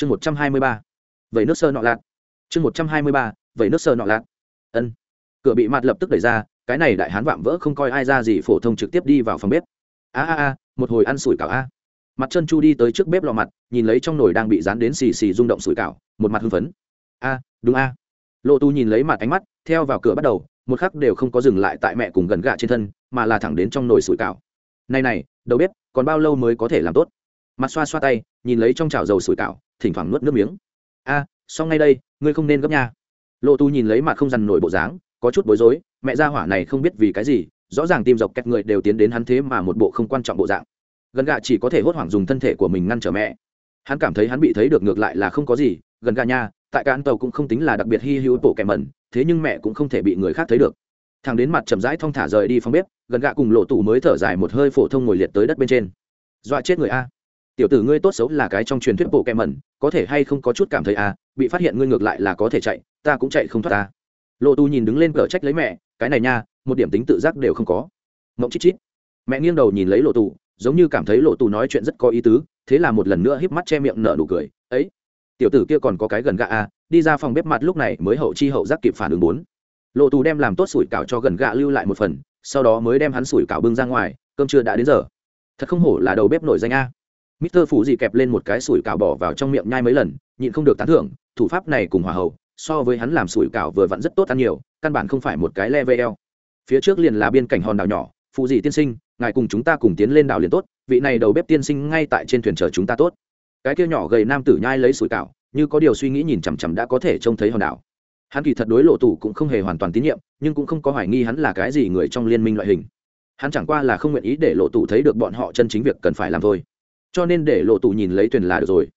chương một trăm hai mươi ba. Vẩy nước sơ nọ lạt. Chương một trăm hai mươi ba. Vẩy nước sơ nọ lạt. Ân. Cửa bị mặt lập tức đẩy ra, cái này đại hán vạm vỡ không coi ai ra gì, phổ thông trực tiếp đi vào phòng bếp. A a a, một hồi ăn sủi cảo a. Mặt chân chu đi tới trước bếp lò mặt, nhìn lấy trong nồi đang bị dán đến xì xì rung động sủi cảo, một mặt hưng phấn. A, đúng a. Lộ tu nhìn lấy mặt ánh mắt, theo vào cửa bắt đầu, một khắc đều không có dừng lại tại mẹ cùng gần gạ trên thân, mà là thẳng đến trong nồi sủi cảo. Này này, đầu bếp, còn bao lâu mới có thể làm tốt? Mặt xoa xoa tay, nhìn lấy trong chảo dầu sủi cảo thỉnh thoảng nuốt nước miếng. A, xong ngay đây, ngươi không nên gấp nha. Lộ tu nhìn lấy mặt không dằn nổi bộ dáng, có chút bối rối, mẹ gia hỏa này không biết vì cái gì, rõ ràng tim dọc kẹt người đều tiến đến hắn thế mà một bộ không quan trọng bộ dạng. Gần gạ chỉ có thể hốt hoảng dùng thân thể của mình ngăn trở mẹ. Hắn cảm thấy hắn bị thấy được ngược lại là không có gì, gần gà nha, tại cả tàu cũng không tính là đặc biệt hy hữu bộ kẻ mẩn, thế nhưng mẹ cũng không thể bị người khác thấy được. Thằng đến mặt chậm rãi thong thả rời đi phòng bếp, gần gạ cùng lộ tủ mới thở dài một hơi phổ thông ngồi liệt tới đất bên trên. Dọa chết người a tiểu tử ngươi tốt xấu là cái trong truyền thuyết bộ kẻ mẩn, có thể hay không có chút cảm thấy à? bị phát hiện ngươi ngược lại là có thể chạy, ta cũng chạy không thoát ta lộ Tu nhìn đứng lên cờ trách lấy mẹ, cái này nha, một điểm tính tự giác đều không có mộng chít chít mẹ nghiêng đầu nhìn lấy lộ tù giống như cảm thấy lộ tù nói chuyện rất có ý tứ, thế là một lần nữa híp mắt che miệng nở nụ cười, ấy, tiểu tử kia còn có cái gần gạ à? đi ra phòng bếp mặt lúc này mới hậu chi hậu giác kịp phản ứng bốn lộ tù đem làm tốt sủi cảo cho gần gạ lưu lại một phần, sau đó mới đem hắn sủi cảo bưng ra ngoài, cơm trưa đã đến giờ thật không hổ là đầu bếp nổi danh a mister phủ dị kẹp lên một cái sủi cảo bỏ vào trong miệng nhai mấy lần, nhịn không được tán thưởng, thủ pháp này cùng hòa hậu so với hắn làm sủi cảo vừa vặn rất tốt ăn nhiều, căn bản không phải một cái level. Phía trước liền là biên cảnh hòn đảo nhỏ phụ dị tiên sinh, ngài cùng chúng ta cùng tiến lên đảo liền tốt, vị này đầu bếp tiên sinh ngay tại trên thuyền chờ chúng ta tốt. Cái kia nhỏ gầy nam tử nhai lấy sủi cảo, như có điều suy nghĩ nhìn chằm chằm đã có thể trông thấy hòn đảo. Hắn kỳ thật đối lộ tủ cũng không hề hoàn toàn tín nhiệm, nhưng cũng không có hoài nghi hắn là cái gì người trong liên minh loại hình. Hắn chẳng qua là không nguyện ý để lộ tủ thấy được bọn họ chân chính việc cần phải làm thôi cho nên để lộ tù nhìn lấy thuyền là được rồi.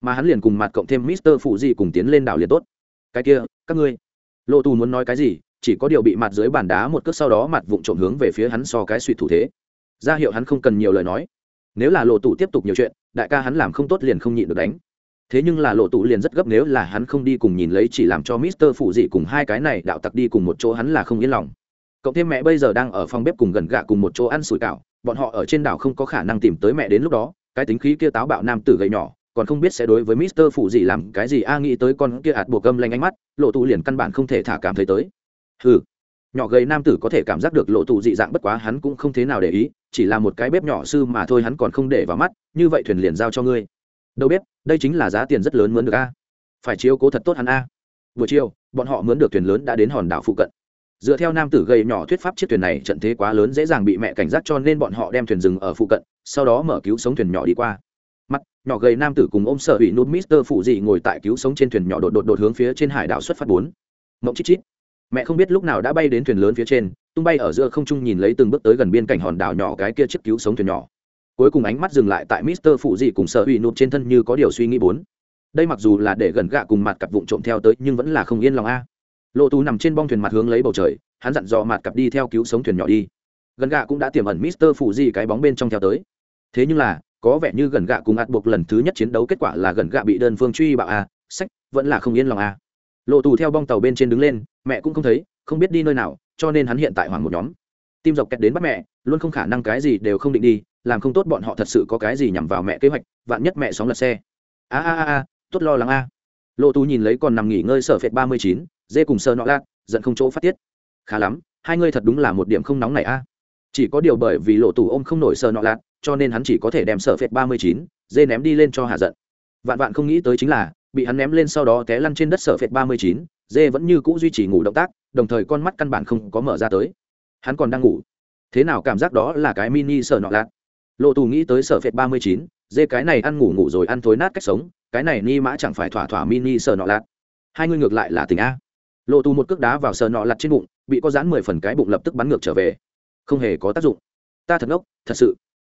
Mà hắn liền cùng mặt cộng thêm mister phụ di cùng tiến lên đảo liền tốt. Cái kia, các ngươi. Lộ tù muốn nói cái gì, chỉ có điều bị mặt dưới bàn đá một cước sau đó mặt vụng trộm hướng về phía hắn so cái suy thủ thế. Ra hiệu hắn không cần nhiều lời nói. Nếu là lộ tù tiếp tục nhiều chuyện, đại ca hắn làm không tốt liền không nhịn được đánh. Thế nhưng là lộ tù liền rất gấp nếu là hắn không đi cùng nhìn lấy chỉ làm cho mister phụ dị cùng hai cái này đạo tặc đi cùng một chỗ hắn là không yên lòng. Cộng thêm mẹ bây giờ đang ở phòng bếp cùng gần gạ cùng một chỗ ăn sủi cảo, bọn họ ở trên đảo không có khả năng tìm tới mẹ đến lúc đó cái tính khí kia táo bạo nam tử gầy nhỏ, còn không biết sẽ đối với mister phụ gì làm cái gì, a nghĩ tới con kia hạt buộc gâm lanh ánh mắt, lộ tù liền căn bản không thể thả cảm thấy tới. Hừ, nhỏ gầy nam tử có thể cảm giác được lộ tù dị dạng bất quá hắn cũng không thế nào để ý, chỉ là một cái bếp nhỏ sư mà thôi hắn còn không để vào mắt, như vậy thuyền liền giao cho ngươi. Đâu biết đây chính là giá tiền rất lớn mướn được a. Phải chiếu cố thật tốt hắn a. Buổi chiều, bọn họ mướn được thuyền lớn đã đến hòn đảo phụ cận dựa theo nam tử gầy nhỏ thuyết pháp chiếc thuyền này trận thế quá lớn dễ dàng bị mẹ cảnh giác cho nên bọn họ đem thuyền rừng ở phụ cận, sau đó mở cứu sống thuyền nhỏ đi qua. Mắt nhỏ gầy nam tử cùng ôm sợ bị nút mister phụ dị ngồi tại cứu sống trên thuyền nhỏ đột đột đột hướng phía trên hải đảo xuất phát bốn. Mộng chít chít. Mẹ không biết lúc nào đã bay đến thuyền lớn phía trên, tung bay ở giữa không trung nhìn lấy từng bước tới gần biên cảnh hòn đảo nhỏ cái kia chiếc cứu sống thuyền nhỏ. Cuối cùng ánh mắt dừng lại tại mister phụ dị cùng sợ bị nút trên thân như có điều suy nghĩ bốn. Đây mặc dù là để gần gạ cùng mặt cặp vụng trộm theo tới, nhưng vẫn là không yên lòng a lộ tù nằm trên bong thuyền mặt hướng lấy bầu trời, hắn dặn dò mặt cặp đi theo cứu sống thuyền nhỏ đi. Gần gạ cũng đã tiềm ẩn mister phụ di cái bóng bên trong theo tới. Thế nhưng là, có vẻ như gần gạ cùng ạt buộc lần thứ nhất chiến đấu kết quả là gần gạ bị đơn phương truy bạo a sách, vẫn là không yên lòng à. a lộ tù theo bong tàu bên trên đứng lên, mẹ cũng không thấy, không biết đi nơi nào, cho nên hắn hiện tại hoảng một nhóm. Tim dọc kẹt đến bắt mẹ, luôn không khả năng cái gì đều không định đi, làm không tốt bọn họ thật sự có cái gì nhằm vào mẹ kế hoạch, vạn nhất mẹ sóng lật xe. A a a tốt lo lắng à. a lộ tù nhìn lấy còn nằm nghỉ ngơi sở phệt ba mươi chín dê cùng sơ nọ lạc giận không chỗ phát tiết. Khá lắm, hai ngươi thật đúng là một điểm không nóng này a. Chỉ có điều bởi vì lộ tù ôm không nổi sơ nọ lạc cho nên hắn chỉ có thể đem sở phệt ba mươi chín, dê ném đi lên cho hạ giận. Vạn vạn không nghĩ tới chính là, bị hắn ném lên sau đó té lăn trên đất sở phệt ba mươi chín, dê vẫn như cũ duy trì ngủ động tác, đồng thời con mắt căn bản không có mở ra tới. Hắn còn đang ngủ. Thế nào cảm giác đó là cái mini sở nọ lạc lộ tù nghĩ tới sở phệt ba mươi chín, dê cái này ăn ngủ ngủ rồi ăn thối nát cách sống, cái này ni mã chẳng phải thỏa thỏa mini sở nọ lạc hai người ngược lại là tình a lộ tù một cước đá vào sờ nọ lạt trên bụng, bị có dán mười phần cái bụng lập tức bắn ngược trở về. Không hề có tác dụng. Ta thật ngốc, thật sự.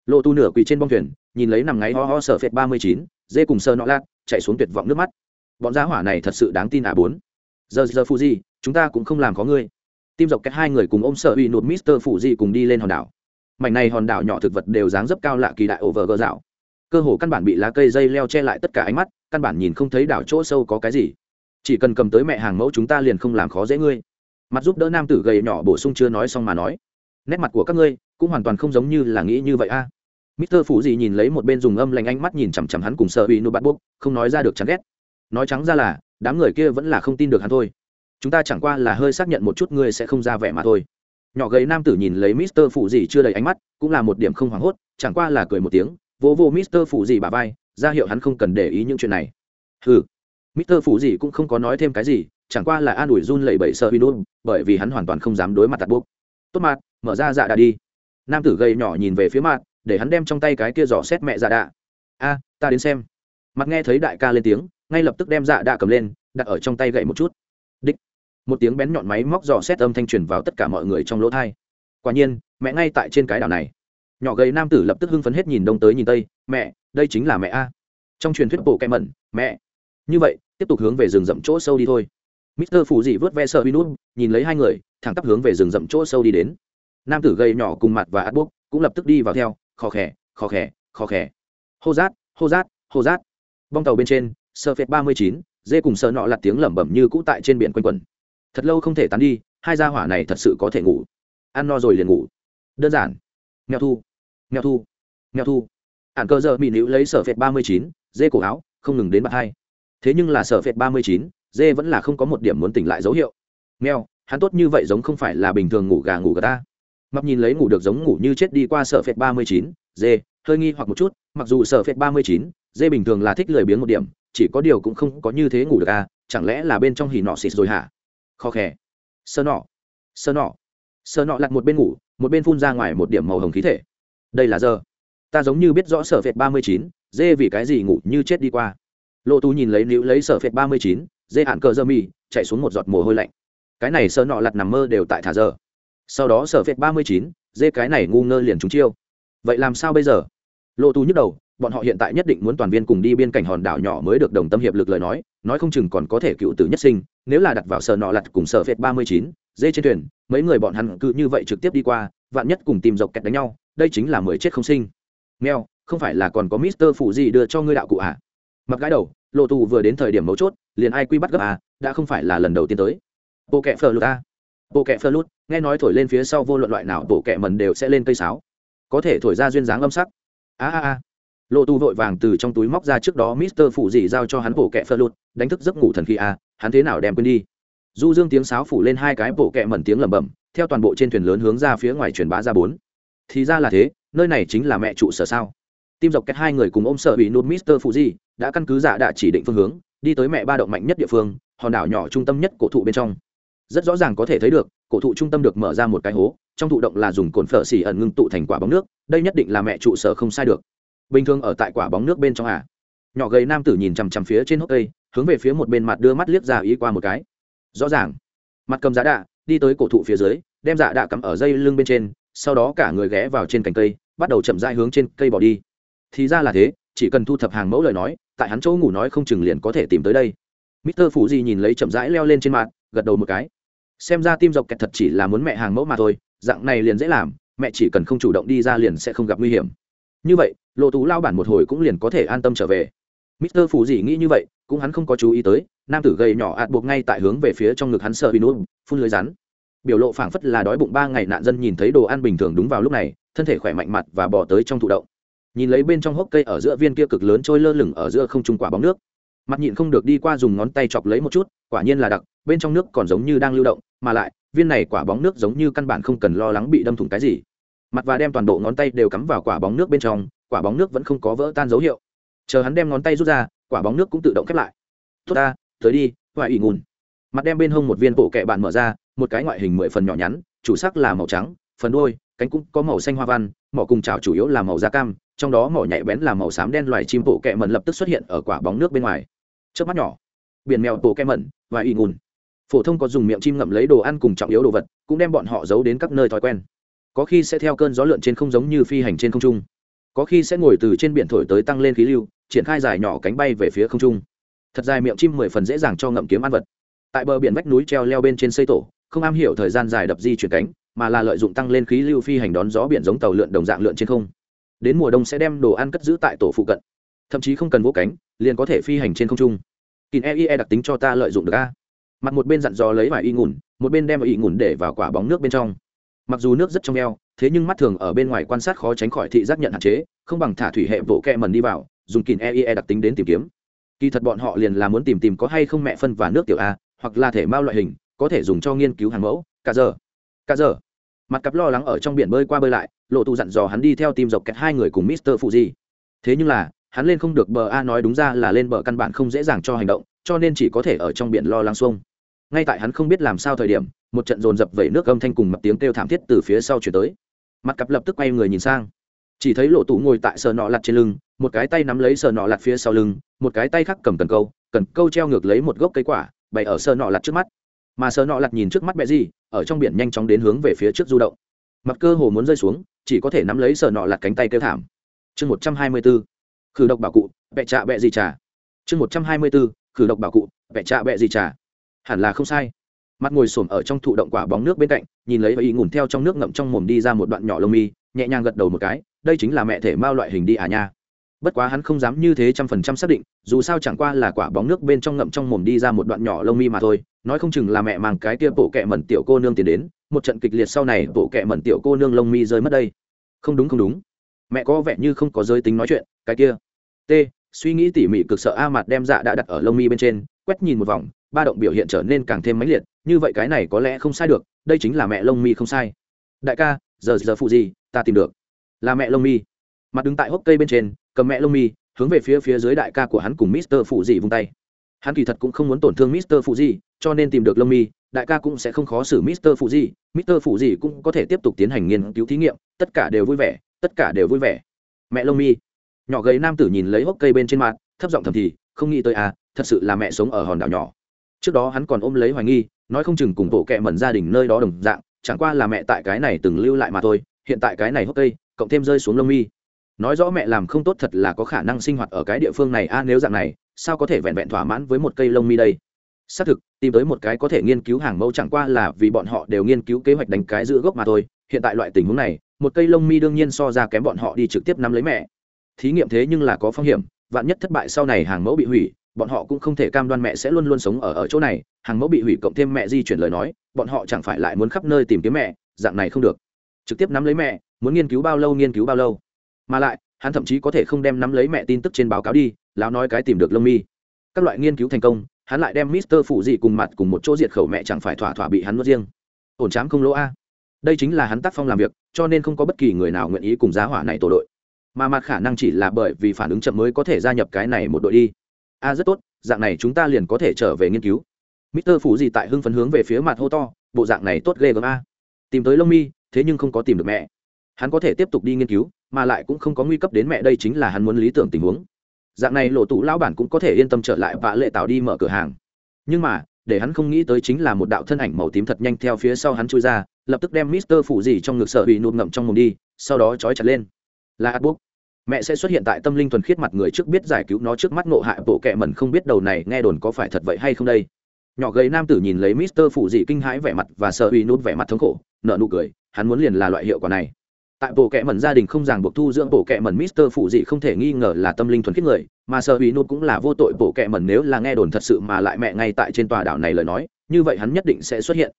Lộ tu nửa quỳ trên bông thuyền, nhìn lấy nằm ngáy ho ho sờ phệt ba mươi chín, dê cùng sờ nọ lạt, chạy xuống tuyệt vọng nước mắt. Bọn giá hỏa này thật sự đáng tin à bốn. Giờ giờ phụ gì chúng ta cũng không làm có ngươi. Tim dọc cách hai người cùng ôm sợ uy nụt mister phụ gì cùng đi lên hòn đảo. Mảnh này hòn đảo nhỏ thực vật đều dáng dấp cao lạ kỳ đại ổ vờ gờ dạo. Cơ hồ căn bản bị lá cây dây leo che lại tất cả ánh mắt, căn bản nhìn không thấy đảo chỗ sâu có cái gì chỉ cần cầm tới mẹ hàng mẫu chúng ta liền không làm khó dễ ngươi mặt giúp đỡ nam tử gầy nhỏ bổ sung chưa nói xong mà nói nét mặt của các ngươi cũng hoàn toàn không giống như là nghĩ như vậy a Mister Phủ gì nhìn lấy một bên dùng âm lạnh ánh mắt nhìn chằm chằm hắn cùng sợ bị nụ bắt buộc, không nói ra được chán ghét. Nói trắng ra là, đám người kia vẫn là không tin được hắn thôi. Chúng ta chẳng qua là hơi xác nhận một chút ngươi sẽ không ra vẻ mà thôi. Nhỏ gầy nam tử nhìn lấy Mister Phủ gì chưa đầy ánh mắt, cũng là một điểm không hoảng hốt, chẳng qua là cười một tiếng, vỗ vỗ Mister Phủ gì bà vai, ra hiệu hắn không cần để ý những chuyện này. Hừ. Mr. Phủ gì cũng không có nói thêm cái gì, chẳng qua là an ủi run lẩy bẩy sợ Winun, bởi vì hắn hoàn toàn không dám đối mặt tạt buộc. Tốt mặt, mở ra dạ đã đi. Nam tử gầy nhỏ nhìn về phía mặt, để hắn đem trong tay cái kia giỏ xét mẹ dạ đạ a ta đến xem mặt nghe thấy đại ca lên tiếng ngay lập tức đem dạ đạ cầm lên đặt ở trong tay gậy một chút đích một tiếng bén nhọn máy móc giỏ xét âm thanh truyền vào tất cả mọi người trong lỗ thai quả nhiên mẹ ngay tại trên cái đảo này nhỏ gầy nam tử lập tức hưng phấn hết nhìn đông tới nhìn tây mẹ đây chính là mẹ a trong truyền thuyết bộ kệ mẩn mẹ như vậy, tiếp tục hướng về rừng rậm chỗ sâu đi thôi. Mister phù dị vớt ve sợ vinút nhìn lấy hai người, thẳng tắp hướng về rừng rậm chỗ sâu đi đến. Nam tử gầy nhỏ cùng mặt và át bốc cũng lập tức đi vào theo, khó khè khó khè khó khè. Hô rát hô rát hô rát. Bong tàu bên trên sơ phết ba mươi chín, dê cùng sợ nọ lặt tiếng lẩm bẩm như cũ tại trên biển quanh quẩn. Thật lâu không thể tán đi, hai gia hỏa này thật sự có thể ngủ. Ăn no rồi liền ngủ. Đơn giản. Nghèo thu nghèo thu nghèo thu. Ạn cơ giờ bị nữ lấy sở phệt ba mươi chín, dê cổ áo, không ngừng đến bạc hai thế nhưng là sở phệt ba mươi chín, dê vẫn là không có một điểm muốn tỉnh lại dấu hiệu. Mèo, hắn tốt như vậy giống không phải là bình thường ngủ gà ngủ gà ta. Mập nhìn lấy ngủ được giống ngủ như chết đi qua sở phệt ba mươi chín, dê, hơi nghi hoặc một chút, mặc dù sở phệt ba mươi chín, dê bình thường là thích lười biếng một điểm, chỉ có điều cũng không có như thế ngủ được à chẳng lẽ là bên trong hỉ nọ xịt rồi hả? Khó khè. Sơ nọ. Sơ nọ. Sơ nọ lặt một bên ngủ, một bên phun ra ngoài một điểm màu hồng khí thể. Đây là giờ. Ta giống như biết rõ sở phệt ba mươi chín, dê vì cái gì ngủ như chết đi qua lộ tu nhìn lấy nữ lấy sở phệt ba mươi chín, dê hạn cờ dơ mi chạy xuống một giọt mồ hôi lạnh. Cái này sơ nọ lặt nằm mơ đều tại thả giờ. Sau đó sở phệt ba mươi chín, dê cái này ngu ngơ liền trúng chiêu. Vậy làm sao bây giờ? Lộ tu nhức đầu, bọn họ hiện tại nhất định muốn toàn viên cùng đi biên cảnh hòn đảo nhỏ mới được đồng tâm hiệp lực lời nói nói không chừng còn có thể cựu tử nhất sinh, nếu là đặt vào sở nọ lặt cùng sở phệt ba mươi chín, dê trên thuyền, mấy người bọn hắn cứ như vậy trực tiếp đi qua, vạn nhất cùng tìm dọc kẹt đánh nhau, đây chính là mười chết không sinh. Mèo, không phải là còn có mister phụ gì đưa cho ngươi đạo cụ à? Mặc gái đầu lộ tù vừa đến thời điểm mấu chốt, liền ai quy bắt gấp à đã không phải là lần đầu tiên tới. Bộ kẹ phờ lụt a bộ kẹ phờ lụt, nghe nói thổi lên phía sau vô luận loại nào, bộ kẹ mần đều sẽ lên cây sáo. Có thể thổi ra duyên dáng âm sắc. A a a. Lộ tu vội vàng từ trong túi móc ra trước đó mister phụ dị giao cho hắn bộ kẹ phờ lụt, đánh thức giấc ngủ thần khi a à, hắn thế nào đem quên đi. Du dương tiếng sáo phủ lên hai cái bộ kẹ mẩn tiếng lẩm bẩm, theo toàn bộ trên thuyền lớn hướng ra phía ngoài truyền bá ra bốn. Thì ra là thế, nơi này chính là mẹ trụ sở sao? Tim dọc kẹt hai người cùng ôm sợ bị nút mister phụ gì đã căn cứ giả đã chỉ định phương hướng, đi tới mẹ ba động mạnh nhất địa phương, hòn đảo nhỏ trung tâm nhất cổ thụ bên trong. Rất rõ ràng có thể thấy được, cổ thụ trung tâm được mở ra một cái hố, trong thụ động là dùng cồn phở xỉ ẩn ngưng tụ thành quả bóng nước, đây nhất định là mẹ trụ sở không sai được. Bình thường ở tại quả bóng nước bên trong à? Nhỏ gầy nam tử nhìn chằm chằm phía trên hốc cây, hướng về phía một bên mặt đưa mắt liếc ra ý qua một cái. Rõ ràng. Mặt cầm giá đạ, đi tới cổ thụ phía dưới, đem dạ đạ cắm ở dây lưng bên trên, sau đó cả người ghé vào trên cành cây, bắt đầu chậm dai hướng trên cây bỏ đi. Thì ra là thế, chỉ cần thu thập hàng mẫu lời nói tại hắn chỗ ngủ nói không chừng liền có thể tìm tới đây. Mister phụ di nhìn lấy chậm rãi leo lên trên mặt, gật đầu một cái. Xem ra tim dọc kẹt thật chỉ là muốn mẹ hàng mẫu mà thôi, dạng này liền dễ làm, mẹ chỉ cần không chủ động đi ra liền sẽ không gặp nguy hiểm. Như vậy lộ tú lao bản một hồi cũng liền có thể an tâm trở về. Mister phù dị nghĩ như vậy, cũng hắn không có chú ý tới, nam tử gầy nhỏ ạt buộc ngay tại hướng về phía trong ngực hắn sợ bị nút phun lưới rắn. Biểu lộ phảng phất là đói bụng ba ngày nạn dân nhìn thấy đồ ăn bình thường đúng vào lúc này, thân thể khỏe mạnh mặt và bỏ tới trong thụ động nhìn lấy bên trong hốc cây ở giữa viên kia cực lớn trôi lơ lửng ở giữa không trung quả bóng nước. Mặt nhịn không được đi qua dùng ngón tay chọc lấy một chút, quả nhiên là đặc, bên trong nước còn giống như đang lưu động, mà lại, viên này quả bóng nước giống như căn bản không cần lo lắng bị đâm thủng cái gì. Mặt và đem toàn bộ ngón tay đều cắm vào quả bóng nước bên trong, quả bóng nước vẫn không có vỡ tan dấu hiệu. Chờ hắn đem ngón tay rút ra, quả bóng nước cũng tự động khép lại. Tốt ta, tới đi, hoài ỉ ngùn. Mặt đem bên hông một viên bộ kẹ bạn mở ra, một cái ngoại hình mười phần nhỏ nhắn, chủ sắc là màu trắng, phần đôi cánh cũng có màu xanh hoa văn mỏ cùng chảo chủ yếu là màu da cam, trong đó mỏ nhạy bén là màu xám đen loài chim bộ kẹ mần lập tức xuất hiện ở quả bóng nước bên ngoài. Trước mắt nhỏ, biển mèo bộ kẹ mẩn và ỉ ngùn. Phổ thông có dùng miệng chim ngậm lấy đồ ăn cùng trọng yếu đồ vật, cũng đem bọn họ giấu đến các nơi thói quen. Có khi sẽ theo cơn gió lượn trên không giống như phi hành trên không trung. Có khi sẽ ngồi từ trên biển thổi tới tăng lên khí lưu, triển khai dài nhỏ cánh bay về phía không trung. Thật dài miệng chim mười phần dễ dàng cho ngậm kiếm ăn vật. Tại bờ biển vách núi treo leo bên trên xây tổ, không am hiểu thời gian dài đập di chuyển cánh mà là lợi dụng tăng lên khí lưu phi hành đón gió biển giống tàu lượn đồng dạng lượn trên không. Đến mùa đông sẽ đem đồ ăn cất giữ tại tổ phụ cận. Thậm chí không cần vỗ cánh, liền có thể phi hành trên không trung. Kín eie đặc tính cho ta lợi dụng được a. Mặt một bên dặn dò lấy vài y ngủn, một bên đem y ngủn để vào quả bóng nước bên trong. Mặc dù nước rất trong veo thế nhưng mắt thường ở bên ngoài quan sát khó tránh khỏi thị giác nhận hạn chế, không bằng thả thủy hệ bộ kẹ mần đi vào, dùng kìn eie đặc tính đến tìm kiếm. Kỳ thật bọn họ liền là muốn tìm tìm có hay không mẹ phân và nước tiểu a, hoặc là thể mao loại hình, có thể dùng cho nghiên cứu hàng mẫu. Cả giờ. Cả giờ mặt cặp lo lắng ở trong biển bơi qua bơi lại, lộ tù dặn dò hắn đi theo tìm dọc kẹt hai người cùng mister phụ gì. thế nhưng là, hắn lên không được bờ a nói đúng ra là lên bờ căn bản không dễ dàng cho hành động, cho nên chỉ có thể ở trong biển lo lắng xuông. Ngay tại hắn không biết làm sao thời điểm, một trận dồn dập vẩy nước âm thanh cùng mập tiếng kêu thảm thiết từ phía sau chuyển tới. Mặt cặp lập tức quay người nhìn sang. Chỉ thấy lộ tụ ngồi tại sờ nọ lặt trên lưng, một cái tay nắm lấy sờ nọ lặt phía sau lưng, một cái tay khác cầm cần câu cần câu treo ngược lấy một gốc cây quả, bày ở sờ nọ lặt trước mắt. Mà sờ nọ lặt nhìn trước mắt mẹ gì ở trong biển nhanh chóng đến hướng về phía trước du động. Mặt cơ hồ muốn rơi xuống, chỉ có thể nắm lấy sờ nọ lặt cánh tay kêu thảm. Chương một trăm hai mươi bốn, khử độc bảo cụ, bẹ trạ bẹ gì trà. Chương một trăm hai mươi bốn, khử độc bảo cụ, bẹ trạ bẹ gì trà. Hẳn là không sai. Mặt ngồi xổm ở trong thụ động quả bóng nước bên cạnh, nhìn lấy và ý ngủn theo trong nước ngậm trong mồm đi ra một đoạn nhỏ lông mi, nhẹ nhàng gật đầu một cái, đây chính là mẹ thể mao loại hình đi à nha bất quá hắn không dám như thế trăm phần trăm xác định, dù sao chẳng qua là quả bóng nước bên trong ngậm trong mồm đi ra một đoạn nhỏ lông mi mà thôi, nói không chừng là mẹ mang cái kia bộ kẹ mẩn tiểu cô nương tiền đến, một trận kịch liệt sau này bộ kẹ mẩn tiểu cô nương lông mi rơi mất đây. Không đúng không đúng. Mẹ có vẻ như không có giới tính nói chuyện, cái kia. T, suy nghĩ tỉ mỉ cực sợ a mặt đem dạ đã đặt ở lông mi bên trên, quét nhìn một vòng, ba động biểu hiện trở nên càng thêm mãnh liệt, như vậy cái này có lẽ không sai được, đây chính là mẹ lông mi không sai. Đại ca, giờ giờ phụ gì, ta tìm được. Là mẹ lông mi mặt đứng tại hốc cây bên trên cầm mẹ lông mi hướng về phía phía dưới đại ca của hắn cùng mister phụ dị vung tay. Hắn kỳ thật cũng không muốn tổn thương mister phụ dị, cho nên tìm được lông mi đại ca cũng sẽ không khó xử mister phụ dị, mister phụ dị cũng có thể tiếp tục tiến hành nghiên cứu thí nghiệm tất cả đều vui vẻ tất cả đều vui vẻ. Mẹ lông mi. Nhỏ gầy nam tử nhìn lấy hốc cây bên trên mặt thấp giọng thầm thì không nghĩ tới à thật sự là mẹ sống ở hòn đảo nhỏ. Trước đó hắn còn ôm lấy hoài nghi nói không chừng cùng bộ kẹ mẩn gia đình nơi đó đồng dạng chẳng qua là mẹ tại cái này từng lưu lại mà thôi hiện tại cái này hốc cây cộng thêm rơi xuống lông mi nói rõ mẹ làm không tốt thật là có khả năng sinh hoạt ở cái địa phương này. A à, nếu dạng này, sao có thể vẹn vẹn thỏa mãn với một cây lông mi đây? Xác thực, tìm tới một cái có thể nghiên cứu hàng mẫu chẳng qua là vì bọn họ đều nghiên cứu kế hoạch đánh cái giữ gốc mà thôi. Hiện tại loại tình huống này, một cây lông mi đương nhiên so ra kém bọn họ đi trực tiếp nắm lấy mẹ. Thí nghiệm thế nhưng là có phong hiểm, vạn nhất thất bại sau này hàng mẫu bị hủy, bọn họ cũng không thể cam đoan mẹ sẽ luôn luôn sống ở ở chỗ này. Hàng mẫu bị hủy cộng thêm mẹ di chuyển lời nói, bọn họ chẳng phải lại muốn khắp nơi tìm kiếm mẹ, dạng này không được. Trực tiếp nắm lấy mẹ, muốn nghiên cứu bao lâu, nghiên cứu bao lâu? Mà lại, hắn thậm chí có thể không đem nắm lấy mẹ tin tức trên báo cáo đi, lão nói cái tìm được lông mi. Các loại nghiên cứu thành công, hắn lại đem mister phụ dị cùng mặt cùng một chỗ diệt khẩu mẹ chẳng phải thỏa thỏa bị hắn nuốt riêng. Ổn chám không lỗ a. Đây chính là hắn tác phong làm việc, cho nên không có bất kỳ người nào nguyện ý cùng giá hỏa này tổ đội. Mà mặt khả năng chỉ là bởi vì phản ứng chậm mới có thể gia nhập cái này một đội đi. A, rất tốt, dạng này chúng ta liền có thể trở về nghiên cứu. mister phụ dị tại hưng phấn hướng về phía mặt hô to, bộ dạng này tốt ghê gớm a. Tìm tới lông mi, thế nhưng không có tìm được mẹ. Hắn có thể tiếp tục đi nghiên cứu mà lại cũng không có nguy cấp đến mẹ đây chính là hắn muốn lý tưởng tình huống. Dạng này lộ tụ lão bản cũng có thể yên tâm trở lại và lệ tạo đi mở cửa hàng. Nhưng mà, để hắn không nghĩ tới chính là một đạo thân ảnh màu tím thật nhanh theo phía sau hắn chui ra, lập tức đem mister phủ gì trong ngực sợ bị nụt ngậm trong mồm đi, sau đó trói chặt lên. Là át bút mẹ sẽ xuất hiện tại tâm linh thuần khiết mặt người trước biết giải cứu nó trước mắt ngộ hại bộ kệ mẩn không biết đầu này nghe đồn có phải thật vậy hay không đây. Nhỏ gầy nam tử nhìn lấy mister phụ dị kinh hãi vẻ mặt và sợ uy nút vẻ mặt thống khổ nợ nụ cười, hắn muốn liền là loại hiệu quả này tại bộ kệ mẩn gia đình không ràng buộc thu dưỡng bộ kệ mẩn mister phụ dị không thể nghi ngờ là tâm linh thuần khiết người, mà sợ uy nốt cũng là vô tội bộ kệ mẩn nếu là nghe đồn thật sự mà lại mẹ ngay tại trên tòa đảo này lời nói, như vậy hắn nhất định sẽ xuất hiện.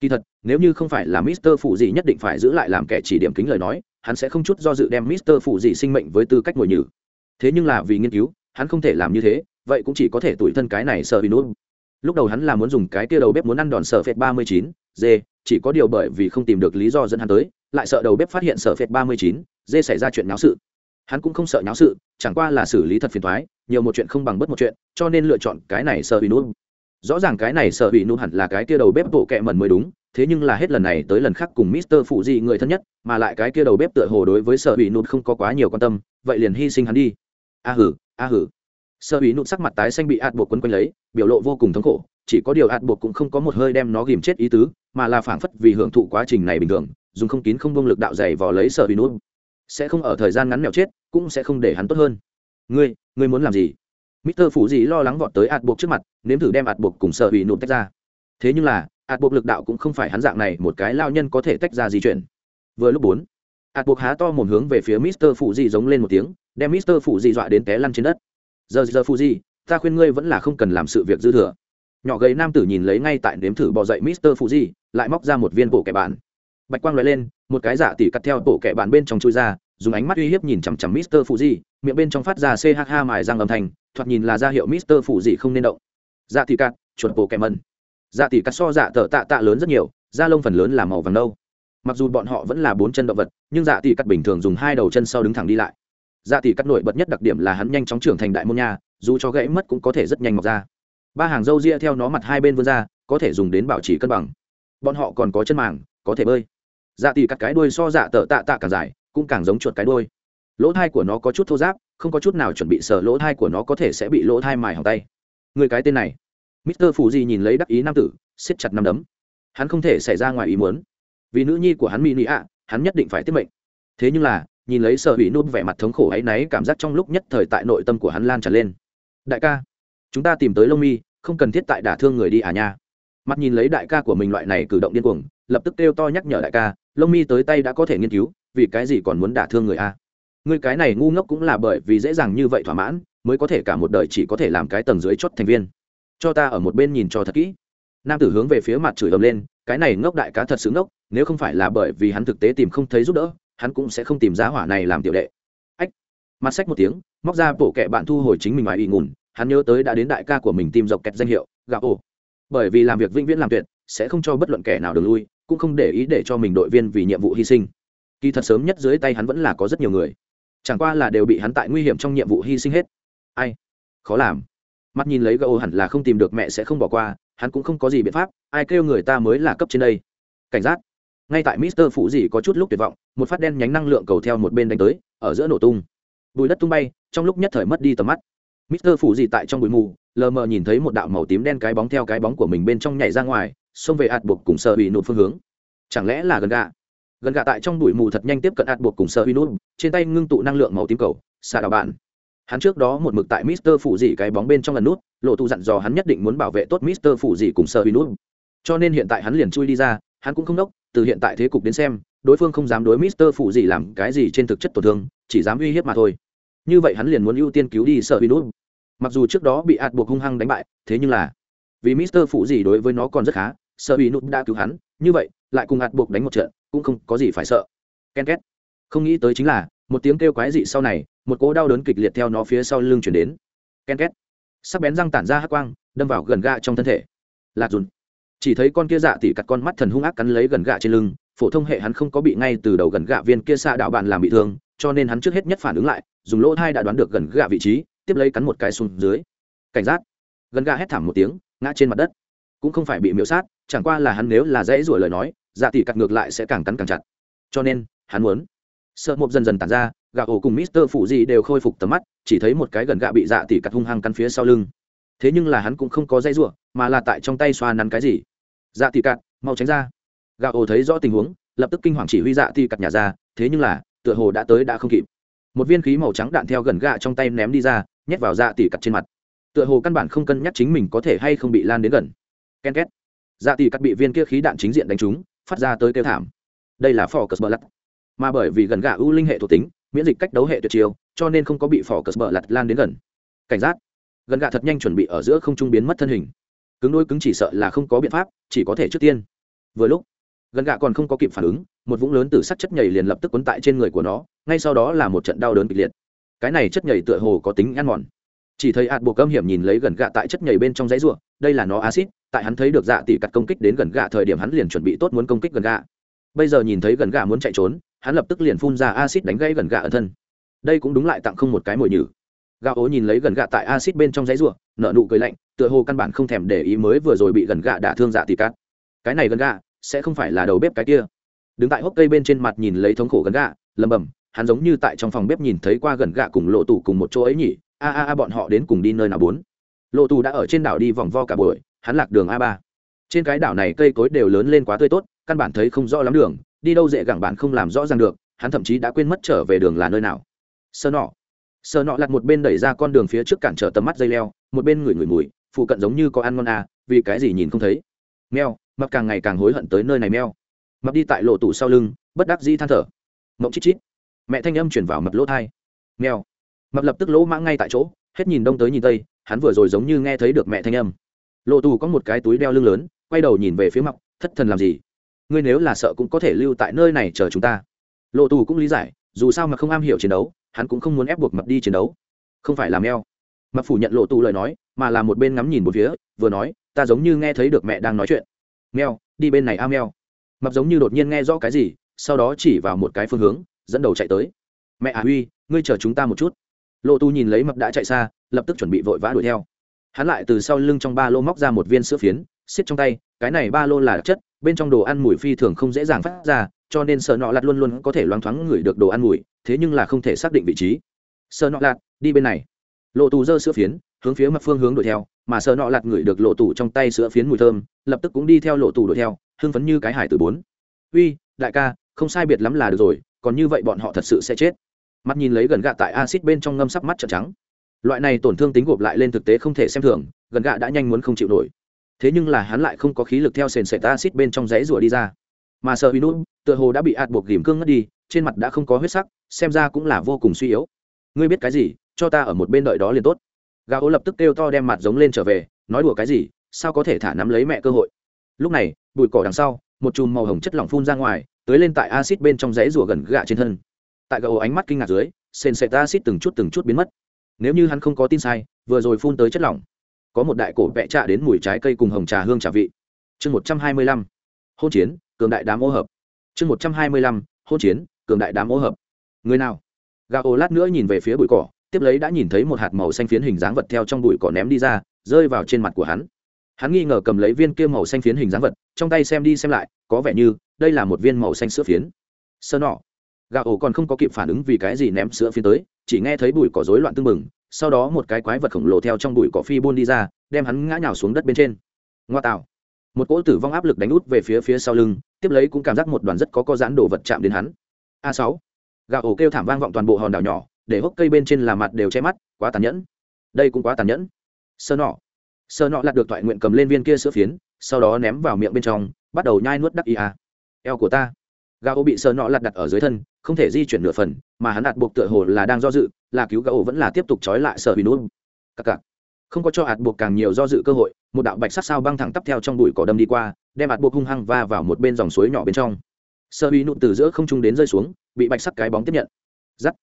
Kỳ thật, nếu như không phải là mister phụ dị nhất định phải giữ lại làm kẻ chỉ điểm kính lời nói, hắn sẽ không chút do dự đem mister phụ dị sinh mệnh với tư cách ngồi nhử. Thế nhưng là vì nghiên cứu, hắn không thể làm như thế, vậy cũng chỉ có thể tủi thân cái này sợ bị nốt. Lúc đầu hắn là muốn dùng cái kia đầu bếp muốn ăn đòn sợ phệt ba mươi chín d chỉ có điều bởi vì không tìm được lý do dẫn hắn tới lại sợ đầu bếp phát hiện sở phệt ba mươi chín dê xảy ra chuyện nháo sự hắn cũng không sợ nháo sự chẳng qua là xử lý thật phiền thoái nhiều một chuyện không bằng bất một chuyện cho nên lựa chọn cái này sợ bị nút rõ ràng cái này sợ bị nút hẳn là cái kia đầu bếp bộ kẹ mần mới đúng thế nhưng là hết lần này tới lần khác cùng Mister phụ gì người thân nhất, mà lại cái kia đầu bếp tựa hồ đối với Sở Bị Nụt không có quá nhiều quan tâm, vậy liền hy sinh hắn đi. A hử, a hử. Sở Bị Nụt sắc mặt tái xanh bị ạt buộc quấn quanh lấy, biểu lộ vô cùng thống khổ, chỉ có điều ạt buộc cũng không có một hơi đem nó ghìm chết ý tứ, mà là phảng phất vì hưởng thụ quá trình này bình thường, dùng không kín không bông lực đạo dày vò lấy Sở Bị Nụt. Sẽ không ở thời gian ngắn mèo chết, cũng sẽ không để hắn tốt hơn. Ngươi, ngươi muốn làm gì? Mister phủ gì lo lắng vọt tới ạt buộc trước mặt, nếm thử đem ạt buộc cùng Sở Bị Nụt tách ra. Thế nhưng là, ạt buộc lực đạo cũng không phải hắn dạng này một cái lao nhân có thể tách ra di chuyển vừa lúc bốn ạt buộc há to một hướng về phía mister phủ di giống lên một tiếng đem mister phủ di dọa đến té lăn trên đất giờ giờ phủ di ta khuyên ngươi vẫn là không cần làm sự việc dư thừa nhỏ gầy nam tử nhìn lấy ngay tại nếm thử bò dậy mister phủ di lại móc ra một viên bộ kẻ bản bạch quang loại lên, một cái giả tỷ cắt theo bộ kẻ bàn bên trong chui ra, dùng ánh mắt uy hiếp nhìn chằm chằm mister phụ di miệng bên trong phát ra ch mài răng âm thanh, thoạt nhìn là ra hiệu mister phụ di không nên động. Dạ tỷ cắt, chuột bộ kẻ mần dạ tỷ cắt so dạ tờ tạ tạ lớn rất nhiều, da lông phần lớn là màu vàng nâu. Mặc dù bọn họ vẫn là bốn chân động vật, nhưng dạ tỷ cắt bình thường dùng hai đầu chân sau đứng thẳng đi lại. Dạ tỷ cắt nổi bật nhất đặc điểm là hắn nhanh chóng trưởng thành đại môn nha, dù cho gãy mất cũng có thể rất nhanh mọc ra. Ba hàng râu ria theo nó mặt hai bên vươn ra, có thể dùng đến bảo trì cân bằng. Bọn họ còn có chân màng, có thể bơi dạ tỷ cắt cái đuôi so dạ tờ tạ tạ càng dài, cũng càng giống chuột cái đuôi. Lỗ thai của nó có chút thô giáp không có chút nào chuẩn bị sờ lỗ thai của nó có thể sẽ bị lỗ thai mài hỏng tay. Người cái tên này, mister phù di nhìn lấy đắc ý nam tử, siết chặt năm đấm. Hắn không thể xảy ra ngoài ý muốn. Vì nữ nhi của hắn mỹ nị ạ, hắn nhất định phải tiếp mệnh. Thế nhưng là, nhìn lấy sợ bị nôn vẻ mặt thống khổ ấ y náy, cảm giác trong lúc nhất thời tại nội tâm của hắn lan tràn lên. Đại ca, chúng ta tìm tới lông mi, không cần thiết tại đả thương người đi à nha. Mặt nhìn lấy đại ca của mình loại này cử động điên cuồng, lập tức kêu to nhắc nhở đại ca lông mi tới tay đã có thể nghiên cứu, vì cái gì còn muốn đả thương người a? Người cái này ngu ngốc cũng là bởi vì dễ dàng như vậy thỏa mãn, mới có thể cả một đời chỉ có thể làm cái tầng dưới chót thành viên. Cho ta ở một bên nhìn cho thật kỹ. Nam tử hướng về phía mặt chửi ầm lên, cái này ngốc đại cá thật xứng ngốc, nếu không phải là bởi vì hắn thực tế tìm không thấy giúp đỡ, hắn cũng sẽ không tìm giá hỏa này làm tiểu đệ. Ách, mặt sách một tiếng, móc ra bộ kệ bạn thu hồi chính mình ngoài ý ngùn, hắn nhớ tới đã đến đại ca của mình tìm dọc kẹt danh hiệu, gạo ổ. Bởi vì làm việc vĩnh viễn làm tuyệt, sẽ không cho bất luận kẻ nào được lui cũng không để ý để cho mình đội viên vì nhiệm vụ hy sinh. Kỳ thật sớm nhất dưới tay hắn vẫn là có rất nhiều người. Chẳng qua là đều bị hắn tại nguy hiểm trong nhiệm vụ hy sinh hết. Ai? Khó làm. Mắt nhìn lấy gạo hẳn là không tìm được mẹ sẽ không bỏ qua, hắn cũng không có gì biện pháp, ai kêu người ta mới là cấp trên đây? Cảnh giác. Ngay tại mister phụ dị có chút lúc tuyệt vọng, một phát đen nhánh năng lượng cầu theo một bên đánh tới, ở giữa nổ tung. Bùi đất tung bay, trong lúc nhất thời mất đi tầm mắt. Mister phụ dị tại trong bụi mù, lờ mờ nhìn thấy một đạo màu tím đen cái bóng theo cái bóng của mình bên trong nhảy ra ngoài xông về ạt buộc cùng sợ bị nụt phương hướng. Chẳng lẽ là gần gà? Gần gà tại trong bụi mù thật nhanh tiếp cận ạt buộc cùng sợ bị nụt, trên tay ngưng tụ năng lượng màu tím cầu, xạ đạo bạn. Hắn trước đó một mực tại mister phụ dị cái bóng bên trong lần nút, lộ tụ dặn dò hắn nhất định muốn bảo vệ tốt mister phụ dị cùng sợ bị nụt. Cho nên hiện tại hắn liền chui đi ra, hắn cũng không đốc, từ hiện tại thế cục đến xem, đối phương không dám đối mister phụ dị làm cái gì trên thực chất tổn thương, chỉ dám uy hiếp mà thôi. Như vậy hắn liền muốn ưu tiên cứu đi sợ bị nút mặc dù trước đó bị ạt buộc hung hăng đánh bại, thế nhưng là vì mister phụ dị đối với nó còn rất khá sợ bị nụt đã cứu hắn, như vậy, lại cùng ạt buộc đánh một trận, cũng không có gì phải sợ. Ken két. Không nghĩ tới chính là, một tiếng kêu quái dị sau này, một cỗ đau đớn kịch liệt theo nó phía sau lưng chuyển đến. Ken két. Sắc bén răng tản ra hắc quang, đâm vào gần gạ trong thân thể. Lạc dùn. Chỉ thấy con kia dạ tỉ cặt con mắt thần hung ác cắn lấy gần gạ trên lưng, phổ thông hệ hắn không có bị ngay từ đầu gần gạ viên kia xạ đạo bạn làm bị thương, cho nên hắn trước hết nhất phản ứng lại, dùng lỗ thai đã đoán được gần gạ vị trí, tiếp lấy cắn một cái xuống dưới. Cảnh giác. Gần gạ hét thảm một tiếng, ngã trên mặt đất cũng không phải bị miễu sát, chẳng qua là hắn nếu là dễ rủa lời nói dạ tỷ cặt ngược lại sẽ càng cắn càng chặt. Cho nên, hắn muốn. Sợ mộp dần dần tàn ra, gà ổ cùng mister phụ gì đều khôi phục tầm mắt, chỉ thấy một cái gần gạ bị dạ tỷ cặt hung hăng căn phía sau lưng. Thế nhưng là hắn cũng không có dây rủa, mà là tại trong tay xoa nắn cái gì. Dạ tỷ cặt, mau tránh ra. Gà ổ thấy rõ tình huống, lập tức kinh hoàng chỉ huy dạ tỷ cặt nhà ra, thế nhưng là, tựa hồ đã tới đã không kịp. Một viên khí màu trắng đạn theo gần gạ trong tay ném đi ra, nhét vào dạ tỷ cặt trên mặt. Tựa hồ căn bản không cân nhắc chính mình có thể hay không bị lan đến gần ken két. Dạ tỷ cắt bị viên kia khí đạn chính diện đánh trúng, phát ra tới kêu thảm. Đây là phò cờ bờ lặt mà bởi vì gần gạ ưu linh hệ thuộc tính, miễn dịch cách đấu hệ tuyệt chiêu, cho nên không có bị phò cờ bờ lặt lan đến gần. Cảnh giác. Gần gạ thật nhanh chuẩn bị ở giữa không trung biến mất thân hình. Cứng đôi cứng chỉ sợ là không có biện pháp, chỉ có thể trước tiên. Vừa lúc, gần gạ còn không có kịp phản ứng, một vũng lớn từ sắc chất nhảy liền lập tức quấn tại trên người của nó, ngay sau đó là một trận đau đớn kịch liệt. Cái này chất nhảy tựa hồ có tính ăn mòn chỉ thấy ạt bộ cơm hiểm nhìn lấy gần gạ tại chất nhảy bên trong giấy n đây là nó acid tại hắn thấy được dạ tỷ cặt công kích đến gần gạ thời điểm hắn liền chuẩn bị tốt muốn công kích gần gạ. Bây giờ nhìn thấy gần gạ muốn chạy trốn, hắn lập tức liền phun ra acid đánh gãy gần gạ ở thân. Đây cũng đúng lại tặng không một cái mồi nhử. Gà ố nhìn lấy gần gạ tại acid bên trong giấy n nợ nụ cười lạnh, tựa hồ căn bản không thèm để ý mới vừa rồi bị gần gạ đả thương dạ tỷ cát cái này gần gạ, sẽ không phải là đầu bếp cái kia. Đứng tại hốc cây bên trên mặt nhìn lấy thống khổ gần gạ lầm bầm hắn giống như tại trong phòng bếp nhìn thấy qua gần gạ cùng lộ tủ cùng một chỗ ấy nhỉ a a a, bọn họ đến cùng đi nơi nào bốn? Lộ tù đã ở trên đảo đi vòng vo cả buổi, hắn lạc đường a ba. Trên cái đảo này cây cối đều lớn lên quá tươi tốt, căn bản thấy không rõ lắm đường, đi đâu dễ gẳng bạn không làm rõ ràng được, hắn thậm chí đã quên mất trở về đường là nơi nào. Sơ nọ. Sơ nọ lặt một bên đẩy ra con đường phía trước cản trở tầm mắt dây leo, một bên ngửi ngửi mùi, phụ cận giống như có ăn ngon à vì cái gì nhìn không thấy. Meo mập càng ngày càng hối hận tới nơi này meo mập đi tại lộ tủ sau lưng, bất đắc dĩ than thở. Mộng chít chít. Mẹ thanh âm chuyển vào mập lỗ thai. Meo mập lập tức lỗ mãng ngay tại chỗ, hết nhìn đông tới nhìn tây, hắn vừa rồi giống như nghe thấy được mẹ thanh âm. Lộ tù có một cái túi đeo lưng lớn, quay đầu nhìn về phía mập thất thần làm gì? Ngươi nếu là sợ cũng có thể lưu tại nơi này chờ chúng ta. Lộ tù cũng lý giải, dù sao mà không am hiểu chiến đấu, hắn cũng không muốn ép buộc mập đi chiến đấu. Không phải làm eo. Mập phủ nhận lộ tù lời nói, mà là một bên ngắm nhìn một phía, vừa nói, ta giống như nghe thấy được mẹ đang nói chuyện. Mèo đi bên này a mèo mập giống như đột nhiên nghe rõ cái gì, sau đó chỉ vào một cái phương hướng, dẫn đầu chạy tới. Mẹ à huy, ngươi chờ chúng ta một chút lộ tu nhìn lấy mập đã chạy xa, lập tức chuẩn bị vội vã đuổi theo. Hắn lại từ sau lưng trong ba lô móc ra một viên sữa phiến, xiết trong tay, cái này ba lô là đặc chất, bên trong đồ ăn mùi phi thường không dễ dàng phát ra, cho nên sợ nọ lạt luôn luôn có thể loáng thoáng ngửi được đồ ăn mùi, thế nhưng là không thể xác định vị trí. Sợ nọ lạt, đi bên này. Lộ tù dơ sữa phiến, hướng phía mặt phương hướng đuổi theo, mà sợ nọ lạt ngửi được lộ tù trong tay sữa phiến mùi thơm, lập tức cũng đi theo lộ tù đuổi theo, hưng phấn như cái hải từ bốn. Uy, đại ca, không sai biệt lắm là được rồi, còn như vậy bọn họ thật sự sẽ chết mắt nhìn lấy gần gạ tại acid bên trong ngâm sắp mắt trợn trắng. Loại này tổn thương tính gộp lại lên thực tế không thể xem thường, gần gạ đã nhanh muốn không chịu nổi. Thế nhưng là hắn lại không có khí lực theo sền sệt acid bên trong giấy rủa đi ra. Mà sợ huy nút tựa hồ đã bị ạt buộc ghìm cương ngất đi, trên mặt đã không có huyết sắc, xem ra cũng là vô cùng suy yếu. Ngươi biết cái gì, cho ta ở một bên đợi đó liền tốt. Gà ố lập tức kêu to đem mặt giống lên trở về, nói đùa cái gì, sao có thể thả nắm lấy mẹ cơ hội. Lúc này, bụi cỏ đằng sau, một chùm màu hồng chất lỏng phun ra ngoài tới lên tại acid bên trong dãy rùa gần gạ trên thân tại gà ố ánh mắt kinh ngạc dưới, sền sệt acid từng chút từng chút biến mất. Nếu như hắn không có tin sai, vừa rồi phun tới chất lỏng. Có một đại cổ vẽ trạ đến mùi trái cây cùng hồng trà hương trà vị. Chương một trăm hai mươi lăm, hôn chiến, cường đại đám ô hợp. Chương một trăm hai mươi lăm, hôn chiến, cường đại đám ô hợp. Người nào? Gà ô lát nữa nhìn về phía bụi cỏ, tiếp lấy đã nhìn thấy một hạt màu xanh phiến hình dáng vật theo trong bụi cỏ ném đi ra, rơi vào trên mặt của hắn. Hắn nghi ngờ cầm lấy viên kia màu xanh phiến hình dáng vật, trong tay xem đi xem lại, có vẻ như đây là một viên màu xanh sữa phiến. Sơ nọ gà ổ còn không có kịp phản ứng vì cái gì ném sữa phiến tới, chỉ nghe thấy bụi cỏ rối loạn tưng bừng, sau đó một cái quái vật khổng lồ theo trong bụi cỏ phi buôn đi ra, đem hắn ngã nhào xuống đất bên trên. Ngoa tạo. Một cỗ tử vong áp lực đánh út về phía phía sau lưng, tiếp lấy cũng cảm giác một đoàn rất có có dán đồ vật chạm đến hắn. A sáu. Gà ổ kêu thảm vang vọng toàn bộ hòn đảo nhỏ, để hốc cây bên trên là mặt đều che mắt, quá tàn nhẫn. Đây cũng quá tàn nhẫn. Sơ nọ. Sơ nọ lặt được thoại nguyện cầm lên viên kia sữa phiến, sau đó ném vào miệng bên trong, bắt đầu nhai nuốt đắc ý a eo của ta. Gà ổ bị sơ nọ lặt đặt ở dưới thân không thể di chuyển nửa phần, mà hắn đạt buộc tựa hồ là đang do dự, là cứu gà ổ vẫn là tiếp tục trói lại sợ bị nút cặc cặc. Không có cho hạt buộc càng nhiều do dự cơ hội, một đạo bạch sắc sao băng thẳng tắp theo trong bụi cỏ đâm đi qua, đem hạt buộc hung hăng va vào một bên dòng suối nhỏ bên trong. Sơ bị nụt từ giữa không trung đến rơi xuống, bị bạch sắc cái bóng tiếp nhận. Giắt.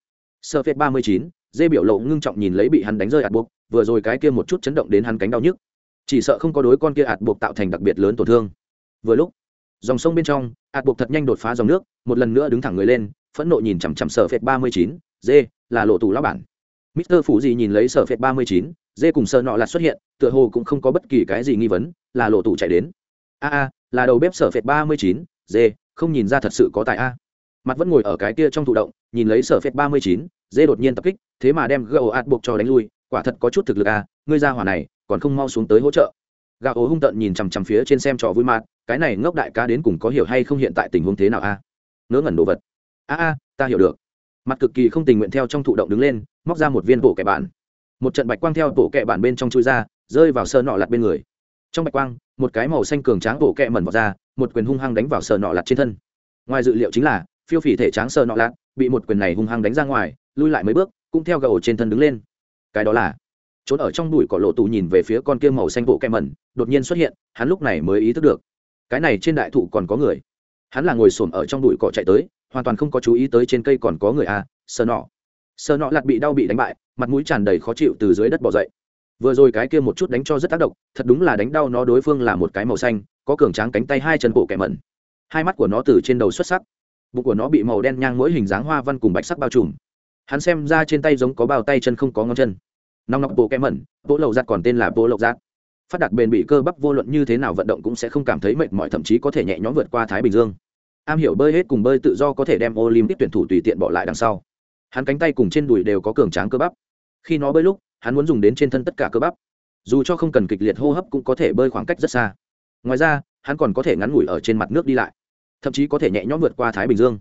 Sơ phết ba mươi chín, dê biểu lộ ngưng trọng nhìn lấy bị hắn đánh rơi hạt buộc, vừa rồi cái kia một chút chấn động đến hắn cánh đau nhức. Chỉ sợ không có đối con kia hạt buộc tạo thành đặc biệt lớn tổn thương. Vừa lúc, dòng sông bên trong, hạt buộc thật nhanh đột phá dòng nước, một lần nữa đứng thẳng người lên phẫn nộ nhìn chằm chằm sở phệt ba mươi chín dê là lộ tù lão bản. Mister phủ gì nhìn lấy sở phệt ba mươi chín dê cùng sợ nọ lạt xuất hiện, tựa hồ cũng không có bất kỳ cái gì nghi vấn, là lộ tù chạy đến. A a, là đầu bếp sở phệt ba mươi chín dê không nhìn ra thật sự có tài a. Mặt vẫn ngồi ở cái kia trong thụ động, nhìn lấy sở phệt ba mươi chín dê đột nhiên tập kích, thế mà đem gạo ạt buộc cho đánh lui, quả thật có chút thực lực a, ngươi ra hỏa này, còn không mau xuống tới hỗ trợ. Gạo ố hung tận nhìn chằm chằm phía trên xem trò vui mạt, cái này ngốc đại ca đến cùng có hiểu hay không hiện tại tình huống thế nào a. Ngớ ngẩn đồ vật a a, ta hiểu được. Mặt cực kỳ không tình nguyện theo trong thụ động đứng lên, móc ra một viên bộ kẻ bản. Một trận bạch quang theo bộ kẻ bản bên trong chui ra, rơi vào sơ nọ lặt bên người. Trong bạch quang, một cái màu xanh cường tráng bộ kẹ mẩn vào ra, một quyền hung hăng đánh vào sờ nọ lặt trên thân. Ngoài dự liệu chính là, phiêu phỉ thể tráng sờ nọ lặt bị một quyền này hung hăng đánh ra ngoài, lui lại mấy bước, cũng theo gầu trên thân đứng lên. Cái đó là, trốn ở trong đùi cỏ lộ tù nhìn về phía con kia màu xanh bộ kẹ mẩn, đột nhiên xuất hiện, hắn lúc này mới ý thức được. Cái này trên đại thụ còn có người hắn là ngồi xổm ở trong đùi cỏ chạy tới, hoàn toàn không có chú ý tới trên cây còn có người a sờ nọ. Sờ nọ lạt bị đau bị đánh bại, mặt mũi tràn đầy khó chịu từ dưới đất bỏ dậy. Vừa rồi cái kia một chút đánh cho rất tác động, thật đúng là đánh đau nó đối phương là một cái màu xanh, có cường tráng cánh tay hai chân bộ kẻ mẩn. Hai mắt của nó từ trên đầu xuất sắc, bụng của nó bị màu đen nhang mỗi hình dáng hoa văn cùng bạch sắc bao trùm. Hắn xem ra trên tay giống có bao tay chân không có ngón chân. Nòng nọc bộ kẻ mẩn, bộ lậu giặt còn tên là bộ lậu giặt phát đạt bền bị cơ bắp vô luận như thế nào vận động cũng sẽ không cảm thấy mệt mỏi, thậm chí có thể nhẹ nhõm vượt qua thái bình dương. Am hiểu bơi hết cùng bơi tự do có thể đem olympic tuyển thủ tùy tiện bỏ lại đằng sau. Hắn cánh tay cùng trên đùi đều có cường tráng cơ bắp. Khi nó bơi lúc, hắn muốn dùng đến trên thân tất cả cơ bắp. Dù cho không cần kịch liệt hô hấp cũng có thể bơi khoảng cách rất xa. Ngoài ra, hắn còn có thể ngắn ngủi ở trên mặt nước đi lại, thậm chí có thể nhẹ nhõm vượt qua thái bình dương.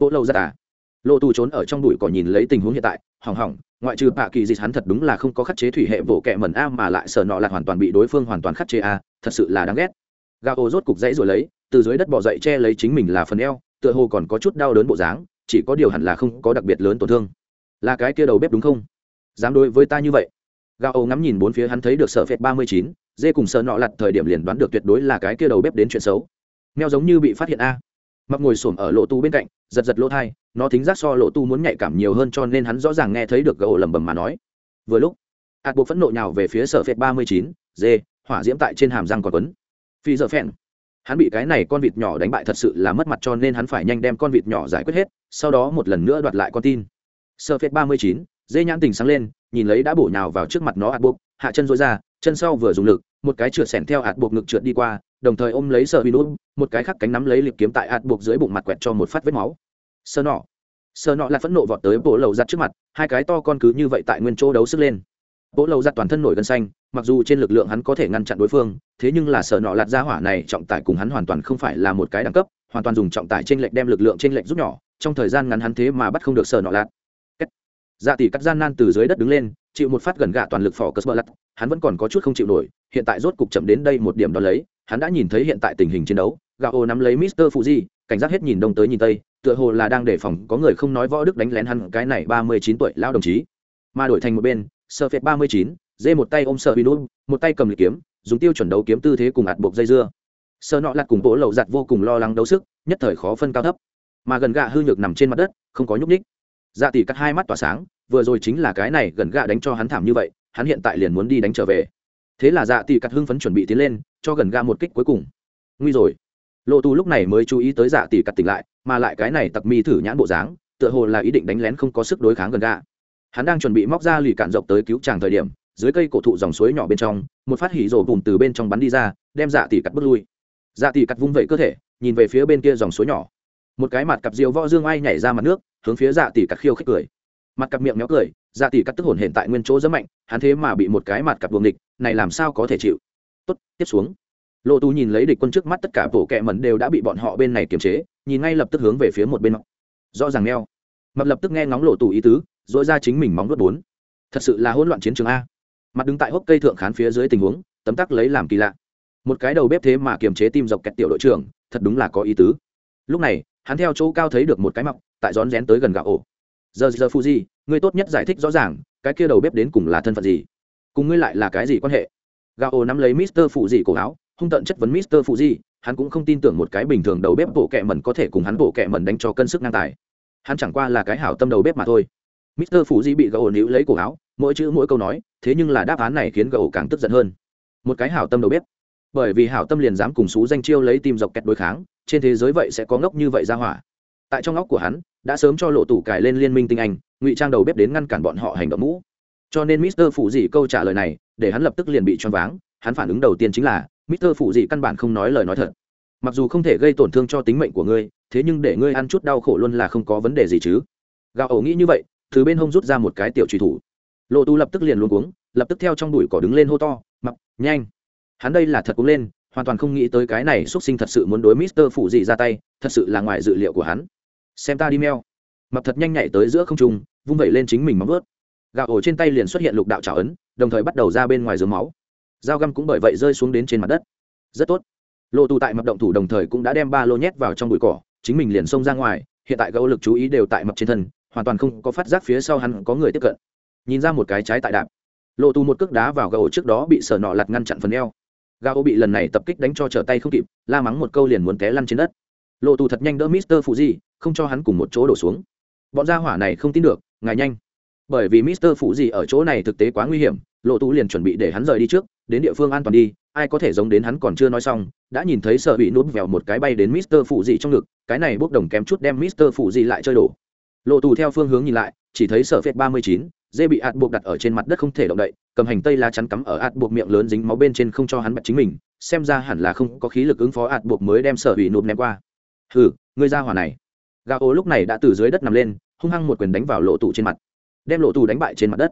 Bộ lâu ra à? Lộ tù trốn ở trong đùi cỏ nhìn lấy tình huống hiện tại, hỏng hỏng ngoại trừ bạ kỳ dịch, hắn thật đúng là không có khắc chế thủy hệ vỗ kẹ mẩn a mà lại sợ nọ là hoàn toàn bị đối phương hoàn toàn khắc chế a, thật sự là đáng ghét. Gà ô rốt cục dãy rồi lấy, từ dưới đất bỏ dậy che lấy chính mình là phần eo, tựa hồ còn có chút đau đớn bộ dáng, chỉ có điều hẳn là không có đặc biệt lớn tổn thương. Là cái kia đầu bếp đúng không? Dám đối với ta như vậy. Gà ô ngắm nhìn bốn phía hắn thấy được sợ phệt ba mươi chín, dê cùng sợ nọ lặt thời điểm liền đoán được tuyệt đối là cái kia đầu bếp đến chuyện xấu. Meo giống như bị phát hiện a mặc ngồi xổm ở lộ tu bên cạnh, giật giật lỗ thai, nó thính giác so lộ tu muốn nhạy cảm nhiều hơn cho nên hắn rõ ràng nghe thấy được gỗ lầm bầm mà nói. Vừa lúc ạt buộc phẫn nộ nhào về phía sở phệt ba mươi chín d hỏa diễm tại trên hàm răng còn tuấn phi giờ phèn hắn bị cái này con vịt nhỏ đánh bại thật sự là mất mặt cho nên hắn phải nhanh đem con vịt nhỏ giải quyết hết, sau đó một lần nữa đoạt lại con tin. Sơ phết ba mươi chín, dê nhãn tình sáng lên, nhìn lấy đã bổ nhào vào trước mặt nó ạt buộc hạ chân dối ra, chân sau vừa dùng lực một cái trượt sẻn theo ạt buộc ngực trượt đi qua, đồng thời ôm lấy sợ bị nút, một cái khác cánh nắm lấy liệp kiếm tại ạt buộc dưới bụng mặt quẹt cho một phát vết máu. Sơ nọ. Sơ nọ là phẫn nộ vọt tới bộ lầu giặt trước mặt, hai cái to con cứ như vậy tại nguyên chỗ đấu sức lên. Bộ lầu giặt toàn thân nổi gân xanh, mặc dù trên lực lượng hắn có thể ngăn chặn đối phương, thế nhưng là sợ nọ lạt ra hỏa này trọng tải cùng hắn hoàn toàn không phải là một cái đẳng cấp, hoàn toàn dùng trọng tải trên lệnh đem lực lượng trên lệnh rút nhỏ, trong thời gian ngắn hắn thế mà bắt không được sợ nọ lạt. Dạ tỷ cắt gian nan từ dưới đất đứng lên, chịu một phát gần gạ toàn lực phỏ cất bờ lặt hắn vẫn còn có chút không chịu nổi hiện tại rốt cục chậm đến đây một điểm đó lấy, hắn đã nhìn thấy hiện tại tình hình chiến đấu, gao ô nắm lấy mister fuji, cảnh giác hết nhìn đông tới nhìn tây, tựa hồ là đang đề phòng có người không nói võ đức đánh lén hắn cái này ba mươi chín tuổi lao đồng chí. Mà đổi thành một bên sơ phết ba mươi chín, dê một tay ôm sợ bị nút một tay cầm lịch kiếm, dùng tiêu chuẩn đấu kiếm tư thế cùng ạt buộc dây dưa. Sợ nọ lặt cùng bộ lầu giặt vô cùng lo lắng đấu sức, nhất thời khó phân cao thấp. Mà gần gạ hư nhược nằm trên mặt đất, không có nhúc ních dạ tỷ cắt hai mắt tỏa sáng, vừa rồi chính là cái này gần gạ đánh cho hắn thảm như vậy, hắn hiện tại liền muốn đi đánh trở về thế là dạ tỷ cắt hưng phấn chuẩn bị tiến lên, cho gần gạ một kích cuối cùng. Nguy rồi. Lộ tu lúc này mới chú ý tới dạ tỷ cắt tỉnh lại, mà lại cái này tặc mi thử nhãn bộ dáng, tựa hồ là ý định đánh lén không có sức đối kháng gần gạ hắn đang chuẩn bị móc ra lì cạn dọc tới cứu chàng thời điểm, dưới cây cổ thụ dòng suối nhỏ bên trong, một phát hỉ rổ bùn từ bên trong bắn đi ra, đem dạ tỷ cắt bước lui. Dạ tỷ cắt vung vẩy cơ thể, nhìn về phía bên kia dòng suối nhỏ. Một cái mặt cặp diều võ dương ai nhảy ra mặt nước, hướng phía dạ tỷ cắt khiêu khích cười. Mặt cặp miệng nhó cười dạ tỷ cắt tức hồn hiện tại nguyên chỗ rất mạnh, hắn thế mà bị một cái mặt cặp buồng địch này làm sao có thể chịu? Tốt, tiếp xuống. Lộ tu nhìn lấy địch quân trước mắt tất cả bộ kẹ mẩn đều đã bị bọn họ bên này kiềm chế, nhìn ngay lập tức hướng về phía một bên. Mọc rõ ràng neo. Mập lập tức nghe ngóng lộ tù ý tứ dội ra chính mình móng đốt bốn. Thật sự là hỗn loạn chiến trường a. Mặt đứng tại hốc cây thượng khán phía dưới tình huống, tấm tắc lấy làm kỳ lạ. Một cái đầu bếp thế mà kiềm chế tim dọc kẹt tiểu đội trưởng, thật đúng là có ý tứ. Lúc này, hắn theo chỗ cao thấy được một cái mọc, tại rón rén tới gần gạo ổ. Giờ giờ fuji ngươi tốt nhất giải thích rõ ràng, cái kia đầu bếp đến cùng là thân phận gì? Cùng ngươi lại là cái gì quan hệ? Gạo ổ nắm lấy mister phụ gì cổ áo, hung tận chất vấn mister phụ gì hắn cũng không tin tưởng một cái bình thường đầu bếp bộ kẹ mẩn có thể cùng hắn bộ kẹ mẩn đánh cho cân sức ngang tài. Hắn chẳng qua là cái hảo tâm đầu bếp mà thôi. Mister phụ gì bị gạo níu lấy cổ áo, mỗi chữ mỗi câu nói, thế nhưng là đáp án này khiến gạo càng tức giận hơn. Một cái hảo tâm đầu bếp. Bởi vì hảo tâm liền dám cùng xú danh chiêu lấy tim dọc kẹt đối kháng, trên thế giới vậy sẽ có ngốc như vậy ra hỏa. Tại trong óc của hắn, đã sớm cho lộ tủ cải lên liên minh tinh anh, ngụy trang đầu bếp đến ngăn cản bọn họ hành động mũ cho nên mister phụ dị câu trả lời này, để hắn lập tức liền bị choáng váng. Hắn phản ứng đầu tiên chính là, mister phụ dị căn bản không nói lời nói thật. Mặc dù không thể gây tổn thương cho tính mệnh của ngươi, thế nhưng để ngươi ăn chút đau khổ luôn là không có vấn đề gì chứ. Gạo ẩu nghĩ như vậy, từ bên hông rút ra một cái tiểu trùy thủ. Lộ tu lập tức liền luôn cuống, lập tức theo trong đùi cỏ đứng lên hô to, mặc, nhanh. Hắn đây là thật cuống lên, hoàn toàn không nghĩ tới cái này xuất sinh thật sự muốn đối mister phụ dị ra tay, thật sự là ngoài dự liệu của hắn. Xem ta đi meo. Mập thật nhanh nhảy tới giữa không trung, vung vẩy lên chính mình móng vớt gạo ổ trên tay liền xuất hiện lục đạo trào ấn, đồng thời bắt đầu ra bên ngoài dưới máu. Dao găm cũng bởi vậy rơi xuống đến trên mặt đất. Rất tốt. Lộ tù tại mập động thủ đồng thời cũng đã đem ba lô nhét vào trong bụi cỏ, chính mình liền xông ra ngoài, hiện tại gấu lực chú ý đều tại mập trên thân, hoàn toàn không có phát giác phía sau hắn có người tiếp cận. Nhìn ra một cái trái tại đạp. Lộ tù một cước đá vào gấu trước đó bị sở nọ lặt ngăn chặn phần eo. Gao bị lần này tập kích đánh cho trở tay không kịp, la mắng một câu liền muốn té lăn trên đất. Lộ tù thật nhanh đỡ mister phụ di không cho hắn cùng một chỗ đổ xuống. Bọn gia hỏa này không tin được, ngài nhanh bởi vì mister phụ gì ở chỗ này thực tế quá nguy hiểm, lộ tú liền chuẩn bị để hắn rời đi trước, đến địa phương an toàn đi, ai có thể giống đến hắn còn chưa nói xong, đã nhìn thấy sợ bị núp vèo một cái bay đến mister phụ gì trong ngực, cái này bốc đồng kém chút đem mister phụ gì lại chơi đổ. Lộ tù theo phương hướng nhìn lại, chỉ thấy sở phết ba mươi chín, dê bị ạt buộc đặt ở trên mặt đất không thể động đậy, cầm hành tây lá chắn cắm ở ạt buộc miệng lớn dính máu bên trên không cho hắn bật chính mình, xem ra hẳn là không có khí lực ứng phó ạt buộc mới đem sở bị nuốt ném qua. Hừ ngươi ra hỏa này. Gà ô lúc này đã từ dưới đất nằm lên, hung hăng một quyền đánh vào lộ tụ trên mặt đem lộ tù đánh bại trên mặt đất.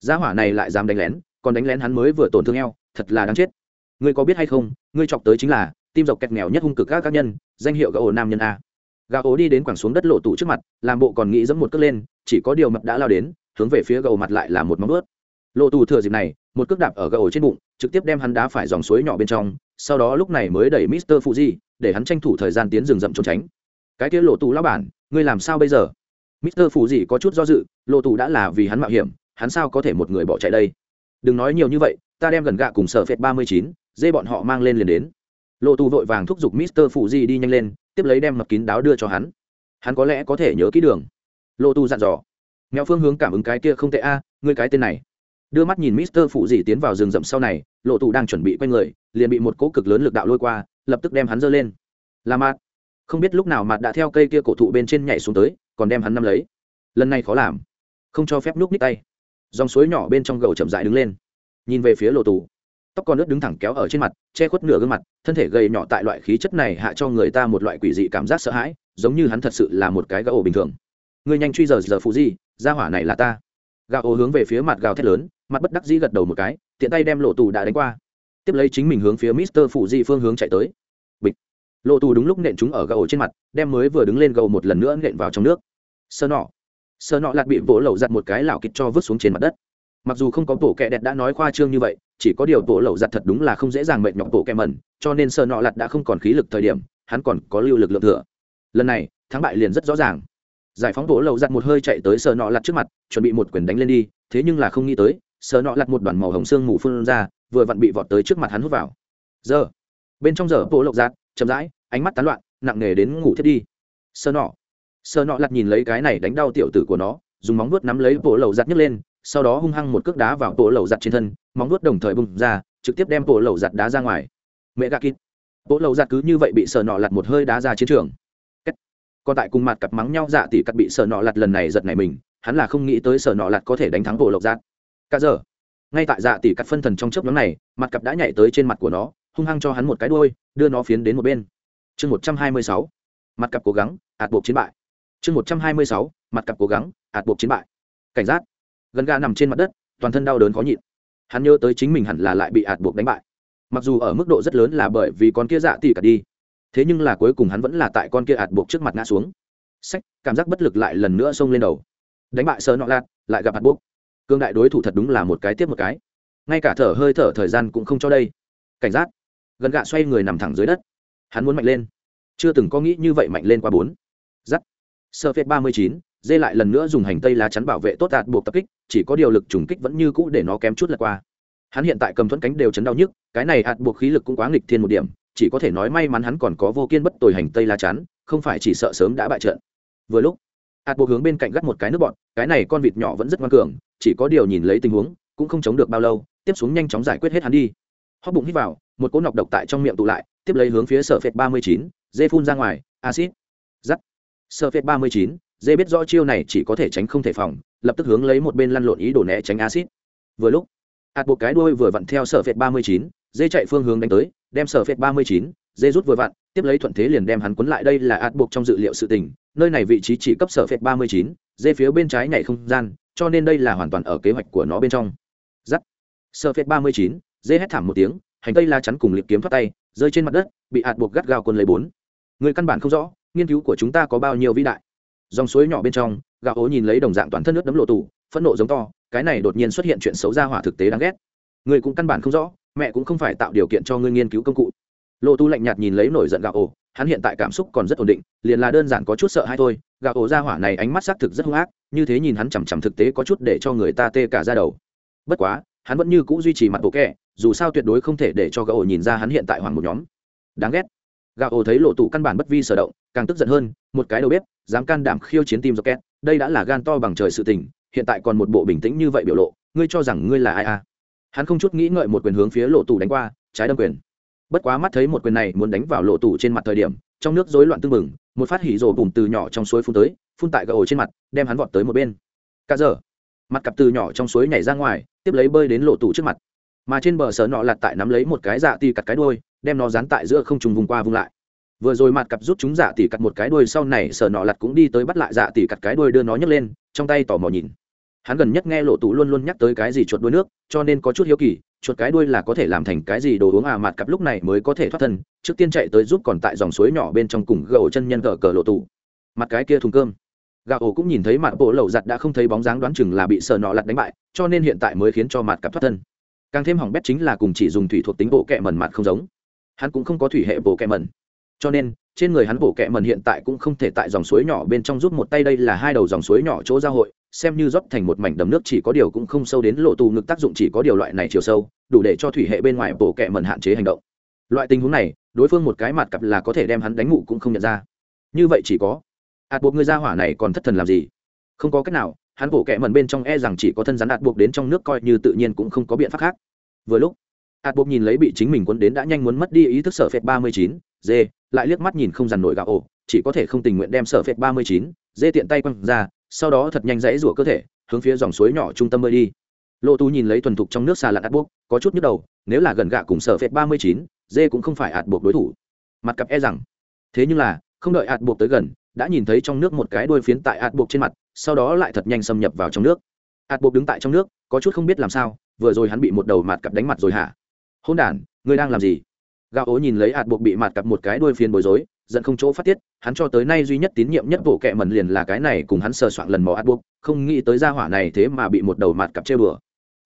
Gia hỏa này lại dám đánh lén, còn đánh lén hắn mới vừa tổn thương eo, thật là đáng chết. Ngươi có biết hay không, ngươi chọc tới chính là tim dọc kẹt nghèo nhất hung cực các cá nhân, danh hiệu gà ổ nam nhân a. Gà ổ đi đến quẳng xuống đất lộ tụ trước mặt, làm bộ còn nghĩ dẫm một cước lên, chỉ có điều mập đã lao đến, hướng về phía gầu mặt lại là một móng ướt lộ tù thừa dịp này, một cước đạp ở gầu trên bụng, trực tiếp đem hắn đá phải dòng suối nhỏ bên trong, sau đó lúc này mới đẩy mister fuji, để hắn tranh thủ thời gian tiến rừng rậm trốn tránh. Cái kia lộ tù lão bản, ngươi làm sao bây giờ? Mister fuji có chút do dự lộ tù đã là vì hắn mạo hiểm, hắn sao có thể một người bỏ chạy đây? Đừng nói nhiều như vậy, ta đem gần gạ cùng sở phệt ba mươi chín, dê bọn họ mang lên liền đến. Lộ tù vội vàng thúc giục mister Phù Dị đi nhanh lên, tiếp lấy đem mập kín đáo đưa cho hắn. Hắn có lẽ có thể nhớ kỹ đường. Lộ tù dặn dò. Mèo phương hướng cảm ứng cái kia không tệ a, ngươi cái tên này. Đưa mắt nhìn mister phụ di tiến vào rừng rậm sau này lộ tù đang chuẩn bị quay người, liền bị một cỗ cực lớn lực đạo lôi qua, lập tức đem hắn giơ lên. Là mạt. Không biết lúc nào mạt đã theo cây kia cổ thụ bên trên nhảy xuống tới còn đem hắn nắm lấy. Lần này khó làm. Không cho phép núp ních tay. Dòng suối nhỏ bên trong gầu chậm dại đứng lên. Nhìn về phía lộ tù. Tóc con nước đứng thẳng kéo ở trên mặt, che khuất nửa gương mặt, thân thể gầy nhỏ tại loại khí chất này hạ cho người ta một loại quỷ dị cảm giác sợ hãi, giống như hắn thật sự là một cái gạo bình thường. Người nhanh truy giờ giờ phụ di ra hỏa này là ta. Gã ổ hướng về phía mặt gào thét lớn, mặt bất đắc dĩ gật đầu một cái, tiện tay đem lộ tù đã đánh qua. Tiếp lấy chính mình hướng phía mister phụ di phương hướng chạy tới lộ tù đúng lúc nện chúng ở gầu trên mặt, đem mới vừa đứng lên gầu một lần nữa nện vào trong nước. Sơ nọ. Sơ nọ lạt bị vỗ lậu giặt một cái lảo kịch cho vứt xuống trên mặt đất. Mặc dù không có bộ kẹ đẹp đã nói khoa trương như vậy, chỉ có điều bộ lậu giặt thật đúng là không dễ dàng mệt nhọc bộ kẹ mẩn, cho nên sơ nọ lặt đã không còn khí lực thời điểm, hắn còn có lưu lực lượng thừa. Lần này, thắng bại liền rất rõ ràng. Giải phóng bộ lậu giặt một hơi chạy tới sơ nọ lặt trước mặt, chuẩn bị một quyền đánh lên đi, thế nhưng là không nghĩ tới, sơ nọ lặt một đoàn màu hồng xương mù phun ra, vừa vặn bị vọt tới trước mặt hắn hút vào. Giờ. Bên trong giờ bộ lậu giặt chậm rãi, ánh mắt tán loạn, nặng nề đến ngủ thiết đi. Sơ nọ. Sơ nọ lặt nhìn lấy cái này đánh đau tiểu tử của nó, dùng móng vuốt nắm lấy bộ lầu giặt nhấc lên, sau đó hung hăng một cước đá vào bộ lầu giặt trên thân, móng vuốt đồng thời bung ra, trực tiếp đem bộ lầu giặt đá ra ngoài. Mẹ gà kít bộ lầu giặt cứ như vậy bị sờ nọ lặt một hơi đá ra chiến trường. Còn tại cùng mặt cặp mắng nhau dạ tỷ cặp bị sờ nọ lặt lần này giật này mình, hắn là không nghĩ tới sờ nọ lặt có thể đánh thắng bộ lầu giặt. Cả giờ. Ngay tại dạ tỷ cặp phân thần trong chớp nhóm này, mặt cặp đã nhảy tới trên mặt của nó hung hăng cho hắn một cái đuôi, đưa nó phiến đến một bên. Chương một trăm hai mươi sáu, mặt cặp cố gắng, ạt buộc chiến bại. Chương một trăm hai mươi sáu, mặt cặp cố gắng, ạt buộc chiến bại. Cảnh giác. Gần gà nằm trên mặt đất, toàn thân đau đớn khó nhịn. Hắn nhớ tới chính mình hẳn là lại bị ạt buộc đánh bại. Mặc dù ở mức độ rất lớn là bởi vì con kia dạ tỉ cả đi, thế nhưng là cuối cùng hắn vẫn là tại con kia ạt buộc trước mặt ngã xuống. Sách, cảm giác bất lực lại lần nữa xông lên đầu. Đánh bại sơ nọ lạt, lại gặp ạt buộc. Cương đại đối thủ thật đúng là một cái tiếp một cái. Ngay cả thở hơi thở thời gian cũng không cho đây. Cảnh giác gần gạ xoay người nằm thẳng dưới đất. Hắn muốn mạnh lên. Chưa từng có nghĩ như vậy mạnh lên qua bốn. Giắt. Sơ phết ba mươi chín, dê lại lần nữa dùng hành tây lá chắn bảo vệ tốt đạt buộc tập kích, chỉ có điều lực trùng kích vẫn như cũ để nó kém chút lật qua. Hắn hiện tại cầm thuẫn cánh đều chấn đau nhức, cái này hạt buộc khí lực cũng quá nghịch thiên một điểm, chỉ có thể nói may mắn hắn còn có vô kiên bất tồi hành tây lá chắn, không phải chỉ sợ sớm đã bại trận. Vừa lúc hạt buộc hướng bên cạnh gắt một cái nước bọn, cái này con vịt nhỏ vẫn rất ngoan cường, chỉ có điều nhìn lấy tình huống, cũng không chống được bao lâu, tiếp xuống nhanh chóng giải quyết hết hắn đi hóc bụng hít vào, một cỗ nọc độc tại trong miệng tụ lại, tiếp lấy hướng phía sở phệt ba mươi chín, dê phun ra ngoài acid giắt sở phệt ba mươi chín, dê biết rõ chiêu này chỉ có thể tránh không thể phòng, lập tức hướng lấy một bên lăn lộn ý đồ né tránh acid vừa lúc, hạt buộc cái đuôi vừa vặn theo sở phệt ba mươi chín, dê chạy phương hướng đánh tới, đem sở phệt ba mươi chín, dê rút vừa vặn, tiếp lấy thuận thế liền đem hắn quấn lại. Đây là hạt buộc trong dự liệu sự tình, nơi này vị trí chỉ cấp sở phệt ba mươi chín, dê phía bên trái nhảy không gian, cho nên đây là hoàn toàn ở kế hoạch của nó bên trong. Giắt sở phệt ba mươi chín dê hét thảm một tiếng, hành tây la chắn cùng liệp kiếm thoát tay, rơi trên mặt đất, bị hạt buộc gắt gao quân lấy bốn. Người căn bản không rõ, nghiên cứu của chúng ta có bao nhiêu vĩ đại. Dòng suối nhỏ bên trong, gạo ố nhìn lấy đồng dạng toàn thân nước đấm lộ tủ, phẫn nộ giống to, cái này đột nhiên xuất hiện chuyện xấu ra hỏa thực tế đáng ghét. Người cũng căn bản không rõ, mẹ cũng không phải tạo điều kiện cho ngươi nghiên cứu công cụ. Lộ tu lạnh nhạt nhìn lấy nổi giận gạo ổ hắn hiện tại cảm xúc còn rất ổn định, liền là đơn giản có chút sợ hay thôi. Gạo ổ ra hỏa này ánh mắt xác thực rất hung ác, như thế nhìn hắn chằm chằm thực tế có chút để cho người ta tê cả ra đầu. Bất quá, hắn vẫn như cũ duy trì mặt bộ kẹ dù sao tuyệt đối không thể để cho gã ổ nhìn ra hắn hiện tại hoàng một nhóm. Đáng ghét. Gã ổ thấy lộ tụ căn bản bất vi sở động, càng tức giận hơn, một cái đầu bếp, dám can đảm khiêu chiến tim rocket, đây đã là gan to bằng trời sự tình, hiện tại còn một bộ bình tĩnh như vậy biểu lộ, ngươi cho rằng ngươi là ai à? Hắn không chút nghĩ ngợi một quyền hướng phía lộ tủ đánh qua, trái đâm quyền. Bất quá mắt thấy một quyền này muốn đánh vào lộ tủ trên mặt thời điểm, trong nước rối loạn tưng bừng, một phát hỉ rồ bùm từ nhỏ trong suối phun tới, phun tại gạo trên mặt, đem hắn vọt tới một bên. Cả giờ, mặt cặp từ nhỏ trong suối nhảy ra ngoài, tiếp lấy bơi đến lộ tủ trước mặt mà trên bờ sở nọ lặt tại nắm lấy một cái dạ tì cặt cái đuôi, đem nó dán tại giữa không trùng vùng qua vùng lại. Vừa rồi mặt cặp rút chúng dạ tì cặt một cái đuôi sau này sở nọ lặt cũng đi tới bắt lại dạ tì cặt cái đuôi đưa nó nhấc lên, trong tay tò mò nhìn. Hắn gần nhất nghe lộ tụ luôn luôn nhắc tới cái gì chuột đuôi nước, cho nên có chút hiếu kỳ, chuột cái đuôi là có thể làm thành cái gì đồ uống à mặt cặp lúc này mới có thể thoát thân, trước tiên chạy tới giúp còn tại dòng suối nhỏ bên trong cùng gậu chân nhân cờ cờ lộ tụ. Mặt cái kia thùng cơm. Gạo ổ cũng nhìn thấy mặt bộ lầu giặt đã không thấy bóng dáng đoán chừng là bị sờ nọ lặt đánh bại, cho nên hiện tại mới khiến cho mặt cặp thoát thân càng thêm hỏng bét chính là cùng chỉ dùng thủy thuộc tính bộ kẹ mần mặt không giống. Hắn cũng không có thủy hệ bộ kẹ mần cho nên, trên người hắn bộ kẹ mần hiện tại cũng không thể tại dòng suối nhỏ bên trong giúp một tay đây là hai đầu dòng suối nhỏ chỗ giao hội, xem như rót thành một mảnh đầm nước chỉ có điều cũng không sâu đến lộ tù ngực tác dụng chỉ có điều loại này chiều sâu, đủ để cho thủy hệ bên ngoài bộ kẹ mần hạn chế hành động. Loại tình huống này, đối phương một cái mặt cặp là có thể đem hắn đánh ngủ cũng không nhận ra. Như vậy chỉ có ạt buộc người ra hỏa này còn thất thần làm gì? Không có cách nào hắn bổ kẹ mần bên trong e rằng chỉ có thân rắn ạt buộc đến trong nước coi như tự nhiên cũng không có biện pháp khác. Vừa lúc, ạt buộc nhìn lấy bị chính mình quấn đến đã nhanh muốn mất đi ý thức sở phệt ba mươi chín, dê, lại liếc mắt nhìn không dằn nổi gạo ổ, chỉ có thể không tình nguyện đem sở phệt ba mươi chín, dê tiện tay quăng ra, sau đó thật nhanh rẽ rủa cơ thể, hướng phía dòng suối nhỏ trung tâm bơi đi. Lộ tu nhìn lấy thuần thục trong nước xà lặn ạt buộc, có chút nhức đầu, nếu là gần gạ cùng sở phệt ba mươi chín, dê cũng không phải ạt buộc đối thủ. Mặt cặp e rằng, thế nhưng là, không đợi ạt buộc tới gần, đã nhìn thấy trong nước một cái đuôi phiến tại ạt buộc trên mặt sau đó lại thật nhanh xâm nhập vào trong nước. Hạt bộ đứng tại trong nước, có chút không biết làm sao, vừa rồi hắn bị một đầu mạt cặp đánh mặt rồi hả? Hôn đ ngươi đang làm gì? Gạo ố nhìn lấy hạt bộ bị mạt cặp một cái đuôi phiền bối rối, giận không chỗ phát tiết, hắn cho tới nay duy nhất tín nhiệm nhất bộ kệ mần liền là cái này cùng hắn sờ soạn lần mò hạt bộ không nghĩ tới gia hỏa này thế mà bị một đầu mạt cặp chơi bừa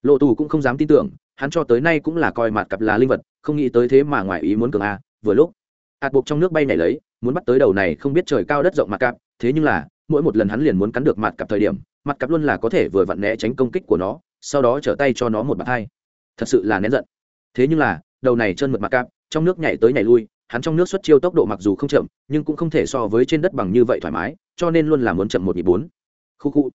lộ tù cũng không dám tin tưởng, hắn cho tới nay cũng là coi mạt cặp là linh vật, không nghĩ tới thế mà ngoài ý muốn cường a, vừa lúc, hạt bộ trong nước bay này lấy, muốn bắt tới đầu này không biết trời cao đất rộng mạt cặp, thế nhưng là mỗi một lần hắn liền muốn cắn được mặt cặp thời điểm, mặt cặp luôn là có thể vừa vặn né tránh công kích của nó, sau đó trở tay cho nó một bàn hai. Thật sự là nén giận. Thế nhưng là, đầu này chân mượt mặt cặp trong nước nhảy tới nhảy lui, hắn trong nước xuất chiêu tốc độ mặc dù không chậm, nhưng cũng không thể so với trên đất bằng như vậy thoải mái, cho nên luôn là muốn chậm một nhịp bốn. Khu khu.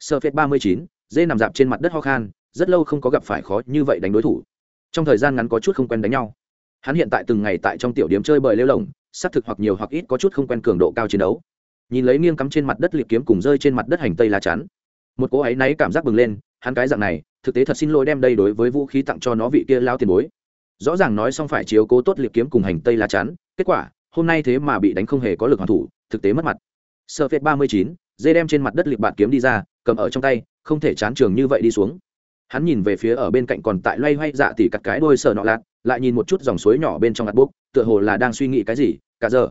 Sơ phết ba mươi chín, dê nằm dạp trên mặt đất ho khan, rất lâu không có gặp phải khó như vậy đánh đối thủ. Trong thời gian ngắn có chút không quen đánh nhau. Hắn hiện tại từng ngày tại trong tiểu điểm chơi bời lêu lồng, xác thực hoặc nhiều hoặc ít có chút không quen cường độ cao chiến đấu nhìn lấy nghiêng cắm trên mặt đất liệt kiếm cùng rơi trên mặt đất hành tây lá chắn. Một cô ấy náy cảm giác bừng lên, hắn cái dạng này, thực tế thật xin lỗi đem đây đối với vũ khí tặng cho nó vị kia lao tiền bối. Rõ ràng nói xong phải chiếu cố tốt liệt kiếm cùng hành tây lá chắn, kết quả, hôm nay thế mà bị đánh không hề có lực hoàn thủ, thực tế mất mặt. Sơ phết ba mươi chín, dê đem trên mặt đất liệt bạt kiếm đi ra, cầm ở trong tay, không thể chán trường như vậy đi xuống. Hắn nhìn về phía ở bên cạnh còn tại loay hoay dạ tỉ cặt cái đôi sờ nọ lạc lại nhìn một chút dòng suối nhỏ bên trong ạt bốc, tựa hồ là đang suy nghĩ cái gì, cả giờ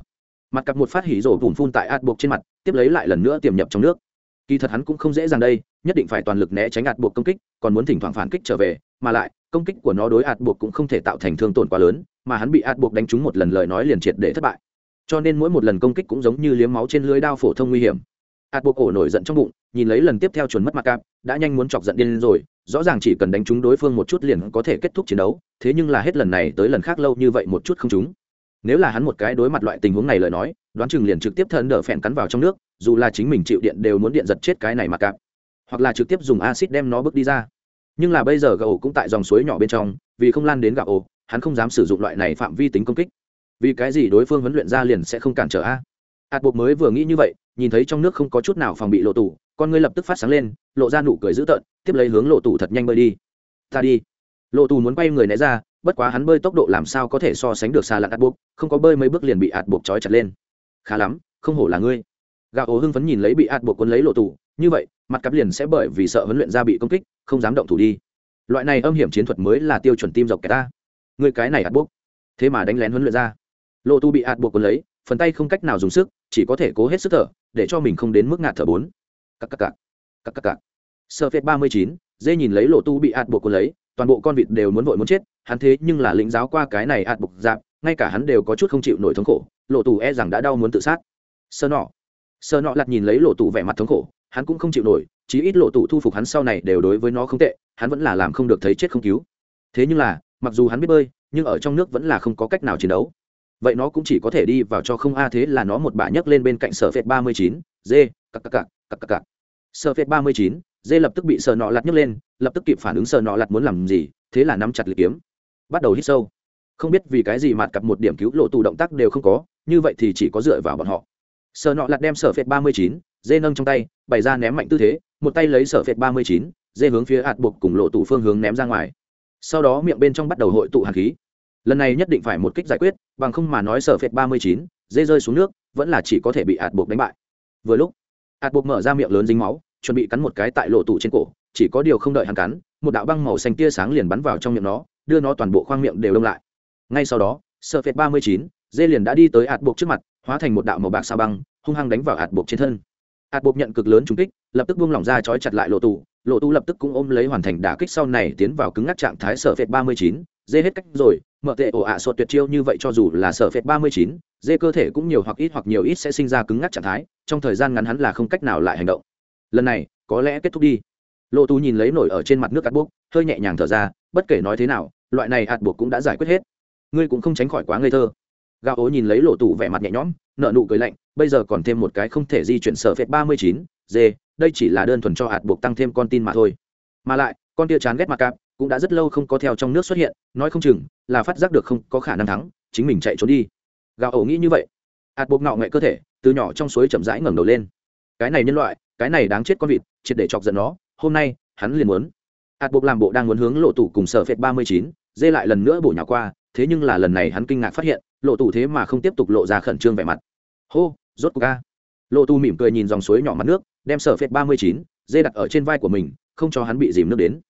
mặt cặp một phát hỉ rổ bùn phun tại ạt buộc trên mặt, tiếp lấy lại lần nữa tiềm nhập trong nước. Kỳ thật hắn cũng không dễ dàng đây, nhất định phải toàn lực né tránh ạt buộc công kích, còn muốn thỉnh thoảng phản kích trở về, mà lại, công kích của nó đối ạt buộc cũng không thể tạo thành thương tổn quá lớn, mà hắn bị ạt buộc đánh trúng một lần lời nói liền triệt để thất bại. Cho nên mỗi một lần công kích cũng giống như liếm máu trên lưới đao phổ thông nguy hiểm. Ạt buộc ổ nổi giận trong bụng, nhìn lấy lần tiếp theo chuẩn mất mặt cạp, đã nhanh muốn chọc giận điên rồi, rõ ràng chỉ cần đánh trúng đối phương một chút liền có thể kết thúc chiến đấu, thế nhưng là hết lần này tới lần khác lâu như vậy một chút không trúng nếu là hắn một cái đối mặt loại tình huống này lời nói, đoán chừng liền trực tiếp thần đỡ phèn cắn vào trong nước, dù là chính mình chịu điện đều muốn điện giật chết cái này mà cạp. Hoặc là trực tiếp dùng acid đem nó bước đi ra. Nhưng là bây giờ gạo cũng tại dòng suối nhỏ bên trong, vì không lan đến gạo ổ hắn không dám sử dụng loại này phạm vi tính công kích. Vì cái gì đối phương huấn luyện ra liền sẽ không cản trở a? Hạt bột mới vừa nghĩ như vậy, nhìn thấy trong nước không có chút nào phòng bị lộ tủ, con ngươi lập tức phát sáng lên, lộ ra nụ cười dữ tợn, tiếp lấy hướng lộ tủ thật nhanh bơi đi. Ta đi. Lộ tù muốn quay người né ra bất quá hắn bơi tốc độ làm sao có thể so sánh được xa lặn ạt buộc, không có bơi mấy bước liền bị ạt buộc trói chặt lên. Khá lắm, không hổ là ngươi. Gà ố hưng phấn nhìn lấy bị ạt buộc cuốn lấy lộ tù như vậy, mặt cặp liền sẽ bởi vì sợ huấn luyện ra bị công kích, không dám động thủ đi. Loại này âm hiểm chiến thuật mới là tiêu chuẩn tim dọc kẻ ta. Người cái này ạt buộc, thế mà đánh lén huấn luyện ra lộ tu bị ạt buộc cuốn lấy, phần tay không cách nào dùng sức, chỉ có thể cố hết sức thở, để cho mình không đến mức ngạt thở bốn. Cắc cắc cắc cắc cắc cắc sơ phết ba mươi chín, dê nhìn lấy lộ tu bị ạt buộc cuốn lấy toàn bộ con vịt đều muốn vội muốn chết, hắn thế nhưng là lĩnh giáo qua cái này ạt bục dạp ngay cả hắn đều có chút không chịu nổi thống khổ, lộ tù e rằng đã đau muốn tự sát. Sơ nọ. Sơ nọ lặt nhìn lấy lộ tù vẻ mặt thống khổ, hắn cũng không chịu nổi, chí ít lộ tù thu phục hắn sau này đều đối với nó không tệ, hắn vẫn là làm không được thấy chết không cứu. Thế nhưng là, mặc dù hắn biết bơi, nhưng ở trong nước vẫn là không có cách nào chiến đấu. Vậy nó cũng chỉ có thể đi vào cho không a, thế là nó một bả nhấc lên bên cạnh sở phệt ba mươi chín d cặp cặp cặp cặp cặp cặp sở phệt ba mươi chín dê lập tức bị sờ nọ lặt nhấc lên, lập tức kịp phản ứng sờ nọ lặt muốn làm gì, thế là nắm chặt liệt kiếm, bắt đầu hít sâu. Không biết vì cái gì mặt cặp một điểm cứu lộ tù động tác đều không có, như vậy thì chỉ có dựa vào bọn họ. Sờ nọ lặt đem sở phệt ba mươi chín, dê nâng trong tay, bày ra ném mạnh tư thế, một tay lấy sở phệt ba mươi chín, dê hướng phía ạt buộc cùng lộ tù phương hướng ném ra ngoài. Sau đó miệng bên trong bắt đầu hội tụ hạt khí. Lần này nhất định phải một kích giải quyết, bằng không mà nói sở phệt ba mươi chín, dê rơi xuống nước, vẫn là chỉ có thể bị ạt buộc đánh bại. Vừa lúc ạt buộc mở ra miệng lớn dính máu chuẩn bị cắn một cái tại lộ tủ trên cổ chỉ có điều không đợi hắn cắn một đạo băng màu xanh tia sáng liền bắn vào trong miệng nó đưa nó toàn bộ khoang miệng đều đông lại. Ngay sau đó sợ phệt ba mươi chín dê liền đã đi tới ạt buộc trước mặt hóa thành một đạo màu bạc sao băng hung hăng đánh vào ạt buộc trên thân. Ạt buộc nhận cực lớn trúng kích lập tức buông lỏng ra trói chặt lại lộ tụ, lộ tu lập tức cũng ôm lấy hoàn thành đả kích sau này tiến vào cứng ngắc trạng thái sở phệt ba mươi chín dê hết cách rồi mở tệ ổ ạ à sột tuyệt chiêu như vậy cho dù là sở phệt ba mươi chín dê cơ thể cũng nhiều hoặc ít hoặc nhiều ít sẽ sinh ra cứng ngắc trạng thái trong thời gian ngắn hắn là không cách nào lại hành động lần này, có lẽ kết thúc đi. Lộ tú nhìn lấy nổi ở trên mặt nước ạt buộc, hơi nhẹ nhàng thở ra, bất kể nói thế nào, loại này ạt buộc cũng đã giải quyết hết. Ngươi cũng không tránh khỏi quá ngây thơ. Gạo ố nhìn lấy lộ tù vẻ mặt nhẹ nhõm nợ nụ cười lạnh, bây giờ còn thêm một cái không thể di chuyển sở phệt ba mươi chín d đây chỉ là đơn thuần cho hạt buộc tăng thêm con tin mà thôi. Mà lại, con tia chán ghét mặt cạp, cũng đã rất lâu không có theo trong nước xuất hiện, nói không chừng là phát giác được không có khả năng thắng, chính mình chạy trốn đi. Gạo ổ nghĩ như vậy. Hạt buộc ngạo nghệ cơ thể, từ nhỏ trong suối chậm rãi ngẩng đầu lên. Cái này nhân loại cái này đáng chết con vịt, triệt để chọc giận nó, hôm nay, hắn liền muốn. Hạt buộc làm bộ đang muốn hướng lộ tủ cùng sở phệt ba mươi chín, dê lại lần nữa bổ nhỏ qua, thế nhưng là lần này hắn kinh ngạc phát hiện, lộ tủ thế mà không tiếp tục lộ ra khẩn trương vẻ mặt. Hô, rốt cuộc ca lộ tù mỉm cười nhìn dòng suối nhỏ mặt nước, đem sở phệt ba mươi chín, dê đặt ở trên vai của mình, không cho hắn bị dìm nước đến.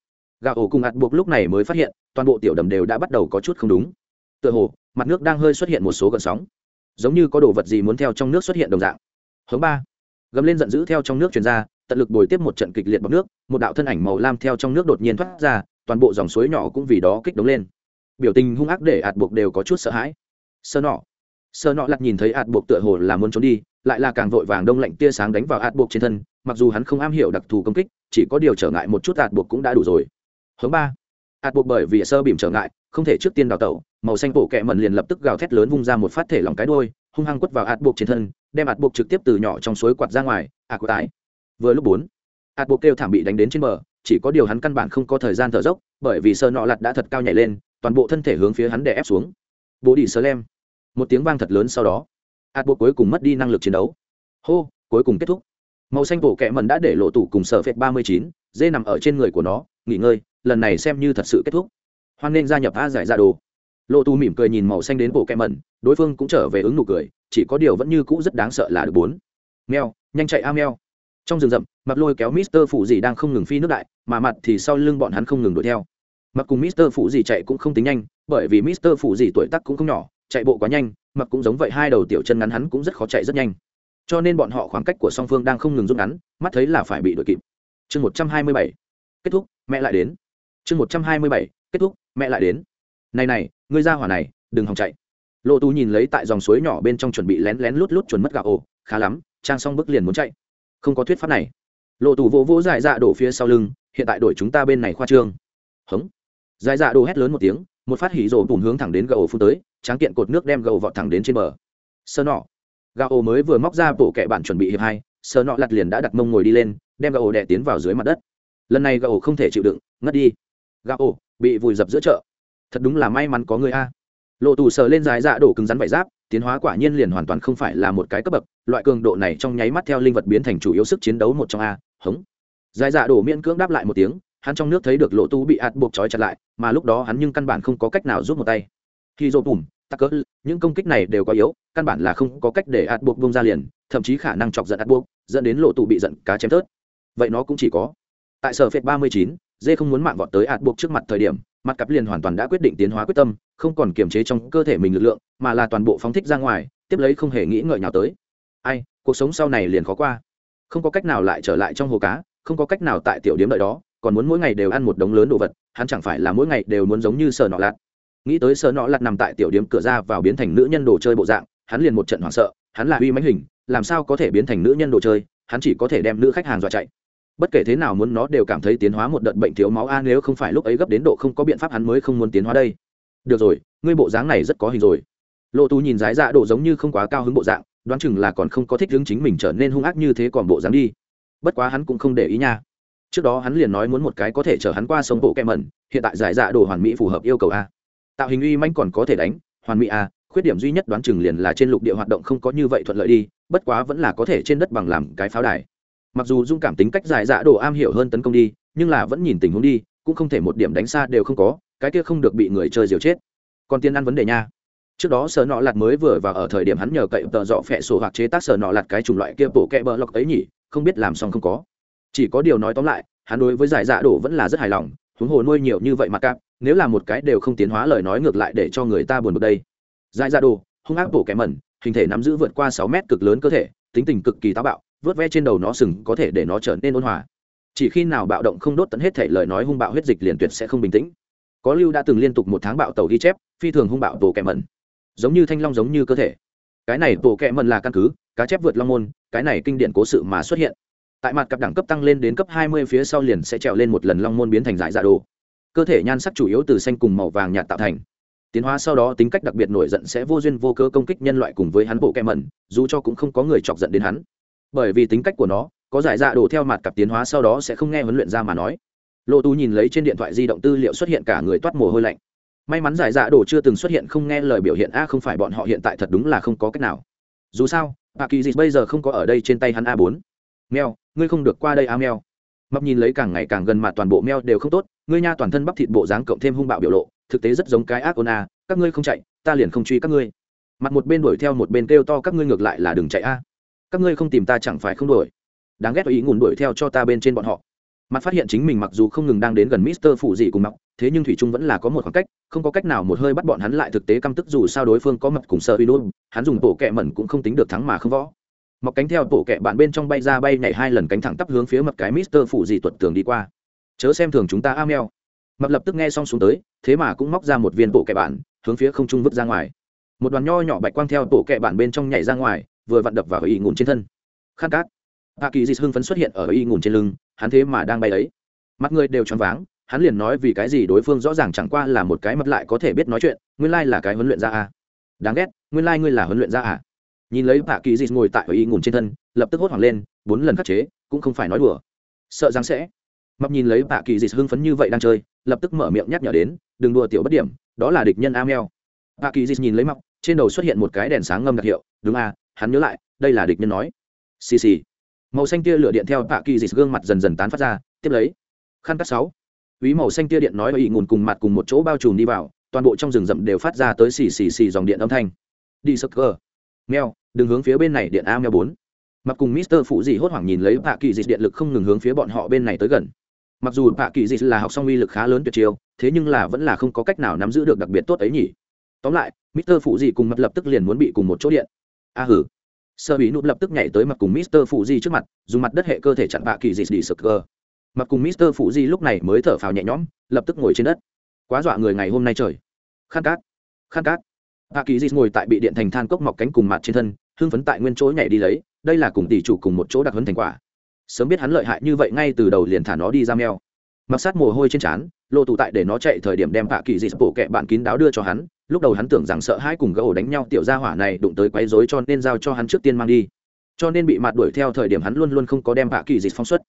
Gà ổ cùng hạt buộc lúc này mới phát hiện, toàn bộ tiểu đầm đều đã bắt đầu có chút không đúng. Tựa hồ, mặt nước đang hơi xuất hiện một số gợn sóng. Giống như có đồ vật gì muốn theo trong nước xuất hiện đồng dạng. Hướng ba gầm lên giận dữ theo trong nước truyền ra, tận lực bồi tiếp một trận kịch liệt bọc nước, một đạo thân ảnh màu lam theo trong nước đột nhiên thoát ra, toàn bộ dòng suối nhỏ cũng vì đó kích động lên. Biểu tình hung ác để ạt buộc đều có chút sợ hãi. Sơ nọ. Sơ nọ lặt nhìn thấy ạt buộc tựa hồ là muốn trốn đi, lại là càng vội vàng đông lạnh tia sáng đánh vào ạt buộc trên thân, mặc dù hắn không am hiểu đặc thù công kích, chỉ có điều trở ngại một chút ạt buộc cũng đã đủ rồi. Hướng ba. Ạt buộc bởi vì sơ bìm trở ngại, không thể trước tiên đào tẩu, màu xanh bổ kẹ mần liền lập tức gào thét lớn vung ra một phát thể lòng cái đôi hung hăng quất vào ạt buộc trên thân đem ạt buộc trực tiếp từ nhỏ trong suối quạt ra ngoài ạ à, tái vừa lúc bốn ạt buộc kêu thảm bị đánh đến trên bờ chỉ có điều hắn căn bản không có thời gian thở dốc bởi vì sơ nọ lặt đã thật cao nhảy lên toàn bộ thân thể hướng phía hắn đè ép xuống. Bố đi sơ lem. Một tiếng vang thật lớn sau đó ạt buộc cuối cùng mất đi năng lực chiến đấu. Hô cuối cùng kết thúc. Màu xanh bộ kẹ mần đã để lộ tủ cùng sở phệt ba mươi chín dê nằm ở trên người của nó nghỉ ngơi lần này xem như thật sự kết thúc. Hoan nên gia nhập a giải ra đồ. Lộ tù mỉm cười nhìn màu xanh đến bộ kẹ mần đối phương cũng trở về ứng nụ cười, chỉ có điều vẫn như cũ rất đáng sợ là được bốn. Mèo, nhanh chạy a mèo. Trong rừng rậm mặt lôi kéo mister phụ gì đang không ngừng phi nước đại, mà mặt thì sau lưng bọn hắn không ngừng đuổi theo. Mặc cùng mister phụ gì chạy cũng không tính nhanh, bởi vì mister phụ gì tuổi tác cũng không nhỏ, chạy bộ quá nhanh, mặc cũng giống vậy, hai đầu tiểu chân ngắn hắn cũng rất khó chạy rất nhanh. Cho nên bọn họ khoảng cách của song phương đang không ngừng rút ngắn, mắt thấy là phải bị đuổi kịp. Chương một trăm hai mươi bảy. Kết thúc, mẹ lại đến. Chương một trăm hai mươi bảy. Kết thúc, mẹ lại đến. Này này, ngươi ra hỏa này, đừng hòng chạy lộ tù nhìn lấy tại dòng suối nhỏ bên trong chuẩn bị lén lén lút lút chuẩn mất gạo ồ khá lắm, trang xong bức liền muốn chạy. Không có thuyết pháp này. Lộ tù vỗ vỗ dài dạ đổ phía sau lưng, hiện tại đổi chúng ta bên này khoa trương. Hống. Dài dạ đổ hét lớn một tiếng, một phát hỉ rổ bùn hướng thẳng đến gạo phun tới, tráng kiện cột nước đem gạo vọt thẳng đến trên bờ. Sơ nọ. Gạo mới vừa móc ra bộ kệ bạn chuẩn bị hiệp hai, sơ nọ lặt liền đã đặt mông ngồi đi lên, đem gạo đè tiến vào dưới mặt đất. Lần này gạo không thể chịu đựng, ngất đi. Gạo bị vùi dập giữa chợ. Thật đúng là may mắn có người a lộ tù sờ lên dài dạ đổ cứng rắn vải giáp, tiến hóa quả nhiên liền hoàn toàn không phải là một cái cấp bậc, loại cường độ này trong nháy mắt theo linh vật biến thành chủ yếu sức chiến đấu một trong a, hống. Dài dạ đổ miễn cưỡng đáp lại một tiếng, hắn trong nước thấy được lộ tu bị ạt buộc trói chặt lại, mà lúc đó hắn nhưng căn bản không có cách nào giúp một tay. Khi dô bùm, tắc cỡ, những công kích này đều có yếu, căn bản là không có cách để ạt buộc bông ra liền, thậm chí khả năng chọc giận ạt buộc, dẫn đến lộ tù bị giận cá chém tớt. Vậy nó cũng chỉ có. Tại sở phệt ba mươi chín, dê không muốn mạng vọt tới ạt buộc trước mặt thời điểm mặt cặp liền hoàn toàn đã quyết định tiến hóa quyết tâm, không còn kiềm chế trong cơ thể mình lực lượng, mà là toàn bộ phóng thích ra ngoài, tiếp lấy không hề nghĩ ngợi nào tới. Ai, cuộc sống sau này liền khó qua. Không có cách nào lại trở lại trong hồ cá, không có cách nào tại tiểu điếm đợi đó, còn muốn mỗi ngày đều ăn một đống lớn đồ vật, hắn chẳng phải là mỗi ngày đều muốn giống như sờ nọ lạt. Nghĩ tới sờ nọ lạt nằm tại tiểu điếm cửa ra vào biến thành nữ nhân đồ chơi bộ dạng, hắn liền một trận hoảng sợ, hắn là uy mãnh hình, làm sao có thể biến thành nữ nhân đồ chơi, hắn chỉ có thể đem nữ khách hàng dọa chạy bất kể thế nào muốn nó đều cảm thấy tiến hóa một đợt bệnh thiếu máu, a, nếu không phải lúc ấy gấp đến độ không có biện pháp hắn mới không muốn tiến hóa đây. Được rồi, ngươi bộ dáng này rất có hình rồi. Lộ tu nhìn dái dạ độ giống như không quá cao hứng bộ dạng, đoán chừng là còn không có thích hứng chính mình trở nên hung ác như thế còn bộ dáng đi. Bất quá hắn cũng không để ý nha. Trước đó hắn liền nói muốn một cái có thể chở hắn qua sông bộ kem mẩn, hiện tại giải dạ đồ hoàn mỹ phù hợp yêu cầu a. Tạo hình uy manh còn có thể đánh, hoàn mỹ a, khuyết điểm duy nhất đoán chừng liền là trên lục địa hoạt động không có như vậy thuận lợi đi, bất quá vẫn là có thể trên đất bằng làm cái pháo đài mặc dù dung cảm tính cách giải dạ đồ am hiểu hơn tấn công đi, nhưng là vẫn nhìn tình huống đi, cũng không thể một điểm đánh xa đều không có, cái kia không được bị người chơi diều chết. Còn tiên ăn vấn đề nha. Trước đó sở nọ lạt mới vừa và ở thời điểm hắn nhờ cậy tợ dọ phẹ sổ hoặc chế tác sở nọ lạt cái chủng loại kia bổ kẹ bờ lọc ấy nhỉ, không biết làm xong không có. Chỉ có điều nói tóm lại, hắn đối với giải dạ đổ vẫn là rất hài lòng, huống hồ nuôi nhiều như vậy mà cạp, nếu là một cái đều không tiến hóa lời nói ngược lại để cho người ta buồn bực đây. Giải dạ đổ hung ác bổ kẹ mẩn, hình thể nắm giữ vượt qua sáu mét cực lớn cơ thể, tính tình cực kỳ táo bạo vớt ve trên đầu nó sừng có thể để nó trở nên ôn hòa. Chỉ khi nào bạo động không đốt tận hết thể lời nói hung bạo huyết dịch liền tuyệt sẽ không bình tĩnh. Có lưu đã từng liên tục một tháng bạo tàu ghi chép, phi thường hung bạo tổ kẹ mẩn. Giống như thanh long giống như cơ thể. Cái này tổ kẹ mẩn là căn cứ, cá chép vượt long môn, cái này kinh điển cố sự mà xuất hiện. Tại mặt cặp đẳng cấp tăng lên đến cấp 20 phía sau liền sẽ trèo lên một lần long môn biến thành dại dạ đồ. Cơ thể nhan sắc chủ yếu từ xanh cùng màu vàng nhạt tạo thành. Tiến hóa sau đó tính cách đặc biệt nổi giận sẽ vô duyên vô cớ công kích nhân loại cùng với hắn bộ kẹ mẩn, dù cho cũng không có người chọc giận đến hắn bởi vì tính cách của nó, có giải dạ đổ theo mặt cặp tiến hóa sau đó sẽ không nghe huấn luyện ra mà nói. Lộ tú nhìn lấy trên điện thoại di động tư liệu xuất hiện cả người toát mồ hôi lạnh. May mắn giải dạ đổ chưa từng xuất hiện không nghe lời biểu hiện, a, không phải bọn họ hiện tại thật đúng là không có cách nào. Dù sao bà kỳ dịch bây giờ không có ở đây trên tay hắn a bốn. Mèo, ngươi không được qua đây a mèo. Mập nhìn lấy càng ngày càng gần mà toàn bộ mèo đều không tốt, ngươi nha toàn thân bắp thịt bộ dáng cộng thêm hung bạo biểu lộ, thực tế rất giống cái ác ôn a, các ngươi không chạy, ta liền không truy các ngươi. Mặt một bên đuổi theo một bên kêu to, các ngươi ngược lại là đừng chạy a các ngươi không tìm ta chẳng phải không đuổi. Đáng ghét ý ngủn đuổi theo cho ta bên trên bọn họ. Mặt phát hiện chính mình mặc dù không ngừng đang đến gần mister phụ dị cùng mặc thế nhưng thủy trung vẫn là có một khoảng cách, không có cách nào một hơi bắt bọn hắn lại thực tế căm tức dù sao đối phương có mặt cùng sợ uy nôn, hắn dùng tổ kẹ mẩn cũng không tính được thắng mà không võ. Mọc cánh theo tổ kẹ bạn bên trong bay ra bay nhảy hai lần cánh thẳng tắp hướng phía mặt cái mister phụ dị tuột tường đi qua. Chớ xem thường chúng ta a meo mập lập tức nghe xong xuống tới, thế mà cũng móc ra một viên bộ kẹ bạn, hướng phía không trung vứt ra ngoài. Một đoàn nho nhỏ bạch quang theo tổ kẹ bạn bên trong nhảy ra ngoài vừa vặn đập vào y ngủn trên thân. Khát cát hạ kỳ dịt hưng phấn xuất hiện ở y ngủn trên lưng, hắn thế mà đang bay ấy mắt người đều choáng váng, hắn liền nói vì cái gì đối phương rõ ràng chẳng qua là một cái mập lại có thể biết nói chuyện, nguyên lai là cái huấn luyện ra à. đáng ghét, nguyên lai ngươi là huấn luyện ra à. nhìn lấy hạ kỳ dịt ngồi tại ở y ngủn trên thân, lập tức hốt hoảng lên, bốn lần khắc chế, cũng không phải nói đùa. Sợ rằng sẽ. Mập nhìn lấy hạ kỳ dịt hưng phấn như vậy đang chơi, lập tức mở miệng nhắc nhở đến, đừng đùa tiểu bất điểm, đó là địch nhân a meo hạ kỳ dịt nhìn lấy mập, trên đầu xuất hiện một cái đèn sáng ngâm đặc hiệu, đúng à hắn nhớ lại, đây là địch nhân nói. Xì xì. Màu xanh tia lửa điện theo tạ kỳ dịch gương mặt dần dần tán phát ra, tiếp lấy. Khăn cắt sáu. Ví màu xanh tia điện nói ị ngùn cùng mặt cùng một chỗ bao trùm đi vào, toàn bộ trong rừng rậm đều phát ra tới xì xì xì dòng điện âm thanh. Đi sơ cơ meo đừng hướng phía bên này điện a meo bốn. Mặc cùng mister phụ dị hốt hoảng nhìn lấy tạ kỳ dịch điện lực không ngừng hướng phía bọn họ bên này tới gần. Mặc dù tạ kỳ dịch là học xong uy lực khá lớn tuyệt chiêu, thế nhưng là vẫn là không có cách nào nắm giữ được đặc biệt tốt ấy nhỉ. Tóm lại, mister phụ dị cùng mặt lập tức liền muốn bị cùng một chỗ điện a hử. Sơ bí nụt lập tức nhảy tới mặt cùng mister phụ di trước mặt, dùng mặt đất hệ cơ thể chặn bạ kỳ dị đi sực cơ mặt cùng mister phụ di lúc này mới thở phào nhẹ nhõm, lập tức ngồi trên đất. Quá dọa người ngày hôm nay trời. Khát cát khát cát. Bạ kỳ dị ngồi tại bị điện thành than cốc mọc cánh cùng mặt trên thân, hưng phấn tại nguyên chỗ nhảy đi lấy, đây là cùng tỷ chủ cùng một chỗ đặc hấn thành quả. Sớm biết hắn lợi hại như vậy ngay từ đầu liền thả nó đi ra meo mặc sát mồ hôi trên trán lộ tụ tại để nó chạy thời điểm đem bạ kỳ dị bộ kẹ bạn kín đáo đưa cho hắn, lúc đầu hắn tưởng rằng sợ hai cùng gỗ đánh nhau tiểu gia hỏa này đụng tới quấy rối cho nên giao cho hắn trước tiên mang đi. Cho nên bị mặt đuổi theo thời điểm hắn luôn luôn không có đem bạ kỳ dịch phóng xuất.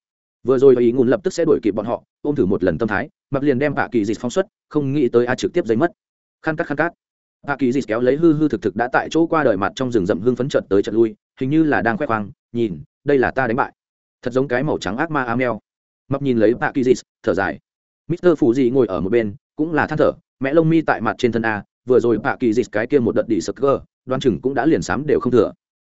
Vừa rồi ý ngùn lập tức sẽ đuổi kịp bọn họ, ôm thử một lần tâm thái, mặc liền đem bạ kỳ dịch phóng xuất, không nghĩ tới a trực tiếp giấy mất. Khăn cắt khăn cắt. Bạ kỳ dịch kéo lấy hư hư thực thực đã tại chỗ qua đời mặt trong rừng rậm hương phấn trận tới trận lui, hình như là đang khoe khoang, nhìn, đây là ta đánh bại. Thật giống cái màu trắng ác ma amel mập nhìn lấy bạ dịch thở dài. Mister phù dị ngồi ở một bên, cũng là than thở, mẹ lông mi tại mặt trên thân a, vừa rồi bạ dịch cái kia một đợt đi sực cơ, đoan chừng cũng đã liền sám đều không thừa.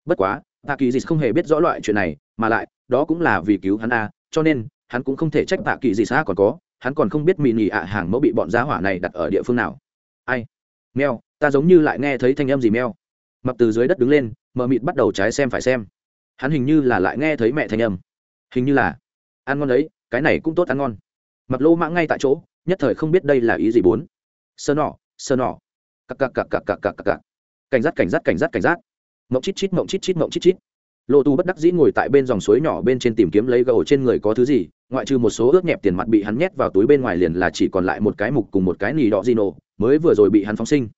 Bất quá bạ dịch không hề biết rõ loại chuyện này, mà lại, đó cũng là vì cứu hắn a, cho nên, hắn cũng không thể trách bạ kỳ dịch xa còn có, hắn còn không biết mì nỉ ạ hàng mẫu bị bọn giá hỏa này đặt ở địa phương nào. Ai? Meo ta giống như lại nghe thấy thanh âm gì meo mập từ dưới đất đứng lên, mờ mịt bắt đầu trái xem phải xem. Hắn hình như là lại nghe thấy mẹ thanh âm. Hình như là, ăn ngon đấy cái này cũng tốt ăn ngon. Mặc lô mã ngay tại chỗ, nhất thời không biết đây là ý gì bốn. Sơ nọ sơ nọ. Cặc cặc cặc cặc cặc cặc cặc cảnh giác cảnh giác cảnh giác cảnh giác. Mộng chít chít, mộng chít chít, mộng chít chít. Lộ tu bất đắc dĩ ngồi tại bên dòng suối nhỏ bên trên tìm kiếm lấy gầu trên người có thứ gì, ngoại trừ một số ướt nhẹp tiền mặt bị hắn nhét vào túi bên ngoài liền là chỉ còn lại một cái mục cùng một cái nỉ đỏ di nổ, mới vừa rồi bị hắn phóng sinh.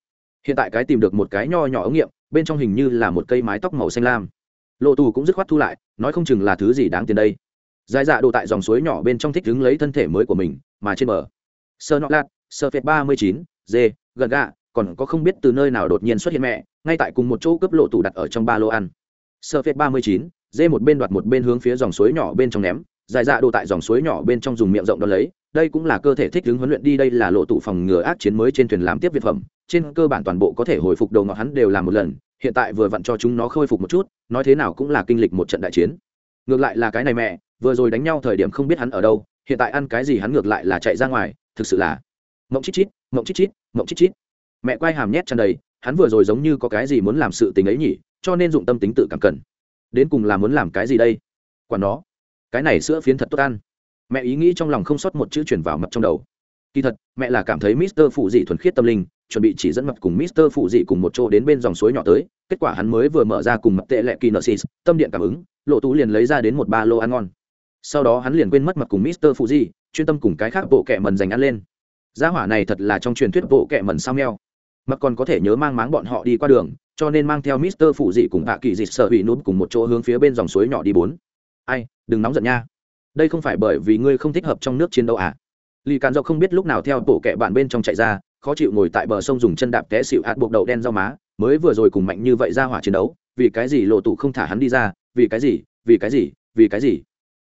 Hiện tại cái tìm được một cái nho nhỏ ống nghiệm, bên trong hình như là một cây mái tóc màu xanh lam. Lộ tù cũng dứt khoát thu lại, nói không chừng là thứ gì đáng tiền đây dài dạ đồ tại dòng suối nhỏ bên trong thích đứng lấy thân thể mới của mình, mà trên bờ. Sơ nọ lạt, sơ phệt ba mươi chín dê gần gạ, còn có không biết từ nơi nào đột nhiên xuất hiện mẹ, ngay tại cùng một chỗ cướp lộ tủ đặt ở trong ba lô ăn. Sơ phết ba mươi chín dê một bên đoạt một bên hướng phía dòng suối nhỏ bên trong ném. Dài dạ đồ tại dòng suối nhỏ bên trong dùng miệng rộng đón lấy, đây cũng là cơ thể thích ứng huấn luyện đi, đây là lộ tủ phòng ngừa ác chiến mới trên thuyền làm tiếp việt phẩm. Trên cơ bản toàn bộ có thể hồi phục đầu ngọt hắn đều làm một lần, hiện tại vừa vặn cho chúng nó khôi phục một chút, nói thế nào cũng là kinh lịch một trận đại chiến. Ngược lại là cái này mẹ vừa rồi đánh nhau thời điểm không biết hắn ở đâu, hiện tại ăn cái gì hắn ngược lại là chạy ra ngoài, thực sự là. Mộng chít chít, mộng chít chít, mộng chít chít. Mẹ quay hàm nhét tràn đầy, hắn vừa rồi giống như có cái gì muốn làm sự tình ấy nhỉ, cho nên dụng tâm tính tự cảm cần. Đến cùng là muốn làm cái gì đây? Quả nó. Cái này sữa phiến thật tốt ăn. Mẹ ý nghĩ trong lòng không sót một chữ chuyển vào mập trong đầu. Kỳ thật, mẹ là cảm thấy mister phụ dị thuần khiết tâm linh, chuẩn bị chỉ dẫn mập cùng mister phụ dị cùng một chỗ đến bên dòng suối nhỏ tới, kết quả hắn mới vừa mở ra cùng mập tệ lệ kỳ nợ xì, tâm điện cảm ứng, lộ tú liền lấy ra đến một ba lô ăn ngon sau đó hắn liền quên mất mặt cùng mister phụ dị chuyên tâm cùng cái khác bộ kẹ mần dành ăn lên. Gia hỏa này thật là trong truyền thuyết bộ kẹ mần sao meo mặc còn có thể nhớ mang máng bọn họ đi qua đường, cho nên mang theo mister phụ dị cùng hạ kỳ Dịt sợ bị núp cùng một chỗ hướng phía bên dòng suối nhỏ đi bốn. Ai, đừng nóng giận nha. Đây không phải bởi vì ngươi không thích hợp trong nước chiến đấu à? Lì càn dọc không biết lúc nào theo bộ kệ bạn bên trong chạy ra, khó chịu ngồi tại bờ sông dùng chân đạp té xịu hạt buộc đậu đen rau má, mới vừa rồi cùng mạnh như vậy ra hỏa chiến đấu, vì cái gì lộ tụ không thả hắn đi ra, vì cái gì, vì cái gì, vì cái gì?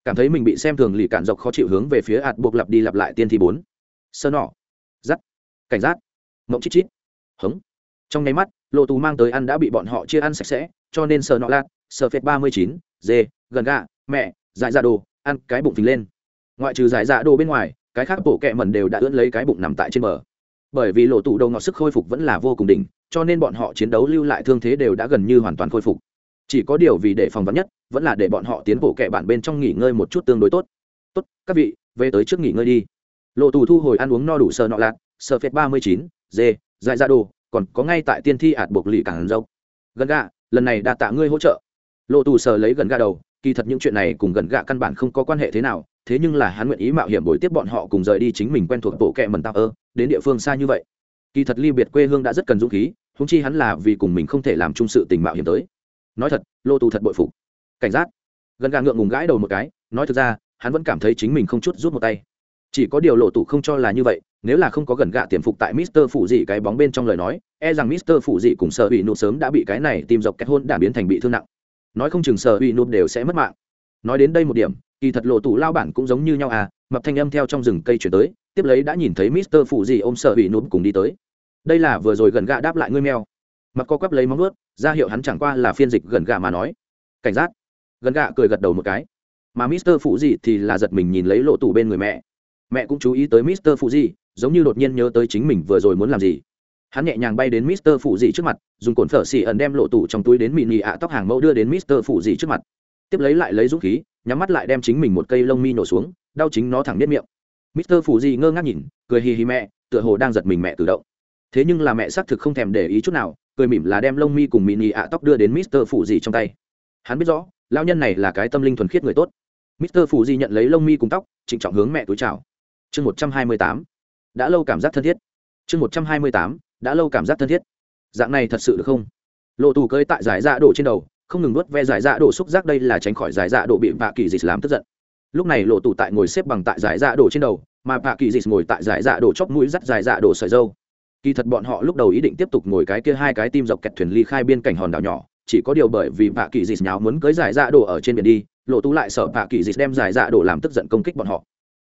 Cảm thấy mình bị xem thường lì cản dọc khó chịu hướng về phía ạt buộc lặp đi lặp lại tiên thi bốn. Sơ nọ. Dắt cảnh giác. Mộng chít chít. Hống. Trong nháy mắt lộ tù mang tới ăn đã bị bọn họ chia ăn sạch sẽ, cho nên sờ nọ lạt sờ phết ba mươi chín, dê, gần gà, mẹ dại dạ đồ, ăn cái bụng phình lên. Ngoại trừ dại dạ đồ bên ngoài, cái khác bộ kẹ mẩn đều đã ưỡn lấy cái bụng nằm tại trên bờ. Bởi vì lộ tù đầu ngọt sức khôi phục vẫn là vô cùng đỉnh, cho nên bọn họ chiến đấu lưu lại thương thế đều đã gần như hoàn toàn khôi phục chỉ có điều vì để phòng vắn nhất, vẫn là để bọn họ tiến bộ kẻ bạn bên trong nghỉ ngơi một chút tương đối tốt. Tốt, các vị, về tới trước nghỉ ngơi đi. Lộ tù thu hồi ăn uống no đủ sờ nọ lạc sờ phết ba mươi chín, dê, dại ra đồ, còn có ngay tại tiên thi ạt buộc lì cảng dâu gần gà, lần này đa tạ ngươi hỗ trợ. Lộ tù sờ lấy gần gà đầu, kỳ thật những chuyện này cùng gần gà căn bản không có quan hệ thế nào, thế nhưng là hắn nguyện ý mạo hiểm bồi tiếp bọn họ cùng rời đi chính mình quen thuộc bộ kẹ mần tạo ơ, đến địa phương xa như vậy. Kỳ thật ly biệt quê hương đã rất cần dũng khí húng chi hắn là vì cùng mình không thể làm chung sự tình mạo hiểm tới nói thật lô tù thật bội phục cảnh giác gần gà ngượng ngùng gãi đầu một cái nói thực ra hắn vẫn cảm thấy chính mình không chút rút một tay chỉ có điều lộ tù không cho là như vậy nếu là không có gần gạ tiềm phục tại Mister Phụ Dị cái bóng bên trong lời nói, e rằng Mister Phụ Dị cùng sợ bị Nụ sớm đã bị cái này tìm dọc kết hôn đã biến thành bị thương nặng. Nói không chừng sợ bị Nụ đều sẽ mất mạng. Nói đến đây một điểm, kỳ thật lộ tù lao bản cũng giống như nhau à, mập thanh âm theo trong rừng cây chuyển tới, tiếp lấy đã nhìn thấy Mister Phụ Dị ôm sợ bị Nụ cùng đi tới. Đây là vừa rồi gần gạ đáp lại ngươi mèo. mặt co quắp lấy móng ướt ra hiệu hắn chẳng qua là phiên dịch gần gạ mà nói. Cảnh giác. Gần gạ cười gật đầu một cái. Mà Mister Phụ gì thì là giật mình nhìn lấy lộ tủ bên người mẹ. Mẹ cũng chú ý tới Mister Phụ gì giống như đột nhiên nhớ tới chính mình vừa rồi muốn làm gì hắn nhẹ nhàng bay đến mister phụ gì trước mặt, dùng cồn phở xì ẩn đem lộ tủ trong túi đến mị nị ạ tóc hàng mẫu đưa đến mister phụ gì trước mặt tiếp lấy lại lấy dũng khí, nhắm mắt lại đem chính mình một cây lông mi nổ xuống, đau chính nó thẳng biết miệng mister phụ gì ngơ ngác nhìn, cười hì hì mẹ, tựa hồ đang giật mình mẹ tự động thế nhưng là mẹ xác thực không thèm để ý chút nào cười mỉm là đem lông mi cùng mini ạ tóc đưa đến mister phụ dị trong tay. Hắn biết rõ lao nhân này là cái tâm linh thuần khiết người tốt. mister phụ dị nhận lấy lông mi cùng tóc, trịnh trọng hướng mẹ túi chào. Chương một trăm hai mươi tám. Đã lâu cảm giác thân thiết. Chương một trăm hai mươi tám. Đã lâu cảm giác thân thiết. Dạng này thật sự được không? Lộ tù cơi tại giải dạ đổ trên đầu, không ngừng nuốt ve giải dạ đổ xúc giác đây là tránh khỏi giải dạ đổ bị bạ kỳ dịch làm tức giận. Lúc này lộ tù tại ngồi xếp bằng tại giải dạ đổ trên đầu, mà bạ kỳ dịch ngồi tại giải dạ đổ chóp mũi dắt giải dạ đổ sợi dâu kỳ thật bọn họ lúc đầu ý định tiếp tục ngồi cái kia hai cái tim dọc kẹt thuyền ly khai biên cảnh hòn đảo nhỏ, chỉ có điều bởi vì bạ kỳ dịt nháo muốn cưới giải dạ đổ ở trên biển đi, lộ tú lại sợ bạ kỳ dịt đem giải dạ đổ làm tức giận công kích bọn họ.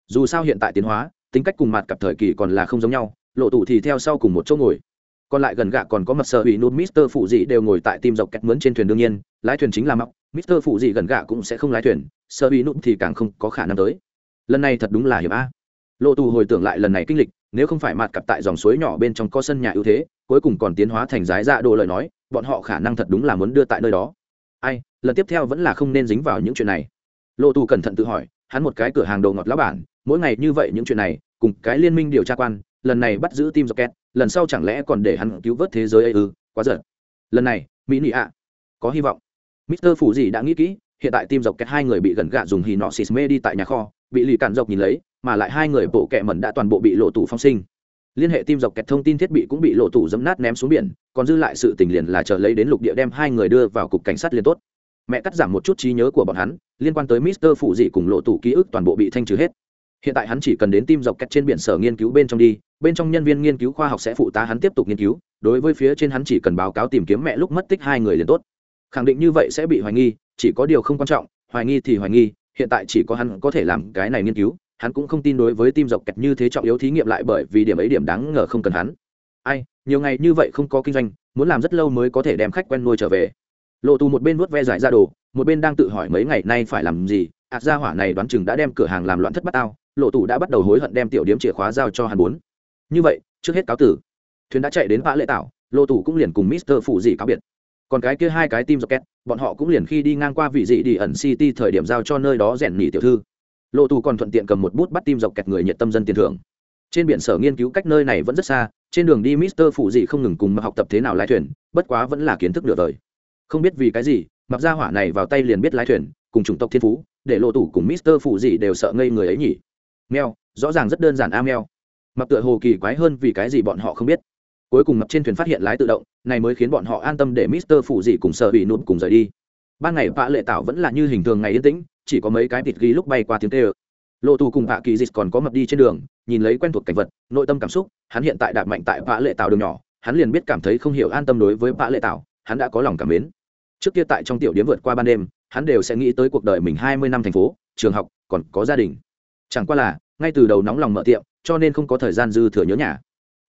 Dù sao hiện tại tiến hóa, tính cách cùng mặt cặp thời kỳ còn là không giống nhau, lộ tủ thì theo sau cùng một chỗ ngồi. Còn lại gần gạ còn có mặt sợ ủy nút mister phụ dị đều ngồi tại tim dọc kẹt mướn trên thuyền đương nhiên, lái thuyền chính là mọc. Mister phụ dị gần gạ cũng sẽ không lái thuyền, sợ ủy nút thì càng không có khả năng tới. Lần này thật đúng là hiểm a. Lộ tù hồi tưởng lại lần này kinh lịch nếu không phải mặt cặp tại dòng suối nhỏ bên trong có sân nhà ưu thế, cuối cùng còn tiến hóa thành giái dạ đồ lời nói, bọn họ khả năng thật đúng là muốn đưa tại nơi đó. Ai, lần tiếp theo vẫn là không nên dính vào những chuyện này. Lộ tù cẩn thận tự hỏi, hắn một cái cửa hàng đồ ngọt lá bản, mỗi ngày như vậy những chuyện này, cùng cái liên minh điều tra quan, lần này bắt giữ tim rocket, lần sau chẳng lẽ còn để hắn cứu vớt thế giới ấy ư? Quá giật lần này, mỹ nị ạ. Có hy vọng. Mister phủ gì đã nghĩ kỹ hiện tại tim dọc kẹt hai người bị gần gạ dùng hì nọ xịt mê đi tại nhà kho, bị lì cản dọc nhìn lấy, mà lại hai người bộ kẹ mẩn đã toàn bộ bị lộ tủ phong sinh. Liên hệ tim dọc kẹt thông tin thiết bị cũng bị lộ tủ dấm nát ném xuống biển, còn dư lại sự tình liền là chờ lấy đến lục địa đem hai người đưa vào cục cảnh sát liên tốt. Mẹ cắt giảm một chút trí nhớ của bọn hắn, liên quan tới mister phụ dị cùng lộ tủ ký ức toàn bộ bị thanh trừ hết. Hiện tại hắn chỉ cần đến tim dọc kẹt trên biển sở nghiên cứu bên trong đi, bên trong nhân viên nghiên cứu khoa học sẽ phụ tá hắn tiếp tục nghiên cứu, đối với phía trên hắn chỉ cần báo cáo tìm kiếm mẹ lúc mất tích hai người liền tốt khẳng định như vậy sẽ bị hoài nghi, chỉ có điều không quan trọng, hoài nghi thì hoài nghi, hiện tại chỉ có hắn có thể làm cái này nghiên cứu, hắn cũng không tin đối với tim dọc kẹt như thế trọng yếu thí nghiệm lại bởi vì điểm ấy điểm đáng ngờ không cần hắn. Ai, nhiều ngày như vậy không có kinh doanh, muốn làm rất lâu mới có thể đem khách quen nuôi trở về. Lộ tù một bên vuốt ve giải ra đồ, một bên đang tự hỏi mấy ngày nay phải làm gì ạt gia hỏa này đoán chừng đã đem cửa hàng làm loạn thất bát ao lộ tù đã bắt đầu hối hận đem tiểu điếm chìa khóa giao cho hắn bốn như vậy, trước hết cáo tử. Thuyền đã chạy đến vã lệ tảo, lộ tù cũng liền cùng mister phụ dị cáo biệt còn cái kia hai cái tim dọc két bọn họ cũng liền khi đi ngang qua vị dị đi ẩn city thời điểm giao cho nơi đó rèn nhỉ tiểu thư. Lộ tù còn thuận tiện cầm một bút bắt tim dọc kẹt người nhiệt tâm dân tiền thưởng. Trên biển sở nghiên cứu cách nơi này vẫn rất xa, trên đường đi mister phụ dị không ngừng cùng mà học tập thế nào lái thuyền, bất quá vẫn là kiến thức nửa đời. Không biết vì cái gì, mặc ra hỏa này vào tay liền biết lái thuyền, cùng chủng tộc thiên phú, để lộ tủ cùng mister phụ dị đều sợ ngây người ấy nhỉ. Mèo, rõ ràng rất đơn giản a mèo. Mặc tựa hồ kỳ quái hơn vì cái gì bọn họ không biết cuối cùng mập trên thuyền phát hiện lái tự động, này mới khiến bọn họ an tâm để mister phụ dị cùng sợ bị nụp cùng rời đi. Ban ngày vạ lệ tạo vẫn là như hình thường ngày yên tĩnh, chỉ có mấy cái thịt ghi lúc bay qua tiếng tê ơ lộ tù cùng vạ kỳ dịch còn có mập đi trên đường, nhìn lấy quen thuộc cảnh vật, nội tâm cảm xúc, hắn hiện tại đạp mạnh tại vạ lệ tạo đường nhỏ, hắn liền biết cảm thấy không hiểu an tâm đối với vạ lệ tạo hắn đã có lòng cảm mến. Trước kia tại trong tiểu điếm vượt qua ban đêm, hắn đều sẽ nghĩ tới cuộc đời mình hai mươi năm thành phố, trường học, còn có gia đình. Chẳng qua là, ngay từ đầu nóng lòng mở tiệm, cho nên không có thời gian dư thừa nhớ nhà.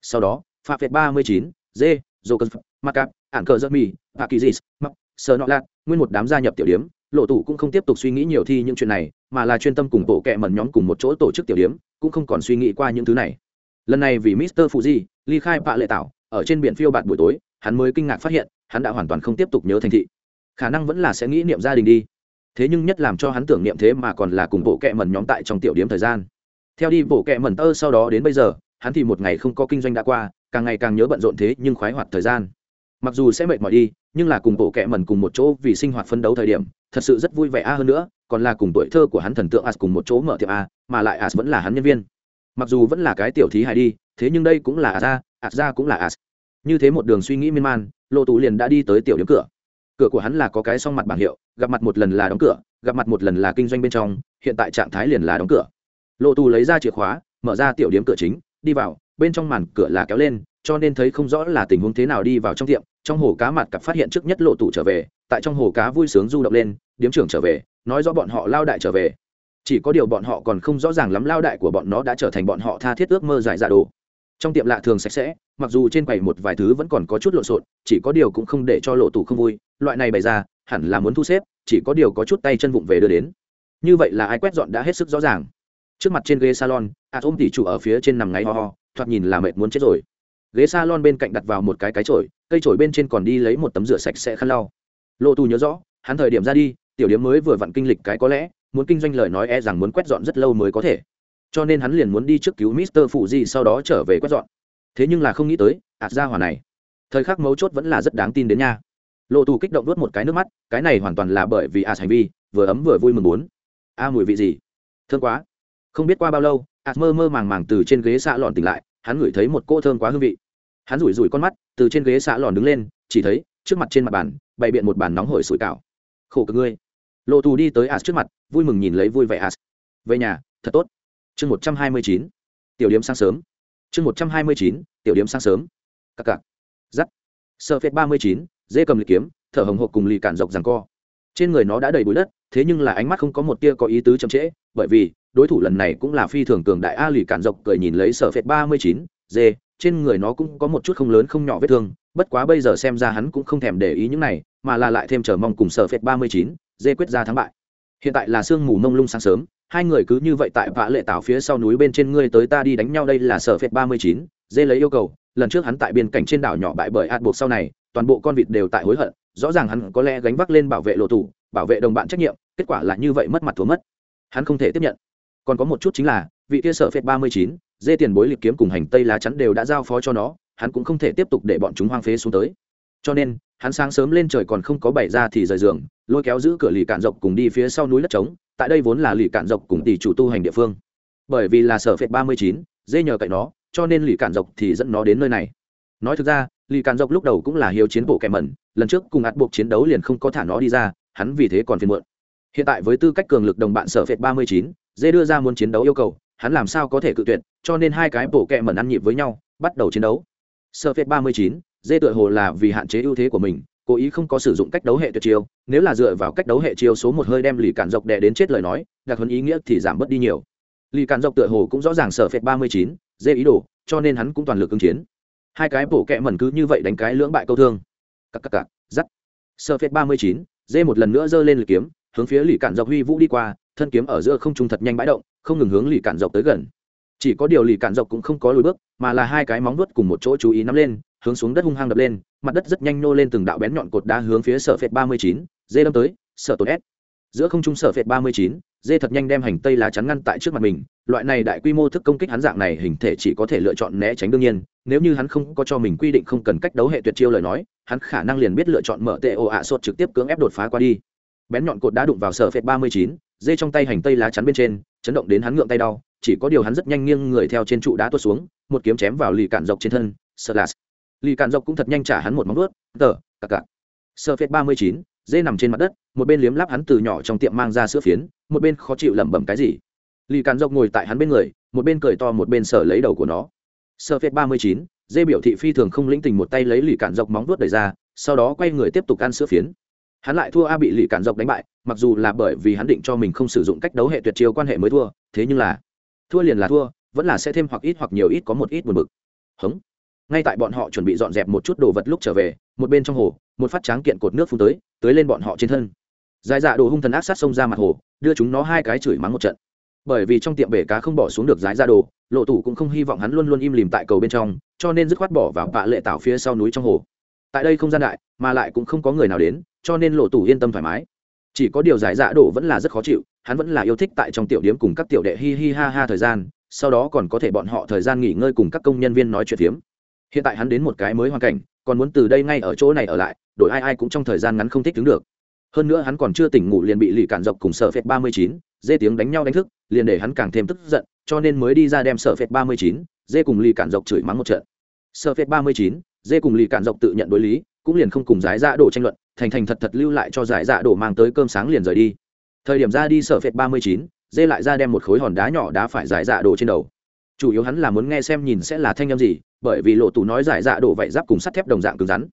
Sau đó pha việt ba mươi chín d dô cân mặc cạp, ản cờ giấc mì bà kỳ dis mặc sờ nọ lạt, nguyên một đám gia nhập tiểu điếm. Lộ tủ cũng không tiếp tục suy nghĩ nhiều thi những chuyện này, mà là chuyên tâm cùng bộ kệ mẩn nhóm cùng một chỗ tổ chức tiểu điếm, cũng không còn suy nghĩ qua những thứ này. Lần này vì mister fuji, ly khai bạ lệ tạo ở trên biển phiêu bạt buổi tối, hắn mới kinh ngạc phát hiện, hắn đã hoàn toàn không tiếp tục nhớ thành thị. Khả năng vẫn là sẽ nghĩ niệm gia đình đi. Thế nhưng nhất làm cho hắn tưởng niệm thế mà còn là cùng bộ kệ mẩn nhóm tại trong tiểu điếm thời gian. Theo đi bộ kệ mẩn tơ sau đó đến bây giờ, hắn thì một ngày không có kinh doanh đã qua càng ngày càng nhớ bận rộn thế nhưng khoái hoạt thời gian. Mặc dù sẽ mệt mỏi đi, nhưng là cùng bộ kệ mẩn cùng một chỗ vì sinh hoạt phân đấu thời điểm, thật sự rất vui vẻ a hơn nữa, còn là cùng tuổi thơ của hắn thần tượng as cùng một chỗ mở tiệm a, mà lại as vẫn là hắn nhân viên. Mặc dù vẫn là cái tiểu thí hài đi, thế nhưng đây cũng là as ra as ra cũng là as. Như thế một đường suy nghĩ miên man lộ tú liền đã đi tới tiểu điểm cửa. Cửa của hắn là có cái song mặt bảng hiệu, gặp mặt một lần là đóng cửa, gặp mặt một lần là kinh doanh bên trong, hiện tại trạng thái liền là đóng cửa. Lộ tù lấy ra chìa khóa, mở ra tiểu điểm cửa chính, đi vào bên trong màn cửa là kéo lên, cho nên thấy không rõ là tình huống thế nào đi vào trong tiệm. Trong hồ cá mặt cặp phát hiện trước nhất lộ tủ trở về, tại trong hồ cá vui sướng du động lên, điếm trưởng trở về, nói rõ bọn họ lao đại trở về. Chỉ có điều bọn họ còn không rõ ràng lắm lao đại của bọn nó đã trở thành bọn họ tha thiết ước mơ giải dạ đồ. Trong tiệm lạ thường sạch sẽ, mặc dù trên quầy một vài thứ vẫn còn có chút lộn xộn, chỉ có điều cũng không để cho lộ tủ không vui. Loại này bày ra, hẳn là muốn thu xếp, chỉ có điều có chút tay chân vụng về đưa đến. Như vậy là ai quét dọn đã hết sức rõ ràng. Trước mặt trên ghế salon a ôm tỷ chủ ở phía trên nằm ngáy ho ho thoạt nhìn là mệt muốn chết rồi. Ghế salon bên cạnh đặt vào một cái cái chổi cây chổi bên trên còn đi lấy một tấm rửa sạch sẽ khăn lau. Lộ tù nhớ rõ hắn thời điểm ra đi tiểu điếm mới vừa vặn kinh lịch cái có lẽ muốn kinh doanh lời nói e rằng muốn quét dọn rất lâu mới có thể. Cho nên hắn liền muốn đi trước cứu mister phụ di, sau đó trở về quét dọn. Thế nhưng là không nghĩ tới ạt ra hỏa này. Thời khắc mấu chốt vẫn là rất đáng tin đến nha. Lộ tù kích động đốt một cái nước mắt cái này hoàn toàn là bởi vì ạt hành vi vừa ấm vừa vui mừng muốn. A mùi vị gì? Thương quá. Không biết qua bao lâu ạt mơ mơ màng màng từ trên ghế xạ lòn tỉnh lại, hắn ngửi thấy một cô thơm quá hương vị. Hắn rủi rủi con mắt, từ trên ghế xạ lòn đứng lên, chỉ thấy, trước mặt trên mặt bàn, bày biện một bàn nóng hổi sủi cảo. Khổ cực ngươi. Lộ tù đi tới ạt trước mặt, vui mừng nhìn lấy vui vẻ ạt về nhà, thật tốt. Chương một trăm hai mươi chín. Tiểu điểm sáng sớm. Chương một trăm hai mươi chín, tiểu điểm sáng sớm. Cặc cặc. Giắt. Sơ phết ba mươi chín, dê cầm lịch kiếm, thở hồng hộc cùng lì cản dọc rằng co. Trên người nó đã đầy bụi đất, thế nhưng là ánh mắt không có một tia có ý tứ chậm trễ bởi vì, đối thủ lần này cũng là phi thường cường đại a lì cản dọc cười nhìn lấy sở phệt ba mươi chín dê trên người nó cũng có một chút không lớn không nhỏ vết thương, bất quá bây giờ xem ra hắn cũng không thèm để ý những này, mà là lại thêm chờ mong cùng sở phệt ba mươi chín dê quyết ra thắng bại. Hiện tại là sương mù mông lung sáng sớm, hai người cứ như vậy tại vã lệ tảo phía sau núi bên trên ngươi tới ta đi đánh nhau đây là sở phệt ba mươi chín dê lấy yêu cầu, lần trước hắn tại biên cảnh trên đảo nhỏ bại bởi ạt buộc sau này, toàn bộ con vịt đều tại hối hận, rõ ràng hắn có lẽ gánh vác lên bảo vệ lộ thủ bảo vệ đồng bạn trách nhiệm, kết quả là như vậy mất mặt thua mất hắn không thể tiếp nhận. Còn có một chút chính là, vị kia sở phệt ba mươi chín, dê tiền bối liệt kiếm cùng hành tây lá chắn đều đã giao phó cho nó, hắn cũng không thể tiếp tục để bọn chúng hoang phế xuống tới. Cho nên, hắn sáng sớm lên trời còn không có bày ra thì rời giường, lôi kéo giữ cửa lì cạn dọc cùng đi phía sau núi đất trống, tại đây vốn là lì cạn dọc cùng tỷ chủ tu hành địa phương. Bởi vì là sở phệt ba mươi chín, dê nhờ cậy nó, cho nên lì cạn dọc thì dẫn nó đến nơi này. Nói thực ra, lì cạn dọc lúc đầu cũng là hiếu chiến bộ kẻ mẩn, lần trước cùng ạt buộc chiến đấu liền không có thả nó đi ra, hắn vì thế còn phiền muộn hiện tại với tư cách cường lực đồng bạn sở phệt ba mươi chín, dê đưa ra muốn chiến đấu yêu cầu, hắn làm sao có thể cự tuyệt, cho nên hai cái bộ kẹ mẩn ăn nhịp với nhau, bắt đầu chiến đấu. Sở phệt ba mươi chín, dê tựa hồ là vì hạn chế ưu thế của mình, cố ý không có sử dụng cách đấu hệ tuyệt chiêu, nếu là dựa vào cách đấu hệ chiêu số một hơi đem lì cản dọc đè đến chết lời nói, đặc huấn ý nghĩa thì giảm bớt đi nhiều. Lì cản dọc tựa hồ cũng rõ ràng sở phệt ba mươi chín, dê ý đồ, cho nên hắn cũng toàn lực ứng chiến. Hai cái bổ kẹ mẩn cứ như vậy đánh cái lưỡng bại câu thương. Cặp cặp cặp dắt sở phệt ba mươi chín, dê một lần nữa giơ lên lực kiếm hướng phía lì cản dọc huy vũ đi qua, thân kiếm ở giữa không trung thật nhanh bãi động, không ngừng hướng lì cản dọc tới gần. Chỉ có điều lì cản dọc cũng không có lùi bước, mà là hai cái móng vuốt cùng một chỗ chú ý nắm lên, hướng xuống đất hung hăng đập lên, mặt đất rất nhanh nô lên từng đạo bén nhọn cột đá hướng phía sở phệt ba mươi chín, dê đâm tới, sở tột s giữa không trung sở phệt ba mươi chín, dê thật nhanh đem hành tây lá chắn ngăn tại trước mặt mình, loại này đại quy mô thức công kích hắn dạng này hình thể chỉ có thể lựa chọn né tránh đương nhiên, nếu như hắn không có cho mình quy định không cần cách đấu hệ tuyệt chiêu lời nói, hắn khả năng liền biết lựa chọn mở tệ ồ ạ sốt trực tiếp cưỡng ép đột phá qua đi bén nhọn cột đã đụng vào sở phệt ba mươi chín, dê trong tay hành tây lá chắn bên trên, chấn động đến hắn ngượng tay đau, chỉ có điều hắn rất nhanh nghiêng người theo trên trụ đá tuột xuống, một kiếm chém vào lì cản dọc trên thân, sợ lạt lì cạn dọc cũng thật nhanh trả hắn một móng ướt tờ, cà cà. Sợ phết ba mươi chín, dê nằm trên mặt đất, một bên liếm láp hắn từ nhỏ trong tiệm mang ra sữa phiến, một bên khó chịu lẩm bẩm cái gì. Lì cạn dọc ngồi tại hắn bên người, một bên cười to một bên sở lấy đầu của nó. Sợ phết ba mươi chín, dê biểu thị phi thường không lĩnh tình một tay lấy lì cạn dọc móng vuốt đẩy ra, sau đó quay người tiếp tục ăn sữa phiến hắn lại thua a bị lì cản dọc đánh bại, mặc dù là bởi vì hắn định cho mình không sử dụng cách đấu hệ tuyệt chiêu quan hệ mới thua, thế nhưng là, thua liền là thua, vẫn là sẽ thêm hoặc ít hoặc nhiều ít có một ít buồn bực. Hống. Ngay tại bọn họ chuẩn bị dọn dẹp một chút đồ vật lúc trở về, một bên trong hồ, một phát tráng kiện cột nước phun tới tới lên bọn họ trên thân. Dài dạ đồ hung thần ác sát xông ra mặt hồ, đưa chúng nó hai cái chửi mắng một trận. Bởi vì trong tiệm bể cá không bỏ xuống được dài ra đồ, lộ tủ cũng không hy vọng hắn luôn luôn im lìm tại cầu bên trong, cho nên dứt khoát bỏ vào vạ lệ tảo phía sau núi trong hồ. Tại đây không gian đại, mà lại cũng không có người nào đến cho nên lộ tủ yên tâm thoải mái. Chỉ có điều giải dạ đổ vẫn là rất khó chịu, hắn vẫn là yêu thích tại trong tiểu điếm cùng các tiểu đệ hi hi ha ha thời gian, sau đó còn có thể bọn họ thời gian nghỉ ngơi cùng các công nhân viên nói chuyện phiếm. Hiện tại hắn đến một cái mới hoàn cảnh, còn muốn từ đây ngay ở chỗ này ở lại, đổi ai ai cũng trong thời gian ngắn không thích đứng được. Hơn nữa hắn còn chưa tỉnh ngủ liền bị lì cản dọc cùng sở phệt ba mươi chín, dê tiếng đánh nhau đánh thức, liền để hắn càng thêm tức giận, cho nên mới đi ra đem sở phệt ba mươi chín, dê cùng lì cản dọc chửi mắng một trận. Sở phệt ba mươi chín, dê cùng lì cản dọc tự nhận đối lý cũng liền không cùng giải dạ đổ tranh luận, thành thành thật thật lưu lại cho giải dạ đổ mang tới cơm sáng liền rời đi. Thời điểm ra đi sở phệt ba mươi chín, dê lại ra đem một khối hòn đá nhỏ đá phải giải dạ đổ trên đầu. Chủ yếu hắn là muốn nghe xem nhìn sẽ là thanh â m gì, bởi vì lộ tù nói giải dạ đổ vậy giáp cùng sắt thép đồng dạng cứng rắn.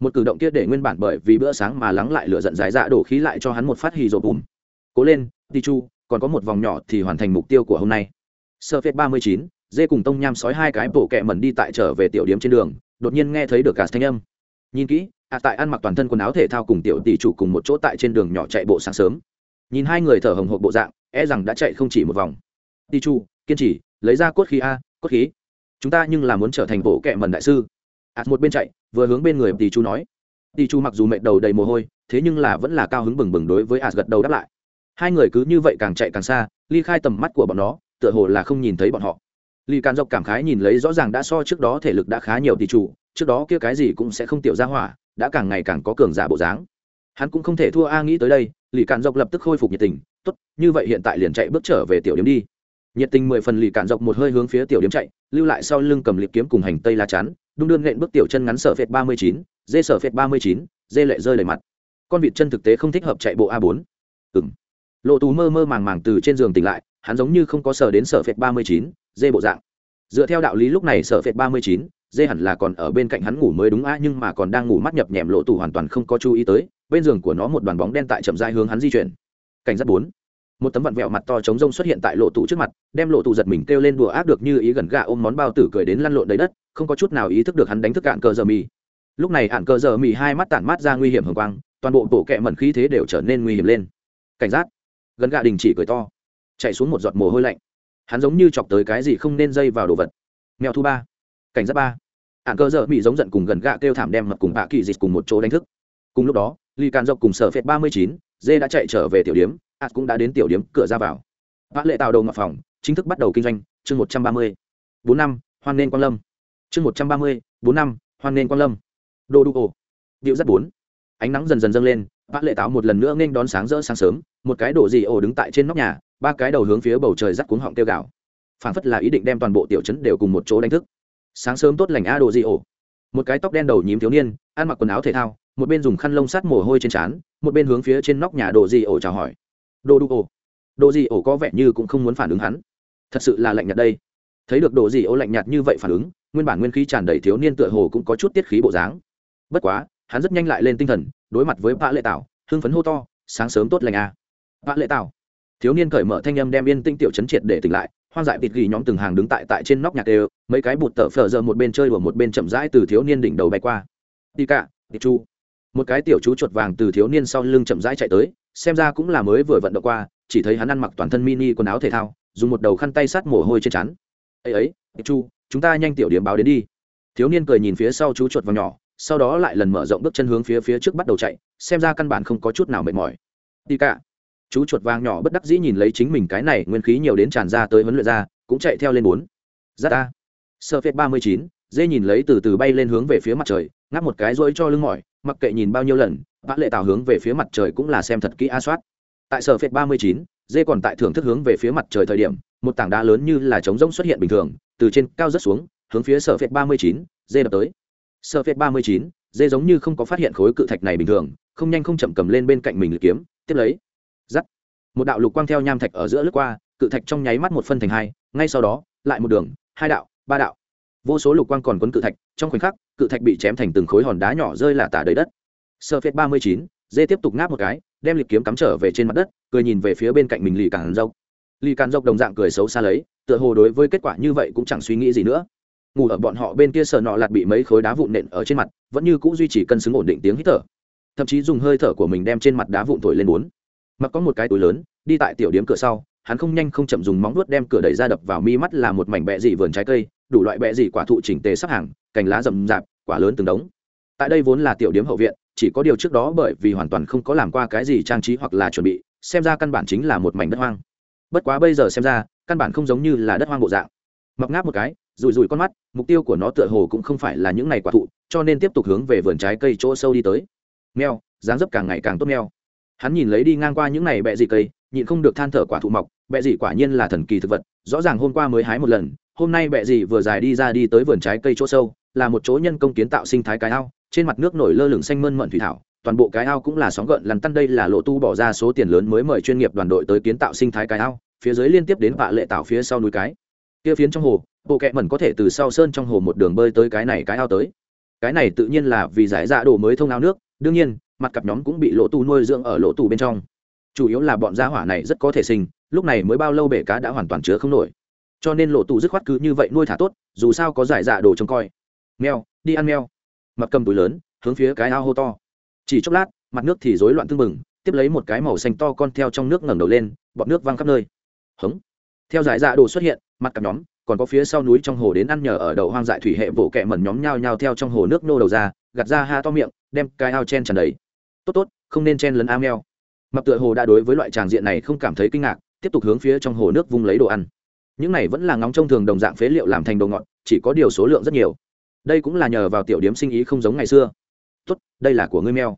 Một cử động kia để nguyên bản bởi vì bữa sáng mà lắng lại lửa giận giải dạ đổ khí lại cho hắn một phát hì rộ bùm. Cố lên đi chu, còn có một vòng nhỏ thì hoàn thành mục tiêu của hôm nay. Sơ phết ba mươi chín, dê cùng tông nham sói hai cái bổ kẹ mẩn đi tại trở về tiểu điếm trên đường, đột nhiên nghe thấy được cả thanh âm nhìn kỹ, ạ, tại ăn mặc toàn thân quần áo thể thao cùng tiểu tỷ chủ cùng một chỗ tại trên đường nhỏ chạy bộ sáng sớm. Nhìn hai người thở hồng hộc bộ dạng e rằng đã chạy không chỉ một vòng. Tỷ chủ, kiên trì, lấy ra cốt khí a, cốt khí. Chúng ta nhưng là muốn trở thành bộ kệ mần đại sư. À một bên chạy, vừa hướng bên người tỷ chủ nói. Tỷ chủ mặc dù mệt đầu đầy mồ hôi, thế nhưng là vẫn là cao hứng bừng bừng đối với à gật đầu đáp lại. Hai người cứ như vậy càng chạy càng xa, ly khai tầm mắt của bọn nó, tựa hồ là không nhìn thấy bọn họ. Ly càn dọc cảm khái nhìn lấy rõ ràng đã so trước đó thể lực đã khá nhiều tỷ chủ trước đó kia cái gì cũng sẽ không tiểu ra hỏa, đã càng ngày càng có cường giả bộ dáng. Hắn cũng không thể thua a nghĩ tới đây, lì cạn dọc lập tức khôi phục nhiệt tình, tốt, như vậy hiện tại liền chạy bước trở về tiểu điểm đi. Nhiệt tình mười phần lì cản dọc một hơi hướng phía tiểu điểm chạy, lưu lại sau lưng cầm liệp kiếm cùng hành tây lá chắn, đung đưa nện bước tiểu chân ngắn sở phệt ba mươi chín, dê sở phệt ba mươi chín, dê lệ rơi lầy mặt. Con vịt chân thực tế không thích hợp chạy bộ a bốn. Ừng lộ tú mơ mơ màng màng từ trên giường tỉnh lại, hắn giống như không có sở đến sở phệt ba mươi chín, dê bộ dạng. Dựa theo đạo lý lúc này sở phệt ba mươi chín dê hẳn là còn ở bên cạnh hắn ngủ mới đúng a nhưng mà còn đang ngủ mắt nhập nhèm lộ tủ hoàn toàn không có chú ý tới, bên giường của nó một đoàn bóng đen tại chậm dai hướng hắn di chuyển. Cảnh giác bốn. Một tấm vặn vẹo mặt to trống rông xuất hiện tại lộ tủ trước mặt, đem lộ tủ giật mình kêu lên đùa ác được như ý gần gà ôm món bao tử cười đến lăn lộn đầy đất, không có chút nào ý thức được hắn đánh thức cạn cờ giờ mì. Lúc này ạn cờ giờ mì hai mắt tản mát ra nguy hiểm hồng quang, toàn bộ bộ kẹ mẩn khí thế đều trở nên nguy hiểm lên. Cảnh giác. Gần gà đình chỉ cười to. Chạy xuống một giọt mồ hôi lạnh. Hắn giống như chọc tới cái gì không nên dây vào đồ vật. Mèo thu ba. Cảnh giác ba ạn cơ giờ bị giống giận cùng gần gạ kêu thảm đem mập cùng bạ kỳ dịch cùng một chỗ đánh thức. Cùng lúc đó ly can dọc cùng sở phệt ba mươi chín dê đã chạy trở về tiểu điếm ạt cũng đã đến tiểu điếm cửa ra vào. Vã lệ tạo đầu ngọc phòng chính thức bắt đầu kinh doanh chương một trăm ba mươi. Bốn năm hoan nên quan lâm. Chương một trăm ba mươi bốn năm hoan nên quan lâm. Đô Đô ồ, điệu rất bốn. Ánh nắng dần dần dâng lên vã lệ tạo một lần nữa nghênh đón sáng rỡ sáng sớm một cái đổ gì ổ đứng tại trên nóc nhà ba cái đầu hướng phía bầu trời rắc cuống họng tiêu gạo phảng phất là ý định đem toàn bộ tiểu trấn đều cùng một chỗ đánh thức sáng sớm tốt lành a đồ gì ổ. Một cái tóc đen đầu nhím thiếu niên, ăn mặc quần áo thể thao, một bên dùng khăn lông sát mồ hôi trên trán, một bên hướng phía trên nóc nhà đồ gì ổ chào hỏi. Đồ đu ổ. Đồ gì ổ có vẻ như cũng không muốn phản ứng hắn. Thật sự là lạnh nhạt đây. Thấy được đồ gì ổ lạnh nhạt như vậy phản ứng, nguyên bản nguyên khí tràn đầy thiếu niên tựa hồ cũng có chút tiết khí bộ dáng. Bất quá, hắn rất nhanh lại lên tinh thần, đối mặt với bạ lệ tảo, hưng phấn hô to, sáng sớm tốt lành à. bạ lệ tảo. Thiếu niên cởi mở thanh âm đem yên tinh tiểu chấn triệt để tỉnh lại hoang dại vịt ghi nhóm từng hàng đứng tại tại trên nóc nhạc đều mấy cái bụt tở phở giờ một bên chơi đùa một bên chậm rãi từ thiếu niên đỉnh đầu bay qua. Đi cả đi chu. Một cái tiểu chú chuột vàng từ thiếu niên sau lưng chậm rãi chạy tới, xem ra cũng là mới vừa vận động qua, chỉ thấy hắn ăn mặc toàn thân mini quần áo thể thao, dùng một đầu khăn tay sát mồ hôi trên chắn ấy ấy chu, chúng ta nhanh tiểu điểm báo đến đi. Thiếu niên cười nhìn phía sau chú chuột vào nhỏ, sau đó lại lần mở rộng bước chân hướng phía phía trước bắt đầu chạy, xem ra căn bản không có chút nào mệt mỏi. Đi cả chú chuột vàng nhỏ bất đắc dĩ nhìn lấy chính mình cái này nguyên khí nhiều đến tràn ra tới huấn luyện ra, cũng chạy theo lên bốn. Ra ta sơ phết ba mươi chín, dê nhìn lấy từ từ bay lên hướng về phía mặt trời, ngáp một cái rỗi cho lưng mỏi, mặc kệ nhìn bao nhiêu lần, vã lệ tào hướng về phía mặt trời cũng là xem thật kỹ a soát. Tại sở phệt ba mươi chín, dê còn tại thưởng thức hướng về phía mặt trời thời điểm, một tảng đá lớn như là trống rỗng xuất hiện bình thường, từ trên cao rất xuống, hướng phía sở phệt ba mươi chín, dê đập tới. Sơ phết ba mươi chín, dê giống như không có phát hiện khối cự thạch này bình thường, không nhanh không chậm cầm lên bên cạnh mình lưỡi kiếm, tiếp lấy giắt. Một đạo lục quang theo nham thạch ở giữa lướt qua, cự thạch trong nháy mắt một phân thành hai, ngay sau đó, lại một đường, hai đạo, ba đạo. Vô số lục quang còn quấn cự thạch, trong khoảnh khắc, cự thạch bị chém thành từng khối hòn đá nhỏ rơi là tả đầy đất. Sơ phết ba mươi chín, dê tiếp tục ngáp một cái, đem liệt kiếm cắm trở về trên mặt đất, cười nhìn về phía bên cạnh mình lì càn dốc. Lì càn dốc đồng dạng cười xấu xa lấy, tựa hồ đối với kết quả như vậy cũng chẳng suy nghĩ gì nữa. Ngủ ở bọn họ bên kia sờ nọ lạt bị mấy khối đá vụn nện ở trên mặt, vẫn như c ũ duy trì cân xứng ổn định tiếng hít thở. Thậm chí dùng hơi thở của mình đem trên mặt đá vụn thổi lên bốn mặc có một cái túi lớn, đi tại tiểu điếm cửa sau, hắn không nhanh không chậm dùng móng vuốt đem cửa đẩy ra đập vào mi mắt là một mảnh bẹ dị vườn trái cây, đủ loại bẹ dị quả thụ chỉnh tề sắp hàng, cành lá rậm rạp, quả lớn từng đống. Tại đây vốn là tiểu điếm hậu viện, chỉ có điều trước đó bởi vì hoàn toàn không có làm qua cái gì trang trí hoặc là chuẩn bị, xem ra căn bản chính là một mảnh đất hoang. Bất quá bây giờ xem ra, căn bản không giống như là đất hoang bộ dạng. Mập ngáp một cái rùi rùi con mắt, mục tiêu của nó tựa hồ cũng không phải là những ngày quả thụ, cho nên tiếp tục hướng về vườn trái cây chỗ sâu đi tới. Meo dáng dấp càng ngày càng tốt meo hắn nhìn lấy đi ngang qua những này bẹ dị cây, nhịn không được than thở quả thụ mọc, bẹ dị quả nhiên là thần kỳ thực vật, rõ ràng hôm qua mới hái một lần, hôm nay bẹ dị vừa dài đi ra đi tới vườn trái cây chỗ sâu, là một chỗ nhân công kiến tạo sinh thái cái ao, trên mặt nước nổi lơ lửng xanh mơn mận thủy thảo, toàn bộ cái ao cũng là sóng gợn lằn tăn đây là lộ tu bỏ ra số tiền lớn mới mời chuyên nghiệp đoàn đội tới kiến tạo sinh thái cái ao, phía dưới liên tiếp đến vạ lệ tạo phía sau núi cái. Kia phiến trong hồ, bộ kẹ mẩn có thể từ sau sơn trong hồ một đường bơi tới cái này cái ao tới. Cái này tự nhiên là vì giải dạ đồ mới thông ao nước, đương nhiên mặt cặp nhóm cũng bị lỗ tù nuôi dưỡng ở lỗ tù bên trong. Chủ yếu là bọn gia hỏa này rất có thể sinh, lúc này mới bao lâu bể cá đã hoàn toàn chứa không nổi. Cho nên lộ tù dứt khoát cứ như vậy nuôi thả tốt, dù sao có giải dạ đồ trông coi. Mèo, đi ăn mèo. Mặt cầm túi lớn, hướng phía cái ao hô to. Chỉ chốc lát, mặt nước thì rối loạn tưng bừng, tiếp lấy một cái màu xanh to con theo trong nước ngẩng đầu lên, bọt nước văng khắp nơi. Hống. Theo giải dạ đồ xuất hiện, mặt cặp nhóm, còn có phía sau núi trong hồ đến ăn nhờ ở đầu hoang dại thủy hệ vỗ kẹ mẩn nhóm nhao nhao theo trong hồ nước nô đầu ra, gạt ra ha to miệng, đem cái ao chen tràn đầy tốt tốt, không nên chen lấn a meo mập tựa hồ đã đối với loại tràng diện này không cảm thấy kinh ngạc, tiếp tục hướng phía trong hồ nước vung lấy đồ ăn. Những này vẫn là ngóng trông thường đồng dạng phế liệu làm thành đồ ngọt, chỉ có điều số lượng rất nhiều. Đây cũng là nhờ vào tiểu điếm sinh ý không giống ngày xưa. Tốt, đây là của ngươi meo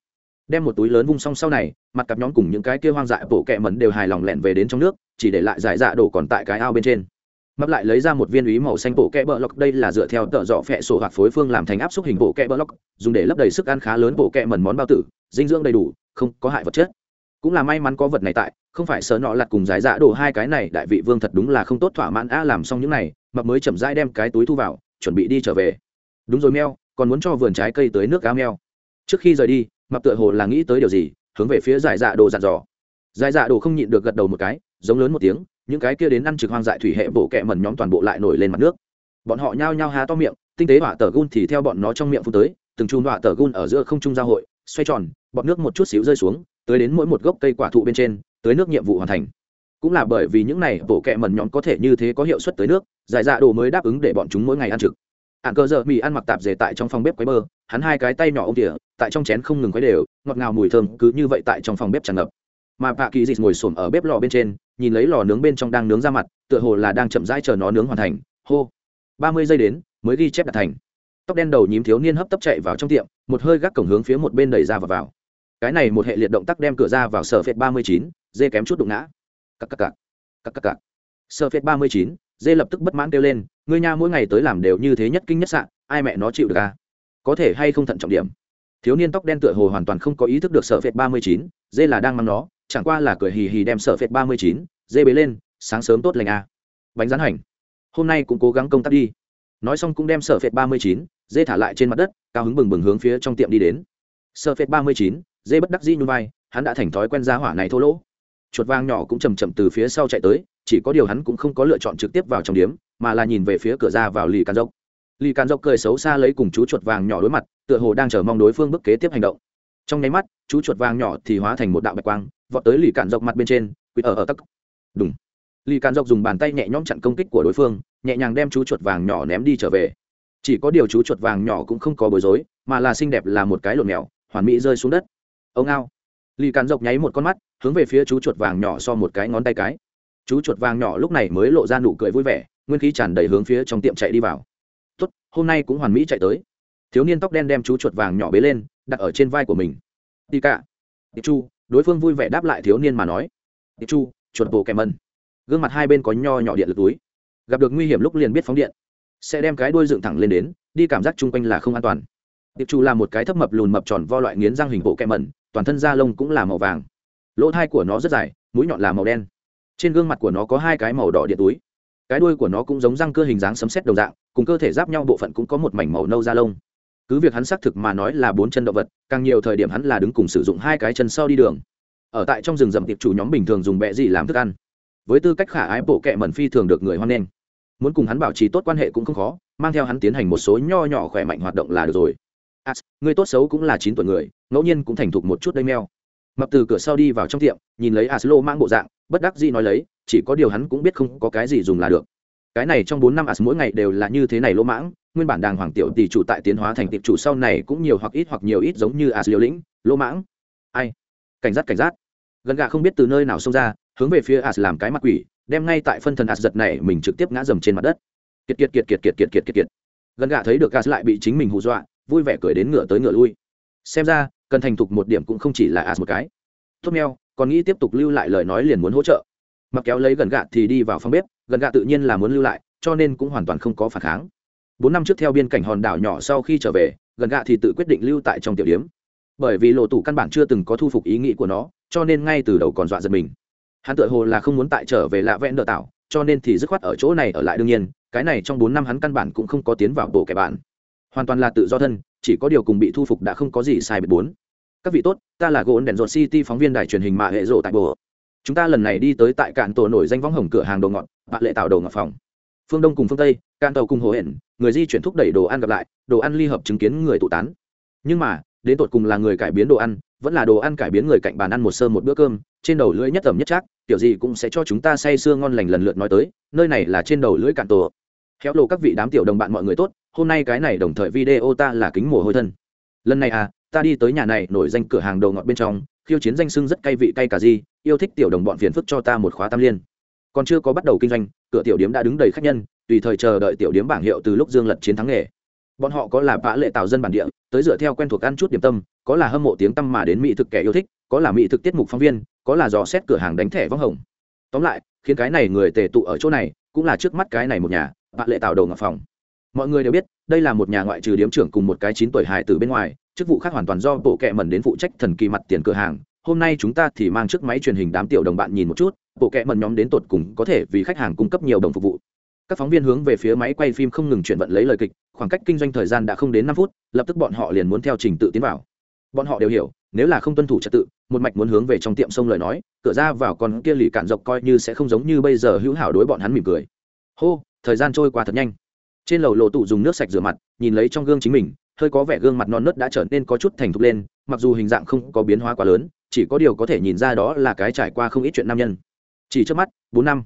đem một túi lớn vung xong sau này, mặt cặp nhóm cùng những cái kia hoang dại bộ kẹ mẩn đều hài lòng lẹn về đến trong nước, chỉ để lại giải dạ đổ còn tại cái ao bên trên mập lại lấy ra một viên ý màu xanh bộ kẽ bờ lọc, đây là dựa theo tợ dọ phẹ sổ hoặc phối phương làm thành áp xúc hình bộ kẽ bờ lọc, dùng để lấp đầy sức ăn khá lớn bộ kẽ mần món bao tử, dinh dưỡng đầy đủ, không có hại vật chất. Cũng là may mắn có vật này tại, không phải sợ nọ lặt cùng giải dạ đổ hai cái này, đại vị vương thật đúng là không tốt thỏa mãn a làm xong những này, mập mới chậm rãi đem cái túi thu vào, chuẩn bị đi trở về. Đúng rồi meo, còn muốn cho vườn trái cây tới nước cá meo. Trước khi rời đi, mập tựa hồ là nghĩ tới điều gì, hướng về phía giải dạ đồ dặn dò. Giải dạ đồ không nhịn được gật đầu một cái, giống lớn một tiếng những cái kia đến ăn trực hoang dại thủy hệ bộ kẹ mẩn nhóm toàn bộ lại nổi lên mặt nước. Bọn họ nhao nhao há to miệng, tinh tế họa tờ gun thì theo bọn nó trong miệng phun tới, từng chùm họa tờ gun ở giữa không trung giao hội, xoay tròn bọn nước một chút xíu rơi xuống, tới đến mỗi một gốc cây quả thụ bên trên, tới nước nhiệm vụ hoàn thành. Cũng là bởi vì những này bộ kẹ mẩn nhóm có thể như thế có hiệu suất tới nước, giải dạ đồ mới đáp ứng để bọn chúng mỗi ngày ăn trực. Ạn cơ giờ mì ăn mặc tạp dề tại trong phòng bếp quấy bơ, hắn hai cái tay nhỏ ông tỉa tại trong chén không ngừng quấy đều, ngọt ngào mùi thơm cứ như vậy tại trong phòng bếp tràn ngập. Mà bà kỳ dịch ngồi xổm ở bếp lò bên trên nhìn lấy lò nướng bên trong đang nướng ra mặt, tựa hồ là đang chậm rãi chờ nó nướng hoàn thành. Hô. Ba mươi giây đến, mới ghi chép đạt thành. Tóc đen đầu nhím thiếu niên hấp tấp chạy vào trong tiệm, một hơi gác cổng hướng phía một bên đẩy ra và vào. Cái này một hệ liệt động tác đem cửa ra vào sở phệt ba mươi chín, dê kém chút đụng ngã. Cắc cắc cạc cắc cắc cạc sở phệt ba mươi chín, dê lập tức bất mãn kêu lên người nhà mỗi ngày tới làm đều như thế nhất kinh nhất sạn ai mẹ nó chịu được à? Có thể hay không thận trọng điểm? Thiếu niên tóc đen tựa hồ hoàn toàn không có ý thức được sở phệt ba mươi chín, dê là đang mang nó, chẳng qua là cười hì hì đem sở phệt ba mươi chín dê bế lên, sáng sớm tốt lành à. bánh rán hành. Hôm nay cũng cố gắng công tác đi. Nói xong cũng đem sở phệt ba mươi chín, dê thả lại trên mặt đất, cao hứng bừng bừng hướng phía trong tiệm đi đến. Sở phệt ba mươi chín, dê bất đắc dĩ nhung vai, hắn đã thành thói quen ra hỏa này thô lỗ. Chuột vang nhỏ cũng chầm chậm từ phía sau chạy tới, chỉ có điều hắn cũng không có lựa chọn trực tiếp vào trong điếm, mà là nhìn về phía cửa ra vào lì càn dốc. Lì càn dốc cười xấu xa lấy cùng chú chuột vàng nhỏ đối mặt, tựa hồ đang chờ mong đối phương bức kế tiếp hành động. Trong nháy mắt, chú chuột vàng nhỏ thì hóa thành một đạo bạch quang, vọt tới lì càn dốc mặt bên trên quýt ở ở tắc đúng. Lì càn Dọc dùng bàn tay nhẹ nhõm chặn công kích của đối phương, nhẹ nhàng đem chú chuột vàng nhỏ ném đi trở về. Chỉ có điều chú chuột vàng nhỏ cũng không có bối rối, mà là xinh đẹp là một cái lộn mèo, hoàn mỹ rơi xuống đất. Ông ao. Lì càn Dọc nháy một con mắt, hướng về phía chú chuột vàng nhỏ so một cái ngón tay cái. Chú chuột vàng nhỏ lúc này mới lộ ra nụ cười vui vẻ, nguyên khí tràn đầy hướng phía trong tiệm chạy đi vào. Tốt, hôm nay cũng hoàn mỹ chạy tới. Thiếu niên tóc đen đem chú chuột vàng nhỏ bế lên, đặt ở trên vai của mình. Đi cả. Đi chu, đối phương vui vẻ đáp lại thiếu niên mà nói. Đi chu chuột bộ kèm ân gương mặt hai bên có nho nhỏ điện lực túi. Gặp được nguy hiểm lúc liền biết phóng điện. Sẽ đem cái đuôi dựng thẳng lên đến, đi cảm giác chung quanh là không an toàn. Tiệp chủ là một cái thấp mập lùn mập tròn vo loại nghiến răng hình bộ kẹm mẩn toàn thân da lông cũng là màu vàng. Lỗ thai của nó rất dài, mũi nhọn là màu đen. Trên gương mặt của nó có hai cái màu đỏ điện túi. Cái đuôi của nó cũng giống răng cơ hình dáng sấm xét đồng dạng, cùng cơ thể giáp nhau bộ phận cũng có một mảnh màu nâu da lông. Cứ việc hắn xác thực mà nói là bốn chân động vật, càng nhiều thời điểm hắn là đứng cùng sử dụng hai cái chân sau đi đường ở tại trong rừng rậm tiệp chủ nhóm bình thường dùng bẹ gì làm thức ăn. Với tư cách khả ái, bộ kệ mẩn phi thường được người hoan nghênh. Muốn cùng hắn bảo trì tốt quan hệ cũng không khó, mang theo hắn tiến hành một số nho nhỏ khỏe mạnh hoạt động là được rồi. As người tốt xấu cũng là chín tuổi người, ngẫu nhiên cũng thành thục một chút đây meo mập từ cửa sau đi vào trong tiệm, nhìn lấy Aslo mang bộ dạng, bất đắc dĩ nói lấy, chỉ có điều hắn cũng biết không có cái gì dùng là được. Cái này trong bốn năm as mỗi ngày đều là như thế này lỗ mãng, nguyên bản đàng hoàng tiểu tỷ chủ tại tiến hóa thành tiệp chủ sau này cũng nhiều hoặc ít hoặc nhiều ít giống như as liều lĩnh, lỗ mãng. Ai? Cảnh giác cảnh giác gần gà không biết từ nơi nào xông ra, hướng về phía as làm cái mặt quỷ, đem ngay tại phân thần as giật này mình trực tiếp ngã dầm trên mặt đất. Kiệt kiệt kiệt kiệt kiệt kiệt kiệt kiệt kiệt. Gần gà thấy được as lại bị chính mình hù dọa, vui vẻ cười đến ngựa tới ngựa lui. Xem ra, cần thành thục một điểm cũng không chỉ là as một cái. Tốt meo còn nghĩ tiếp tục lưu lại lời nói liền muốn hỗ trợ. Mặc kéo lấy gần gà thì đi vào phòng bếp, gần gà tự nhiên là muốn lưu lại, cho nên cũng hoàn toàn không có phản kháng. Bốn năm trước theo biên cảnh hòn đảo nhỏ sau khi trở về, gần gà thì tự quyết định lưu tại trong tiểu điếm bởi vì lộ tủ căn bản chưa từng có thu phục ý nghĩ của nó cho nên ngay từ đầu còn dọa giật mình. Hắn tự hồ là không muốn tại trở về lạ vẽn đỡ tạo, cho nên thì dứt khoát ở chỗ này ở lại đương nhiên, cái này trong bốn năm hắn căn bản cũng không có tiến vào bộ kẻ bạn. Hoàn toàn là tự do thân, chỉ có điều cùng bị thu phục đã không có gì sai biệt bốn. Các vị tốt, ta là gỗ đèn rột city phóng viên đài truyền hình mạ hệ rộ tại bộ chúng ta lần này đi tới tại cạn tổ nổi danh võng hồng cửa hàng đồ ngọt bạn lệ tạo đồ ngọt phòng. Phương đông cùng phương tây, cạn tàu cùng hồ hển, người di chuyển thúc đẩy đồ ăn gặp lại, đồ ăn ly hợp chứng kiến người tụ tán. Nhưng mà đến tột cùng là người cải biến đồ ăn, vẫn là đồ ăn cải biến người cạnh bàn ăn một sơ một bữa cơm, trên đầu lưỡi nhất tầm nhất chắc, kiểu gì cũng sẽ cho chúng ta say sưa ngon lành lần lượt nói tới, nơi này là trên đầu lưỡi cạn tổ. Khéo lộ các vị đám tiểu đồng bạn mọi người tốt, hôm nay cái này đồng thời video ta là kính mồ hôi thân. Lần này à ta đi tới nhà này, nổi danh cửa hàng đồ ngọt bên trong, khiêu chiến danh sưng rất cay vị cay cả gì yêu thích tiểu đồng bọn phiền phức cho ta một khóa tam liên. Còn chưa có bắt đầu kinh doanh, cửa tiểu điếm đã đứng đầy khách nhân, tùy thời chờ đợi tiểu điếm bảng hiệu từ lúc dương lật chiến thắng nghề bọn họ có là vã lệ tạo dân bản địa, tới dựa theo quen thuộc ăn chút điểm tâm, có là hâm mộ tiếng tăm mà đến mỹ thực kẻ yêu thích, có là mỹ thực tiết mục phóng viên, có là dò xét cửa hàng đánh thẻ vắng hồng. Tóm lại, khiến cái này người tề tụ ở chỗ này, cũng là trước mắt cái này một nhà vã lệ tạo đầu ngọc phòng. Mọi người đều biết, đây là một nhà ngoại trừ điếm trưởng cùng một cái chín tuổi hài từ bên ngoài, chức vụ khác hoàn toàn do bộ kệ mẩn đến phụ trách thần kỳ mặt tiền cửa hàng. Hôm nay chúng ta thì mang chiếc máy truyền hình đám tiểu đồng bạn nhìn một chút, bộ kệ mẩn nhóm đến tột cùng có thể vì khách hàng cung cấp nhiều đồng phục vụ. Các phóng viên hướng về phía máy quay phim không ngừng chuyển vận lấy lời kịch khoảng cách kinh doanh thời gian đã không đến năm phút, lập tức bọn họ liền muốn theo trình tự tiến vào. Bọn họ đều hiểu, nếu là không tuân thủ trật tự, một mạch muốn hướng về trong tiệm sông lời nói, cửa ra vào còn kia lì cản dọc coi như sẽ không giống như bây giờ hữu hảo đối bọn hắn mỉm cười. Hô, thời gian trôi qua thật nhanh. Trên lầu lộ tụ dùng nước sạch rửa mặt, nhìn lấy trong gương chính mình, hơi có vẻ gương mặt non nớt đã trở nên có chút thành thục lên, mặc dù hình dạng không có biến hóa quá lớn, chỉ có điều có thể nhìn ra đó là cái trải qua không ít chuyện nam nhân. Chỉ trước mắt, bốn năm.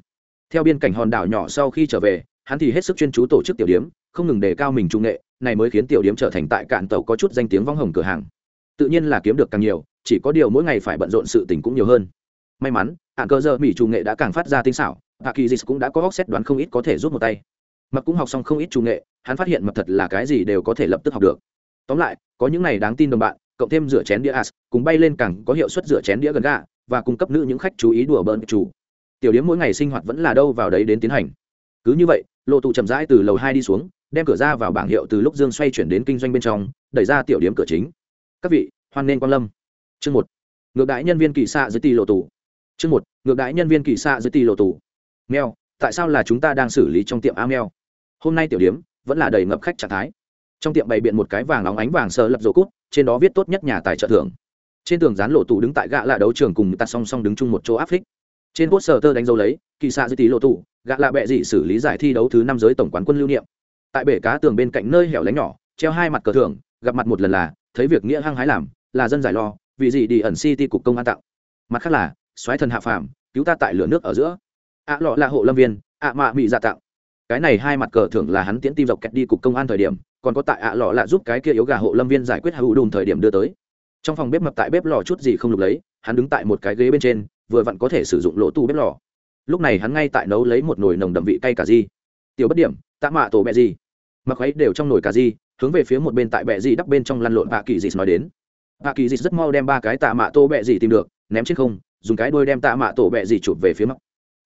Theo biên cảnh hòn đảo nhỏ sau khi trở về, hắn thì hết sức chuyên chú tổ chức tiểu điếm không ngừng đề cao mình trung nghệ, này mới khiến tiểu điếm trở thành tại cạn tàu có chút danh tiếng vong hồng cửa hàng. Tự nhiên là kiếm được càng nhiều, chỉ có điều mỗi ngày phải bận rộn sự tình cũng nhiều hơn. May mắn hạn cơ giờ mỹ trung nghệ đã càng phát ra tinh xảo và kỳ dịch cũng đã có góc xét đoán không ít có thể rút một tay. Mặc cũng học xong không ít trung nghệ, hắn phát hiện mập thật là cái gì đều có thể lập tức học được. Tóm lại, có những này đáng tin đồng bạn, cộng thêm rửa chén đĩa as cùng bay lên càng có hiệu suất rửa chén đĩa gần gà, và cung cấp nữ những khách chú ý đùa bỡn chủ. Tiểu điếm mỗi ngày sinh hoạt vẫn là đâu vào đấy đến tiến hành. Cứ như vậy lộ tụ chậm rãi từ lầu hai đi xuống đem cửa ra vào bảng hiệu từ lúc dương xoay chuyển đến kinh doanh bên trong, đẩy ra tiểu điểm cửa chính. Các vị, hoan nên quan lâm. Chương một. Ngược đãi nhân viên kỳ xạ dưới tỷ lộ tủ chương một. Ngược đãi nhân viên kỳ xạ dưới tỷ lộ tủ mèo, tại sao là chúng ta đang xử lý trong tiệm a mèo? Hôm nay tiểu điểm vẫn là đầy ngập khách trạng thái. Trong tiệm bày biện một cái vàng óng ánh vàng sờ lập rổ cút, trên đó viết tốt nhất nhà tài trợ thưởng. Trên tường dán lộ tủ đứng tại gã là đấu trường cùng ta song song đứng chung một chỗ áp phích. Trên quốc sở tơ đánh dấu lấy, kỳ xạ dưới tỷ lộ tủ gã là bẹ dị xử lý giải thi đấu thứ năm giới tổng quán quân lưu niệm tại bể cá tường bên cạnh nơi hẻo lánh nhỏ, treo hai mặt cờ thưởng, gặp mặt một lần là, thấy việc nghĩa hăng hái làm, là dân giải lo, vì gì đi ẩn city cục công an tặng. Mặt khác là xoáy thần hạ phàm, cứu ta tại lửa nước ở giữa. Ạ lọ là hộ lâm viên, ạ mạ bị dạ tặng. Cái này hai mặt cờ thưởng là hắn tiễn tim dọc kẹt đi cục công an thời điểm, còn có tại ạ lọ là giúp cái kia yếu gà hộ lâm viên giải quyết hạ hữu đùn thời điểm đưa tới. Trong phòng bếp mập tại bếp lò chút gì không lục lấy, hắn đứng tại một cái ghế bên trên, vừa vặn có thể sử dụng lỗ tu bếp lò. Lúc này hắn ngay tại nấu lấy một nồi nồng đậm vị cay cà di tiểu bất điểm tạ mạ tổ bẹ gì? Mặc ấy đều trong nồi cà di hướng về phía một bên tại bẹ gì đắp bên trong lăn lộn bà kỳ dị nói đến. Bà kỳ dị rất mau đem ba cái tạ mạ tổ bẹ gì tìm được, ném trên không, dùng cái đôi đem tạ mạ tổ bẹ gì chụp về phía mắc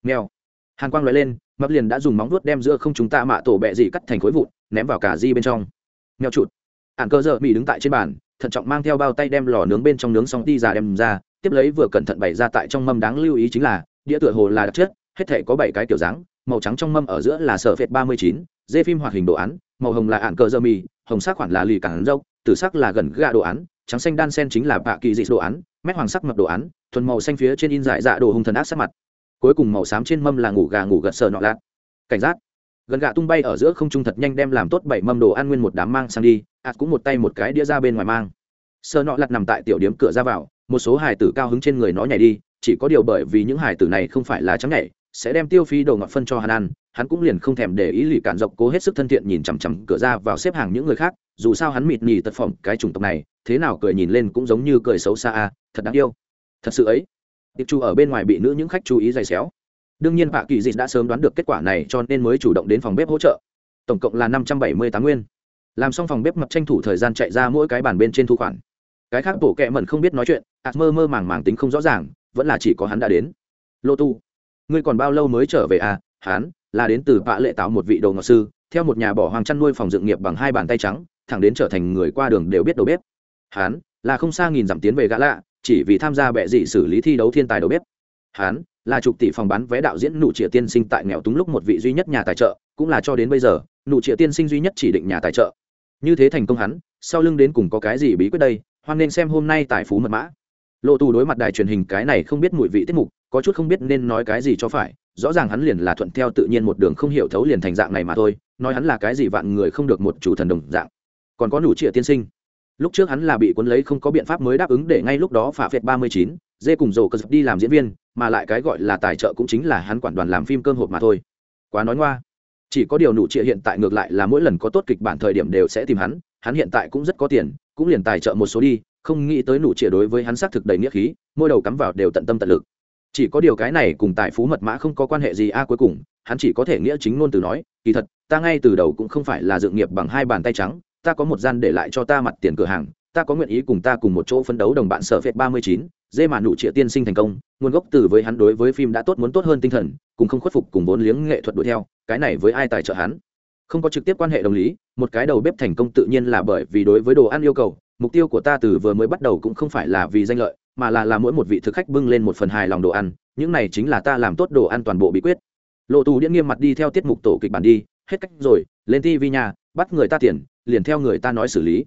nghèo hàn quang nói lên mặc liền đã dùng móng vuốt đem giữa không chúng tạ mạ tổ bẹ gì cắt thành khối vụn, ném vào cà di bên trong. Nghèo chụt. Ạn cơ giờ mỹ đứng tại trên bàn, thận trọng mang theo bao tay đem lò nướng bên trong nướng xong đi ra đem ra, tiếp lấy vừa cẩn thận bày ra tại trong mâm đáng lưu ý chính là, đĩa tựa hồ là đặc chất hết thể có bảy cái kiểu dáng, màu trắng trong mâm ở giữa là sở phệt ba mươi chín, dê phim hoạt hình đồ án, màu hồng là ạn cờ dơ mì, hồng sắc khoản là lì cản dâu tử sắc là gần gà đồ án, trắng xanh đan sen chính là bạ kỳ dị đồ án, mét hoàng sắc mập đồ án, thuần màu xanh phía trên in dại dạ đồ hung thần ác sắc mặt. Cuối cùng màu xám trên mâm là ngủ gà ngủ gật sờ nọ lạt. Cảnh giác. Gần gà tung bay ở giữa không trung thật nhanh đem làm tốt bảy mâm đồ ăn nguyên một đám mang sang đi, ạt cũng một tay một cái đĩa ra bên ngoài mang. Sờ nọ lạc nằm tại tiểu điếm cửa ra vào, một số hài tử cao hứng trên người nó nhảy đi, chỉ có điều bởi vì những hài tử này không phải là trắng nhảy sẽ đem tiêu phí đồ ngọt phân cho hắn ăn, hắn cũng liền không thèm để ý lì cản dọc cố hết sức thân thiện nhìn chằm chằm cửa ra vào xếp hàng những người khác, dù sao hắn mịt nhì tật phỏng cái chủng tộc này, thế nào cười nhìn lên cũng giống như cười xấu xa a, thật đáng yêu. Thật sự ấy. Tiệc chu ở bên ngoài bị nữ những khách chú ý dày xéo. Đương nhiên bạ kỳ dịch đã sớm đoán được kết quả này cho nên mới chủ động đến phòng bếp hỗ trợ. Tổng cộng là năm trăm bảy mươi tám nguyên. Làm xong phòng bếp mập tranh thủ thời gian chạy ra mỗi cái bàn bên trên thu khoản. Cái khác bổ kẹ mẩn không biết nói chuyện ạt mơ mơ màng màng tính không rõ ràng, vẫn là chỉ có hắn đã đến. Lô tu ngươi còn bao lâu mới trở về à? Hán, là đến từ vạ lệ tạo một vị đồ ngọc sư, theo một nhà bỏ hoàng chăn nuôi phòng dựng nghiệp bằng hai bàn tay trắng, thẳng đến trở thành người qua đường đều biết đầu bếp. Hán, là không xa nghìn dặm tiến về gã lạ, chỉ vì tham gia bệ dị xử lý thi đấu thiên tài đầu bếp. Hán, là chục tỷ phòng bán vé đạo diễn nụ trịa tiên sinh tại nghèo túng lúc một vị duy nhất nhà tài trợ, cũng là cho đến bây giờ, nụ trịa tiên sinh duy nhất chỉ định nhà tài trợ. Như thế thành công hắn, sau lưng đến cùng có cái gì bí quyết đây, hoan nên xem hôm nay tại phú mật mã. Lộ tù đối mặt đài truyền hình cái này không biết mùi vị tiết mục có chút không biết nên nói cái gì cho phải, rõ ràng hắn liền là thuận theo tự nhiên một đường không hiểu thấu liền thành dạng này mà thôi, nói hắn là cái gì vạn người không được một chủ thần đồng dạng. Còn có nụ trịa tiên sinh. Lúc trước hắn là bị cuốn lấy không có biện pháp mới đáp ứng để ngay lúc đó phả phệt ba mươi chín, dê cùng rổ cơ đi làm diễn viên, mà lại cái gọi là tài trợ cũng chính là hắn quản đoàn làm phim cơm hộp mà thôi. Quá nói ngoa. Chỉ có điều nụ trịa hiện tại ngược lại là mỗi lần có tốt kịch bản thời điểm đều sẽ tìm hắn hắn hiện tại cũng rất có tiền, cũng liền tài trợ một số đi, không nghĩ tới nụ trịa đối với hắn xác thực đầy nghĩa khí, mỗi đầu cắm vào đều tận tâm tận lực chỉ có điều cái này cùng tài phú mật mã không có quan hệ gì. A, cuối cùng, hắn chỉ có thể nghĩa chính ngôn từ nói, kỳ thật, ta ngay từ đầu cũng không phải là dựng nghiệp bằng hai bàn tay trắng, ta có một gian để lại cho ta mặt tiền cửa hàng, ta có nguyện ý cùng ta cùng một chỗ phấn đấu đồng bạn sở phệt ba mươi chín, dê mà nụ trịa tiên sinh thành công, nguồn gốc từ với hắn đối với phim đã tốt muốn tốt hơn tinh thần, cùng không khuất phục cùng vốn liếng nghệ thuật đuổi theo, cái này với ai tài trợ hắn? Không có trực tiếp quan hệ đồng lý, một cái đầu bếp thành công tự nhiên là bởi vì đối với đồ ăn yêu cầu, mục tiêu của ta từ vừa mới bắt đầu cũng không phải là vì danh lợi mà là làm mỗi một vị thực khách bưng lên một phần hài lòng đồ ăn, những này chính là ta làm tốt đồ ăn toàn bộ bí quyết. Lộ tù điện nghiêm mặt đi theo tiết mục tổ kịch bản đi, hết cách rồi, lên tv nhà, bắt người ta tiền, liền theo người ta nói xử lý.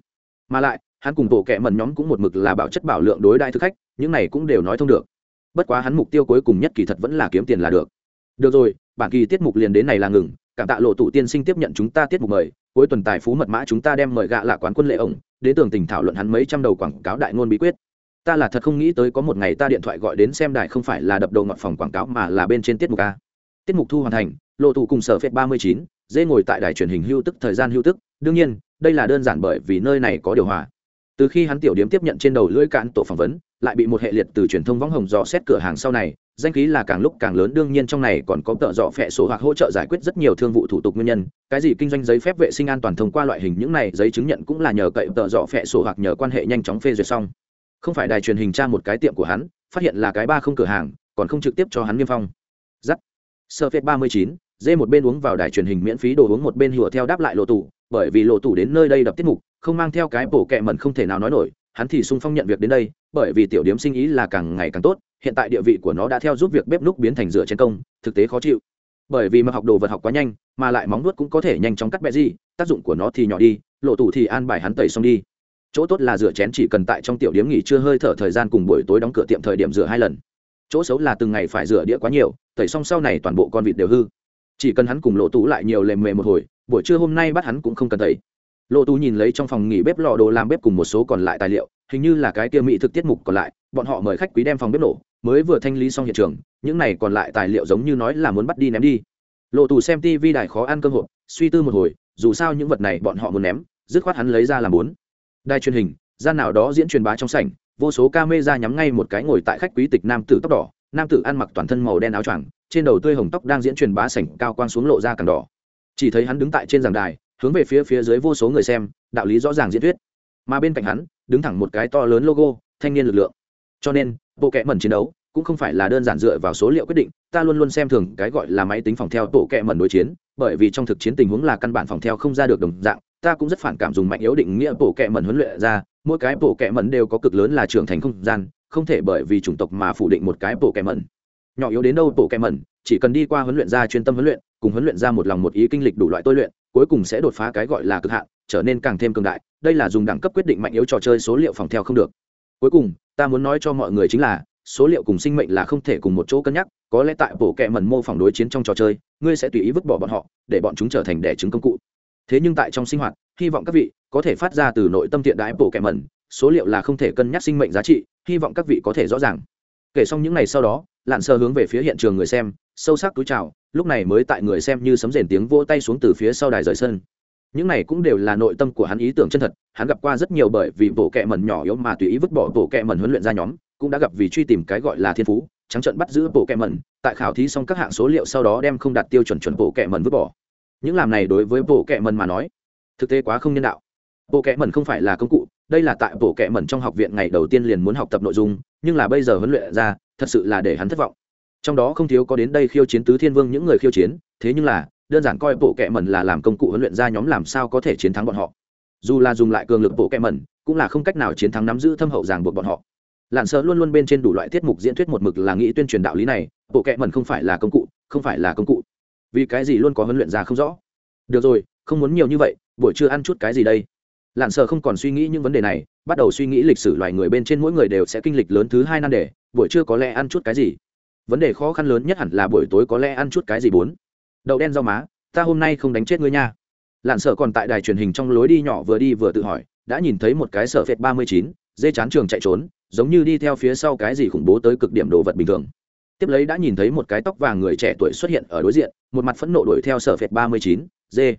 Mà lại, hắn cùng bộ kệ mần nhóm cũng một mực là bảo chất bảo lượng đối đại thực khách, những này cũng đều nói thông được. Bất quá hắn mục tiêu cuối cùng nhất kỳ thật vẫn là kiếm tiền là được. Được rồi, bản kỳ tiết mục liền đến này là ngừng, cảm tạ lộ tụ tiên sinh tiếp nhận chúng ta tiết mục mời, cuối tuần tài phú mật mã chúng ta đem mời gạ là quán quân lệ ổng, đến tường tình thảo luận hắn mấy trăm đầu quảng cáo đại ngôn bí quyết ta là thật không nghĩ tới có một ngày ta điện thoại gọi đến xem đài không phải là đập đầu ngọn phòng quảng cáo mà là bên trên tiết mục a. Tiết mục thu hoàn thành, lộ thủ cùng sở phép ba mươi chín, dễ ngồi tại đài truyền hình hưu tức thời gian hưu tức. Đương nhiên, đây là đơn giản bởi vì nơi này có điều hòa. Từ khi hắn tiểu điếm tiếp nhận trên đầu lưỡi cạn tổ phỏng vấn, lại bị một hệ liệt từ truyền thông võng hồng dò xét cửa hàng sau này, danh khí là càng lúc càng lớn. Đương nhiên trong này còn có tợ dọ phẹ sổ hoặc hỗ trợ giải quyết rất nhiều thương vụ thủ tục nguyên nhân. Cái gì kinh doanh giấy phép vệ sinh an toàn thông qua loại hình, những này giấy chứng nhận cũng là nhờ cậy tợ dọ phẹ sổ hoặc nhờ quan hệ nhanh chóng phê duyệt xong không phải đài truyền hình tra một cái tiệm của hắn, phát hiện là cái ba không cửa hàng, còn không trực tiếp cho hắn niêm phong. Giắt. Sơ phết ba mươi chín, dê một bên uống vào đài truyền hình miễn phí đồ uống một bên hùa theo đáp lại lộ tủ, bởi vì lộ tủ đến nơi đây đập tiết mục, không mang theo cái bổ kẹ mẩn không thể nào nói nổi, hắn thì sung phong nhận việc đến đây, bởi vì tiểu điếm sinh ý là càng ngày càng tốt, hiện tại địa vị của nó đã theo giúp việc bếp núc biến thành rửa trên công, thực tế khó chịu. Bởi vì mà học đồ vật học quá nhanh, mà lại móng nuốt cũng có thể nhanh chóng cắt bẹ gì, tác dụng của nó thì nhỏ đi, lộ tủ thì an bài hắn tẩy xong đi chỗ tốt là rửa chén chỉ cần tại trong tiểu điếm nghỉ chưa hơi thở thời gian cùng buổi tối đóng cửa tiệm thời điểm rửa hai lần. Chỗ xấu là từng ngày phải rửa đĩa quá nhiều, tẩy xong sau này toàn bộ con vịt đều hư. Chỉ cần hắn cùng lộ tú lại nhiều lềm mề một hồi, buổi trưa hôm nay bắt hắn cũng không cần tẩy. Lộ tú nhìn lấy trong phòng nghỉ bếp lò đồ làm bếp cùng một số còn lại tài liệu, hình như là cái kia mỹ thực tiết mục còn lại, bọn họ mời khách quý đem phòng bếp nổ, mới vừa thanh lý xong hiện trường, những này còn lại tài liệu giống như nói là muốn bắt đi ném đi. Lộ tù xem tv đài khó ăn cơm hộp, suy tư một hồi, dù sao những vật này bọn họ muốn ném, dứt khoát hắn lấy ra làm bốn đài truyền hình, gian nào đó diễn truyền bá trong sảnh, vô số ca mê ra nhắm ngay một cái ngồi tại khách quý tịch nam tử tóc đỏ. Nam tử ăn mặc toàn thân màu đen áo choàng, trên đầu tươi hồng tóc đang diễn truyền bá sảnh cao quang xuống lộ ra càng đỏ. Chỉ thấy hắn đứng tại trên giảng đài, hướng về phía phía dưới vô số người xem, đạo lý rõ ràng diễn thuyết. Mà bên cạnh hắn, đứng thẳng một cái to lớn logo, thanh niên lực lượng. Cho nên, bộ kệ mẩn chiến đấu cũng không phải là đơn giản dựa vào số liệu quyết định, ta luôn luôn xem thường cái gọi là máy tính phòng theo tổ kệ mẩn đối chiến, bởi vì trong thực chiến tình huống là căn bản phòng theo không ra được đồng dạng ta cũng rất phản cảm dùng mạnh yếu định nghĩa bộ kệ mẩn huấn luyện ra, mỗi cái bộ kệ mẩn đều có cực lớn là trưởng thành không gian, không thể bởi vì chủng tộc mà phủ định một cái bộ kệ mẩn. Nhỏ yếu đến đâu bộ kệ mẩn, chỉ cần đi qua huấn luyện ra chuyên tâm huấn luyện, cùng huấn luyện ra một lòng một ý kinh lịch đủ loại tôi luyện, cuối cùng sẽ đột phá cái gọi là cực hạn, trở nên càng thêm cường đại, đây là dùng đẳng cấp quyết định mạnh yếu trò chơi số liệu phòng theo không được. Cuối cùng, ta muốn nói cho mọi người chính là, số liệu cùng sinh mệnh là không thể cùng một chỗ cân nhắc, có lẽ tại bộ kệ mẩn mô phỏng đối chiến trong trò chơi, ngươi sẽ tùy ý vứt bỏ bọn họ, để bọn chúng trở thành đẻ trứng công cụ thế nhưng tại trong sinh hoạt, hy vọng các vị có thể phát ra từ nội tâm tiện đãi bộ kẻ mẩn, số liệu là không thể cân nhắc sinh mệnh giá trị, hy vọng các vị có thể rõ ràng. Kể xong những ngày sau đó lặn sơ hướng về phía hiện trường người xem, sâu sắc túi trào lúc này mới tại người xem như sấm rền tiếng vỗ tay xuống từ phía sau đài rời sân. Những này cũng đều là nội tâm của hắn ý tưởng chân thật, hắn gặp qua rất nhiều bởi vì bộ kệ mẩn nhỏ yếu mà tùy ý vứt bỏ bộ kệ mẩn huấn luyện ra nhóm, cũng đã gặp vì truy tìm cái gọi là thiên phú, trắng trận bắt giữ bộ kệ mẩn, tại khảo thí xong các hạng số liệu sau đó đem không đạt tiêu chuẩn chuẩn bộ kệ mẩn vứt bỏ những làm này đối với bộ kệ mần mà nói, thực tế quá không nhân đạo. Bộ kệ mần không phải là công cụ, đây là tại bộ kệ mần trong học viện ngày đầu tiên liền muốn học tập nội dung, nhưng là bây giờ huấn luyện ra, thật sự là để hắn thất vọng. Trong đó không thiếu có đến đây khiêu chiến tứ thiên vương những người khiêu chiến, thế nhưng là, đơn giản coi bộ kệ mần là làm công cụ huấn luyện ra nhóm làm sao có thể chiến thắng bọn họ. Dù là dùng lại cường lực bộ kệ mần cũng là không cách nào chiến thắng nắm giữ thâm hậu ràng buộc bọn họ. Lặn sợ luôn luôn bên trên đủ loại tiết mục diễn thuyết một mực là nghĩ tuyên truyền đạo lý này, bộ kệ mần không phải là công cụ, không phải là công cụ vì cái gì luôn có huấn luyện ra không rõ? Được rồi, không muốn nhiều như vậy, buổi trưa ăn chút cái gì đây? Lặn sợ không còn suy nghĩ những vấn đề này, bắt đầu suy nghĩ lịch sử loài người bên trên mỗi người đều sẽ kinh lịch lớn thứ hai nan đề, buổi trưa có lẽ ăn chút cái gì? Vấn đề khó khăn lớn nhất hẳn là buổi tối có lẽ ăn chút cái gì bốn? Đậu đen rau má, ta hôm nay không đánh chết ngươi nha. Lặn sợ còn tại đài truyền hình trong lối đi nhỏ vừa đi vừa tự hỏi, đã nhìn thấy một cái sở phệt ba mươi chín, dê chán trường chạy trốn, giống như đi theo phía sau cái gì khủng bố tới cực điểm đồ vật bình thường tiếp lấy đã nhìn thấy một cái tóc vàng người trẻ tuổi xuất hiện ở đối diện, một mặt phẫn nộ đuổi theo sở phệt ba mươi chín dê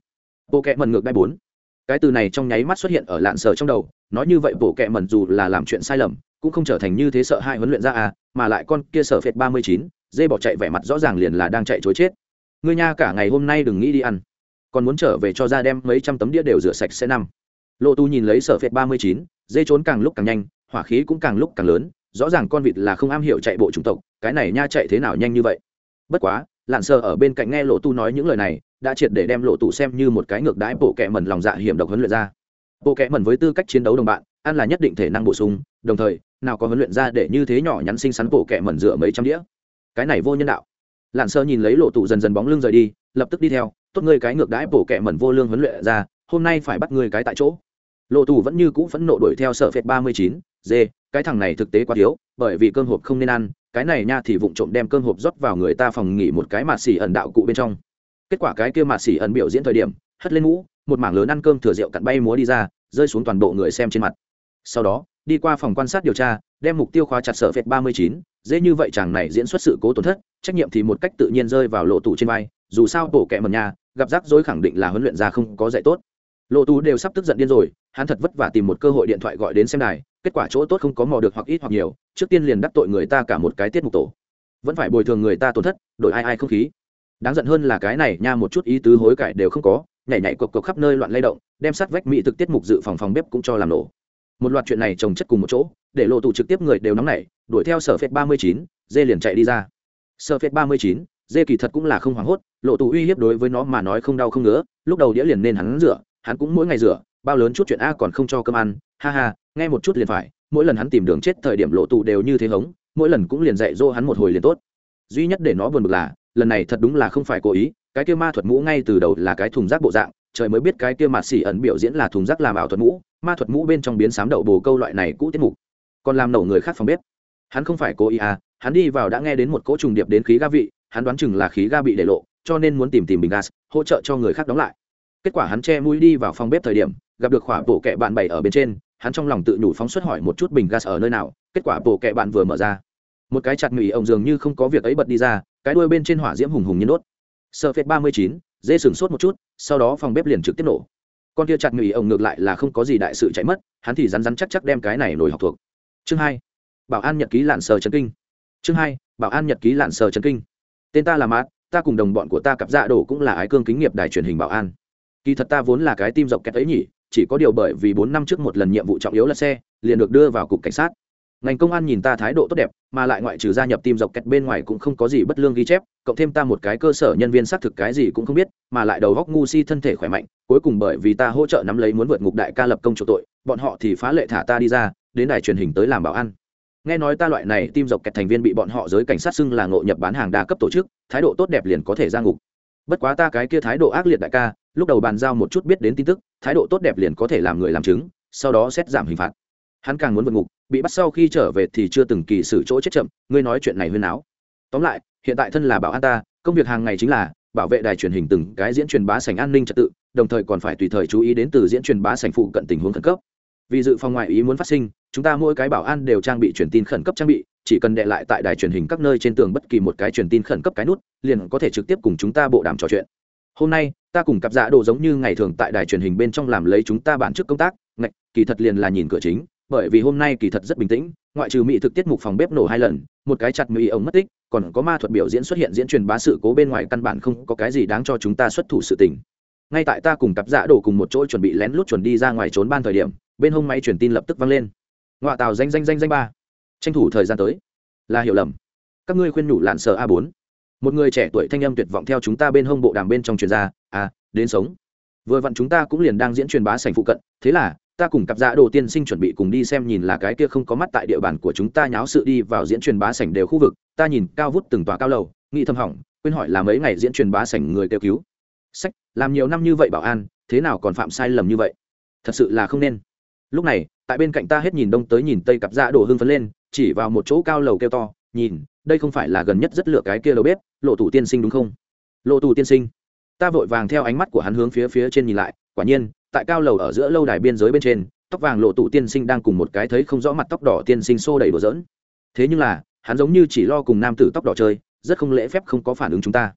bộ kẹ mần ngược đai bốn. Cái từ này trong nháy mắt xuất hiện ở lạn sở trong đầu, nói như vậy bộ kẹ mần dù là làm chuyện sai lầm, cũng không trở thành như thế sợ hai huấn luyện ra à mà lại con kia sở phệt ba mươi chín dê bỏ chạy vẻ mặt rõ ràng liền là đang chạy chối chết. Ngươi nha cả ngày hôm nay đừng nghĩ đi ăn. Còn muốn trở về cho ra đem mấy trăm tấm đĩa đều rửa sạch sẽ năm. Lộ tu nhìn lấy sở phệt ba mươi chín dê trốn càng lúc càng nhanh, hỏa khí cũng càng lúc càng lớn rõ ràng con vịt là không am hiểu chạy bộ chủng tộc, cái này nha chạy thế nào nhanh như vậy? Bất quá lặn sờ ở bên cạnh nghe lộ tu nói những lời này, đã triệt để đem lộ tụ xem như một cái ngược đãi bộ kẹ mẩn lòng dạ hiểm độc huấn luyện ra. Bộ kẹ mẩn với tư cách chiến đấu đồng bạn, ăn là nhất định thể năng bổ sung, đồng thời, nào có huấn luyện ra để như thế nhỏ nhắn xinh xắn bộ kẹ mẩn dựa mấy trăm đĩa. Cái này vô nhân đạo. Lặn sơ nhìn lấy lộ tụ dần dần bóng lưng rời đi, lập tức đi theo, tốt ngươi cái ngược đãi bộ kẹ mẩn vô lương huấn luyện ra, hôm nay phải bắt ngươi cái tại chỗ lộ tù vẫn như cũ phẫn nộ đuổi theo sợ phệt ba mươi chín, dê, cái thằng này thực tế quá thiếu, bởi vì cơm hộp không nên ăn, cái này nha thì vụng trộm đem cơm hộp rót vào người ta phòng nghỉ một cái mạt xỉ ẩn đạo cụ bên trong. Kết quả cái kia mạt xỉ ẩn biểu diễn thời điểm, hất lên mũ, một mảng lớn ăn cơm thừa rượu cặn bay múa đi ra, rơi xuống toàn bộ người xem trên mặt. Sau đó, đi qua phòng quan sát điều tra, đem mục tiêu khóa chặt sở phệt ba mươi chín dễ như vậy chàng này diễn xuất sự cố tổn thất, trách nhiệm thì một cách tự nhiên rơi vào lộ tủ trên vai, dù sao tổ kẹ mần nhà gặp rắc rối khẳng định là huấn luyện ra không có dạy tốt lộ tú đều sắp tức giận điên rồi, hắn thật vất vả tìm một cơ hội điện thoại gọi đến xem đài, kết quả chỗ tốt không có mò được hoặc ít hoặc nhiều, trước tiên liền đắc tội người ta cả một cái tiết mục tổ. Vẫn phải bồi thường người ta tổn thất, đổi ai ai không khí. Đáng giận hơn là cái này nha một chút ý tứ hối cải đều không có, nhảy nhảy cộc cộc khắp nơi loạn lay động, đem sát vách mỹ thực tiết mục dự phòng phòng bếp cũng cho làm nổ. Một loạt chuyện này trồng chất cùng một chỗ, để lộ tù trực tiếp người đều nóng nảy, đuổi theo sở phép ba mươi chín, dê liền chạy đi ra. Sở phép ba mươi chín, dê kỳ thật cũng là không hoảng hốt lộ tù uy hiếp đối với nó mà nói không đau không ngứa, lúc đầu đĩa liền nên hắn rửa hắn cũng mỗi ngày rửa, bao lớn chút chuyện a còn không cho cơm ăn, ha ha, nghe một chút liền phải, mỗi lần hắn tìm đường chết thời điểm lộ tù đều như thế hống, mỗi lần cũng liền dạy dỗ hắn một hồi liền tốt. Duy nhất để nó buồn bực là, lần này thật đúng là không phải cố ý, cái kia ma thuật mũ ngay từ đầu là cái thùng rác bộ dạng, trời mới biết cái kia mạt xỉ ẩn biểu diễn là thùng rác làm ảo thuật mũ, ma thuật mũ bên trong biến sám đậu bồ câu loại này cũ tiết mục. Còn làm nổ người khác phòng bếp. Hắn không phải cố ý à hắn đi vào đã nghe đến một cỗ trùng điệp đến khí ga vị, hắn đoán chừng là khí ga bị để lộ, cho nên muốn tìm tìm bình gas, hỗ trợ cho người khác đóng lại kết quả hắn che mũi đi vào phòng bếp thời điểm, gặp được khỏa bộ kẹ bạn bày ở bên trên, hắn trong lòng tự nhủ phóng xuất hỏi một chút bình gas ở nơi nào, kết quả bộ kẹ bạn vừa mở ra. Một cái chặt mì ổng dường như không có việc ấy bật đi ra, cái đuôi bên trên hỏa diễm hùng hùng nhiên đốt sợ phết ba mươi chín dê sừng sốt một chút, sau đó phòng bếp liền trực tiếp nổ. Con kia chặt mì ổng ngược lại là không có gì đại sự chạy mất, hắn thì rắn rắn chắc chắc đem cái này nổi học thuộc. Chương hai, bảo an nhật ký lạn sờ chân kinh. Chương hai, bảo an nhật ký lạn sờ chân kinh. Tên ta là mát ta cùng đồng bọn của ta cặp dạ đổ cũng là ái cương kính nghiệp đài truyền hình bảo an kỳ thật ta vốn là cái tim dọc kẹt ấy nhỉ, chỉ có điều bởi vì bốn năm trước một lần nhiệm vụ trọng yếu là xe, liền được đưa vào cục cảnh sát. Ngành công an nhìn ta thái độ tốt đẹp, mà lại ngoại trừ gia nhập tim dọc kẹt bên ngoài cũng không có gì bất lương ghi chép, cộng thêm ta một cái cơ sở nhân viên xác thực cái gì cũng không biết, mà lại đầu góc ngu si thân thể khỏe mạnh, cuối cùng bởi vì ta hỗ trợ nắm lấy muốn vượt ngục đại ca lập công chủ tội, bọn họ thì phá lệ thả ta đi ra, đến đài truyền hình tới làm bảo ăn nghe nói ta loại này tim dọc kẹt thành viên bị bọn họ giới cảnh sát xưng là ngộ nhập bán hàng đa cấp tổ chức, thái độ tốt đẹp liền có thể ra ngục. Bất quá ta cái kia thái độ ác liệt đại ca lúc đầu bàn giao một chút biết đến tin tức, thái độ tốt đẹp liền có thể làm người làm chứng, sau đó xét giảm hình phạt. Hắn càng muốn vượt ngục, bị bắt sau khi trở về thì chưa từng kỳ xử chỗ chết chậm, ngươi nói chuyện này huyên áo tóm lại, hiện tại thân là bảo an ta, công việc hàng ngày chính là bảo vệ đài truyền hình từng cái diễn truyền bá sảnh an ninh trật tự, đồng thời còn phải tùy thời chú ý đến từ diễn truyền bá sảnh phụ cận tình huống khẩn cấp. Vì dự phòng ngoại ý muốn phát sinh, chúng ta mỗi cái bảo an đều trang bị truyền tin khẩn cấp trang bị, chỉ cần đệ lại tại đài truyền hình các nơi trên tường bất kỳ một cái truyền tin khẩn cấp cái nút, liền có thể trực tiếp cùng chúng ta bộ đàm trò chuyện. Hôm nay ta cùng cặp dạ đồ giống như ngày thường tại đài truyền hình bên trong làm lấy chúng ta bản chức công tác, ngạch, kỳ thật liền là nhìn cửa chính, bởi vì hôm nay kỳ thật rất bình tĩnh, ngoại trừ mỹ thực tiết mục phòng bếp nổ hai lần, một cái chặt mỹ ống mất tích, còn có ma thuật biểu diễn xuất hiện diễn truyền bá sự cố bên ngoài căn bản không có cái gì đáng cho chúng ta xuất thủ sự tình. Ngay tại ta cùng cặp dạ đổ cùng một chỗ chuẩn bị lén lút chuẩn đi ra ngoài trốn ban thời điểm, bên hông máy truyền tin lập tức vang lên. Ngoại tàu danh danh danh danh ba. Tranh thủ thời gian tới. Là hiểu lầm. Các ngươi khuyên nhủ lạn sợ a bốn một người trẻ tuổi thanh âm tuyệt vọng theo chúng ta bên hông bộ đàm bên trong truyền ra à đến sống. Vừa vặn chúng ta cũng liền đang diễn truyền bá sành phụ cận, thế là, ta cùng cặp dạ đồ tiên sinh chuẩn bị cùng đi xem nhìn là cái kia không có mắt tại địa bàn của chúng ta nháo sự đi vào diễn truyền bá sảnh đều khu vực. Ta nhìn cao vút từng tòa cao lầu, nghĩ thầm hỏng, quên hỏi là mấy ngày diễn truyền bá sảnh người kêu cứu. Sách, làm nhiều năm như vậy bảo an, thế nào còn phạm sai lầm như vậy? Thật sự là không nên. Lúc này, tại bên cạnh ta hết nhìn đông tới nhìn tây cặp dạ đồ hưng phấn lên, chỉ vào một chỗ cao lầu kêu to, nhìn đây không phải là gần nhất rất lựa cái kia lầu bếp, lộ tủ tiên sinh đúng không? Lộ tủ tiên sinh. Ta vội vàng theo ánh mắt của hắn hướng phía phía trên nhìn lại, quả nhiên, tại cao lầu ở giữa lâu đài biên giới bên trên, tóc vàng lộ tủ tiên sinh đang cùng một cái thấy không rõ mặt tóc đỏ tiên sinh xô đầy đùa dỡn thế nhưng là, hắn giống như chỉ lo cùng nam tử tóc đỏ chơi, rất không lễ phép không có phản ứng chúng ta.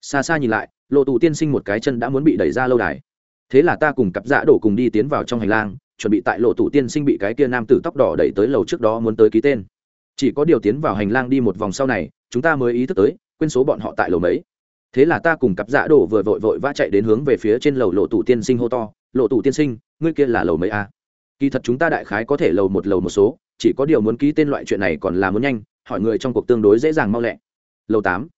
Xa xa nhìn lại, lộ tủ tiên sinh một cái chân đã muốn bị đẩy ra lâu đài. Thế là ta cùng cặp dạ đổ cùng đi tiến vào trong hành lang, chuẩn bị tại lộ tủ tiên sinh bị cái kia nam tử tóc đỏ đẩy tới lầu trước đó muốn tới ký tên chỉ có điều tiến vào hành lang đi một vòng sau này, chúng ta mới ý thức tới, quên số bọn họ tại lầu mấy. Thế là ta cùng cặp dạ đổ vừa vội vội vã chạy đến hướng về phía trên lầu lộ tủ tiên sinh hô to, lộ tủ tiên sinh, ngươi kia là lầu mấy a kỳ thật chúng ta đại khái có thể lầu một lầu một số, chỉ có điều muốn ký tên loại chuyện này còn là muốn nhanh, hỏi người trong cuộc tương đối dễ dàng mau lẹ. Lầu tám.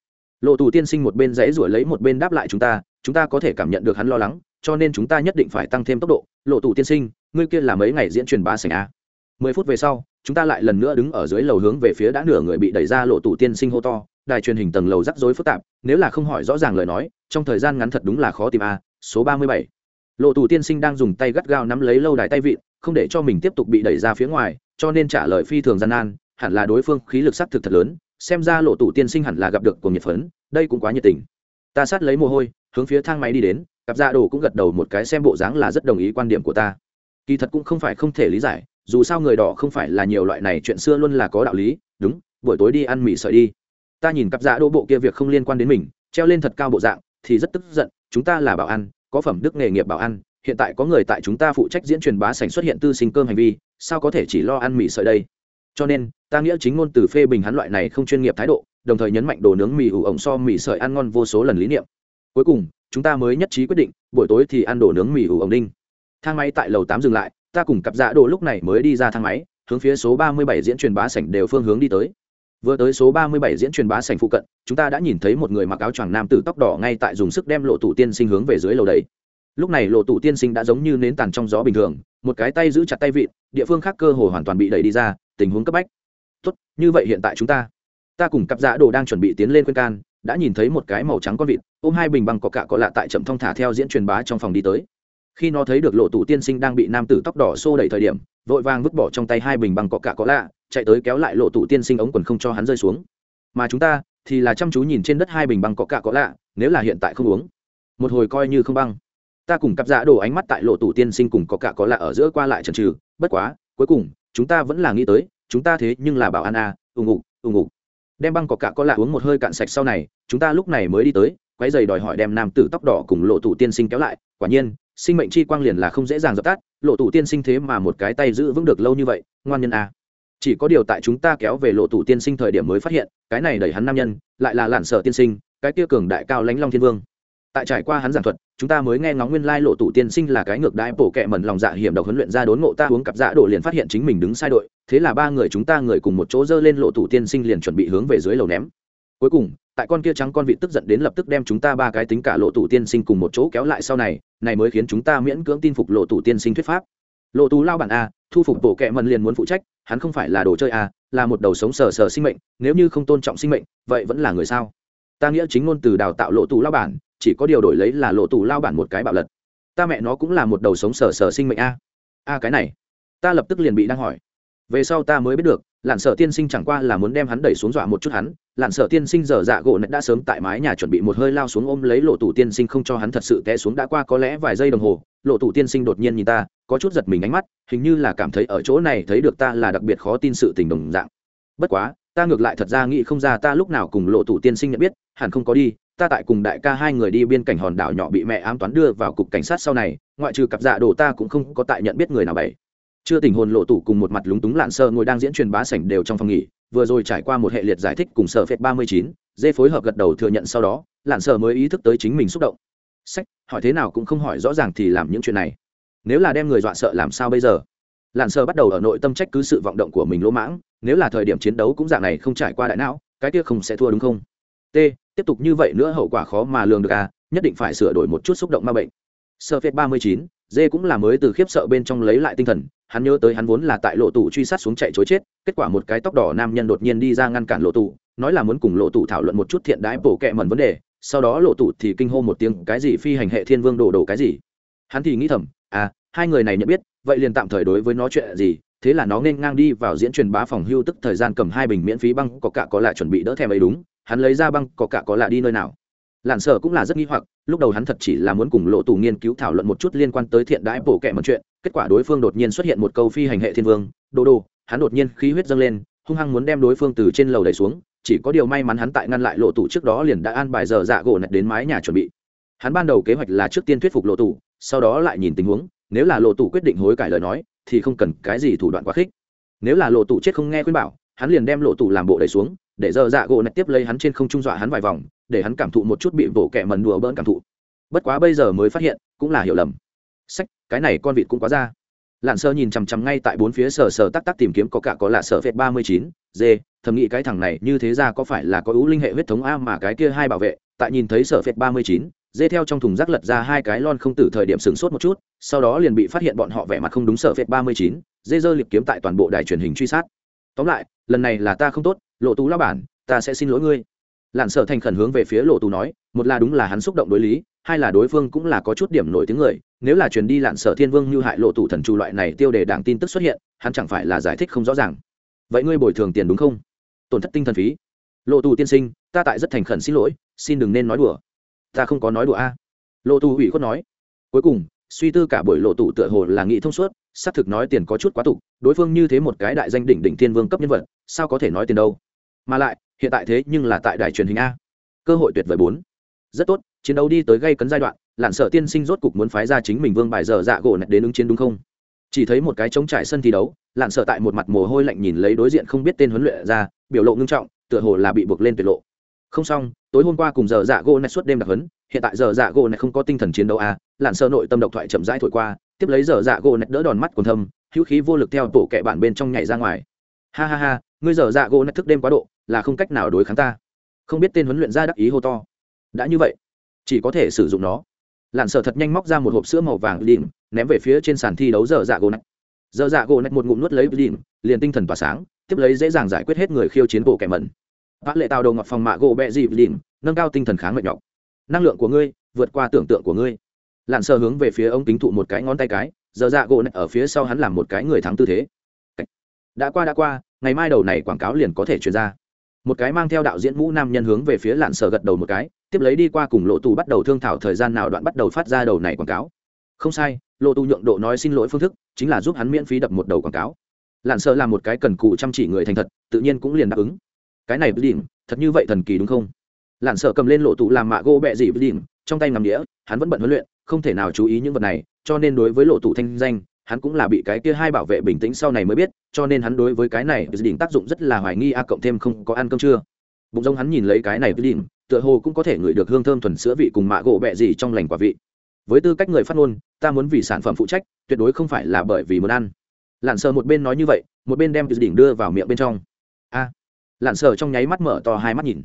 Lộ tủ tiên sinh một bên dãy rủi lấy một bên đáp lại chúng ta chúng ta có thể cảm nhận được hắn lo lắng, cho nên chúng ta nhất định phải tăng thêm tốc độ. Lộ tủ tiên sinh, ngươi kia là mấy ngày diễn truyền bá sảnh a mười phút về sau chúng ta lại lần nữa đứng ở dưới lầu hướng về phía đã nửa người bị đẩy ra lộ tủ tiên sinh hô to, đài truyền hình tầng lầu rắc rối phức tạp, nếu là không hỏi rõ ràng lời nói, trong thời gian ngắn thật đúng là khó tìm a, số ba mươi bảy. Lộ tù tiên sinh đang dùng tay gắt gao nắm lấy lâu đài tay vịn, không để cho mình tiếp tục bị đẩy ra phía ngoài, cho nên trả lời phi thường gian nan, hẳn là đối phương khí lực s á c thực thật lớn, xem ra lộ tù tiên sinh hẳn là gặp được cùng nhiệt phấn, đây cũng quá nhiệt tình. Ta sát lấy mồ hôi, hướng phía thang máy đi đến, cặp gia dạ đồ cũng gật đầu một cái xem bộ dáng là rất đồng ý quan điểm của ta. Kỳ thật cũng không phải không thể lý giải dù sao người đỏ không phải là nhiều loại này, chuyện xưa luôn là có đạo lý, đúng, buổi tối đi ăn mì sợi đi. Ta nhìn cặp dạ đô bộ kia việc không liên quan đến mình, treo lên thật cao bộ dạng, thì rất tức giận, chúng ta là bảo ăn, có phẩm đức nghề nghiệp bảo ăn, hiện tại có người tại chúng ta phụ trách diễn truyền bá sành xuất hiện tư sinh cơm hành vi, sao có thể chỉ lo ăn mì sợi đây? Cho nên, ta nghĩa chính ngôn từ phê bình hắn loại này không chuyên nghiệp thái độ, đồng thời nhấn mạnh đồ nướng mì ủ ổng so mì sợi ăn ngon vô số lần lý niệm. Cuối cùng, chúng ta mới nhất trí quyết định, buổi tối thì ăn đồ nướng mì ủ ổng đinh. Thang máy tại lầu tám dừng lại ta cùng cặp dạ đồ lúc này mới đi ra thang máy, hướng phía số ba mươi bảy diễn truyền bá sảnh đều phương hướng đi tới. Vừa tới số ba mươi bảy diễn truyền bá sảnh phụ cận, chúng ta đã nhìn thấy một người mặc áo choàng nam tử tóc đỏ ngay tại dùng sức đem lộ tủ tiên sinh hướng về dưới lầu đấy lúc này lộ tủ tiên sinh đã giống như nến tàn trong gió bình thường, một cái tay giữ chặt tay vịn, địa phương khác cơ hồ hoàn toàn bị đẩy đi ra, tình huống cấp bách. Tốt, như vậy hiện tại chúng ta ta cùng cặp dạ đồ đang chuẩn bị tiến lên khuyên can, đã nhìn thấy một cái màu trắng con vịt, ôm hai bình bằng có cạ có lạ tại chậm thong thả theo diễn truyền bá trong phòng đi tới khi nó thấy được lộ tủ tiên sinh đang bị nam tử tóc đỏ xô đẩy thời điểm vội vàng vứt bỏ trong tay hai bình băng cọ cạ có lạ chạy tới kéo lại lộ tủ tiên sinh ống quần không cho hắn rơi xuống. Mà chúng ta thì là chăm chú nhìn trên đất hai bình băng cọ cạ có lạ nếu là hiện tại không uống. Một hồi coi như không băng. Ta cùng cặp dạ đổ ánh mắt tại lộ tủ tiên sinh cùng có cạ có lạ ở giữa qua lại trần trừ bất quá cuối cùng chúng ta vẫn là nghĩ tới chúng ta thế nhưng là bảo an a à, ù ngụ ù ngụ đem băng có cạ có lạ uống một hơi cạn sạch sau này chúng ta lúc này mới đi tới quái giày đòi hỏi đem nam tử tóc đỏ cùng lộ tủ tiên sinh kéo lại quả nhiên sinh mệnh chi quang liền là không dễ dàng dập tắt, lộ tủ tiên sinh thế mà một cái tay giữ vững được lâu như vậy, ngoan nhân a chỉ có điều tại chúng ta kéo về lộ tủ tiên sinh thời điểm mới phát hiện, cái này đẩy hắn nam nhân, lại là lạn sở tiên sinh, cái kia cường đại cao lãnh long thiên vương. Tại trải qua hắn giảng thuật, chúng ta mới nghe ngóng nguyên lai lộ tủ tiên sinh là cái ngược đãi bổ kẹ mẩn lòng dạ hiểm độc huấn luyện ra đốn ngộ ta uống cặp dạ đổ liền phát hiện chính mình đứng sai đội, thế là ba người chúng ta người cùng một chỗ dơ lên lộ tủ tiên sinh liền chuẩn bị hướng về dưới lầu ném cuối cùng, tại con kia trắng con vị tức giận đến lập tức đem chúng ta ba cái tính cả lộ tủ tiên sinh cùng một chỗ kéo lại sau này này mới khiến chúng ta miễn cưỡng tin phục lộ tủ tiên sinh thuyết pháp. Lộ tù lao bản a, thu phục bộ kệ mần liền muốn phụ trách, hắn không phải là đồ chơi a, là một đầu sống sờ sờ sinh mệnh, nếu như không tôn trọng sinh mệnh, vậy vẫn là người sao? Ta nghĩa chính ngôn từ đào tạo lộ tù lao bản, chỉ có điều đổi lấy là lộ tù lao bản một cái bạo lật. Ta mẹ nó cũng là một đầu sống sờ sờ sinh mệnh a. A cái này, ta lập tức liền bị đang hỏi. Về sau ta mới biết được lạn sở tiên sinh chẳng qua là muốn đem hắn đẩy xuống dọa một chút hắn, lạn sở tiên sinh giờ dạ gỗ nạch đã sớm tại mái nhà chuẩn bị một hơi lao xuống ôm lấy lộ tủ tiên sinh không cho hắn thật sự té xuống đã qua có lẽ vài giây đồng hồ, lộ tủ tiên sinh đột nhiên nhìn ta, có chút giật mình ánh mắt, hình như là cảm thấy ở chỗ này thấy được ta là đặc biệt khó tin sự tình đồng dạng. Bất quá, ta ngược lại thật ra nghĩ không ra ta lúc nào cùng lộ tủ tiên sinh nhận biết, hẳn không có đi, ta tại cùng đại ca hai người đi biên cảnh hòn đảo nhỏ bị mẹ ám toán đưa vào cục cảnh sát sau này, ngoại trừ cặp dạ đồ ta cũng không có tại nhận biết người nào bảy chưa tình hồn lộ tủ cùng một mặt lúng túng lạn sơ ngồi đang diễn truyền bá sảnh đều trong phòng nghỉ, vừa rồi trải qua một hệ liệt giải thích cùng sở phệt ba mươi chín, dê phối hợp gật đầu thừa nhận sau đó, lạn sơ mới ý thức tới chính mình xúc động. Sách, hỏi thế nào cũng không hỏi rõ ràng thì làm những chuyện này. Nếu là đem người dọa sợ làm sao bây giờ? Lạn sơ bắt đầu ở nội tâm trách cứ sự vọng động của mình lỗ mãng, nếu là thời điểm chiến đấu cũng dạng này không trải qua đại não, cái kia không sẽ thua đúng không? T, tiếp tục như vậy nữa hậu quả khó mà lường được à nhất định phải sửa đổi một chút xúc động ma bệnh. Sơ phệt ba mươi chín, dê cũng là mới từ khiếp sợ bên trong lấy lại tinh thần hắn nhớ tới hắn vốn là tại lộ tủ truy sát xuống chạy chối chết, kết quả một cái tóc đỏ nam nhân đột nhiên đi ra ngăn cản lộ tủ nói là muốn cùng lộ tủ thảo luận một chút thiện đái bổ kẹ mẩn vấn đề, sau đó lộ tủ thì kinh hô một tiếng, cái gì phi hành hệ thiên vương đổ đổ cái gì? Hắn thì nghĩ thầm à hai người này nhận biết, vậy liền tạm thời đối với nó chuyện gì, thế là nó nên ngang đi vào diễn truyền bá phòng hưu tức thời gian cầm hai bình miễn phí băng có cả có lại chuẩn bị đỡ thèm ấy đúng, hắn lấy ra băng có cả có lại đi nơi nào? Lặn sở cũng là rất nghi hoặc, lúc đầu hắn thật chỉ là muốn cùng lộ tù nghiên cứu thảo luận một chút liên quan tới thiện đãi bổ kẹ một chuyện, kết quả đối phương đột nhiên xuất hiện một câu phi hành hệ thiên vương, đồ đồ, hắn đột nhiên khí huyết dâng lên, hung hăng muốn đem đối phương từ trên lầu đẩy xuống, chỉ có điều may mắn hắn tại ngăn lại lộ tù trước đó liền đã an bài giờ dạ gỗ nạch đến mái nhà chuẩn bị. Hắn ban đầu kế hoạch là trước tiên thuyết phục lộ tù, sau đó lại nhìn tình huống, nếu là lộ tù quyết định hối cải lời nói, thì không cần cái gì thủ đoạn quá khích. Nếu là lộ tù chết không nghe khuyên bảo, hắn liền đem lộ tù làm bộ đẩy xuống, để giờ dạ gỗ nạch tiếp lấy hắn trên không trung dọa hắn vài vòng để hắn cảm thụ một chút bị vỗ kẹ mần đùa bỡn cảm thụ. Bất quá bây giờ mới phát hiện, cũng là hiểu lầm. Sách, cái này con vịt cũng quá ra. Lặn sơ nhìn chằm chằm ngay tại bốn phía sờ sờ tắc tắc tìm kiếm có cả có lạ sở phệt ba mươi chín d thầm nghĩ cái thằng này như thế ra có phải là có ưu linh hệ huyết thống a mà cái kia hai bảo vệ, tại nhìn thấy sở phệt ba mươi chín, dê theo trong thùng rác lật ra hai cái lon không tử thời điểm sửng sốt một chút, sau đó liền bị phát hiện bọn họ vẻ mặt không đúng sở phệt ba mươi chín, dê dơ liệp kiếm tại toàn bộ đài truyền hình truy sát. Tóm lại, lần này là ta không tốt, lộ tú lao bản, ta sẽ xin lỗi ngươi lặn sợ thành khẩn hướng về phía lộ tù nói, một là đúng là hắn xúc động đối lý, hai là đối phương cũng là có chút điểm nổi tiếng người, nếu là truyền đi lặn sở thiên vương như hại lộ tù thần trù loại này tiêu đề đảng tin tức xuất hiện, hắn chẳng phải là giải thích không rõ ràng. Vậy ngươi bồi thường tiền đúng không? Tổn thất tinh thần phí. Lộ tù tiên sinh, ta tại rất thành khẩn xin lỗi, xin đừng nên nói đùa. Ta không có nói đùa a. Lộ tù ủy khuất nói. Cuối cùng, suy tư cả buổi lộ tù tựa hồ là nghĩ thông suốt, xác thực nói tiền có chút quá tục, đối phương như thế một cái đại danh đỉnh đỉnh thiên vương cấp nhân vật, sao có thể nói tiền đâu? Mà lại hiện tại thế nhưng là tại đài truyền hình a. Cơ hội tuyệt vời bốn. Rất tốt, chiến đấu đi tới gây cấn giai đoạn lặn sợ tiên sinh rốt cục muốn phái ra chính mình vương bài giờ dạ gỗ nạch đến ứng chiến đúng không? Chỉ thấy một cái trống trải sân thi đấu lặn sợ tại một mặt mồ hôi lạnh nhìn lấy đối diện không biết tên huấn luyện ra, biểu lộ ngưng trọng, tựa hồ là bị buộc lên tuyệt lộ. Không xong, tối hôm qua cùng giờ dạ gỗ nạch suốt đêm đặc hấn hiện tại giờ dạ gỗ nạch không có tinh thần chiến đấu à lặn sợ nội tâm độc thoại chậm rãi thổi qua, tiếp lấy giờ dạ gỗ nạch đỡ đòn mắt còn thâm, hữu khí vô lực theo tổ kệ bản bên trong nhảy ra ngoài. Ha ha ha, ngươi giờ dạ gỗ nạch thức đêm quá độ là không cách nào đối kháng ta. Không biết tên huấn luyện ra đắc ý hô to. Đã như vậy, chỉ có thể sử dụng nó. Lặn sợ thật nhanh móc ra một hộp sữa màu vàng lìm ném về phía trên sàn thi đấu dở dạ gỗ nạch dở dạ gỗ nạch một ngụm nuốt lấy lìm liền tinh thần tỏa sáng, tiếp lấy dễ dàng giải quyết hết người khiêu chiến bộ kẻ mẩn. Vã lệ tàu đầu ngọc phòng mạ gỗ bẹ dịp lìm nâng cao tinh thần kháng mệt nhọc. Năng lượng của ngươi, vượt qua tưởng tượng của ngươi. Lặn sợ hướng về phía ông kính thụ một cái ngón tay cái, dở dạ gỗ nạch ở phía sau hắn làm một cái người thắng tư thế. Đã qua đã qua, ngày mai đầu này quảng cáo liền có thể truyền ra một cái mang theo đạo diễn mũ nam nhân hướng về phía lạn sở gật đầu một cái, tiếp lấy đi qua cùng lộ tù bắt đầu thương thảo thời gian nào đoạn bắt đầu phát ra đầu này quảng cáo. Không sai, lộ tù nhượng độ nói xin lỗi phương thức, chính là giúp hắn miễn phí đập một đầu quảng cáo. Lạn sở là một cái cần cù chăm chỉ người thành thật, tự nhiên cũng liền đáp ứng. Cái này bất đỉnh thật như vậy thần kỳ đúng không? Lạn sở cầm lên lộ tù làm mạ gỗ bẹ dị bất đỉnh trong tay ngắm đĩa hắn vẫn bận huấn luyện, không thể nào chú ý những vật này, cho nên đối với lộ tù thanh danh hắn cũng là bị cái kia hai bảo vệ bình tĩnh sau này mới biết cho nên hắn đối với cái này đỉnh tác dụng rất là hoài nghi a cộng thêm không có ăn cơm chưa. bụng rông hắn nhìn lấy cái này đỉnh tựa hồ cũng có thể ngửi được hương thơm thuần sữa vị cùng mạ gỗ bẹ gì trong lành quả vị. Với tư cách người phát ngôn ta muốn vì sản phẩm phụ trách tuyệt đối không phải là bởi vì muốn ăn. Lặn sờ một bên nói như vậy một bên đem đỉnh đưa vào miệng bên trong. A. À, lặn sờ trong nháy mắt mở to hai mắt nhìn.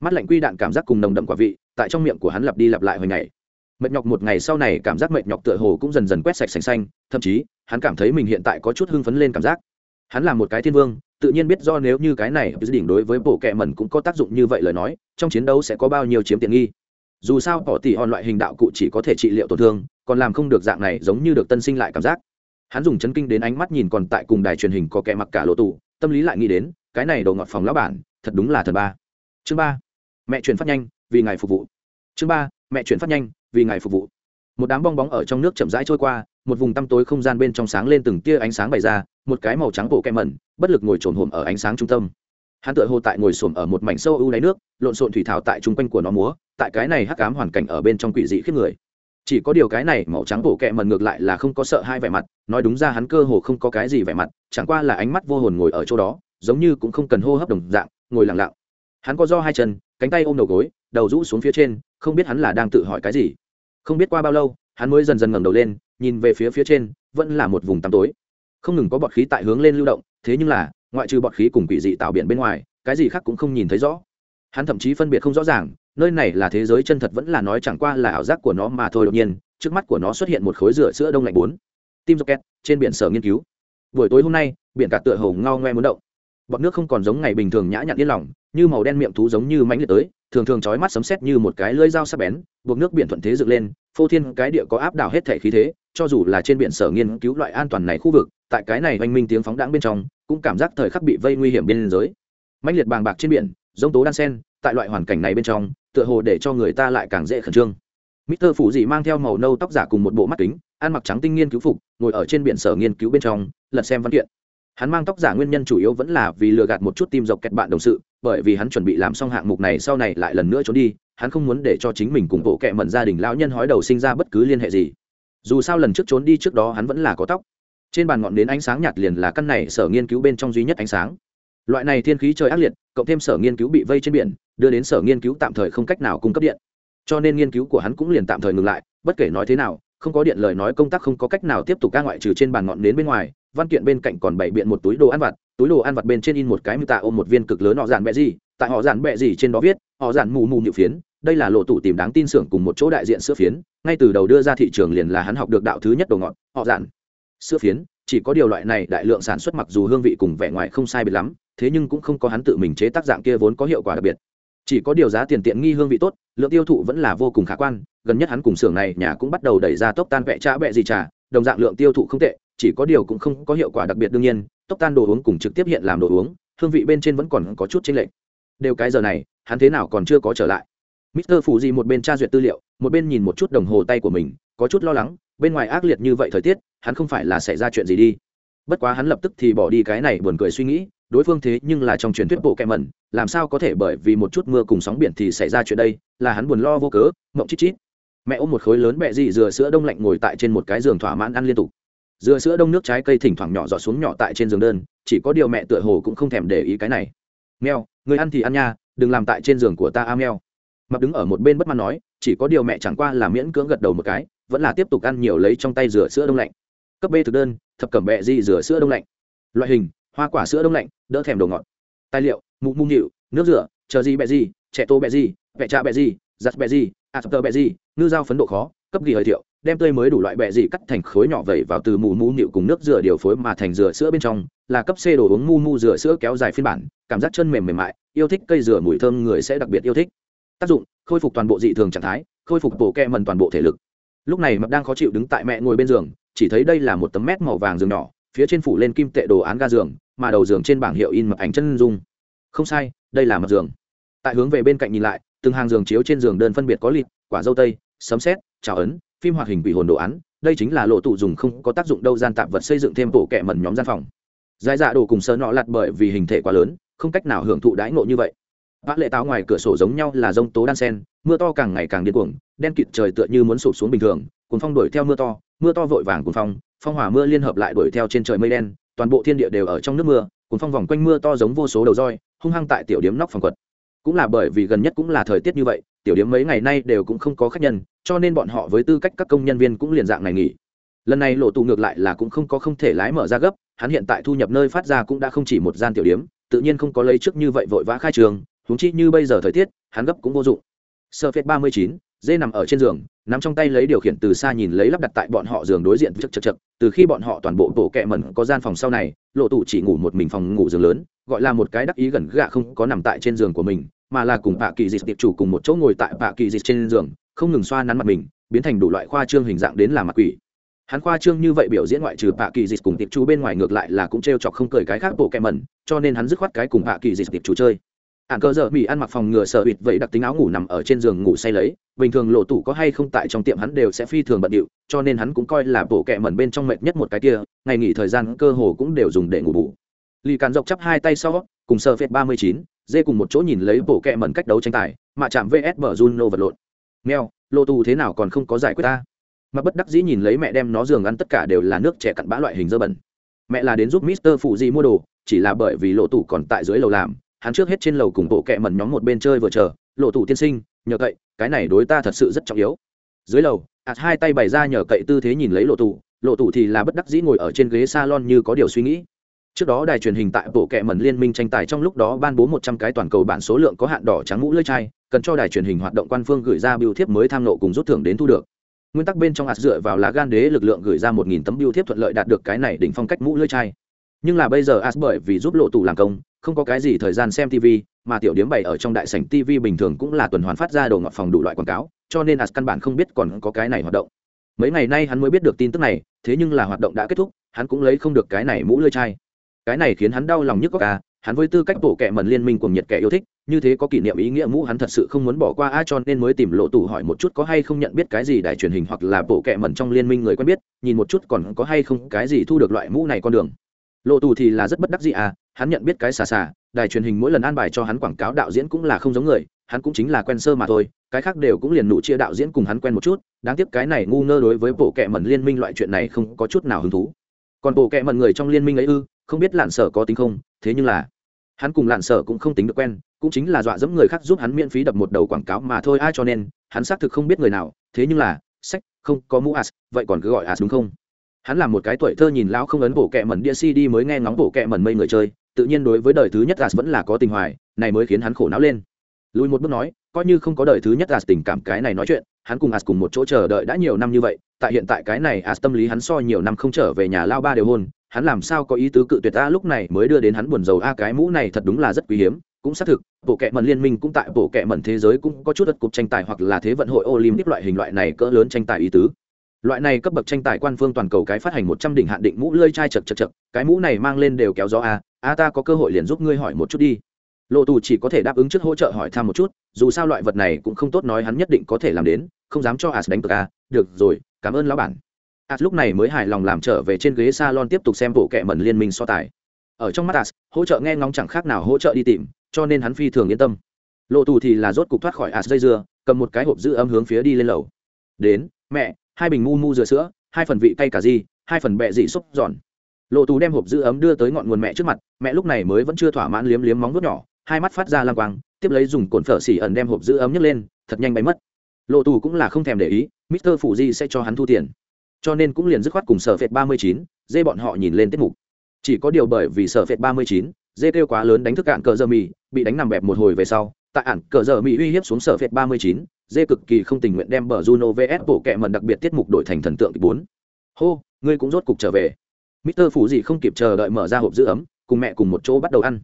Mắt lạnh quy đạn cảm giác cùng nồng đậm quả vị tại trong miệng của hắn lặp đi lặp lại hồi ngày mệt nhọc một ngày sau này cảm giác mệt nhọc tựa hồ cũng dần dần quét sạch sành xanh, thậm chí, hắn cảm thấy mình hiện tại có chút hưng phấn lên cảm giác. Hắn là một cái thiên vương, tự nhiên biết do nếu như cái này đỉnh đối với bộ kệ mẩn cũng có tác dụng như vậy lời nói, trong chiến đấu sẽ có bao nhiêu chiếm tiện nghi. Dù sao bỏ tỉ hòn loại hình đạo cụ chỉ có thể trị liệu tổn thương, còn làm không được dạng này giống như được tân sinh lại cảm giác. Hắn dùng chấn kinh đến ánh mắt nhìn còn tại cùng đài truyền hình có kẻ mặc cả lộ tụ tâm lý lại nghĩ đến, cái này đồ ngọt phòng lão bản, thật đúng là thần ba. Chương ba. Mẹ truyền phát nhanh, vì ngài phục vụ. Chương ba mẹ chuyển phát nhanh, vì ngài phục vụ. Một đám bong bóng ở trong nước chậm rãi trôi qua, một vùng tăm tối không gian bên trong sáng lên từng tia ánh sáng bày ra, một cái màu trắng bộ kem mẩn, bất lực ngồi trồn hồm ở ánh sáng trung tâm. Hắn tựa hồ tại ngồi xổm ở một mảnh sâu ưu đáy nước, lộn xộn thủy thảo tại chung quanh của nó múa, tại cái này hắc cám hoàn cảnh ở bên trong quỷ dị khiếp người. Chỉ có điều cái này màu trắng bộ kẹ mần ngược lại là không có sợ hai vẻ mặt, nói đúng ra hắn cơ hồ không có cái gì vẻ mặt, chẳng qua là ánh mắt vô hồn ngồi ở chỗ đó, giống như cũng không cần hô hấp đồng dạng, ngồi lặng lặng. Hắn có do hai chân, cánh tay ôm đầu gối, đầu rũ xuống phía trên không biết hắn là đang tự hỏi cái gì. Không biết qua bao lâu, hắn mới dần dần ngẩng đầu lên, nhìn về phía phía trên, vẫn là một vùng tăm tối. Không ngừng có bọt khí tại hướng lên lưu động, thế nhưng là, ngoại trừ bọt khí cùng quỷ dị tạo biển bên ngoài, cái gì khác cũng không nhìn thấy rõ. Hắn thậm chí phân biệt không rõ ràng, nơi này là thế giới chân thật vẫn là nói chẳng qua là ảo giác của nó mà thôi đột nhiên, trước mắt của nó xuất hiện một khối rửa sữa đông lạnh bốn. Tim rocket, trên biển sở nghiên cứu. Buổi tối hôm nay, biển cả tựa hồ ngao ngoe muốn động. Bọt nước không còn giống ngày bình thường nhã nhặn yên lòng, như màu đen miệng thú giống như mánh liệt tới thường thường trói mắt sấm sét như một cái lưỡi dao sắc bén buộc nước biển thuận thế dựng lên phô thiên cái địa có áp đảo hết thể khí thế cho dù là trên biển sở nghiên cứu loại an toàn này khu vực tại cái này oanh minh tiếng phóng đãng bên trong cũng cảm giác thời khắc bị vây nguy hiểm biên giới mãnh liệt bàng bạc trên biển giống tố đan sen tại loại hoàn cảnh này bên trong tựa hồ để cho người ta lại càng dễ khẩn trương Mr. Phủ dị mang theo màu nâu tóc giả cùng một bộ mắt kính, ăn mặc trắng tinh nghiên cứu phục, ngồi ở trên biển sở nghiên cứu bên trong, lật xem văn kiện. Hắn mang tóc giả nguyên nhân chủ yếu vẫn là vì lừa gạt một chút tim dọc kẹt bạn đồng sự, bởi vì hắn chuẩn bị làm xong hạng mục này sau này lại lần nữa trốn đi, hắn không muốn để cho chính mình cùng bộ kệ mẩn gia đình lão nhân hói đầu sinh ra bất cứ liên hệ gì. Dù sao lần trước trốn đi trước đó hắn vẫn là có tóc. Trên bàn ngọn đến ánh sáng nhạt liền là căn này sở nghiên cứu bên trong duy nhất ánh sáng. Loại này thiên khí trời ác liệt, cộng thêm sở nghiên cứu bị vây trên biển, đưa đến sở nghiên cứu tạm thời không cách nào cung cấp điện cho nên nghiên cứu của hắn cũng liền tạm thời ngừng lại bất kể nói thế nào không có điện lời nói công tác không có cách nào tiếp tục ca ngoại trừ trên bàn ngọn đến bên ngoài văn kiện bên cạnh còn bày biện một túi đồ ăn vặt túi đồ ăn vặt bên trên in một cái mưu tạ ôm một viên cực lớn họ dàn bẹ gì, tại họ dàn bẹ gì trên đó viết, họ dàn mù mù nhự phiến, đây là lộ tủ tìm đáng tin xưởng cùng một chỗ đại diện sữa phiến, ngay từ đầu đưa ra thị trường liền là hắn học được đạo thứ nhất đồ ngọt, họ dàn sữa phiến, chỉ có điều loại này đại lượng sản xuất mặc dù hương vị cùng vẻ ngoài không sai biệt lắm, thế nhưng cũng không có hắn tự mình chế tác dạng kia vốn có hiệu quả đặc biệt. Chỉ có điều giá tiền tiện nghi hương vị tốt, lượng tiêu thụ vẫn là vô cùng khả quan, gần nhất hắn cùng xưởng này nhà cũng bắt đầu đẩy ra tốc tan vẽ trà bẹ gì trà, đồng dạng lượng tiêu thụ không tệ chỉ có điều cũng không có hiệu quả đặc biệt đương nhiên tốc tan đồ uống cùng trực tiếp hiện làm đồ uống hương vị bên trên vẫn còn có chút chênh lệch đều cái giờ này hắn thế nào còn chưa có trở lại Mr. Phủ di một bên tra duyệt tư liệu, một bên nhìn một chút đồng hồ tay của mình, có chút lo lắng, bên ngoài ác liệt như vậy thời tiết, hắn không phải là xảy ra chuyện gì đi. Bất quá hắn lập tức thì bỏ đi cái này buồn cười suy nghĩ, đối phương thế nhưng là trong truyền thuyết bộ kẹ mẩn làm sao có thể bởi vì một chút mưa cùng sóng biển thì xảy ra chuyện đây là hắn buồn lo vô cớ mộng chít chít mẹ ôm một khối lớn bẹ dị dừa sữa đông lạnh ngồi tại trên một cái giường thỏa mãn ăn liên tục dừa sữa đông nước trái cây thỉnh thoảng nhỏ giọt xuống nhỏ tại trên giường đơn, chỉ có điều mẹ tựa hồ cũng không thèm để ý cái này. Mèo, người ăn thì ăn nha, đừng làm tại trên giường của ta a mèo. Mập đứng ở một bên bất mãn nói, chỉ có điều mẹ chẳng qua là miễn cưỡng gật đầu một cái, vẫn là tiếp tục ăn nhiều lấy trong tay rửa sữa đông lạnh. Cấp b thực đơn, thập cẩm bẹ di rửa sữa đông lạnh. Loại hình, hoa quả sữa đông lạnh, đỡ thèm đồ ngọt. Tài liệu, mụ mụ nhịu, nước rửa, chờ gì bẹ gì, trẻ tô bẹ gì, vẹ trà bẹ gì, giặt bẹ gì à, a sập tơ bẹ gì, ngư dao phấn độ khó, cấp ghi hơi thiệu đem tươi mới đủ loại bẹ dị cắt thành khối nhỏ vẩy vào từ mù mù nịu cùng nước rửa điều phối mà thành rửa sữa bên trong, là cấp c đồ uống mu mu rửa sữa kéo dài phiên bản, cảm giác chân mềm mềm mại, yêu thích cây rửa mùi thơm người sẽ đặc biệt yêu thích. Tác dụng, khôi phục toàn bộ dị thường trạng thái, khôi phục bộ kẹ mần toàn bộ thể lực. Lúc này mập đang khó chịu đứng tại mẹ ngồi bên giường, chỉ thấy đây là một tấm mét màu vàng giường nhỏ, phía trên phủ lên kim tệ đồ án ga giường, mà đầu giường trên bảng hiệu in mập ảnh chân dung. Không sai, đây là mập giường. Tại hướng về bên cạnh nhìn lại, từng hàng giường chiếu trên giường đơn phân biệt có lịt, quả dâu tây, sấm xét trào ấn phim hoạt hình quỷ hồn đồ án, đây chính là lộ tụ dùng không có tác dụng đâu gian tạp vật xây dựng thêm bộ kẻ mẩn nhóm gian phòng. Giải dạ đồ cùng sơ nọ lặt bởi vì hình thể quá lớn, không cách nào hưởng thụ đãi ngộ như vậy. Vã lệ táo ngoài cửa sổ giống nhau là rông tố đan sen, mưa to càng ngày càng điên cuồng, đen kịt trời tựa như muốn sụp xuống bình thường cuốn phong đuổi theo mưa to mưa to vội vàng cuốn phong phong hỏa mưa liên hợp lại đuổi theo trên trời mây đen, toàn bộ thiên địa đều ở trong nước mưa cuốn phong vòng quanh mưa to giống vô số đầu roi, hung hăng tại tiểu điếm nóc phòng quật. Cũng là bởi vì gần nhất cũng là thời tiết như vậy tiểu điểm mấy ngày nay đều cũng không có khách nhân, cho nên bọn họ với tư cách các công nhân viên cũng liền dạng này nghỉ. Lần này lộ tụ ngược lại là cũng không có không thể lái mở ra gấp, hắn hiện tại thu nhập nơi phát ra cũng đã không chỉ một gian tiểu điểm tự nhiên không có lấy trước như vậy vội vã khai trường húng chi như bây giờ thời tiết, hắn gấp cũng vô dụng. Sơ phết ba mươi chín, dê nằm ở trên giường, nắm trong tay lấy điều khiển từ xa nhìn lấy lắp đặt tại bọn họ giường đối diện chật chật chật, từ khi bọn họ toàn bộ bộ kẹ mẩn có gian phòng sau này, lộ tụ chỉ ngủ một mình phòng ngủ giường lớn, gọi là một cái đắc ý gần gạ không có nằm tại trên giường của mình mà là cùng bạ kỳ dịch tiệp chủ cùng một chỗ ngồi tại bạ kỳ dịch trên giường, không ngừng xoa nắn mặt mình, biến thành đủ loại khoa trương hình dạng đến là mặt quỷ. Hắn khoa trương như vậy biểu diễn ngoại trừ bạ kỳ dịch cùng tiệp chủ bên ngoài ngược lại là cũng t r e o chọc không cười cái khác bộ kẹ mẩn, cho nên hắn dứt khoát cái cùng bạ kỳ dịch tiệp chủ chơi. Ạn cơ giờ mỹ ăn mặc phòng ngừa sợ bịt vậy đặc tính áo ngủ nằm ở trên giường ngủ say lấy, bình thường lộ tủ có hay không tại trong tiệm hắn đều sẽ phi thường bận điệu, cho nên hắn cũng coi là bộ kẹ mẩn bên trong mệt nhất một cái kia, ngày nghỉ thời gian cơ hồ cũng đều dùng để ngủ bù. Lì càn dọc chắp hai tay sau, cùng sơ phết ba mươi chín dê cùng một chỗ nhìn lấy bộ kẹ mẩn cách đấu tranh tài, mà chạm vs bờ juno vật lộn. Mèo, Lô tù thế nào còn không có giải quyết ta? Mà bất đắc dĩ nhìn lấy mẹ đem nó giường ăn tất cả đều là nước trẻ cặn bã loại hình dơ bẩn. Mẹ là đến giúp mister phụ di mua đồ chỉ là bởi vì lộ tù còn tại dưới lầu làm, hắn trước hết trên lầu cùng bộ kẹ mẩn nhóm một bên chơi vừa chờ lộ tù tiên sinh, nhờ cậy, cái này đối ta thật sự rất trọng yếu. Dưới lầu ạt hai tay bày ra nhờ cậy tư thế nhìn lấy lộ tù lộ tù thì là bất đắc dĩ ngồi ở trên ghế salon như có điều suy nghĩ trước đó đài truyền hình tại bộ kệ mẩn liên minh tranh tài trong lúc đó ban bố một trăm cái toàn cầu bản số lượng có hạn đỏ trắng mũ lưỡi chai, cần cho đài truyền hình hoạt động quan phương gửi ra biểu thiếp mới tham nộ cùng rút thưởng đến thu được. Nguyên tắc bên trong hạt dựa vào lá gan đế lực lượng gửi ra một nghìn tấm biểu thiếp thuận lợi đạt được cái này đỉnh phong cách mũ lưỡi chai. Nhưng là bây giờ as bởi vì giúp lộ tủ làm công, không có cái gì thời gian xem tv mà tiểu điếm bày ở trong đại sảnh tv bình thường cũng là tuần hoàn phát ra đồ ngọt phòng đủ loại quảng cáo, cho nên as căn bản không biết còn có cái này hoạt động. Mấy ngày nay hắn mới biết được tin tức này, thế nhưng là hoạt động đã kết thúc, hắn cũng lấy không được cái này mũ lưỡi chai cái này khiến hắn đau lòng nhất có ca hắn với tư cách bộ kệ mần liên minh cùng nhiệt kẻ yêu thích, như thế có kỷ niệm ý nghĩa mũ hắn thật sự không muốn bỏ qua ai cho nên mới tìm lộ tủ hỏi một chút có hay không nhận biết cái gì đài truyền hình hoặc là bộ kệ mần trong liên minh người quen biết, nhìn một chút còn có hay không cái gì thu được loại mũ này con đường. Lộ tù thì là rất bất đắc gì à hắn nhận biết cái xà xà, đài truyền hình mỗi lần an bài cho hắn quảng cáo đạo diễn cũng là không giống người, hắn cũng chính là quen sơ mà thôi, cái khác đều cũng liền nụ chia đạo diễn cùng hắn quen một chút, đáng tiếc cái này ngu ngơ đối với bộ kệ mần liên minh loại chuyện này không có chút nào hứng thú còn bộ kệ mận người trong liên minh ấy ư, không biết lạn sở có tính không, thế nhưng là, hắn cùng lạn sở cũng không tính được quen, cũng chính là dọa dẫm người khác giúp hắn miễn phí đập một đầu quảng cáo mà thôi, ai cho nên, hắn xác thực không biết người nào, thế nhưng là, sách, không, có mũ as, vậy còn cứ gọi as đúng không? Hắn là một cái tuổi thơ nhìn lão không ấn bộ kệ mẩn đĩa cd mới nghe ngóng bộ kệ mẩn mây người chơi, tự nhiên đối với đời thứ nhất as vẫn là có tình hoài, này mới khiến hắn khổ não lên. Lùi một bước nói, coi như không có đời thứ nhất as tình cảm cái này nói chuyện hắn cùng as cùng một chỗ chờ đợi đã nhiều năm như vậy, tại hiện tại cái này as tâm lý hắn so nhiều năm không trở về nhà lao ba đều hôn, hắn làm sao có ý tứ cự tuyệt a lúc này mới đưa đến hắn buồn rầu a cái mũ này thật đúng là rất quý hiếm, cũng xác thực, bộ kệ mẩn liên minh cũng tại bộ kệ mẩn thế giới cũng có chút đất cục tranh tài hoặc là thế vận hội olympic loại hình loại này cỡ lớn tranh tài ý tứ. Loại này cấp bậc tranh tài quan phương toàn cầu cái phát hành một trăm đỉnh hạn định mũ lơi chai chật chật chật, cái mũ này mang lên đều kéo gió a a ta có cơ hội liền giúp ngươi hỏi một chút đi lộ tù chỉ có thể đáp ứng trước hỗ trợ hỏi thăm một chút dù sao loại vật này cũng không tốt nói hắn nhất định có thể làm đến không dám cho as đánh cược a được rồi cảm ơn lão bản. As lúc này mới hài lòng làm trở về trên ghế salon tiếp tục xem bộ kệ mẩn liên minh so tài. Ở trong mắt as hỗ trợ nghe ngóng chẳng khác nào hỗ trợ đi tìm cho nên hắn phi thường yên tâm. Lộ tù thì là rốt cục thoát khỏi as dây dưa cầm một cái hộp giữ âm hướng phía đi lên lầu. Đến mẹ hai bình mu mu dừa sữa hai phần vị cay cà gì, hai phần bẹ dị xúc giòn. Lộ tù đem hộp giữ ấm đưa tới ngọn nguồn mẹ trước mặt mẹ lúc này mới vẫn chưa thỏa mãn liếm liếm móng vuốt nhỏ hai mắt phát ra lang quang, tiếp lấy dùng cồn phở xỉ ẩn đem hộp giữ ấm nhấc lên, thật nhanh bay mất. Lộ tù cũng là không thèm để ý, mister phủ di sẽ cho hắn thu tiền. Cho nên cũng liền dứt khoát cùng sở phệt ba mươi chín, dê bọn họ nhìn lên tiết mục. Chỉ có điều bởi vì sở phệt ba mươi chín, dê kêu quá lớn đánh thức cạn cờ giờ mì, bị đánh nằm bẹp một hồi về sau, tại ản cờ giờ mì uy hiếp xuống sở phệt ba mươi chín, dê cực kỳ không tình nguyện đem bờ juno vs bộ kẹ mần đặc biệt tiết mục đổi thành thần tượng kịch bốn. Hô, ngươi cũng rốt cục trở về. Mister phủ gì không kịp chờ đợi mở ra hộp giữ ấm, cùng mẹ cùng một chỗ bắt đầu ăn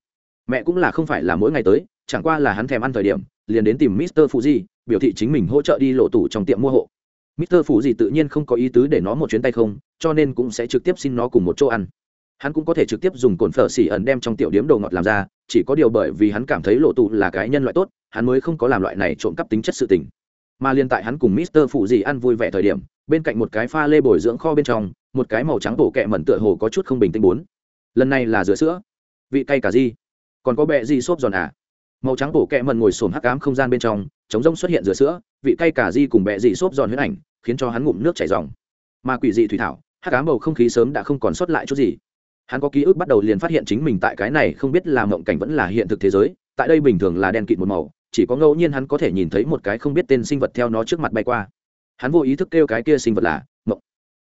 mẹ cũng là không phải là mỗi ngày tới, chẳng qua là hắn thèm ăn thời điểm, liền đến tìm mister phụ gì biểu thị chính mình hỗ trợ đi lộ tủ trong tiệm mua hộ. Mister phụ gì tự nhiên không có ý tứ để nó một chuyến tay không, cho nên cũng sẽ trực tiếp xin nó cùng một chỗ ăn. Hắn cũng có thể trực tiếp dùng cồn phở xỉ ẩn đem trong tiểu điếm đồ ngọt làm ra, chỉ có điều bởi vì hắn cảm thấy lộ tụ là cái nhân loại tốt, hắn mới không có làm loại này trộm cắp tính chất sự tình. Mà liên tại hắn cùng mister phụ gì ăn vui vẻ thời điểm, bên cạnh một cái pha lê bồi dưỡng kho bên trong, một cái màu trắng bổ kẹ mẩn tựa hồ có chút không bình tĩnh bốn. Lần này là rửa sữa. Vị cay cả gì? Còn có bẹ gì xốp giòn à? Màu trắng bổ kẹ mần ngồi sồn hắc ám không gian bên trong chống rông xuất hiện rửa sữa, vị cay cả di cùng bẹ gì xốp giòn huyết ảnh, khiến cho hắn ngụm nước chảy ròng. Mà quỷ dị thủy thảo, hắc ám bầu không khí sớm đã không còn sót lại chút gì. Hắn có ký ức bắt đầu liền phát hiện chính mình tại cái này không biết là mộng cảnh vẫn là hiện thực thế giới, tại đây bình thường là đen kịt một màu, chỉ có ngẫu nhiên hắn có thể nhìn thấy một cái không biết tên sinh vật theo nó trước mặt bay qua. Hắn vô ý thức kêu cái kia sinh vật là mộng.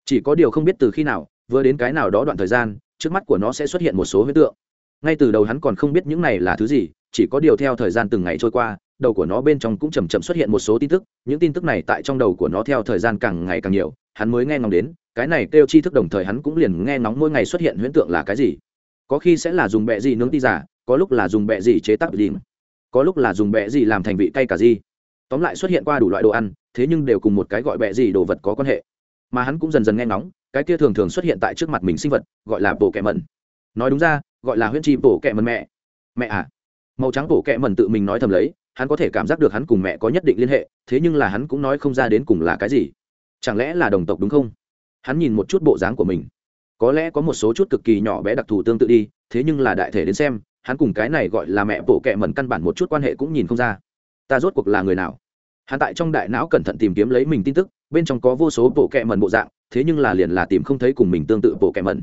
Chỉ có điều không biết từ khi nào, vừa đến cái nào đó đoạn thời gian, trước mắt của nó sẽ xuất hiện một số huyết tượng ngay từ đầu hắn còn không biết những này là thứ gì, chỉ có điều theo thời gian từng ngày trôi qua, đầu của nó bên trong cũng chầm chậm xuất hiện một số tin tức, những tin tức này tại trong đầu của nó theo thời gian càng ngày càng nhiều, hắn mới nghe ngóng đến, cái này kêu chi thức đồng thời hắn cũng liền nghe ngóng mỗi ngày xuất hiện huyễn tượng là cái gì. Có khi sẽ là dùng bẹ gì nướng ti giả, có lúc là dùng bẹ gì chế tác đìm có lúc là dùng bẹ gì làm thành vị cay cả gì. Tóm lại xuất hiện qua đủ loại đồ ăn, thế nhưng đều cùng một cái gọi bẹ gì đồ vật có quan hệ. Mà hắn cũng dần dần nghe ngóng, cái kia thường thường xuất hiện tại trước mặt mình sinh vật, gọi là bộ kẹ mẩn nói đúng ra, gọi là huyễn chi bổ kẹ mần mẹ. Mẹ à? Màu trắng bổ kẹ mần tự mình nói thầm lấy, hắn có thể cảm giác được hắn cùng mẹ có nhất định liên hệ, thế nhưng là hắn cũng nói không ra đến cùng là cái gì. Chẳng lẽ là đồng tộc đúng không? Hắn nhìn một chút bộ dáng của mình. Có lẽ có một số chút cực kỳ nhỏ bé đặc thù tương tự đi, thế nhưng là đại thể đến xem, hắn cùng cái này gọi là mẹ bổ kẹ mần căn bản một chút quan hệ cũng nhìn không ra. Ta rốt cuộc là người nào? Hắn tại trong đại não cẩn thận tìm kiếm lấy mình tin tức, bên trong có vô số bộ kẹ mần bộ dạng, thế nhưng là liền là tìm không thấy cùng mình tương tự bộ kẹ mần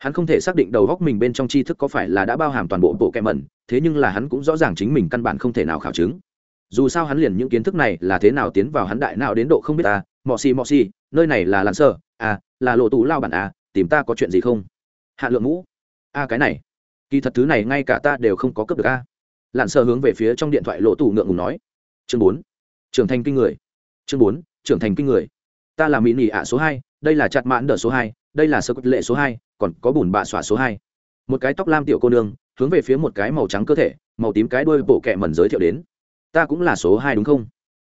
hắn không thể xác định đầu góc mình bên trong tri thức có phải là đã bao hàm toàn bộ bộ kẹm mẩn thế nhưng là hắn cũng rõ ràng chính mình căn bản không thể nào khảo chứng. Dù sao hắn liền những kiến thức này là thế nào tiến vào hắn đại nào đến độ không biết ta, mọ xì mọ xì, nơi này là lặn sơ à là lộ tù lao bản à tìm ta có chuyện gì không? Hạ lượng ngũ a à, cái này, kỳ thật thứ này ngay cả ta đều không có cấp được à. a lặn sơ hướng về phía trong điện thoại lộ tù ngượng ngùng nói. Chương bốn, trưởng thành kinh người. Chương bốn, trưởng thành kinh người. Ta là mỹ nỉ ạ số hai, đây là chặt mãn đờ số hai, đây là sơ quyết lệ số hai còn có bùn bạ xỏa số hai. Một cái tóc lam tiểu cô nương, hướng về phía một cái màu trắng cơ thể, màu tím cái đuôi bộ kẹ mẩn giới thiệu đến. Ta cũng là số hai đúng không?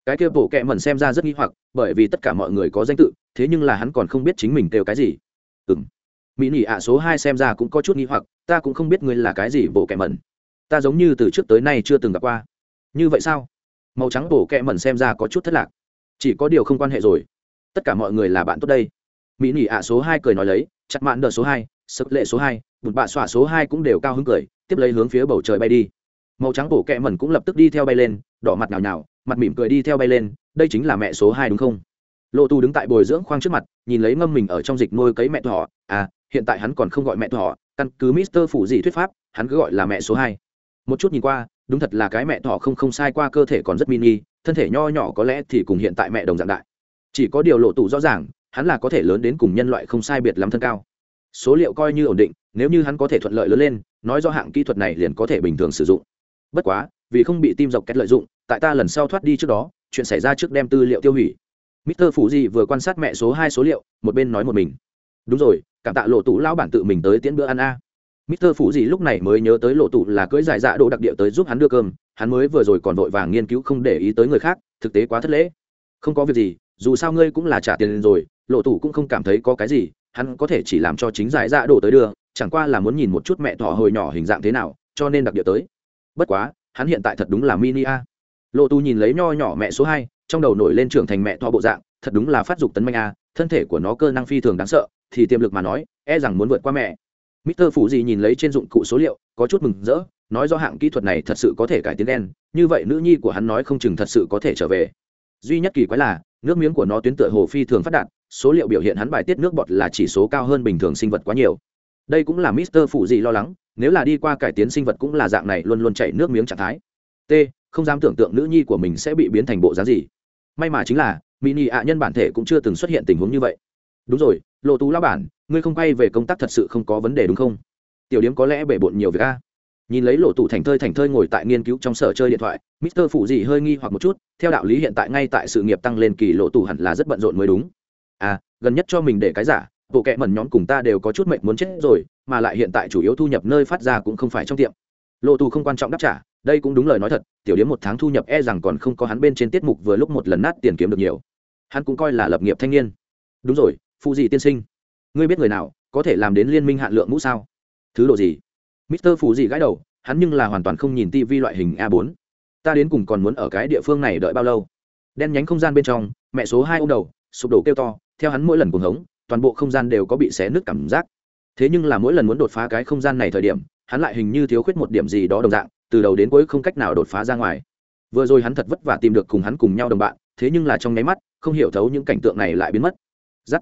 Cái kia bộ kẹ mẩn xem ra rất nghi hoặc, bởi vì tất cả mọi người có danh tự, thế nhưng là hắn còn không biết chính mình kêu cái gì. Ừ m mỹ nỉ ạ số hai xem ra cũng có chút nghi hoặc, ta cũng không biết ngươi là cái gì bộ kẹ mẩn. Ta giống như từ trước tới nay chưa từng gặp qua. Như vậy sao? Màu trắng bộ kẹ mẩn xem ra có chút thất lạc. Chỉ có điều không quan hệ rồi. Tất cả mọi người là bạn tốt đây mỹ nỉ ạ số hai cười nói lấy, chặt mạn đờ số hai, sực lệ số hai, bụt bạ xỏa số hai cũng đều cao hứng cười, tiếp lấy hướng phía bầu trời bay đi. Màu trắng bổ kẹ mẩn cũng lập tức đi theo bay lên, đỏ mặt nào nào mặt mỉm cười đi theo bay lên, đây chính là mẹ số hai đúng không? Lộ tu đứng tại bồi dưỡng khoang trước mặt, nhìn lấy ngâm mình ở trong dịch nuôi cấy mẹ thỏ à hiện tại hắn còn không gọi mẹ thỏ, căn cứ mister phủ gì thuyết pháp, hắn cứ gọi là mẹ số hai. Một chút nhìn qua, đúng thật là cái mẹ thỏ không không sai qua cơ thể còn rất mini, thân thể nho nhỏ có lẽ thì cùng hiện tại mẹ đồng dạng đại. Chỉ có điều lộ tủ rõ ràng hắn là có thể lớn đến cùng nhân loại không sai biệt lắm thân cao. Số liệu coi như ổn định, nếu như hắn có thể thuận lợi lớn lên, nói do hạng kỹ thuật này liền có thể bình thường sử dụng. Bất quá, vì không bị tim dọc kết lợi dụng, tại ta lần sau thoát đi trước đó, chuyện xảy ra trước đem tư liệu tiêu hủy. Mister phủ di vừa quan sát mẹ số hai số liệu, một bên nói một mình. Đúng rồi, cảm tạ lộ tủ lão bản tự mình tới tiễn bữa ăn a. Mister phủ di lúc này mới nhớ tới lộ tủ là cưỡi giải dạ đồ đặc địa tới giúp hắn đưa cơm, hắn mới vừa rồi còn vội vàng nghiên cứu không để ý tới người khác, thực tế quá thất lễ. Không có việc gì, dù sao ngươi cũng là trả tiền rồi lộ tủ cũng không cảm thấy có cái gì hắn có thể chỉ làm cho chính giải dạ đổ tới đưa chẳng qua là muốn nhìn một chút mẹ thỏ hồi nhỏ hình dạng thế nào cho nên đặc địa tới. Bất quá hắn hiện tại thật đúng là mini a. Lộ tù nhìn lấy nho nhỏ mẹ số hai trong đầu nổi lên trưởng thành mẹ thọ bộ dạng thật đúng là phát dục tấn manh a thân thể của nó cơ năng phi thường đáng sợ thì tiềm lực mà nói e rằng muốn vượt qua mẹ. Mister Phủ gì nhìn lấy trên dụng cụ số liệu, có chút mừng rỡ, nói do hạng kỹ thuật này thật sự có thể cải tiến đen, như vậy nữ nhi của hắn nói không chừng thật sự có thể trở về. Duy nhất kỳ quái là, nước miếng của nó tuyến tựa hồ phi thường phát đạt, số liệu biểu hiện hắn bài tiết nước bọt là chỉ số cao hơn bình thường sinh vật quá nhiều. Đây cũng là Mister phụ gì lo lắng, nếu là đi qua cải tiến sinh vật cũng là dạng này luôn luôn chảy nước miếng trạng thái. T, không dám tưởng tượng nữ nhi của mình sẽ bị biến thành bộ dáng gì. May mà chính là, mini ạ nhân bản thể cũng chưa từng xuất hiện tình huống như vậy. Đúng rồi, Lộ Tú lão bản, ngươi không quay về công tác thật sự không có vấn đề đúng không? Tiểu điểm có lẽ bể bộn nhiều việc a. Nhìn lấy Lộ tú thành thơi thành thơi ngồi tại nghiên cứu trong sở chơi điện thoại, Mr. Phụ gì hơi nghi hoặc một chút, theo đạo lý hiện tại ngay tại sự nghiệp tăng lên kỳ Lộ tú hẳn là rất bận rộn mới đúng. À, gần nhất cho mình để cái giả, bộ kệ mẩn nhóm cùng ta đều có chút mệnh muốn chết rồi mà lại hiện tại chủ yếu thu nhập nơi phát ra cũng không phải trong tiệm. Lộ tù không quan trọng đáp trả đây cũng đúng lời nói thật tiểu điếm một tháng thu nhập e rằng còn không có hắn bên trên tiết mục vừa lúc một lần nát tiền kiếm được nhiều. Hắn cũng coi là lập nghiệp thanh niên. Đúng rồi phụ gì tiên sinh. Ngươi biết người nào có thể làm đến liên minh hạn lượng mũ sao? Thứ độ gì? Mister phụ gì gãi đầu hắn nhưng là hoàn toàn không nhìn tivi loại hình a 4 ta đến cùng còn muốn ở cái địa phương này đợi bao lâu? Đen nhánh không gian bên trong mẹ số hai ô đầu sụp đổ kêu to theo hắn mỗi lần cuồng hống, toàn bộ không gian đều có bị xé nứt cảm giác. Thế nhưng là mỗi lần muốn đột phá cái không gian này thời điểm, hắn lại hình như thiếu khuyết một điểm gì đó đồng dạng, từ đầu đến cuối không cách nào đột phá ra ngoài. Vừa rồi hắn thật vất vả tìm được cùng hắn cùng nhau đồng bạn, thế nhưng là trong nháy mắt, không hiểu thấu những cảnh tượng này lại biến mất. Giắt.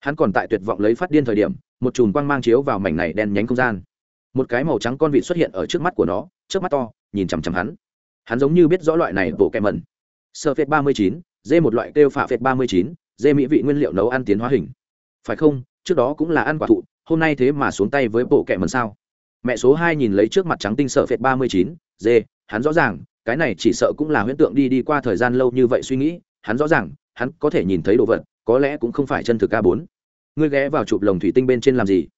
Hắn còn tại tuyệt vọng lấy phát điên thời điểm, một chùm quang mang chiếu vào mảnh này đen nhánh không gian. Một cái màu trắng con vịt xuất hiện ở trước mắt của nó trước mắt to, nhìn chằm chằm hắn. Hắn giống như biết rõ loại này bộ kẹ mẩn. Sơ phết ba mươi chín, dê một loại kêu phạ phết ba mươi chín dê mỹ vị nguyên liệu nấu ăn tiến hóa hình. Phải không? Trước đó cũng là ăn quả thụ, hôm nay thế mà xuống tay với bộ kẹ mần sao? Mẹ số hai nhìn lấy trước mặt trắng tinh sợ phệt ba mươi chín, dê, hắn rõ ràng, cái này chỉ sợ cũng là huyễn tượng đi đi qua thời gian lâu như vậy suy nghĩ, hắn rõ ràng, hắn có thể nhìn thấy đồ vật, có lẽ cũng không phải chân thực a bốn. Ngươi ghé vào chụp lồng thủy tinh bên trên làm gì?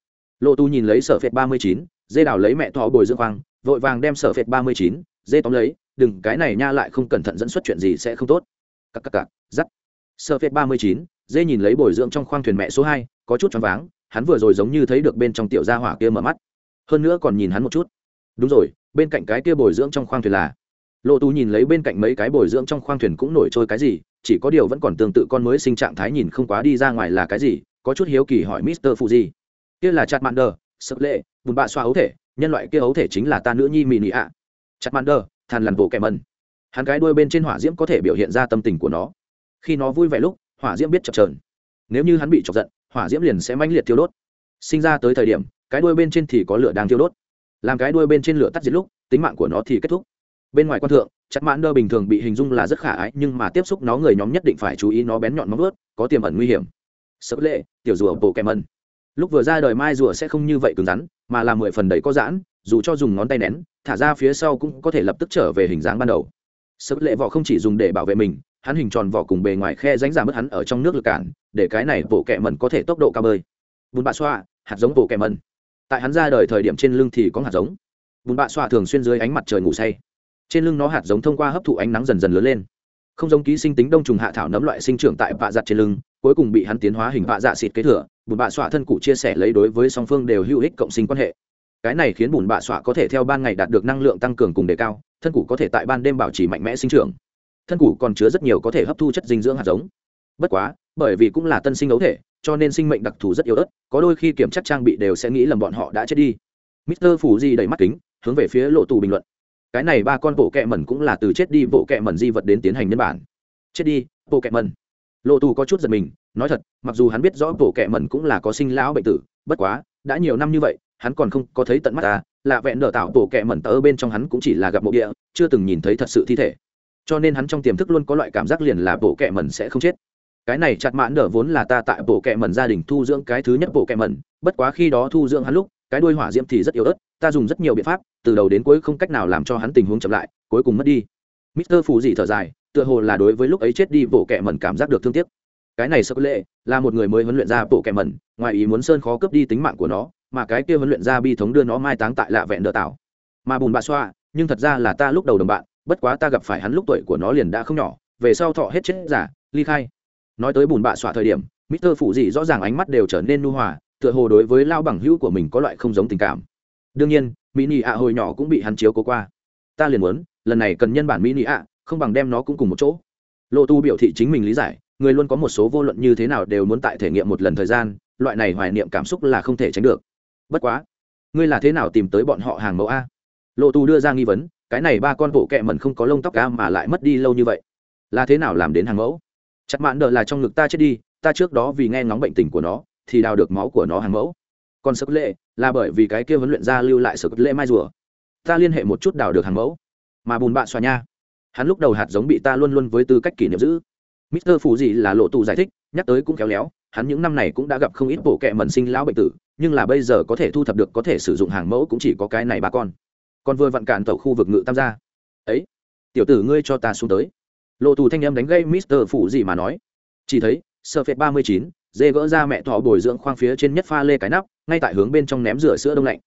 Lộ tu nhìn lấy sở phệt ba mươi chín, dê đào lấy mẹ thọ bồi dưỡng khoang, vội vàng đem sở phệt ba mươi chín, dê tóm lấy, đừng, cái này nha lại không cẩn thận dẫn xuất chuyện gì sẽ không tốt. Cặp cặp cặp giắt sở phệt ba mươi chín, dê nhìn lấy bồi dưỡng trong khoang thuyền mẹ số hai, có chút choáng váng, hắn vừa rồi giống như thấy được bên trong tiểu gia hỏa kia mở mắt. Hơn nữa còn nhìn hắn một chút. Đúng rồi, bên cạnh cái kia bồi dưỡng trong khoang thuyền là. Lộ tu nhìn lấy bên cạnh mấy cái bồi dưỡng trong khoang thuyền cũng nổi trôi cái gì, chỉ có điều vẫn còn tương tự con mới sinh trạng thái nhìn không quá đi ra ngoài là cái gì, có chút hiếu kỳ hỏi mister fuji. Kia là chặt mạn đờ sợ lệ, bùn bạ xoa ấu thể, nhân loại kia ấu thể chính là ta nữ nhi mì nị ạ. Chặt mạn đờ thàn lằn bộ kẻ mần. Hắn cái đuôi bên trên hỏa diễm có thể biểu hiện ra tâm tình của nó khi nó vui vẻ lúc hỏa diễm biết chập trờn nếu như hắn bị chọc giận hỏa diễm liền sẽ mãnh liệt tiêu đốt. Sinh ra tới thời điểm cái đuôi bên trên thì có lửa đang tiêu đốt. Làm cái đuôi bên trên lửa tắt diệt lúc tính mạng của nó thì kết thúc. Bên ngoài quan thượng chặt mãn đơ bình thường bị hình dung là rất khả ái nhưng mà tiếp xúc nó người nhóm nhất định phải chú ý nó bén nhọn móng ướt có tiềm ẩn nguy hiểm. Sợ lệ tiểu rùa bộ kèm ẩn, lúc vừa ra đời mai rùa sẽ không như vậy cứng rắn mà là mười phần đầy có giãn dù cho dùng ngón tay nén thả ra phía sau cũng có thể lập tức trở về hình dáng ban đầu. Sợ lệ vỏ không chỉ dùng để bảo vệ mình hắn hình tròn vỏ cùng bề ngoài khe ránh giảm mất hắn ở trong nước lực cản, để cái này bộ kẹ mẩn có thể tốc độ cao bơi. Bùn bạ xoa, hạt giống bộ kẹ mẩn. tại hắn ra đời thời điểm trên lưng thì có hạt giống. Bùn bạ xoa thường xuyên dưới ánh mặt trời ngủ say. Trên lưng nó hạt giống thông qua hấp thụ ánh nắng dần dần lớn lên. Không giống ký sinh tính đông trùng hạ thảo nấm loại sinh trưởng tại bạ giặt trên lưng, cuối cùng bị hắn tiến hóa hình bạ dạ xịt kế thừa, bùn bạ xoa thân cụ chia sẻ lấy đối với song phương đều hữu ích cộng sinh quan hệ. Cái này khiến bùn bạ xoa có thể theo ban ngày đạt được năng lượng tăng cường cùng đề cao, thân cụ có thể tại ban đêm bảo trì mạnh mẽ sinh trưởng thân củ còn chứa rất nhiều có thể hấp thu chất dinh dưỡng hạt giống. Bất quá, bởi vì cũng là tân sinh ấu thể, cho nên sinh mệnh đặc thù rất yếu ớt, có đôi khi kiểm tra trang bị đều sẽ nghĩ lầm bọn họ đã chết đi. Mister phủ di đầy mắt kính, hướng về phía lộ tù bình luận. Cái này ba con bộ kẹ mẩn cũng là từ chết đi bộ kẹ mẩn di vật đến tiến hành nhân bản. Chết đi, bộ kẹ mẩn. Lộ tù có chút giật mình, nói thật, mặc dù hắn biết rõ bộ kẹ mẩn cũng là có sinh lão bệnh tử, bất quá, đã nhiều năm như vậy, hắn còn không có thấy tận mắt ta, lạ vẹn đỡ tạo bộ kẹ mẩn tớ bên trong hắn cũng chỉ là gặp mộ địa, chưa từng nhìn thấy thật sự thi thể cho nên hắn trong tiềm thức luôn có loại cảm giác liền là bộ kệ mẩn sẽ không chết. Cái này chặt mãn đỡ vốn là ta tại bộ kệ mẩn gia đình thu dưỡng cái thứ nhất bộ kệ mẩn, bất quá khi đó thu dưỡng hắn lúc, cái đuôi hỏa diễm thì rất yếu ớt, ta dùng rất nhiều biện pháp, từ đầu đến cuối không cách nào làm cho hắn tình huống chậm lại, cuối cùng mất đi. Mister phù dị thở dài, tựa hồ là đối với lúc ấy chết đi bộ kệ mẩn cảm giác được thương tiếc. Cái này sơ lệ là một người mới huấn luyện ra bộ kệ mẩn, ngoài ý muốn sơn khó cướp đi tính mạng của nó, mà cái kia huấn luyện ra bi thống đưa nó mai táng tại lạ vẹn đỡ tạo mà bùn bạ xoa, nhưng thật ra là ta lúc đầu đồng bạn bất quá ta gặp phải hắn lúc tuổi của nó liền đã không nhỏ, về sau thọ hết chết giả, ly khai. Nói tới bùn bạ xỏa thời điểm, mister phụ dị rõ ràng ánh mắt đều trở nên nu hòa, tựa hồ đối với lao bằng hữu của mình có loại không giống tình cảm. Đương nhiên, mỹ nị ạ hồi nhỏ cũng bị hắn chiếu cố qua. Ta liền muốn, lần này cần nhân bản mỹ nị ạ, không bằng đem nó cũng cùng một chỗ. Lộ tu biểu thị chính mình lý giải, người luôn có một số vô luận như thế nào đều muốn tại thể nghiệm một lần thời gian, loại này hoài niệm cảm xúc là không thể tránh được. Bất quá, ngươi là thế nào tìm tới bọn họ hàng mẫu a? Lộ tu đưa ra nghi vấn cái này ba con bộ kẹ mẩn không có lông tóc cá mà lại mất đi lâu như vậy. Là thế nào làm đến hàng mẫu? Chặt mạn đợi là trong ngực ta chết đi, ta trước đó vì nghe ngóng bệnh tình của nó, thì đào được máu của nó hàng mẫu. Còn sức lệ, là bởi vì cái kia huấn luyện ra lưu lại sức lệ mai rùa. Ta liên hệ một chút đào được hàng mẫu. Mà bùn bạ xoa nha. Hắn lúc đầu hạt giống bị ta luôn luôn với tư cách kỷ niệm giữ. Mister phù gì là lộ tù giải thích, nhắc tới cũng khéo léo, hắn những năm này cũng đã gặp không ít bộ kệ mẩn sinh lão bệnh tử, nhưng là bây giờ có thể thu thập được, có thể sử dụng hàng mẫu cũng chỉ có cái này ba con còn vừa vặn cản tàu khu vực ngự tam gia. Ấy, tiểu tử ngươi cho ta xuống tới. Lộ tù thanh em đánh gây mister phủ gì mà nói. Chỉ thấy, sơ phệt ba mươi chín, dê gỡ ra mẹ thọ bồi dưỡng khoang phía trên nhất pha lê cái nắp, ngay tại hướng bên trong ném rửa sữa đông lạnh.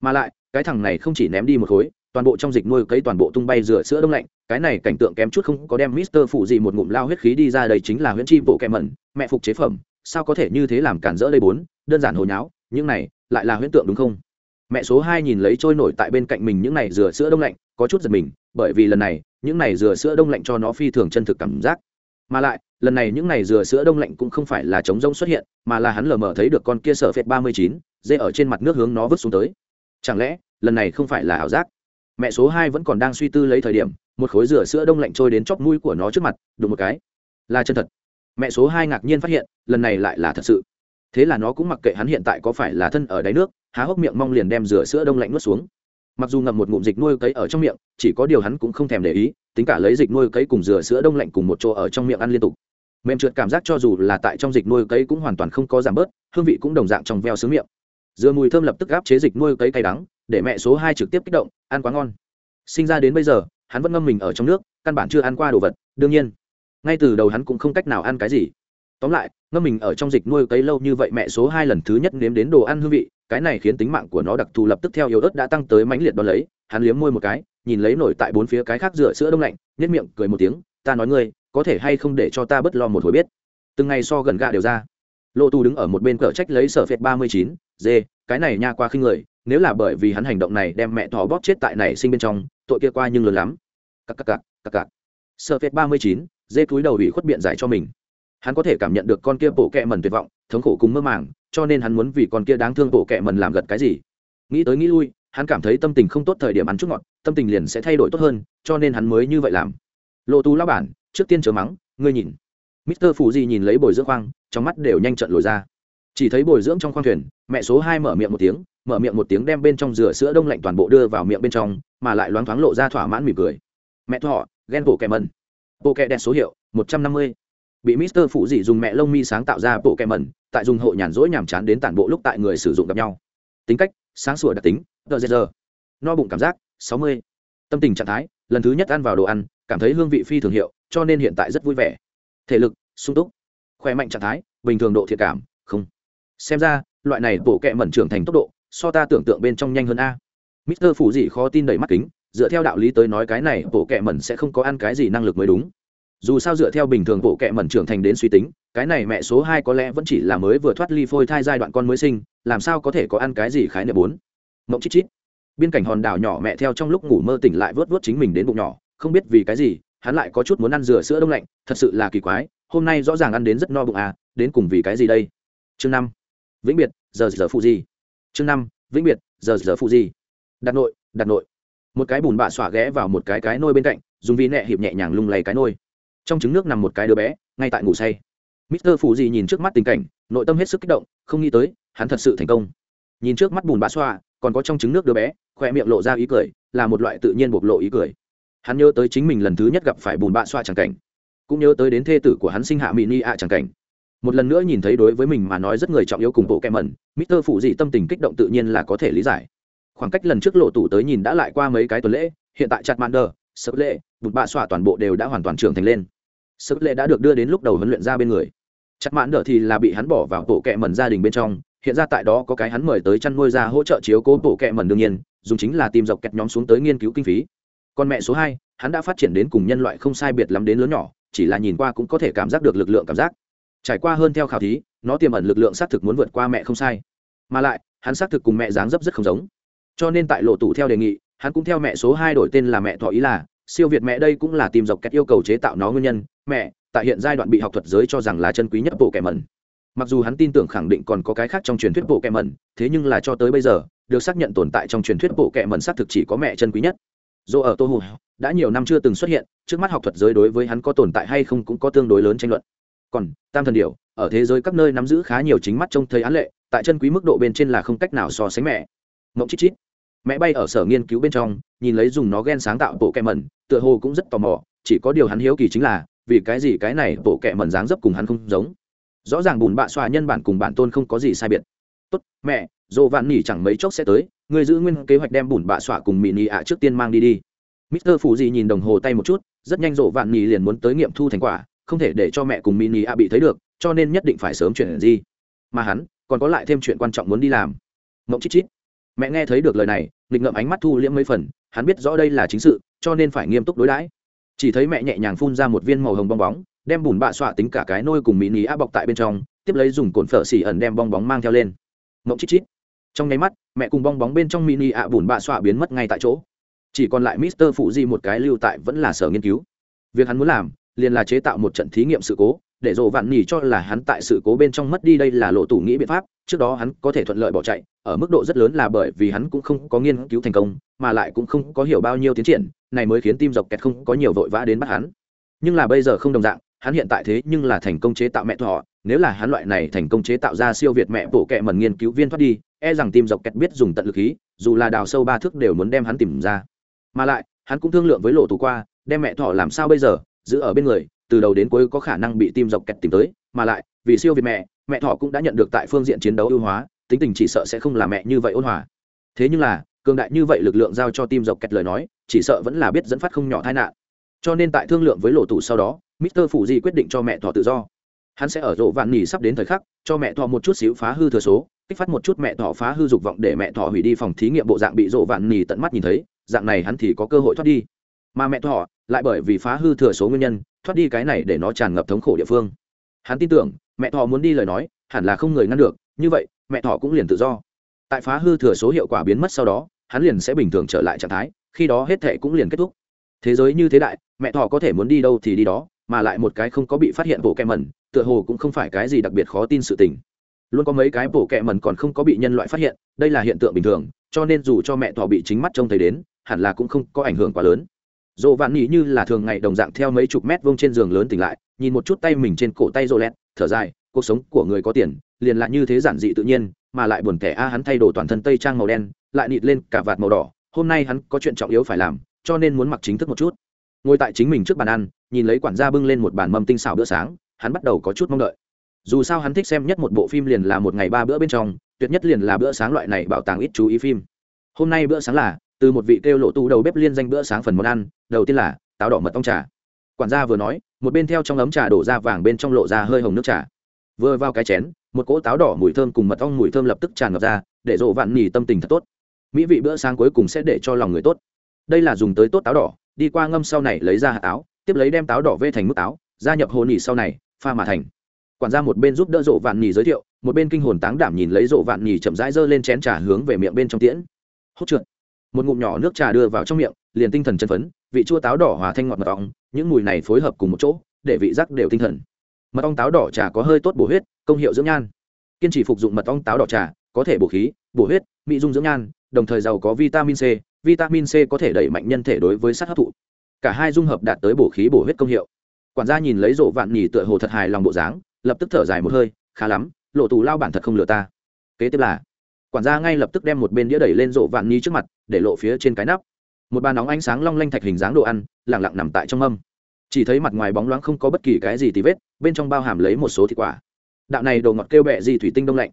Mà lại, cái thằng này không chỉ ném đi một khối, toàn bộ trong dịch nuôi cấy toàn bộ tung bay rửa sữa đông lạnh, cái này cảnh tượng kém chút không có đem mister phụ gì một ngụm lao huyết khí đi ra đây chính là huyễn chi bộ kẹm mẩn, mẹ phục chế phẩm, sao có thể như thế làm cản rỡ đây bốn, đơn giản hồi nháo, những này lại là huyễn tượng đúng không? Mẹ số hai nhìn lấy trôi nổi tại bên cạnh mình những này dừa sữa đông lạnh, có chút giật mình, bởi vì lần này, những này dừa sữa đông lạnh cho nó phi thường chân thực cảm giác. Mà lại, lần này những này dừa sữa đông lạnh cũng không phải là trống rông xuất hiện, mà là hắn lờ mờ thấy được con kia sở phệt ba mươi chín, dê ở trên mặt nước hướng nó vứt xuống tới. Chẳng lẽ, lần này không phải là ảo giác? Mẹ số hai vẫn còn đang suy tư lấy thời điểm, một khối dừa sữa đông lạnh trôi đến chóp mũi của nó trước mặt, đụng một cái. Là chân thật. Mẹ số hai ngạc nhiên phát hiện, lần này lại là thật sự. Thế là nó cũng mặc kệ hắn hiện tại có phải là thân ở đáy nước há hốc miệng mong liền đem rửa sữa đông lạnh nuốt xuống. Mặc dù ngậm một ngụm dịch nuôi cấy ở trong miệng, chỉ có điều hắn cũng không thèm để ý, tính cả lấy dịch nuôi cấy cùng rửa sữa đông lạnh cùng một chỗ ở trong miệng ăn liên tục. Mềm trượt cảm giác cho dù là tại trong dịch nuôi cấy cũng hoàn toàn không có giảm bớt, hương vị cũng đồng dạng trong veo sướng miệng. Dừa mùi thơm lập tức gáp chế dịch nuôi cấy cay đắng, để mẹ số hai trực tiếp kích động, ăn quá ngon. Sinh ra đến bây giờ, hắn vẫn ngâm mình ở trong nước, căn bản chưa ăn qua đồ vật, đương nhiên. Ngay từ đầu hắn cũng không cách nào ăn cái gì tóm lại, ngâm mình ở trong dịch nuôi cấy lâu như vậy mẹ số hai lần thứ nhất nếm đến đồ ăn hương vị, cái này khiến tính mạng của nó đặc thù lập tức theo yếu ớt đã tăng tới mãnh liệt đón lấy. Hắn liếm môi một cái, nhìn lấy nổi tại bốn phía cái khác rửa sữa đông lạnh nhất miệng cười một tiếng, ta nói ngươi, có thể hay không để cho ta bất lo một hồi biết? Từng ngày so gần gạ đều ra. Lộ tù đứng ở một bên cờ trách lấy sở phệt ba mươi chín dê cái này nha qua khinh người, nếu là bởi vì hắn hành động này đem mẹ thỏ bóp chết tại này sinh bên trong, tội kia qua nhưng lớn lắm. Cặc cặc cặc cặc cặc. Sở phệt ba mươi chín dê túi đầu bị khuất biện giải cho mình hắn có thể cảm nhận được con kia bộ kẹ mần tuyệt vọng, thống khổ cùng mơ màng, cho nên hắn muốn vì con kia đáng thương bộ kẹ mần làm gật cái gì. Nghĩ tới nghĩ lui, hắn cảm thấy tâm tình không tốt thời điểm ăn chút ngọt, tâm tình liền sẽ thay đổi tốt hơn, cho nên hắn mới như vậy làm. Lộ tú lao bản, trước tiên chờ mắng, ngươi nhìn. Mister phù di nhìn lấy bồi dưỡng khoang, trong mắt đều nhanh trận lồi ra. Chỉ thấy bồi dưỡng trong khoang thuyền, mẹ số hai mở miệng một tiếng, mở miệng một tiếng đem bên trong rửa sữa đông lạnh toàn bộ đưa vào miệng bên trong, mà lại loáng thoáng lộ ra thỏa mãn mỉm cười. Mẹ thọ, ghen bộ kẹ mần. Bộ kẹ đen số hiệu, một trăm năm mươi bị mister phụ dị dùng mẹ lông mi sáng tạo ra bộ kẹm mẩn, tại dùng hộ nhàn rỗi nhàm chán đến tản bộ lúc tại người sử dụng gặp nhau. Tính cách sáng sủa đặc tính giờ giờ no bụng cảm giác sáu mươi. Tâm tình trạng thái lần thứ nhất ăn vào đồ ăn cảm thấy hương vị phi thường hiệu cho nên hiện tại rất vui vẻ. Thể lực sung túc. Khỏe mạnh trạng thái bình thường độ thiệt cảm không. Xem ra loại này bộ kẹm mẩn trưởng thành tốc độ so ta tưởng tượng bên trong nhanh hơn a. Mister Phụ dị khó tin đầy mắt kính dựa theo đạo lý tới nói cái này bộ kẹm mẩn sẽ không có ăn cái gì năng lực mới đúng dù sao dựa theo bình thường bộ kệ mẩn trưởng thành đến suy tính, cái này mẹ số hai có lẽ vẫn chỉ là mới vừa thoát ly phôi thai giai đoạn con mới sinh, làm sao có thể có ăn cái gì khái niệm bốn? Mộng chít chít. Biên cảnh hòn đảo nhỏ mẹ theo trong lúc ngủ mơ tỉnh lại vớt vớt chính mình đến bụng nhỏ, không biết vì cái gì, hắn lại có chút muốn ăn rửa sữa đông lạnh, thật sự là kỳ quái, hôm nay rõ ràng ăn đến rất no bụng à đến cùng vì cái gì đây? Chương năm. Vĩnh biệt, giờ giờ phụ gì? Chương năm, vĩnh biệt, giờ giờ phụ gì? Đặt nội đặt nội. Một cái bùn bạ xỏa ghé vào một cái cái nôi bên cạnh, dùng vi nẹ hiệp nhẹ nhàng lung lay cái nôi trong trứng nước nằm một cái đứa bé, ngay tại ngủ say. Mister phù gì nhìn trước mắt tình cảnh, nội tâm hết sức kích động, không nghĩ tới, hắn thật sự thành công. Nhìn trước mắt bùn bã xoa, còn có trong trứng nước đứa bé khoe miệng lộ ra ý cười, là một loại tự nhiên bộc lộ ý cười. Hắn nhớ tới chính mình lần thứ nhất gặp phải bùn bạ xoa chẳng cảnh, cũng nhớ tới đến thê tử của hắn sinh hạ mỹ ni ạ chẳng cảnh. Một lần nữa nhìn thấy đối với mình mà nói rất người trọng yếu cùng bộ kem mẩn, mister phụ dị tâm tình kích động tự nhiên là có thể lý giải. Khoảng cách lần trước lộ tủ tới nhìn đã lại qua mấy cái tuần lễ, hiện tại chặt mạn đờ sợ lệ, bùn bạ xoa toàn bộ đều đã hoàn toàn trưởng thành lên sức lệ đã được đưa đến lúc đầu huấn luyện ra bên người. Chặt mạn đỡ thì là bị hắn bỏ vào bộ kẹ mẩn gia đình bên trong, hiện ra tại đó có cái hắn mời tới chăn nuôi ra hỗ trợ chiếu cố bộ kẹ mẩn đương nhiên, dùng chính là tìm dọc kẹt nhóm xuống tới nghiên cứu kinh phí. Con mẹ số hai, hắn đã phát triển đến cùng nhân loại không sai biệt lắm đến lớn nhỏ, chỉ là nhìn qua cũng có thể cảm giác được lực lượng cảm giác. Trải qua hơn theo khảo thí, nó tiềm ẩn lực lượng xác thực muốn vượt qua mẹ không sai. Mà lại, hắn xác thực cùng mẹ dáng dấp rất không giống. Cho nên tại lộ tủ theo đề nghị, hắn cũng theo mẹ số hai đổi tên là mẹ thọ ý là, siêu việt mẹ đây cũng là tìm dọc kẹt yêu cầu chế tạo nó nguyên nhân mẹ tại hiện giai đoạn bị học thuật giới cho rằng là chân quý nhất bộ kẻ mẩn. Mặc dù hắn tin tưởng khẳng định còn có cái khác trong truyền thuyết bộ kẻ mẩn thế nhưng là cho tới bây giờ được xác nhận tồn tại trong truyền thuyết bộ kẻ mẩn xác thực chỉ có mẹ chân quý nhất. Dù ở tô hù đã nhiều năm chưa từng xuất hiện trước mắt học thuật giới đối với hắn có tồn tại hay không cũng có tương đối lớn tranh luận. Còn tam thần điều, ở thế giới các nơi nắm giữ khá nhiều chính mắt trông thấy án lệ tại chân quý mức độ bên trên là không cách nào so sánh mẹ. Mộng chít chít mẹ bay ở sở nghiên cứu bên trong nhìn lấy dùng nó ghen sáng tạo bộ kẹ mẩn tựa hồ cũng rất tò mò chỉ có điều hắn hiếu kỳ chính là vì cái gì cái này bộ kệ mẩn dáng dấp cùng hắn không giống? Rõ ràng bùn bạ xoa nhân bản cùng bản tôn không có gì sai biệt. Tốt, mẹ, dồ vạn nỉ chẳng mấy chốc sẽ tới người giữ nguyên kế hoạch đem bùn bạ xoa cùng mì nỉ ạ trước tiên mang đi đi. Mister phụ gì nhìn đồng hồ tay một chút, rất nhanh dồ vạn nỉ liền muốn tới nghiệm thu thành quả, không thể để cho mẹ cùng mì nỉ ạ bị thấy được, cho nên nhất định phải sớm chuyển gì mà hắn, còn có lại thêm chuyện quan trọng muốn đi làm. Mộng chít chít. Mẹ nghe thấy được lời này, nghịch ngậm ánh mắt thu liễm mấy phần, hắn biết rõ đây là chính sự, cho nên phải nghiêm túc đối đãi chỉ thấy mẹ nhẹ nhàng phun ra một viên màu hồng bong bóng, đem bùn bạ xoa tính cả cái nôi cùng mỹ ní á bọc tại bên trong, tiếp lấy dùng cồn phở xỉ ẩn đem bong bóng mang theo lên. Mộng chít chít. Trong nháy mắt, mẹ cùng bong bóng bên trong mini ạ bùn bạ xoa biến mất ngay tại chỗ. Chỉ còn lại mister phụ di một cái lưu tại vẫn là sở nghiên cứu. Việc hắn muốn làm, liền là chế tạo một trận thí nghiệm sự cố, để dồ vạn nỉ cho là hắn tại sự cố bên trong mất đi đây là lộ tủ nghĩ biện pháp, trước đó hắn có thể thuận lợi bỏ chạy, ở mức độ rất lớn là bởi vì hắn cũng không có nghiên cứu thành công, mà lại cũng không có hiểu bao nhiêu tiến triển này mới khiến tim dọc kẹt không có nhiều vội vã đến bắt hắn. Nhưng là bây giờ không đồng dạng, hắn hiện tại thế nhưng là thành công chế tạo mẹ thọ nếu là hắn loại này thành công chế tạo ra siêu việt mẹ bộ kệ mần nghiên cứu viên thoát đi e rằng tim dọc kẹt biết dùng tận lực khí, dù là đào sâu ba thước đều muốn đem hắn tìm ra. Mà lại, hắn cũng thương lượng với lộ tù qua, đem mẹ thọ làm sao bây giờ, giữ ở bên người, từ đầu đến cuối có khả năng bị tim dọc kẹt tìm tới. Mà lại, vì siêu việt mẹ mẹ thọ cũng đã nhận được tại phương diện chiến đấu ưu hóa, tính tình chỉ sợ sẽ không là mẹ như vậy ôn hòa. Thế nhưng là cường đại như vậy lực lượng giao cho tim dọc kẹt lời nói, chỉ sợ vẫn là biết dẫn phát không nhỏ tai nạn. Cho nên tại thương lượng với lộ tù sau đó, mister phủ di quyết định cho mẹ thọ tự do. Hắn sẽ ở rộ vạn nỉ sắp đến thời khắc, cho mẹ thọ một chút xíu phá hư thừa số, kích phát một chút mẹ thọ phá hư dục vọng để mẹ thọ hủy đi phòng thí nghiệm bộ dạng bị rộ vạn nỉ tận mắt nhìn thấy, dạng này hắn thì có cơ hội thoát đi. Mà mẹ thọ lại bởi vì phá hư thừa số nguyên nhân, thoát đi cái này để nó tràn ngập thống khổ địa phương. Hắn tin tưởng, mẹ thọ muốn đi lời nói, hẳn là không người ngăn được, như vậy, mẹ thọ cũng liền tự do tại phá hư thừa số hiệu quả biến mất sau đó, hắn liền sẽ bình thường trở lại trạng thái, khi đó hết thệ cũng liền kết thúc. Thế giới như thế đại, mẹ thỏ có thể muốn đi đâu thì đi đó, mà lại một cái không có bị phát hiện bộ kẹ mẩn, tựa hồ cũng không phải cái gì đặc biệt khó tin sự tình. Luôn có mấy cái bộ kẹ mẩn còn không có bị nhân loại phát hiện, đây là hiện tượng bình thường, cho nên dù cho mẹ thỏ bị chính mắt trông thấy đến, hẳn là cũng không có ảnh hưởng quá lớn. Dồ vạn nỉ như là thường ngày đồng dạng theo mấy chục mét vông trên giường lớn tỉnh lại, nhìn một chút tay mình trên cổ tay rô lẹt, thở dài, cuộc sống của người có tiền, liền lại như thế giản dị tự nhiên mà lại buồn tẻ a, hắn thay đồ toàn thân tây trang màu đen, lại nịt lên cả vạt màu đỏ. Hôm nay hắn có chuyện trọng yếu phải làm, cho nên muốn mặc chính thức một chút. Ngồi tại chính mình trước bàn ăn, nhìn lấy quản gia bưng lên một bàn mâm tinh xảo bữa sáng, hắn bắt đầu có chút mong đợi. Dù sao hắn thích xem nhất một bộ phim liền là một ngày ba bữa bên trong, tuyệt nhất liền là bữa sáng loại này bảo tàng ít chú ý phim. Hôm nay bữa sáng là, từ một vị kêu lộ tu đầu bếp liên danh bữa sáng phần món ăn, đầu tiên là táo đỏ mật ong trà. Quản gia vừa nói, một bên theo trong ấm trà đổ ra vàng bên trong lộ ra hơi hồng nước trà vừa vào cái chén, một cỗ táo đỏ mùi thơm cùng mật ong mùi thơm lập tức tràn ngập ra, để rộ vạn nhì tâm tình thật tốt. Mỹ vị bữa sáng cuối cùng sẽ để cho lòng người tốt. Đây là dùng tới tốt táo đỏ, đi qua ngâm sau này lấy ra hạt táo, tiếp lấy đem táo đỏ vê thành mức táo, gia nhập hồ nỉ sau này, pha mà thành. Quản gia một bên giúp đỡ rộ vạn nhì giới thiệu, một bên kinh hồn táng đảm nhìn lấy rộ vạn nhì chậm rãi giơ lên chén trà hướng về miệng bên trong tiễn. Hốt trượt. Một ngụm nhỏ nước trà đưa vào trong miệng, liền tinh thần chân phấn, vị chua táo đỏ hòa thanh ngọt mật ong, những mùi này phối hợp cùng một chỗ, để vị giác đều tinh thần mật ong táo đỏ trà có hơi tốt bổ huyết, công hiệu dưỡng nhan. Kiên trì phục dụng mật ong táo đỏ trà có thể bổ khí, bổ huyết, mỹ dung dưỡng nhan, đồng thời giàu có vitamin c. Vitamin c có thể đẩy mạnh nhân thể đối với sắt hấp thụ. Cả hai dung hợp đạt tới bổ khí bổ huyết công hiệu. Quản gia nhìn lấy rộ vạn nhì tựa hồ thật hài lòng bộ dáng, lập tức thở dài một hơi, khá lắm, lộ tù lao bản thật không lừa ta. Kế tiếp là, quản gia ngay lập tức đem một bên đĩa đẩy lên rộ vạn nhì trước mặt, để lộ phía trên cái nắp. Một bàn nóng ánh sáng long lanh thạch hình dáng đồ ăn lẳng lặng nằm tại trong âm chỉ thấy mặt ngoài bóng loáng không có bất kỳ cái gì tí vết, bên trong bao hàm lấy một số thịt quả. Đạo này đồ ngọt kêu bẹ gì thủy tinh đông lạnh.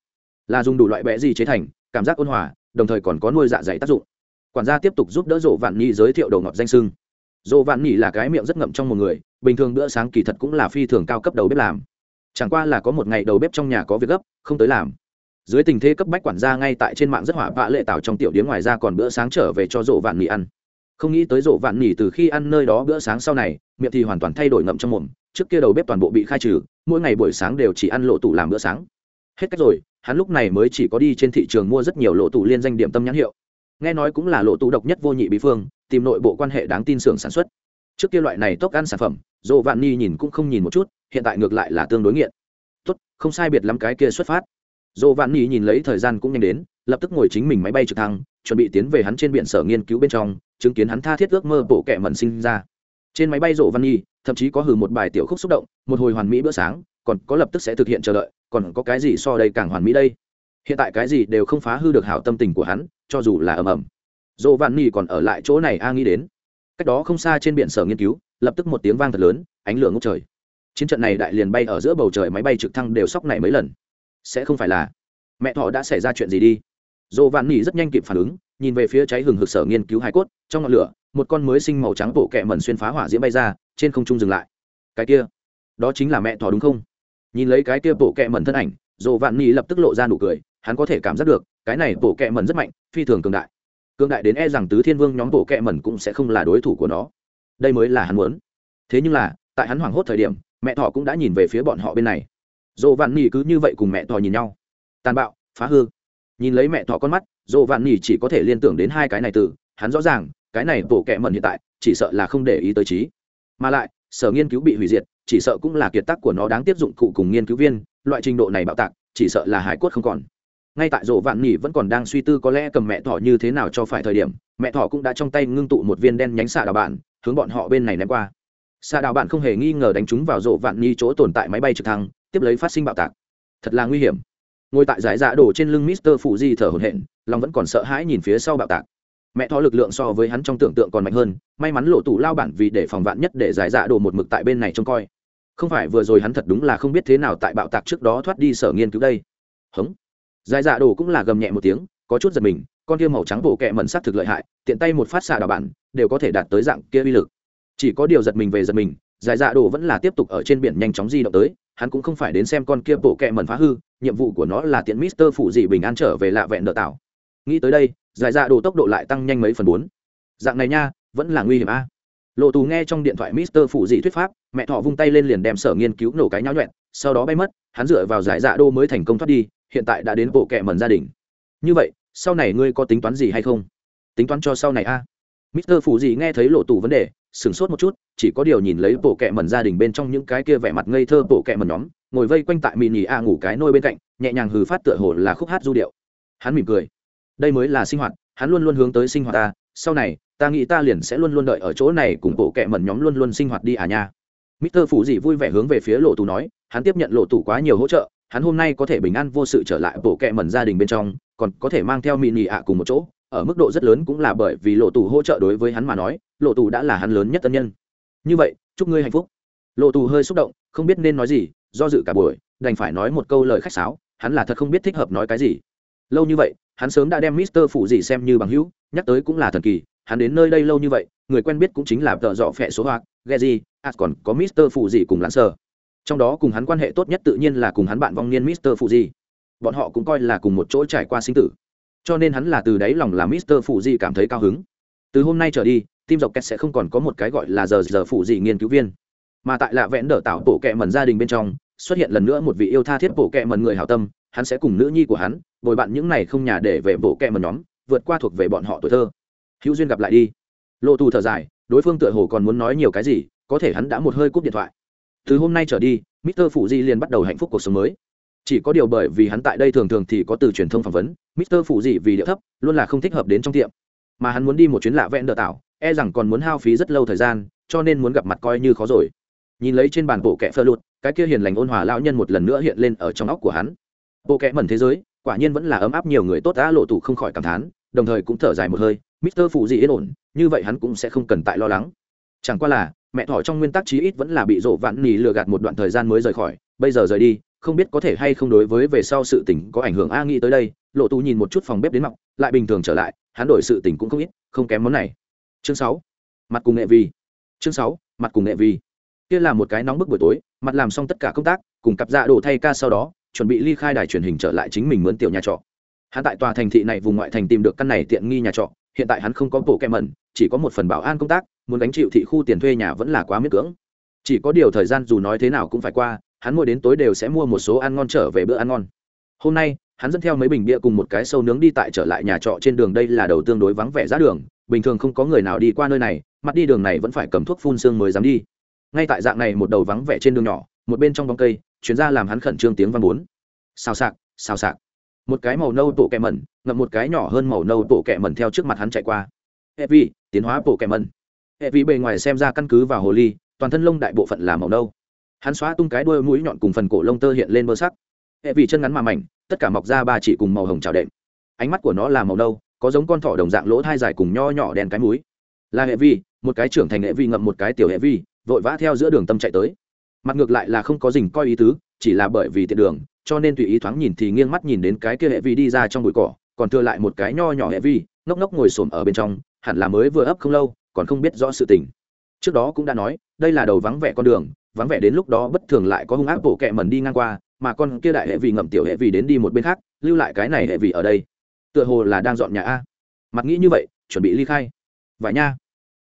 Là dùng đủ loại bẹ gì chế thành, cảm giác ôn hòa, đồng thời còn có nuôi dạ dày tác dụng. Quản gia tiếp tục giúp đỡ rộ vạn nhi giới thiệu đồ ngọt danh sưng rộ vạn nhi là cái miệng rất ngậm trong một người, bình thường bữa sáng kỳ thật cũng là phi thường cao cấp đầu bếp làm. Chẳng qua là có một ngày đầu bếp trong nhà có việc gấp, không tới làm. Dưới tình thế cấp bách quản gia ngay tại trên mạng rất hỏa vạ lệ tạo trong tiểu điếm ngoài ra còn bữa sáng trở về cho rộ vạn nhi ăn. Không nghĩ tới rộ vạn nhi từ khi ăn nơi đó bữa sáng sau này miệng thì hoàn toàn thay đổi ngậm trong mồm, trước kia đầu bếp toàn bộ bị khai trừ, mỗi ngày buổi sáng đều chỉ ăn lộ tủ làm bữa sáng. Hết cách rồi, hắn lúc này mới chỉ có đi trên thị trường mua rất nhiều lộ tủ liên danh điểm tâm nhãn hiệu. Nghe nói cũng là lộ tủ độc nhất vô nhị bí phương, tìm nội bộ quan hệ đáng tin xưởng sản xuất. Trước kia loại này tốc ăn sản phẩm dồ vạn ni nhìn cũng không nhìn một chút, hiện tại ngược lại là tương đối nghiện. Tốt, không sai biệt lắm cái kia xuất phát. Dồ vạn ni nhìn lấy thời gian cũng nhanh đến, lập tức ngồi chính mình máy bay trực thăng, chuẩn bị tiến về hắn trên biển sở nghiên cứu bên trong, chứng kiến hắn tha thiết ước mơ bộ kệ mẩn sinh ra trên máy bay rộ văn nhi, thậm chí có hừ một bài tiểu khúc xúc động, một hồi hoàn mỹ bữa sáng, còn có lập tức sẽ thực hiện chờ đợi, còn có cái gì so đây càng hoàn mỹ đây? Hiện tại cái gì đều không phá hư được hảo tâm tình của hắn, cho dù là ầm ầm. Dỗ vạn nhi còn ở lại chỗ này a nghĩ đến. Cách đó không xa trên biển sở nghiên cứu, lập tức một tiếng vang thật lớn, ánh lửa ngốc trời. Chiến trận này đại liền bay ở giữa bầu trời máy bay trực thăng đều sóc này mấy lần. Sẽ không phải là mẹ thọ đã xảy ra chuyện gì đi. Dồ vạn nỉ rất nhanh kịp phản ứng, nhìn về phía cháy hừng hực sở nghiên cứu hải cốt, trong ngọn lửa một con mới sinh màu trắng bộ kẹ mẩn xuyên phá hỏa diễm bay ra, trên không trung dừng lại. Cái kia, đó chính là mẹ thỏ đúng không? Nhìn lấy cái kia bộ kẹ mẩn thân ảnh dồ vạn ni lập tức lộ ra nụ cười, hắn có thể cảm giác được, cái này bộ kẹ mẩn rất mạnh, phi thường cường đại. Cường đại đến e rằng tứ thiên vương nhóm bộ kẹ mẩn cũng sẽ không là đối thủ của nó. Đây mới là hắn muốn. Thế nhưng là, tại hắn hoảng hốt thời điểm, mẹ thỏ cũng đã nhìn về phía bọn họ bên này. Dồ vạn ni cứ như vậy cùng mẹ thỏ nhìn nhau. Tàn bạo, phá hư. Nhìn lấy mẹ thỏ con mắt dồ vạn ni chỉ có thể liên tưởng đến hai cái này từ, hắn rõ ràng cái này bộ kệ mẩn hiện tại, chỉ sợ là không để ý tới trí. Mà lại, sở nghiên cứu bị hủy diệt, chỉ sợ cũng là kiệt tác của nó đáng tiếp dụng cụ cùng nghiên cứu viên, loại trình độ này bạo tạc, chỉ sợ là hải cốt không còn. Ngay tại rộ vạn nhỉ vẫn còn đang suy tư có lẽ cầm mẹ thỏ như thế nào cho phải thời điểm, mẹ thỏ cũng đã trong tay ngưng tụ một viên đen nhánh xạ đào bạn, hướng bọn họ bên này ném qua. Xạ đào bạn không hề nghi ngờ đánh trúng vào rộ vạn nỉ chỗ tồn tại máy bay trực thăng, tiếp lấy phát sinh bạo tạc. Thật là nguy hiểm. Ngồi tại giải dạ đổ trên lưng mister phụ di thở hổn hển, lòng vẫn còn sợ hãi nhìn phía sau bạo tạc mẹ thọ lực lượng so với hắn trong tưởng tượng còn mạnh hơn, may mắn lộ tủ lao bản vì để phòng vạn nhất để giải dạ đổ một mực tại bên này trông coi. Không phải vừa rồi hắn thật đúng là không biết thế nào tại bạo tạc trước đó thoát đi sở nghiên cứu đây. Hống. Giải dạ đổ cũng là gầm nhẹ một tiếng, có chút giật mình, con kia màu trắng bộ kẹ mẩn sắc thực lợi hại, tiện tay một phát xạ đào bản, đều có thể đạt tới dạng kia uy lực. Chỉ có điều giật mình về giật mình, giải dạ đồ vẫn là tiếp tục ở trên biển nhanh chóng di động tới, hắn cũng không phải đến xem con kia bộ kẹ mẩn phá hư, nhiệm vụ của nó là tiện mister phụ dị bình an trở về lạ vẹn nợ tạo. Nghĩ tới đây giải dạ đồ tốc độ lại tăng nhanh mấy phần bốn. Dạng này nha, vẫn là nguy hiểm a. Lộ tù nghe trong điện thoại mister phụ dị thuyết pháp, mẹ thọ vung tay lên liền đem sở nghiên cứu nổ cái nháo nhuẹn, sau đó bay mất, hắn dựa vào giải dạ đô mới thành công thoát đi, hiện tại đã đến bộ kệ mần gia đình. Như vậy, sau này ngươi có tính toán gì hay không? Tính toán cho sau này a. mister phụ dị nghe thấy lộ tù vấn đề, sửng sốt một chút, chỉ có điều nhìn lấy bộ kệ mần gia đình bên trong những cái kia vẻ mặt ngây thơ bộ kệ mần nhóm, ngồi vây quanh tại mì nhì a ngủ cái nôi bên cạnh, nhẹ nhàng hừ phát tựa hồ là khúc hát du điệu. Hắn mỉm cười đây mới là sinh hoạt hắn luôn luôn hướng tới sinh hoạt ta sau này ta nghĩ ta liền sẽ luôn luôn đợi ở chỗ này cùng bộ kệ mẩn nhóm luôn luôn sinh hoạt đi à nha Mr. Phủ dị vui vẻ hướng về phía lộ tù nói, hắn tiếp nhận lộ tù quá nhiều hỗ trợ, hắn hôm nay có thể bình an vô sự trở lại bộ kệ mẩn gia đình bên trong, còn có thể mang theo mini ạ cùng một chỗ, ở mức độ rất lớn cũng là bởi vì lộ tù hỗ trợ đối với hắn mà nói, lộ tù đã là hắn lớn nhất tân nhân. Như vậy, chúc ngươi hạnh phúc. Lộ tù hơi xúc động, không biết nên nói gì, do dự cả buổi, đành phải nói một câu lời khách sáo, hắn là thật không biết thích hợp nói cái gì. Lâu như vậy, hắn sớm đã đem Mr. phụ gì xem như bằng hữu, nhắc tới cũng là thần kỳ, hắn đến nơi đây lâu như vậy, người quen biết cũng chính là tợ dọ phệ số hoặc, Geji, à còn có Mr. phụ gì cùng lãn sở. Trong đó cùng hắn quan hệ tốt nhất tự nhiên là cùng hắn bạn vong niên Mr. phụ gì. Bọn họ cũng coi là cùng một chỗ trải qua sinh tử. Cho nên hắn là từ đấy lòng là Mr. phụ gì cảm thấy cao hứng. Từ hôm nay trở đi, tim dọc kẹt sẽ không còn có một cái gọi là giờ giờ phụ gì nghiên cứu viên, mà tại lạ vẽn đỡ tạo bộ kệ mẩn gia đình bên trong, xuất hiện lần nữa một vị yêu tha thiết bộ kệ mẩn người hảo tâm, hắn sẽ cùng nữ nhi của hắn, bồi bạn những này không nhà để về bộ kẹ mần nhóm, vượt qua thuộc về bọn họ tuổi thơ. Hữu duyên gặp lại đi. Lộ Tù thở dài, đối phương tựa hồ còn muốn nói nhiều cái gì, có thể hắn đã một hơi cúp điện thoại từ hôm nay trở đi Mr. Phụ Di liền bắt đầu hạnh phúc cuộc sống mới. Chỉ có điều bởi vì hắn tại đây thường thường thì có từ truyền thông phỏng vấn, Mr. Phụ Di vì điệu thấp, luôn là không thích hợp đến trong tiệm. Mà hắn muốn đi một chuyến lạ vẹn đỡ tạo, e rằng còn muốn hao phí rất lâu thời gian, cho nên muốn gặp mặt coi như khó rồi. Nhìn lấy trên bàn bộ kẹ phơ lụt, cái kia hiền lành ôn hòa lão nhân một lần nữa hiện lên ở trong óc của hắn. Bộ kẹ mẩn thế giới, quả nhiên vẫn là ấm áp nhiều người tốt đã lộ tụ không khỏi cảm thán, đồng thời cũng thở dài một hơi, Mister Phụ gì yên ổn, như vậy hắn cũng sẽ không cần tại lo lắng. Chẳng qua là, mẹ thỏ trong nguyên tắc chí ít vẫn là bị rộ vạn nỉ lừa gạt một đoạn thời gian mới rời khỏi bây giờ rời đi không biết có thể hay không đối với về sau sự tình có ảnh hưởng a nghĩ tới đây lộ tú nhìn một chút phòng bếp đến mọc lại bình thường trở lại hắn đổi sự tình cũng không ít không kém món này. Chương sáu mặt cùng nghệ vi. Chương sáu mặt cùng nghệ vi. Kia là một cái nóng bức buổi tối mặt làm xong tất cả công tác cùng cặp dạ đồ thay ca sau đó chuẩn bị ly khai đài truyền hình trở lại chính mình mướn tiểu nhà trọ. Hắn tại tòa thành thị này vùng ngoại thành tìm được căn này tiện nghi nhà trọ, hiện tại hắn không có bộ kem mẩn, chỉ có một phần bảo an công tác, muốn đánh chịu thị khu tiền thuê nhà vẫn là quá miễn cưỡng. Chỉ có điều thời gian dù nói thế nào cũng phải qua, hắn mỗi đến tối đều sẽ mua một số ăn ngon trở về bữa ăn ngon. Hôm nay, hắn dẫn theo mấy bình bia cùng một cái sâu nướng đi tại trở lại nhà trọ trên đường đây là đầu tương đối vắng vẻ ra đường, bình thường không có người nào đi qua nơi này, mặt đi đường này vẫn phải cầm thuốc phun xương mới dám đi. Ngay tại dạng này một đầu vắng vẻ trên đường nhỏ, một bên trong bóng cây chuyến ra làm hắn khẩn trương tiếng văn bốn. Xào sạc xào sạc một cái màu nâu tổ kẹ mẩn, ngậm một cái nhỏ hơn màu nâu tổ kẹ mẩn theo trước mặt hắn chạy qua. Hệ vi tiến hóa tổ kẹ mẩn. Hệ vi bề ngoài xem ra căn cứ vào hồ ly, toàn thân lông đại bộ phận là màu nâu. Hắn xóa tung cái đuôi mũi nhọn cùng phần cổ lông tơ hiện lên mơ sắc. Hệ vi chân ngắn mà mảnh, tất cả mọc ra ba chỉ cùng màu hồng trào đệm. Ánh mắt của nó là màu nâu, có giống con thỏ đồng dạng lỗ thai dài cùng nho nhỏ đen cái mũi. là hệ vi một cái trưởng thành hệ vi ngậm một cái tiểu hệ vi vội vã theo giữa đường tâm chạy tới mặt ngược lại là không có dình coi ý tứ, chỉ là bởi vì tiện đường, cho nên tùy ý thoáng nhìn thì nghiêng mắt nhìn đến cái kia hệ vi đi ra trong bụi cỏ, còn thừa lại một cái nho nhỏ hệ vi, ngốc ngốc ngồi xổm ở bên trong, hẳn là mới vừa ấp không lâu, còn không biết rõ sự tình. Trước đó cũng đã nói, đây là đầu vắng vẻ con đường, vắng vẻ đến lúc đó bất thường lại có hung ác bộ kẹ mẩn đi ngang qua, mà con kia đại hệ vi ngậm tiểu hệ vi đến đi một bên khác, lưu lại cái này hệ vi ở đây. Tựa hồ là đang dọn nhà a. Mặt nghĩ như vậy, chuẩn bị ly khai. Vải nha.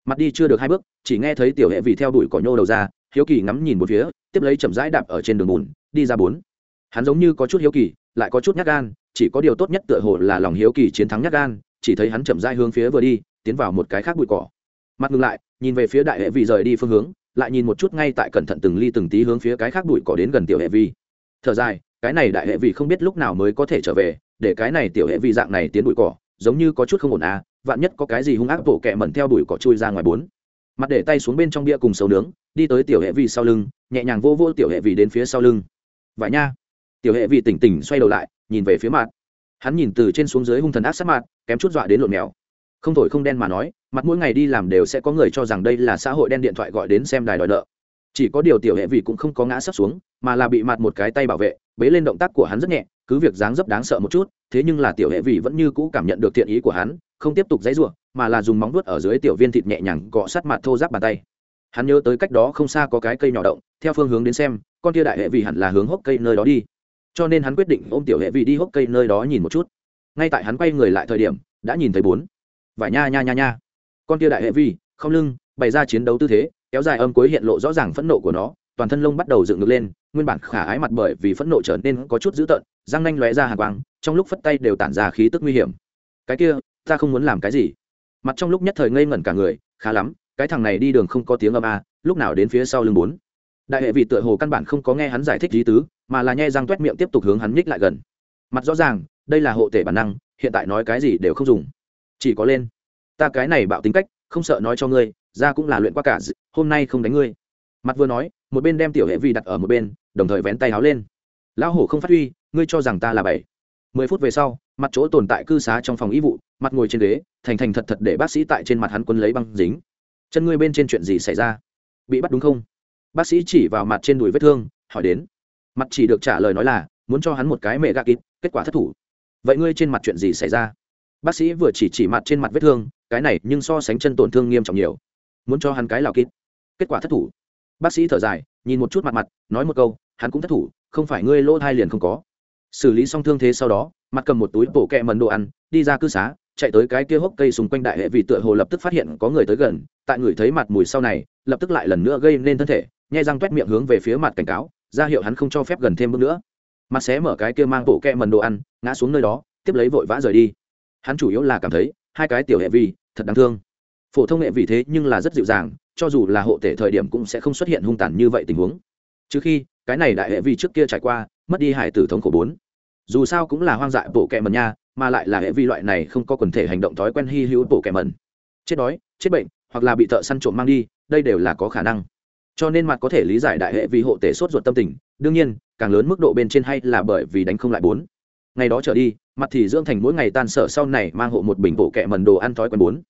Mặt đi chưa được hai bước, chỉ nghe thấy tiểu hệ vi theo đuổi cỏ nhô đầu ra hiếu kỳ ngắm nhìn một phía, tiếp lấy chậm rãi đạp ở trên đường bùn, đi ra bốn. Hắn giống như có chút hiếu kỳ, lại có chút nhát gan, chỉ có điều tốt nhất tựa hồ là lòng hiếu kỳ chiến thắng nhát gan, chỉ thấy hắn chậm rãi hướng phía vừa đi, tiến vào một cái khác bụi cỏ. Mặt ngừng lại, nhìn về phía đại hệ vị rời đi phương hướng, lại nhìn một chút ngay tại cẩn thận từng ly từng tí hướng phía cái khác bụi cỏ đến gần tiểu hệ vi thở dài, cái này đại hệ vị không biết lúc nào mới có thể trở về, để cái này tiểu hệ vi dạng này tiến bụi cỏ, giống như có chút không ổn à vạn nhất có cái gì hung ác bộ kẹ mẩn theo bụi cỏ chui ra ngoài bốn mặt để tay xuống bên trong bia cùng sầu nướng, đi tới tiểu hệ vị sau lưng, nhẹ nhàng vô vô tiểu hệ vị đến phía sau lưng. Vậy nha. Tiểu hệ vị tỉnh tỉnh xoay đầu lại, nhìn về phía mặt. Hắn nhìn từ trên xuống dưới hung thần ác sát mặt, kém chút dọa đến lộn mèo. Không thổi không đen mà nói, mặt mỗi ngày đi làm đều sẽ có người cho rằng đây là xã hội đen điện thoại gọi đến xem đài đòi nợ. Chỉ có điều tiểu hệ vị cũng không có ngã sắp xuống, mà là bị mặt một cái tay bảo vệ, bế lên động tác của hắn rất nhẹ, cứ việc dáng dấp đáng sợ một chút, thế nhưng là tiểu hệ vị vẫn như cũ cảm nhận được thiện ý của hắn không tiếp tục dãy rủa, mà là dùng móng vuốt ở dưới tiểu viên thịt nhẹ nhàng cọ sát mặt thô ráp bàn tay. Hắn nhớ tới cách đó không xa có cái cây nhỏ động theo phương hướng đến xem con kia đại hệ vị hẳn là hướng hốc cây nơi đó đi. Cho nên hắn quyết định ôm tiểu hệ vị đi hốc cây nơi đó nhìn một chút. Ngay tại hắn quay người lại thời điểm đã nhìn thấy bốn. Vải nha nha nha nha. Con kia đại hệ vị không lưng bày ra chiến đấu tư thế kéo dài âm cuối hiện lộ rõ ràng phẫn nộ của nó toàn thân lông bắt đầu dựng ngược lên nguyên bản khả ái mặt bởi vì phẫn nộ trở nên có chút dữ tợn răng nanh lóe ra hàn quang trong lúc phất tay đều tản ra khí tức nguy hiểm. Cái kia ta không muốn làm cái gì. Mặt trong lúc nhất thời ngây ngẩn cả người, khá lắm, cái thằng này đi đường không có tiếng âm a, lúc nào đến phía sau lưng bốn. Đại hệ vị tựa hồ căn bản không có nghe hắn giải thích lý tứ, mà là nhai răng t miệng tiếp tục hướng hắn nhích lại gần. Mặt rõ ràng, đây là hộ tể bản năng, hiện tại nói cái gì đều không dùng. Chỉ có lên. Ta cái này bạo tính cách, không sợ nói cho ngươi, ra cũng là luyện qua cả hôm nay không đánh ngươi. Mặt vừa nói, một bên đem tiểu hệ vi đặt ở một bên, đồng thời vén tay háo lên. Lão hổ không phát huy, ngươi cho rằng ta là bảy mười phút về sau, mặt chỗ tồn tại cư xá trong phòng y vụ, mặt ngồi trên ghế, thành thành thật thật để bác sĩ tại trên mặt hắn quân lấy băng dính. Chân ngươi bên trên chuyện gì xảy ra? Bị bắt đúng không? Bác sĩ chỉ vào mặt trên đùi vết thương, hỏi đến. Mặt chỉ được trả lời nói là, muốn cho hắn một cái mẹ gạ kịp kết quả thất thủ. Vậy ngươi trên mặt chuyện gì xảy ra? Bác sĩ vừa chỉ chỉ mặt trên mặt vết thương, cái này nhưng so sánh chân tổn thương nghiêm trọng nhiều. Muốn cho hắn cái lào kịp kết quả thất thủ. Bác sĩ thở dài, nhìn một chút mặt mặt, nói một câu, hắn cũng thất thủ, không phải ngươi lỗ hai liền không có xử lý xong thương thế sau đó, mặt cầm một túi bổ kẹ mần đồ ăn, đi ra cư xá, chạy tới cái kia hốc cây xung quanh đại hệ vì tựa hồ lập tức phát hiện có người tới gần, tại người thấy mặt mùi sau này, lập tức lại lần nữa gây nên thân thể, nhai răng toét miệng hướng về phía mặt cảnh cáo, ra hiệu hắn không cho phép gần thêm bước nữa. Mặt xé mở cái kia mang bộ kẹ mần đồ ăn, ngã xuống nơi đó, tiếp lấy vội vã rời đi. Hắn chủ yếu là cảm thấy, hai cái tiểu hệ vi, thật đáng thương. Phổ thông hệ vì thế nhưng là rất dịu dàng, cho dù là hộ tể thời điểm cũng sẽ không xuất hiện hung tàn như vậy tình huống. Trừ khi, cái này đại hệ vi trước kia trải qua, mất đi hải tử thống khổ bốn dù sao cũng là hoang dại bộ kẹ mần nha, mà lại là hệ vi loại này không có quần thể hành động thói quen hy hữu bộ kẹ mần chết đói, chết bệnh, hoặc là bị thợ săn trộm mang đi, đây đều là có khả năng. Cho nên mặt có thể lý giải đại hệ vi hộ tể sốt ruột tâm tình, đương nhiên, càng lớn mức độ bên trên hay là bởi vì đánh không lại bốn. Ngày đó trở đi, mặt thì dưỡng thành mỗi ngày tan sở sau này mang hộ một bình bộ kẹ mần đồ ăn thói quen bốn.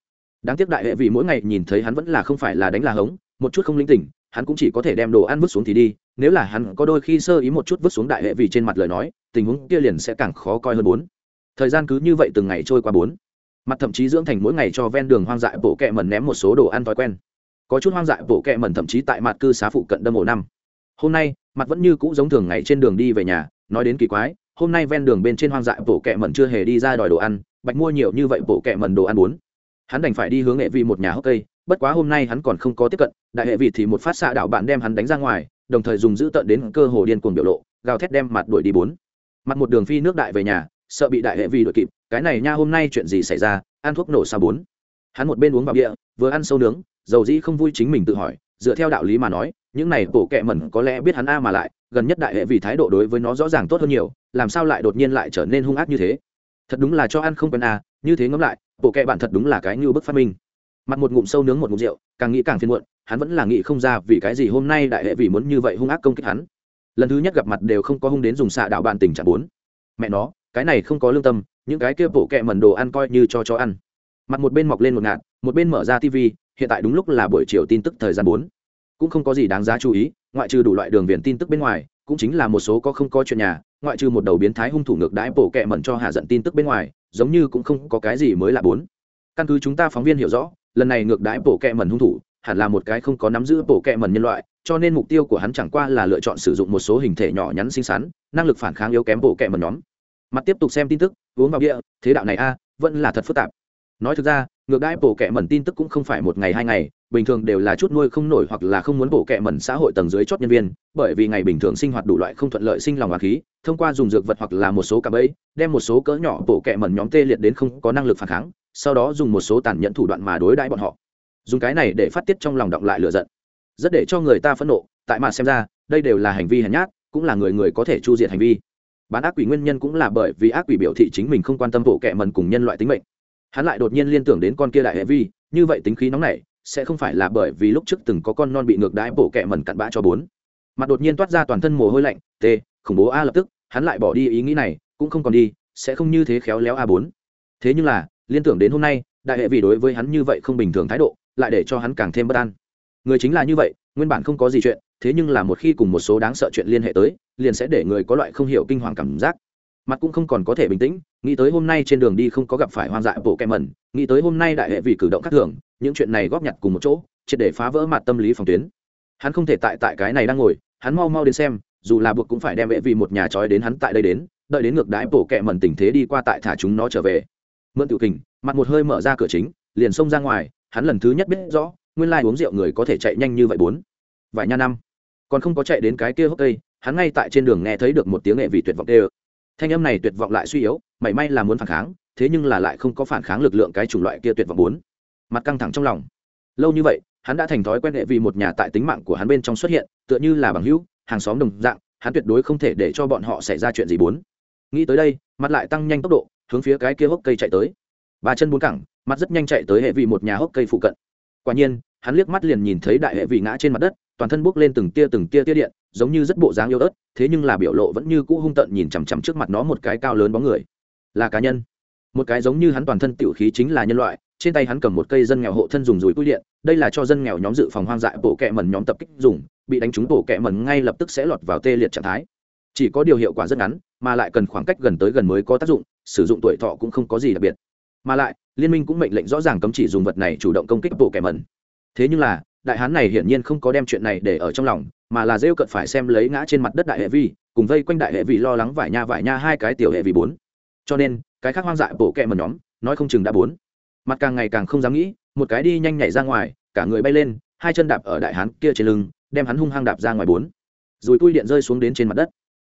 Đáng tiếc đại hệ vì mỗi ngày nhìn thấy hắn vẫn là không phải là đánh là hống, một chút không linh tỉnh hắn cũng chỉ có thể đem đồ ăn vứt xuống thì đi, nếu là hắn có đôi khi sơ ý một chút vứt xuống đại hệ vì trên mặt lời nói, tình huống kia liền sẽ càng khó coi hơn bốn. Thời gian cứ như vậy từng ngày trôi qua bốn. Mặt thậm chí dưỡng thành mỗi ngày cho ven đường hoang dại bộ kẹ mẩn ném một số đồ ăn thói quen. Có chút hoang dại bộ kẹ mẩn thậm chí tại mặt cư xá phụ cận đâm ổ năm. Hôm nay, mặt vẫn như cũ giống thường ngày trên đường đi về nhà, nói đến kỳ quái, hôm nay ven đường bên trên hoang dại bộ kẹ mẩn chưa hề đi ra đòi đồ ăn, bạch mua nhiều như vậy bộ kẹ mẩn đồ ăn bốn. Hắn đành phải đi hướng nghệ vi một nhà hốc cây bất quá hôm nay hắn còn không có tiếp cận, đại hệ vị thì một phát xạ đạo bạn đem hắn đánh ra ngoài, đồng thời dùng giữ tận đến cơ hồ điên cuồng biểu lộ, gào thét đem mặt đuổi đi bốn. Mặt một đường phi nước đại về nhà, sợ bị đại hệ vị đuổi kịp, cái này nha hôm nay chuyện gì xảy ra, ăn thuốc nổ sao bốn. Hắn một bên uống vào địa vừa ăn sâu nướng, dầu dĩ không vui chính mình tự hỏi, dựa theo đạo lý mà nói, những này bộ kẹ mẩn có lẽ biết hắn a mà lại, gần nhất đại hệ vì thái độ đối với nó rõ ràng tốt hơn nhiều, làm sao lại đột nhiên lại trở nên hung ác như thế? Thật đúng là cho ăn không quen a, như thế ngẫm lại bộ kệ bạn thật đúng là cái như bức phát minh mặt một ngụm sâu nướng một ngụm rượu, càng nghĩ càng phiền muộn, hắn vẫn là nghĩ không ra vì cái gì hôm nay đại hệ vì muốn như vậy hung ác công kích hắn. Lần thứ nhất gặp mặt đều không có hung đến dùng xạ đạo bạn tình trạng bốn. Mẹ nó, cái này không có lương tâm, những cái kia bộ kẹ mẩn đồ ăn coi như cho chó ăn. Mặt một bên mọc lên một ngạt, một bên mở ra tv hiện tại đúng lúc là buổi chiều tin tức thời gian bốn. Cũng không có gì đáng giá chú ý, ngoại trừ đủ loại đường viền tin tức bên ngoài, cũng chính là một số có không có chuyện nhà, ngoại trừ một đầu biến thái hung thủ ngược đãi bổ kẹ mẩn cho hạ giận tin tức bên ngoài, giống như cũng không có cái gì mới là bốn. Căn cứ chúng ta phóng viên hiểu rõ lần này ngược đãi bộ kẹ mẩn hung thủ, hẳn là một cái không có nắm giữ bộ kẹ mẩn nhân loại, cho nên mục tiêu của hắn chẳng qua là lựa chọn sử dụng một số hình thể nhỏ nhắn xinh xắn, năng lực phản kháng yếu kém bộ kẹ mẩn nhóm. Mặt tiếp tục xem tin tức, uống vào địa thế đạo này a, vẫn là thật phức tạp. Nói thực ra, ngược đãi bộ kẹ mẩn tin tức cũng không phải một ngày hai ngày, bình thường đều là chút nuôi không nổi hoặc là không muốn bộ kẹ mẩn xã hội tầng dưới chót nhân viên, bởi vì ngày bình thường sinh hoạt đủ loại không thuận lợi sinh lòng hoặc khí, thông qua dùng dược vật hoặc là một số cà bẫy, đem một số cỡ nhỏ bộ kẹ mẩn nhóm tê liệt đến không có năng lực phản kháng sau đó dùng một số tàn nhẫn thủ đoạn mà đối đãi bọn họ. Dùng cái này để phát tiết trong lòng động lại lựa giận. Rất để cho người ta phẫn nộ, tại mà xem ra, đây đều là hành vi hèn nhát, cũng là người người có thể chu diệt hành vi. Bán ác quỷ nguyên nhân cũng là bởi vì ác quỷ biểu thị chính mình không quan tâm bộ kệ mần cùng nhân loại tính mệnh. Hắn lại đột nhiên liên tưởng đến con kia đại hệ vi, như vậy tính khí nóng này sẽ không phải là bởi vì lúc trước từng có con non bị ngược đãi bộ kệ mần cặn bã cho bốn. Mặt đột nhiên toát ra toàn thân mồ hôi lạnh t khủng bố a lập tức, hắn lại bỏ đi ý nghĩ này, cũng không còn đi, sẽ không như thế khéo léo a bốn. Thế nhưng là liên tưởng đến hôm nay, đại hệ vì đối với hắn như vậy không bình thường thái độ, lại để cho hắn càng thêm bất an. Người chính là như vậy, nguyên bản không có gì chuyện, thế nhưng là một khi cùng một số đáng sợ chuyện liên hệ tới, liền sẽ để người có loại không hiểu kinh hoàng cảm giác. Mặt cũng không còn có thể bình tĩnh, nghĩ tới hôm nay trên đường đi không có gặp phải hoang dại bộ kẹm mẩn, nghĩ tới hôm nay đại hệ vì cử động khác thường, những chuyện này góp nhặt cùng một chỗ, triệt để phá vỡ mặt tâm lý phòng tuyến. Hắn không thể tại tại cái này đang ngồi, hắn mau mau đến xem, dù là buộc cũng phải đem vệ vì một nhà trói đến hắn tại đây đến, đợi đến ngược đãi bộ kẹm mẩn tình thế đi qua tại thả chúng nó trở về mượn Tiểu kình, mặt một hơi mở ra cửa chính, liền xông ra ngoài, hắn lần thứ nhất biết rõ, nguyên lai uống rượu người có thể chạy nhanh như vậy bốn. Vài nha năm, còn không có chạy đến cái kia hốc cây, hắn ngay tại trên đường nghe thấy được một tiếng nghệ vị tuyệt vọng đê thanh âm này tuyệt vọng lại suy yếu, mảy may là muốn phản kháng, thế nhưng là lại không có phản kháng lực lượng cái chủng loại kia tuyệt vọng bốn. Mặt căng thẳng trong lòng. Lâu như vậy, hắn đã thành thói quen nghệ vì một nhà tại tính mạng của hắn bên trong xuất hiện, tựa như là bằng hữu, hàng xóm đồng dạng, hắn tuyệt đối không thể để cho bọn họ xảy ra chuyện gì bốn. Nghĩ tới đây, mặt lại tăng nhanh tốc độ hướng phía cái kia hốc cây chạy tới. Ba chân bốn cẳng, mặt rất nhanh chạy tới hệ vị một nhà hốc cây phụ cận. Quả nhiên, hắn liếc mắt liền nhìn thấy đại hệ vị ngã trên mặt đất, toàn thân bốc lên từng tia từng tia tia điện, giống như rất bộ dáng yếu ớt, thế nhưng là biểu lộ vẫn như cũ hung tợn nhìn chằm chằm trước mặt nó một cái cao lớn bóng người. Là cá nhân. Một cái giống như hắn toàn thân tiểu khí chính là nhân loại, trên tay hắn cầm một cây dân nghèo hộ thân dùng dùi cui điện, đây là cho dân nghèo nhóm dự phòng hoang dại bộ kẹ mần nhóm tập kích dùng, bị đánh trúng bộ kẹ mần ngay lập tức sẽ lọt vào tê liệt trạng thái. Chỉ có điều hiệu quả rất ngắn, mà lại cần khoảng cách gần tới gần mới có tác dụng sử dụng tuổi thọ cũng không có gì đặc biệt. Mà lại, liên minh cũng mệnh lệnh rõ ràng cấm chỉ dùng vật này chủ động công kích bộ kẻ mẩn. Thế nhưng là, đại hán này hiển nhiên không có đem chuyện này để ở trong lòng, mà là rêu cận phải xem lấy ngã trên mặt đất đại hệ vi, cùng vây quanh đại hệ vi lo lắng vải nha vải nha hai cái tiểu hệ vi bốn. Cho nên, cái khác hoang dại bộ kẹ mẩn nhóm, nói không chừng đã bốn. Mặt càng ngày càng không dám nghĩ, một cái đi nhanh nhảy ra ngoài, cả người bay lên, hai chân đạp ở đại hán kia trên lưng, đem hắn hung hăng đạp ra ngoài bốn. Rồi cui điện rơi xuống đến trên mặt đất.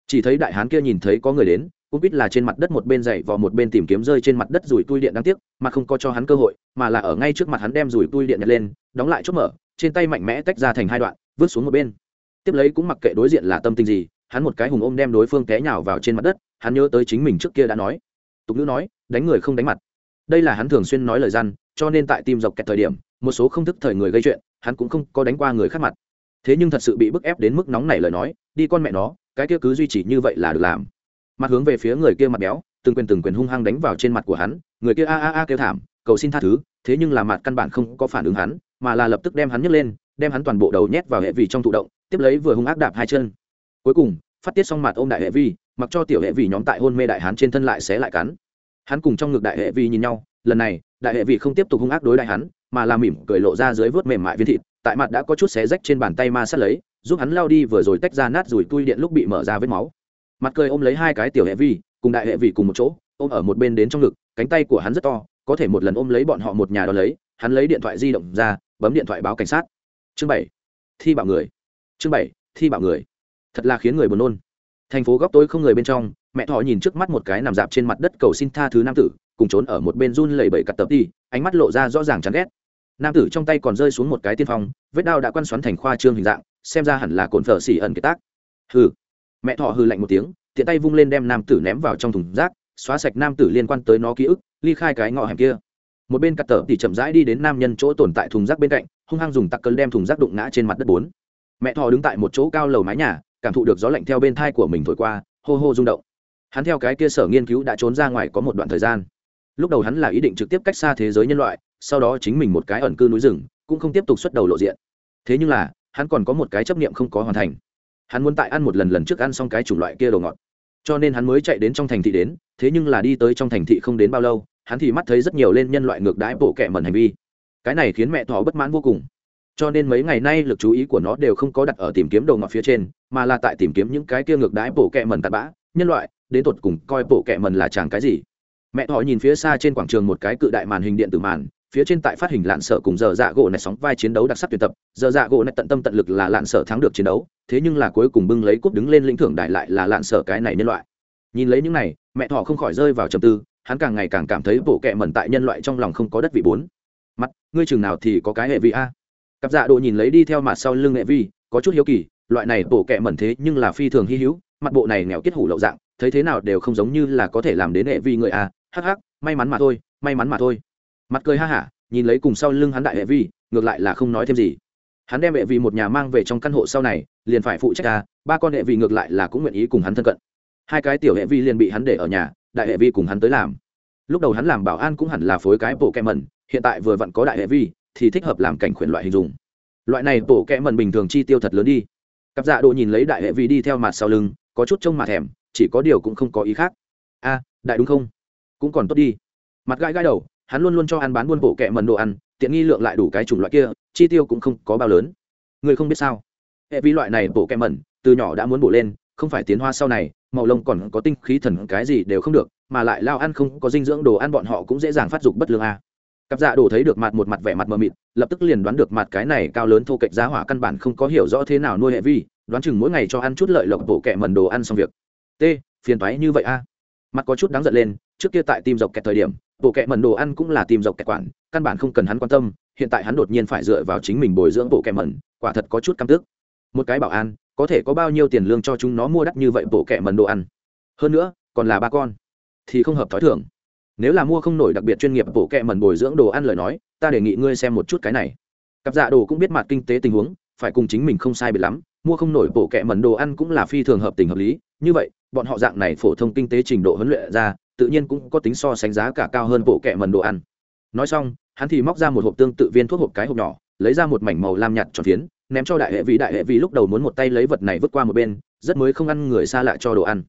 Chỉ thấy đại hán kia nhìn thấy có người đến cũng biết là trên mặt đất một bên dậy vào một bên tìm kiếm rơi trên mặt đất rủi tui điện đáng tiếc, mà không có cho hắn cơ hội, mà là ở ngay trước mặt hắn đem rủi tui điện nhặt lên, đóng lại chốt mở, trên tay mạnh mẽ tách ra thành hai đoạn, vứt xuống một bên. Tiếp lấy cũng mặc kệ đối diện là tâm tình gì, hắn một cái hùng ôm đem đối phương té nhào vào trên mặt đất, hắn nhớ tới chính mình trước kia đã nói. Tục ngữ nói, đánh người không đánh mặt. Đây là hắn thường xuyên nói lời gian, cho nên tại tim dọc kẹt thời điểm, một số không thức thời người gây chuyện, hắn cũng không có đánh qua người khác mặt. Thế nhưng thật sự bị bức ép đến mức nóng này lời nói, đi con mẹ nó, cái kia cứ duy trì như vậy là được làm mặt hướng về phía người kia mặt béo, từng quyền từng quyền hung hăng đánh vào trên mặt của hắn, người kia a a a kêu thảm, cầu xin tha thứ, thế nhưng là mặt căn bản không có phản ứng hắn, mà là lập tức đem hắn nhấc lên, đem hắn toàn bộ đầu nhét vào hệ vi trong thụ động, tiếp lấy vừa hung ác đạp hai chân. Cuối cùng, phát tiết xong mặt ôm đại hệ vi mặc cho tiểu hệ vi nhóm tại hôn mê đại hắn trên thân lại xé lại cắn. Hắn cùng trong ngực đại hệ vi nhìn nhau, lần này, đại hệ vi không tiếp tục hung ác đối đại hắn, mà là mỉm cười lộ ra dưới vớt mềm mại viên thịt, tại mặt đã có chút xé rách trên bàn tay ma sát lấy, giúp hắn lao đi vừa rồi tách ra nát rùi tui điện lúc bị mở ra vết máu mặt cười ôm lấy hai cái tiểu hệ vi, cùng đại hệ vi cùng một chỗ, ôm ở một bên đến trong ngực, cánh tay của hắn rất to, có thể một lần ôm lấy bọn họ một nhà đó lấy, hắn lấy điện thoại di động ra, bấm điện thoại báo cảnh sát. Chương bảy, thi bạo người. Chương bảy, thi bạo người. Thật là khiến người buồn nôn. Thành phố góc tối không người bên trong, mẹ thọ nhìn trước mắt một cái nằm dạp trên mặt đất cầu xin tha thứ nam tử, cùng trốn ở một bên run lẩy bẩy cặt tập đi, ánh mắt lộ ra rõ ràng chán ghét. Nam tử trong tay còn rơi xuống một cái tiên phong, vết đao đã quan xoắn thành khoa trương hình dạng, xem ra hẳn là cồn phở xỉ ẩn kiệt tác. Hừ mẹ thọ hừ lạnh một tiếng, tiện tay vung lên đem nam tử ném vào trong thùng rác, xóa sạch nam tử liên quan tới nó ký ức, ly khai cái ngõ hẻm kia. Một bên cắt tờ thì chậm rãi đi đến nam nhân chỗ tồn tại thùng rác bên cạnh, hung hăng dùng tắc cơn đem thùng rác đụng ngã trên mặt đất bốn. Mẹ thọ đứng tại một chỗ cao lầu mái nhà, cảm thụ được gió lạnh theo bên thai của mình thổi qua, hô hô rung động. Hắn theo cái kia sở nghiên cứu đã trốn ra ngoài có một đoạn thời gian. Lúc đầu hắn là ý định trực tiếp cách xa thế giới nhân loại, sau đó chính mình một cái ẩn cư núi rừng, cũng không tiếp tục xuất đầu lộ diện. Thế nhưng là, hắn còn có một cái chấp niệm không có hoàn thành hắn muốn tại ăn một lần lần trước ăn xong cái chủng loại kia đồ ngọt. Cho nên hắn mới chạy đến trong thành thị đến, thế nhưng là đi tới trong thành thị không đến bao lâu, hắn thì mắt thấy rất nhiều lên nhân loại ngược đãi bộ kẹ mẩn hành vi. Cái này khiến mẹ thỏ bất mãn vô cùng. Cho nên mấy ngày nay lực chú ý của nó đều không có đặt ở tìm kiếm đồ ngọt phía trên, mà là tại tìm kiếm những cái kia ngược đãi bộ kẹ mẩn tạt bã, nhân loại, đến tột cùng coi bộ kẹ mẩn là chẳng cái gì? Mẹ thỏ nhìn phía xa trên quảng trường một cái cự đại màn hình điện tử màn phía trên tại phát hình lạn sở cùng giờ dạ gỗ này sóng vai chiến đấu đặc sắc tuyệt tập, giờ dạ gỗ này tận tâm tận lực là lạn sở thắng được chiến đấu, thế nhưng là cuối cùng bưng lấy cúp đứng lên lĩnh thưởng đại lại là lạn sở cái này nhân loại. Nhìn lấy những này, mẹ thỏ không khỏi rơi vào trầm tư, hắn càng ngày càng cảm thấy bộ kệ mẩn tại nhân loại trong lòng không có đất vị bốn. Mắt ngươi chừng nào thì có cái hệ vị a? Cặp dạ độ nhìn lấy đi theo mặt sau lưng hệ vi có chút hiếu kỳ, loại này bộ kệ mẩn thế nhưng là phi thường hy hữu, mặt bộ này nghèo kết hủ lậu dạng, thấy thế nào đều không giống như là có thể làm đến hệ vi người a. Hắc hắc, may mắn mà thôi, may mắn mà thôi mặt cười ha hả, nhìn lấy cùng sau lưng hắn đại hệ vi, ngược lại là không nói thêm gì. Hắn đem hệ vi một nhà mang về trong căn hộ sau này, liền phải phụ trách ta ba con hệ vi ngược lại là cũng nguyện ý cùng hắn thân cận. Hai cái tiểu hệ vi liền bị hắn để ở nhà, đại hệ vi cùng hắn tới làm. Lúc đầu hắn làm bảo an cũng hẳn là phối cái bộ kẹ mẩn, hiện tại vừa vặn có đại hệ vi, thì thích hợp làm cảnh khuyển loại hình dùng. Loại này bộ kẹ mẩn bình thường chi tiêu thật lớn đi. Cặp dạ đồ nhìn lấy đại hệ vi đi theo mặt sau lưng, có chút trông mà thèm, chỉ có điều cũng không có ý khác. A đại đúng không? Cũng còn tốt đi. Mặt gai gai đầu hắn luôn luôn cho ăn bán buôn bộ kẹ mần đồ ăn, tiện nghi lượng lại đủ cái chủng loại kia, chi tiêu cũng không có bao lớn. Người không biết sao. Hệ vi loại này bộ kẹ mần, từ nhỏ đã muốn bổ lên, không phải tiến hoa sau này, màu lông còn có tinh khí thần cái gì đều không được, mà lại lao ăn không có dinh dưỡng đồ ăn bọn họ cũng dễ dàng phát dục bất lương a. Cặp dạ đồ thấy được mặt một mặt vẻ mặt mờ mịt, lập tức liền đoán được mặt cái này cao lớn thô kệch giá hỏa căn bản không có hiểu rõ thế nào nuôi hệ vi, đoán chừng mỗi ngày cho ăn chút lợi lộc bộ kẹ mần đồ ăn xong việc. T, phiền toái như vậy a. Mặt có chút đáng giận lên, trước kia tại tim dọc kẹt thời điểm bộ kệ mẩn đồ ăn cũng là tìm dọc kẹt quản, căn bản không cần hắn quan tâm, hiện tại hắn đột nhiên phải dựa vào chính mình bồi dưỡng bộ kệ mẩn, quả thật có chút căm tức. Một cái bảo an, có thể có bao nhiêu tiền lương cho chúng nó mua đắt như vậy bộ kệ mẩn đồ ăn? Hơn nữa, còn là ba con, thì không hợp thói thường. Nếu là mua không nổi đặc biệt chuyên nghiệp bộ kệ mẩn bồi dưỡng đồ ăn lời nói, ta đề nghị ngươi xem một chút cái này. Cặp dạ đồ cũng biết mặt kinh tế tình huống, phải cùng chính mình không sai biệt lắm, mua không nổi bộ kệ mẩn đồ ăn cũng là phi thường hợp tình hợp lý. Như vậy, bọn họ dạng này phổ thông kinh tế trình độ huấn luyện ra tự nhiên cũng có tính so sánh giá cả cao hơn bộ kẹ mần đồ ăn. Nói xong, hắn thì móc ra một hộp tương tự viên thuốc hộp cái hộp nhỏ, lấy ra một mảnh màu lam nhạt tròn phiến, ném cho đại hệ vị. Đại hệ vị lúc đầu muốn một tay lấy vật này vứt qua một bên, rất mới không ăn người xa lại cho đồ ăn.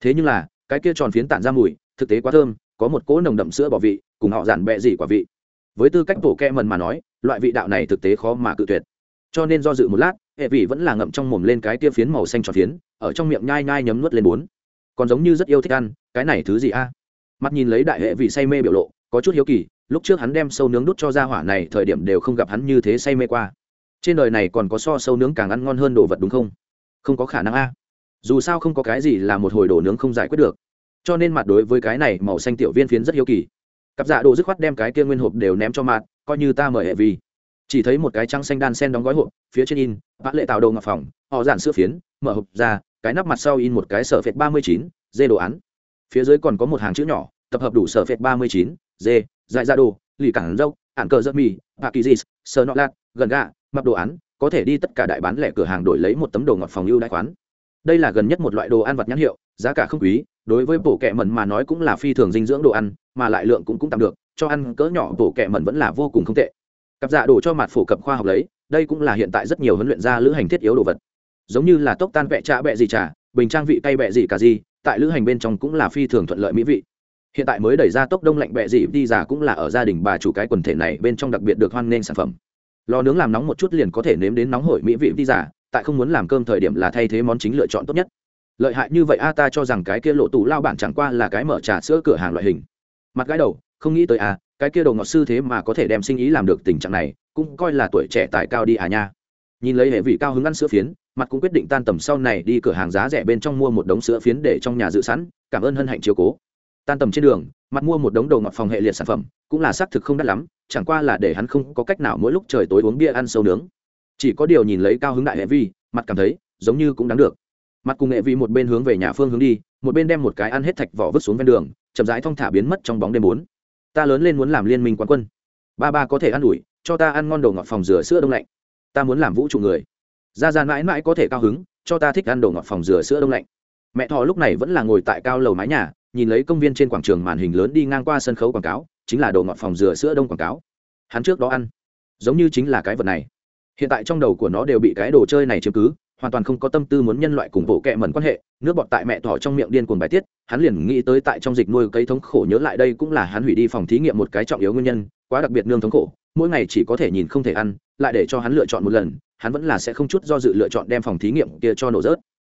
Thế nhưng là, cái kia tròn phiến tản ra mùi, thực tế quá thơm, có một cỗ nồng đậm sữa bỏ vị, cùng họ giản bẹ gì quả vị. Với tư cách bổ kẹ mần mà nói, loại vị đạo này thực tế khó mà cự tuyệt. Cho nên do dự một lát, hệ vị vẫn là ngậm trong mồm lên cái kia phiến màu xanh tròn phiến, ở trong miệng nhai nhai nhấm nuốt lên bốn còn giống như rất yêu thích ăn, cái này thứ gì a? À? mắt nhìn lấy đại hệ vì say mê biểu lộ, có chút hiếu kỳ, lúc trước hắn đem sâu nướng đút cho ra hỏa này, thời điểm đều không gặp hắn như thế say mê qua. Trên đời này còn có so sâu nướng càng ăn ngon hơn đồ vật đúng không? Không có khả năng a. Dù sao không có cái gì là một hồi đồ nướng không giải quyết được. Cho nên mặt đối với cái này màu xanh tiểu viên phiến rất hiếu kỳ. Cặp dạ đồ dứt khoát đem cái kia nguyên hộp đều ném cho mặt, coi như ta mời hệ vi. Chỉ thấy một cái trăng xanh đan sen đóng gói hộp, phía trên in, vã lệ tạo đầu ngọc phòng, họ giản sữa phiến, mở hộp ra cái nắp mặt sau in một cái sở phệt ba mươi chín, dê đồ án. Phía dưới còn có một hàng chữ nhỏ, tập hợp đủ sở phệt ba mươi chín, dê, dại ra đồ, lì cảng dâu ạn cờ giấc mì bà kỳ dì, sờ nọ lạt, gần gà, mập đồ án, có thể đi tất cả đại bán lẻ cửa hàng đổi lấy một tấm đồ ngọt phòng ưu đại khoán. Đây là gần nhất một loại đồ ăn vặt nhãn hiệu, giá cả không quý, đối với bổ kẹ mẩn mà nói cũng là phi thường dinh dưỡng đồ ăn, mà lại lượng cũng cũng tạm được, cho ăn cỡ nhỏ bổ kẹ mẩn vẫn là vô cùng không tệ. Cặp dạ đồ cho mặt phổ cập khoa học lấy, đây cũng là hiện tại rất nhiều huấn luyện gia lữ hành thiết yếu đồ vật giống như là tốc tan vẹ trà bẹ gì trà, bình trang vị cay bẹ gì cả gì, tại lữ hành bên trong cũng là phi thường thuận lợi mỹ vị. Hiện tại mới đẩy ra tốc đông lạnh bẹ gì, đi giả cũng là ở gia đình bà chủ cái quần thể này bên trong đặc biệt được hoan nghênh sản phẩm. Lò nướng làm nóng một chút liền có thể nếm đến nóng hổi mỹ vị đi giả tại không muốn làm cơm thời điểm là thay thế món chính lựa chọn tốt nhất. Lợi hại như vậy a, ta cho rằng cái kia lộ tủ lao bản chẳng qua là cái mở trà sữa cửa hàng loại hình. Mặt gái đầu, không nghĩ tới a, cái kia đồ ngọt sư thế mà có thể đem sinh ý làm được tình trạng này, cũng coi là tuổi trẻ tài cao đi à nha. Nhìn lấy hệ vị cao hứng ăn sữa phiến mặt cũng quyết định tan tầm sau này đi cửa hàng giá rẻ bên trong mua một đống sữa phiến để trong nhà dự sẵn, cảm ơn hân hạnh chiếu cố. Tan tầm trên đường, mặt mua một đống đồ ngọt phòng hệ liệt sản phẩm, cũng là xác thực không đắt lắm, chẳng qua là để hắn không có cách nào mỗi lúc trời tối uống bia ăn sâu nướng. Chỉ có điều nhìn lấy cao hứng đại hệ vi, mặt cảm thấy, giống như cũng đáng được. Mặt cùng nghệ vi một bên hướng về nhà phương hướng đi, một bên đem một cái ăn hết thạch vỏ vứt xuống ven đường, chậm rãi thong thả biến mất trong bóng đêm bốn. Ta lớn lên muốn làm liên minh quán quân. Ba ba có thể ăn ủi, cho ta ăn ngon đồ ngọt phòng rửa sữa đông lạnh. Ta muốn làm vũ trụ người ra ra mãi mãi có thể cao hứng, cho ta thích ăn đồ ngọt phòng rửa sữa đông lạnh. Mẹ thọ lúc này vẫn là ngồi tại cao lầu mái nhà, nhìn lấy công viên trên quảng trường màn hình lớn đi ngang qua sân khấu quảng cáo, chính là đồ ngọt phòng rửa sữa đông quảng cáo. Hắn trước đó ăn, giống như chính là cái vật này. Hiện tại trong đầu của nó đều bị cái đồ chơi này chiếm cứ, hoàn toàn không có tâm tư muốn nhân loại cùng bộ kẹ mẩn quan hệ, nước bọt tại mẹ thỏ trong miệng điên cuồng bài tiết, hắn liền nghĩ tới tại trong dịch nuôi cây thống khổ nhớ lại đây cũng là hắn hủy đi phòng thí nghiệm một cái trọng yếu nguyên nhân, quá đặc biệt nương thống khổ, mỗi ngày chỉ có thể nhìn không thể ăn, lại để cho hắn lựa chọn một lần hắn vẫn là sẽ không chút do dự lựa chọn đem phòng thí nghiệm kia cho nổ rớt.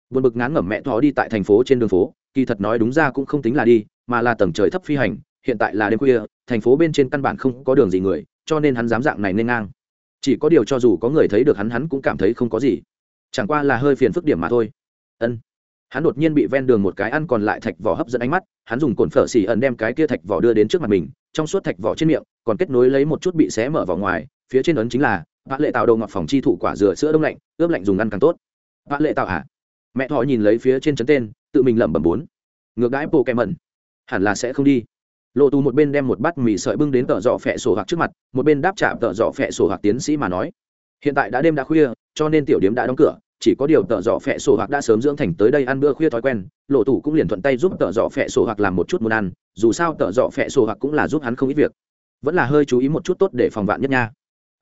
Buồn bực ngán ngẩm mẹ thỏ đi tại thành phố trên đường phố, kỳ thật nói đúng ra cũng không tính là đi, mà là tầng trời thấp phi hành, hiện tại là đêm khuya, thành phố bên trên căn bản không có đường gì người, cho nên hắn dám dạng này nên ngang. Chỉ có điều cho dù có người thấy được hắn hắn cũng cảm thấy không có gì. Chẳng qua là hơi phiền phức điểm mà thôi. Ân. Hắn đột nhiên bị ven đường một cái ăn còn lại thạch vỏ hấp dẫn ánh mắt, hắn dùng cồn phở xỉ ẩn đem cái kia thạch vỏ đưa đến trước mặt mình, trong suốt thạch vỏ trên miệng, còn kết nối lấy một chút bị xé mở vào ngoài, phía trên ấn chính là Vạn lệ tạo đầu ngọt phòng chi thụ quả dừa sữa đông lạnh, ướp lạnh dùng ăn càng tốt. Vạn lệ tạo hả à? mẹ thọ nhìn lấy phía trên chấn tên, tự mình lẩm bẩm bốn. Ngược đãi bộ kẹ mẩn hẳn là sẽ không đi. Lộ tù một bên đem một bát mì sợi bưng đến tợ dọ phẹ sổ hoặc trước mặt, một bên đáp trả tợ dọ phẹ sổ hoặc tiến sĩ mà nói. Hiện tại đã đêm đã khuya, cho nên tiểu điếm đã đóng cửa, chỉ có điều tợ dọ phẹ sổ hoặc đã sớm dưỡng thành tới đây ăn bữa khuya thói quen lộ tù cũng liền thuận tay giúp tợ dọ phẹ sổ hoặc làm một chút muốn ăn, dù sao tợ dọ phẹ sổ hoặc cũng là giúp hắn không ít việc. Vẫn là hơi chú ý một chút tốt để phòng vạn nhất nha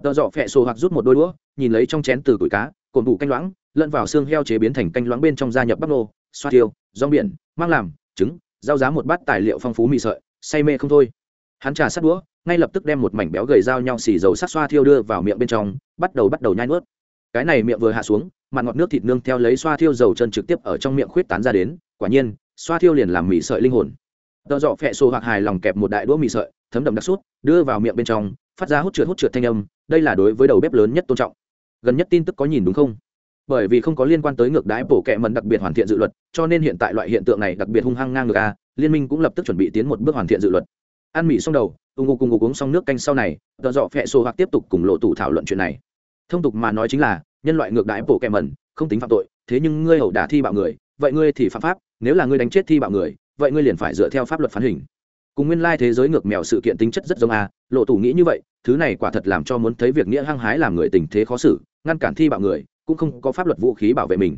tợ dọ phẹ sổ hoặc rút một đôi đũa, nhìn lấy trong chén từ củi cá, cồn đủ canh loãng, lẫn vào xương heo chế biến thành canh loãng bên trong gia nhập bắp nô, xoa tiêu, rong biển, mang làm, trứng, rau giá một bát tài liệu phong phú mì sợi, say mê không thôi. Hắn trà sát đũa, ngay lập tức đem một mảnh béo gầy dao nhau xì dầu sát xoa thiêu đưa vào miệng bên trong, bắt đầu bắt đầu nhai nuốt. Cái này miệng vừa hạ xuống mặt ngọt nước thịt nương theo lấy xoa thiêu dầu chân trực tiếp ở trong miệng khuyết tán ra đến, quả nhiên, xoa thiêu liền làm mì sợi linh hồn. Tợ dọ phẹ xô hoặc hài lòng kẹp một đại đũa mì sợi, thấm đậm đặc sút đưa vào miệng bên trong phát ra hút trượt hút trượt thanh âm, đây là đối với đầu bếp lớn nhất tôn trọng. Gần nhất tin tức có nhìn đúng không? Bởi vì không có liên quan tới ngược đái bổ kẹ mần đặc biệt hoàn thiện dự luật, cho nên hiện tại loại hiện tượng này đặc biệt hung hăng ngang ngược a, liên minh cũng lập tức chuẩn bị tiến một bước hoàn thiện dự luật. Ăn mì xong đầu ù ngục cùng ngục uống xong nước canh sau này, tợ dọ phẹ xô hoặc tiếp tục cùng lộ tủ thảo luận chuyện này. Thông tục mà nói chính là, nhân loại ngược đái bổ kẹ mần không tính phạm tội, thế nhưng ngươi hầu đả thi bạo người, vậy ngươi thì phạm pháp, nếu là ngươi đánh chết thi bạo người, vậy ngươi liền phải dựa theo pháp luật phán hình. Cùng nguyên lai thế giới ngược mèo sự kiện tính chất rất giống a, lộ tủ nghĩ như vậy thứ này quả thật làm cho muốn thấy việc nghĩa hăng hái làm người tình thế khó xử, ngăn cản thi bạo người, cũng không có pháp luật vũ khí bảo vệ mình.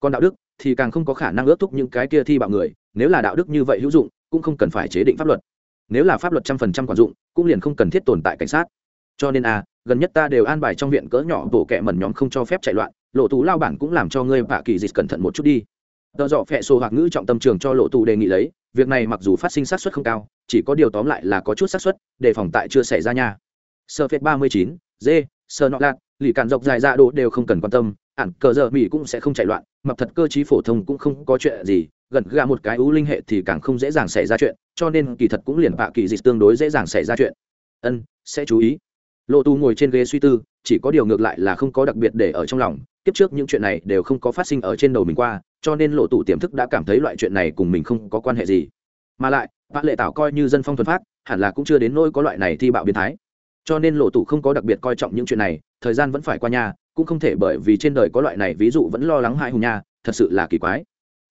Còn đạo đức thì càng không có khả năng ước thúc những cái kia thi bạo người, nếu là đạo đức như vậy hữu dụng, cũng không cần phải chế định pháp luật. Nếu là pháp luật trăm phần trăm quản dụng, cũng liền không cần thiết tồn tại cảnh sát. Cho nên a gần nhất ta đều an bài trong viện cỡ nhỏ bộ kẹ mẩn nhóm không cho phép chạy loạn, lộ tù lao bản cũng làm cho ngươi vạ kỳ dịch cẩn thận một chút đi. Tờ dọ phẹ sổ hoặc ngữ trọng tâm trường cho lộ tù đề nghị lấy, việc này mặc dù phát sinh xác suất không cao, chỉ có điều tóm lại là có chút xác suất, đề phòng tại chưa xảy ra nha sơ phết ba mươi chín d sơ nọ lạc lì cản dọc dài ra đồ đều không cần quan tâm, ản cờ giờ mỹ cũng sẽ không chạy loạn mập thật cơ chí phổ thông cũng không có chuyện gì, gần gà một cái ưu linh hệ thì càng không dễ dàng xảy ra chuyện, cho nên kỳ thật cũng liền bạ kỳ dịch tương đối dễ dàng xảy ra chuyện. Ân, sẽ chú ý. Lộ tu ngồi trên ghế suy tư, chỉ có điều ngược lại là không có đặc biệt để ở trong lòng, kiếp trước những chuyện này đều không có phát sinh ở trên đầu mình qua, cho nên lộ tụ tiềm thức đã cảm thấy loại chuyện này cùng mình không có quan hệ gì. Mà lại bạn lệ tảo coi như dân phong thuần phát, hẳn là cũng chưa đến nỗi có loại này thi bạo biến thái cho nên lộ tụ không có đặc biệt coi trọng những chuyện này, thời gian vẫn phải qua nhà cũng không thể bởi vì trên đời có loại này ví dụ vẫn lo lắng hại hùng nha, thật sự là kỳ quái.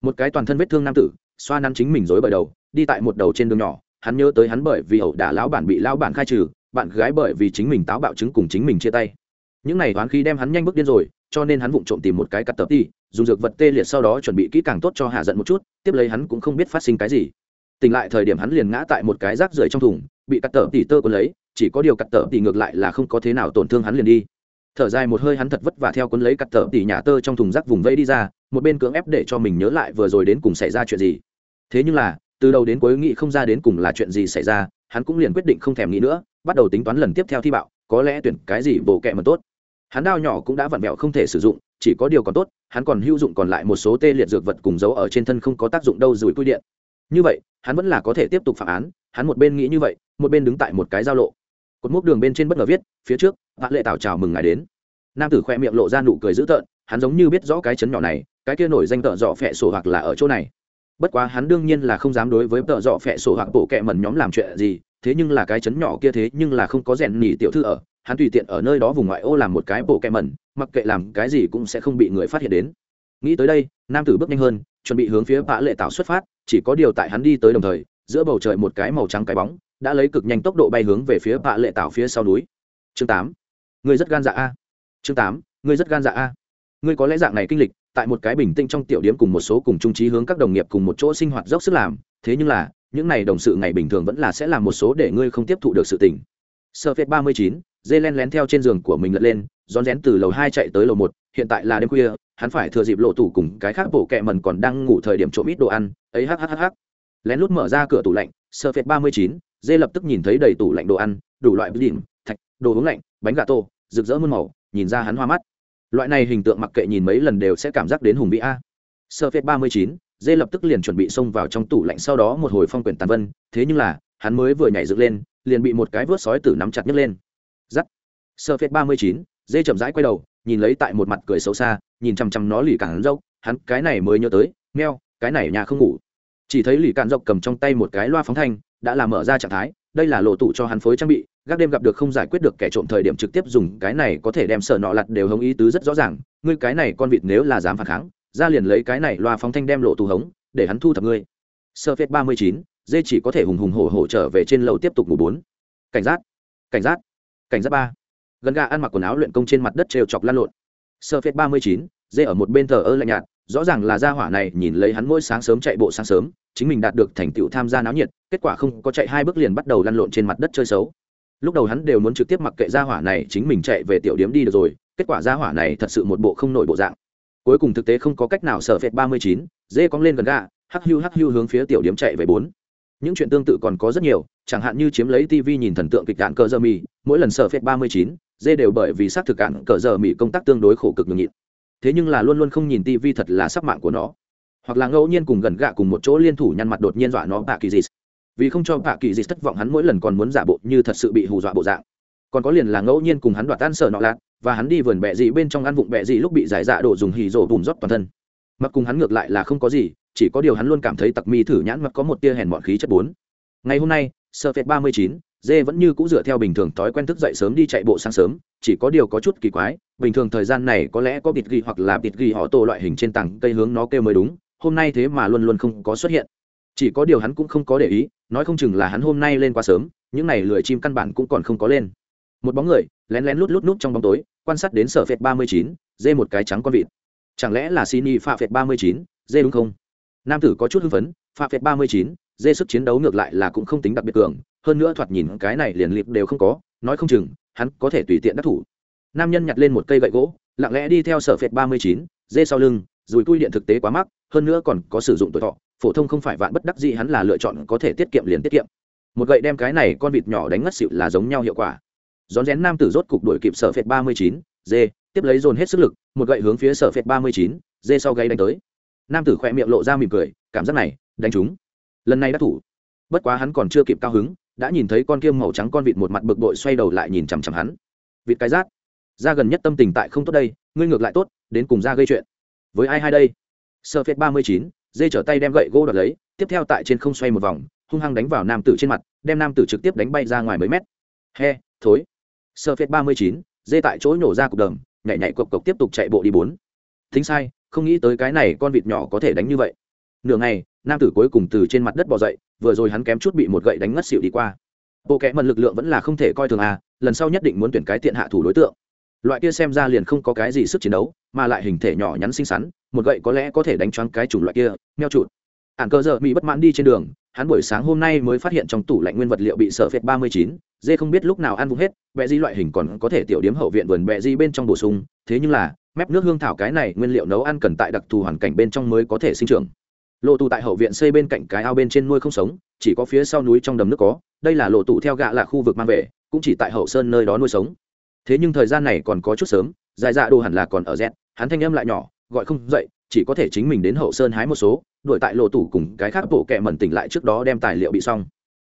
Một cái toàn thân vết thương nam tử, xoa nắn chính mình dối bởi đầu, đi tại một đầu trên đường nhỏ, hắn nhớ tới hắn bởi vì ẩu đả lão bản bị lão bản khai trừ, bạn gái bởi vì chính mình táo bạo chứng cùng chính mình chia tay. Những này toán khí đem hắn nhanh bước điên rồi, cho nên hắn vụng trộm tìm một cái cắt tập đi, dùng dược vật tê liệt sau đó chuẩn bị kỹ càng tốt cho hạ giận một chút, tiếp lấy hắn cũng không biết phát sinh cái gì. Tỉnh lại thời điểm hắn liền ngã tại một cái rác rưởi trong thùng, bị cắt tờ tỉ tơ còn lấy chỉ có điều cắt tờ tỉ ngược lại là không có thế nào tổn thương hắn liền đi. Thở dài một hơi hắn thật vất vả theo quân lấy cắt tờ tỉ nhà tơ trong thùng rác vùng vây đi ra, một bên cưỡng ép để cho mình nhớ lại vừa rồi đến cùng xảy ra chuyện gì. Thế nhưng là, từ đầu đến cuối nghĩ không ra đến cùng là chuyện gì xảy ra, hắn cũng liền quyết định không thèm nghĩ nữa, bắt đầu tính toán lần tiếp theo thi bạo, có lẽ tuyển cái gì bổ kẹ mà tốt. Hắn đao nhỏ cũng đã vặn vẹo không thể sử dụng, chỉ có điều còn tốt, hắn còn hữu dụng còn lại một số tê liệt dược vật cùng dấu ở trên thân không có tác dụng đâu rủi quy điện. Như vậy, hắn vẫn là có thể tiếp tục phạm án, hắn một bên nghĩ như vậy, một bên đứng tại một cái giao lộ cột mốc đường bên trên bất ngờ viết, phía trước, vạn lệ tảo chào mừng ngài đến. Nam tử khoe miệng lộ ra nụ cười dữ tợn, hắn giống như biết rõ cái chấn nhỏ này, cái kia nổi danh tợ dọ phẹ sổ hoặc là ở chỗ này. Bất quá hắn đương nhiên là không dám đối với tợ dọ phẹ sổ hoặc bộ kẹ mẩn nhóm làm chuyện gì, thế nhưng là cái chấn nhỏ kia thế nhưng là không có rèn nhỉ tiểu thư ở, hắn tùy tiện ở nơi đó vùng ngoại ô làm một cái bộ kẹ mẩn, mặc kệ làm cái gì cũng sẽ không bị người phát hiện đến. Nghĩ tới đây, nam tử bước nhanh hơn, chuẩn bị hướng phía bạ lệ tảo xuất phát, chỉ có điều tại hắn đi tới đồng thời, giữa bầu trời một cái màu trắng cái bóng đã lấy cực nhanh tốc độ bay hướng về phía bạ lệ tạo phía sau núi. Chương tám. Người rất gan dạ a. Chương tám. Người rất gan dạ a. Ngươi có lẽ dạng này kinh lịch, tại một cái bình tĩnh trong tiểu điểm cùng một số cùng trung trí hướng các đồng nghiệp cùng một chỗ sinh hoạt dốc sức làm, thế nhưng là, những này đồng sự ngày bình thường vẫn là sẽ làm một số để ngươi không tiếp thụ được sự tình. Sơ phết ba mươi chín dê len lén theo trên giường của mình lật lên, rón rén từ lầu hai chạy tới lầu một, hiện tại là đêm khuya, hắn phải thừa dịp lộ tủ cùng cái khác bộ kẹ mần còn đang ngủ thời điểm trộm ít đồ ăn, ấy hhhh lén lút mở ra cửa tủ lạnh sơ phệt ba mươi chín, dê lập tức nhìn thấy đầy tủ lạnh đồ ăn, đủ loại bìm thạch, đồ uống lạnh, bánh gà tô, rực rỡ muôn màu, nhìn ra hắn hoa mắt. Loại này hình tượng mặc kệ nhìn mấy lần đều sẽ cảm giác đến hùng vĩ a. Sơ phệt ba mươi chín, dê lập tức liền chuẩn bị xông vào trong tủ lạnh, sau đó một hồi phong quyển tàn vân, thế nhưng là, hắn mới vừa nhảy dựng lên, liền bị một cái vớt sói tử nắm chặt nhấc lên. Giắt. Sơ phết ba mươi chín, dê chậm rãi quay đầu, nhìn lấy tại một mặt cười xấu xa, nhìn chằm chằm nó lì cản dâu hắn cái này mới nhớ tới, meo, cái này nhà không ngủ chỉ thấy lì cạn dọc cầm trong tay một cái loa phóng thanh, đã làm mở ra trạng thái, đây là lộ tủ cho hắn phối trang bị, gác đêm gặp được không giải quyết được kẻ trộm thời điểm trực tiếp dùng, cái này có thể đem sợ nọ lặt đều hống ý tứ rất rõ ràng, ngươi cái này con vịt nếu là dám phản kháng, ra liền lấy cái này loa phóng thanh đem lộ tù hống, để hắn thu thập ngươi. Sơ phết ba mươi chín, dê chỉ có thể hùng hùng hổ hổ trở về trên lầu tiếp tục ngủ bốn. Cảnh giác cảnh giác cảnh giác ba. Gần gà ăn mặc quần áo luyện công trên mặt đất trêu chọc lan lộn. Sơ phết ba mươi chín, dê ở một bên thờ ơ lạnh nhạt rõ ràng là gia hỏa này nhìn lấy hắn mỗi sáng sớm chạy bộ sáng sớm, chính mình đạt được thành tựu tham gia náo nhiệt, kết quả không có chạy hai bước liền bắt đầu lăn lộn trên mặt đất chơi xấu. Lúc đầu hắn đều muốn trực tiếp mặc kệ gia hỏa này, chính mình chạy về tiểu điếm đi được rồi, kết quả gia hỏa này thật sự một bộ không nổi bộ dạng. Cuối cùng thực tế không có cách nào sở phệt ba mươi chín, dê cong lên gần gà hắc hưu hắc hưu hướng phía tiểu điếm chạy về bốn. Những chuyện tương tự còn có rất nhiều, chẳng hạn như chiếm lấy tv nhìn thần tượng kịch cạn cờ giờ mì, mỗi lần sở phệt ba mươi chín, dê đều bởi vì xác thực cạn cờ giờ mì công tác tương đối khổ cực ngừng nhịn thế nhưng là luôn luôn không nhìn tivi thật là sắc mạng của nó. Hoặc là ngẫu nhiên cùng gần gạ cùng một chỗ liên thủ nhăn mặt đột nhiên dọa nó bạ kỳ dịt. Vì không cho bạ kỳ dịt thất vọng hắn mỗi lần còn muốn giả bộ như thật sự bị hù dọa bộ dạng. Còn có liền là ngẫu nhiên cùng hắn đoạt tan sở nọ lạc và hắn đi vườn bẹ dị bên trong ăn vụng bẹ dị lúc bị giải dạ đổ dùng hì rổ bùn rót toàn thân. Mặc cùng hắn ngược lại là không có gì, chỉ có điều hắn luôn cảm thấy tặc mi thử nhãn mặc có một tia hèn bọn khí chất bốn. Ngày hôm nay, sơ phệt ba mươi chín dê vẫn như cũ dựa theo bình thường thói quen thức dậy sớm đi chạy bộ sáng sớm, chỉ có điều có chút kỳ quái, bình thường thời gian này có lẽ có bịt ghi hoặc là bịt ghi họ tổ loại hình trên tảng cây hướng nó kêu mới đúng, hôm nay thế mà luôn luôn không có xuất hiện. Chỉ có điều hắn cũng không có để ý, nói không chừng là hắn hôm nay lên quá sớm, những n à y lười chim căn bản cũng còn không có lên. Một bóng người, lén lén lút lút nút trong bóng tối, quan sát đến sở phệt ba mươi chín, dê một cái trắng con vịt. Chẳng lẽ là xin y pha phệt ba mươi chín, dê đúng không? Nam tử có chút hưng phấn, pha phệt ba mươi chín, dê sức chiến đấu ngược lại là cũng không tính đặc biệt cường hơn nữa thoạt nhìn cái này liền liệp đều không có, nói không chừng, hắn có thể tùy tiện đắc thủ. Nam nhân nhặt lên một cây gậy gỗ, lặng lẽ đi theo sở phệt ba mươi chín, dê sau lưng dùi tui điện thực tế quá mắc, hơn nữa còn có sử dụng tuổi thọ, phổ thông không phải vạn bất đắc gì hắn là lựa chọn có thể tiết kiệm liền tiết kiệm. Một gậy đem cái này con vịt nhỏ đánh ngất xịu là giống nhau hiệu quả. Rón rén nam tử rốt cục đuổi kịp sở phệt ba mươi chín, dê, tiếp lấy dồn hết sức lực, một gậy hướng phía sở phệt ba mươi chín, dê sau gáy đánh tới. Nam tử khỏe miệng lộ ra mỉm cười, cảm giác này, đánh chúng lần này đắc thủ. Bất quá hắn còn chưa kịp cao hứng đã nhìn thấy con kia màu trắng con vịt một mặt bực bội xoay đầu lại nhìn chằm chằm hắn. Vịt cái rát. Ra gần nhất tâm tình tại không tốt đây, ngươi ngược lại tốt, đến cùng ra gây chuyện. Với ai hai đây? Sơ phết ba mươi chín, dê trở tay đem gậy gỗ đập lấy, tiếp theo tại trên không xoay một vòng, hung hăng đánh vào nam tử trên mặt, đem nam tử trực tiếp đánh bay ra ngoài mấy mét. He, thối. Sơ phết ba mươi chín, dê tại chỗ nhổ ra cục đầm, nhảy nhảy cộc cộc tiếp tục chạy bộ đi bốn. Thính sai, không nghĩ tới cái này con vịt nhỏ có thể đánh như vậy. Nửa ngày, nam tử cuối cùng từ trên mặt đất bỏ dậy vừa rồi hắn kém chút bị một gậy đánh ngất xỉu đi qua. Bộ kẽ mần lực lượng vẫn là không thể coi thường à lần sau nhất định muốn tuyển cái tiện hạ thủ đối tượng. Loại kia xem ra liền không có cái gì sức chiến đấu, mà lại hình thể nhỏ nhắn xinh xắn, một gậy có lẽ có thể đánh choáng cái chủng loại kia, meo trụt ản cơ giờ bị bất mãn đi trên đường, hắn buổi sáng hôm nay mới phát hiện trong tủ lạnh nguyên vật liệu bị sợ phệt ba mươi chín, dê không biết lúc nào ăn vung hết, bẹ di loại hình còn có thể tiểu điếm hậu viện vườn bẹ di bên trong bổ sung, thế nhưng là, mép nước hương thảo cái này nguyên liệu nấu ăn cần tại đặc thù hoàn cảnh bên trong mới có thể sinh trưởng lộ tù tại hậu viện xây bên cạnh cái ao bên trên nuôi không sống, chỉ có phía sau núi trong đầm nước có, đây là lộ tù theo gạ là khu vực mang về, cũng chỉ tại hậu sơn nơi đó nuôi sống. Thế nhưng thời gian này còn có chút sớm, dài dạ đồ hẳn là còn ở rét hắn thanh âm lại nhỏ, gọi không dậy, chỉ có thể chính mình đến hậu sơn hái một số, đuổi tại lộ tủ cùng cái khác bộ kẹ mẩn tỉnh lại trước đó đem tài liệu bị xong.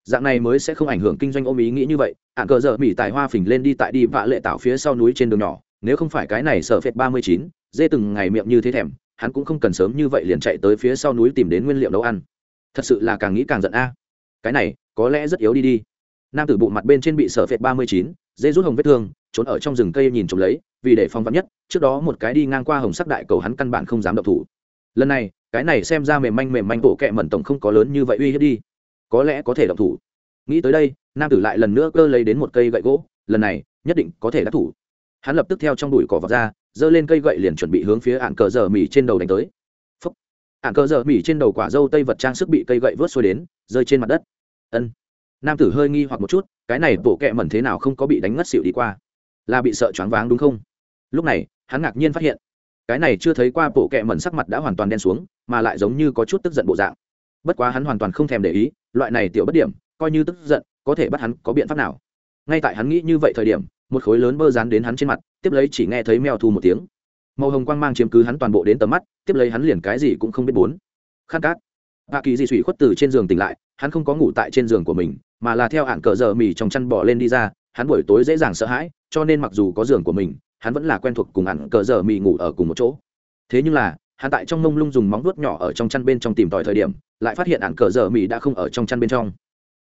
Dạng này mới sẽ không ảnh hưởng kinh doanh ôm ý nghĩ như vậy, ạn cờ dở mỹ tài hoa phình lên đi tại đi vạ lệ tạo phía sau núi trên đường nhỏ, nếu không phải cái này sợ phệt ba mươi chín, dê từng ngày miệng như thế thèm hắn cũng không cần sớm như vậy liền chạy tới phía sau núi tìm đến nguyên liệu nấu ăn. Thật sự là càng nghĩ càng giận a. Cái này, có lẽ rất yếu đi đi. Nam tử bụng mặt bên trên bị sở phệt ba mươi chín dây rút hồng vết thương, trốn ở trong rừng cây nhìn trộm lấy, vì để phong vắn nhất, trước đó một cái đi ngang qua hồng sắc đại cầu hắn căn bản không dám động thủ. Lần này, cái này xem ra mềm manh mềm manh bộ kẹ mẩn tổng không có lớn như vậy uy hiếp đi. Có lẽ có thể động thủ. Nghĩ tới đây, nam tử lại lần nữa cơ lấy đến một cây gậy gỗ, lần này, nhất định có thể đắc thủ. Hắn lập tức theo trong đùi cỏ vọt ra giơ lên cây gậy liền chuẩn bị hướng phía ạn cờ giờ mì trên đầu đánh tới. Phấp ạn cờ giờ mì trên đầu quả dâu tây vật trang sức bị cây gậy vớt xuôi đến, rơi trên mặt đất. Ân. Nam tử hơi nghi hoặc một chút, cái này bộ kẹ mẩn thế nào không có bị đánh ngất xỉu đi qua? Là bị sợ choáng váng đúng không? Lúc này, hắn ngạc nhiên phát hiện, cái này chưa thấy qua bộ kẹ mẩn sắc mặt đã hoàn toàn đen xuống, mà lại giống như có chút tức giận bộ dạng. Bất quá hắn hoàn toàn không thèm để ý, loại này tiểu bất điểm, coi như tức giận, có thể bắt hắn có biện pháp nào. Ngay tại hắn nghĩ như vậy thời điểm một khối lớn bơ dán đến hắn trên mặt, tiếp lấy chỉ nghe thấy mèo thu một tiếng. Màu hồng quang mang chiếm cứ hắn toàn bộ đến tầm mắt, tiếp lấy hắn liền cái gì cũng không biết bốn. Khát cát hạ kỳ di suy khuất từ trên giường tỉnh lại, hắn không có ngủ tại trên giường của mình, mà là theo hạn cờ giờ mì trong chăn bỏ lên đi ra, hắn buổi tối dễ dàng sợ hãi, cho nên mặc dù có giường của mình, hắn vẫn là quen thuộc cùng hạn cờ giờ mì ngủ ở cùng một chỗ. Thế nhưng là, hắn tại trong mông lung dùng móng vuốt nhỏ ở trong chăn bên trong tìm tòi thời điểm, lại phát hiện hạn cờ giờ mì đã không ở trong chăn bên trong.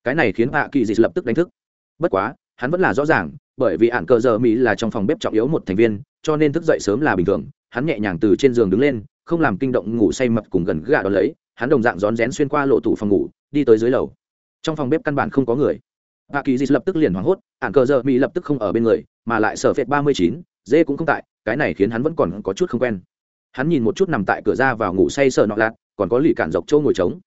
Cái này khiến hạ kỳ dị lập tức đánh thức. Bất quá, hắn vẫn là rõ ràng bởi vì ạn cờ giờ mỹ là trong phòng bếp trọng yếu một thành viên, cho nên thức dậy sớm là bình thường. Hắn nhẹ nhàng từ trên giường đứng lên, không làm kinh động ngủ say mập cùng gần gà đó lấy. Hắn đồng dạng rón rén xuyên qua lộ tủ phòng ngủ, đi tới dưới lầu. Trong phòng bếp căn bản không có người. Hạ kỳ dị lập tức liền hoảng hốt ạn cờ giờ mỹ lập tức không ở bên người, mà lại sở phệt ba mươi chín, dê cũng không tại, cái này khiến hắn vẫn còn có chút không quen. Hắn nhìn một chút nằm tại cửa ra vào ngủ say sợ nọ lạt, còn có lì cản dọc châu ngồi trống.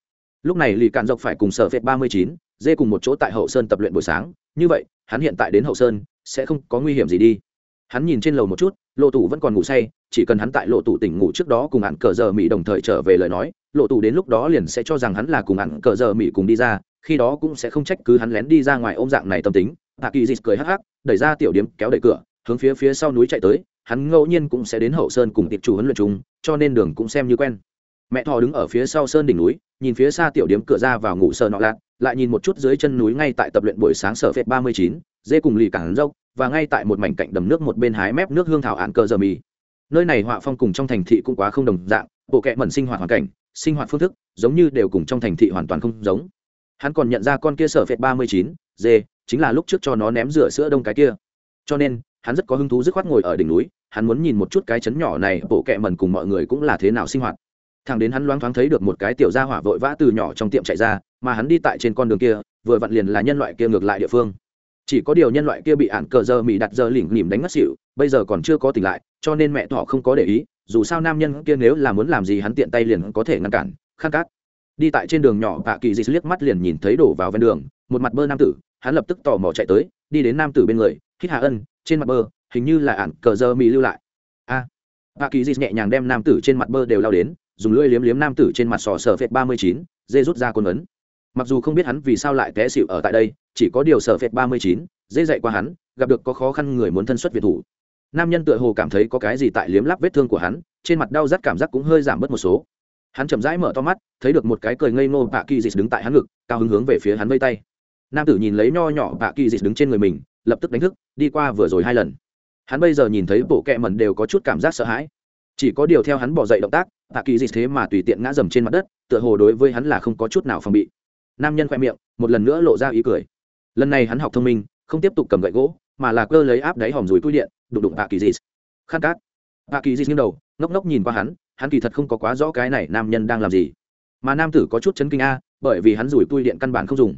Lúc này lì cản dọc phải cùng sở phệt ba mươi chín, dê cùng một chỗ tại hậu sơn tập luyện buổi sáng. Như vậy, hắn hiện tại đến hậu sơn sẽ không có nguy hiểm gì đi. Hắn nhìn trên lầu một chút, lộ tủ vẫn còn ngủ say, chỉ cần hắn tại lộ tủ tỉnh ngủ trước đó cùng ạn cờ giờ mỹ đồng thời trở về lời nói, lộ tủ đến lúc đó liền sẽ cho rằng hắn là cùng ạn cờ giờ mỹ cùng đi ra, khi đó cũng sẽ không trách cứ hắn lén đi ra ngoài ôm dạng này tâm tính. Hạ kỳ dịt cười hắc hắc, đẩy ra tiểu điếm kéo đẩy cửa, hướng phía phía sau núi chạy tới, hắn ngẫu nhiên cũng sẽ đến hậu sơn cùng tiệp chủ huấn luyện chúng cho nên đường cũng xem như quen. Mẹ thò đứng ở phía sau sơn đỉnh núi, nhìn phía xa tiểu điếm cửa ra vào ngủ sờ nọ lạc lại nhìn một chút dưới chân núi ngay tại tập luyện buổi sáng sở phép ba mươi chín dê cùng lì cảng dốc, và ngay tại một mảnh cạnh đầm nước một bên hái mép nước hương thảo ạn cờ giờ mì. Nơi này họa phong cùng trong thành thị cũng quá không đồng dạng, bộ kệ mẩn sinh hoạt hoàn cảnh, sinh hoạt phương thức giống như đều cùng trong thành thị hoàn toàn không giống. Hắn còn nhận ra con kia sở phệt ba mươi chín, dê, chính là lúc trước cho nó ném rửa sữa đông cái kia. Cho nên, hắn rất có hứng thú dứt khoát ngồi ở đỉnh núi, hắn muốn nhìn một chút cái chấn nhỏ này, bộ kệ mẩn cùng mọi người cũng là thế nào sinh hoạt. Thằng đến hắn loáng thoáng thấy được một cái tiểu gia hỏa vội vã từ nhỏ trong tiệm chạy ra, mà hắn đi tại trên con đường kia, vừa vặn liền là nhân loại kia ngược lại địa phương chỉ có điều nhân loại kia bị ạn cờ giờ mỹ đặt giờ lỉnh lìm đánh ngất xỉu bây giờ còn chưa có tỉnh lại cho nên mẹ thọ không có để ý dù sao nam nhân kia nếu là muốn làm gì hắn tiện tay liền có thể ngăn cản khăn cát. Đi tại trên đường nhỏ bạ kỳ dị liếc mắt liền nhìn thấy đổ vào ven đường một mặt bơ nam tử hắn lập tức tò mò chạy tới đi đến nam tử bên người hít hạ ân trên mặt bơ hình như là ạn cờ giờ mỹ lưu lại. A. À, bạ kỳ dị nhẹ nhàng đem nam tử trên mặt bơ đều lao đến dùng lưỡi liếm liếm nam tử trên mặt sò sờ phệt ba mươi chín dê rút ra côn ấn. Mặc dù không biết hắn vì sao lại té xịu ở tại đây chỉ có điều sở phệt ba mươi chín, dễ dạy qua hắn, gặp được có khó khăn người muốn thân xuất việt thủ. Nam nhân tựa hồ cảm thấy có cái gì tại liếm lắp vết thương của hắn, trên mặt đau rát cảm giác cũng hơi giảm bớt một số. Hắn chậm rãi mở to mắt, thấy được một cái cười ngây ngô bạ kỳ dịch đứng tại hắn ngực, cao hứng hướng về phía hắn vây tay. Nam tử nhìn lấy nho nhỏ bạ kỳ dịch đứng trên người mình, lập tức đánh thức, đi qua vừa rồi hai lần. Hắn bây giờ nhìn thấy bộ kẹ mẩn đều có chút cảm giác sợ hãi. Chỉ có điều theo hắn bỏ dậy động tác, bạ kỳ dịch thế mà tùy tiện ngã dầm trên mặt đất, tựa hồ đối với hắn là không có chút nào phòng bị. Nam nhân khoe miệng, một lần nữa lộ ra ý cười lần này hắn học thông minh, không tiếp tục cầm gậy gỗ, mà là cơ lấy áp đáy hòm rùi tui điện, đụng đụng bà kỳ dì khát. Cát Bà kỳ dì nghiêng đầu, ngốc ngốc nhìn qua hắn hắn kỳ thật không có quá rõ cái này nam nhân đang làm gì. Mà nam tử có chút chấn kinh a, bởi vì hắn rủi tui điện căn bản không dùng.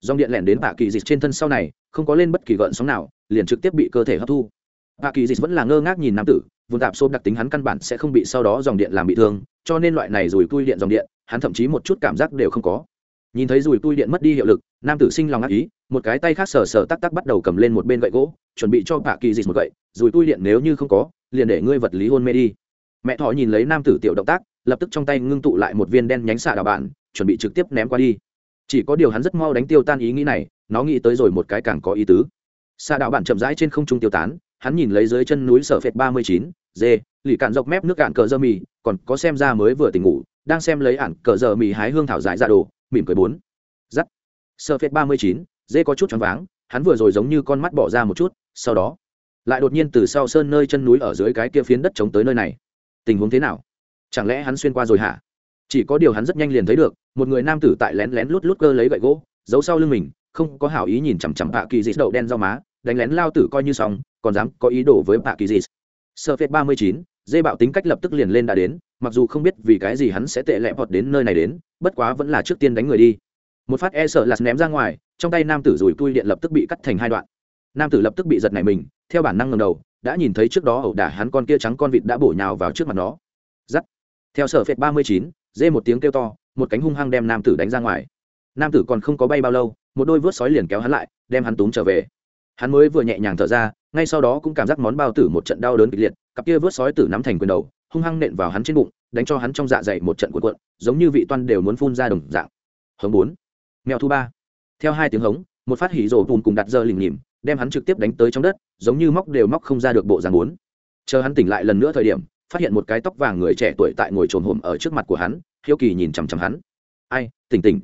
Dòng điện lẻn đến bà kỳ dì trên thân sau này, không có lên bất kỳ gợn sóng nào, liền trực tiếp bị cơ thể hấp thu. Bà kỳ dì vẫn là ngơ ngác nhìn nam tử vườn tạp xôm đặc tính hắn căn bản sẽ không bị sau đó dòng điện làm bị thương, cho nên loại này rủi tui điện dòng điện, hắn thậm chí một chút cảm giác đều không có nhìn thấy rùi tui điện mất đi hiệu lực, nam tử sinh lòng ác ý, một cái tay khác sờ sờ tắc tắc bắt đầu cầm lên một bên gậy gỗ, chuẩn bị cho bạ kỳ dịch một gậy. Rùi tui điện nếu như không có, liền để ngươi vật lý hôn mê đi. Mẹ thọ nhìn lấy nam tử tiểu động tác, lập tức trong tay ngưng tụ lại một viên đen nhánh xạ đạo bạn, chuẩn bị trực tiếp ném qua đi. Chỉ có điều hắn rất mau đánh tiêu tan ý nghĩ này, nó nghĩ tới rồi một cái càng có ý tứ. Xạ đạo bạn chậm rãi trên không trung tiêu tán, hắn nhìn lấy dưới chân núi sở phệt ba mươi chín, dê, lì cạn dọc mép nước cạn cờ dơ mì, còn có xem ra mới vừa tỉnh ngủ đang xem lấy ản cờ giờ mì hái hương thảo dại ra đồ, mỉm cười bốn. Giắt. Sơ phết ba mươi chín, dê có chút choáng váng, hắn vừa rồi giống như con mắt bỏ ra một chút, sau đó, lại đột nhiên từ sau sơn nơi chân núi ở dưới cái kia phiến đất chống tới nơi này. Tình huống thế nào? Chẳng lẽ hắn xuyên qua rồi hả? Chỉ có điều hắn rất nhanh liền thấy được, một người nam tử tại lén lén lút lút cơ lấy gậy gỗ, giấu sau lưng mình, không có hảo ý nhìn chằm chằm bạ kỳ dịt đậu đen rau má, đánh lén lao tử coi như xong, còn dám có ý đồ với bạ kỳ dịt sơ phết ba mươi chín, dê bạo tính cách lập tức liền lên đã đến mặc dù không biết vì cái gì hắn sẽ tệ lẹ vọt đến nơi này đến, bất quá vẫn là trước tiên đánh người đi. Một phát e sợ là ném ra ngoài, trong tay nam tử rùi tui điện lập tức bị cắt thành hai đoạn. Nam tử lập tức bị giật này mình, theo bản năng ngầm đầu, đã nhìn thấy trước đó ẩu đả hắn con kia trắng con vịt đã bổ nhào vào trước mặt nó. Giắt. Theo sở phệt ba mươi chín, dê một tiếng kêu to, một cánh hung hăng đem nam tử đánh ra ngoài. Nam tử còn không có bay bao lâu, một đôi vớt sói liền kéo hắn lại, đem hắn túm trở về. Hắn mới vừa nhẹ nhàng thở ra, ngay sau đó cũng cảm giác món bao tử một trận đau đớn kịch liệt, cặp kia vớt sói tử nắm thành quyền đầu hung hăng nện vào hắn trên bụng, đánh cho hắn trong dạ dày một trận cuộn cuộn, giống như vị toan đều muốn phun ra đồng dạng. Hống bốn. Mèo thu ba. Theo hai tiếng hống, một phát hỉ rổ bùn cùng đặt giờ lìm nhìm đem hắn trực tiếp đánh tới trong đất, giống như móc đều móc không ra được bộ dàn bốn. Chờ hắn tỉnh lại lần nữa thời điểm, phát hiện một cái tóc vàng người trẻ tuổi tại ngồi trồn hổm ở trước mặt của hắn, hiếu kỳ nhìn chằm chằm hắn. Ai, tỉnh tỉnh.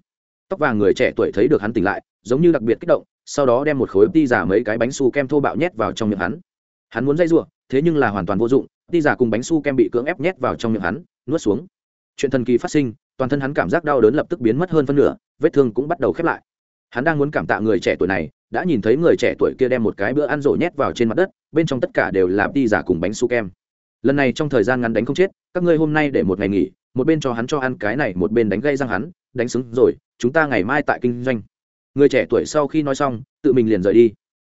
Tóc vàng người trẻ tuổi thấy được hắn tỉnh lại, giống như đặc biệt kích động, sau đó đem một khối ti giả mấy cái bánh su kem thô bạo nhét vào trong miệng hắn. Hắn muốn dây giụa thế nhưng là hoàn toàn vô dụng ti giả cùng bánh su kem bị cưỡng ép nhét vào trong miệng hắn, nuốt xuống. Chuyện thần kỳ phát sinh, toàn thân hắn cảm giác đau đớn lập tức biến mất hơn phân nửa, vết thương cũng bắt đầu khép lại. Hắn đang muốn cảm tạ người trẻ tuổi này, đã nhìn thấy người trẻ tuổi kia đem một cái bữa ăn rổ nhét vào trên mặt đất, bên trong tất cả đều là đi giả cùng bánh su kem. Lần này trong thời gian ngắn đánh không chết, các ngươi hôm nay để một ngày nghỉ, một bên cho hắn cho ăn cái này, một bên đánh gây răng hắn, đánh xứng rồi, chúng ta ngày mai tại kinh doanh. Người trẻ tuổi sau khi nói xong, tự mình liền rời đi.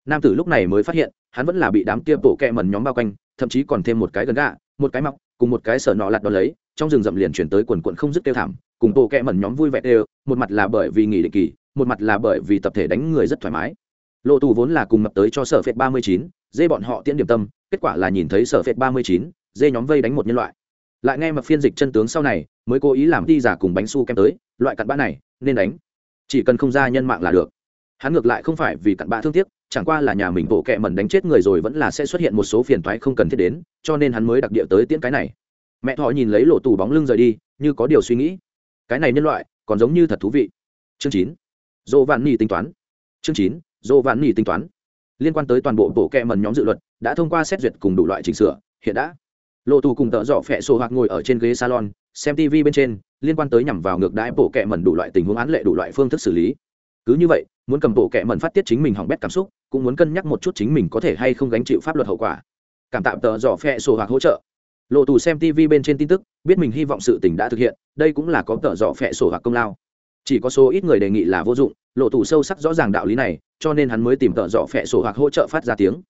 Nam tử lúc này mới phát hiện, hắn vẫn là bị đám kia bộ kẹ mần nhóm bao quanh thậm chí còn thêm một cái gần gạ, một cái mọc, cùng một cái sở nọ lặt đó lấy, trong rừng rậm liền chuyển tới quần quận không dứt kêu thảm, cùng bộ kẹ mẩn nhóm vui vẻ đều, một mặt là bởi vì nghỉ định kỳ, một mặt là bởi vì tập thể đánh người rất thoải mái. Lộ tù vốn là cùng mập tới cho sở phệt ba mươi chín, dê bọn họ tiễn điểm tâm, kết quả là nhìn thấy sở phệt ba mươi chín, dê nhóm vây đánh một nhân loại. Lại nghe mập phiên dịch chân tướng sau này, mới cố ý làm đi giả cùng bánh su kem tới, loại cặn bã này, nên đánh. Chỉ cần không ra nhân mạng là được hắn ngược lại không phải vì cặn bã thương tiếc, chẳng qua là nhà mình bộ kẹ mẩn đánh chết người rồi vẫn là sẽ xuất hiện một số phiền toái không cần thiết đến, cho nên hắn mới đặc địa tới tiễn cái này. Mẹ thọ nhìn lấy lộ tù bóng lưng rời đi, như có điều suy nghĩ. Cái này nhân loại, còn giống như thật thú vị. Chương chín. Dỗ vạn ni tính toán. Chương chín. Dỗ vạn ni tính toán. Liên quan tới toàn bộ bộ kẹ mẩn nhóm dự luật, đã thông qua xét duyệt cùng đủ loại chỉnh sửa, hiện đã. Lộ tù cùng tợ dọ phẹ sổ hoặc ngồi ở trên ghế salon, xem tv bên trên, liên quan tới nhằm vào ngược đãi bộ kẹ mẩn đủ loại tình huống án lệ đủ loại phương thức xử lý. Cứ như vậy muốn cầm bộ kệ mẩn phát tiết chính mình hỏng bét cảm xúc, cũng muốn cân nhắc một chút chính mình có thể hay không gánh chịu pháp luật hậu quả. Cảm tạm tờ dò phe sổ hoặc hỗ trợ. Lộ tù xem tv bên trên tin tức, biết mình hy vọng sự tình đã thực hiện, đây cũng là có tờ dò phẹ sổ hoặc công lao. Chỉ có số ít người đề nghị là vô dụng, lộ tù sâu sắc rõ ràng đạo lý này, cho nên hắn mới tìm tờ dò phẹ sổ hoặc hỗ trợ phát ra tiếng.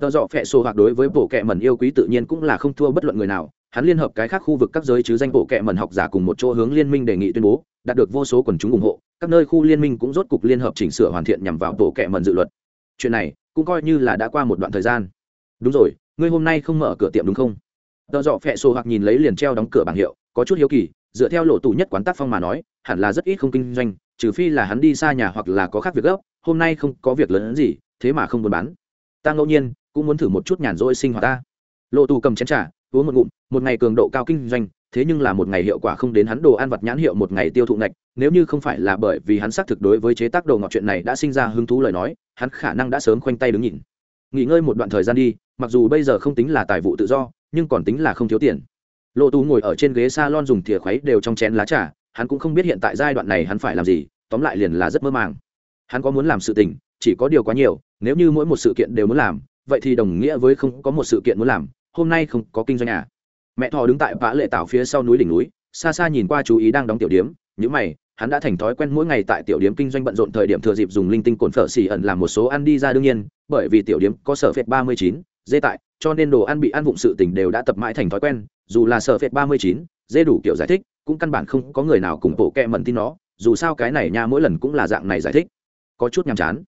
Tờ dò phẹ sổ hoặc đối với bộ kệ mẩn yêu quý tự nhiên cũng là không thua bất luận người nào, hắn liên hợp cái khác khu vực các giới chứ danh bộ kệ mẩn học giả cùng một chỗ hướng liên minh đề nghị tuyên bố, đạt được vô số quần chúng ủng hộ các nơi khu liên minh cũng rốt cục liên hợp chỉnh sửa hoàn thiện nhằm vào bộ kệ mần dự luật. Chuyện này cũng coi như là đã qua một đoạn thời gian. Đúng rồi, ngươi hôm nay không mở cửa tiệm đúng không? Tờ dọ phẹ sổ hoặc nhìn lấy liền treo đóng cửa bảng hiệu, có chút hiếu kỳ, dựa theo lộ tù nhất quán tác phong mà nói, hẳn là rất ít không kinh doanh, trừ phi là hắn đi xa nhà hoặc là có khác việc gấp, hôm nay không có việc lớn gì, thế mà không buôn bán. Ta ngẫu nhiên cũng muốn thử một chút nhàn rỗi sinh hoạt ta. Lộ tù cầm chén t r à uống một ngụm, một ngày cường độ cao kinh doanh, thế nhưng là một ngày hiệu quả không đến hắn đồ ăn vặt nhãn hiệu một ngày tiêu thụ ngạch nếu như không phải là bởi vì hắn xác thực đối với chế tác đồ ngọt chuyện này đã sinh ra hứng thú lời nói, hắn khả năng đã sớm khoanh tay đứng nhìn. Nghỉ ngơi một đoạn thời gian đi, mặc dù bây giờ không tính là tài vụ tự do, nhưng còn tính là không thiếu tiền. Lộ tú ngồi ở trên ghế s a lon dùng thìa khuấy đều trong chén lá trà, hắn cũng không biết hiện tại giai đoạn này hắn phải làm gì, tóm lại liền là rất mơ màng. Hắn có muốn làm sự tình, chỉ có điều quá nhiều, nếu như mỗi một sự kiện đều muốn làm, vậy thì đồng nghĩa với không có một sự kiện muốn làm, hôm nay không có kinh doanh à. Mẹ thọ đứng tại vã lệ tảo phía sau núi đỉnh núi, xa xa nhìn qua chú ý đang đóng tiểu điếm những mày hắn đã thành thói quen mỗi ngày tại tiểu điếm kinh doanh bận rộn thời điểm thừa dịp dùng linh tinh cồn phở xỉ ẩn làm một số ăn đi ra đương nhiên, bởi vì tiểu điếm có sở phệt ba mươi chín, dê tại, cho nên đồ ăn bị ăn vụng sự tình đều đã tập mãi thành thói quen, dù là sở phệt ba mươi chín, dê đủ kiểu giải thích, cũng căn bản không có người nào cùng bộ kẹ mẩn tin nó, dù sao cái này nha mỗi lần cũng là dạng này giải thích. Có chút nhàm chán.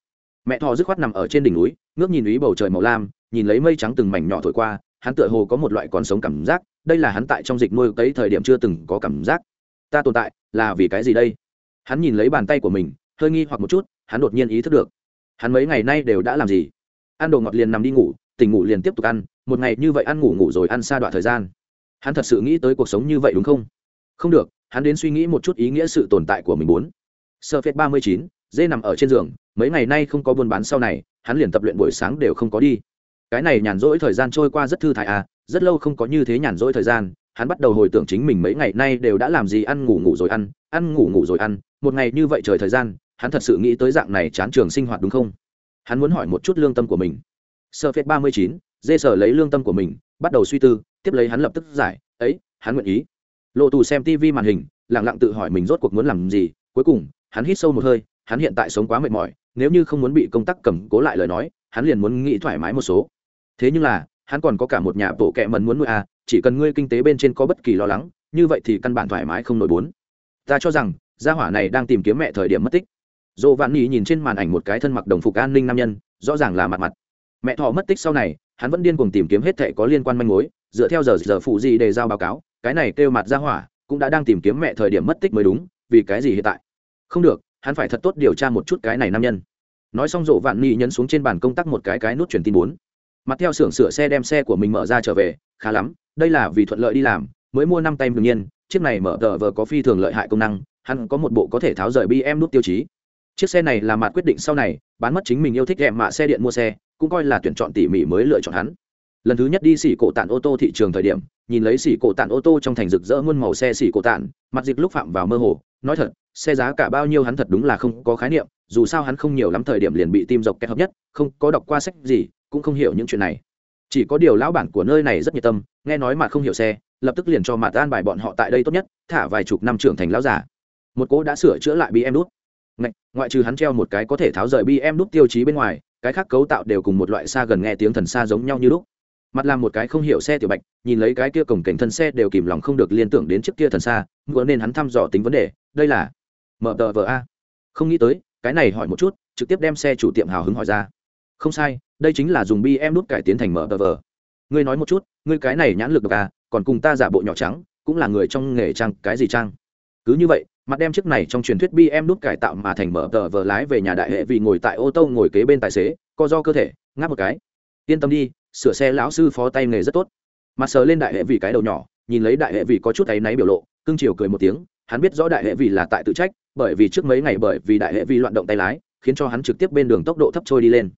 Mẹ thò dứt khoát nằm ở trên đỉnh núi, ngước nhìn ý bầu trời màu lam, nhìn lấy mây trắng từng mảnh nhỏ thổi qua, hắn tựa hồ có một loại còn sống cảm giác, đây là hắn tại trong dịch nuôi cấy thời điểm chưa từng có cảm giác. Ta tồn tại là vì cái gì đây? Hắn nhìn lấy bàn tay của mình, hơi nghi hoặc một chút, hắn đột nhiên ý thức được. Hắn mấy ngày nay đều đã làm gì? Ăn đồ ngọt liền nằm đi ngủ, tỉnh ngủ liền tiếp tục ăn, một ngày như vậy ăn ngủ ngủ rồi ăn xa đoạn thời gian. Hắn thật sự nghĩ tới cuộc sống như vậy đúng không? Không được, hắn đến suy nghĩ một chút ý nghĩa sự tồn tại của mình muốn sơ phết ba mươi chín, dê nằm ở trên giường, mấy ngày nay không có buôn bán sau này, hắn liền tập luyện buổi sáng đều không có đi. Cái này nhàn rỗi thời gian trôi qua rất thư thái à rất lâu không có như thế nhàn rỗi thời gian hắn bắt đầu hồi tưởng chính mình mấy ngày nay đều đã làm gì ăn ngủ ngủ rồi ăn ăn ngủ ngủ rồi ăn. Một ngày như vậy trời thời gian, hắn thật sự nghĩ tới dạng này chán trường sinh hoạt đúng không? Hắn muốn hỏi một chút lương tâm của mình. Sơ phết ba mươi chín, dê sở lấy lương tâm của mình, bắt đầu suy tư, tiếp lấy hắn lập tức giải, ấy, hắn nguyện ý. Lộ tù xem tv màn hình lẳng lặng tự hỏi mình rốt cuộc muốn làm gì, cuối cùng, hắn hít sâu một hơi, hắn hiện tại sống quá mệt mỏi, nếu như không muốn bị công tác cầm cố lại lời nói, hắn liền muốn nghĩ thoải mái một số. Thế nhưng là, hắn còn có cả một nhà bộ kệ mần muốn nuôi à chỉ cần ngươi kinh tế bên trên có bất kỳ lo lắng, như vậy thì căn bản thoải mái không nổi bốn. Ta cho rằng, gia hỏa này đang tìm kiếm mẹ thời điểm mất tích. Dồ vạn nhì nhìn trên màn ảnh một cái thân mặc đồng phục an ninh nam nhân, rõ ràng là mặt mặt. Mẹ thọ mất tích sau này, hắn vẫn điên cuồng tìm kiếm hết thệ có liên quan manh mối, dựa theo giờ giờ phụ gì để giao báo cáo, cái này kêu mặt gia hỏa, cũng đã đang tìm kiếm mẹ thời điểm mất tích mới đúng, vì cái gì hiện tại? Không được, hắn phải thật tốt điều tra một chút cái này nam nhân. Nói xong rộ vạn ni nhấn xuống trên bàn công tác một cái cái nút truyền tin bốn. Mặt theo xưởng sửa xe đem xe của mình mở ra trở về, khá lắm đây là vì thuận lợi đi làm, mới mua năm tay đương nhiên, chiếc này mở tờ vờ có phi thường lợi hại công năng, hắn có một bộ có thể tháo rời bm nút tiêu chí. Chiếc xe này là mặt quyết định sau này, bán mất chính mình yêu thích em mạ xe điện mua xe, cũng coi là tuyển chọn tỉ mỉ mới lựa chọn hắn. Lần thứ nhất đi xỉ cổ tản ô tô thị trường thời điểm, nhìn lấy xỉ cổ tản ô tô trong thành rực rỡ muôn màu xe xỉ cổ tản mặt dịch lúc phạm vào mơ hồ, nói thật, xe giá cả bao nhiêu hắn thật đúng là không có khái niệm, dù sao hắn không nhiều lắm thời điểm liền bị tim dọc kết hợp nhất, không có đọc qua sách gì, cũng không hiểu những chuyện này. Chỉ có điều lão bản của nơi này rất nhiệt tâm nghe nói mà không hiểu xe lập tức liền cho mặt an bài bọn họ tại đây tốt nhất thả vài chục năm trưởng thành lão giả một cố đã sửa chữa lại bm đút Ngạch, ngoại trừ hắn treo một cái có thể tháo rời bm đút tiêu chí bên ngoài cái khác cấu tạo đều cùng một loại xa gần nghe tiếng thần xa giống nhau như lúc. Mặt làm một cái không hiểu xe tiểu bạch nhìn lấy cái kia cổng cảnh thân xe đều kìm lòng không được liên tưởng đến chiếc kia thần xa ngựa nên hắn thăm dò tính vấn đề đây là mở tờ vờ a. Không nghĩ tới cái này hỏi một chút trực tiếp đem xe chủ tiệm hào hứng hỏi ra. Không sai đây chính là dùng bi em cải tiến thành mở tờ vờ ngươi nói một chút, ngươi cái này nhãn lực độc à còn cùng ta giả bộ nhỏ trắng, cũng là người trong nghề trang cái gì trang? Cứ như vậy, mặt đem chiếc này trong truyền thuyết bm đút cải tạo mà thành mở tờ vờ lái về nhà đại hệ vì ngồi tại ô tô ngồi kế bên tài xế, co do cơ thể, ngáp một cái. Yên tâm đi, sửa xe lão sư phó tay nghề rất tốt. Mặt sờ lên đại hệ vì cái đầu nhỏ, nhìn lấy đại hệ vì có chút áy náy biểu lộ, cưng chiều cười một tiếng, hắn biết rõ đại hệ vì là tại tự trách, bởi vì trước mấy ngày bởi vì đại hệ vì loạn động tay lái, khiến cho hắn trực tiếp bên đường tốc độ thấp trôi đi lên.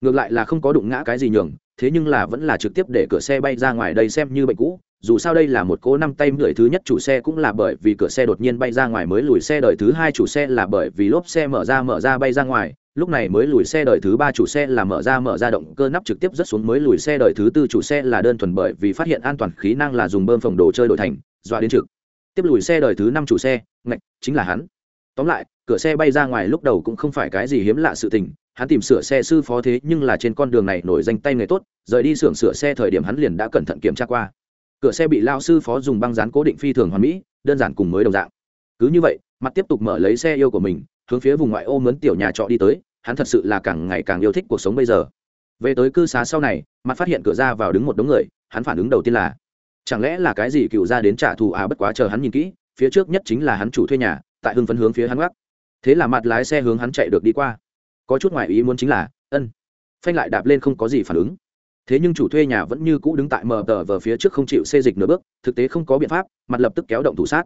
Ngược lại là không có đụng ngã cái gì nhường thế nhưng là vẫn là trực tiếp để cửa xe bay ra ngoài đây xem như bệnh cũ, dù sao đây là một cố năm tay người thứ nhất chủ xe cũng là bởi vì cửa xe đột nhiên bay ra ngoài mới lùi xe đời thứ hai chủ xe là bởi vì lốp xe mở ra mở ra bay ra ngoài, lúc này mới lùi xe đời thứ ba chủ xe là mở ra mở ra động cơ nắp trực tiếp rất xuống mới lùi xe đời thứ tư chủ xe là đơn thuần bởi vì phát hiện an toàn khí năng là dùng bơm phòng đồ chơi đổi thành, dọa đến trực. Tiếp lùi xe đời thứ năm chủ xe, ngạch, chính là hắn. Tóm lại, cửa xe bay ra ngoài lúc đầu cũng không phải cái gì hiếm lạ sự tình hắn tìm sửa xe sư phó thế nhưng là trên con đường này nổi danh tay nghề tốt, rời đi xưởng sửa xe thời điểm hắn liền đã cẩn thận kiểm tra qua. Cửa xe bị lao sư phó dùng băng dán cố định phi thường hoàn mỹ, đơn giản cùng mới đồng dạng. Cứ như vậy, mặt tiếp tục mở lấy xe yêu của mình, hướng phía vùng ngoại ô mướn tiểu nhà trọ đi tới, hắn thật sự là càng ngày càng yêu thích cuộc sống bây giờ. Về tới cư xá sau này, mặt phát hiện cửa ra vào đứng một đống người, hắn phản ứng đầu tiên là, chẳng lẽ là cái gì cựu ra đến trả thù à bất quá chờ hắn nhìn kỹ, phía trước nhất chính là hắn chủ thuê nhà, tại hưng phấn hướng phía hắn gác. Thế là mặt lái xe hướng hắn chạy được đi qua có chút ngoại ý muốn chính là, ân, phanh lại đạp lên không có gì phản ứng. Thế nhưng chủ thuê nhà vẫn như cũ đứng tại mờ tờ vờ phía trước không chịu xê dịch nửa bước, thực tế không có biện pháp, mặt lập tức kéo động thủ sát.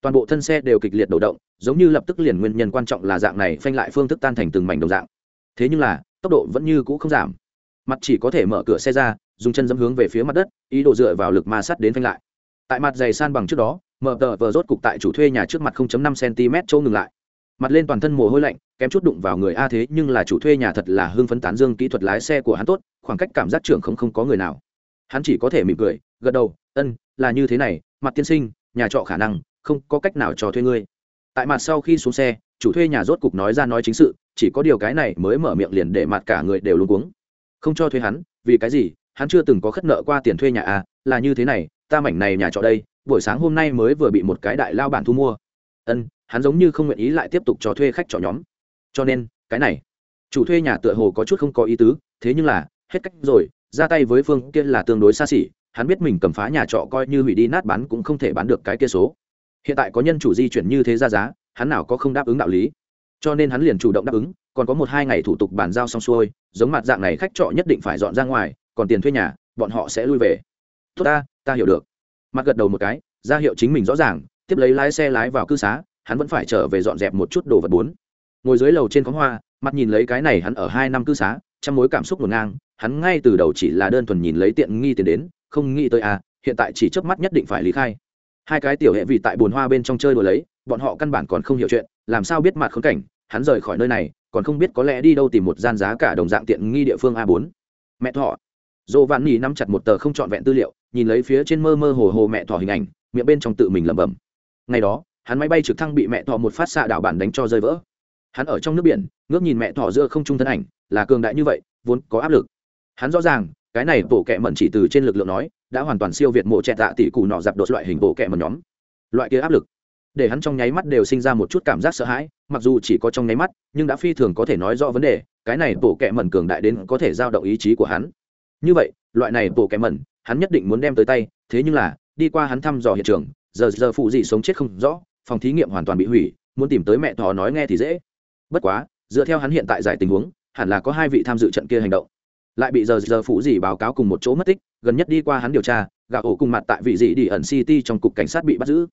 Toàn bộ thân xe đều kịch liệt đổ động, giống như lập tức liền nguyên nhân quan trọng là dạng này phanh lại phương thức tan thành từng mảnh đồng dạng. Thế nhưng là, tốc độ vẫn như cũ không giảm. Mặt chỉ có thể mở cửa xe ra, dùng chân dẫm hướng về phía mặt đất, ý đồ dựa vào lực ma sắt đến phanh lại. Tại mặt dày san bằng trước đó mở tờ vờ rốt cục tại chủ thuê nhà trước mặt 0.5 cm chỗ ngừng lại. Mặt lên toàn thân mồ hôi lạnh kém chút đụng vào người a thế nhưng là chủ thuê nhà thật là hưng phấn tán dương kỹ thuật lái xe của hắn tốt, khoảng cách cảm giác trưởng không không có người nào. Hắn chỉ có thể mỉm cười, gật đầu, ân, là như thế này, mặt tiên sinh, nhà trọ khả năng, không có cách nào cho thuê ngươi. Tại mặt sau khi xuống xe, chủ thuê nhà rốt cục nói ra nói chính sự, chỉ có điều cái này mới mở miệng liền để mặt cả người đều luôn cuống. Không cho thuê hắn, vì cái gì? Hắn chưa từng có khất nợ qua tiền thuê nhà à là như thế này, ta mảnh này nhà trọ đây, buổi sáng hôm nay mới vừa bị một cái đại lao bản thu mua. Ân, hắn giống như không nguyện ý lại tiếp tục cho thuê khách trọ nhóm cho nên, cái này, chủ thuê nhà tựa hồ có chút không có ý tứ, thế nhưng là, hết cách rồi, ra tay với phương kia là tương đối xa xỉ, hắn biết mình cầm phá nhà trọ coi như hủy đi nát bán cũng không thể bán được cái kia số. Hiện tại có nhân chủ di chuyển như thế ra giá, hắn nào có không đáp ứng đạo lý. Cho nên hắn liền chủ động đáp ứng, còn có một hai ngày thủ tục bàn giao xong xuôi, giống mặt dạng này khách trọ nhất định phải dọn ra ngoài, còn tiền thuê nhà, bọn họ sẽ lui về. Tốt ta ta hiểu được. Mặt gật đầu một cái, ra hiệu chính mình rõ ràng, tiếp lấy lái xe lái vào cư xá, hắn vẫn phải trở về dọn dẹp một chút đồ vật bốn ngồi dưới lầu trên khóm hoa, mặt nhìn lấy cái này hắn ở hai năm cư xá trong mối cảm xúc ngổn ngang, hắn ngay từ đầu chỉ là đơn thuần nhìn lấy tiện nghi tiền đến, không nghĩ tới à hiện tại chỉ chớp mắt nhất định phải lý khai. Hai cái tiểu hệ vị tại bồn hoa bên trong chơi đùa lấy, bọn họ căn bản còn không hiểu chuyện, làm sao biết mặt khốn cảnh, hắn rời khỏi nơi này, còn không biết có lẽ đi đâu tìm một gian giá cả đồng dạng tiện nghi địa phương a bốn. Mẹ thọ. Dồ vạn nhì nắm chặt một tờ không trọn vẹn tư liệu, nhìn lấy phía trên mơ mơ hồ hồ mẹ thọ hình ảnh, miệng bên trong tự mình lẩm bẩm. Ngày đó, hắn máy bay trực thăng bị mẹ thọ một phát xạ đảo bản đánh cho rơi vỡ hắn ở trong nước biển, ngước nhìn mẹ thỏ giữa không trung thân ảnh, là cường đại như vậy, vốn có áp lực. Hắn rõ ràng, cái này bộ kệ mẩn chỉ từ trên lực lượng nói, đã hoàn toàn siêu việt mộ trẻ tạ tỷ cụ nọ dạp đột loại hình bộ kệ mẩn nhóm. Loại kia áp lực, để hắn trong nháy mắt đều sinh ra một chút cảm giác sợ hãi, mặc dù chỉ có trong nháy mắt, nhưng đã phi thường có thể nói rõ vấn đề, cái này bộ kệ mẩn cường đại đến có thể giao động ý chí của hắn. Như vậy, loại này bộ kệ mẩn, hắn nhất định muốn đem tới tay, thế nhưng là, đi qua hắn thăm dò hiện trường, giờ giờ phụ gì sống chết không rõ, phòng thí nghiệm hoàn toàn bị hủy, muốn tìm tới mẹ thỏ nói nghe thì dễ bất quá, dựa theo hắn hiện tại giải tình huống, hẳn là có hai vị tham dự trận kia hành động. Lại bị giờ giờ phụ gì báo cáo cùng một chỗ mất tích, gần nhất đi qua hắn điều tra gà ổ cùng mặt tại vị dị đi ẩn city trong cục cảnh sát bị bắt giữ.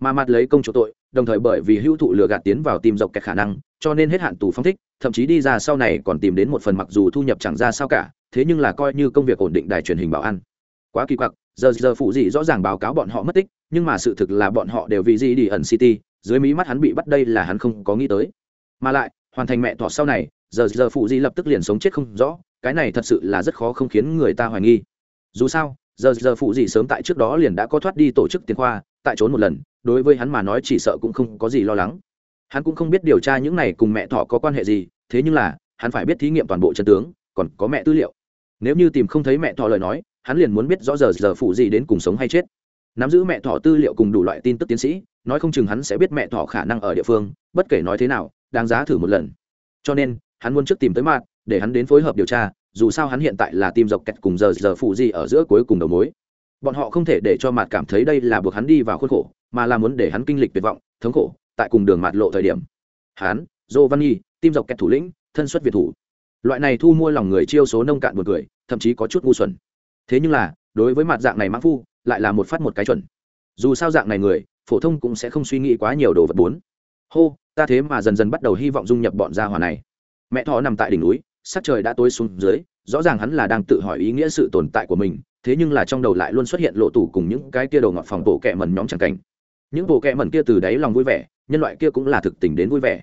Mà mặt lấy công chỗ tội, đồng thời bởi vì hữu thụ lừa gạt tiến vào tìm dọc kẹt khả năng, cho nên hết hạn tù phong thích, thậm chí đi ra sau này còn tìm đến một phần mặc dù thu nhập chẳng ra sao cả, thế nhưng là coi như công việc ổn định đài truyền hình bảo an. Quá kỳ quặc, giờ giờ phụ gì rõ ràng báo cáo bọn họ mất tích, nhưng mà sự thực là bọn họ đều vì gì đi ẩn city, dưới mí mắt hắn bị bắt đây là hắn không có nghĩ tới mà lại, hoàn thành mẹ thọ sau này, giờ giờ phụ di lập tức liền sống chết không rõ, cái này thật sự là rất khó không khiến người ta hoài nghi. Dù sao, giờ giờ phụ gì sớm tại trước đó liền đã có thoát đi tổ chức tiền khoa, tại trốn một lần, đối với hắn mà nói chỉ sợ cũng không có gì lo lắng. Hắn cũng không biết điều tra những này cùng mẹ thọ có quan hệ gì, thế nhưng là, hắn phải biết thí nghiệm toàn bộ chân tướng, còn có mẹ tư liệu. Nếu như tìm không thấy mẹ thọ lời nói, hắn liền muốn biết rõ giờ giờ phụ gì đến cùng sống hay chết. Nắm giữ mẹ thỏ tư liệu cùng đủ loại tin tức tiến sĩ, nói không chừng hắn sẽ biết mẹ thỏ khả năng ở địa phương, bất kể nói thế nào đáng giá thử một lần. Cho nên, hắn muốn trước tìm tới mạng để hắn đến phối hợp điều tra, dù sao hắn hiện tại là tìm dọc kẹt cùng giờ giờ phụ gì ở giữa cuối cùng đầu mối. Bọn họ không thể để cho mạt cảm thấy đây là buộc hắn đi vào khuôn khổ, mà là muốn để hắn kinh lịch tuyệt vọng, thống khổ, tại cùng đường mạt lộ thời điểm. Hắn dô văn nhi tim dọc kẹt thủ lĩnh, thân xuất việt thủ. Loại này thu mua lòng người chiêu số nông cạn một người thậm chí có chút ngu xuẩn. Thế nhưng là, đối với mặt dạng này mãn phu, lại là một phát một cái chuẩn. Dù sao dạng này người, phổ thông cũng sẽ không suy nghĩ quá nhiều đồ vật bốn hô, ta thế mà dần dần bắt đầu hy vọng dung nhập bọn gia hỏa này. Mẹ thọ nằm tại đỉnh núi, sắc trời đã tối xuống dưới, rõ ràng hắn là đang tự hỏi ý nghĩa sự tồn tại của mình, thế nhưng là trong đầu lại luôn xuất hiện lộ tủ cùng những cái kia đầu ngọt phòng bộ kẹ mần nhóm chẳng cảnh. Những bộ kẹ mần kia từ đáy lòng vui vẻ, nhân loại kia cũng là thực tình đến vui vẻ.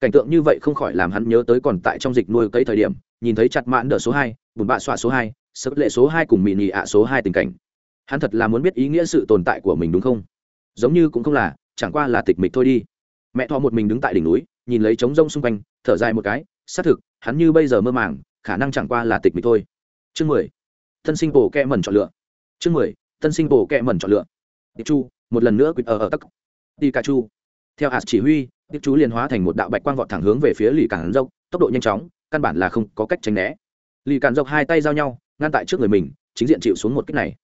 Cảnh tượng như vậy không khỏi làm hắn nhớ tới còn tại trong dịch nuôi cây thời điểm, nhìn thấy chặt mãn đỡ số hai, bùn bạ xoa số hai sức lệ số hai cùng mị nị ạ số hai tình cảnh. Hắn thật là muốn biết ý nghĩa sự tồn tại của mình đúng không? Giống như cũng không là, chẳng qua là tịch mịch thôi đi mẹ thọ một mình đứng tại đỉnh núi, nhìn lấy trống rông xung quanh, thở dài một cái, xác thực, hắn như bây giờ mơ màng, khả năng chẳng qua là tịch mịch thôi. Chương mười. Thân sinh bổ kẹ mẩn chọn lựa. Chương mười. Thân sinh bổ kẹ mẩn chọn lựa. Tiệp chu, một lần nữa quýt ở ở tắc. Đi ca chu. Theo hạt chỉ huy, tiệp chu liền hóa thành một đạo bạch quang vọt thẳng hướng về phía lì cản dốc, tốc độ nhanh chóng, căn bản là không có cách tránh né. Lì cản dốc hai tay giao nhau, ngăn tại trước người mình, chính diện chịu xuống một kích này.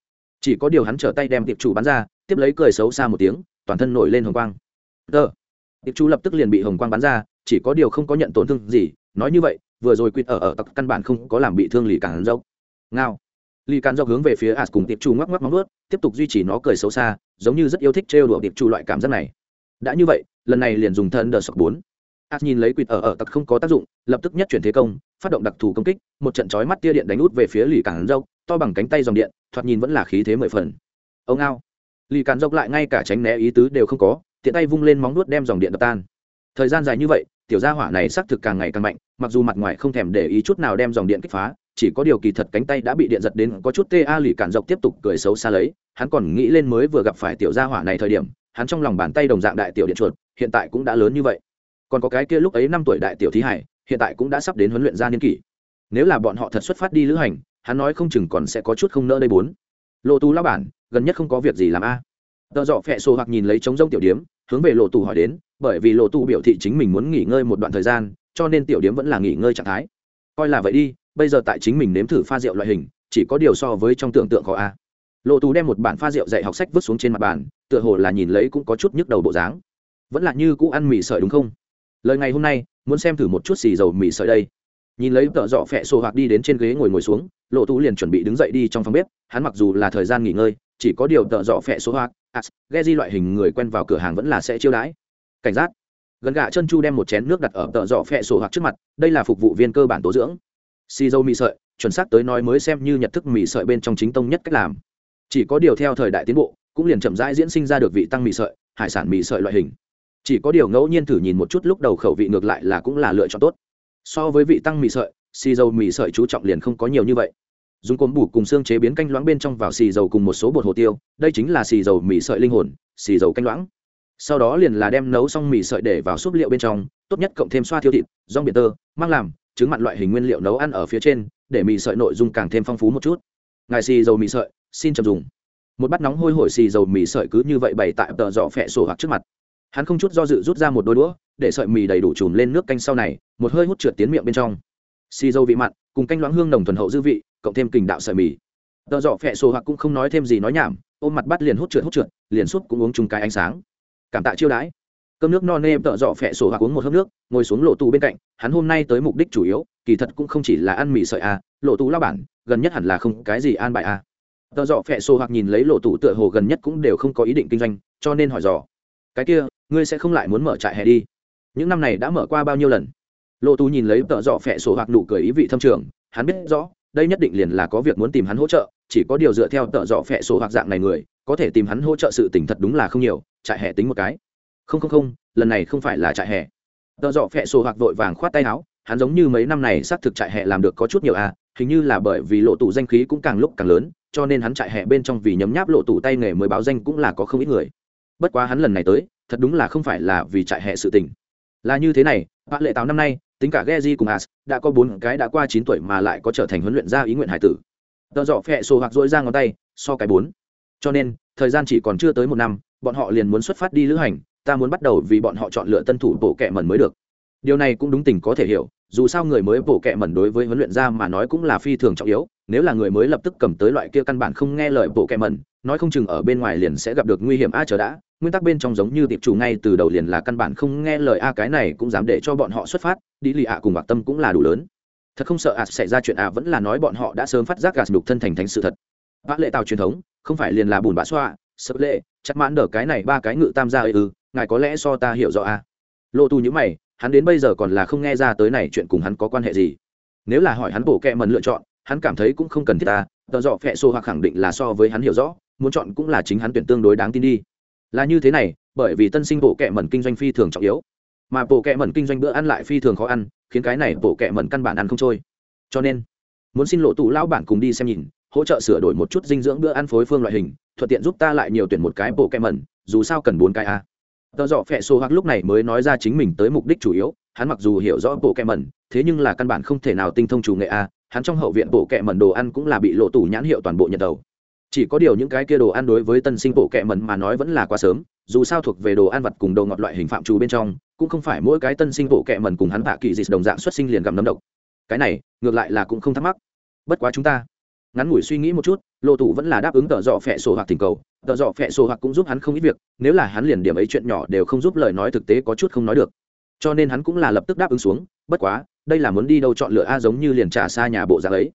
Chỉ có điều hắn trở tay đem tiệp chủ bắn ra, tiếp lấy cười xấu xa một tiếng, toàn thân nổi lên hồng quang. Tờ tiệp chu lập tức liền bị hồng quang bắn ra, chỉ có điều không có nhận tổn thương gì. Nói như vậy, vừa rồi quýt ở ở tặc căn bản không có làm bị thương lì cản dốc. Ngao. Lì cản dốc hướng về phía as cùng tiệp chu ngoắc ngoắc móng ướt tiếp tục duy trì nó cười xấu xa, giống như rất yêu thích trêu đùa tiệp chu loại cảm giác này. Đã như vậy, lần này liền dùng thân đờ sọc bốn. As nhìn lấy quýt ở ở tặc không có tác dụng, lập tức nhất chuyển thế công, phát động đặc thù công kích, một trận chói mắt tia điện đánh út về phía lì cản dốc, to bằng cánh tay dòng điện, thoạt nhìn vẫn là khí thế mười phần. Ông ao lì cản dốc lại ngay cả tránh né ý tứ đều không có tiện tay vung lên móng nuốt đem dòng điện đập tan. Thời gian dài như vậy, tiểu gia hỏa này xác thực càng ngày càng mạnh, mặc dù mặt ngoài không thèm để ý chút nào đem dòng điện kích phá, chỉ có điều kỳ thật cánh tay đã bị điện giật đến có chút tê a lì cản dọc tiếp tục cười xấu xa lấy, hắn còn nghĩ lên mới vừa gặp phải tiểu gia hỏa này thời điểm, hắn trong lòng bàn tay đồng dạng đại tiểu điện chuột, hiện tại cũng đã lớn như vậy. Còn có cái kia lúc ấy năm tuổi đại tiểu thí hải, hiện tại cũng đã sắp đến huấn luyện gia niên kỷ. Nếu là bọn họ thật xuất phát đi lữ hành, hắn nói không chừng còn sẽ có chút không nỡ đây bốn. Lộ tú lao bản, gần nhất không có việc gì làm a? Tờ dọ phẹ sổ hoặc nhìn lấy trống rông tiểu điếm, hướng về lộ tù hỏi đến, bởi vì lộ tù biểu thị chính mình muốn nghỉ ngơi một đoạn thời gian, cho nên tiểu điếm vẫn là nghỉ ngơi trạng thái. Coi là vậy đi, bây giờ tại chính mình nếm thử pha rượu loại hình, chỉ có điều so với trong tưởng tượng khó a. Lộ tù đem một bản pha rượu dạy học sách vứt xuống trên mặt bàn, tựa hồ là nhìn lấy cũng có chút nhức đầu bộ dáng. Vẫn là như cũ ăn mì sợi đúng không? Lời ngày hôm nay, muốn xem thử một chút xì dầu mì sợi đây. Nhìn lấy tợ dọ phẹ sổ hoặc đi đến trên ghế ngồi ngồi xuống, lộ tú liền chuẩn bị đứng dậy đi trong phòng bếp, hắn mặc dù là thời gian nghỉ ngơi chỉ có điều tợ dọ phẹ số hoặc as ghe di loại hình người quen vào cửa hàng vẫn là sẽ chiêu đãi. Cảnh giác. Gần gạ chân chu đem một chén nước đặt ở tợ dọ phẹ sổ hoặc trước mặt, đây là phục vụ viên cơ bản tố dưỡng. Xì dầu mì sợi, chuẩn xác tới nói mới xem như nhận thức mì sợi bên trong chính tông nhất cách làm. Chỉ có điều theo thời đại tiến bộ, cũng liền chậm rãi diễn sinh ra được vị tăng mì sợi, hải sản mì sợi loại hình. Chỉ có điều ngẫu nhiên thử nhìn một chút lúc đầu khẩu vị ngược lại là cũng là lựa chọn tốt. So với vị tăng mì sợi xì dầu mì sợi chú trọng liền không có nhiều như vậy dùng cồn bù cùng xương chế biến canh loãng bên trong vào xì dầu cùng một số bột hồ tiêu, đây chính là xì dầu mì sợi linh hồn, xì dầu canh loãng. Sau đó liền là đem nấu xong mì sợi để vào súp liệu bên trong, tốt nhất cộng thêm xoa thiêu thịt, rong biển tơ mang làm, trứng mặn loại hình nguyên liệu nấu ăn ở phía trên, để mì sợi nội dung càng thêm phong phú một chút. Ngài xì dầu mì sợi, xin chậm dùng. Một bát nóng hôi hổi xì dầu mì sợi cứ như vậy bày tại tờ dọ phẹ sổ hoặc trước mặt. Hắn không chút do dự rút ra một đôi đũa, để sợi mì đầy đủ chùm lên nước canh sau này, một hơi hút trượt tiến miệng bên trong. Xì dầu vị mặn, cùng canh loãng hương nồng thuần hậu dư vị cộng thêm kình đạo sợi mì. Tợ dọ phẹ sổ hoặc cũng không nói thêm gì nói nhảm ôm mặt bắt liền hút trượt hút trượt liền súp cũng uống chung cái ánh sáng. Cảm tạ chiêu đãi. Cơm nước no nê tợ dọ phẹ sổ hoặc uống một hớp nước ngồi xuống lộ tù bên cạnh hắn hôm nay tới mục đích chủ yếu kỳ thật cũng không chỉ là ăn mì sợi a à, lộ tù lao bản gần nhất hẳn là không cái gì an bài a à. tợ dọ phẹ sổ hoặc nhìn lấy lộ tù tựa hồ gần nhất cũng đều không có ý định kinh doanh cho nên hỏi dò. Cái kia ngươi sẽ không lại muốn mở trại hè đi? Những năm này đã mở qua bao nhiêu lần? Lộ tù nhìn lấy tợ dọ phẹ sổ hoặc nụ cười ý vị thâm trường hắn biết rõ đây nhất định liền là có việc muốn tìm hắn hỗ trợ, chỉ có điều dựa theo tợ dọ phẹ sổ hoặc dạng này người, có thể tìm hắn hỗ trợ sự tình thật đúng là không nhiều, trại hè tính một cái. Không không không, lần này không phải là trại hè. Tợ dọ phẹ sổ hoặc vội vàng khoát tay áo, hắn giống như mấy năm này xác thực trại hè làm được có chút nhiều à hình như là bởi vì lộ tủ danh khí cũng càng lúc càng lớn, cho nên hắn trại hè bên trong vì nhấm nháp lộ tủ tay nghề mới báo danh cũng là có không ít người. Bất quá hắn lần này tới, thật đúng là không phải là vì trại hè sự tình. Là như thế này bạn lệ táo năm nay tính cả Geji cùng As, đã có bốn cái đã qua chín tuổi mà lại có trở thành huấn luyện gia ý nguyện hải tử. Tờ dọ phẹ sổ hoặc rỗi ra ngón tay, so cái bốn cho nên, thời gian chỉ còn chưa tới một năm, bọn họ liền muốn xuất phát đi lữ hành, ta muốn bắt đầu vì bọn họ chọn lựa tân thủ bộ kệ mẩn mới được điều này cũng đúng tình có thể hiểu, dù sao người mới bộ kệ mẩn đối với huấn luyện ra mà nói cũng là phi thường trọng yếu, nếu là người mới lập tức cầm tới loại kia căn bản không nghe lời bộ kệ mẩn nói không chừng ở bên ngoài liền sẽ gặp được nguy hiểm. A, chờ đã, nguyên tắc bên trong giống như tiệp chủ ngay từ đầu liền là căn bản không nghe lời a, cái này cũng dám để cho bọn họ xuất phát. Đi lì ạ cùng bạc tâm cũng là đủ lớn. Thật không sợ ạ, xảy ra chuyện ạ vẫn là nói bọn họ đã sớm phát giác gạt đục thân thành thành sự thật. Vã lệ tàu truyền thống, không phải liền là bùn bã xoa, sập lệ chắc mãn đỡ cái này ba cái ngự tam gia ư, ngài có lẽ so ta hiểu rõ a. Lộ tu nhữ mày, hắn đến bây giờ còn là không nghe ra tới này chuyện cùng hắn có quan hệ gì. Nếu là hỏi hắn bổ kẹ mần lựa chọn, hắn cảm thấy cũng không cần thiết ta tờ dọ phẹ xô hoặc khẳng định là so với hắn hiểu rõ muốn chọn cũng là chính hắn tuyển tương đối đáng tin đi. Là như thế này, bởi vì tân sinh bộ kệ mẩn kinh doanh phi thường trọng yếu. Mà bộ kệ mẩn kinh doanh bữa ăn lại phi thường khó ăn, khiến cái này bộ kệ mẩn căn bản ăn không trôi. Cho nên, muốn xin lộ tủ lão bản cùng đi xem nhìn, hỗ trợ sửa đổi một chút dinh dưỡng bữa ăn phối phương loại hình, thuận tiện giúp ta lại nhiều tuyển một cái bộ kệ mẩn, dù sao cần bốn cái a. Tờ dọ phẹ xô hoặc lúc này mới nói ra chính mình tới mục đích chủ yếu, hắn mặc dù hiểu rõ bộ kệ mẩn, thế nhưng là căn bản không thể nào tinh thông chủ nghệ a, hắn trong hậu viện bộ kệ mẩn đồ ăn cũng là bị lộ tủ nhãn hiệu toàn bộ nhận đầu chỉ có điều những cái kia đồ ăn đối với tân sinh bộ kệ mẩn mà nói vẫn là quá sớm, dù sao thuộc về đồ ăn vặt cùng đồ ngọt loại hình phạm trù bên trong, cũng không phải mỗi cái tân sinh bộ kệ mẩn cùng hắn tạ kỳ dịch đồng dạng xuất sinh liền gặm nấm độc. Cái này, ngược lại là cũng không thắc mắc. Bất quá chúng ta, ngắn ngủi suy nghĩ một chút lộ tủ vẫn là đáp ứng tợ dọ phẹ sổ hoặc tình cầu. Tợ dọ phẹ sổ hoặc cũng giúp hắn không ít việc, nếu là hắn liền điểm ấy chuyện nhỏ đều không giúp lời nói thực tế có chút không nói được. Cho nên hắn cũng là lập tức đáp ứng xuống, bất quá, đây là muốn đi đâu chọn lựa a giống như liền trả xa nhà bộ dạng ấy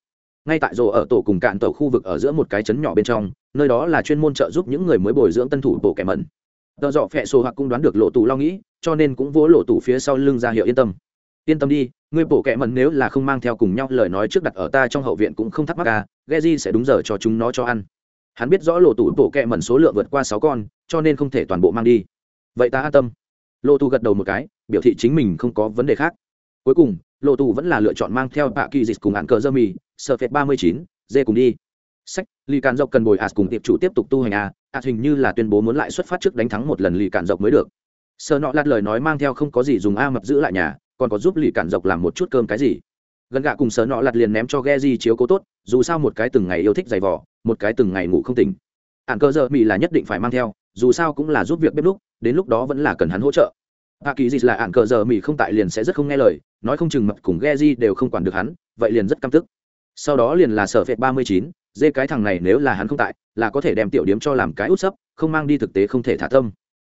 ngay tại rồ ở tổ cùng cạn tổ khu vực ở giữa một cái trấn nhỏ bên trong, nơi đó là chuyên môn trợ giúp những người mới bồi dưỡng tân thủ bộ kẻ mẩn. Tờ dọ phẹ sổ hoặc cũng đoán được lộ tù lo nghĩ, cho nên cũng vỗ lộ tù phía sau lưng ra hiệu yên tâm. Yên tâm đi ngươi bộ kẻ mẩn nếu là không mang theo cùng nhau lời nói trước đặt ở ta trong hậu viện cũng không thắc mắc à Geji sẽ đúng giờ cho chúng nó cho ăn. Hắn biết rõ lộ tù bộ kẻ mẩn số lượng vượt qua sáu con, cho nên không thể toàn bộ mang đi. Vậy ta an tâm. Lộ tù gật đầu một cái, biểu thị chính mình không có vấn đề khác. Cuối cùng lộ tù vẫn là lựa chọn mang theo bạ kỳ dịch cùng hạn cờ dơ mì sợ phệt ba mươi chín, dê cùng đi. Sách, lì càn dọc cần bồi ạt cùng tiệp chủ tiếp tục tu hành a, ạt hình như là tuyên bố muốn lại xuất phát trước đánh thắng một lần lì càn dọc mới được. Sợ nọ lạt lời nói mang theo không có gì dùng a mập giữ lại nhà, còn có giúp lì càn dọc làm một chút cơm cái gì. Gần gạ cùng sợ nọ lạt liền ném cho ghe di chiếu cố tốt, dù sao một cái từng ngày yêu thích giày vỏ một cái từng ngày ngủ không tỉnh. Ạn cơ giờ mỹ là nhất định phải mang theo, dù sao cũng là giúp việc bếp lúc, đến lúc đó vẫn là cần hắn hỗ trợ hạ kỳ gì là ạn cờ giờ mỹ không tại liền sẽ rất không nghe lời, nói không chừng mập cùng ghe di đều không quản được hắn, vậy liền rất căm tức. Sau đó liền là sở phệt ba mươi chín, dê cái thằng này nếu là hắn không tại, là có thể đem tiểu điếm cho làm cái út sấp, không mang đi thực tế không thể thả tâm.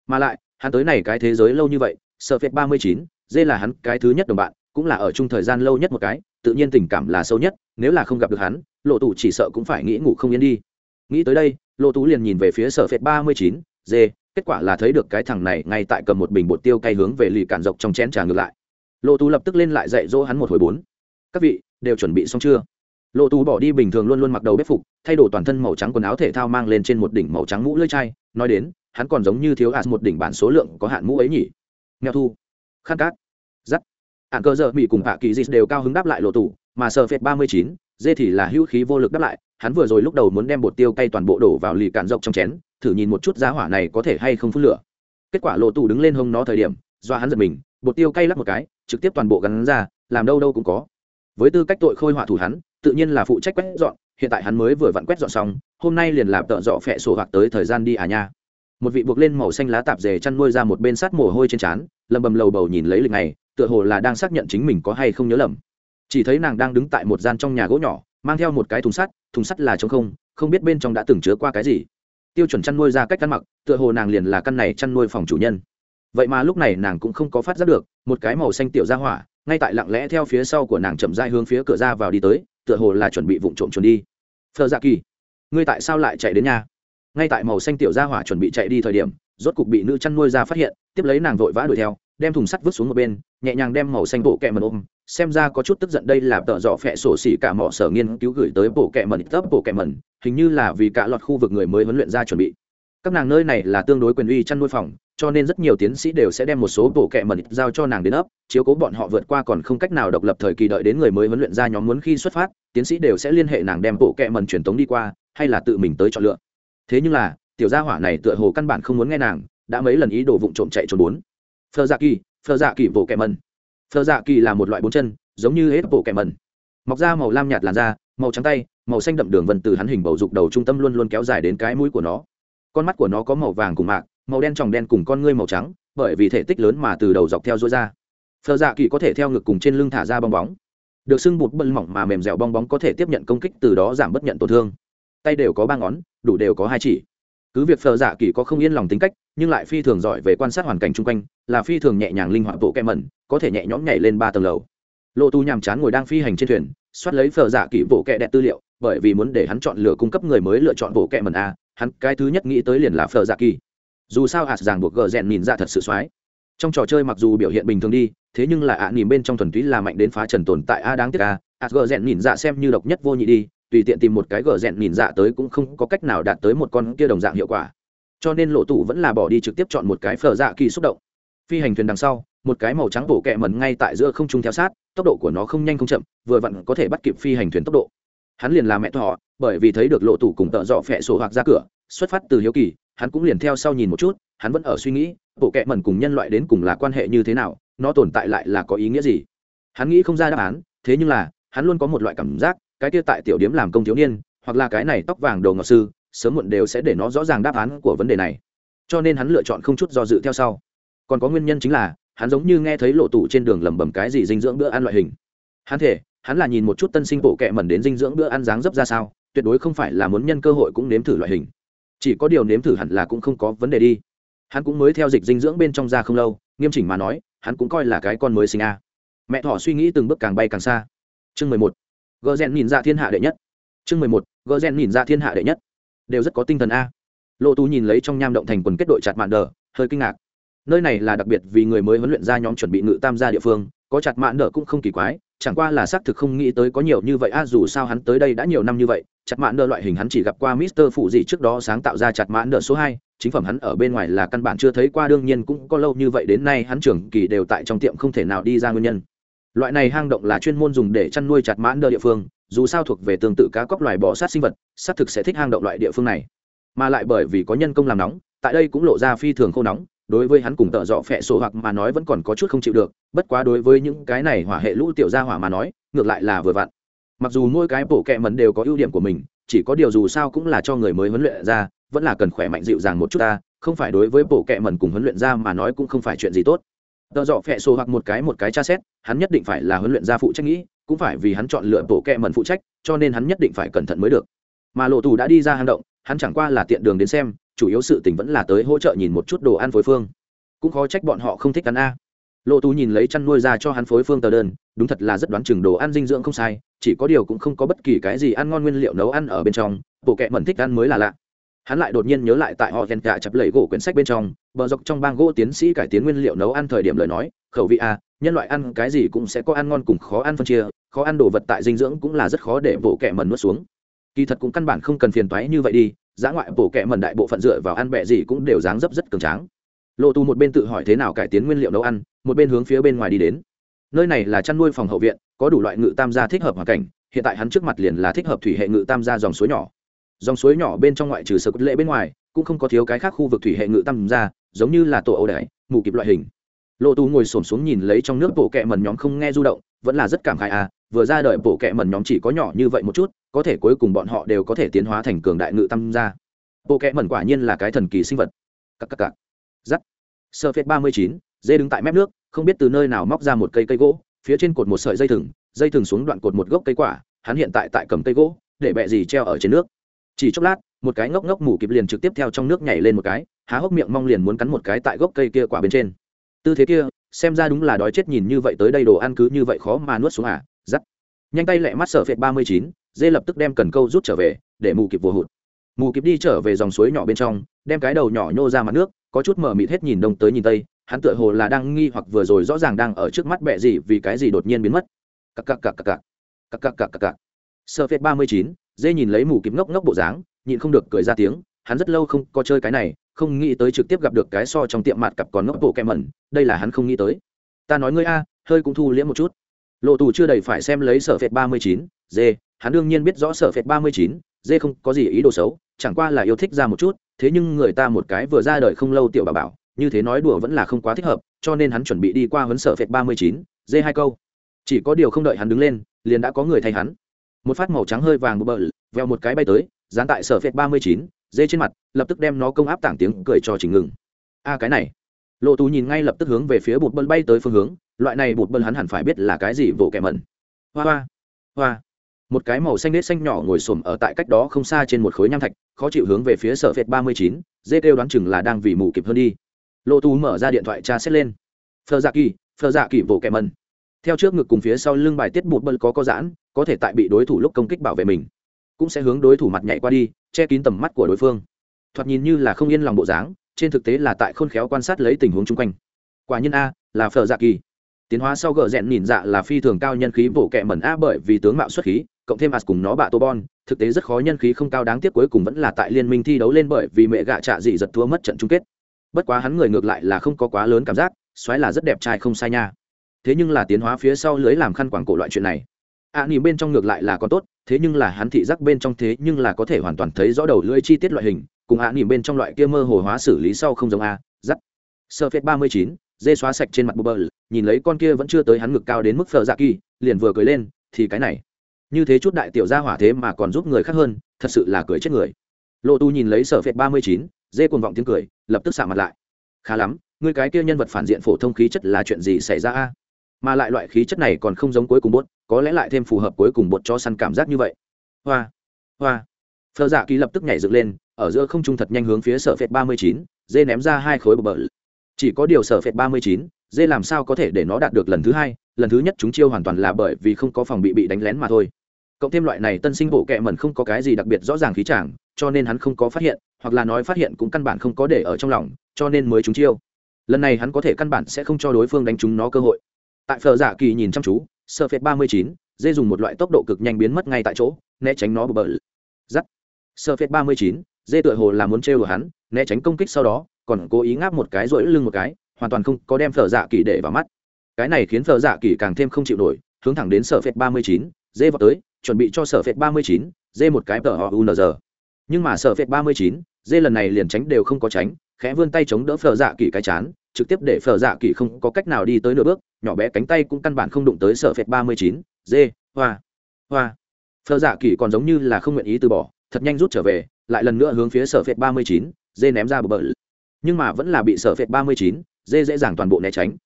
Mà lại, hắn tới này cái thế giới lâu như vậy, sở phệt ba mươi chín, dê là hắn cái thứ nhất đồng bạn, cũng là ở chung thời gian lâu nhất một cái, tự nhiên tình cảm là sâu nhất, nếu là không gặp được hắn, lộ tủ chỉ sợ cũng phải nghĩ ngủ không yên đi. Nghĩ tới đây, lộ tú liền nhìn về phía sở phệt ba mươi chín, dê kết quả là thấy được cái thằng này ngay tại cầm một bình bột tiêu cay hướng về lì cản dọc trong chén trà ngược lại. Lộ tú lập tức lên lại dạy dỗ hắn một hồi bốn. Các vị, đều chuẩn bị xong chưa? Lộ tú bỏ đi bình thường luôn luôn mặc đầu bếp phục, thay đổi toàn thân màu trắng quần áo thể thao mang lên trên một đỉnh màu trắng mũ lưỡi chai, nói đến, hắn còn giống như thiếu ạt một đỉnh bản số lượng có hạn mũ ấy nhỉ. Nghèo thu. Khát cát giắt. Hạn cơ giờ mỹ cùng hạ kỳ dịch đều cao hứng đáp lại lộ tủ mà sờ phệt ba mươi chín, dê thì là hữu khí vô lực đáp lại hắn vừa rồi lúc đầu muốn đem bột tiêu cay toàn bộ đổ vào lì cạn rộng trong chén, thử nhìn một chút giá hỏa này có thể hay không phun lửa. Kết quả lộ tù đứng lên hông nó thời điểm do hắn giật mình, bột tiêu cay lắc một cái, trực tiếp toàn bộ gắn ra, làm đâu đâu cũng có. Với tư cách tội khôi họa thủ hắn, tự nhiên là phụ trách quét dọn, hiện tại hắn mới vừa vặn quét dọn xong, hôm nay liền làm tợ dọ phẹ sổ hoặc tới thời gian đi à nha. Một vị buộc lên màu xanh lá tạp dề chăn nuôi ra một bên sát mồ hôi trên trán, lầm bầm lầu bầu nhìn lấy lịch này, tựa hồ là đang xác nhận chính mình có hay không nhớ lầm. Chỉ thấy nàng đang đứng tại một gian trong nhà gỗ nhỏ, mang theo một cái thùng sắt thùng sắt là trống không không biết bên trong đã từng chứa qua cái gì. Tiêu chuẩn chăn nuôi ra cách ăn mặc, tựa hồ nàng liền là căn này chăn nuôi phòng chủ nhân. Vậy mà lúc này nàng cũng không có phát giác được, một cái màu xanh tiểu ra hỏa, ngay tại lặng lẽ theo phía sau của nàng chậm dai hướng phía cửa ra vào đi tới, tựa hồ là chuẩn bị vụng trộm trốn đi. Phờ dạ kỳ, ngươi tại sao lại chạy đến nhà? Ngay tại màu xanh tiểu ra hỏa chuẩn bị chạy đi thời điểm, rốt cục bị nữ chăn nuôi ra phát hiện, tiếp lấy nàng vội vã đuổi theo, đem thùng sắt vứt xuống một bên, nhẹ nhàng đem màu xanh bộ kẹ mần ôm xem ra có chút tức giận đây là tợ dọ phẹ sổ xỉ cả mỏ sở nghiên cứu gửi tới bộ kẹ mần tấp bộ kẹ mần hình như là vì cả loạt khu vực người mới huấn luyện ra chuẩn bị. Các nàng nơi này là tương đối quyền uy chăn nuôi phòng, cho nên rất nhiều tiến sĩ đều sẽ đem một số bộ kẹ mần giao cho nàng đến ấp, chiếu cố bọn họ vượt qua còn không cách nào độc lập thời kỳ đợi đến người mới huấn luyện ra nhóm muốn khi xuất phát, tiến sĩ đều sẽ liên hệ nàng đem bộ kẹ mần truyền tống đi qua, hay là tự mình tới chọn lựa. Thế nhưng là, tiểu gia hỏa này tựa hồ căn bản không muốn nghe nàng, đã mấy lần ý đồ vụng trộm chạy trốn bốn. Phờ dạ kỳ, phờ dạ kỳ bộ kẹ mần phờ dạ kỳ là một loại bốn chân, giống như hết bộ kẻ mẩn. mọc da màu lam nhạt làn da, màu trắng tay, màu xanh đậm đường vân từ hắn hình bầu dục đầu trung tâm luôn luôn kéo dài đến cái mũi của nó. Con mắt của nó có màu vàng cùng mạc, màu đen tròng đen cùng con ngươi màu trắng, bởi vì thể tích lớn mà từ đầu dọc theo dối ra. Phờ dạ kỳ có thể theo ngực cùng trên lưng thả ra bong bóng. Được xưng bụt bân mỏng mà mềm dẻo bong bóng có thể tiếp nhận công kích từ đó giảm bất nhận tổn thương. Tay đều có ba ngón, đủ đều có hai chỉ cứ việc phờ dạ kỳ có không yên lòng tính cách nhưng lại phi thường giỏi về quan sát hoàn cảnh chung quanh là phi thường nhẹ nhàng linh hoạt bộ kem mẩn có thể nhẹ nhõm nhảy lên ba tầng lầu. Lộ tu nhàm chán ngồi đang phi hành trên thuyền soát lấy phờ dạ kỳ bộ kẹ đẹp tư liệu bởi vì muốn để hắn chọn lựa cung cấp người mới lựa chọn bộ kẹ mẩn a hắn cái thứ nhất nghĩ tới liền là phờ dạ kỳ. Dù sao ạt ràng buộc gờ rèn nhìn ra thật sự xoái. Trong trò chơi mặc dù biểu hiện bình thường đi thế nhưng là ạ à, nhìn bên trong thuần túy là mạnh đến phá trần tồn tại a đáng tiếc a ạt gờ rèn nhìn dạ xem như độc nhất vô nhị đi tùy tiện tìm một cái gờ rèn nhìn dạ tới cũng không có cách nào đạt tới một con kia đồng dạng hiệu quả. Cho nên lộ tụ vẫn là bỏ đi trực tiếp chọn một cái phở dạ kỳ xúc động. Phi hành thuyền đằng sau, một cái màu trắng bổ kẹ mẩn ngay tại giữa không trung theo sát, tốc độ của nó không nhanh không chậm, vừa vặn có thể bắt kịp phi hành thuyền tốc độ. Hắn liền là mẹ thọ, bởi vì thấy được lộ tủ cùng tợ dọ phẹ sổ hoặc ra cửa, xuất phát từ hiếu kỳ, hắn cũng liền theo sau nhìn một chút, hắn vẫn ở suy nghĩ bộ kẹ mẩn cùng nhân loại đến cùng là quan hệ như thế nào, nó tồn tại lại là có ý nghĩa gì. Hắn nghĩ không ra đáp án, thế nhưng là, hắn luôn có một loại cảm giác cái kia tại tiểu điếm làm công thiếu niên, hoặc là cái này tóc vàng đồ ngọc sư, sớm muộn đều sẽ để nó rõ ràng đáp án của vấn đề này. Cho nên hắn lựa chọn không chút do dự theo sau. Còn có nguyên nhân chính là, hắn giống như nghe thấy lộ tủ trên đường lẩm bẩm cái gì dinh dưỡng bữa ăn loại hình. Hắn thể hắn là nhìn một chút tân sinh bộ kệ mẩn đến dinh dưỡng bữa ăn dáng dấp ra sao, tuyệt đối không phải là muốn nhân cơ hội cũng nếm thử loại hình. Chỉ có điều nếm thử hẳn là cũng không có vấn đề đi. Hắn cũng mới theo dịch dinh dưỡng bên trong ra không lâu, nghiêm chỉnh mà nói, hắn cũng coi là cái con mới sinh a. Mẹ thỏ suy nghĩ từng bước càng bay càng xa. Chương mười một gờ rèn nhìn ra thiên hạ đệ nhất. Chương mười một, gờ rèn nhìn ra thiên hạ đệ nhất. Đều rất có tinh thần a. Lộ tú nhìn lấy trong nham động thành quần kết đội chặt mạn đờ, hơi kinh ngạc. Nơi này là đặc biệt vì người mới huấn luyện ra nhóm chuẩn bị ngự tam gia địa phương, có chặt mạn đờ cũng không kỳ quái, chẳng qua là xác thực không nghĩ tới có nhiều như vậy a, dù sao hắn tới đây đã nhiều năm như vậy, chặt mạn đờ loại hình hắn chỉ gặp qua mister phụ gì trước đó sáng tạo ra chặt mạn đờ số hai, chính phẩm hắn ở bên ngoài là căn bản chưa thấy qua, đương nhiên cũng có lâu như vậy đến nay hắn trưởng kỳ đều tại trong tiệm không thể nào đi ra nguyên nhân loại này hang động là chuyên môn dùng để chăn nuôi chặt mãn đơ địa phương, dù sao thuộc về tương tự cá cóc loài bò sát sinh vật, xác thực sẽ thích hang động loại địa phương này. Mà lại bởi vì có nhân công làm nóng, tại đây cũng lộ ra phi thường khô nóng, đối với hắn cùng tợ dọ phẹ sổ hoặc mà nói vẫn còn có chút không chịu được, bất quá đối với những cái này hỏa hệ lũ tiểu gia hỏa mà nói, ngược lại là vừa vặn. Mặc dù mỗi cái bổ kẹ mần đều có ưu điểm của mình, chỉ có điều dù sao cũng là cho người mới huấn luyện ra, vẫn là cần khỏe mạnh dịu dàng một chút ta, không phải đối với bổ kẹ mần cùng huấn luyện ra mà nói cũng không phải chuyện gì tốt tờ dọ phẹ sổ hoặc một cái một cái tra xét, hắn nhất định phải là huấn luyện gia phụ trách nghĩ, cũng phải vì hắn chọn lựa bộ kẹ mần phụ trách, cho nên hắn nhất định phải cẩn thận mới được. Mà lộ tù đã đi ra hang động, hắn chẳng qua là tiện đường đến xem, chủ yếu sự tình vẫn là tới hỗ trợ nhìn một chút đồ ăn phối phương. Cũng khó trách bọn họ không thích ăn a. Lộ tú nhìn lấy chăn nuôi ra cho hắn phối phương tờ đơn, đúng thật là rất đoán chừng đồ ăn dinh dưỡng không sai, chỉ có điều cũng không có bất kỳ cái gì ăn ngon nguyên liệu nấu ăn ở bên trong bộ kệ mẩn thích ăn mới là lạ hắn lại đột nhiên nhớ lại tại họ ghen cả chập lầy gỗ quyển sách bên trong, bờ dọc trong bang gỗ tiến sĩ cải tiến nguyên liệu nấu ăn thời điểm lời nói, khẩu vị a nhân loại ăn cái gì cũng sẽ có ăn ngon cùng khó ăn phân chia, khó ăn đồ vật tại dinh dưỡng cũng là rất khó để bộ kệ mẩn nuốt xuống. Kỳ thật cũng căn bản không cần phiền toái như vậy đi, giá ngoại bổ kẹ mần đại bộ phận dựa vào ăn bẹ gì cũng đều dáng dấp rất cường tráng. Lộ tù một bên tự hỏi thế nào cải tiến nguyên liệu nấu ăn, một bên hướng phía bên ngoài đi đến. Nơi này là chăn nuôi phòng hậu viện, có đủ loại ngự tam gia thích hợp hoàn cảnh, hiện tại hắn trước mặt liền là thích hợp thủy hệ ngự tam gia dòng suối nhỏ dòng suối nhỏ bên trong ngoại trừ sơ cốt lệ bên ngoài, cũng không có thiếu cái khác khu vực thủy hệ ngự tăm ra, giống như là tổ ấu đáy, mù kịp loại hình. Lộ tù ngồi xổm xuống nhìn lấy trong nước bộ kẹ mần nhóm không nghe du động, vẫn là rất cảm khai à vừa ra đời bộ kẹ mần nhóm chỉ có nhỏ như vậy một chút, có thể cuối cùng bọn họ đều có thể tiến hóa thành cường đại ngự tăm ra. Bộ kẹ mần quả nhiên là cái thần kỳ sinh vật. Cắc cắc cắc giắt. Sơ phết ba mươi chín, dê đứng tại mép nước, không biết từ nơi nào móc ra một cây cây gỗ, phía trên cột một sợi dây thừng dây thừng xuống đoạn cột một gốc cây quả, hắn hiện tại tại cầm cây gỗ, để bẹ gì treo ở trên nước chỉ chốc lát, một cái ngốc ngốc mù kịp liền trực tiếp theo trong nước nhảy lên một cái, há hốc miệng mong liền muốn cắn một cái tại gốc cây kia quả bên trên. Tư thế kia, xem ra đúng là đói chết nhìn như vậy tới đây đồ ăn cứ như vậy khó mà nuốt xuống à giắt. Nhanh tay lẹ mắt sở phệt ba mươi chín, dê lập tức đem cần câu rút trở về, để mù kịp vô hụt. Mù kịp đi trở về dòng suối nhỏ bên trong, đem cái đầu nhỏ nhô ra mặt nước, có chút mở mịt hết nhìn đông tới nhìn tây, hắn tựa hồ là đang nghi hoặc vừa rồi rõ ràng đang ở trước mắt bẹ gì vì cái gì đột nhiên biến mất. Cặc cặc cặc cặc cặc. Cặc cặc cặc cặc cặc. Sơ phết ba mươi chín dê nhìn lấy mù kịp ngốc ngốc bộ dáng, nhịn không được cười ra tiếng, hắn rất lâu không có chơi cái này, không nghĩ tới trực tiếp gặp được cái so trong tiệm mặt cặp còn ngốc bộ kẹm mẩn, đây là hắn không nghĩ tới. Ta nói ngươi a, hơi cũng thu liễm một chút. Lộ tù chưa đầy phải xem lấy sở phệt ba mươi chín, dê, hắn đương nhiên biết rõ sở phệt ba mươi chín, dê không có gì ý đồ xấu, chẳng qua là yêu thích ra một chút, thế nhưng người ta một cái vừa ra đời không lâu tiểu bà bảo, như thế nói đùa vẫn là không quá thích hợp, cho nên hắn chuẩn bị đi qua huấn sở phệt ba mươi chín, dê hai câu. Chỉ có điều không đợi hắn đứng lên, liền đã có người thay hắn một phát màu trắng hơi vàng bờ veo một cái bay tới, dán tại sở phệt ba mươi chín, dê trên mặt, lập tức đem nó công áp tảng tiếng cười cho chỉnh ngừng. A cái này. Lộ tú nhìn ngay lập tức hướng về phía bụt bân bay tới phương hướng, loại này bụt bân hắn hẳn phải biết là cái gì vỗ kẻ mẩn. Hoa hoa hoa. Một cái màu xanh nết xanh nhỏ ngồi xổm ở tại cách đó không xa trên một khối nham thạch, khó chịu hướng về phía sở phệt ba mươi chín, dê kêu đoán chừng là đang vì mù kịp hơn đi. Lộ tú mở ra điện thoại tra xét lên. Phờ dạ kỳ, phờ dạ kỳ vỗ kẻ mẩn. Theo trước ngực cùng phía sau lưng bài tiết bụt bân có có giãn có thể tại bị đối thủ lúc công kích bảo vệ mình, cũng sẽ hướng đối thủ mặt nhảy qua đi, che kín tầm mắt của đối phương. Thoạt nhìn như là không yên lòng bộ dáng, trên thực tế là tại khôn khéo quan sát lấy tình huống chung quanh. Quả nhiên a, là phở dạ kỳ. Tiến hóa sau gờ rẽn nhìn dạ là phi thường cao nhân khí bổ kẹ mẩn a bởi vì tướng mạo xuất khí, cộng thêm as cùng nó bạ tô bon, thực tế rất khó nhân khí không cao đáng tiếc cuối cùng vẫn là tại liên minh thi đấu lên bởi vì mẹ gạ trạ dị giật thua mất trận chung kết. Bất quá hắn người ngược lại là không có quá lớn cảm giác xoáy là rất đẹp trai không sai nha. Thế nhưng là tiến hóa phía sau lưới làm khăn quảng cổ loại chuyện này ạ à, bên trong ngược lại là còn tốt thế nhưng là hắn thị giác bên trong thế nhưng là có thể hoàn toàn thấy rõ đầu lưỡi chi tiết loại hình cùng ạ à, bên trong loại kia mơ hồ hóa xử lý sau không giống a Giắt. sơ phết ba mươi chín dê xóa sạch trên mặt bờ nhìn lấy con kia vẫn chưa tới hắn ngực cao đến mức phở dạ kỳ liền vừa cười lên thì cái này. Như thế chút đại tiểu gia hỏa thế mà còn giúp người khác hơn thật sự là cười chết người. Lộ tu nhìn lấy sở phệt ba mươi chín dê cuồng vọng tiếng cười lập tức xạ mặt lại. Khá lắm người cái kia nhân vật phản diện phổ thông khí chất là chuyện gì xảy ra a? Mà lại loại khí chất này còn không giống cuối cùng bốt, có lẽ lại thêm phù hợp cuối cùng bột cho săn cảm giác như vậy. Hoa hoa. Phờ dạ kỳ lập tức nhảy dựng lên, ở giữa không trung thật nhanh hướng phía sở phệt ba mươi chín, dê ném ra hai khối bờ bờ. Chỉ có điều sở phệt ba mươi chín, dê làm sao có thể để nó đạt được lần thứ hai, lần thứ nhất chúng chiêu hoàn toàn là bởi vì không có phòng bị bị đánh lén mà thôi. Cộng thêm loại này tân sinh bộ kệ mẩn không có cái gì đặc biệt rõ ràng khí chàng, cho nên hắn không có phát hiện, hoặc là nói phát hiện cũng căn bản không có để ở trong lòng, cho nên mới chúng chiêu. Lần này hắn có thể căn bản sẽ không cho đối phương đánh chúng nó cơ hội tại phở giả kỳ nhìn chăm chú, sợ phệt ba mươi chín, dê dùng một loại tốc độ cực nhanh biến mất ngay tại chỗ, né tránh nó bờ bờ. Giắt. Sợ phệt ba mươi chín, dê tựa hồ là muốn trêu của hắn, né tránh công kích sau đó, còn cố ý ngáp một cái rỗi lưng một cái, hoàn toàn không có đem phở dạ kỳ để vào mắt. Cái này khiến phở dạ kỳ càng thêm không chịu nổi, hướng thẳng đến sở phệt ba mươi chín, dê vào tới, chuẩn bị cho sở phệt ba mươi chín, dê một cái tờ họ unz nhưng mà sở phệt ba mươi chín, dê lần này liền tránh đều không có tránh, khẽ vươn tay chống đỡ phở dạ kỳ cái chán trực tiếp để phở dạ kỳ không có cách nào đi tới nửa bước, nhỏ bé cánh tay cũng căn bản không đụng tới sở phệt ba mươi chín, dê, hoa hoa. Phở dạ kỳ còn giống như là không nguyện ý từ bỏ, thật nhanh rút trở về, lại lần nữa hướng phía sở phệt ba mươi chín, dê ném ra bờ bờ. Nhưng mà vẫn là bị sở phệt ba mươi chín, dê dễ dàng toàn bộ né tránh.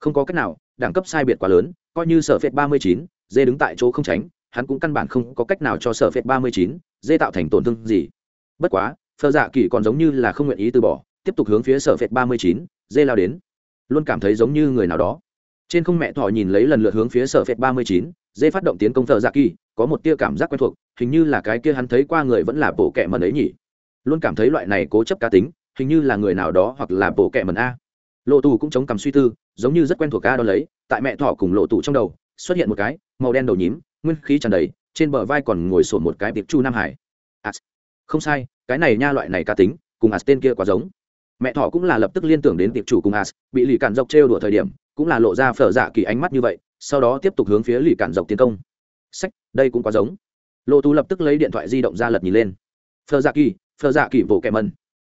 Không có cách nào, đẳng cấp sai biệt quá lớn, coi như sở phệt ba mươi chín, dê đứng tại chỗ không tránh, hắn cũng căn bản không có cách nào cho sở phệt ba mươi chín, dê tạo thành tổn thương gì. Bất quá, phở dạ kỳ còn giống như là không nguyện ý từ bỏ tiếp tục hướng phía sở phệt ba mươi chín, dê lao đến. Luôn cảm thấy giống như người nào đó. Trên không mẹ thỏ nhìn lấy lần lượt hướng phía sở phệt ba mươi chín, dê phát động tiến công thợ dạ kỳ, có một tia cảm giác quen thuộc, hình như là cái kia hắn thấy qua người vẫn là bộ kẹ mần ấy nhỉ. Luôn cảm thấy loại này cố chấp cá tính, hình như là người nào đó hoặc là bộ kẹ mần a. Lộ tù cũng chống cằm suy tư, giống như rất quen thuộc ca đo lấy, tại mẹ thỏ cùng lộ tù trong đầu, xuất hiện một cái, màu đen đầu nhím, nguyên khí tràn đầy, trên bờ vai còn ngồi sổn một cái tiệp chu nam hải. Không sai, cái này nha loại này cá tính, cùng as tên kia quá giống mẹ thỏ cũng là lập tức liên tưởng đến tiệp chủ cùng as, bị lì cản dọc trêu đùa thời điểm, cũng là lộ ra phở dạ kỳ ánh mắt như vậy, sau đó tiếp tục hướng phía lì cản dọc tiến công. Sách, đây cũng quá giống. Lộ tú lập tức lấy điện thoại di động ra lật nhìn lên. Phở dạ kỳ, phở dạ kỳ vỗ kẹ mần.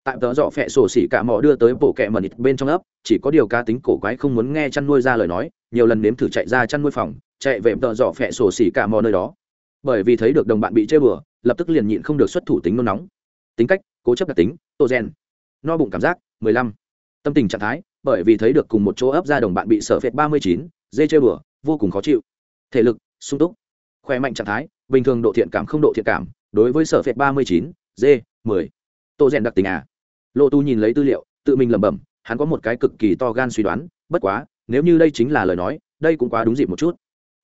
Tại tớ dọ phẹ sổ xỉ cả mò đưa tới bộ kẹ mần bên trong ấp, chỉ có điều cá tính cổ quái không muốn nghe chăn nuôi ra lời nói, nhiều lần nếm thử chạy ra chăn nuôi phòng, chạy về tớ dọ phẹ sổ xỉ cả mò nơi đó. Bởi vì thấy được đồng bạn bị chơi bừa, lập tức liền nhịn không được xuất thủ tính nôn nóng. Tính cách, cố chấp đặc tính, tô gen no bụng cảm giác, mười lăm. Tâm tình trạng thái, bởi vì thấy được cùng một chỗ ấp ra đồng bạn bị sở phệt ba mươi chín, dê chơi bừa vô cùng khó chịu. Thể lực, sung túc. Khỏe mạnh trạng thái, bình thường độ thiện cảm không độ thiện cảm, đối với sở phệt ba mươi chín, dê, mười. Tô rèn đặc tình à. Lộ tu nhìn lấy tư liệu, tự mình lẩm bẩm, hắn có một cái cực kỳ to gan suy đoán, bất quá, nếu như đây chính là lời nói, đây cũng quá đúng dịp một chút.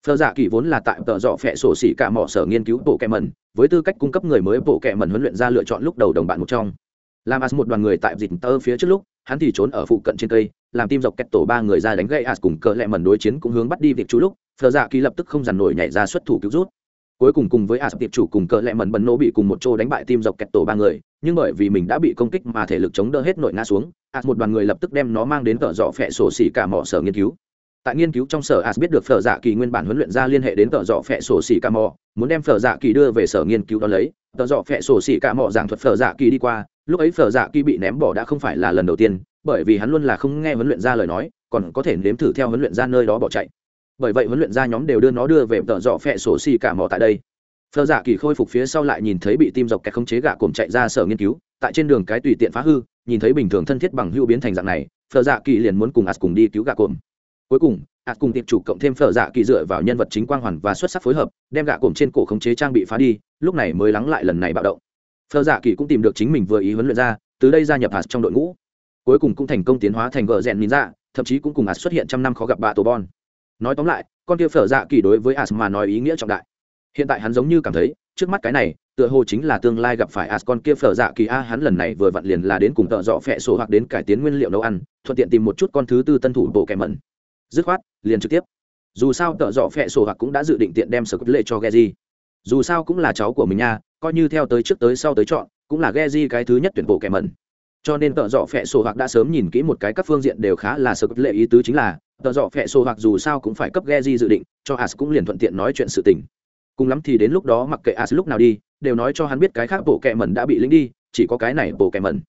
Phờ giả dạ kỳ vốn là tại tờ dọ phẹ sổ xỉ cả mỏ sở nghiên cứu bộ kẹ mẩn với tư cách cung cấp người mới bộ kẹ mẩn huấn luyện ra lựa chọn lúc đầu đồng bạn một trong làm as một đoàn người tại dịp tơ phía trước lúc, hắn thì trốn ở phụ cận trên cây, làm tim dọc kẹt tổ ba người ra đánh gậy as cùng cờ lẹ mẩn đối chiến cũng hướng bắt đi việc chú lúc thờ dạ kỳ lập tức không dằn nổi nhảy ra xuất thủ cứu rút. Cuối cùng cùng với as tiệp chủ cùng cờ lẹ mẩn bần nô bị cùng một chỗ đánh bại tim dọc kẹt tổ ba người, nhưng bởi vì mình đã bị công kích mà thể lực chống đỡ hết nội ngã xuống, as một đoàn người lập tức đem nó mang đến tợ dọ phẹ sổ xỉ cả mỏ sở nghiên cứu. Tại nghiên cứu trong sở as biết được phở dạ kỳ nguyên bản huấn luyện ra liên hệ đến tợ dọ phẹ sổ xỉ cả mỏ, muốn đem phở dạ kỳ đưa về sở nghiên cứu đó lấy, tợ dọ phẹ sổ xỉ cả mỏ giảng thuật phở dạ kỳ đi qua lúc ấy phở dạ kỳ bị ném bỏ đã không phải là lần đầu tiên, bởi vì hắn luôn là không nghe huấn luyện ra lời nói, còn có thể nếm thử theo huấn luyện ra nơi đó bỏ chạy. Bởi vậy huấn luyện ra nhóm đều đưa nó đưa về tợ dọ phẹ sổ xì cả mỏ tại đây. Phở dạ kỳ khôi phục phía sau lại nhìn thấy bị tim dọc kẹt khống chế gạ cồm chạy ra sở nghiên cứu, tại trên đường cái tùy tiện phá hư, nhìn thấy bình thường thân thiết bằng hưu biến thành dạng này, phở dạ kỳ liền muốn cùng ạt cùng đi cứu gạ cồm. Cuối cùng, ạt cùng tiệp chủ cộng thêm phở dạ kỳ dựa vào nhân vật chính quang hoàn và xuất sắc phối hợp, đem gạ cồm trên cổ khống chế trang bị phá đi, lúc này mới lắng lại lần này bạo động phờ dạ kỳ cũng tìm được chính mình vừa ý huấn luyện ra, từ đây gia nhập hạt trong đội ngũ. Cuối cùng cũng thành công tiến hóa thành gờ rèn nhìn ra thậm chí cũng cùng hạt xuất hiện trăm năm khó gặp bà tổ bon. Nói tóm lại, con kia phở dạ kỳ đối với hạt mà nói ý nghĩa trọng đại. Hiện tại hắn giống như cảm thấy, trước mắt cái này, tựa hồ chính là tương lai gặp phải as con kia phở dạ kỳ a, hắn lần này vừa vặn liền là đến cùng tợ dọ phẹ sổ hoặc đến cải tiến nguyên liệu nấu ăn, thuận tiện tìm một chút con thứ tư tân thủ bộ kẻ mẩn. Dứt khoát, liền trực tiếp. Dù sao tợ dọ phẹ sổ hoặc cũng đã dự định tiện đem sở cốt lệ cho Geji. dù sao cũng là cháu của mình nha coi như theo tới trước tới sau tới chọn, cũng là ghe di cái thứ nhất tuyển bộ kẻ mẩn. Cho nên tợ dọ phẹ sổ hoặc đã sớm nhìn kỹ một cái các phương diện đều khá là sở lệ ý tứ chính là, tợ dọ phẹ sổ hoặc dù sao cũng phải cấp ghe di dự định, cho as cũng liền thuận tiện nói chuyện sự tình. Cùng lắm thì đến lúc đó mặc kệ as lúc nào đi, đều nói cho hắn biết cái khác bộ kẹ mẩn đã bị lính đi, chỉ có cái này bộ kẹ mẩn.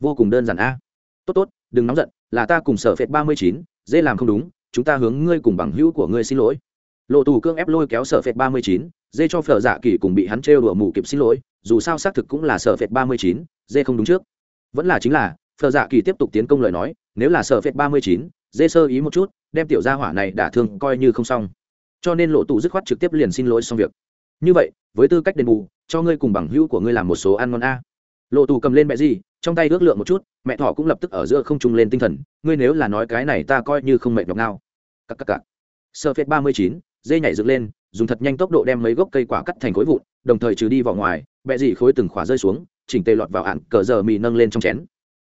Vô cùng đơn giản a. Tốt tốt, đừng nóng giận, là ta cùng sở phệt ba mươi chín, dễ làm không đúng, chúng ta hướng ngươi cùng bằng hữu của ngươi xin lỗi. Lộ tù cương ép lôi kéo sở phệt ba mươi chín dê cho phở dạ kỳ cùng bị hắn trêu đùa mù kịp xin lỗi, dù sao xác thực cũng là sở phệt ba mươi chín, dê không đúng trước. Vẫn là chính là, phở dạ kỳ tiếp tục tiến công lời nói, nếu là sở phệt ba mươi chín, dê sơ ý một chút, đem tiểu gia hỏa này đả thương coi như không xong. Cho nên lộ tù dứt khoát trực tiếp liền xin lỗi xong việc. Như vậy, với tư cách đền bù, cho ngươi cùng bằng hữu của ngươi làm một số ăn ngon a. Lộ tù cầm lên mẹ gì, trong tay ước lượng một chút, mẹ thỏ cũng lập tức ở giữa không trung lên tinh thần, ngươi nếu là nói cái này ta coi như không mệt nhọc nào. Cắc cắc cắc sơ phết ba mươi chín, Dê nhảy dựng lên dùng thật nhanh tốc độ đem mấy gốc cây quả cắt thành khối vụn, đồng thời trừ đi vào ngoài, bẹ dị khối từng khỏa rơi xuống, chỉnh tê lọt vào ạn cờ giờ mì nâng lên trong chén.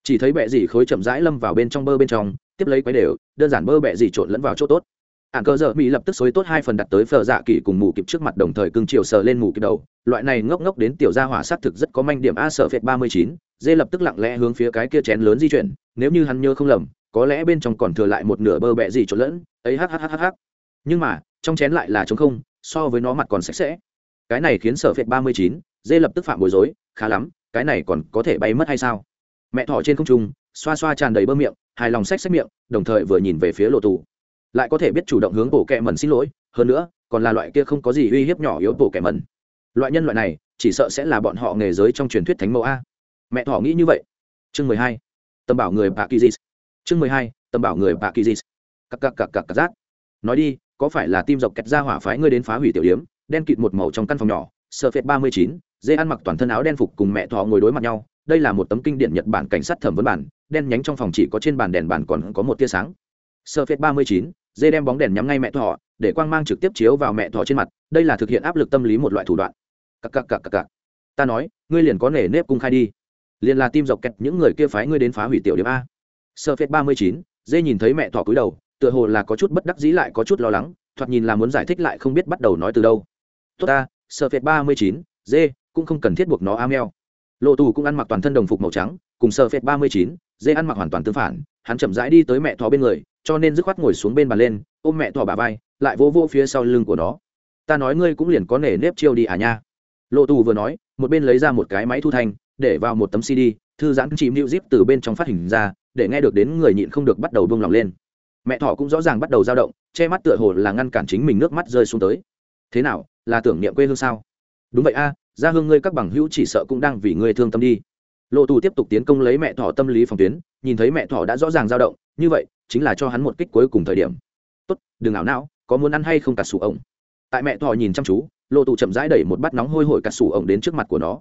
Chỉ thấy bẹ dị khối chậm rãi lâm vào bên trong bơ bên trong, tiếp lấy quấy đều, đơn giản bơ bẹ dị trộn lẫn vào chỗ tốt. Ạn cờ giờ mì lập tức xối tốt hai phần đặt tới phờ dạ kỳ cùng mù kịp trước mặt đồng thời cưng chiều sờ lên mù kịp đầu. Loại này ngốc ngốc đến tiểu gia hỏa s á t thực rất có manh điểm a sợ phệt ba mươi chín, dê lập tức lặng lẽ hướng phía cái kia chén lớn di chuyển, nếu như hắn nhớ không lầm, có lẽ bên trong còn thừa lại một nửa bơ bẹ gì trộn lẫn, ấy hhhh nhưng mà trong chén lại là trống không so với nó mặt còn sạch sẽ cái này khiến sở phệt ba mươi chín dê lập tức phạm bối rối khá lắm cái này còn có thể bay mất hay sao mẹ thỏ trên không trung xoa xoa tràn đầy bơ miệng hài lòng xách xách miệng đồng thời vừa nhìn về phía lộ tù lại có thể biết chủ động hướng bộ kẹ mẩn xin lỗi hơn nữa còn là loại kia không có gì uy hiếp nhỏ yếu bộ kẹ mẩn loại nhân loại này chỉ sợ sẽ là bọn họ nghề giới trong truyền thuyết thánh mẫu a mẹ thỏ nghĩ như vậy chương mười hai tầm bảo người bà kizis chương mười hai tầm bảo người bà kizis cặp cặp cặp cặp cặp rác nói đi có phải là tim dọc kẹt ra hỏa phái ngươi đến phá hủy tiểu điếm, đen kịt một màu trong căn phòng nhỏ sơ phệt ba mươi chín, dê ăn mặc toàn thân áo đen phục cùng mẹ thọ ngồi đối mặt nhau, đây là một tấm kinh điển nhật bản cảnh sát thẩm vấn bản, đen nhánh trong phòng chỉ có trên bàn đèn bàn còn có một tia sáng. Sơ phệt ba mươi chín, dê đem bóng đèn nhắm ngay mẹ thọ để quang mang trực tiếp chiếu vào mẹ thọ trên mặt, đây là thực hiện áp lực tâm lý một loại thủ đoạn. Cặc cặc cặc cặc cặc. Ta nói, ngươi liền có nể nếp cung khai đi. Liền là tim dọc kẹt những người kia phái ngươi đến phá hủy tiểu điểm a. Sơ phệt ba mươi chín, dê nhìn thấy mẹ thọ cúi đầu tựa hồ là có chút bất đắc dĩ lại có chút lo lắng, thoạt nhìn là muốn giải thích lại không biết bắt đầu nói từ đâu. Tốt ta sơ phệt ba mươi chín, dê, cũng không cần thiết buộc nó a meo lộ tù cũng ăn mặc toàn thân đồng phục màu trắng, cùng sơ phệt ba mươi chín, dê ăn mặc hoàn toàn tương phản, hắn chậm rãi đi tới mẹ thỏ bên người, cho nên dứt khoát ngồi xuống bên bàn lên, ôm mẹ thỏ bà vai, lại vô vô phía sau lưng của nó. Ta nói ngươi cũng liền có nể nếp chiêu đi à nha. Lộ tù vừa nói, một bên lấy ra một cái máy thu thanh, để vào một tấm cd thư giãn chìm lưu zip từ bên trong phát hình ra, để nghe được đến người nhịn không được bắt đầu buông lòng lên mẹ thỏ cũng rõ ràng bắt đầu dao động che mắt tựa hồ là ngăn cản chính mình nước mắt rơi xuống tới. Thế nào là tưởng niệm quê hương sao? Đúng vậy a à, ra hương ngươi các bằng hữu chỉ sợ cũng đang vì ngươi thương tâm đi. Lộ tù tiếp tục tiến công lấy mẹ thỏ tâm lý phòng tuyến nhìn thấy mẹ thỏ đã rõ ràng dao động như vậy chính là cho hắn một kích cuối cùng thời điểm. Tốt đừng ảo não có muốn ăn hay không cà sủ ổng tại mẹ thỏ nhìn chăm chú lộ tù chậm rãi đẩy một bát nóng hôi hổi cà sủ ổng đến trước mặt của nó.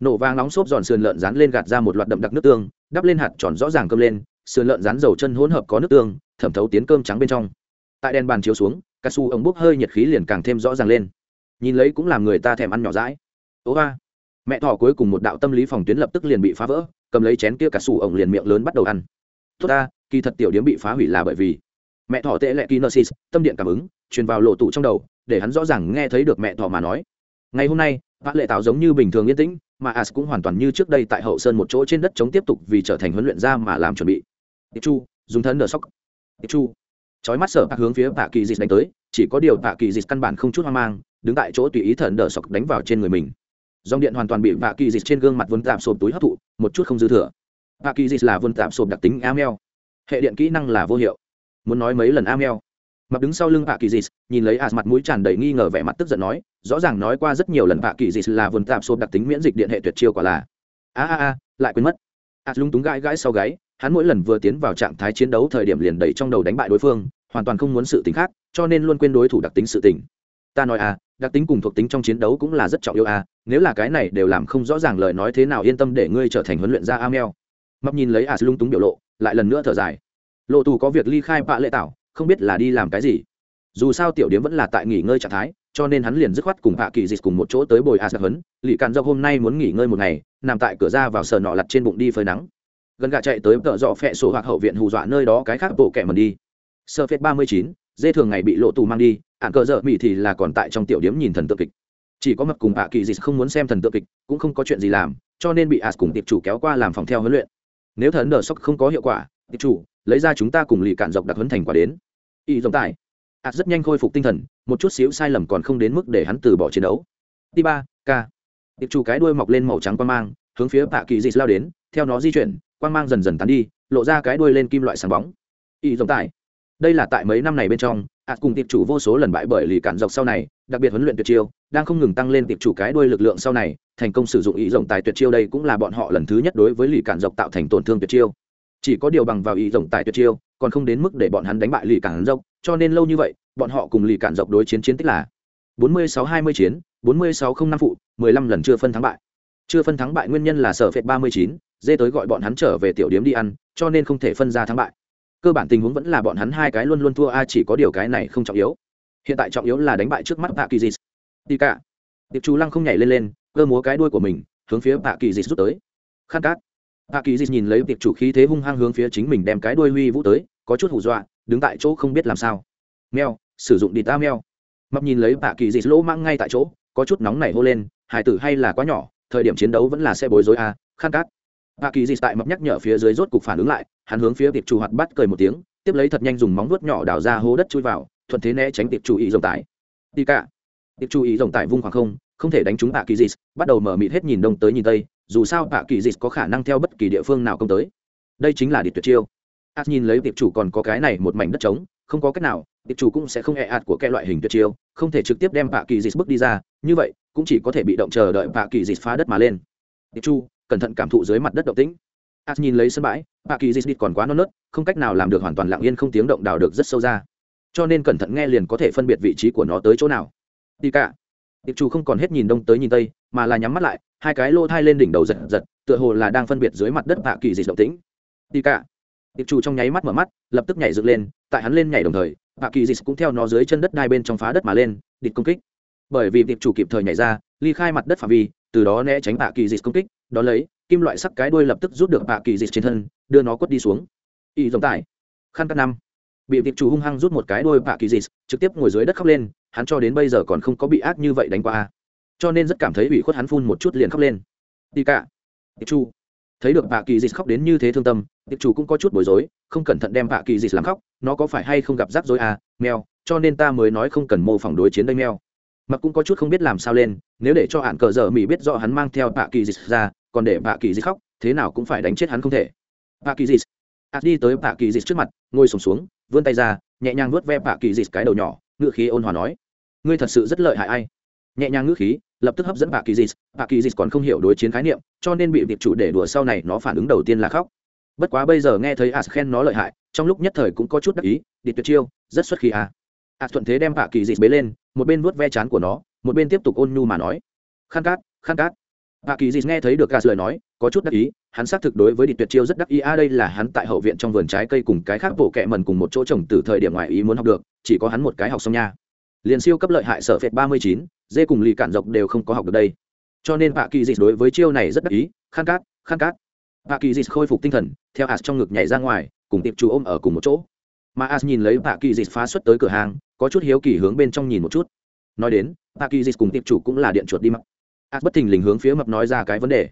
Nổ vàng nóng xốp giòn sườn lợn rán lên gạt ra một loạt đậm đặc nước tương đắp lên hạt tròn rõ ràng cơm lên sườn lợn rán dầu chân hỗn hợp có nước tương, thẩm thấu tiến cơm trắng bên trong. Tại đèn bàn chiếu xuống, cà su ống bốc hơi nhiệt khí liền càng thêm rõ ràng lên. Nhìn lấy cũng làm người ta thèm ăn nhỏ rãi ố ba. Mẹ thỏ cuối cùng một đạo tâm lý phòng tuyến lập tức liền bị phá vỡ, cầm lấy chén kia cà su ống liền miệng lớn bắt đầu ăn. Tốt ta, kỳ thật tiểu điếm bị phá hủy là bởi vì mẹ thỏ tệ lệ kinosis, tâm điện cảm ứng, truyền vào lộ tụ trong đầu, để hắn rõ ràng nghe thấy được mẹ thỏ mà nói. Ngày hôm nay, vã lệ tạo giống như bình thường yên tĩnh, mà as cũng hoàn toàn như trước đây tại hậu sơn một chỗ trên đất chống tiếp tục vì trở thành huấn luyện gia mà làm chuẩn bị. Tiệp chu, dùng thân đỡ sóc. Tiệp chu, chói mắt sở bạc hướng phía bạ kỳ dịch đánh tới, chỉ có điều bạ kỳ dịch căn bản không chút hoang mang, đứng tại chỗ tùy ý thần đỡ sọc đánh vào trên người mình. Dòng điện hoàn toàn bị bạ kỳ dịch trên gương mặt vươn tạm sộp túi hấp thụ, một chút không dư thừa. Bạ kỳ dịch là vươn tạm sộp đặc tính amel hệ điện kỹ năng là vô hiệu. Muốn nói mấy lần amel mặt đứng sau lưng bạ kỳ dịch nhìn lấy as mặt mũi tràn đầy nghi ngờ vẻ mặt tức giận nói, rõ ràng nói qua rất nhiều lần bạ kỳ dịch là vườn tạp xô đặc tính miễn dịch điện hệ tuyệt chiêu quả là. A a a, lại quên mất. As lung túng gãi gãi sau gáy hắn mỗi lần vừa tiến vào trạng thái chiến đấu thời điểm liền đẩy trong đầu đánh bại đối phương, hoàn toàn không muốn sự tính khác, cho nên luôn quên đối thủ đặc tính sự tình. Ta nói à đặc tính cùng thuộc tính trong chiến đấu cũng là rất trọng yếu à nếu là cái này đều làm không rõ ràng lời nói thế nào yên tâm để ngươi trở thành huấn luyện gia amel. Mập nhìn lấy à lung túng biểu lộ, lại lần nữa thở dài. Lộ tù có việc ly khai bạ lệ tảo, không biết là đi làm cái gì. Dù sao tiểu điếm vẫn là tại nghỉ ngơi trạng thái, cho nên hắn liền dứt khoát cùng hạ kỳ dịch cùng một chỗ tới bồi as huấn. Lì càn do hôm nay muốn nghỉ ngơi một ngày, nằm tại cửa ra vào sờ nọ lặt trên bụng đi phơi nắng gần gà chạy tới tợ dọ phẹ sổ hoặc hậu viện hù dọa nơi đó cái khác bộ kẻ mần đi. Sơ phết ba mươi chín dê thường ngày bị lộ tù mang đi ạn cờ dợ mỹ thì là còn tại trong tiểu điếm nhìn thần tượng kịch. Chỉ có mập cùng ạ kỳ dịch không muốn xem thần tượng kịch cũng không có chuyện gì làm cho nên bị ạ cùng tiệp chủ kéo qua làm phòng theo huấn luyện. Nếu thần đờ sốc không có hiệu quả tiệp chủ lấy ra chúng ta cùng lì cạn dọc đặc huấn thành quả đến. Y giống tại, ạ rất nhanh khôi phục tinh thần một chút xíu sai lầm còn không đến mức để hắn từ bỏ chiến đấu. T ba k tiệp chủ cái đuôi mọc lên màu trắng quan mang hướng phía ạ kỳ dịch lao đến theo nó di chuyển quang mang dần dần tán đi lộ ra cái đuôi lên kim loại sáng bóng. Y dòng tài đây là tại mấy năm này bên trong ạt cùng tiệp chủ vô số lần bại bởi lì cản dọc sau này đặc biệt huấn luyện tuyệt chiêu đang không ngừng tăng lên tiệp chủ cái đuôi lực lượng sau này thành công sử dụng ý rộng tài tuyệt chiêu đây cũng là bọn họ lần thứ nhất đối với lì cản dọc tạo thành tổn thương tuyệt chiêu. Chỉ có điều bằng vào ý rộng tài tuyệt chiêu còn không đến mức để bọn hắn đánh bại lì cản dọc cho nên lâu như vậy bọn họ cùng lì cản dọc đối chiến chiến tích là 46-20 chiến 46 năm phụ 15 lần chưa phân thắng bại. Chưa phân thắng bại nguyên nhân là sở phệt 39, dê tới gọi bọn hắn trở về tiểu điếm đi ăn, cho nên không thể phân ra thắng bại. Cơ bản tình huống vẫn là bọn hắn hai cái luôn luôn thua, a, chỉ có điều cái này không trọng yếu. Hiện tại trọng yếu là đánh bại trước mắt bạ kỳ dịt. Đi cả. Tiệp chú lăng không nhảy lên lên, cơ múa cái đuôi của mình, hướng phía bạ kỳ dịt rút tới. Khát cát bạ kỳ dịt nhìn lấy tiệp chủ khí thế hung hăng hướng phía chính mình đem cái đuôi huy vũ tới, có chút hù dọa, đứng tại chỗ không biết làm sao. Meo sử dụng đi ta meo mập nhìn lấy bạ kỳ dịt lỗ mang ngay tại chỗ, có chút nóng này hô lên, hải tử hay là quá nhỏ, thời điểm chiến đấu vẫn là xe bối rối a, khát cát Hạ Kỳ Dị tại mập nhắc nhở phía dưới rốt cục phản ứng lại, hắn hướng phía tiệp chủ hoạt bắt cười một tiếng, tiếp lấy thật nhanh dùng móng vuốt nhỏ đào ra hố đất chui vào, thuận thế né tránh tiệp chủ ý rồng tải. Đi cả. Tiệp chủ ý rồng tải vung khoảng không, không thể đánh trúng Hạ Kỳ Dị, bắt đầu mở mịt hết nhìn đông tới nhìn tây, dù sao Hạ Kỳ Dị có khả năng theo bất kỳ địa phương nào công tới. Đây chính là địch tuyệt chiêu. Át nhìn lấy tiệp chủ còn có cái này một mảnh đất trống, không có cách nào, tiệp chủ cũng sẽ không e ạt của cái loại hình tuyệt chiêu, không thể trực tiếp đem Hạ Kỳ Dị bước đi ra, như vậy, cũng chỉ có thể bị động chờ đợi Hạ Kỳ Dị phá đất mà lên. Tiệp chủ, cẩn thận cảm thụ dưới mặt đất động tĩnh. As nhìn lấy sân bãi bà kỳ dịch còn quá non nớt, không cách nào làm được hoàn toàn lặng yên không tiếng động đào được rất sâu ra. Cho nên cẩn thận nghe liền có thể phân biệt vị trí của nó tới chỗ nào. Đi cả. Tiệp chủ không còn hết nhìn đông tới nhìn tây, mà là nhắm mắt lại, hai cái lô thai lên đỉnh đầu giật giật, tựa hồ là đang phân biệt dưới mặt đất bạ kỳ dịch động tĩnh. Đi cả. Tiệp chủ trong nháy mắt mở mắt, lập tức nhảy dựng lên, tại hắn lên nhảy đồng thời bạ kỳ dịch cũng theo nó dưới chân đất đai bên trong phá đất mà lên, địch công kích. Bởi vì tiệp chủ kịp thời nhảy ra, ly khai mặt đất phạm vi từ đó né tránh bạ kỳ dít công kích, đó lấy, kim loại sắc cái đuôi lập tức rút được bạ kỳ dịch trên thân, đưa nó quất đi xuống. Y giống tải. Khăn cắt năm. Bị tiệp chủ hung hăng rút một cái đuôi bạ kỳ dịch trực tiếp ngồi dưới đất khóc lên, hắn cho đến bây giờ còn không có bị ác như vậy đánh qua. Cho nên rất cảm thấy ủy khuất hắn phun một chút liền khóc lên. Đi cả. Tiệp chủ thấy được bạ kỳ dịch khóc đến như thế thương tâm tiệp chủ cũng có chút bối rối, không cẩn thận đem bạ kỳ dịch làm khóc, nó có phải hay không gặp rắc rối à mèo, cho nên ta mới nói không cần mô phỏng đối chiến đây mèo mặc cũng có chút không biết làm sao lên nếu để cho hạn cờ dở mỹ biết rõ hắn mang theo bạ kỳ dịch ra còn để bạ kỳ dịch khóc thế nào cũng phải đánh chết hắn không thể. Bạ kỳ dịch ạt đi tới bạ kỳ dịch trước mặt ngồi sùng xuống, xuống vươn tay ra nhẹ nhàng vớt ve bạ kỳ dịch cái đầu nhỏ ngựa khí ôn hòa nói ngươi thật sự rất lợi hại ai? Nhẹ nhàng ngữ khí lập tức hấp dẫn bạ kỳ dịch bạ kỳ dịch còn không hiểu đối chiến khái niệm cho nên bị việc chủ để đùa sau này nó phản ứng đầu tiên là khóc. Bất quá bây giờ nghe thấy as khen nó lợi hại trong lúc nhất thời cũng có chút đắc ý đi tuyệt chiêu rất xuất khí à. as thuận thế đem bạ kỳ dịch bế lên một bên vuốt ve chán của nó một bên tiếp tục ôn nhu mà nói khăn cát khăn cát Hạ Kỳ Dịch nghe thấy được gà lời nói, có chút đắc ý, hắn xác thực đối với địch tuyệt chiêu rất đắc ý a đây là hắn tại hậu viện trong vườn trái cây cùng cái khác bộ kệ mần cùng một chỗ trồng từ thời điểm ngoài ý muốn học được, chỉ có hắn một cái học xong nha. Liên siêu cấp lợi hại sở phệt 39, dê cùng lì cản dọc đều không có học được đây. Cho nên Hạ Kỳ Dịch đối với chiêu này rất đắc ý, khăn cát, khăn cát. Hạ Kỳ Dịch khôi phục tinh thần, theo As trong ngực nhảy ra ngoài, cùng tiệp chú ôm ở cùng một chỗ. Mà As nhìn lấy Hạ Kỳ Dịch phá xuất tới cửa hàng, có chút hiếu kỳ hướng bên trong nhìn một chút. Nói đến, Hạ cùng tiệp chủ cũng là điện chuột đi mặc. A bất thình lình hướng phía mập nói ra cái vấn đề.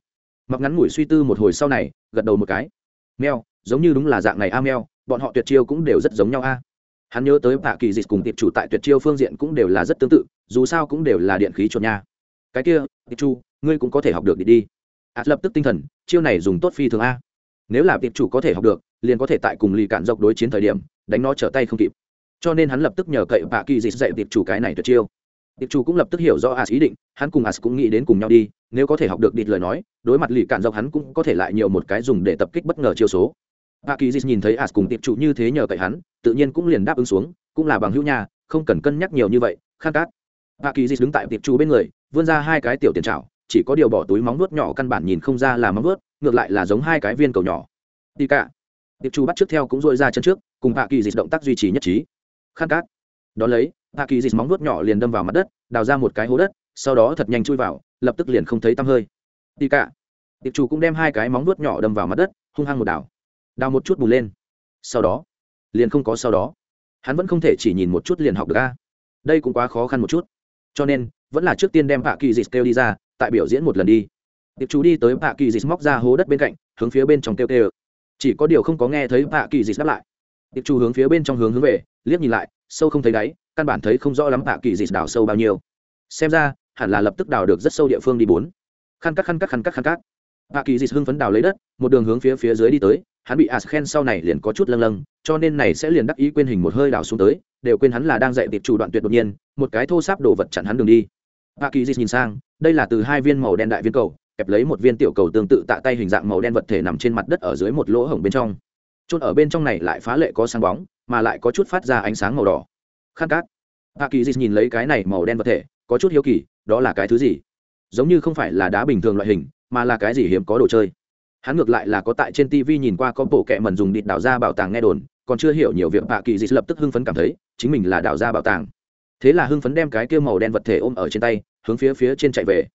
Mập ngắn ngủi suy tư một hồi sau này gật đầu một cái. Meo giống như đúng là dạng này a meo bọn họ tuyệt chiêu cũng đều rất giống nhau a. Hắn nhớ tới bạ kỳ dịch cùng tiệp chủ tại tuyệt chiêu phương diện cũng đều là rất tương tự dù sao cũng đều là điện khí chuột nha. Cái kia tiệp chu ngươi cũng có thể học được đi đi. A lập tức tinh thần chiêu này dùng tốt phi thường a. Nếu là tiệp chủ có thể học được liền có thể tại cùng lì cạn dọc đối chiến thời điểm đánh nó trở tay không kịp cho nên hắn lập tức nhờ cậy bạ kỳ dịch dạy tiệp chủ cái này tuyệt chiêu. Tiệp chủ cũng lập tức hiểu rõ as ý định, hắn cùng as cũng nghĩ đến cùng nhau đi, nếu có thể học được địt lời nói, đối mặt lì cạn dọc hắn cũng có thể lại nhiều một cái dùng để tập kích bất ngờ chiêu số. Bạ kỳ dịch nhìn thấy as cùng tiệp chủ như thế nhờ cậy hắn, tự nhiên cũng liền đáp ứng xuống, cũng là bằng hữu nhà không cần cân nhắc nhiều như vậy, khát cát bạ kỳ dịch đứng tại tiệp chủ bên người, vươn ra hai cái tiểu tiền trảo chỉ có điều bỏ túi móng nuốt nhỏ căn bản nhìn không ra là móng nuốt ngược lại là giống hai cái viên cầu nhỏ. Đi cả. Tiệp chủ bắt trước theo cũng dội ra chân trước, cùng bạ kỳ dịch động tác duy trì nhất trí khát cát. Đón lấy hạ kỳ dịch móng nuốt nhỏ liền đâm vào mặt đất, đào ra một cái hố đất, sau đó thật nhanh chui vào, lập tức liền không thấy tăm hơi. Đi cả. Tiệp chủ cũng đem hai cái móng nuốt nhỏ đâm vào mặt đất, hung hăng một đào đào một chút bù lên. Sau đó, liền không có sau đó. Hắn vẫn không thể chỉ nhìn một chút liền học được a. Đây cũng quá khó khăn một chút. Cho nên, vẫn là trước tiên đem hạ kỳ dịch kêu đi ra, tại biểu diễn một lần đi. Tiệp chủ đi tới hạ kỳ dịch móc ra hố đất bên cạnh, hướng phía bên trong kêu kêu. Chỉ có điều không có nghe thấy hạ kỳ dịch đáp lại. Tiệp chủ hướng phía bên trong hướng hướng về liếc nhìn lại, sâu không thấy đáy, căn bản thấy không rõ lắm hạ kỳ dị đào sâu bao nhiêu. Xem ra, hẳn là lập tức đào được rất sâu địa phương đi bốn. Khăn cắt khăn cắt khăn cắt khăn cắt. Hạ kỳ dị hưng phấn đào lấy đất, một đường hướng phía phía dưới đi tới, hắn bị as khen sau này liền có chút lâng lâng, cho nên này sẽ liền đắc ý quên hình một hơi đào xuống tới, đều quên hắn là đang dạy tiệp chủ đoạn tuyệt đột nhiên, một cái thô sáp đồ vật chặn hắn đường đi. Hạ kỳ dị nhìn sang, đây là từ hai viên màu đen đại viên cầu, kẹp lấy một viên tiểu cầu tương tự tạ tay hình dạng màu đen vật thể nằm trên mặt đất ở dưới một lỗ hổng bên trong. Trôn ở bên trong này lại phá lệ có sáng bóng mà lại có chút phát ra ánh sáng màu đỏ. Khát cát hạ kỳ dịch nhìn lấy cái này màu đen vật thể, có chút hiếu kỳ, đó là cái thứ gì? Giống như không phải là đá bình thường loại hình, mà là cái gì hiếm có đồ chơi. Hắn ngược lại là có tại trên tv nhìn qua có bộ kẹ mần dùng địt đào ra bảo tàng nghe đồn, còn chưa hiểu nhiều việc hạ kỳ dịch lập tức hưng phấn cảm thấy, chính mình là đào ra bảo tàng. Thế là hưng phấn đem cái kia màu đen vật thể ôm ở trên tay, hướng phía phía trên chạy về.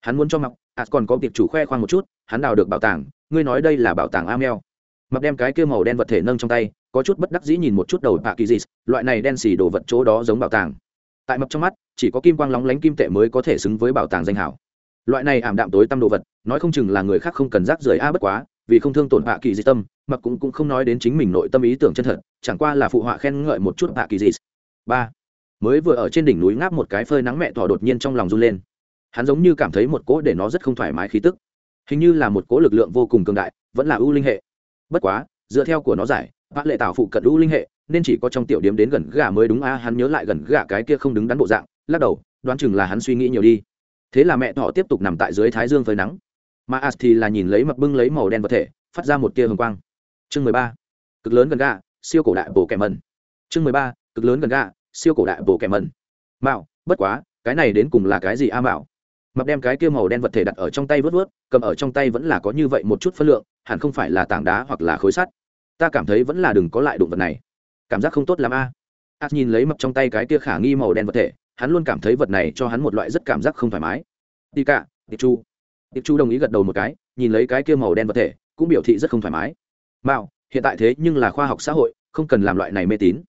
Hắn muốn cho mặc ạt còn có tiệp chủ khoe khoang một chút, hắn đào được bảo tàng, ngươi nói đây là bảo tàng amel mặc đem cái kia màu đen vật thể nâng trong tay có chút bất đắc dĩ nhìn một chút đầu bạ kỳ dị loại này đen xì đồ vật chỗ đó giống bảo tàng. Tại mập trong mắt, chỉ có kim quang lóng lánh kim tệ mới có thể xứng với bảo tàng danh hảo loại này ảm đạm tối tăm đồ vật, nói không chừng là người khác không cần rác rưởi a bất quá, vì không thương tổn bạ kỳ dị tâm mặc cũng cũng không nói đến chính mình nội tâm ý tưởng chân thật, chẳng qua là phụ họa khen ngợi một chút bạ kỳ dị ba. Mới vừa ở trên đỉnh núi ngáp một cái phơi nắng mẹ thỏ đột nhiên trong lòng run lên. Hắn giống như cảm thấy một cỗ để nó rất không thoải mái khí tức. Hình như là một cỗ lực lượng vô cùng cường đại, vẫn là ưu linh hệ. Bất quá, dựa theo của nó giải bác lệ tảo phụ cận lũ linh hệ, nên chỉ có trong tiểu điếm đến gần gà mới đúng a, hắn nhớ lại gần gà cái kia không đứng đắn bộ dạng, lắc đầu, đoán chừng là hắn suy nghĩ nhiều đi. Thế là mẹ thọ tiếp tục nằm tại dưới thái dương phơi nắng. Mà as thì là nhìn lấy mập bưng lấy màu đen vật thể, phát ra một tia hồng quang. Chương mười ba, cực lớn gần gà, siêu cổ đại bổ kẻ mần chương mười ba, cực lớn gần gà, siêu cổ đại bổ kẻ mần mạo, bất quá, cái này đến cùng là cái gì a mạo? Mập đem cái kia màu đen vật thể đặt ở trong tay vớt vớt, cầm ở trong tay vẫn là có như vậy một chút phân lượng, hẳn không phải là tảng đá hoặc là khối sắt ta cảm thấy vẫn là đừng có lại đụng vật này. Cảm giác không tốt l ắ m a. Ác nhìn lấy mập trong tay cái kia khả nghi màu đen vật thể, hắn luôn cảm thấy vật này cho hắn một loại rất cảm giác không thoải mái. Đi cả tiệp chu. Tiệp chu đồng ý gật đầu một cái, nhìn lấy cái kia màu đen vật thể, cũng biểu thị rất không thoải mái. Mạo, hiện tại thế nhưng là khoa học xã hội, không cần làm loại này mê tín.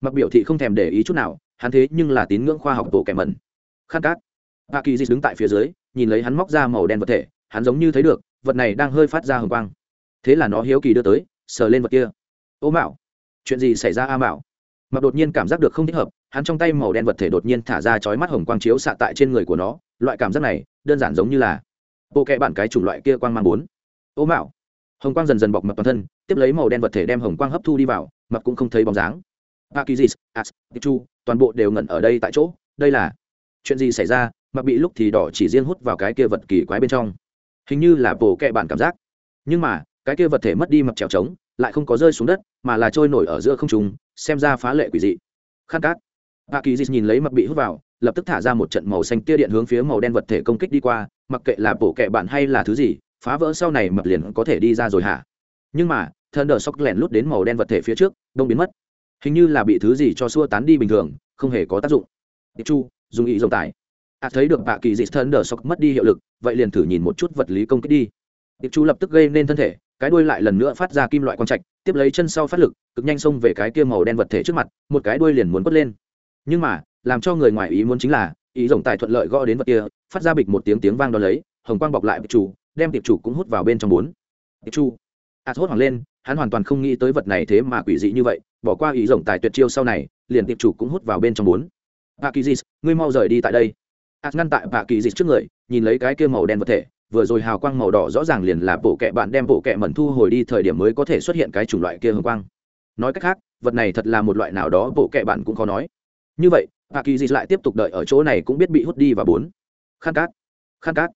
Mặc biểu thị không thèm để ý chút nào, hắn thế nhưng là tín ngưỡng khoa học tổ kẻ mẩn. Khát cát Ba kỳ dịch đứng tại phía dưới, nhìn lấy hắn móc ra màu đen vật thể, hắn giống như thấy được, vật này đang hơi phát ra hồng quang. Thế là nó hiếu kỳ đưa tới sờ lên vật kia. Ô mạo chuyện gì xảy ra a mạo? Mặc đột nhiên cảm giác được không thích hợp hắn trong tay màu đen vật thể đột nhiên thả ra chói mắt hồng quang chiếu xạ tại trên người của nó loại cảm giác này đơn giản giống như là bộ kẹ bản cái chủng loại kia quang mang bốn. Ô mạo hồng quang dần dần bọc mập toàn thân tiếp lấy màu đen vật thể đem hồng quang hấp thu đi vào mập cũng không thấy bóng dáng. Pakizis As, Chu, toàn bộ đều ngẩn ở đây tại chỗ, đây là chuyện gì xảy ra, mà bị lúc thì đỏ chỉ riêng hút vào cái kia vật kỳ quái bên trong. Hình như là bộ kẹ bản cảm giác. Nhưng mà, cái kia vật thể mất đi mập trèo trống, lại không có rơi xuống đất, mà là trôi nổi ở giữa không trung, xem ra phá lệ quỷ dị. Khát cát. Akizis nhìn lấy mập bị hút vào, lập tức thả ra một trận màu xanh tia điện hướng phía màu đen vật thể công kích đi qua, mặc kệ là bổ kẹ bạn hay là thứ gì, phá vỡ sau này mập liền có thể đi ra rồi hả? Nhưng mà, thân đờ Shock lẻn lút đến màu đen vật thể phía trước, đông biến mất hình như là bị thứ gì cho xua tán đi bình thường không hề có tác dụng chu dùng ý dòng tải à thấy được bạ kỳ dị thân đờ sóc mất đi hiệu lực vậy liền thử nhìn một chút vật lý công kích đi tiệp chu lập tức gây nên thân thể cái đuôi lại lần nữa phát ra kim loại quang trạch tiếp lấy chân sau phát lực cực nhanh xông về cái kia màu đen vật thể trước mặt một cái đuôi liền muốn quất lên. Nhưng mà làm cho người ngoài ý muốn chính là ý rồng tài thuận lợi gõ đến vật kia phát ra bịch một tiếng tiếng vang đ ó lấy hồng quang bọc lại tiệp chủ đem tiệp chủ cũng hút vào bên trong bốn. Tiệp chu a à, hốt hoảng lên hắn hoàn toàn không nghĩ tới vật này thế mà quỷ dị như vậy bỏ qua ý rồng tài tuyệt chiêu sau này liền tiệp chủ cũng hút vào bên trong bốn. Bà kỳ ngươi mau rời đi tại đây. À, ngăn tại bà kỳ trước người nhìn lấy cái kia màu đen vật thể vừa rồi hào quang màu đỏ rõ ràng liền là bộ kẹ bạn đem bộ kẹ mẩn thu hồi đi, thời điểm mới có thể xuất hiện cái chủng loại kia hồng quang. Nói cách khác, vật này thật là một loại nào đó bộ kệ bạn cũng khó nói. Như vậy hạ kỳ dịch lại tiếp tục đợi ở chỗ này cũng biết bị hút đi và bốn. Khăn cát khăn cát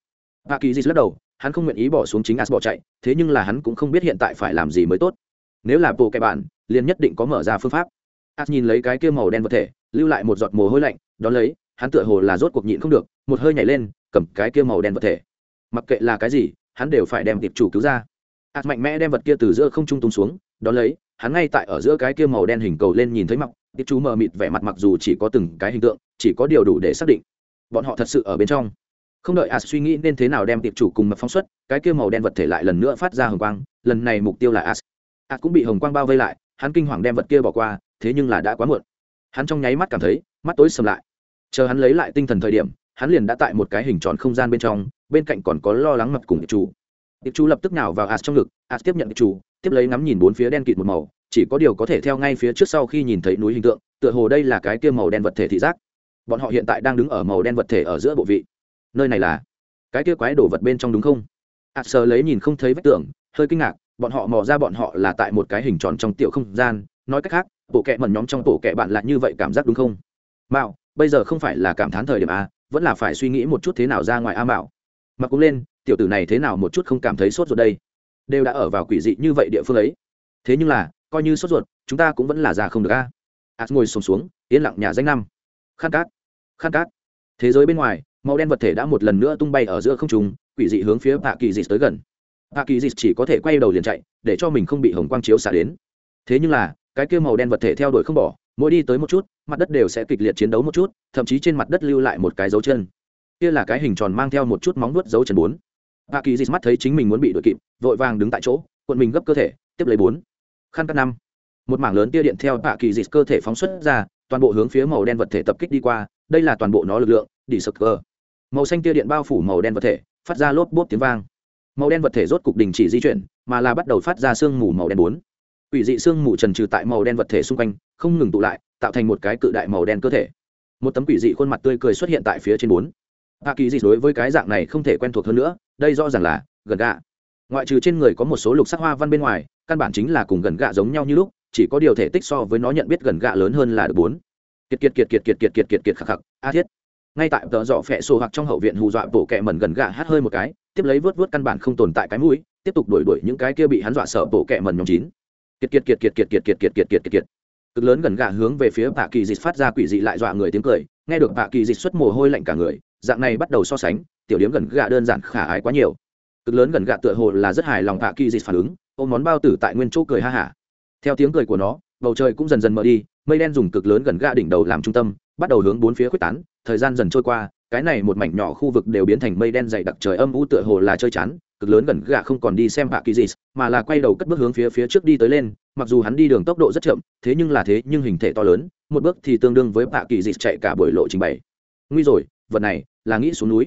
hạ kỳ dịch lắc đầu, hắn không nguyện ý bỏ xuống chính as bỏ chạy, thế nhưng là hắn cũng không biết hiện tại phải làm gì mới tốt. Nếu là bộ kệ bạn, liền nhất định có mở ra phương pháp. As nhìn lấy cái kia màu đen vật thể, lưu lại một giọt mồ hôi lạnh, đón lấy, hắn tựa hồ là rốt cuộc nhịn không được, một hơi nhảy lên, cầm cái kia màu đen vật thể mặc kệ là cái gì, hắn đều phải đem tiệp chủ cứu ra. Ạt mạnh mẽ đem vật kia từ giữa không trung tung xuống, đón lấy, hắn ngay tại ở giữa cái kia màu đen hình cầu lên nhìn thấy mặc, tiệp chủ mờ mịt vẻ mặt mặc dù chỉ có từng cái hình tượng, chỉ có điều đủ để xác định, bọn họ thật sự ở bên trong. Không đợi ạt suy nghĩ nên thế nào đem tiệp chủ cùng mật phóng xuất, cái kia màu đen vật thể lại lần nữa phát ra hồng quang, lần này mục tiêu là ạt ạt cũng bị hồng quang bao vây lại, hắn kinh hoàng đem vật kia bỏ qua, thế nhưng là đã quá muộn. Hắn trong nháy mắt cảm thấy, mắt tối sầm lại. Chờ hắn lấy lại tinh thần thời điểm hắn liền đã tại một cái hình tròn không gian bên trong, bên cạnh còn có lo lắng mập cùng tiệp chủ tiệp chủ lập tức nào vào ạt trong ngực ạt tiếp nhận tiệp chủ tiếp lấy ngắm nhìn bốn phía đen kịt một màu, chỉ có điều có thể theo ngay phía trước sau khi nhìn thấy núi hình tượng, tựa hồ đây là cái kia màu đen vật thể thị giác. Bọn họ hiện tại đang đứng ở màu đen vật thể ở giữa bộ vị. Nơi này là cái kia quái đổ vật bên trong đúng không? Ạt sờ lấy nhìn không thấy vách tường hơi kinh ngạc, bọn họ mò ra bọn họ là tại một cái hình tròn trong tiểu không gian, nói cách khác, bộ kệ mẩn nhóm trong bộ kệ bạn là như vậy cảm giác đúng không? Mạo, bây giờ không phải là cảm thán thời điểm a vẫn là phải suy nghĩ một chút thế nào ra ngoài a mạo. Mà cũng lên tiểu tử này thế nào một chút không cảm thấy sốt ruột đây? Đều đã ở vào quỷ dị như vậy địa phương ấy. Thế nhưng là coi như sốt ruột chúng ta cũng vẫn là già không được a. A ngồi sùng xuống, xuống yên lặng nhà danh năm. Khát cát khát cát. Thế giới bên ngoài màu đen vật thể đã một lần nữa tung bay ở giữa không trung quỷ dị hướng phía hạ kỳ dị tới gần. Hạ kỳ dị chỉ có thể quay đầu liền chạy để cho mình không bị hồng quang chiếu xả đến. Thế nhưng là cái kia màu đen vật thể theo đuổi không bỏ mỗi đi tới một chút, mặt đất đều sẽ kịch liệt chiến đấu một chút, thậm chí trên mặt đất lưu lại một cái dấu chân. Kia là cái hình tròn mang theo một chút móng vuốt dấu chân bốn. Tạ kỳ dị mắt thấy chính mình muốn bị đuổi kịp, vội vàng đứng tại chỗ, cuộn mình gấp cơ thể, tiếp lấy bốn. Khăn cắt năm. Một mảng lớn tia điện theo tạ kỳ dị cơ thể phóng xuất ra, toàn bộ hướng phía màu đen vật thể tập kích đi qua, đây là toàn bộ nó lực lượng, đi sực cơ. Màu xanh tia điện bao phủ màu đen vật thể, phát ra lốp bốp tiếng vang. Màu đen vật thể rốt cục đình chỉ di chuyển, mà là bắt đầu phát ra sương mù màu đen bốn. Ủy dị sương mù trần trừ tại màu đen vật thể xung quanh không ngừng tụ lại tạo thành một cái cự đại màu đen cơ thể một tấm quỷ dị khuôn mặt tươi cười xuất hiện tại phía trên bốn hạ kỳ dị đối với cái dạng này không thể quen thuộc hơn nữa đây rõ ràng là gần gạ ngoại trừ trên người có một số lục sắc hoa văn bên ngoài căn bản chính là cùng gần gạ giống nhau như lúc chỉ có điều thể tích so với nó nhận biết gần gạ lớn hơn là được bốn kiệt kiệt kiệt kiệt kiệt kiệt kiệt kiệt kiệt khắc khắc a thiết ngay tại tợ dọ phẹ sổ hoặc trong hậu viện hù dọa bộ kẹ mẩn gần gạ hát hơi một cái tiếp lấy vớt vớt căn bản không tồn tại cái mũi tiếp tục đuổi đuổi những cái kia bị hắn dọa sợ bộ kẹ mẩn nhóm chín kiệt kiệt kiệt kiệt kiệt kiệt kiệt kiệt kiệt kiệt kiệt kiệt cực lớn gần gạ hướng về phía bạ kỳ dịch phát ra quỷ dị lại dọa người tiếng cười, nghe được bạ kỳ dịch xuất mồ hôi lạnh cả người, dạng này bắt đầu so sánh, tiểu điếm gần gạ đơn giản khả ái quá nhiều. Cực lớn gần gạ tựa hồ là rất hài lòng bạ kỳ dịch phản ứng, ôm món bao tử tại nguyên chỗ cười ha hả. Theo tiếng cười của nó, bầu trời cũng dần dần mở đi, mây đen dùng cực lớn gần gạ đỉnh đầu làm trung tâm, bắt đầu hướng bốn phía quyết tán, thời gian dần trôi qua, cái này một mảnh nhỏ khu vực đều biến thành mây đen dày đặc trời âm u tựa hồ là chơi chán, cực lớn gần gạ không còn đi xem hạ kỳ dịch, mà là quay đầu cất bước hướng phía phía trước đi tới lên mặc dù hắn đi đường tốc độ rất chậm, thế nhưng là thế, nhưng hình thể to lớn, một bước thì tương đương với bạ kỳ dị chạy cả buổi lộ trình bày. Nguy rồi, vật này là nghĩ xuống núi.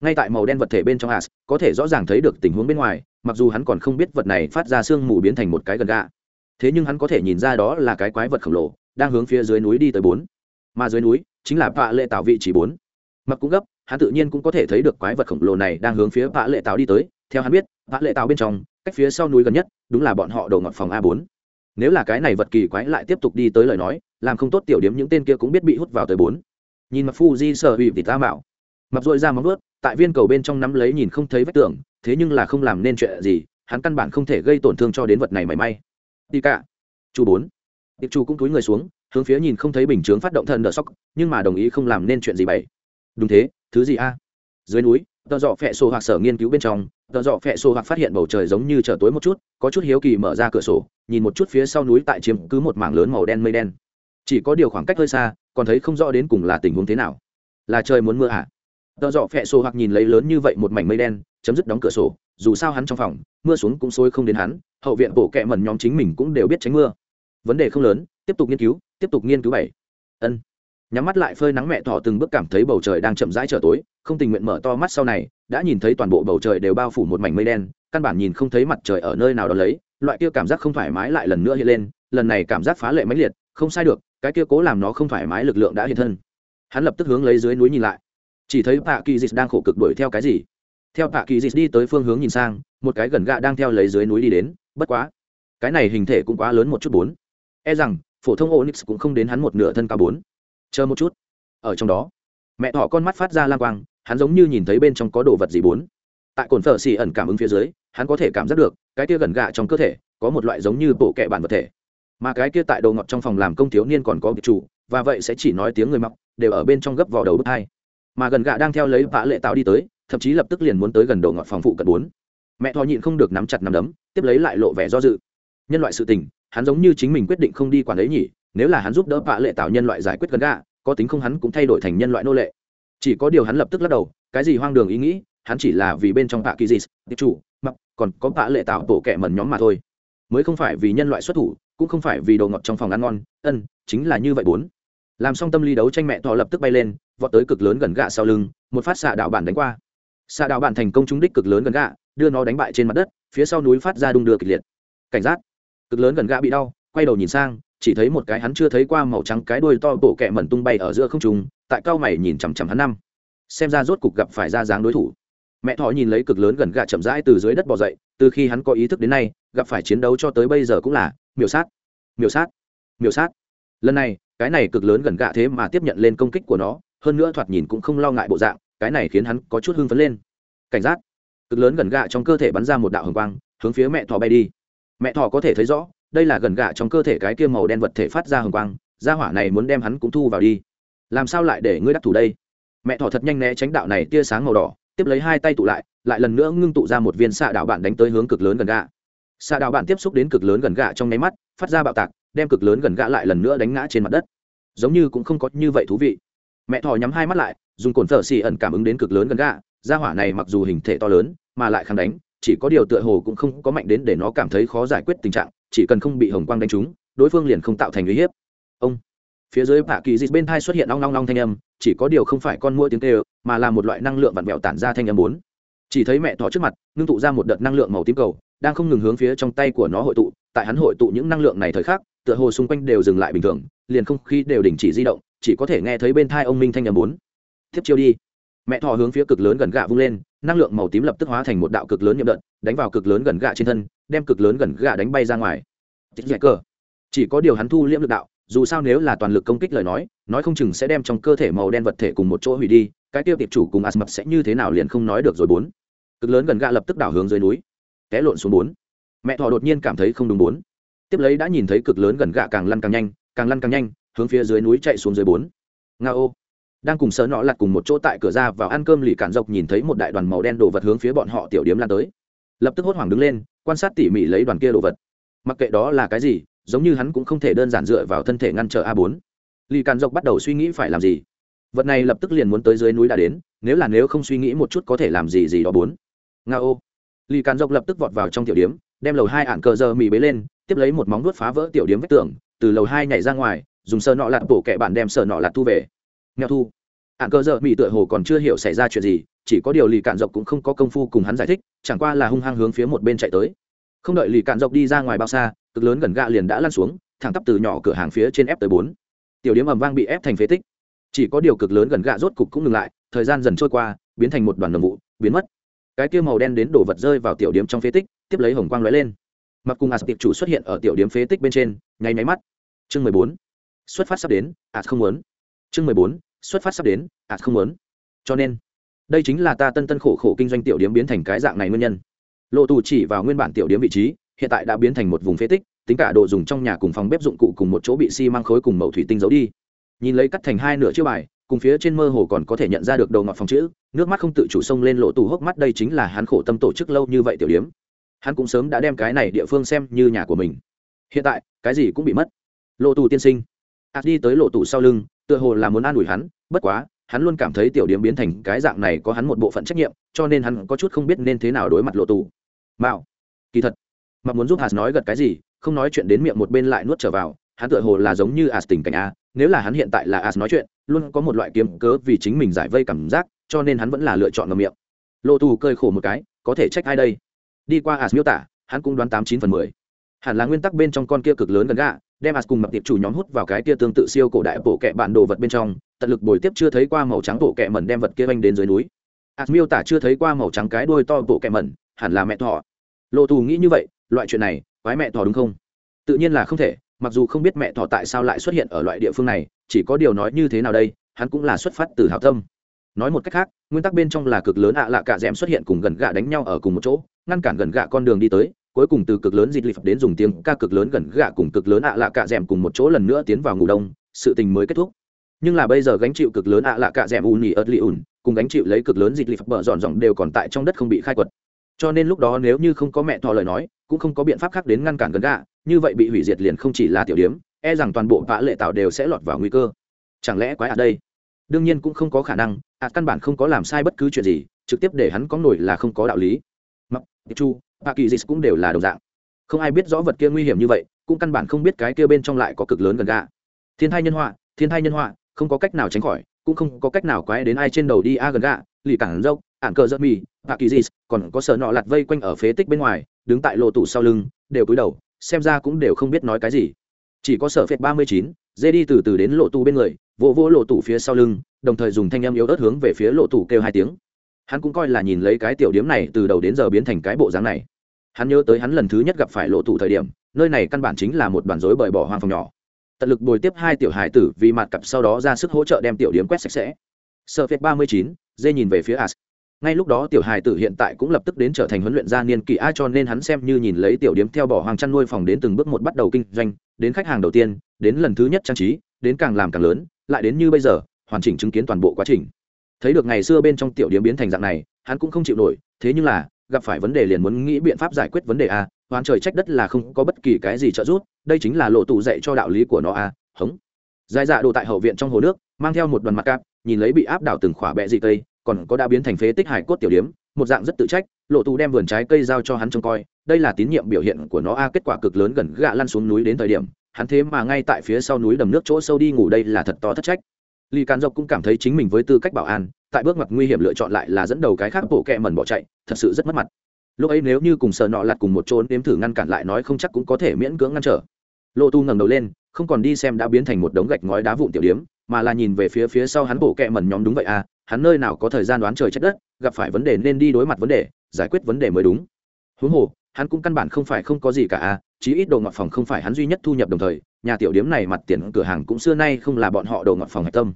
Ngay tại màu đen vật thể bên trong as, có thể rõ ràng thấy được tình huống bên ngoài, mặc dù hắn còn không biết vật này phát ra sương mù biến thành một cái gần gạ. Thế nhưng hắn có thể nhìn ra đó là cái quái vật khổng lồ, đang hướng phía dưới núi đi tới bốn. Mà dưới núi chính là vạ lệ tạo vị trí bốn. Mặc cũng gấp, hắn tự nhiên cũng có thể thấy được quái vật khổng lồ này đang hướng phía vạ lệ tạo đi tới. Theo hắn biết vạ lệ tạo bên trong, cách phía sau núi gần nhất, đúng là bọn họ đầu ngọn phòng a bốn nếu là cái này vật kỳ quái lại tiếp tục đi tới lời nói, làm không tốt tiểu điếm những tên kia cũng biết bị hút vào tới bốn. Nhìn mặc phu di sợ hủy vì ta mạo mặc dội ra móng ướt tại viên cầu bên trong nắm lấy nhìn không thấy vách tường, thế nhưng là không làm nên chuyện gì, hắn căn bản không thể gây tổn thương cho đến vật này mảy may. Đi cả. Chú bốn. Tiệp chủ cũng túi người xuống, hướng phía nhìn không thấy bình chướng phát động thần đỡ sóc, nhưng mà đồng ý không làm nên chuyện gì bảy đúng thế, thứ gì a? Dưới núi tờ dọ phẹ sổ hoặc sở nghiên cứu bên trong, tờ dọ phẹ sổ hoặc phát hiện bầu trời giống như trở tối một chút, có chút hiếu kỳ mở ra cửa sổ, nhìn một chút phía sau núi tại chiếm cứ một mảng lớn màu đen mây đen. Chỉ có điều khoảng cách hơi xa, còn thấy không rõ đến cùng là tình huống thế nào. Là trời muốn mưa à? Tờ dọ phẹ sổ hoặc nhìn lấy lớn như vậy một mảnh mây đen, chấm dứt đóng cửa sổ, dù sao hắn trong phòng, mưa xuống cũng sôi không đến hắn, hậu viện bộ kẹ mần nhóm chính mình cũng đều biết tránh mưa. Vấn đề không lớn, tiếp tục nghiên cứu, tiếp tục nghiên cứu bảy. Ân nhắm mắt lại phơi nắng mẹ thỏ từng bước cảm thấy bầu trời đang chậm rãi trở tối, không tình nguyện mở to mắt sau này, đã nhìn thấy toàn bộ bầu trời đều bao phủ một mảnh mây đen, căn bản nhìn không thấy mặt trời ở nơi nào đó lấy, loại kia cảm giác không thoải mái lại lần nữa hiện lên, lần này cảm giác phá lệ mãnh liệt, không sai được, cái kia cố làm nó không thoải mái lực lượng đã hiện thân. Hắn lập tức hướng lấy dưới núi nhìn lại. Chỉ thấy tạ kỳ dịch đang khổ cực đuổi theo cái gì? Theo tạ kỳ dịch đi tới phương hướng nhìn sang, một cái gần gạ đang theo lấy dưới núi đi đến, bất quá, cái này hình thể cũng quá lớn một chút bốn. E rằng, phổ thông onyx cũng không đến hắn một nửa thân cao bốn chờ một chút. Ở trong đó, mẹ thỏ con mắt phát ra lang quang, hắn giống như nhìn thấy bên trong có đồ vật gì bốn. Tại cồn phở xì ẩn cảm ứng phía dưới, hắn có thể cảm giác được, cái kia gần gạ trong cơ thể, có một loại giống như bộ kệ bản vật thể. Mà cái kia tại đồ ngọt trong phòng làm công thiếu niên còn có biệt chủ, và vậy sẽ chỉ nói tiếng người mọc, đều ở bên trong gấp vào đầu bước hai. Mà gần gạ đang theo lấy vã lệ tạo đi tới, thậm chí lập tức liền muốn tới gần đồ ngọt phòng phụ cận bốn. Mẹ thỏ nhịn không được nắm chặt nắm đấm, tiếp lấy lại lộ vẻ do dự. Nhân loại sự tình, hắn giống như chính mình quyết định không đi quản ấy nhỉ nếu là hắn giúp đỡ vạ lệ tạo nhân loại giải quyết gần gà có tính không hắn cũng thay đổi thành nhân loại nô lệ. Chỉ có điều hắn lập tức lắc đầu, cái gì hoang đường ý nghĩ, hắn chỉ là vì bên trong vạ kỳ dị tiệp chủ mặc còn có vạ lệ tạo tổ kẻ mẩn nhóm mà thôi. Mới không phải vì nhân loại xuất thủ, cũng không phải vì đồ ngọt trong phòng ăn ngon, ân, chính là như vậy bốn. Làm xong tâm lý đấu tranh mẹ thọ lập tức bay lên, vọt tới cực lớn gần gạ sau lưng, một phát xạ đạo bản đánh qua. Xạ đạo bản thành công trúng đích cực lớn gần gạ, đưa nó đánh bại trên mặt đất, phía sau núi phát ra đung đưa kịch liệt. Cảnh giác. Cực lớn gần gạ bị đau, quay đầu nhìn sang chỉ thấy một cái hắn chưa thấy qua màu trắng cái đuôi to bộ kẹ mẩn tung bay ở giữa không trung, tại cao mày nhìn chằm chằm hắn năm. Xem ra rốt cục gặp phải ra dáng đối thủ. Mẹ thọ nhìn lấy cực lớn gần gạ chậm rãi từ dưới đất bò dậy, từ khi hắn có ý thức đến nay, gặp phải chiến đấu cho tới bây giờ cũng là miểu sát miểu sát miểu sát. Lần này, cái này cực lớn gần gạ thế mà tiếp nhận lên công kích của nó, hơn nữa thoạt nhìn cũng không lo ngại bộ dạng, cái này khiến hắn có chút hưng phấn lên. Cảnh giác. Cực lớn gần gạ trong cơ thể bắn ra một đạo hồng quang, hướng phía mẹ thỏ bay đi. Mẹ thỏ có thể thấy rõ đây là gần gạ trong cơ thể cái kia màu đen vật thể phát ra hồng quang, gia hỏa này muốn đem hắn cũng thu vào đi. Làm sao lại để ngươi đắc thủ đây? Mẹ thỏ thật nhanh né tránh đạo này tia sáng màu đỏ, tiếp lấy hai tay tụ lại lại lần nữa ngưng tụ ra một viên xạ đạo bạn đánh tới hướng cực lớn gần gạ. Xạ đạo bạn tiếp xúc đến cực lớn gần gạ trong nháy mắt, phát ra bạo tạc, đem cực lớn gần gạ lại lần nữa đánh ngã trên mặt đất. Giống như cũng không có như vậy thú vị. Mẹ thỏ nhắm hai mắt lại, dùng cồn thở xì ẩn cảm ứng đến cực lớn gần gạ, gia hỏa này mặc dù hình thể to lớn, mà lại kháng đánh chỉ có điều tựa hồ cũng không có mạnh đến để nó cảm thấy khó giải quyết tình trạng, chỉ cần không bị hồng quang đánh trúng, đối phương liền không tạo thành uy hiếp. Ông, phía dưới bạ kỳ dịch bên thai xuất hiện long long long thanh âm, chỉ có điều không phải con mua tiếng kêu, mà là một loại năng lượng vặn vẹo tản ra thanh âm bốn. Chỉ thấy mẹ thỏ trước mặt, ngưng tụ ra một đợt năng lượng màu tím cầu, đang không ngừng hướng phía trong tay của nó hội tụ, tại hắn hội tụ những năng lượng này thời khắc, tựa hồ xung quanh đều dừng lại bình thường, liền không khí đều đình chỉ di động, chỉ có thể nghe thấy bên thai ông minh thanh âm bốn. Tiếp chiêu đi mẹ thỏ hướng phía cực lớn gần gạ vung lên, năng lượng màu tím lập tức hóa thành một đạo cực lớn nhậm đợt, đánh vào cực lớn gần gạ trên thân, đem cực lớn gần gạ đánh bay ra ngoài. Chỉ có điều hắn thu liễm lực đạo, dù sao nếu là toàn lực công kích lời nói nói không chừng sẽ đem trong cơ thể màu đen vật thể cùng một chỗ hủy đi, cái tiêu tiệp chủ cùng Asmập sẽ như thế nào liền không nói được rồi bốn. Cực lớn gần gạ lập tức đảo hướng dưới núi, té lộn xuống bốn. Mẹ thỏ đột nhiên cảm thấy không đúng bốn. Tiếp lấy đã nhìn thấy cực lớn gần gạ càng lăn càng nhanh, càng lăn càng nhanh, hướng phía dưới núi chạy xuống dưới bốn. Nga ô đang cùng sợ nọ lặt cùng một chỗ tại cửa ra vào ăn cơm lì cản dọc nhìn thấy một đại đoàn màu đen đồ vật hướng phía bọn họ tiểu điếm lan tới. Lập tức hốt hoảng đứng lên, quan sát tỉ mỉ lấy đoàn kia đồ vật. Mặc kệ đó là cái gì, giống như hắn cũng không thể đơn giản dựa vào thân thể ngăn trở a bốn. Lì cản dọc bắt đầu suy nghĩ phải làm gì. Vật này lập tức liền muốn tới dưới núi đã đến, nếu là nếu không suy nghĩ một chút có thể làm gì gì đó bốn. Nga ô. Lì cản dọc lập tức vọt vào trong tiểu điếm, đem lầu hai ạn cờ giờ mì bế lên, tiếp lấy một móng vuốt phá vỡ tiểu điếm vách tường, từ lầu hai nhảy ra ngoài, dùng sờ nọ lạt bổ kẹ bản đem sờ nọ lạt thu về nghèo thu. Ạn cơ giờ mỹ tựa hồ còn chưa hiểu xảy ra chuyện gì, chỉ có điều lì cạn dọc cũng không có công phu cùng hắn giải thích, chẳng qua là hung hăng hướng phía một bên chạy tới. Không đợi lì cạn dọc đi ra ngoài bao xa, cực lớn gần gạ liền đã lăn xuống, thẳng tắp từ nhỏ cửa hàng phía trên ép tới bốn. Tiểu điếm ầm vang bị ép thành phế tích. Chỉ có điều cực lớn gần gạ rốt cục cũng ngừng lại, thời gian dần trôi qua, biến thành một đoàn đồng vụ, biến mất. Cái kia màu đen đến đổ vật rơi vào tiểu điếm trong phế tích, tiếp lấy hồng quang lóe lên. Mặc cùng ạt tiệp chủ xuất hiện ở tiểu điếm phế tích bên trên, nháy máy mắt. Chương mười bốn. Xuất phát sắp đến ạt không muốn. Chương mười bốn xuất phát sắp đến ạt không muốn. Cho nên, đây chính là ta tân tân khổ khổ kinh doanh tiểu điếm biến thành cái dạng này nguyên nhân. Lộ tù chỉ vào nguyên bản tiểu điếm vị trí, hiện tại đã biến thành một vùng phế tích, tính cả đồ dùng trong nhà cùng phòng bếp dụng cụ cùng một chỗ bị xi、si、măng khối cùng màu thủy tinh giấu đi. Nhìn lấy cắt thành hai nửa chiếc bài, cùng phía trên mơ hồ còn có thể nhận ra được đầu ngọt phòng chữ, nước mắt không tự chủ xông lên lộ tù hốc mắt đây chính là hắn khổ tâm tổ chức lâu như vậy tiểu điếm. Hắn cũng sớm đã đem cái này địa phương xem như nhà của mình. Hiện tại, cái gì cũng bị mất. Lộ tù tiên sinh. Ạt đi tới lộ tù sau lưng tựa hồ là muốn an ủi hắn, bất quá, hắn luôn cảm thấy tiểu điểm biến thành cái dạng này có hắn một bộ phận trách nhiệm, cho nên hắn có chút không biết nên thế nào đối mặt lộ tù. Mạo, kỳ thật mặc muốn giúp hạt nói gật cái gì, không nói chuyện đến miệng một bên lại nuốt trở vào, hắn tựa hồ là giống như as tình cảnh a, nếu là hắn hiện tại là as nói chuyện, luôn có một loại kiếm cớ vì chính mình giải vây cảm giác, cho nên hắn vẫn là lựa chọn ngầm miệng. Lộ tù cơi khổ một cái, có thể trách ai đây? Đi qua as miêu tả, hắn cũng đoán tám chín phần mười. Hẳn là nguyên tắc bên trong con kia cực lớn gần gạ đem as cùng mập tiệp chủ nhóm hút vào cái kia tương tự siêu cổ đại bộ kệ bản đồ vật bên trong, tận lực bồi tiếp chưa thấy qua màu trắng bộ kệ mẩn đem vật kia vanh đến dưới núi. As miêu tả chưa thấy qua màu trắng cái đuôi to bộ kệ mẩn, hẳn là mẹ thọ lộ tù nghĩ như vậy, loại chuyện này, quái mẹ thọ đúng không? Tự nhiên là không thể, mặc dù không biết mẹ thọ tại sao lại xuất hiện ở loại địa phương này, chỉ có điều nói như thế nào đây, hắn cũng là xuất phát từ hảo tâm. Nói một cách khác, nguyên tắc bên trong là cực lớn ạ lạ cả d xuất hiện cùng gần gạ đánh nhau ở cùng một chỗ, ngăn cản gần gạ con đường đi tới cuối cùng từ cực lớn dịt lịp đến dùng tiếng ca cực lớn gần gạ cùng cực lớn ạ lạ cạ d cùng một chỗ lần nữa tiến vào ngủ đông, sự tình mới kết thúc. Nhưng là bây giờ gánh chịu cực lớn ạ lạ cạ d è m u nhì ớt li ùn, cùng gánh chịu lấy cực lớn dịt lịp bờ dọn dọn đều còn tại trong đất không bị khai quật. Cho nên lúc đó nếu như không có mẹ thọ lời nói, cũng không có biện pháp khác đến ngăn cản gần gạ, như vậy bị hủy diệt liền không chỉ là tiểu điếm e rằng toàn bộ vã lệ tạo đều sẽ lọt vào nguy cơ. Chẳng lẽ quái à đây? Đương nhiên cũng không có khả năng, ạ căn bản không có làm sai bất cứ chuyện gì, trực tiếp để hắn có nổi là không có đạo lý. Mặc, chu bà kỳ dịch cũng đều là đồng dạng. Không ai biết rõ vật kia nguy hiểm như vậy, cũng căn bản không biết cái kia bên trong lại có cực lớn gần gạ thiên thai nhân họa, thiên thai nhân họa, không có cách nào tránh khỏi, cũng không có cách nào quái đến ai trên đầu đi a gần gạ lì cản dâu ản cờ giật mì bà kỳ dịch còn có sợ nọ lặt vây quanh ở phế tích bên ngoài, đứng tại lộ tủ sau lưng, đều cúi đầu, xem ra cũng đều không biết nói cái gì. Chỉ có sở phệt ba mươi chín, dê đi từ từ đến lộ tù bên người, vỗ vỗ lộ tủ phía sau lưng, đồng thời dùng thanh em yếu ớt hướng về phía lộ tủ kêu hai tiếng hắn cũng coi là nhìn lấy cái tiểu điếm này từ đầu đến giờ biến thành cái bộ dáng này. Hắn nhớ tới hắn lần thứ nhất gặp phải lộ thủ thời điểm, nơi này căn bản chính là một đoàn rối bời bỏ hoang phòng nhỏ. Tận lực bồi tiếp hai tiểu hải tử vì mặt cặp sau đó ra sức hỗ trợ đem tiểu điếm quét sạch sẽ. Sợ phết ba mươi chín, dê nhìn về phía as. Ngay lúc đó tiểu hài tử hiện tại cũng lập tức đến trở thành huấn luyện gia niên kỳ a cho nên hắn xem như nhìn lấy tiểu điếm theo bỏ hoang chăn nuôi phòng đến từng bước một bắt đầu kinh doanh, đến khách hàng đầu tiên, đến lần thứ nhất trang trí, đến càng làm càng lớn, lại đến như bây giờ, hoàn chỉnh chứng kiến toàn bộ quá trình thấy được ngày xưa bên trong tiểu điếm biến thành dạng này, hắn cũng không chịu nổi, thế nhưng là, gặp phải vấn đề liền muốn nghĩ biện pháp giải quyết vấn đề a hoàn trời trách đất là không có bất kỳ cái gì trợ giúp, đây chính là lộ tụ dạy cho đạo lý của nó a, hống. Dài dạ đồ tại hậu viện trong hồ nước, mang theo một đoàn mặt cạp, nhìn lấy bị áp đảo từng khỏa bẹ dị cây, còn có đã biến thành phế tích hải cốt tiểu điếm, một dạng rất tự trách, lộ tù đem vườn trái cây giao cho hắn trông coi, đây là tín nhiệm biểu hiện của nó a, kết quả cực lớn gần gạ lăn xuống núi đến thời điểm, hắn thế mà ngay tại phía sau núi đầm nước chỗ sâu đi ngủ đây là thật to thất trách. Lý Càn Dọc cũng cảm thấy chính mình với tư cách bảo an, tại bước ngoặt nguy hiểm lựa chọn lại là dẫn đầu cái khác bộ kẹ mẩn bỏ chạy, thật sự rất mất mặt. Lúc ấy nếu như cùng sờ nọ lặt cùng một chỗ nếm thử ngăn cản lại nói không chắc cũng có thể miễn cưỡng ngăn trở. Lô Tu ngẩng đầu lên, không còn đi xem đã biến thành một đống gạch ngói đá vụn tiểu điếm, mà là nhìn về phía phía sau hắn bộ kẹ mẩn nhóm đúng vậy à, hắn nơi nào có thời gian đoán trời trách đất gặp phải vấn đề nên đi đối mặt vấn đề giải quyết vấn đề mới đúng huống hồ hắn cũng căn bản không phải không có gì cả à chí ít đồ ngọt phòng không phải hắn duy nhất thu nhập đồng thời, nhà tiểu điếm này mặt tiền cửa hàng cũng xưa nay không là bọn họ đồ ngọt phòng hạch tâm.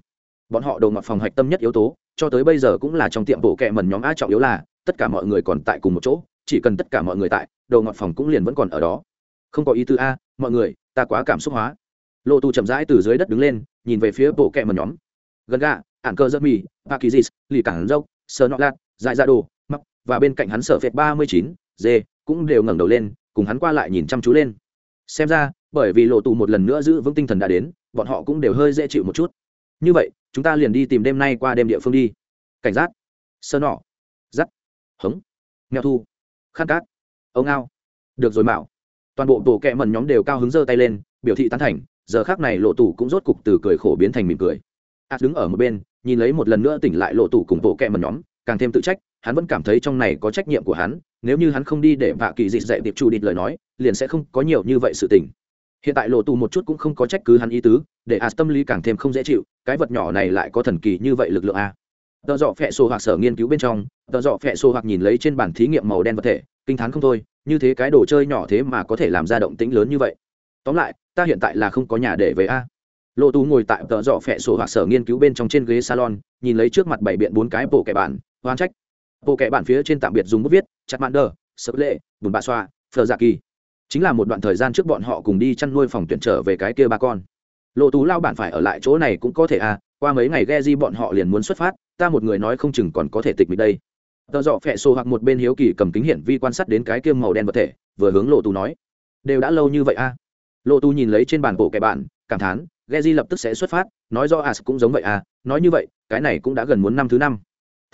Bọn họ đồ ngọt phòng hạch tâm nhất yếu tố, cho tới bây giờ cũng là trong tiệm bộ kẹ mần nhóm a trọng yếu là, tất cả mọi người còn tại cùng một chỗ, chỉ cần tất cả mọi người tại, đồ ngọt phòng cũng liền vẫn còn ở đó. Không có ý tư a, mọi người, ta quá cảm xúc hóa. Lộ tù chậm rãi từ dưới đất đứng lên, nhìn về phía bộ kẹ mần nhóm. Gần gà ản cơ giấc mì, pakizis, lì cảng dốc, sơ nọ lạt, dại ra đồ mắc và bên cạnh hắn sở phệt ba mươi chín, dê, cũng đều ngẩng đầu lên cùng hắn qua lại nhìn chăm chú lên. Xem ra, bởi vì lộ tù một lần nữa giữ vững tinh thần đã đến, bọn họ cũng đều hơi dễ chịu một chút. Như vậy, chúng ta liền đi tìm đêm nay qua đêm địa phương đi. Cảnh giác. Sơ nọ. Dắt hống. Nghèo thu. Khát cát. Ông ao. Được rồi mạo. Toàn bộ tổ kẹ mần nhóm đều cao hứng giơ tay lên, biểu thị tán thành, giờ khác này lộ tù cũng rốt cục từ cười khổ biến thành mỉm cười. Ạt đứng ở một bên, nhìn lấy một lần nữa tỉnh lại lộ tù cùng bộ kẹ mần nhóm, càng thêm tự trách, hắn vẫn cảm thấy trong này có trách nhiệm của hắn nếu như hắn không đi để vạ kỳ dịch dạy tiệp chủ địch lời nói, liền sẽ không có nhiều như vậy sự tình. Hiện tại lộ tù một chút cũng không có trách cứ hắn ý tứ, để a tâm lý càng thêm không dễ chịu, cái vật nhỏ này lại có thần kỳ như vậy lực lượng a. Tờ dọ phẹ sổ hoặc sở nghiên cứu bên trong, tờ dọ phẹ sổ hoặc nhìn lấy trên bản thí nghiệm màu đen vật thể, kinh t h á n không thôi, như thế cái đồ chơi nhỏ thế mà có thể làm ra động tĩnh lớn như vậy. Tóm lại, ta hiện tại là không có nhà để về a. Lộ tù ngồi tại tờ dọ phẹ sổ hoặc sở nghiên cứu bên trong trên ghế salon, nhìn lấy trước mặt bảy biện bốn cái bộ kẻ bản oan trách. Bộ kẻ bản phía trên tạm biệt dùng bút viết chặt mạn đờ sợ lệ bùn bạ xoa phờ dạ kỳ. Chính là một đoạn thời gian trước bọn họ cùng đi chăn nuôi phòng tuyển trở về cái kia ba con. Lộ tú lao bản phải ở lại chỗ này cũng có thể à qua mấy ngày ghe di bọn họ liền muốn xuất phát ta một người nói không chừng còn có thể tịch mịch đây. Tờ dọ phẹ xô hoặc một bên hiếu kỳ cầm kính hiển vi quan sát đến cái kia màu đen vật thể vừa hướng lộ tú nói. Đều đã lâu như vậy à. Lộ tú nhìn lấy trên bàn cổ kẻ bạn cảm thán Geji lập tức sẽ xuất phát, nói do As cũng giống vậy à, nói như vậy, cái này cũng đã gần muốn năm thứ năm.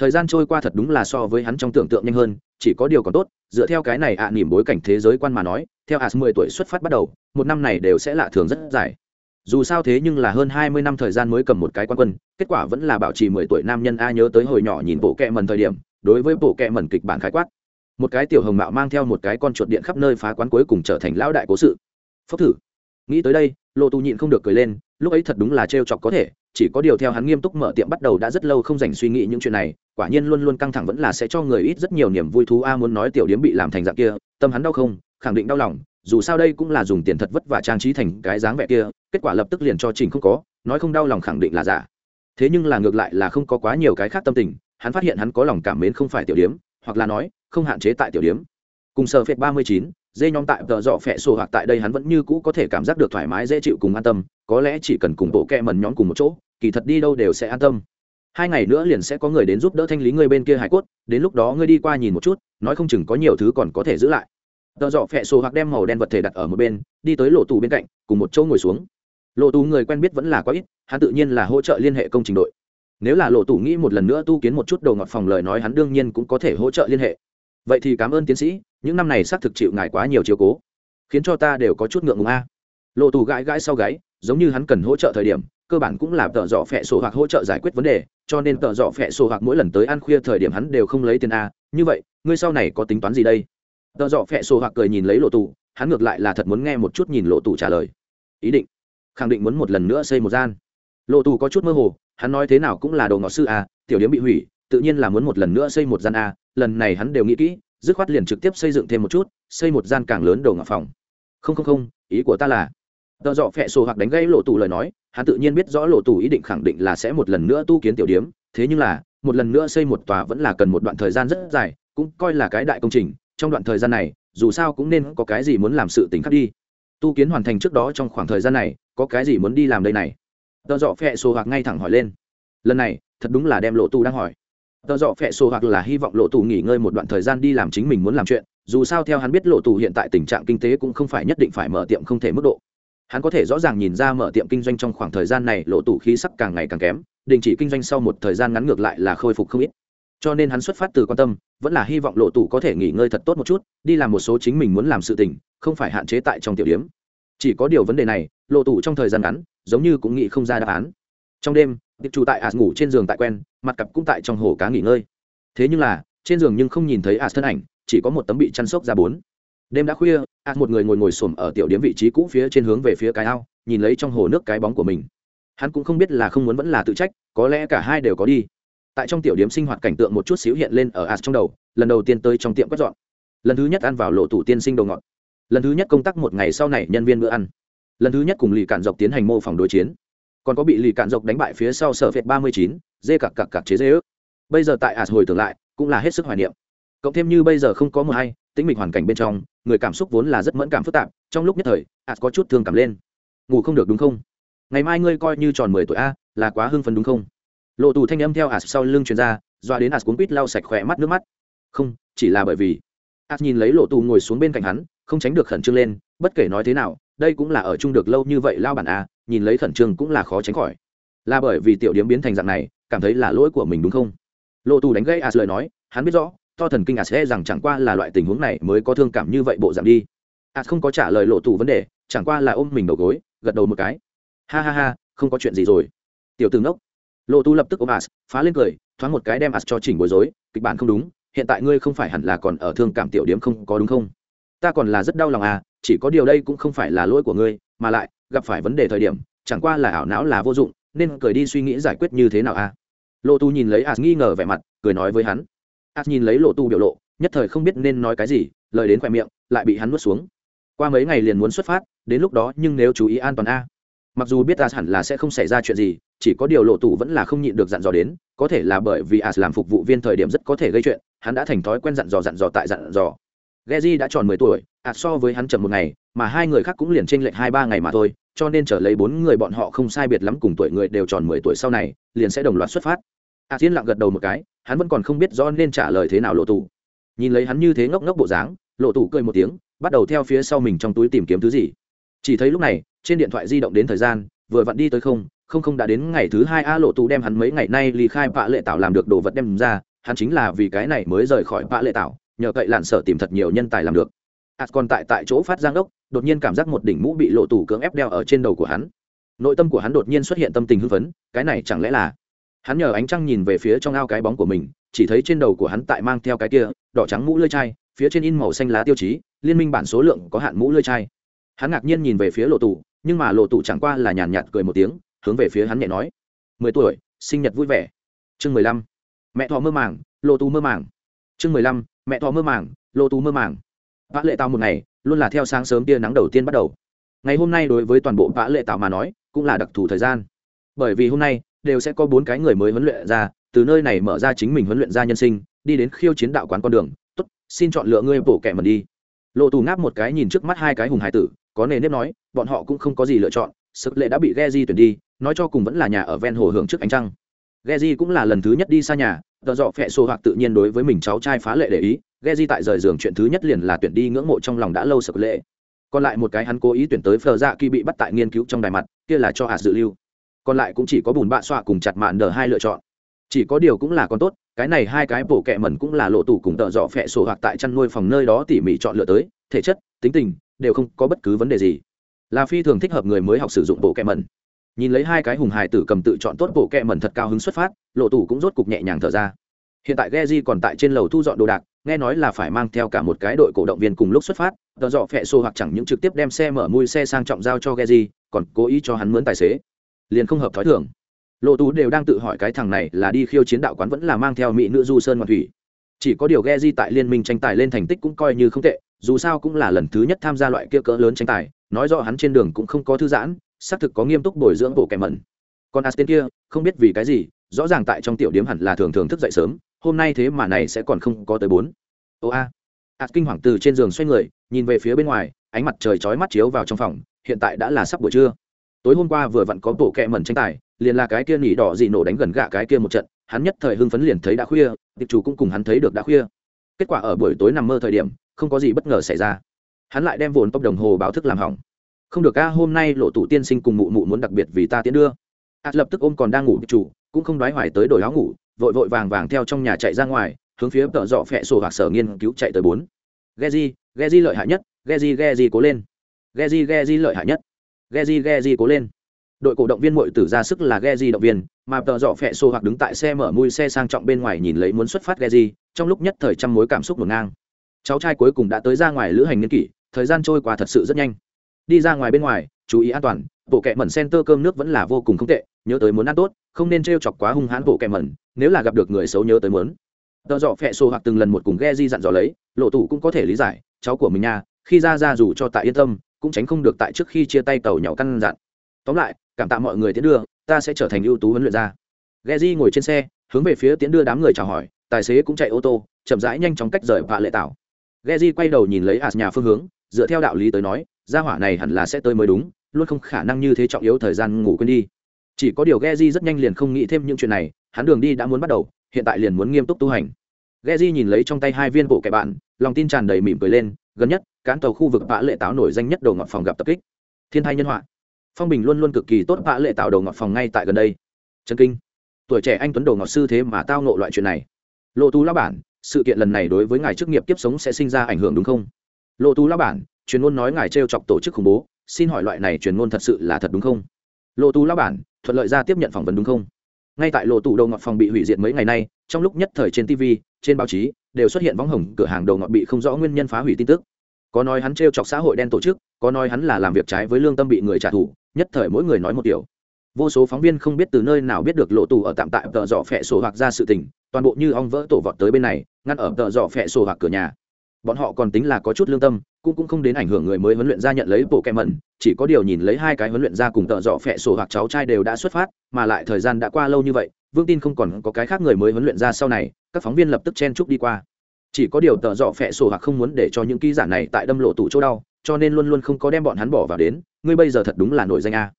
Thời gian trôi qua thật đúng là so với hắn trong tưởng tượng nhanh hơn, chỉ có điều còn tốt, dựa theo cái này ạ à, bối cảnh thế giới quan mà nói, theo As mười tuổi xuất phát bắt đầu, một năm này đều sẽ lạ thường rất dài. Dù sao thế nhưng là hơn hai mươi năm thời gian mới cầm một cái quan quân, kết quả vẫn là bảo trì mười tuổi nam nhân a nhớ tới hồi nhỏ nhìn bộ kẹ mẩn thời điểm, đối với bộ kẹ mẩn kịch bản khái quát. Một cái tiểu hồng mạo mang theo một cái con chuột điện khắp nơi phá quán cuối cùng trở thành lão đại cố sự. Phốc thử nghĩ tới đây lộ tù nhịn không được cười lên lúc ấy thật đúng là trêu chọc có thể chỉ có điều theo hắn nghiêm túc mở tiệm bắt đầu đã rất lâu không dành suy nghĩ những chuyện này, quả nhiên luôn luôn căng thẳng vẫn là sẽ cho người ít rất nhiều niềm vui thú. A muốn nói tiểu điếm bị làm thành dạng kia, tâm hắn đau không? Khẳng định đau lòng, dù sao đây cũng là dùng tiền thật vất vả trang trí thành cái dáng vẻ kia, kết quả lập tức liền cho trình không có, nói không đau lòng khẳng định là giả. Thế nhưng là ngược lại là không có quá nhiều cái khác tâm tình, hắn phát hiện hắn có lòng cảm mến không phải tiểu điếm, hoặc là nói, không hạn chế tại tiểu điếm. Cùng sở phệt ba mươi chín dê nhóm tại tờ dọ phẹ sổ hoặc tại đây hắn vẫn như cũ có thể cảm giác được thoải mái, dễ chịu cùng an tâm. Có lẽ chỉ cần cùng bộ kẹ mần nhóm cùng một chỗ, kỳ thật đi đâu đều sẽ an tâm. Hai ngày nữa liền sẽ có người đến giúp đỡ thanh lý ngươi bên kia hải cốt, đến lúc đó ngươi đi qua nhìn một chút, nói không chừng có nhiều thứ còn có thể giữ lại. Tờ dọ phẹ sổ hoặc đem màu đen vật thể đặt ở một bên, đi tới lộ tù bên cạnh, cùng một chỗ ngồi xuống. Lộ tù người quen biết vẫn là quá ít, hắn tự nhiên là hỗ trợ liên hệ công trình đội. Nếu là lộ tù nghĩ một lần nữa tu kiến một chút đầu ngọt phòng lời nói hắn đương nhiên cũng có thể hỗ trợ liên hệ. Vậy thì cảm ơn tiến sĩ những năm này xác thực chịu ngài quá nhiều chiếu cố, khiến cho ta đều có chút ngượng ngùng a. Lộ tù gãi gãi sau gáy, giống như hắn cần hỗ trợ thời điểm, cơ bản cũng là tợ dọ phẹ sổ hoặc hỗ trợ giải quyết vấn đề, cho nên tợ dọ phẹ sổ hoặc mỗi lần tới ăn khuya thời điểm hắn đều không lấy tiền a. Như vậy, ngươi sau này có tính toán gì đây? Tợ dọ phẹ sổ hoặc cười nhìn lấy lộ tù, hắn ngược lại là thật muốn nghe một chút nhìn lộ tù trả lời. Ý định, khẳng định muốn một lần nữa xây một gian. Lộ tù có chút mơ hồ, hắn nói thế nào cũng là đồ ngọt sư a, tiểu điếm bị hủy, tự nhiên là muốn một lần nữa xây một gian a, lần này hắn đều nghĩ kỹ dứt khoát liền trực tiếp xây dựng thêm một chút, xây một gian càng lớn đồ ngọc phòng. Không không không, ý của ta là tợ dọ phẹ sổ hoặc đánh gây lộ tù lời nói, hắn tự nhiên biết rõ lộ tù ý định khẳng định là sẽ một lần nữa tu kiến tiểu điếm, thế nhưng là, một lần nữa xây một tòa vẫn là cần một đoạn thời gian rất dài, cũng coi là cái đại công trình, trong đoạn thời gian này, dù sao cũng nên có cái gì muốn làm sự tính khác đi. Tu kiến hoàn thành trước đó trong khoảng thời gian này, có cái gì muốn đi làm đây này? Tợ dọ phẹ sổ hoặc ngay thẳng hỏi lên. Lần này, thật đúng là đem lộ tù đang hỏi tờ dọ phẹ sổ hoặc là hy vọng lộ tù nghỉ ngơi một đoạn thời gian đi làm chính mình muốn làm chuyện, dù sao theo hắn biết lộ tù hiện tại tình trạng kinh tế cũng không phải nhất định phải mở tiệm không thể mức độ. Hắn có thể rõ ràng nhìn ra mở tiệm kinh doanh trong khoảng thời gian này lộ tù khí sắc càng ngày càng kém, đình chỉ kinh doanh sau một thời gian ngắn ngược lại là khôi phục không ít. Cho nên hắn xuất phát từ quan tâm, vẫn là hy vọng lộ tù có thể nghỉ ngơi thật tốt một chút, đi làm một số chính mình muốn làm sự tình, không phải hạn chế tại trong tiểu điếm chỉ có điều vấn đề này, lộ tù trong thời gian ngắn, giống như cũng nghĩ không ra đáp án. Trong đêm tiệp chủ tại ạt ngủ trên giường tại quen, mặt cặp cũng tại trong hồ cá nghỉ ngơi. Thế nhưng là, trên giường nhưng không nhìn thấy ạt thân ảnh, chỉ có một tấm bị chăn sốc ra bốn. Đêm đã khuya ạt một người ngồi ngồi xổm ở tiểu điểm vị trí cũ phía trên hướng về phía cái ao, nhìn lấy trong hồ nước cái bóng của mình. Hắn cũng không biết là không muốn vẫn là tự trách, có lẽ cả hai đều có đi. Tại trong tiểu điểm sinh hoạt cảnh tượng một chút xíu hiện lên ở ạt trong đầu, lần đầu tiên tới trong tiệm quét dọn. Lần thứ nhất ăn vào lộ tủ tiên sinh đầu ngọt. Lần thứ nhất công tác một ngày sau này nhân viên bữa ăn. Lần thứ nhất cùng lì cạn dọc tiến hành mô phỏng đối chiến còn có bị lì cạn dọc đánh bại phía sau sở việt ba mươi chín, dê cặc cặc cặc chế dê ước. Bây giờ tại ạt hồi tưởng lại, cũng là hết sức hoài niệm. Cộng thêm như bây giờ không có mờ hay, tĩnh mịch hoàn cảnh bên trong, người cảm xúc vốn là rất mẫn cảm phức tạp, trong lúc nhất thời ạt có chút thương cảm lên. Ngủ không được đúng không? Ngày mai ngươi coi như tròn mười tuổi a, là quá hưng phấn đúng không? Lộ tù thanh âm theo ạt sau lưng truyền ra, doa đến ạt cuốn quýt lau sạch khỏe mắt nước mắt. Không, chỉ là bởi vì ạt nhìn lấy lộ tù ngồi xuống bên cạnh hắn, không tránh được khẩn trương lên, bất kể nói thế nào, đây cũng là ở chung được lâu như vậy lao bản a nhìn lấy khẩn trương cũng là khó tránh khỏi. Là bởi vì tiểu điếm biến thành dạng này, cảm thấy là lỗi của mình đúng không? Lộ tù đánh gây as lời nói, hắn biết rõ, to thần kinh as e rằng chẳng qua là loại tình huống này mới có thương cảm như vậy bộ dạng đi. As không có trả lời lộ tù vấn đề, chẳng qua là ôm mình đầu gối, gật đầu một cái. Ha ha ha, không có chuyện gì rồi. Tiểu tướng đốc lộ tu lập tức ôm as, phá lên cười, thoáng một cái đem as cho chỉnh bối rối, kịch bản không đúng, hiện tại ngươi không phải hẳn là còn ở thương cảm tiểu điếm không có đúng không? Ta còn là rất đau lòng à chỉ có điều đây cũng không phải là lỗi của ngươi, mà lại gặp phải vấn đề thời điểm chẳng qua là ảo não là vô dụng nên cười đi suy nghĩ giải quyết như thế nào à? Lộ tu nhìn lấy as nghi ngờ vẻ mặt cười nói với hắn. As nhìn lấy lộ tu biểu lộ nhất thời không biết nên nói cái gì lời đến khoe miệng lại bị hắn nuốt xuống. Qua mấy ngày liền muốn xuất phát đến lúc đó nhưng nếu chú ý an toàn a. Mặc dù biết as hẳn là sẽ không xảy ra chuyện gì chỉ có điều lộ tù vẫn là không nhịn được dặn dò đến có thể là bởi vì as làm phục vụ viên thời điểm rất có thể gây chuyện hắn đã thành thói quen dặn dò dặn dò tại dặn dò. Geji đã tròn mười tuổi, ạt so với hắn chậm một ngày, mà hai người khác cũng liền chênh lệch hai ba ngày mà thôi, cho nên trở lấy bốn người bọn họ không sai biệt lắm cùng tuổi người đều tròn mười tuổi sau này, liền sẽ đồng loạt xuất phát. ạt Thiên lặng gật đầu một cái, hắn vẫn còn không biết rõ nên trả lời thế nào lộ tù. Nhìn lấy hắn như thế ngốc ngốc bộ dáng, lộ tù cười một tiếng, bắt đầu theo phía sau mình trong túi tìm kiếm thứ gì. Chỉ thấy lúc này, trên điện thoại di động đến thời gian, vừa vặn đi tới không, không không đã đến ngày thứ hai a lộ tù đem hắn mấy ngày nay ly khai bạ lệ tạo làm được đồ vật đem ra, hắn chính là vì cái này mới rời khỏi bạ lệ tạo nhờ cậy lạn sở tìm thật nhiều nhân tài làm được ạt còn tại tại chỗ phát giang đốc đột nhiên cảm giác một đỉnh mũ bị lộ tủ cưỡng ép đeo ở trên đầu của hắn. Nội tâm của hắn đột nhiên xuất hiện tâm tình hưng phấn, cái này chẳng lẽ là? Hắn nhờ ánh trăng nhìn về phía trong ao cái bóng của mình, chỉ thấy trên đầu của hắn tại mang theo cái kia, đỏ trắng mũ lưỡi chai, phía trên in màu xanh lá tiêu chí, liên minh bản số lượng có hạn mũ lưỡi chai. Hắn ngạc nhiên nhìn về phía lộ tủ, nhưng mà lộ tủ chẳng qua là nhàn nhạt cười một tiếng, hướng về phía hắn nhẹ nói. Mười tuổi, sinh nhật vui vẻ. Chương mười lăm. Mẹ thọ mơ màng, lộ tù mơ màng. Chương mười lăm. Mẹ thọ mơ màng, lộ tù mơ màng vã lệ tàu một ngày, luôn là theo sáng sớm tia nắng đầu tiên bắt đầu. Ngày hôm nay đối với toàn bộ vã lệ tàu mà nói, cũng là đặc thù thời gian. Bởi vì hôm nay, đều sẽ có bốn cái người mới huấn luyện ra, từ nơi này mở ra chính mình huấn luyện ra nhân sinh, đi đến khiêu chiến đạo quán con đường. Tốt, xin chọn lựa ngươi bổ kẻ mần đi. Lộ tù ngáp một cái nhìn trước mắt hai cái hùng hải tử, có nề nếp nói, bọn họ cũng không có gì lựa chọn sức lệ đã bị ghe di tuyển đi, nói cho cùng vẫn là nhà ở ven hồ hưởng trước ánh trăng. Ghe di cũng là lần thứ nhất đi xa nhà tờ dọ phẹ xô hoặc tự nhiên đối với mình cháu trai phá lệ để ý Geji di tại rời giường chuyện thứ nhất liền là tuyển đi ngưỡng mộ trong lòng đã lâu sực lệ. Còn lại một cái hắn cố ý tuyển tới Fleur dạ kỳ bị bắt tại nghiên cứu trong đài mặt, kia là cho hạt dự lưu. Còn lại cũng chỉ có bùn bạ xoa cùng chặt mạn đờ hai lựa chọn. Chỉ có điều cũng là con tốt, cái này hai cái bổ kẹ mẩn cũng là lộ tủ cùng tợ dọ phẹ sổ hoặc tại chăn nuôi phòng nơi đó tỉ mỉ chọn lựa tới, thể chất, tính tình, đều không có bất cứ vấn đề gì. Là phi thường thích hợp người mới học sử dụng bộ kẹ mẩn. Nhìn lấy hai cái hùng hài tử cầm tự chọn tốt bộ kẹ mẩn thật cao hứng xuất phát, lộ tủ cũng rốt cục nhẹ nhàng thở ra hiện tại Geji còn tại trên lầu thu dọn đồ đạc, nghe nói là phải mang theo cả một cái đội cổ động viên cùng lúc xuất phát, tờ dọ phẹ xô hoặc chẳng những trực tiếp đem xe mở mui xe sang trọng giao cho Geji, còn cố ý cho hắn mướn tài xế. Liền không hợp thói thường. Lộ tú đều đang tự hỏi cái thằng này là đi khiêu chiến đạo quán vẫn là mang theo mỹ nữ du sơn ngoạn thủy. Chỉ có điều ghe di tại liên minh tranh tài lên thành tích cũng coi như không tệ, dù sao cũng là lần thứ nhất tham gia loại kia cỡ lớn tranh tài, nói rõ hắn trên đường cũng không có thư giãn, xác thực có nghiêm túc bồi dưỡng bộ kẻ mẩn. Còn aston kia, không biết vì cái gì, rõ ràng tại trong tiểu điếm hẳn là thường thường thức dậy sớm hôm nay thế mà này sẽ còn không có tới bốn. Ô a. À. kinh hoàng từ trên giường xoay người, nhìn về phía bên ngoài, ánh mặt trời chói mắt chiếu vào trong phòng, hiện tại đã là sắp buổi trưa. Tối hôm qua vừa vặn có bộ kẹ mẩn tranh tài, liền là cái kia nỉ đỏ gì nổ đánh gần gạ cái kia một trận, hắn nhất thời hưng phấn liền thấy đã khuya tiệp chủ cũng cùng hắn thấy được đã khuya. Kết quả ở buổi tối nằm mơ thời điểm, không có gì bất ngờ xảy ra. Hắn lại đem vốn tốc đồng hồ báo thức làm hỏng. Không được ca hôm nay lộ tủ tiên sinh cùng mụ mụ muốn đặc biệt vì ta tiến đưa. Ạt lập tức ôm còn đang ngủ tiệp chủ, cũng không đoái hoài tới đổi áo ngủ vội vội vàng vàng theo trong nhà chạy ra ngoài hướng phía tợ dọ phẹ sổ hoặc sở nghiên cứu chạy tới bốn geji geji lợi hại nhất geji geji cố lên geji geji lợi hại nhất geji geji cố lên đội cổ động viên muội tử ra sức là Geji động viên, mà tợ dọ phẹ sổ hoặc đứng tại xe mở mui xe sang trọng bên ngoài nhìn lấy muốn xuất phát Geji, trong lúc nhất thời trăm mối cảm xúc ngổn ngang. Cháu trai cuối cùng đã tới ra ngoài lữ hành niên kỷ, thời gian trôi qua thật sự rất nhanh. Đi ra ngoài bên ngoài, chú ý an toàn, bộ kẹ mẩn center cơm nước vẫn là vô cùng không tệ, nhớ tới muốn ăn tốt, không nên trêu chọc quá hung hãn bộ kẹ mẩn, nếu là gặp được người xấu nhớ tới muốn. tợ dọ phẹ xô hoặc từng lần một cùng Geji dặn dò lấy, lộ tủ cũng có thể lý giải, cháu của mình nha, khi ra ra dù cho tại yên tâm, cũng tránh không được tại trước khi chia tay tàu nhỏ căn dặn. Tóm lại, cảm tạ mọi người tiến đưa ta sẽ trở thành ưu tú huấn luyện gia ghe ngồi trên xe hướng về phía tiến đưa đám người chào hỏi tài xế cũng chạy ô tô chậm rãi nhanh chóng cách rời vạ lệ tảo ghe quay đầu nhìn lấy ạt nhà phương hướng dựa theo đạo lý tới nói gia hỏa này hẳn là sẽ tới mới đúng, luôn không khả năng như thế trọng yếu thời gian ngủ quên đi. Chỉ có điều ghe rất nhanh liền không nghĩ thêm những chuyện này, hắn đường đi đã muốn bắt đầu, hiện tại liền muốn nghiêm túc tu hành. Ghe nhìn lấy trong tay hai viên bộ kẻ bạn, lòng tin tràn đầy mỉm cười lên, gần nhất, cán tàu khu vực vạ lệ táo nổi danh nhất đầu ngọt phòng gặp tập kích. Thiên thai nhân họa. Phong bình luôn luôn cực kỳ tốt vã lệ tạo đầu ngọt phòng ngay tại gần đây. Trần kinh. Tuổi trẻ anh tuấn đồ ngọt sư thế mà tao nộ loại chuyện này. Lộ tú lao bản, sự kiện lần này đối với ngài chức nghiệp tiếp sống sẽ sinh ra ảnh hưởng đúng không? Lộ tú lao bản truyền ngôn nói ngài t chọc tổ chức khủng bố, xin hỏi loại này truyền ngôn thật sự là thật đúng không? Lộ tú lao bản, thuận lợi ra tiếp nhận phỏng vấn đúng không? Ngay tại lộ tù đầu ngọt phòng bị hủy diệt mấy ngày nay, trong lúc nhất thời trên tv trên báo chí, đều xuất hiện võng hồng, cửa hàng đầu ngọt bị không rõ nguyên nhân phá hủy tin tức. Có nói hắn t chọc xã hội đen tổ chức, có nói hắn là làm việc trái với lương tâm bị người trả thù, nhất thời mỗi người nói một điều. Vô số phóng viên không biết từ nơi nào biết được lộ tù ở tạm tại tợ dọ phẹ sổ hoặc ra sự tình, toàn bộ như ong vỡ tổ vọt tới bên này, ngăn ở tợ dọ phẹ sổ hoặc cửa nhà bọn họ còn tính là có chút lương tâm, cũng cũng không đến ảnh hưởng người mới huấn luyện ra nhận lấy bộ kẹ mẩn, chỉ có điều nhìn lấy hai cái huấn luyện ra cùng tợ dọ phẹ sổ hoặc cháu trai đều đã xuất phát, mà lại thời gian đã qua lâu như vậy, vương tin không còn có cái khác người mới huấn luyện ra sau này, các phóng viên lập tức chen chúc đi qua. Chỉ có điều tợ dọ phẹ sổ hoặc không muốn để cho những ký giả này tại đâm lộ tủ chỗ đau, cho nên luôn luôn không có đem bọn hắn bỏ vào đến, ngươi bây giờ thật đúng là nổi danh a.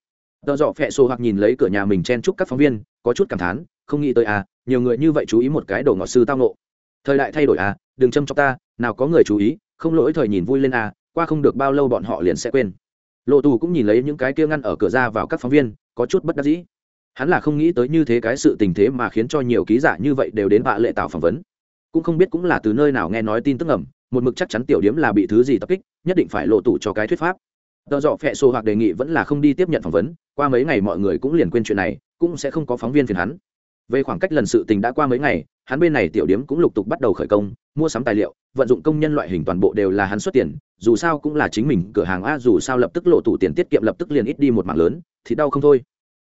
Tợ dọ phẹ sổ hoặc nhìn lấy cửa nhà mình chen chúc các phóng viên, có chút cảm thán, không nghĩ tới a, nhiều người như vậy chú ý một cái đồ ngọt sư tao nộ thời đại thay đổi a, đừng châm cho ta nào có người chú ý, không lỗi thời nhìn vui lên a qua không được bao lâu bọn họ liền sẽ quên. Lộ tù cũng nhìn lấy những cái kia ngăn ở cửa ra vào các phóng viên, có chút bất đắc dĩ. Hắn là không nghĩ tới như thế cái sự tình thế mà khiến cho nhiều ký giả như vậy đều đến vạ lệ tạo phỏng vấn. Cũng không biết cũng là từ nơi nào nghe nói tin tức ẩm một mực chắc chắn tiểu điếm là bị thứ gì tập kích, nhất định phải lộ tủ cho cái thuyết pháp. Tờ dọ phẹ xô hoặc đề nghị vẫn là không đi tiếp nhận phỏng vấn, qua mấy ngày mọi người cũng liền quên chuyện này, cũng sẽ không có phóng viên phiền hắn. Về khoảng cách lần sự tình đã qua mấy ngày hắn bên này tiểu điếm cũng lục tục bắt đầu khởi công, mua sắm tài liệu, vận dụng công nhân loại hình toàn bộ đều là hắn xuất tiền, dù sao cũng là chính mình, cửa hàng a dù sao lập tức lộ tủ tiền tiết kiệm lập tức liền ít đi một mảng lớn, thì đau không thôi.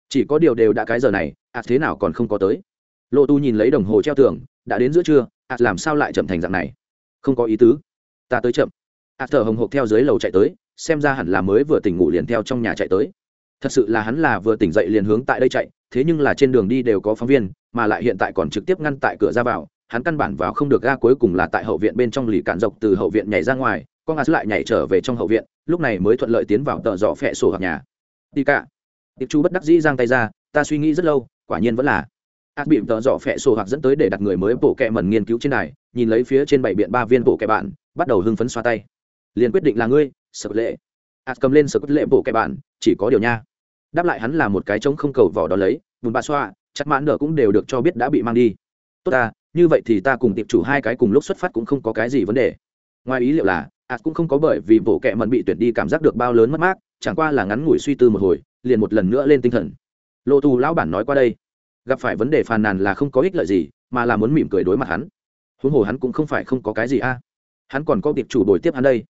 Chỉ có điều đều đã cái giờ này à thế nào còn không có tới. Lộ tu nhìn lấy đồng hồ treo tường, đã đến giữa trưa à làm sao lại chậm thành dạng này? Không có ý tứ, ta tới chậm. A thở hồng hộc theo dưới lầu chạy tới, xem ra hẳn là mới vừa tỉnh ngủ liền theo trong nhà chạy tới thật sự là hắn là vừa tỉnh dậy liền hướng tại đây chạy, thế nhưng là trên đường đi đều có phóng viên, mà lại hiện tại còn trực tiếp ngăn tại cửa ra vào, hắn căn bản vào không được ga cuối cùng là tại hậu viện bên trong lì cạn dọc từ hậu viện nhảy ra ngoài, con as lại nhảy trở về trong hậu viện, lúc này mới thuận lợi tiến vào tợ dọ phẹ sổ hoặc nhà. Đi cả. Tiệp Chu bất đắc dĩ giang tay ra, ta suy nghĩ rất lâu, quả nhiên vẫn là. Ác bị tợ dọ phẹ sổ hoặc dẫn tới để đặt người mới bổ kẹ mẩn nghiên cứu trên này nhìn lấy phía trên bảy biện ba viên bổ kẹ bạn, bắt đầu hưng phấn xoa tay. Liền quyết định là ngươi, sợ lệ hạt cầm lên sợ lệ bộ kẹ bạn, chỉ có điều nha. Đáp lại hắn là một cái trống không cầu vỏ đó lấy, vùng bà xoa, chắc mãn nợ cũng đều được cho biết đã bị mang đi. Tốt ta, như vậy thì ta cùng tiệp chủ hai cái cùng lúc xuất phát cũng không có cái gì vấn đề. Ngoài ý liệu là ạt cũng không có bởi vì bộ kệ mận bị tuyển đi cảm giác được bao lớn mất mát, chẳng qua là ngắn ngủi suy tư một hồi, liền một lần nữa lên tinh thần. Lộ tù lão bản nói qua đây, gặp phải vấn đề phàn nàn là không có ích lợi gì, mà là muốn mỉm cười đối mặt hắn. Huống hồ hắn cũng không phải không có cái gì a. Hắn còn có tiệp chủ đổi tiếp hắn đây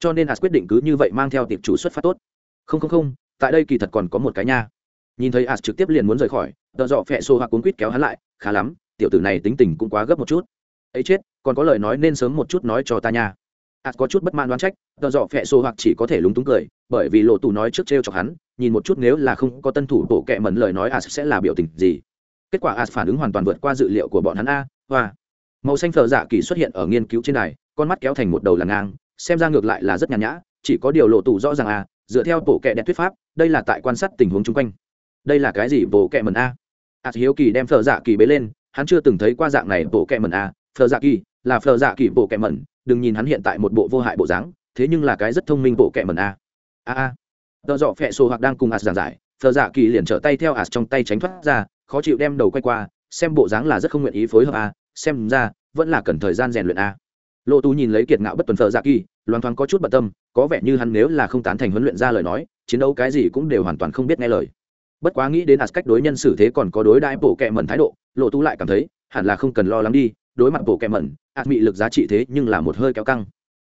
cho nên ạt quyết định cứ như vậy mang theo tiệp chủ xuất phát tốt. Không không không, tại đây kỳ thật còn có một cái nha. Nhìn thấy ạt trực tiếp liền muốn rời khỏi, tợ dọ phẹ xô hoặc cuốn quýt kéo hắn lại, khá lắm, tiểu tử này tính tình cũng quá gấp một chút. Ấy chết, còn có lời nói nên sớm một chút nói cho ta nha. Ạt có chút bất mãn đoán trách, tợ dọ phẹ xô hoặc chỉ có thể lúng túng cười, bởi vì lộ tù nói trước t r e o chọc hắn, nhìn một chút nếu là không có tân thủ bộ kệ mẩn lời nói ạt sẽ là biểu tình gì. Kết quả ạt phản ứng hoàn toàn vượt qua dự liệu của bọn hắn a, hoa. Màu xanh phờ dạ kỳ xuất hiện ở nghiên cứu trên này con mắt kéo thành một đầu là ngang xem ra ngược lại là rất nhàn nhã chỉ có điều lộ tù rõ ràng à, dựa theo bộ kệ đẹp thuyết pháp đây là tại quan sát tình huống chung quanh. Đây là cái gì bộ kệ mẩn a? A hiếu kỳ đem phở dạ kỳ bế lên hắn chưa từng thấy qua dạng này bộ kệ mẩn a. Phở dạ kỳ là phở dạ kỳ bộ kệ mẩn đừng nhìn hắn hiện tại một bộ vô hại bộ dáng thế nhưng là cái rất thông minh bộ kệ mẩn a. A a. Tợ dọ phẹ sổ hoặc đang cùng a giảng giải phở dạ kỳ liền trở tay theo a trong tay tránh thoát ra khó chịu đem đầu quay qua xem bộ dáng là rất không nguyện ý phối hợp a xem ra vẫn là cần thời gian rèn luyện a lộ tù nhìn lấy kiệt ngạo bất tuần phờ dạ kỳ loan thoáng có chút bận tâm, có vẻ như hắn nếu là không tán thành huấn luyện ra lời nói, chiến đấu cái gì cũng đều hoàn toàn không biết nghe lời. Bất quá nghĩ đến as cách đối nhân xử thế còn có đối đãi bộ kệ mẩn thái độ lộ tú lại cảm thấy, hẳn là không cần lo lắng đi, đối mặt bộ kệ mẩn as bị lực giá trị thế nhưng là một hơi kéo căng.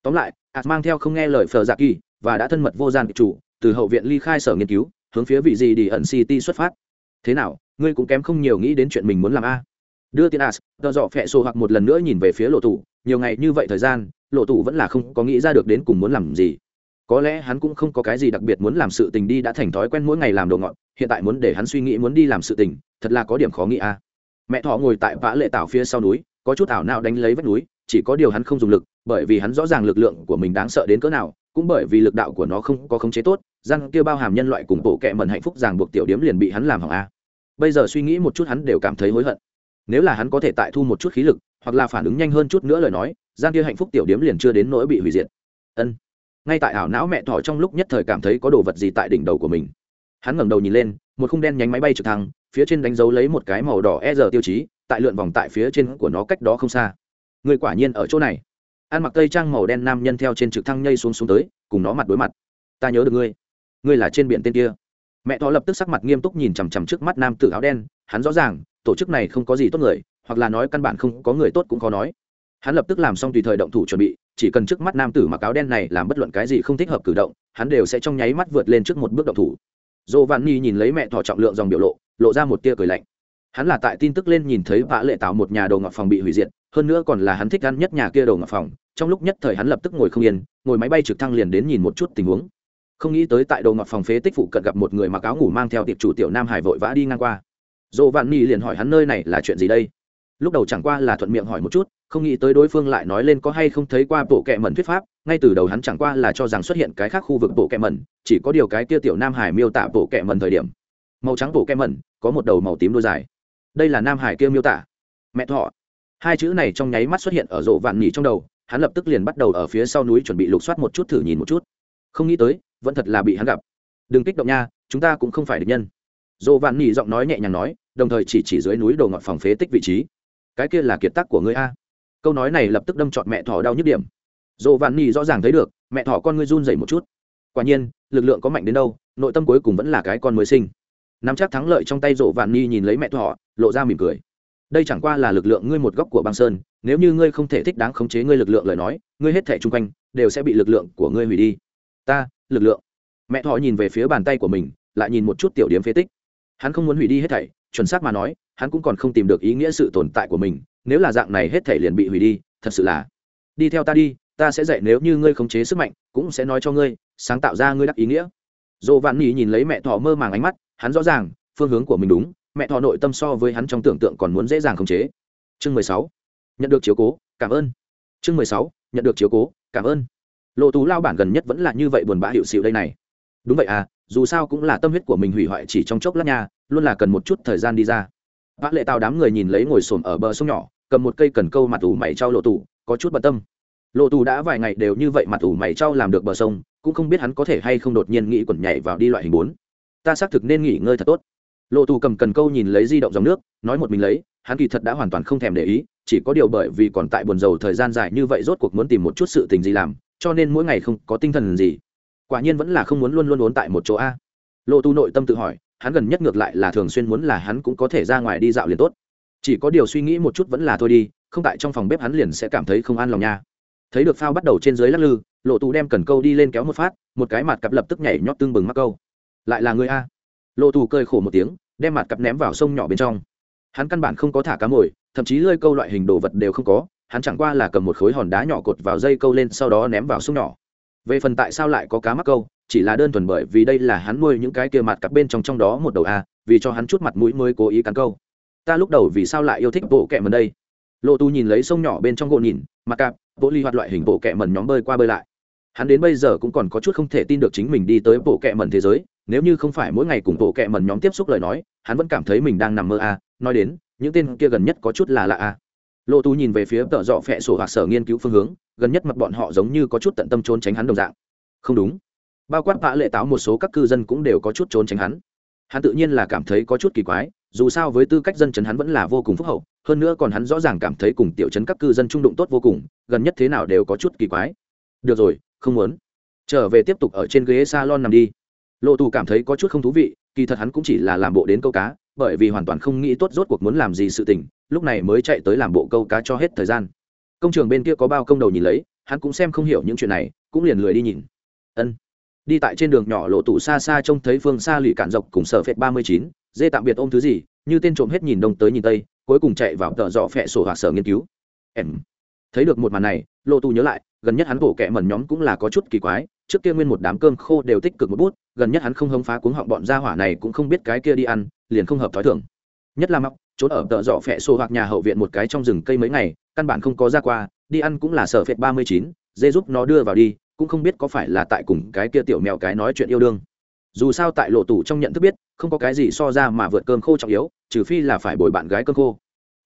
Tóm lại as mang theo không nghe lời phờ dạ kỳ, và đã thân mật vô gian chủ, từ hậu viện ly khai sở nghiên cứu, hướng phía vị gì đi ẩn city xuất phát. Thế nào, ngươi cũng kém không nhiều nghĩ đến chuyện mình muốn làm a? Đưa tiền as tờ dọ phẹ sổ hoặc một lần nữa nhìn về phía lộ tủ. Nhiều ngày như vậy thời gian, lộ tủ vẫn là không có nghĩ ra được đến cùng muốn làm gì. Có lẽ hắn cũng không có cái gì đặc biệt muốn làm sự tình đi đã thành thói quen mỗi ngày làm đồ ngọn hiện tại muốn để hắn suy nghĩ muốn đi làm sự tình, thật là có điểm khó nghĩ a. Mẹ thọ ngồi tại vã lệ tảo phía sau núi, có chút ảo nào đánh lấy vách núi, chỉ có điều hắn không dùng lực, bởi vì hắn rõ ràng lực lượng của mình đáng sợ đến cỡ nào, cũng bởi vì lực đạo của nó không có khống chế tốt, răng kia bao hàm nhân loại cùng bộ kệ mẩn hạnh phúc ràng buộc tiểu điếm liền bị hắn làm hỏng a. Bây giờ suy nghĩ một chút hắn đều cảm thấy hối hận nếu là hắn có thể tại thu một chút khí lực, hoặc là phản ứng nhanh hơn chút nữa lời nói, gian kia hạnh phúc tiểu điếm liền chưa đến nỗi bị hủy diệt. Ân. Ngay tại ảo não mẹ thỏ trong lúc nhất thời cảm thấy có đồ vật gì tại đỉnh đầu của mình. Hắn ngẩng đầu nhìn lên, một khung đen nhánh máy bay trực thăng, phía trên đánh dấu lấy một cái màu đỏ e giờ tiêu chí, tại lượn vòng tại phía trên của nó cách đó không xa. Người quả nhiên ở chỗ này. Ăn mặc tây trang màu đen nam nhân theo trên trực thăng nhây xuống xuống tới, cùng nó mặt đối mặt. Ta nhớ được ngươi. Ngươi là trên biển tên kia. Mẹ thỏ lập tức sắc mặt nghiêm túc nhìn chằm chằm trước mắt nam tử áo đen, hắn rõ ràng tổ chức này không có gì tốt người, hoặc là nói căn bản không có người tốt cũng khó nói. Hắn lập tức làm xong tùy thời động thủ chuẩn bị, chỉ cần trước mắt nam tử mặc áo đen này làm bất luận cái gì không thích hợp cử động, hắn đều sẽ trong nháy mắt vượt lên trước một bước động thủ. Dồ vạn ni nhìn lấy mẹ thỏ trọng lượng dòng biểu lộ lộ ra một tia cười lạnh. Hắn là tại tin tức lên nhìn thấy vã lệ tạo một nhà đầu ngọc phòng bị hủy diệt, hơn nữa còn là hắn thích ăn nhất nhà kia đầu ngọc phòng, trong lúc nhất thời hắn lập tức ngồi không yên, ngồi máy bay trực thăng liền đến nhìn một chút tình huống. Không nghĩ tới tại đầu ngọc phòng phế tích phụ cận gặp một người mặc áo ngủ mang theo tiệp chủ tiểu nam hải vội vã đi ngang qua dồ vạn ni liền hỏi hắn nơi này là chuyện gì đây? Lúc đầu chẳng qua là thuận miệng hỏi một chút, không nghĩ tới đối phương lại nói lên có hay không thấy qua bộ kệ mẩn thuyết pháp, ngay từ đầu hắn chẳng qua là cho rằng xuất hiện cái khác khu vực bộ kệ mẩn, chỉ có điều cái kia tiểu nam hải miêu tả bộ kệ mẩn thời điểm. Màu trắng bộ kệ mẩn, có một đầu màu tím đôi dài. Đây là nam hải kia miêu tả. Mẹ thọ. Hai chữ này trong nháy mắt xuất hiện ở rộ vạn nhỉ trong đầu, hắn lập tức liền bắt đầu ở phía sau núi chuẩn bị lục soát một chút thử nhìn một chút. Không nghĩ tới, vẫn thật là bị hắn gặp. Đừng kích động nha, chúng ta cũng không phải địch nhân dồ vạn nhỉ giọng nói nhẹ nhàng nói, đồng thời chỉ chỉ dưới núi đồ ngọt phòng phế tích vị trí. Cái kia là kiệt tác của ngươi a. Câu nói này lập tức đâm trọn mẹ thỏ đau nhức điểm. Dồ vạn nhỉ rõ ràng thấy được, mẹ thỏ con ngươi run dậy một chút. Quả nhiên, lực lượng có mạnh đến đâu, nội tâm cuối cùng vẫn là cái con mới sinh. Nắm chắc thắng lợi trong tay rộ vạn nhi nhìn lấy mẹ thỏ, lộ ra mỉm cười. Đây chẳng qua là lực lượng ngươi một góc của băng sơn, nếu như ngươi không thể thích đáng khống chế ngươi lực lượng lời nói, ngươi hết thể chung quanh đều sẽ bị lực lượng của ngươi hủy đi. Ta, lực lượng. Mẹ thỏ nhìn về phía bàn tay của mình, lại nhìn một chút tiểu điểm phế tích hắn không muốn hủy đi hết thảy, chuẩn xác mà nói, hắn cũng còn không tìm được ý nghĩa sự tồn tại của mình, nếu là dạng này hết thảy liền bị hủy đi, thật sự là. Đi theo ta đi, ta sẽ dạy nếu như ngươi khống chế sức mạnh, cũng sẽ nói cho ngươi, sáng tạo ra ngươi đắc ý nghĩa. Dồ vạn nhì nhìn lấy mẹ thọ mơ màng ánh mắt, hắn rõ ràng, phương hướng của mình đúng, mẹ thọ nội tâm so với hắn trong tưởng tượng còn muốn dễ dàng khống chế. Chương mười sáu, nhận được chiếu cố, cảm ơn. Chương mười sáu, nhận được chiếu cố, cảm ơn. Lộ tú lao bản gần nhất vẫn là như vậy buồn bã hiệu xịu đây này đúng vậy à dù sao cũng là tâm huyết của mình hủy hoại chỉ trong chốc lát nha, luôn là cần một chút thời gian đi ra. Vã lệ tào đám người nhìn lấy ngồi xổm ở bờ sông nhỏ, cầm một cây cần câu mặt ủ mày trao lộ tủ có chút bận tâm. Lộ tù đã vài ngày đều như vậy mặt ủ mày trao làm được bờ sông, cũng không biết hắn có thể hay không đột nhiên nghĩ quẩn nhảy vào đi loại hình bốn. Ta xác thực nên nghỉ ngơi thật tốt. Lộ tù cầm cần câu nhìn lấy di động dòng nước, nói một mình lấy, hắn kỳ thật đã hoàn toàn không thèm để ý, chỉ có điều bởi vì còn tại buồn dầu thời gian dài như vậy rốt cuộc muốn tìm một chút sự tình gì làm, cho nên mỗi ngày không có tinh thần gì quả nhiên vẫn là không muốn luôn luôn ốn tại một chỗ a. Lộ tu nội tâm tự hỏi, hắn gần nhất ngược lại là thường xuyên muốn là hắn cũng có thể ra ngoài đi dạo liền tốt. Chỉ có điều suy nghĩ một chút vẫn là thôi đi, không tại trong phòng bếp hắn liền sẽ cảm thấy không an lòng nha. Thấy được phao bắt đầu trên dưới lắc lư, lộ tù đem cần câu đi lên kéo một phát, một cái mặt cặp lập tức nhảy nhót tương bừng mắc câu. Lại là người a. Lộ tù cơi khổ một tiếng, đem mặt cặp ném vào sông nhỏ bên trong. Hắn căn bản không có thả cá mồi, thậm chí lơi câu loại hình đồ vật đều không có, hắn chẳng qua là cầm một khối hòn đá nhỏ cột vào dây câu lên, sau đó ném vào sông nhỏ về phần tại sao lại có cá mắc câu, chỉ là đơn thuần bởi vì đây là hắn nuôi những cái kia mặt cặp bên trong trong đó một đầu a, vì cho hắn chút mặt mũi mới cố ý cắn câu. Ta lúc đầu vì sao lại yêu thích bộ kẹ mần đây? Lộ tu nhìn lấy sông nhỏ bên trong gỗ nhìn, mặt cặp bộ ly hoạt loại hình bộ kẹ mần nhóm bơi qua bơi lại. Hắn đến bây giờ cũng còn có chút không thể tin được chính mình đi tới bộ kẹ mần thế giới, nếu như không phải mỗi ngày cùng bộ kẹ mần nhóm tiếp xúc lời nói, hắn vẫn cảm thấy mình đang nằm mơ a, nói đến, những tên kia gần nhất có chút là lạ a. Lộ tu nhìn về phía tợ dọ phẹ sổ hoặc sở nghiên cứu phương hướng gần nhất mặt bọn họ giống như có chút tận tâm trốn tránh hắn đồng dạng. Không đúng. Bao quát vã lệ táo một số các cư dân cũng đều có chút trốn tránh hắn. Hắn tự nhiên là cảm thấy có chút kỳ quái, dù sao với tư cách dân chấn hắn vẫn là vô cùng phúc hậu, hơn nữa còn hắn rõ ràng cảm thấy cùng tiểu chấn các cư dân trung đụng tốt vô cùng, gần nhất thế nào đều có chút kỳ quái. Được rồi, không muốn. Trở về tiếp tục ở trên ghế salon nằm đi. Lộ tù cảm thấy có chút không thú vị, kỳ thật hắn cũng chỉ là làm bộ đến câu cá, bởi vì hoàn toàn không nghĩ tốt rốt cuộc muốn làm gì sự tình, lúc này mới chạy tới làm bộ câu cá cho hết thời gian công trường bên kia có bao công đầu nhìn lấy, hắn cũng xem không hiểu những chuyện này, cũng liền lười đi nhìn. Ân. Đi tại trên đường nhỏ lộ tụ xa xa trông thấy phương xa lì cản dọc cùng sở phệt ba mươi chín, dê tạm biệt ôm thứ gì, như tên trộm hết nhìn đông tới nhìn tây, cuối cùng chạy vào tợ dọ phẹ sổ hoặc sở nghiên cứu. Em. Thấy được một màn này, lộ tụ nhớ lại, gần nhất hắn bổ kẹ mẩn nhóm cũng là có chút kỳ quái, trước kia nguyên một đám cơm khô đều tích cực một bút, gần nhất hắn không hống phá cuống họng bọn gia hỏa này cũng không biết cái kia đi ăn, liền không hợp thói thường. Nhất là mọc, trốn ở tợ dọ phẹ sổ hoặc nhà hậu viện một cái trong rừng cây mấy ngày căn bản không có ra qua đi ăn cũng là sở phệt ba mươi chín dê giúp nó đưa vào đi cũng không biết có phải là tại cùng cái kia tiểu mèo cái nói chuyện yêu đương. Dù sao tại lộ tủ trong nhận thức biết không có cái gì so ra mà vượt cơm khô trọng yếu trừ phi là phải bồi bạn gái cơm khô.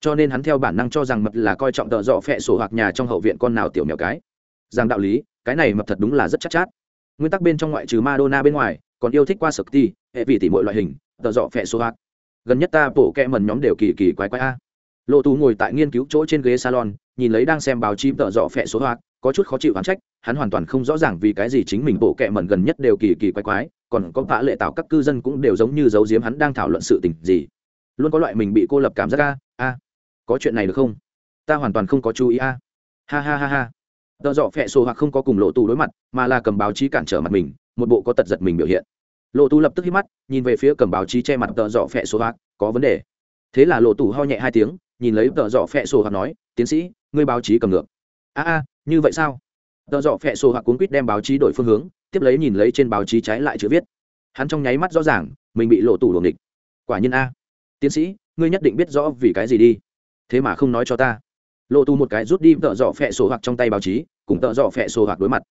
Cho nên hắn theo bản năng cho rằng mập là coi trọng tợ dọ phẹ sổ hoặc nhà trong hậu viện con nào tiểu mèo cái. Rằng đạo lý cái này mập thật đúng là rất chắc chát, chát nguyên tắc bên trong ngoại trừ madonna bên ngoài còn yêu thích qua sực ti hệ vị tỷ mọi loại hình tợ dọ phẹ sổ hoặc. Gần nhất ta bổ kẹ mần nhóm đều kỳ kỳ quái quái a lộ tù ngồi tại nghiên cứu chỗ trên ghế salon, nhìn lấy đang xem báo chí tợ dọ phẹ số hoạt có chút khó chịu hắn trách, hắn hoàn toàn không rõ ràng vì cái gì chính mình bộ kẹ mẩn gần nhất đều kỳ kỳ quái quái, còn có vã lệ tạo các cư dân cũng đều giống như giấu giếm hắn đang thảo luận sự tình gì. Luôn có loại mình bị cô lập cảm giác a a, có chuyện này được không? Ta hoàn toàn không có chú ý a. Ha ha ha ha. Tợ dọ phẹ số hoặc không có cùng lộ tù đối mặt, mà là cầm báo chí cản trở mặt mình, một bộ có tật giật mình biểu hiện. Lộ tù lập tức hít mắt, nhìn về phía cầm báo chí che mặt tợ dọ phẹ số hoặc có vấn đề. Thế là lộ tù ho nhẹ hai tiếng nhìn lấy tợ dọ phẹ sổ hoặc nói, tiến sĩ, ngươi báo chí cầm ngược. A a, như vậy sao? Tợ dọ phẹ sổ hoặc cuốn quýt đem báo chí đổi phương hướng, tiếp lấy nhìn lấy trên báo chí trái lại chữ viết. Hắn trong nháy mắt rõ ràng, mình bị lộ tủ luồng địch quả nhiên a. Tiến sĩ, ngươi nhất định biết rõ vì cái gì đi. Thế mà không nói cho ta. Lộ tù một cái rút đi tợ dọ phẹ sổ hoặc trong tay báo chí, cùng tợ dọ phẹ sổ hoặc đối mặt.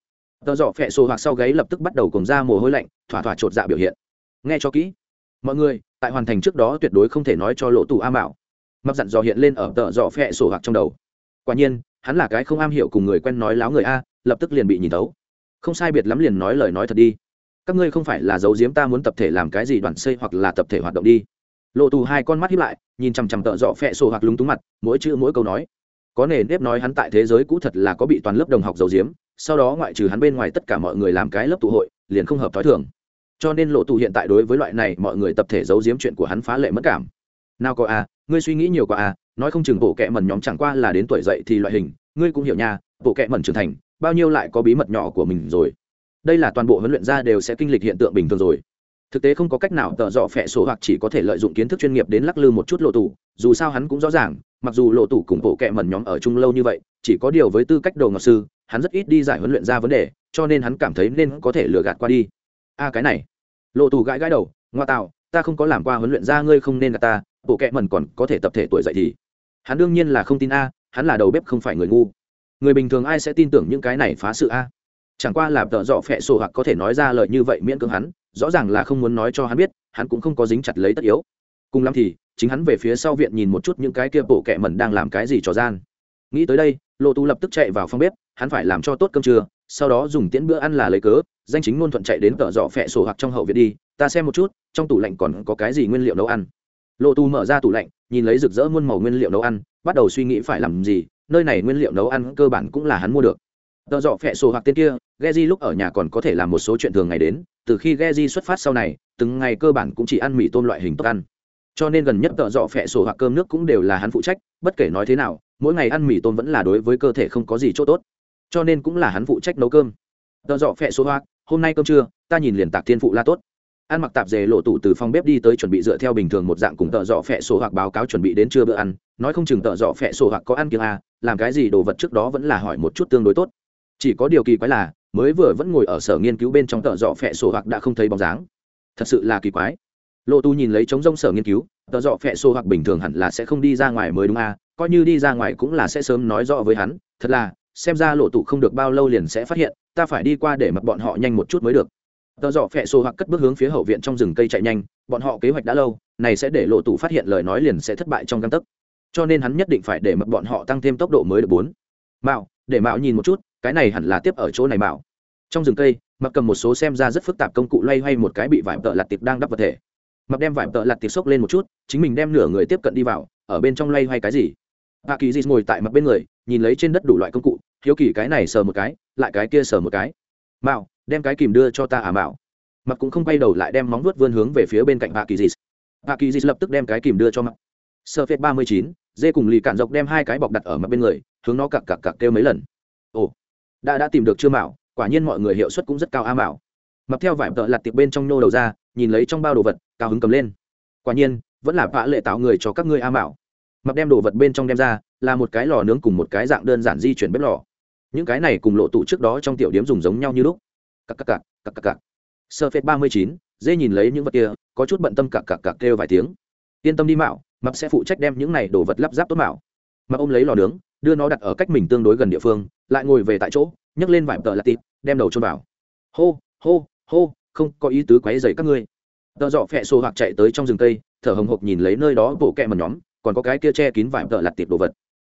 Tợ dọ phẹ sổ hoặc sau gáy lập tức bắt đầu cùng ra mồ hôi lạnh, thỏa thỏa chột dạ biểu hiện. Nghe cho kỹ. Mọi người, tại hoàn thành trước đó tuyệt đối không thể nói cho lộ tù a mạo mặc dặn dò hiện lên ở tợ dọ phẹ sổ hoặc trong đầu. Quả nhiên, hắn là cái không am hiểu cùng người quen nói láo người a, lập tức liền bị nhìn tấu không sai biệt lắm liền nói lời nói thật đi. Các ngươi không phải là giấu giếm ta muốn tập thể làm cái gì đoàn xây hoặc là tập thể hoạt động đi. Lộ tù hai con mắt hiếp lại, nhìn chằm chằm tợ dọ phẹ sổ hoặc lúng túng mặt, mỗi chữ mỗi câu nói. Có nề nếp nói hắn tại thế giới cũ thật là có bị toàn lớp đồng học giấu giếm, sau đó ngoại trừ hắn bên ngoài tất cả mọi người làm cái lớp tụ hội, liền không hợp t h ó i thường. Cho nên lộ tù hiện tại đối với loại này mọi người tập thể giấu giếm chuyện của hắn phá lệ mất cảm nào có à, ngươi suy nghĩ nhiều quá à? nói không chừng bộ kệ mẩn nhóm chẳng qua là đến tuổi dậy thì loại hình ngươi cũng hiểu nha bộ kệ mẩn trưởng thành bao nhiêu lại có bí mật nhỏ của mình rồi. Đây là toàn bộ huấn luyện ra đều sẽ kinh lịch hiện tượng bình thường rồi. Thực tế không có cách nào tợ dọ phẹ sổ hoặc chỉ có thể lợi dụng kiến thức chuyên nghiệp đến lắc lư một chút lộ tủ dù sao hắn cũng rõ ràng mặc dù lộ tủ cùng bộ kẹ mẩn nhóm ở chung lâu như vậy chỉ có điều với tư cách đồ ngọc sư hắn rất ít đi giải huấn luyện ra vấn đề cho nên hắn cảm thấy nên có thể lừa gạt qua đi. A cái này. Lộ tù gãi gãi đầu ngoa tạo ta không có làm qua huấn luyện ra ngươi không nên gạt ta bộ kệ mẩn còn có thể tập thể tuổi dậy thì. Hắn đương nhiên là không tin a, hắn là đầu bếp không phải người ngu. Người bình thường ai sẽ tin tưởng những cái này phá sự a? Chẳng qua là tợ dọ phẹ sổ hoặc có thể nói ra lời như vậy miễn cưỡng hắn, rõ ràng là không muốn nói cho hắn biết, hắn cũng không có dính chặt lấy tất yếu. Cùng lắm thì, chính hắn về phía sau viện nhìn một chút những cái kia bộ kệ mẩn đang làm cái gì trò gian. Nghĩ tới đây lộ tú lập tức chạy vào phòng bếp, hắn phải làm cho tốt cơm trưa, sau đó dùng tiễn bữa ăn là lấy cớ, danh chính ngôn thuận chạy đến tợ dọ phẹ sổ hoặc trong hậu viện đi, ta xem một chút, trong tủ lạnh còn có cái gì nguyên liệu nấu ăn? Lộ tu mở ra tủ lạnh, nhìn lấy rực rỡ muôn màu nguyên liệu nấu ăn, bắt đầu suy nghĩ phải làm gì, nơi này nguyên liệu nấu ăn cơ bản cũng là hắn mua được. Tợ dọ phẹ sổ hoặc tên kia, Geji lúc ở nhà còn có thể làm một số chuyện thường ngày đến, từ khi Geji xuất phát sau này, từng ngày cơ bản cũng chỉ ăn mì tôm loại hình tốt ăn. Cho nên gần nhất tợ dọ phẹ sổ hoặc cơm nước cũng đều là hắn phụ trách, bất kể nói thế nào, mỗi ngày ăn mì tôm vẫn là đối với cơ thể không có gì chỗ tốt. Cho nên cũng là hắn phụ trách nấu cơm. Tợ dọ phẹ sổ hoặc, hôm nay cơm trưa, ta nhìn liền tạc thiên phụ la tốt ăn mặc tạp dề lộ tủ từ phòng bếp đi tới chuẩn bị dựa theo bình thường một dạng cùng tợ dọ phẹ sổ hoặc báo cáo chuẩn bị đến trưa bữa ăn. Nói không chừng tợ dọ phẹ sổ hoặc có ăn kiêng a làm cái gì đồ vật trước đó vẫn là hỏi một chút tương đối tốt. Chỉ có điều kỳ quái là, mới vừa vẫn ngồi ở sở nghiên cứu bên trong tợ dọ phẹ sổ hoặc đã không thấy bóng dáng. Thật sự là kỳ quái. Lộ tu nhìn lấy trống rông sở nghiên cứu, tợ dọ phẹ sổ hoặc bình thường hẳn là sẽ không đi ra ngoài mới đúng a coi như đi ra ngoài cũng là sẽ sớm nói rõ với hắn. Thật là, xem ra lộ tụ không được bao lâu liền sẽ phát hiện, ta phải đi qua để mặc bọn họ nhanh một chút mới được. Tờ dọ phẹ sổ hoặc cất bước hướng phía hậu viện trong rừng cây chạy nhanh, bọn họ kế hoạch đã lâu, này sẽ để lộ tủ phát hiện lời nói liền sẽ thất bại trong găng tấc. Cho nên hắn nhất định phải để mặc bọn họ tăng thêm tốc độ mới được bốn. Mạo, để mạo nhìn một chút, cái này hẳn là tiếp ở chỗ này mạo. Trong rừng cây mặc cầm một số xem ra rất phức tạp công cụ loay hoay một cái bị vải tợ lặt tiệp đang đắp vật thể. Mặc đem vải tợ lặt tiệp xốc lên một chút, chính mình đem nửa người tiếp cận đi vào, ở bên trong loay hoay cái gì? Hạ kỳ dịt ngồi tại mặt bên người, nhìn lấy trên đất đủ loại công cụ, hiếu kỳ cái này sờ một cái, lại cái kia sờ một cái. Mạo đem cái kìm đưa cho ta ả mạo. Mặc cũng không quay đầu lại đem móng vuốt vươn hướng về phía bên cạnh hạ kỳ dịt. Hạ kỳ dịt lập tức đem cái kìm đưa cho mặc. Sơ phết ba mươi chín, dê cùng lì cạn dọc đem hai cái bọc đặt ở mặt bên người, hướng nó cặc cặc cặc kêu mấy lần. Ồ, đã đã tìm được chưa mạo, quả nhiên mọi người hiệu suất cũng rất cao a mạo. Mập theo vải vợ lặt tiệp bên trong nô đầu ra, nhìn lấy trong bao đồ vật, cao hứng cầm lên. Quả nhiên, vẫn là vã lệ tạo người cho các ngươi a mạo. Mập đem đồ vật bên trong đem ra, là một cái lò nướng cùng một cái dạng đơn giản di chuyển bếp lò. Những cái này cùng lộ tụ trước đó trong tiểu điếm dùng giống nhau như lúc cặc cặc cặc cặc cặc cặc. Sơ phết ba mươi chín, dê nhìn lấy những vật kia, có chút bận tâm cặc cặc cặc kêu vài tiếng. Yên tâm đi mạo, mập sẽ phụ trách đem những này đồ vật lắp ráp tốt mạo. Mập ôm lấy lò nướng, đưa nó đặt ở cách mình tương đối gần địa phương, lại ngồi về tại chỗ, nhấc lên vải tờ lạt tịp, đem đầu trôn vào. Hô hô hô, không có ý tứ quáy dày các ngươi. Tờ dọ phẹ xô hoặc chạy tới trong rừng cây, thở hồng hộc nhìn lấy nơi đó bộ kẹ mật nhóm, còn có cái kia che kín vải tờ lặt tiệp đồ vật.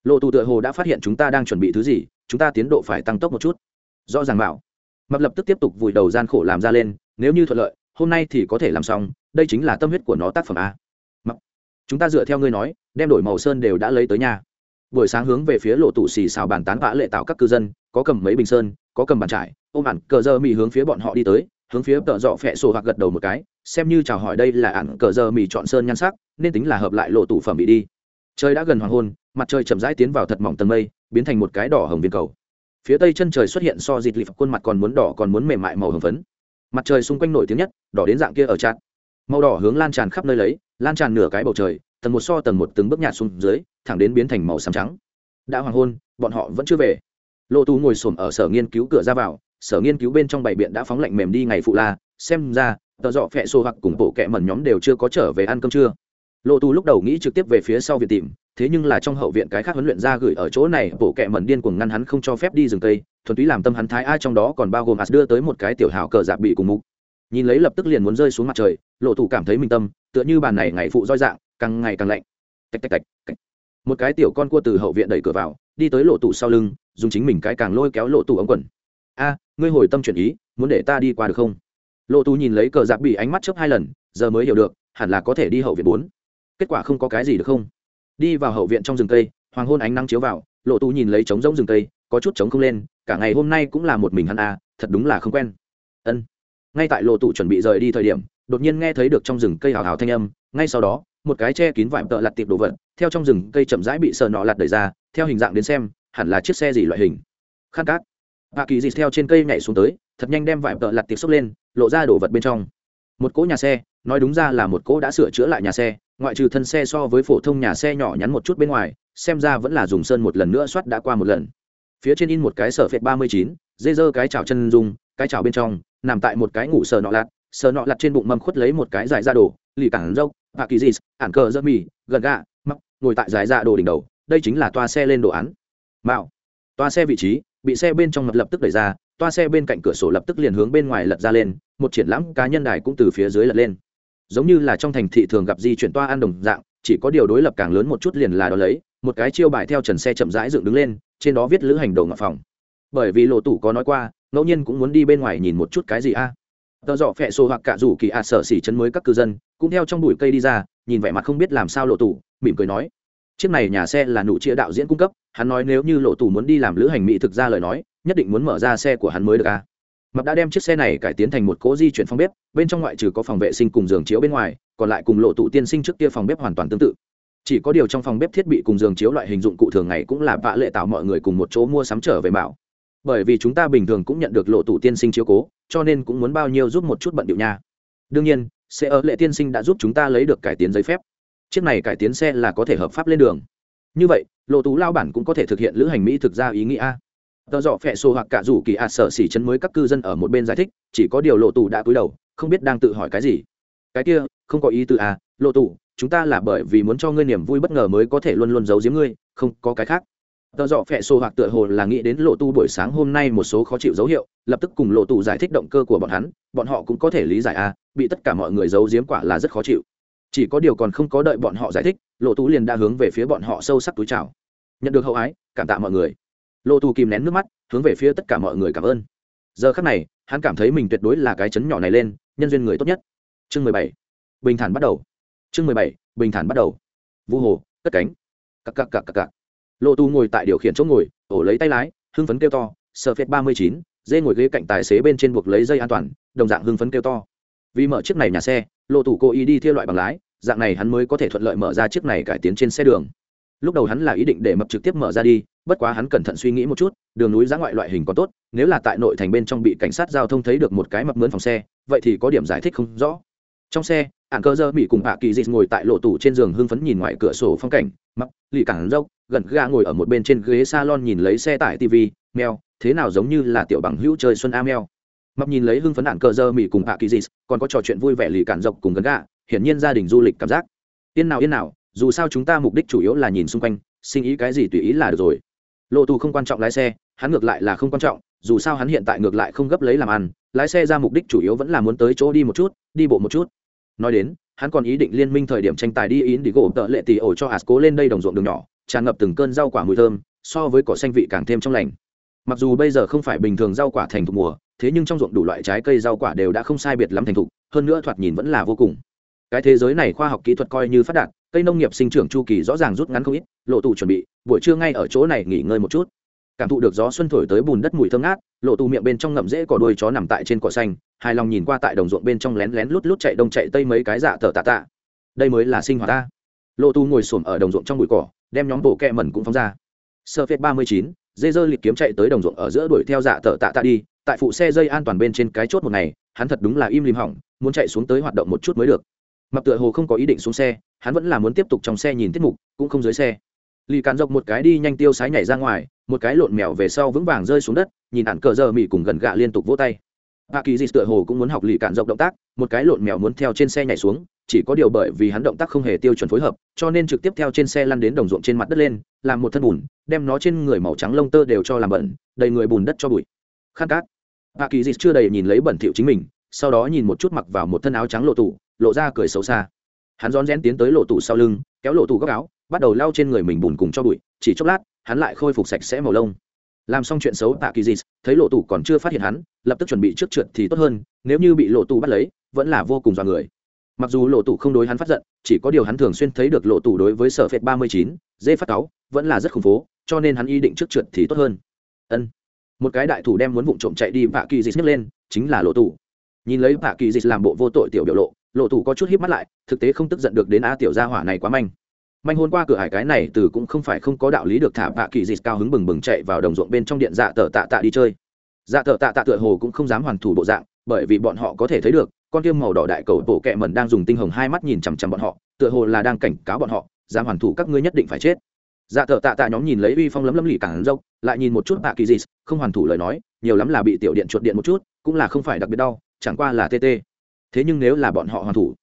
Lộ tù tựa hồ đã phát hiện chúng ta đang chuẩn bị thứ gì, chúng ta tiến độ phải tăng tốc một chút. Rõ ràng bảo mập lập tức tiếp tục vùi đầu gian khổ làm ra lên, nếu như thuận lợi, hôm nay thì có thể làm xong, đây chính là tâm huyết của nó tác phẩm a. Mập chúng ta dựa theo ngươi nói, đem đổi màu sơn đều đã lấy tới nhà. Buổi sáng hướng về phía lộ tủ xì xào bàn tán vã lệ tạo các cư dân, có cầm mấy bình sơn, có cầm bàn trải, ôm ẩn cờ dơ mì hướng phía bọn họ đi tới, hướng phía tợ dọ phẹ sổ hoặc gật đầu một cái, xem như chào hỏi đây là ẩn cờ dơ mì chọn sơn nhan sắc, nên tính là hợp lại lộ tủ phẩm bị đi. Trời đã gần hoàng hôn, mặt trời chậm rãi tiến vào thật mỏng tầng mây, biến thành một cái đỏ hồng viên cầu phía tây chân trời xuất hiện so dịt lịp, khuôn mặt còn muốn đỏ còn muốn mềm mại màu hồng phấn. Mặt trời xung quanh nổi tiếng nhất, đỏ đến dạng kia ở chặt màu đỏ hướng lan tràn khắp nơi lấy, lan tràn nửa cái bầu trời, tầng một so tầng một, từng bước nhạt xuống dưới, thẳng đến biến thành màu xám trắng. Đã hoàng hôn, bọn họ vẫn chưa về. Lộ tú ngồi xổm ở sở nghiên cứu cửa ra vào, sở nghiên cứu bên trong bảy biện đã phóng lạnh mềm đi ngày phụ la, xem ra, tờ dọ phẹ xô hoặc cùng bộ kẹ mẩn nhóm đều chưa có trở về ăn cơm trưa. Lộ tú lúc đầu nghĩ trực tiếp về phía sau việc tìm thế nhưng là trong hậu viện cái khác huấn luyện ra gửi ở chỗ này, bộ kệ mẩn điên cuồng ngăn hắn không cho phép đi rừng tây thuần túy làm tâm hắn thái ai trong đó còn bao gồm as đưa tới một cái tiểu hào cờ dạp bị cùng mục. Nhìn lấy lập tức liền muốn rơi xuống mặt trời, lộ thủ cảm thấy mình tâm, tựa như bàn này ngày phụ roi dạng, càng ngày càng lạnh. Tạch tạch tạch tạch. Một cái tiểu con cua từ hậu viện đẩy cửa vào, đi tới lộ tủ sau lưng, dùng chính mình cái càng lôi kéo lộ tủ ống quần. A, ngươi hồi tâm chuyển ý, muốn để ta đi qua được không? Lộ tủ nhìn lấy cờ giặc bị ánh mắt chớp hai lần, giờ mới hiểu được, hẳn là có thể đi hậu viện bốn. Kết quả không có cái gì được không? Đi vào hậu viện trong rừng cây, hoàng hôn ánh nắng chiếu vào, lộ tù nhìn lấy trống rỗng rừng cây, có chút trống không lên, cả ngày hôm nay cũng là một mình hắn a thật đúng là không quen. Ân. Ngay tại lộ tù chuẩn bị rời đi thời điểm, đột nhiên nghe thấy được trong rừng cây hào hào thanh âm, ngay sau đó, một cái che kín vải tợ lặt tiệp đồ vật, theo trong rừng cây chậm rãi bị sợ nọ lặt đẩy ra, theo hình dạng đến xem, hẳn là chiếc xe gì loại hình. Khát cát hạ kỳ dịt theo trên cây nhảy xuống tới, thật nhanh đem vải tợ lặt tiệp xốc lên, lộ ra đồ vật bên trong. Một cỗ nhà xe, nói đúng ra là một cỗ đã sửa chữa lại nhà xe ngoại trừ thân xe so với phổ thông nhà xe nhỏ nhắn một chút bên ngoài, xem ra vẫn là dùng sơn một lần nữa soát đã qua một lần. Phía trên in một cái sở phệt ba mươi chín, dê dơ cái chảo chân dung, cái chảo bên trong, nằm tại một cái ngủ sờ nọ lạt, sờ nọ lặt trên bụng mâm khuất lấy một cái dài ra đồ, lì cảng dốc hạ kỳ dì ản cờ dơ mì, gần gà mắc ngồi tại dài ra đồ đỉnh đầu, đây chính là toa xe lên đồ án. Mạo. Toa xe vị trí, bị xe bên trong lập tức đẩy ra, toa xe bên cạnh cửa sổ lập tức liền hướng bên ngoài lật ra lên, một triển lãm cá nhân đài cũng từ phía dưới lật lên giống như là trong thành thị thường gặp di chuyển toa ăn đồng dạng, chỉ có điều đối lập càng lớn một chút liền là đó lấy, một cái chiêu bài theo trần xe chậm rãi dựng đứng lên, trên đó viết lữ hành đầu ngọc phòng. Bởi vì lộ tủ có nói qua, ngẫu nhiên cũng muốn đi bên ngoài nhìn một chút cái gì a. Tờ dọ phẹ sổ hoặc cả rủ kỳ ạ sợ xỉ chấn mới các cư dân, cũng theo trong bụi cây đi ra, nhìn vẻ mặt không biết làm sao lộ tủ, mỉm cười nói, chiếc này nhà xe là nụ chia đạo diễn cung cấp, hắn nói nếu như lộ tủ muốn đi làm lữ hành mỹ thực ra lời nói, nhất định muốn mở ra xe của hắn mới được a mập đã đem chiếc xe này cải tiến thành một cỗ di chuyển phòng bếp, bên trong ngoại trừ có phòng vệ sinh cùng giường chiếu bên ngoài, còn lại cùng lộ tụ tiên sinh trước kia phòng bếp hoàn toàn tương tự. Chỉ có điều trong phòng bếp thiết bị cùng giường chiếu loại hình dụng cụ thường ngày cũng là vạ lệ tạo mọi người cùng một chỗ mua sắm trở về bảo. Bởi vì chúng ta bình thường cũng nhận được lộ tụ tiên sinh chiếu cố, cho nên cũng muốn bao nhiêu giúp một chút bận điệu nha. Đương nhiên, xe ở lệ tiên sinh đã giúp chúng ta lấy được cải tiến giấy phép. Chiếc này cải tiến xe là có thể hợp pháp lên đường. Như vậy, lộ tú lao bản cũng có thể thực hiện lữ hành mỹ thực ra ý nghĩa tờ dọ phẹ xô hoặc cả rủ kỳ ạt sở xỉ chấn mới các cư dân ở một bên giải thích, chỉ có điều lộ tù đã cúi đầu, không biết đang tự hỏi cái gì. Cái kia, không có ý tự à lộ tù, chúng ta là bởi vì muốn cho ngươi niềm vui bất ngờ mới có thể luôn luôn giấu giếm ngươi, không có cái khác. Tờ dọ phẹ xô hoặc tựa hồ là nghĩ đến lộ tu buổi sáng hôm nay một số khó chịu dấu hiệu, lập tức cùng lộ tù giải thích động cơ của bọn hắn, bọn họ cũng có thể lý giải à bị tất cả mọi người giấu giếm quả là rất khó chịu. Chỉ có điều còn không có đợi bọn họ giải thích, lộ tú liền đã hướng về phía bọn họ sâu sắc túi chào. Nhận được hậu ái, cảm tạ mọi người lộ tù kìm nén nước mắt, hướng về phía tất cả mọi người cảm ơn. Giờ khắc này, hắn cảm thấy mình tuyệt đối là cái chấn nhỏ này lên, nhân duyên người tốt nhất. Chương mười bảy. Bình thản bắt đầu. Chương mười bảy, bình thản bắt đầu. Vu hồ, cất cánh. Cặp cặp cặp cặp cặp lộ tù ngồi tại điều khiển chỗ ngồi, ổ lấy tay lái, hưng phấn kêu to sợ phết ba mươi chín, dê ngồi ghế cạnh tài xế bên trên buộc lấy dây an toàn, đồng dạng hưng phấn kêu to. Vì mở chiếc này nhà xe lộ tù cố ý đi theo loại bằng lái, dạng này hắn mới có thể thuận lợi mở ra chiếc này cải tiến trên xe đường lúc đầu hắn là ý định để mập trực tiếp mở ra đi, bất quá hắn cẩn thận suy nghĩ một chút, đường núi giã ngoại loại hình còn tốt, nếu là tại nội thành bên trong bị cảnh sát giao thông thấy được một cái mập mướn phòng xe, vậy thì có điểm giải thích không rõ. Trong xe ạn cơ dơ bị cùng hạ kỳ dịch ngồi tại lộ tủ trên giường hưng phấn nhìn ngoài cửa sổ phong cảnh, mập, lì cảng dâu gần ga ngồi ở một bên trên ghế salon nhìn lấy xe tải tv mèo, thế nào giống như là tiểu bằng hữu chơi xuân a mèo. Mập nhìn lấy hưng phấn ạn cơ dơ mỹ cùng hạ kỳ dịch, còn có trò chuyện vui vẻ lì cản dọc cùng gần ga, hiển nhiên gia đình du lịch cảm giác. Yên nào yên nào dù sao chúng ta mục đích chủ yếu là nhìn xung quanh, sinh ý cái gì tùy ý là được rồi. Lộ tù không quan trọng lái xe, hắn ngược lại là không quan trọng, dù sao hắn hiện tại ngược lại không gấp lấy làm ăn, lái xe ra mục đích chủ yếu vẫn là muốn tới chỗ đi một chút, đi bộ một chút. Nói đến, hắn còn ý định liên minh thời điểm tranh tài đi ý đi gỗ tợ lệ tỉ ổ cho asco lên đây đồng ruộng đường nhỏ, tràn ngập từng cơn rau quả mùi thơm, so với cỏ xanh vị càng thêm trong lành. Mặc dù bây giờ không phải bình thường rau quả thành thục mùa, thế nhưng trong ruộng đủ loại trái cây rau quả đều đã không sai biệt lắm thành thục, hơn nữa thoạt nhìn vẫn là vô cùng. Cái thế giới này khoa học kỹ thuật coi như phát đạt cây nông nghiệp sinh trưởng chu kỳ rõ ràng rút ngắn không ít, lộ tù chuẩn bị, buổi trưa ngay ở chỗ này nghỉ ngơi một chút. Cảm thụ được gió xuân thổi tới bùn đất mùi thơm ngát, lộ tù miệng bên trong ngậm rễ cỏ đuôi chó nằm tại trên cỏ xanh, hài lòng nhìn qua tại đồng ruộng bên trong lén lén lút lút chạy đông chạy tây mấy cái dạ tờ tạ tạ. Đây mới là sinh hoạt ta. Lộ tù ngồi xổm ở đồng ruộng trong bụi cỏ, đem nhóm bộ kẹ mẩn cũng phóng ra. Sơ phết ba mươi chín, dê dơ liệt kiếm chạy tới đồng ruộng ở giữa đuổi theo dạ tờ tạ tạ đi, tại phụ xe dây an toàn bên trên cái chốt một ngày, hắn thật đúng là im lìm hỏng, muốn chạy xuống tới hoạt động một chút mới được mập tựa hồ không có ý định xuống xe, hắn vẫn là muốn tiếp tục trong xe nhìn tiết mục, cũng không dưới xe. Lì càn dọc một cái đi nhanh tiêu sái nhảy ra ngoài, một cái lộn mèo về sau vững vàng rơi xuống đất, nhìn ạn cờ giờ mỹ cùng gần gạ liên tục vỗ tay. Hạ kỳ dị tựa hồ cũng muốn học lì cạn dọc động tác, một cái lộn mèo muốn theo trên xe nhảy xuống, chỉ có điều bởi vì hắn động tác không hề tiêu chuẩn phối hợp, cho nên trực tiếp theo trên xe lăn đến đồng ruộng trên mặt đất lên, làm một thân bùn, đem nó trên người màu trắng lông tơ đều cho làm bẩn, đầy người bùn đất cho bụi. Khát cát. Hạ kỳ dị chưa đầy nhìn lấy bẩn thỉu chính mình sau đó nhìn một chút mặc vào một thân áo trắng lộ tủ, lộ ra cười xấu xa. Hắn rón rén tiến tới lộ tủ sau lưng, kéo lộ tủ góc áo, bắt đầu lau trên người mình bùn cùng cho bụi, chỉ chốc lát, hắn lại khôi phục sạch sẽ màu lông. Làm xong chuyện xấu tạ kỳ dị thấy lộ tủ còn chưa phát hiện hắn, lập tức chuẩn bị trước trượt thì tốt hơn, nếu như bị lộ tủ bắt lấy, vẫn là vô cùng dọa người. Mặc dù lộ tủ không đối hắn phát giận, chỉ có điều hắn thường xuyên thấy được lộ tủ đối với sở phệt ba mươi chín, dê phát cáu, vẫn là rất khủng phố cho nên hắn ý định trước trượt thì tốt hơn. Ân. Một cái đại thủ đem muốn vụng trộm chạy đi vạ kỳ dịch nhấc lên, chính là lộ tủ nhìn lấy bạ kỳ dịch làm bộ vô tội tiểu biểu lộ lộ thủ có chút híp mắt lại, thực tế không tức giận được đến a tiểu gia hỏa này quá manh. Manh hôn qua cửa hải cái này từ cũng không phải không có đạo lý được thả bạ kỳ dịch cao hứng bừng bừng chạy vào đồng ruộng bên trong điện dạ tờ tạ tạ đi chơi. Dạ tờ tạ tạ tựa hồ cũng không dám hoàn thủ bộ dạng, bởi vì bọn họ có thể thấy được, con tiêm màu đỏ đại cầu bộ kẹ mẩn đang dùng tinh hồng hai mắt nhìn chằm chằm bọn họ, tựa hồ là đang cảnh cáo bọn họ, dám hoàn thủ các ngươi nhất định phải chết. Dạ thợ tạ tạ nhóm nhìn lấy uy phong lấm lấm lì cản dốc, lại nhìn một chút bạ kỳ dịch không hoàn thủ lời nói, nhiều lắm là bị tiểu điện chuột điện một chút, cũng là không phải đặc biệt đau chẳng qua là tê tê. Thế nhưng nếu là bọn họ hoàn thủ,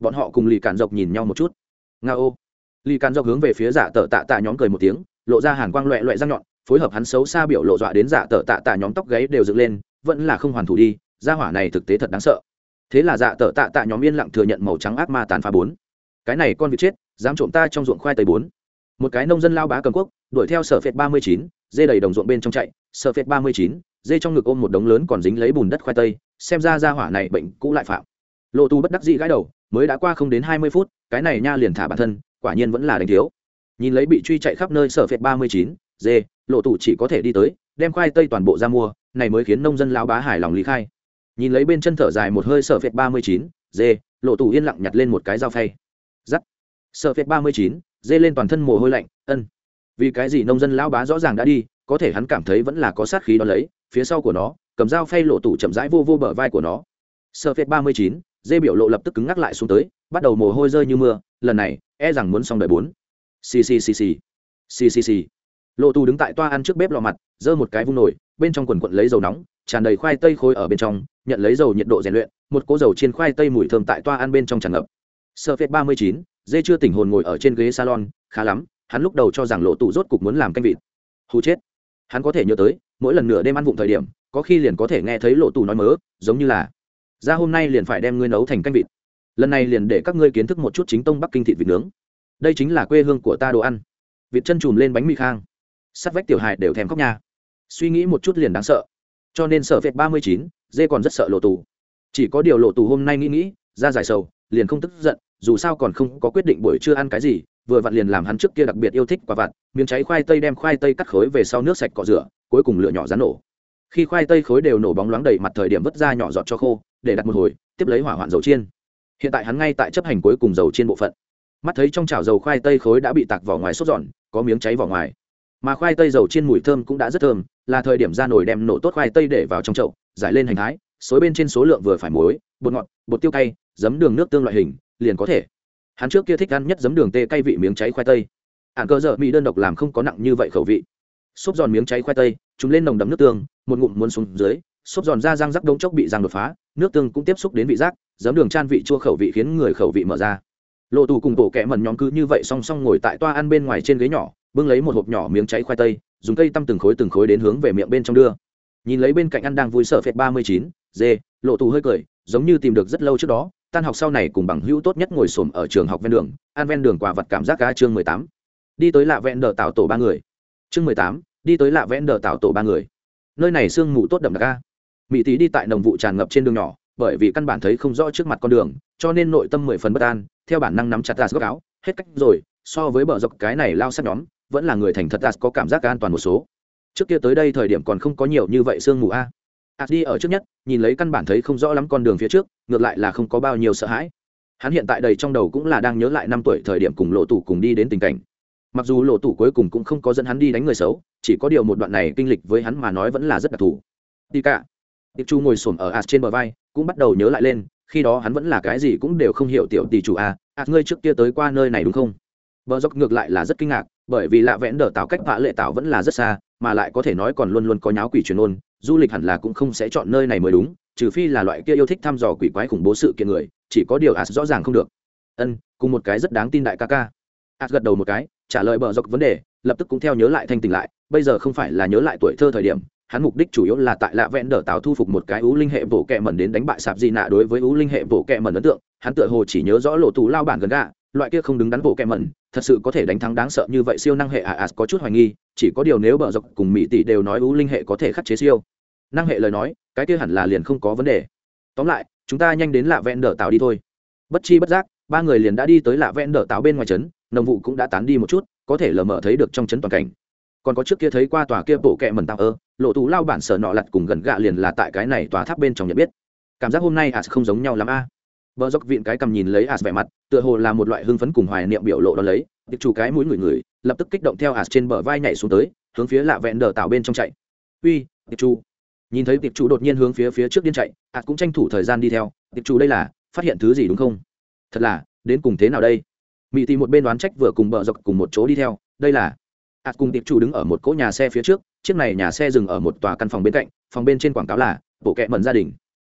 bọn họ cùng lì cản dọc nhìn nhau một chút. Nga ô. Lì cản dọc hướng về phía giả tờ tạ tạ nhóm cười một tiếng, lộ ra hàn quang loẹ loẹ răng nhọn, phối hợp hắn xấu xa biểu lộ dọa đến giả tờ tạ tạ nhóm tóc gáy đều dựng lên, vẫn là không hoàn thủ đi, gia hỏa này thực tế thật đáng sợ. Thế là dạ tờ tạ tạ nhóm yên lặng thừa nhận màu trắng ác ma tàn phá bốn. Cái này con vịt chết, dám trộm ta trong ruộng khoai tây bốn. Một cái nông dân lao bá cầm quốc, đuổi theo sở phệt ba mươi chín, dê đầy đồng ruộng bên trong chạy, sở phệt ba mươi chín dê trong ngực ôm một đống lớn còn dính lấy bùn đất khoai tây, xem ra gia hỏa này bệnh cũ lại phạm. Lộ tu bất đắc dĩ gãi đầu, mới đã qua không đến hai mươi phút, cái này nha liền thả bản thân, quả nhiên vẫn là đánh thiếu. Nhìn lấy bị truy chạy khắp nơi sở phệt ba mươi chín, dê, lộ tù chỉ có thể đi tới, đem khoai tây toàn bộ ra mua, này mới khiến nông dân lão bá hài lòng lý khai. Nhìn lấy bên chân thở dài một hơi sở phệt ba mươi chín, dê, lộ tù yên lặng nhặt lên một cái dao phay. Giắt sở phệt ba mươi chín, dê lên toàn thân mồ hôi lạnh, ân. Vì cái gì nông dân lão bá rõ ràng đã đi có thể hắn cảm thấy vẫn là có sát khí đó lấy, phía sau của nó, cầm dao phay lộ tủ chậm rãi vô vô bờ vai của nó. Sơ phết ba mươi chín, dê biểu lộ lập tức cứng ngắc lại xuống tới, bắt đầu mồ hôi rơi như mưa, lần này e rằng muốn xong đợi bốn. Ccc ccc lộ tù đứng tại toa ăn trước bếp lò mặt, giơ một cái vung nồi, bên trong quần quận lấy dầu nóng, tràn đầy khoai tây khối ở bên trong, nhận lấy dầu nhiệt độ rèn luyện, một cỗ dầu chiên khoai tây mùi thơm tại toa ăn bên trong tràn ngập. Sơ phết ba mươi chín, dê chưa tỉnh hồn ngồi ở trên ghế salon, khá lắm, hắn lúc đầu cho rằng lộ tù rốt cục muốn làm canh vịt. Hù chết hắn có thể nhớ tới, mỗi lần nửa đêm ăn vụng thời điểm, có khi liền có thể nghe thấy lộ tù nói mớ, giống như là, ra hôm nay liền phải đem ngươi nấu thành canh vịt. Lần này liền để các ngươi kiến thức một chút chính tông bắc kinh thịt vịt nướng. Đây chính là quê hương của ta đồ ăn. Vịt chân chùm lên bánh mì khang. Sắt vách tiểu hài đều thèm khóc nha. Suy nghĩ một chút liền đáng sợ. Cho nên sợ vẹt ba mươi chín, dê còn rất sợ lộ tù. Chỉ có điều lộ tù hôm nay nghĩ nghĩ ra giải sầu, liền không tức giận, dù sao còn không có quyết định buổi trưa ăn cái gì vừa vặn liền làm hắn trước kia đặc biệt yêu thích quả vặt, miếng cháy khoai tây đem khoai tây cắt khối về sau nước sạch cọ rửa, cuối cùng lửa nhỏ rán nổ. Khi khoai tây khối đều nổ bóng loáng đầy mặt thời điểm vứt ra nhỏ giọt cho khô, để đặt một hồi, tiếp lấy hỏa hoạn dầu chiên. Hiện tại hắn ngay tại chấp hành cuối cùng dầu chiên bộ phận. Mắt thấy trong chảo dầu khoai tây khối đã bị tạc vỏ ngoài sốt giòn có miếng cháy vỏ ngoài. Mà khoai tây dầu chiên mùi thơm cũng đã rất thơm, là thời điểm ra nồi đem nổ tốt khoai tây để vào trong chậu, giải lên hành thái, xối bên trên số lượng vừa phải muối, bột ngọt, bột tiêu cay, giấm đường nước tương loại hình, liền có thể hắn trước kia thích ăn nhất giấm đường tê cay vị miếng cháy khoai tây. Ạn cơ dợ mỹ đơn độc làm không có nặng như vậy khẩu vị. Xốp giòn miếng cháy khoai tây chúng lên nồng đậm nước tương, một ngụm muốn xuống dưới, xốp giòn ra răng rắc đống chốc bị răng đột phá, nước tương cũng tiếp xúc đến vị giác, giấm đường chan vị chua khẩu vị khiến người khẩu vị mở ra. Lộ tù cùng bộ kẹ mần nhóm cứ như vậy song song ngồi tại toa ăn bên ngoài trên ghế nhỏ, bưng lấy một hộp nhỏ miếng cháy khoai tây, dùng cây tăm từng khối từng khối đến hướng về miệng bên trong đưa. Nhìn lấy bên cạnh ăn đang vui sợ phệt ba mươi chín, dê, lộ tù hơi cười, giống như tìm được rất lâu trước đó tan học sau này cùng bằng hữu tốt nhất ngồi xổm ở trường học ven đường, ăn ven đường quả vật cảm giác cá chương mười tám. Đi tới lạ vẹn đờ tạo tổ ba người. Chương mười tám, đi tới lạ vẹn đờ tạo tổ ba người. Nơi này sương mù tốt đậm đặc ca mỹ tý đi tại nồng vụ tràn ngập trên đường nhỏ, bởi vì căn bản thấy không rõ trước mặt con đường, cho nên nội tâm mười phần bất an, theo bản năng nắm chặt gas góc áo, hết cách rồi, so với bờ dọc cái này lao sát nhóm, vẫn là người thành thật gas có cảm giác an toàn một số. Trước kia tới đây thời điểm còn không có nhiều như vậy sương mù a. Gas đi ở trước nhất, nhìn lấy căn bản thấy không rõ lắm con đường phía trước ngược lại là không có bao nhiêu sợ hãi. Hắn hiện tại đầy trong đầu cũng là đang nhớ lại năm tuổi thời điểm cùng lộ tủ cùng đi đến tình cảnh. Mặc dù lộ tủ cuối cùng cũng không có dẫn hắn đi đánh người xấu, chỉ có điều một đoạn này kinh lịch với hắn mà nói vẫn là rất đặc thù. Đi cả. Tiệc chu ngồi xổm ở as trên bờ vai, cũng bắt đầu nhớ lại lên, khi đó hắn vẫn là cái gì cũng đều không hiểu tiểu tỷ chủ a, as ngươi trước kia tới qua nơi này đúng không? Bờ dốc ngược lại là rất kinh ngạc, bởi vì lạ vẽn đờ tạo cách vã lệ tạo vẫn là rất xa, mà lại có thể nói còn luôn luôn có nháo quỷ truyền ôn, du lịch hẳn là cũng không sẽ chọn nơi này mới đúng trừ phi là loại kia yêu thích thăm dò quỷ quái khủng bố sự kiện người chỉ có điều as rõ ràng không được. Ân cùng một cái rất đáng tin đại ca ca. As gật đầu một cái trả lời bờ dọc vấn đề lập tức cũng theo nhớ lại thanh tỉnh lại bây giờ không phải là nhớ lại tuổi thơ thời điểm hắn mục đích chủ yếu là tại lạ vẹn đỡ tạo thu phục một cái ú linh hệ vỗ kẹ mẩn đến đánh bại sạp di nạ đối với ú linh hệ vỗ kẹ mẩn ấn tượng hắn tựa hồ chỉ nhớ rõ lộ tù lao bản gần gà loại kia không đứng đắn bộ kẹ mẩn thật sự có thể đánh thắng đáng sợ như vậy siêu năng hệ à, à có chút hoài nghi chỉ có điều nếu bờ dọc cùng mỹ tỷ đều nói ú linh hệ có thể khắc chế siêu năng hệ lời nói, cái kia hẳn là liền không có vấn đề. Tóm lại, chúng ta nhanh đến lạ vẹn đỡ tạo đi thôi. Bất chi bất giác, ba người liền đã đi tới lạ vẹn đỡ tạo bên ngoài trấn, nồng vụ cũng đã tán đi một chút, có thể lờ mờ thấy được trong trấn toàn cảnh. Còn có trước kia thấy qua tòa kia bộ kẹ mần tạo ơ, lộ tù lao bản sở nọ lặt cùng gần gạ liền là tại cái này tòa tháp bên trong nhận biết. Cảm giác hôm nay as không giống nhau lắm a. À. vợ dốc viện cái cầm nhìn lấy as vẻ mặt, tựa hồ là một loại hưng phấn cùng hoài niệm biểu lộ đó lấy. Tiệp chủ cái mũi người người lập tức kích động theo as trên bờ vai nhảy xuống tới, hướng phía lạ vẹn đờ tạo bên trong chạy. Uy tiệp chủ nhìn thấy tiệp chủ đột nhiên hướng phía phía trước điên chạy as cũng tranh thủ thời gian đi theo. Tiệp chủ đây là, phát hiện thứ gì đúng không? Thật là, đến cùng thế nào đây? Mỹ thì một bên đoán trách vừa cùng bờ dọc cùng một chỗ đi theo, đây là. Ạt cùng tiệp chủ đứng ở một cỗ nhà xe phía trước, chiếc này nhà xe dừng ở một tòa căn phòng bên cạnh, phòng bên trên quảng cáo là, bộ kẹ mận gia đình.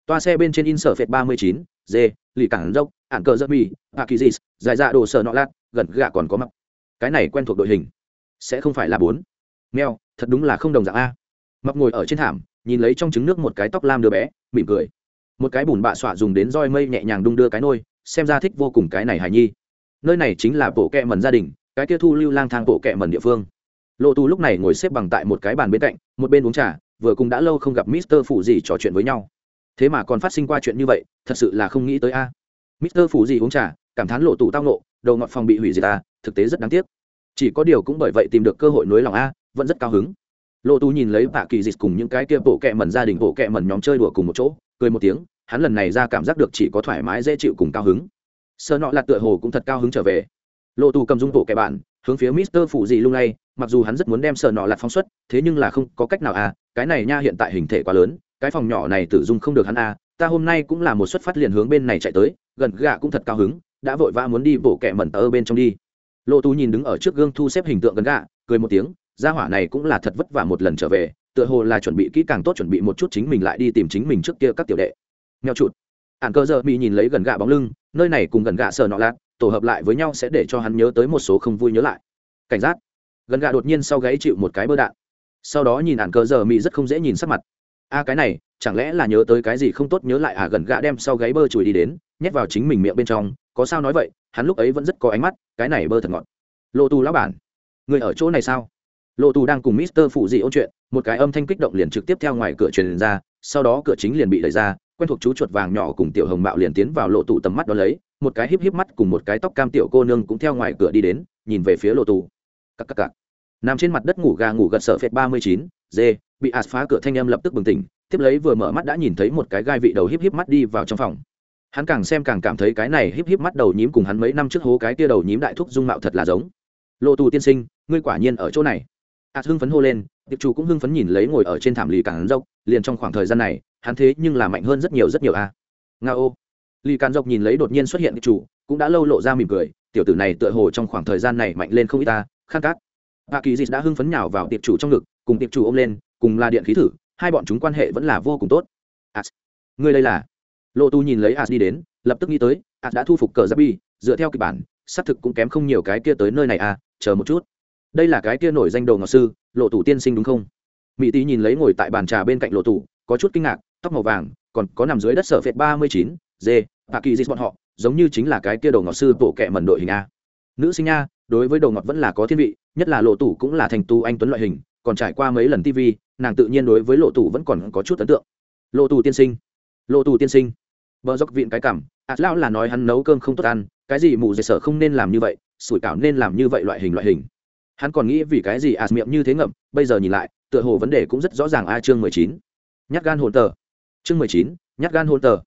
Toa xe bên trên in sở phệt ba mươi chín d lì cảng dốc, ạn cờ giấc mi hạ kỳ dì dài dạ đồ sờ nọ lát gần gạ còn có mặc cái này quen thuộc đội hình. Sẽ không phải là bốn. Mèo, thật đúng là không đồng dạng a. Mặc ngồi ở trên thảm nhìn lấy trong trứng nước một cái tóc lam đứa bé, mỉm cười. Một cái bùn bạ xọa dùng đến roi mây nhẹ nhàng đung đưa cái nôi, xem ra thích vô cùng cái này hài nhi. Nơi này chính là bộ kẹ mần gia đình, cái kia thu lưu lang thang bộ kẹ mần địa phương. Lộ tù lúc này ngồi xếp bằng tại một cái bàn bên cạnh, một bên uống trà, vừa cùng đã lâu không gặp mister phụ gì trò chuyện với nhau. Thế mà còn phát sinh qua chuyện như vậy, thật sự là không nghĩ tới a. Mister phụ gì uống trà, cảm thán lộ tù tao nộ đầu ngọt phòng bị hủy diệt a thực tế rất đáng tiếc. Chỉ có điều cũng bởi vậy tìm được cơ hội nối lòng a, vẫn rất cao hứng lộ tu nhìn lấy bà kỳ dịch cùng những cái kia bộ kẹ mần gia đình, bộ kẹ mần nhóm chơi đùa cùng một chỗ, cười một tiếng, hắn lần này ra cảm giác được chỉ có thoải mái, dễ chịu cùng cao hứng. Sơ nọ là tựa hồ cũng thật cao hứng trở về. Lộ tù cầm dung bộ kẹ bạn, hướng phía mister phụ dị lung lay, mặc dù hắn rất muốn đem sờ nọ lạt phóng xuất, thế nhưng là không có cách nào à cái này nha hiện tại hình thể quá lớn, cái phòng nhỏ này tử dung không được hắn à ta hôm nay cũng là một xuất phát liền hướng bên này chạy tới, gần gạ cũng thật cao hứng, đã vội vã muốn đi bộ kẹ mẩn tờ bên trong đi. Lộ tù nhìn đứng ở trước gương thu xếp hình tượng gần gạ cười một tiếng gia hỏa này cũng là thật vất vả một lần trở về, tựa hồ là chuẩn bị kỹ càng tốt chuẩn bị một chút chính mình lại đi tìm chính mình trước kia các tiểu đệ. Nghèo trụt ạn cơ giờ mỹ nhìn lấy gần gạ bóng lưng, nơi này cùng gần gạ sờ nọ lạc tổ hợp lại với nhau sẽ để cho hắn nhớ tới một số không vui nhớ lại. Cảnh giác. Gần gạ đột nhiên sau gáy chịu một cái bơ đạn. Sau đó nhìn ạn cơ giờ mỹ rất không dễ nhìn sắc mặt. A, cái này, chẳng lẽ là nhớ tới cái gì không tốt nhớ lại à? Gần gạ đem sau gáy bơ chùi đi đến, nhét vào chính mình miệng bên trong, có sao nói vậy? Hắn lúc ấy vẫn rất có ánh mắt, cái này bơ thật ngọt. Lộ tù lão bản, người ở chỗ này sao? Lộ tù đang cùng mister phụ dị ôn chuyện, một cái âm thanh kích động liền trực tiếp theo ngoài cửa truyền ra, sau đó cửa chính liền bị đẩy ra, quen thuộc chú chuột vàng nhỏ cùng tiểu hồng mạo liền tiến vào lộ tù tầm mắt đó lấy, một cái híp híp mắt cùng một cái tóc cam tiểu cô nương cũng theo ngoài cửa đi đến, nhìn về phía lộ tù cắc cắc cắc nằm trên mặt đất ngủ gà ngủ gật sợ phệt ba mươi chín dê bị ạt phá cửa thanh âm lập tức bừng tỉnh, tiếp lấy vừa mở mắt đã nhìn thấy một cái gai vị đầu híp híp mắt đi vào trong phòng. Hắn càng xem càng cảm thấy cái này híp híp mắt đầu nhím cùng hắn mấy năm trước hố cái tia đầu nhím đại thúc dung mạo thật là giống. Lộ tù tiên sinh, ngươi quả nhiên ở chỗ này ạt hưng phấn hô lên, tiệp chủ cũng hưng phấn nhìn lấy ngồi ở trên thảm lì càng dốc, liền trong khoảng thời gian này, hắn thế nhưng là mạnh hơn rất nhiều rất nhiều a. À. nga ô. Lì cản dốc nhìn lấy đột nhiên xuất hiện tiệp chủ cũng đã lâu lộ ra mỉm cười, tiểu tử này tựa hồ trong khoảng thời gian này mạnh lên không ít ta, khát cát Bạ kỳ dịch đã hưng phấn nhào vào tiệp chủ trong ngực, cùng tiệp chủ ôm lên, cùng là điện khí thử, hai bọn chúng quan hệ vẫn là vô cùng tốt. As. Ngươi đây là? Lộ tu nhìn lấy as đi đến, lập tức nghĩ tới, as đã thu phục cờ giáp bi dựa theo kịch bản, xác thực cũng kém không nhiều cái kia tới nơi này à chờ một chút đây là cái kia nổi danh đồ ngọc sư, lộ tủ tiên sinh đúng không? Mỹ tý nhìn lấy ngồi tại bàn trà bên cạnh lộ tủ, có chút kinh ngạc, tóc màu vàng, còn có nằm dưới đất sở phệt ba mươi chín dê bà kỳ dịch bọn họ, giống như chính là cái kia đồ ngọc sư bộ kệ mần đội hình a. Nữ sinh nha đối với đồ ngọc vẫn là có thiên vị, nhất là lộ tủ cũng là thành tu anh tuấn loại hình, còn trải qua mấy lần tv nàng tự nhiên đối với lộ tủ vẫn còn có chút ấn tượng. Lộ tù tiên sinh, lộ tù tiên sinh. Vợ dốc vịn cái cảm ạt lão là nói hắn nấu cơm không tốt ăn, cái gì mù dây sở không nên làm như vậy, sủi cảo nên làm như vậy loại hình loại hình hắn còn nghĩ vì cái gì ạt miệng như thế ngậm, bây giờ nhìn lại, tựa hồ vấn đề cũng rất rõ ràng. A chương mười chín. Nhát gan hồn tờ. Chương mười chín, nhát gan hồn tờ.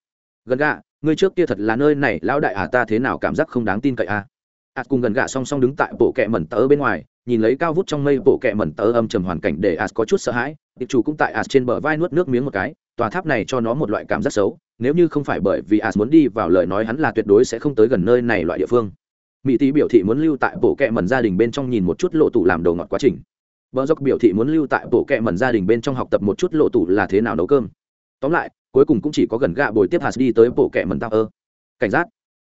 Gần gạ, ngươi trước kia thật là nơi này, lão đại à ta thế nào cảm giác không đáng tin cậy a ạt cùng gần gạ song song đứng tại bộ kẹ mẩn tớ bên ngoài, nhìn lấy cao vút trong mây, bộ kẹ mẩn tớ âm trầm hoàn cảnh để ạt có chút sợ hãi. Tiệp chủ cũng tại ạt trên bờ vai nuốt nước miếng một cái, tòa tháp này cho nó một loại cảm giác xấu. Nếu như không phải bởi vì ạt muốn đi vào lời nói hắn là tuyệt đối sẽ không tới gần nơi này loại địa phương mỹ tý biểu thị muốn lưu tại bộ kẹ mẩn gia đình bên trong nhìn một chút lộ tủ làm đồ ngọt quá trình. Vợ dốc biểu thị muốn lưu tại bộ kẹ mẩn gia đình bên trong học tập một chút lộ tủ là thế nào nấu cơm. Tóm lại, cuối cùng cũng chỉ có gần gạ bồi tiếp hạt đi tới bộ kẹ mẩn tao ơ. Cảnh giác.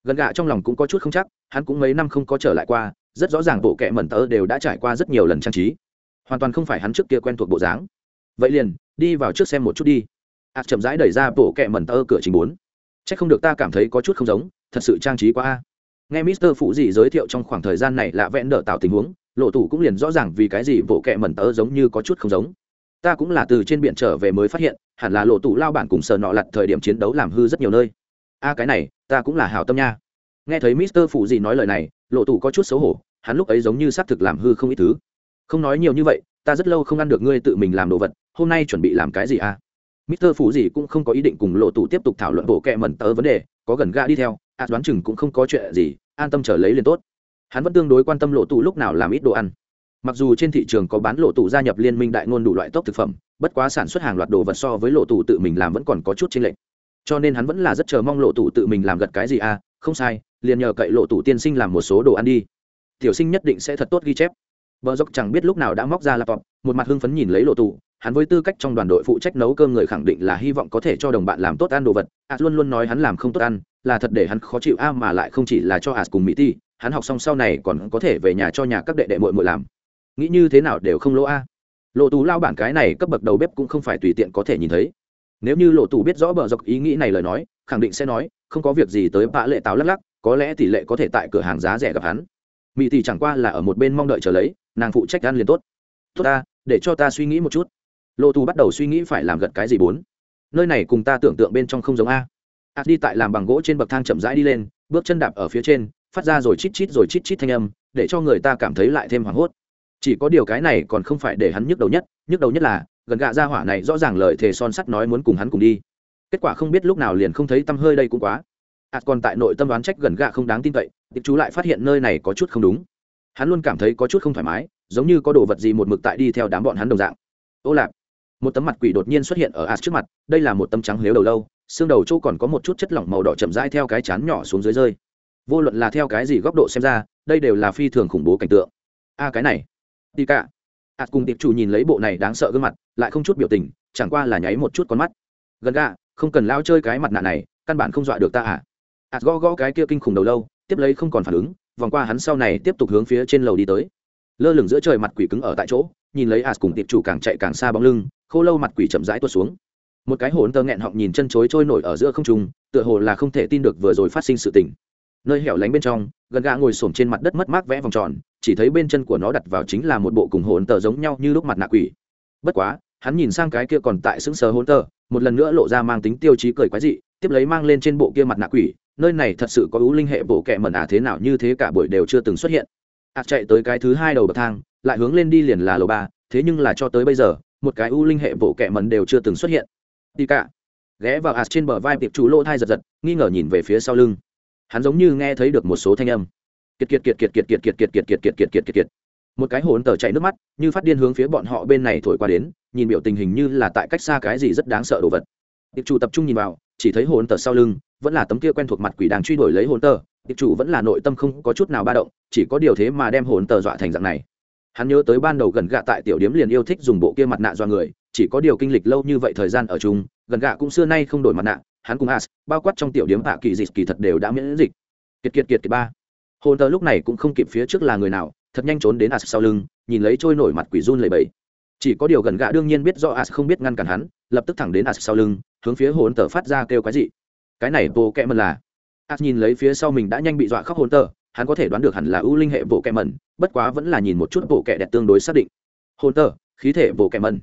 Gần gạ trong lòng cũng có chút không chắc, hắn cũng mấy năm không có trở lại qua, rất rõ ràng bộ kẹ mẩn tơ đều đã trải qua rất nhiều lần trang trí. Hoàn toàn không phải hắn trước kia quen thuộc bộ dáng. Vậy liền, đi vào trước xem một chút đi. Ạt chậm rãi đẩy ra bộ kẹ mẩn tơ cửa chính bốn. C h ắ c không được ta cảm thấy có chút không giống, thật sự trang trí quá a nghe mister phụ gì giới thiệu trong khoảng thời gian này là vẽn đỡ tạo tình huống, lộ tủ cũng liền rõ ràng vì cái gì bộ kệ mẩn tớ giống như có chút không giống. Ta cũng là từ trên biển trở về mới phát hiện, hẳn là lộ tủ lao bản cùng sờ nọ lặt thời điểm chiến đấu làm hư rất nhiều nơi. A, cái này, ta cũng là hào tâm nha. Nghe thấy mister phụ gì nói lời này, lộ tủ có chút xấu hổ, hắn lúc ấy giống như xác thực làm hư không ít thứ. Không nói nhiều như vậy, ta rất lâu không ăn được ngươi tự mình làm đồ vật, hôm nay chuẩn bị làm cái gì a? Mister phụ gì cũng không có ý định cùng lộ tủ tiếp tục thảo luận bộ kệ mẩn tớ vấn đề, có gần ga đi theo a đoán chừng cũng không có chuyện gì, an tâm trở lấy liền tốt. Hắn vẫn tương đối quan tâm lộ tụ lúc nào làm ít đồ ăn. Mặc dù trên thị trường có bán lộ tụ gia nhập liên minh đại ngôn đủ loại tốc thực phẩm, bất quá sản xuất hàng loạt đồ vật so với lộ tụ tự mình làm vẫn còn có chút chênh lệch. Cho nên hắn vẫn là rất chờ mong lộ tụ tự mình làm gật cái gì à không sai, liền nhờ cậy lộ tụ tiên sinh làm một số đồ ăn đi. Tiểu sinh nhất định sẽ thật tốt ghi chép bờ dốc chẳng biết lúc nào đã móc ra laptop một mặt hưng phấn nhìn lấy lộ tụ, hắn với tư cách trong đoàn đội phụ trách nấu cơm người khẳng định là hy vọng có thể cho đồng bạn làm tốt ăn đồ vật. À luôn luôn nói hắn làm không tốt ăn là thật để hắn khó chịu a mà lại không chỉ là cho as cùng mỹ ti hắn học xong sau này còn có thể về nhà cho nhà các đệ đệ muội muội làm. Nghĩ như thế nào đều không lỗ a. Lộ tù lao bản cái này cấp bậc đầu bếp cũng không phải tùy tiện có thể nhìn thấy. Nếu như lộ tù biết rõ bờ dọc ý nghĩ này lời nói khẳng định sẽ nói không có việc gì tới bạ lệ táo lắc lắc có lẽ tỷ lệ có thể tại cửa hàng giá rẻ gặp hắn. Mỹ tỷ chẳng qua là ở một bên mong đợi chờ lấy nàng phụ trách ăn liền tốt. Tốt ta, để cho ta suy nghĩ một chút. Lộ tù bắt đầu suy nghĩ phải làm gật cái gì bốn. Nơi này cùng ta tưởng tượng bên trong không giống a. Ạt đi tại làm bằng gỗ trên bậc thang chậm rãi đi lên, bước chân đạp ở phía trên, phát ra rồi chít chít rồi chít chít thanh âm, để cho người ta cảm thấy lại thêm hoảng hốt. Chỉ có điều cái này còn không phải để hắn nhức đầu nhất, nhức đầu nhất là, gần gạ ra hỏa này rõ ràng lời thề son sắt nói muốn cùng hắn cùng đi. Kết quả không biết lúc nào liền không thấy tâm hơi đây cũng quá. Ạt còn tại nội tâm đoán trách gần gạ không đáng tin cậy, tiệp chú lại phát hiện nơi này có chút không đúng hắn luôn cảm thấy có chút không thoải mái, giống như có đồ vật gì một mực tại đi theo đám bọn hắn đồng dạng. Ô lạp, một tấm mặt quỷ đột nhiên xuất hiện ở as trước mặt, đây là một tấm trắng lếu đầu lâu, xương đầu chỗ còn có một chút chất lỏng màu đỏ chậm rãi theo cái chán nhỏ xuống dưới rơi. Vô luận là theo cái gì góc độ xem ra, đây đều là phi thường khủng bố cảnh tượng. A, cái này. Đi cả. As cùng tiệp chủ nhìn lấy bộ này đáng sợ gương mặt, lại không chút biểu tình, chẳng qua là nháy một chút con mắt. Gần gà, không cần lao chơi cái mặt nạ này, căn bản không dọa được ta à. As gõ gõ cái kia kinh khủng đầu lâu, tiếp lấy không còn phản ứng vòng qua hắn sau này tiếp tục hướng phía trên lầu đi tới. Lơ lửng giữa trời mặt quỷ cứng ở tại chỗ, nhìn lấy as cùng tiệp chủ càng chạy càng xa bóng lưng, khô lâu mặt quỷ chậm rãi tuột xuống. Một cái hồn tơ nghẹn họng nhìn chân chối trôi nổi ở giữa không trung, tựa hồ là không thể tin được vừa rồi phát sinh sự tình. Nơi hẻo lánh bên trong, gần gà ngồi xổm trên mặt đất mất mát vẽ vòng tròn, chỉ thấy bên chân của nó đặt vào chính là một bộ cùng hồn tờ giống nhau như lúc mặt nạ quỷ. Bất quá, hắn nhìn sang cái kia còn tại sững sờ hồn tờ một lần nữa lộ ra mang tính tiêu chí cười quái dị, tiếp lấy mang lên trên bộ kia mặt nạ quỷ nơi này thật sự có ưu linh hệ bộ kệ mẩn à thế nào như thế cả buổi đều chưa từng xuất hiện ạt chạy tới cái thứ hai đầu bậc thang lại hướng lên đi liền là lầu ba thế nhưng là cho tới bây giờ một cái ưu linh hệ bộ kệ mẩn đều chưa từng xuất hiện đi cả ghé vào ạt trên bờ vai tiệp chủ lỗ thai giật giật nghi ngờ nhìn về phía sau lưng hắn giống như nghe thấy được một số thanh âm kiệt kiệt kiệt kiệt kiệt kiệt kiệt kiệt kiệt kiệt kiệt kiệt kiệt kiệt kiệt một cái hồn tờ chạy nước mắt như phát điên hướng phía bọn họ bên này thổi qua đến nhìn biểu tình hình như là tại cách xa cái gì rất đáng sợ đồ vật tiệp chủ tập trung nhìn vào chỉ thấy hồn tờ sau lưng vẫn là tấm kia quen thuộc mặt quỷ đang truy đuổi lấy hồn tờ, tiệp chủ vẫn là nội tâm không có chút nào ba động, chỉ có điều thế mà đem hồn tờ dọa thành dạng này. Hắn nhớ tới ban đầu gần gạ tại tiểu điếm liền yêu thích dùng bộ kia mặt nạ do người, chỉ có điều kinh lịch lâu như vậy thời gian ở chung, gần gạ cũng xưa nay không đổi mặt nạ, hắn cùng as, bao quát trong tiểu điếm hạ kỳ dịch kỳ thật đều đã miễn dịch. Kiệt kiệt kiệt kiệt ba. Hồn tờ lúc này cũng không kịp phía trước là người nào, thật nhanh trốn đến as sau lưng, nhìn lấy trôi nổi mặt quỷ run lầy bẫy chỉ có điều gần gạ đương nhiên biết do as không biết ngăn cản hắn, lập tức thẳng đến as sau lưng, hướng phía hồn tờ phát ra kêu cái gì cái này bộ kẹ mần là. As nhìn lấy phía sau mình đã nhanh bị dọa khóc hồn tờ hắn có thể đoán được hẳn là ưu linh hệ bộ kẹ mần, bất quá vẫn là nhìn một chút bộ kẹ đẹp tương đối xác định. Hồn tờ khí thể bộ kẹ mần.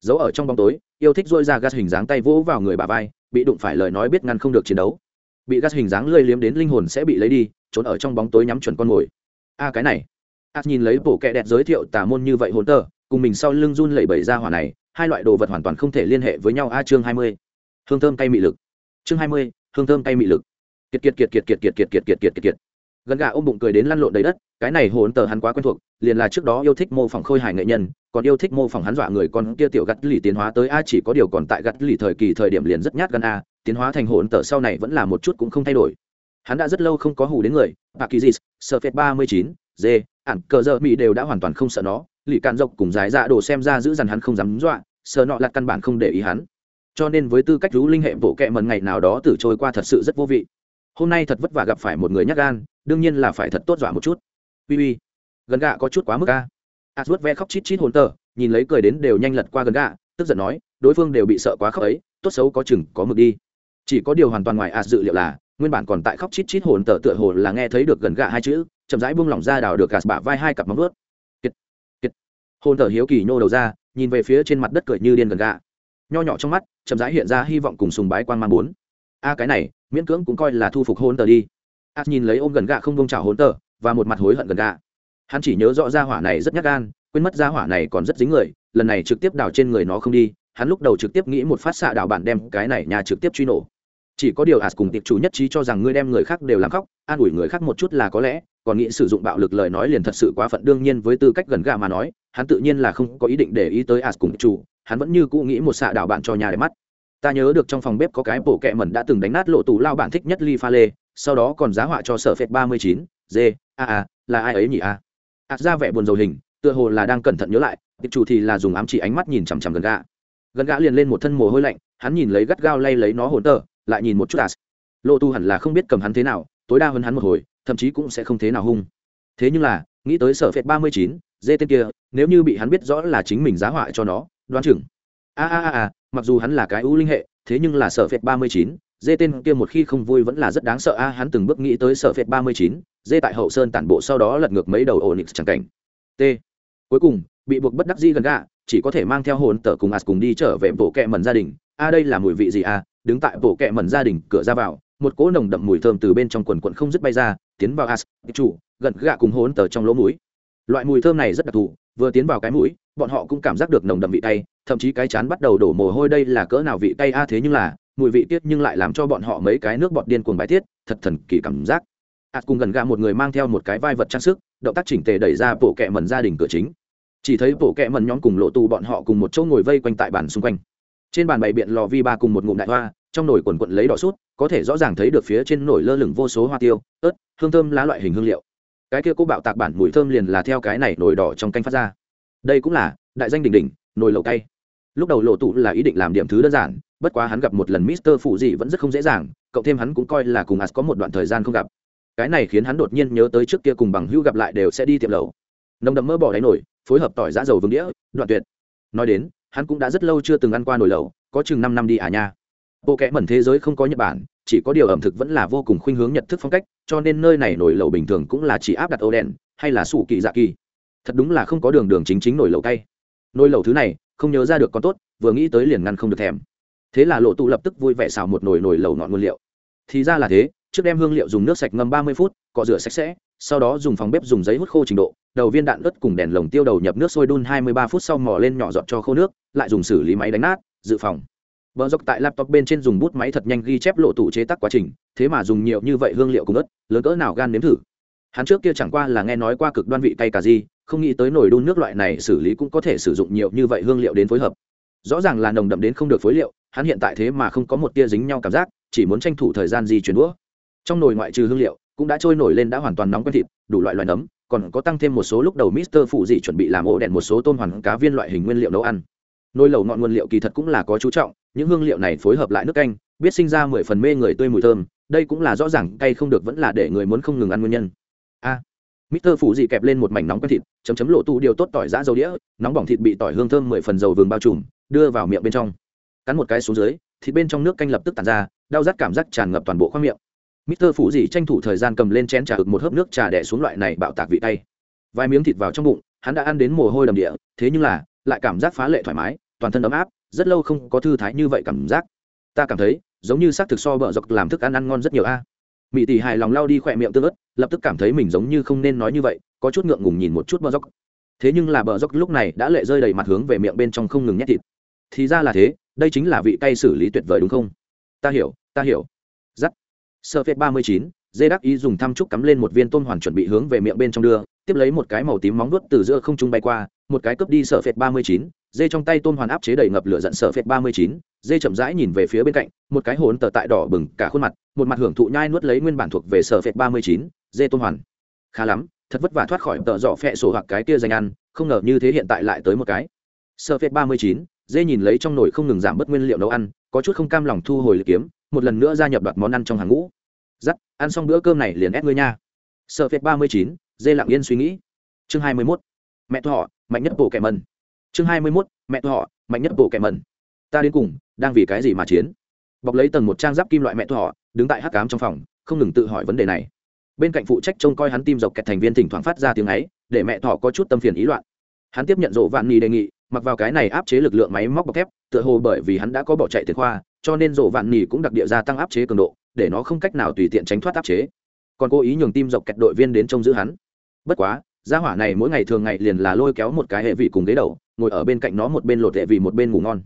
Giấu ở trong bóng tối, yêu thích dôi ra gas hình dáng tay vỗ vào người bà vai, bị đụng phải lời nói biết ngăn không được chiến đấu. Bị gas hình dáng lơi liếm đến linh hồn sẽ bị lấy đi, trốn ở trong bóng tối nhắm chuẩn con mồi. A, cái này. A nhìn lấy bộ kẹ đẹp giới thiệu tà môn như vậy hồn tờ cùng mình sau lưng run lẩy bẩy ra hỏa này, hai loại đồ vật hoàn toàn không thể liên hệ với nhau. A, chương hai mươi. Hương thơm cay mị lực. Chương hai mươi hương thơm cay mị lực kiệt kiệt kiệt kiệt kiệt kiệt kiệt kiệt kiệt kiệt kiệt kiệt gần gà ôm bụng cười đến lăn lộn đầy đất cái này hồn tờ hắn quá quen thuộc liền là trước đó yêu thích mô phỏng khôi hài nghệ nhân còn yêu thích mô phỏng hắn dọa người con kia tiểu gắt lì tiến hóa tới a chỉ có điều còn tại gắt lì thời kỳ thời điểm liền rất nhát gan a tiến hóa thành hồn tờ sau này vẫn là một chút cũng không thay đổi hắn đã rất lâu không có hù đến người pakizis kỳ sơ phết ba mươi chín d ản cờ giờ mỹ đều đã hoàn toàn không sợ nó lì cạn dọc cùng giải dạ đồ xem ra giữ dằn hắn không dám dọa sợ nọ là căn bản không để ý hắn cho nên với tư cách rú linh hệ bộ kệ mần ngày nào đó từ trôi qua thật sự rất vô vị. Hôm nay thật vất vả gặp phải một người nhát gan, đương nhiên là phải thật tốt dọa một chút. Uy uy, gần gạ có chút quá mức ca a vớt ve khóc chít chít hồn tờ, nhìn lấy cười đến đều nhanh lật qua gần gạ, tức giận nói, đối phương đều bị sợ quá khóc ấy, tốt xấu có chừng, có mực đi. Chỉ có điều hoàn toàn ngoài a dự liệu là, nguyên bản còn tại khóc chít chít hồn tờ tựa hồ là nghe thấy được gần gạ hai chữ, chậm rãi buông lỏng ra đào được gạt bả vai hai cặp móng ướt hồn tờ hiếu kỳ nhô đầu ra, nhìn về phía trên mặt đất cười như điên gần gạ nho nhỏ trong mắt, chậm rãi hiện ra hy vọng cùng sùng bái quan mang bốn. A, cái này, miễn cưỡng cũng coi là thu phục hôn tờ đi. A, nhìn lấy ôm gần gạ không bông trào hôn tờ, và một mặt hối hận gần gạ. Hắn chỉ nhớ rõ ra hỏa này rất nhát gan, quên mất ra hỏa này còn rất dính người, lần này trực tiếp đào trên người nó không đi, hắn lúc đầu trực tiếp nghĩ một phát xạ đào bản đem cái này nhà trực tiếp truy nổ. Chỉ có điều ạt cùng tiệp chủ nhất trí cho rằng ngươi đem người khác đều làm khóc, an ủi người khác một chút là có lẽ, còn nghĩ sử dụng bạo lực lời nói liền thật sự quá phận, đương nhiên với tư cách gần gà mà nói, hắn tự nhiên là không có ý định để ý tới ạt cùng tiệp chủ hắn vẫn như cũ nghĩ một xạ đạo bạn cho nhà để mắt. Ta nhớ được trong phòng bếp có cái bộ kẹ mẩn đã từng đánh nát lộ tù lao bản thích nhất ly pha lê, sau đó còn giá họa cho sở phệt ba mươi chín d a a, là ai ấy nhỉ, a? Ạt ra vẻ buồn rầu hình, tựa hồ là đang cẩn thận nhớ lại, tiệp chủ thì là dùng ám chỉ ánh mắt nhìn chằm chằm gần gã. Gần gã liền lên một thân mồ hôi lạnh, hắn nhìn lấy gắt gao lay lấy nó hồn tờ, lại nhìn một chút as lộ tu hẳn là không biết cầm hắn thế nào, tối đa hơn hắn một hồi, thậm chí cũng sẽ không thế nào hung. Thế nhưng là, nghĩ tới sở phệt ba mươi chín dê tên kia, nếu như bị hắn biết rõ là chính mình giá họa cho nó đoán chừng. A a a a, mặc dù hắn là cái ưu linh hệ, thế nhưng là sở phệt ba mươi chín, dê tên kia một khi không vui vẫn là rất đáng sợ a, hắn từng bước nghĩ tới sở phệt ba mươi chín, dê tại hậu sơn tản bộ sau đó lật ngược mấy đầu ổn định chẳng cảnh. T. Cuối cùng, bị buộc bất đắc di gần gạ, chỉ có thể mang theo hồn tở cùng as cùng đi trở về bộ kẹ mẩn gia đình. A, đây là mùi vị gì a? Đứng tại bộ kẹ mẩn gia đình, cửa ra vào, một cỗ nồng đậm mùi thơm từ bên trong quần quận không dứt bay ra, tiến vào as chủ, gần gạ cùng hồn tở trong lỗ mũi. Loại mùi thơm này rất đặc thù, vừa tiến vào cái mũi bọn họ cũng cảm giác được nồng đậm vị cay, thậm chí cái chán bắt đầu đổ mồ hôi đây là cỡ nào vị cay a, thế nhưng là, mùi vị tiết nhưng lại làm cho bọn họ mấy cái nước bọt điên cuồng bài tiết, thật thần kỳ cảm giác. Ạt cùng gần gà một người mang theo một cái vai vật trang sức, động tác chỉnh tề đẩy ra bộ kẹ mần gia đình cửa chính. Chỉ thấy bộ kẹ mần nhóm cùng lộ tù bọn họ cùng một chỗ ngồi vây quanh tại bàn xung quanh. Trên bàn bày biện lò vi ba cùng một ngụm đại hoa, trong nồi quần quận lấy đỏ sút, có thể rõ ràng thấy được phía trên nồi lơ lửng vô số hoa tiêu, ớt, hương thơm lá loại hình hương liệu. Cái kia cô bạo tạc bản mùi thơm liền là theo cái này nồi đỏ trong canh phát ra đây cũng là đại danh đỉnh đỉnh, nồi lẩu cay. Lúc đầu lộ tụ là ý định làm điểm thứ đơn giản, bất quá hắn gặp một lần mister phụ dị vẫn rất không dễ dàng, cộng thêm hắn cũng coi là cùng as có một đoạn thời gian không gặp. Cái này khiến hắn đột nhiên nhớ tới trước kia cùng bằng hữu gặp lại đều sẽ đi tiệm lẩu. Nồng đậm mỡ bỏ đáy nổi phối hợp tỏi giã dầu vương đĩa, đoạn tuyệt. Nói đến, hắn cũng đã rất lâu chưa từng ăn qua nồi lẩu, có chừng năm năm đi à nha. Bộ kẽ mẩn thế giới không có nhật bản, chỉ có điều ẩm thực vẫn là vô cùng khuynh hướng nhật thức phong cách, cho nên nơi này nồi lẩu bình thường cũng là chỉ áp đặt ô đen hay là sủ kỳ dạ kỳ thật đúng là không có đường đường chính chính nổi lẩu cay. Nồi lẩu thứ này không nhớ ra được con tốt vừa nghĩ tới liền ngăn không được thèm. Thế là lộ tụ lập tức vui vẻ xào một nồi nồi lẩu ngọn nguyên liệu. Thì ra là thế trước đem hương liệu dùng nước sạch ngâm ba mươi phút cọ rửa sạch sẽ sau đó dùng phòng bếp dùng giấy hút khô trình độ đầu viên đạn ớt cùng đèn lồng tiêu đầu nhập nước sôi đun hai mươi ba phút sau mò lên nhỏ giọt cho khô nước lại dùng xử lý máy đánh nát dự phòng. Bờ dọc tại laptop bên trên dùng bút máy thật nhanh ghi chép lộ tụ chế tác quá trình, thế mà dùng nhiều như vậy hương liệu cùng ớt, lớn cỡ nào gan nếm thử. Hắn trước kia chẳng qua là nghe nói qua cực đoan vị cay cà gì, không nghĩ tới nồi đun nước loại này xử lý cũng có thể sử dụng nhiều như vậy hương liệu đến phối hợp. Rõ ràng là nồng đậm đến không được phối liệu, hắn hiện tại thế mà không có một tia dính nhau cảm giác, chỉ muốn tranh thủ thời gian di chuyển đũa. Trong nồi ngoại trừ hương liệu, cũng đã trôi nổi lên đã hoàn toàn nóng quen thịt, đủ loại loại nấm, còn có tăng thêm một số lúc đầu Mister phụ dị chuẩn bị làm ổ đèn một số tôm hoàn cá viên loại hình nguyên liệu nấu ăn. Nồi lẩu ngọn nguyên liệu kỳ thật cũng là có chú trọng, những hương liệu này phối hợp lại nước canh biết sinh ra mười phần mê người tươi mùi thơm đây cũng là rõ ràng cay không được vẫn là để người muốn không ngừng ăn nguyên nhân a à, Mr phủ dị kẹp lên một mảnh nóng quen thịt, chấm chấm lộ tu điều tốt tỏi giã dầu đĩa, nóng bỏng thịt bị tỏi hương thơm mười phần dầu vừng bao trùm, đưa vào miệng bên trong. Cắn một cái xuống dưới, thịt bên trong nước canh lập tức tản ra, đau rát cảm giác tràn ngập toàn bộ khoang miệng. Mr phủ dị tranh thủ thời gian cầm lên chén trà ực một hớp nước trà đẻ xuống loại này bạo tạc vị tay. Vài miếng thịt vào trong bụng, hắn đã ăn đến mồ hôi đầm địa, thế nhưng là, lại cảm giác phá lệ thoải mái, toàn thân ấm áp, rất lâu không có thư thái như vậy cảm giác. Ta cảm thấy, giống như xác thực so bợ dọc làm thức ăn ăn ngon rất nhiều a. Mị tỷ hài lòng lau đi khỏe miệng tương ớt lập tức cảm thấy mình giống như không nên nói như vậy, có chút ngượng ngùng nhìn một chút bờ dốc. Thế nhưng là bờ dốc lúc này đã lệ rơi đầy mặt hướng về miệng bên trong không ngừng nhét thịt. Thì ra là thế, đây chính là vị cay xử lý tuyệt vời đúng không? Ta hiểu ta hiểu. Giắt. Sơ phết ba mươi chín, dê đắc ý dùng thăm trúc cắm lên một viên tôm hoàn chuẩn bị hướng về miệng bên trong đưa, tiếp lấy một cái màu tím móng vuốt từ giữa không trung bay qua, một cái cướp đi sở phệt ba mươi chín dê trong tay tôn hoàn áp chế đầy ngập lửa giận sở phệt ba mươi chín, dê chậm rãi nhìn về phía bên cạnh, một cái hồn tờ tại đỏ bừng cả khuôn mặt, một mặt hưởng thụ nhai nuốt lấy nguyên bản thuộc về sở phệt ba mươi chín, dê tôn hoàn. Khá lắm, thật vất vả thoát khỏi tợ dọ phẹ sổ hoặc cái kia dành ăn, không ngờ như thế hiện tại lại tới một cái. Sở phệt ba mươi chín, dê nhìn lấy trong nồi không ngừng giảm bớt nguyên liệu nấu ăn, có chút không cam lòng thu hồi kiếm, một lần nữa gia nhập đoạt món ăn trong hàng ngũ. Dắt ăn xong bữa cơm này liền ép ngươi nha. Sở phệt ba mươi chín, dê lặng yên suy nghĩ. Chương hai mươi mốt. Mẹ thọ, mạnh nhất bộ kẻ mần chương hai mươi mốt, mẹ họ mạnh nhất bộ kẻ mẩn. Ta đến cùng, đang vì cái gì mà chiến? Bọc lấy tầng một trang giáp kim loại mẹ họ đứng tại hắc cám trong phòng, không ngừng tự hỏi vấn đề này. Bên cạnh phụ trách trông coi hắn tim dọc kẹt thành viên thỉnh thoảng phát ra tiếng ấy, để mẹ thọ có chút tâm phiền ý loạn. Hắn tiếp nhận rộ vạn nì đề nghị, mặc vào cái này áp chế lực lượng máy móc bọc thép, tựa hồ bởi vì hắn đã có bỏ chạy tiền khoa, cho nên rộ vạn nì cũng đặc địa gia tăng áp chế cường độ, để nó không cách nào tùy tiện tránh thoát áp chế. Còn cố ý nhường tim dọc kẹt đội viên đến trông giữ hắn. Bất quá, gia hỏa này mỗi ngày thường ngày liền là lôi kéo một cái hệ vị cùng ghế đầu ngồi ở bên cạnh nó một bên lột hệ vì một bên ngủ ngon.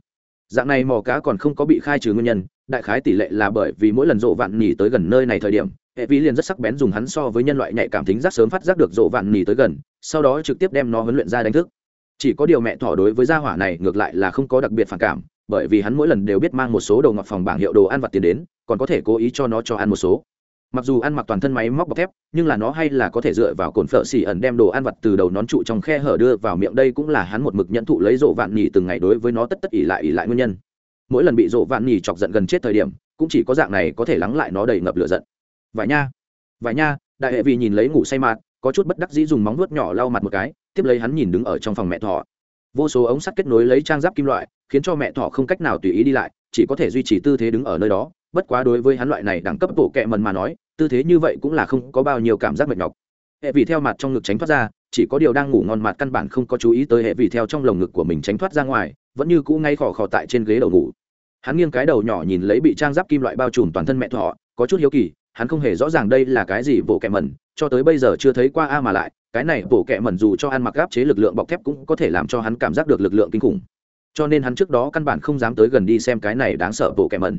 Dạng này mò cá còn không có bị khai trừ nguyên nhân, đại khái tỷ lệ là bởi vì mỗi lần rộ vạn nhỉ tới gần nơi này thời điểm, hệ vi liền rất sắc bén dùng hắn so với nhân loại nhạy cảm tính giác sớm phát giác được rộ vạn nhỉ tới gần, sau đó trực tiếp đem nó huấn luyện ra đánh thức. Chỉ có điều mẹ thỏ đối với gia hỏa này ngược lại là không có đặc biệt phản cảm, bởi vì hắn mỗi lần đều biết mang một số đồ ngọt phòng bảng hiệu đồ ăn vặt tiền đến, còn có thể cố ý cho nó cho ăn một số mặc dù ăn mặc toàn thân máy móc bọc thép, nhưng là nó hay là có thể dựa vào cồn phở xỉ ẩn đem đồ ăn vặt từ đầu nón trụ trong khe hở đưa vào miệng. Đây cũng là hắn một mực nhận thụ lấy rộ vạn nhì từng ngày đối với nó tất tất ỉ lại ỉ lại nguyên nhân. Mỗi lần bị rộ vạn nhì chọc giận gần chết thời điểm, cũng chỉ có dạng này có thể lắng lại nó đầy ngập lửa giận. Vải nha vải nha, đại hệ vì nhìn lấy ngủ say mạt, có chút bất đắc dĩ dùng móng vuốt nhỏ lau mặt một cái, tiếp lấy hắn nhìn đứng ở trong phòng mẹ thỏ. Vô số ống sắt kết nối lấy trang giáp kim loại, khiến cho mẹ thỏ không cách nào tùy ý đi lại, chỉ có thể duy trì tư thế đứng ở nơi đó bất quá đối với hắn loại này đẳng cấp bộ kệ mần mà nói, tư thế như vậy cũng là không có bao nhiêu cảm giác mệt nhọc. Hệ vị theo mặt trong ngực tránh thoát ra, chỉ có điều đang ngủ ngon mặt căn bản không có chú ý tới hệ vị theo trong lồng ngực của mình tránh thoát ra ngoài, vẫn như cũ ngay khò khò tại trên ghế đầu ngủ. Hắn nghiêng cái đầu nhỏ nhìn lấy bị trang giáp kim loại bao trùm toàn thân mẹ thọ, có chút hiếu kỳ, hắn không hề rõ ràng đây là cái gì bộ kẹ mần, cho tới bây giờ chưa thấy qua a mà lại, cái này bộ kẹ mần dù cho ăn mặc gáp chế lực lượng bọc thép cũng có thể làm cho hắn cảm giác được lực lượng kinh khủng. Cho nên hắn trước đó căn bản không dám tới gần đi xem cái này đáng sợ bộ kẹ mần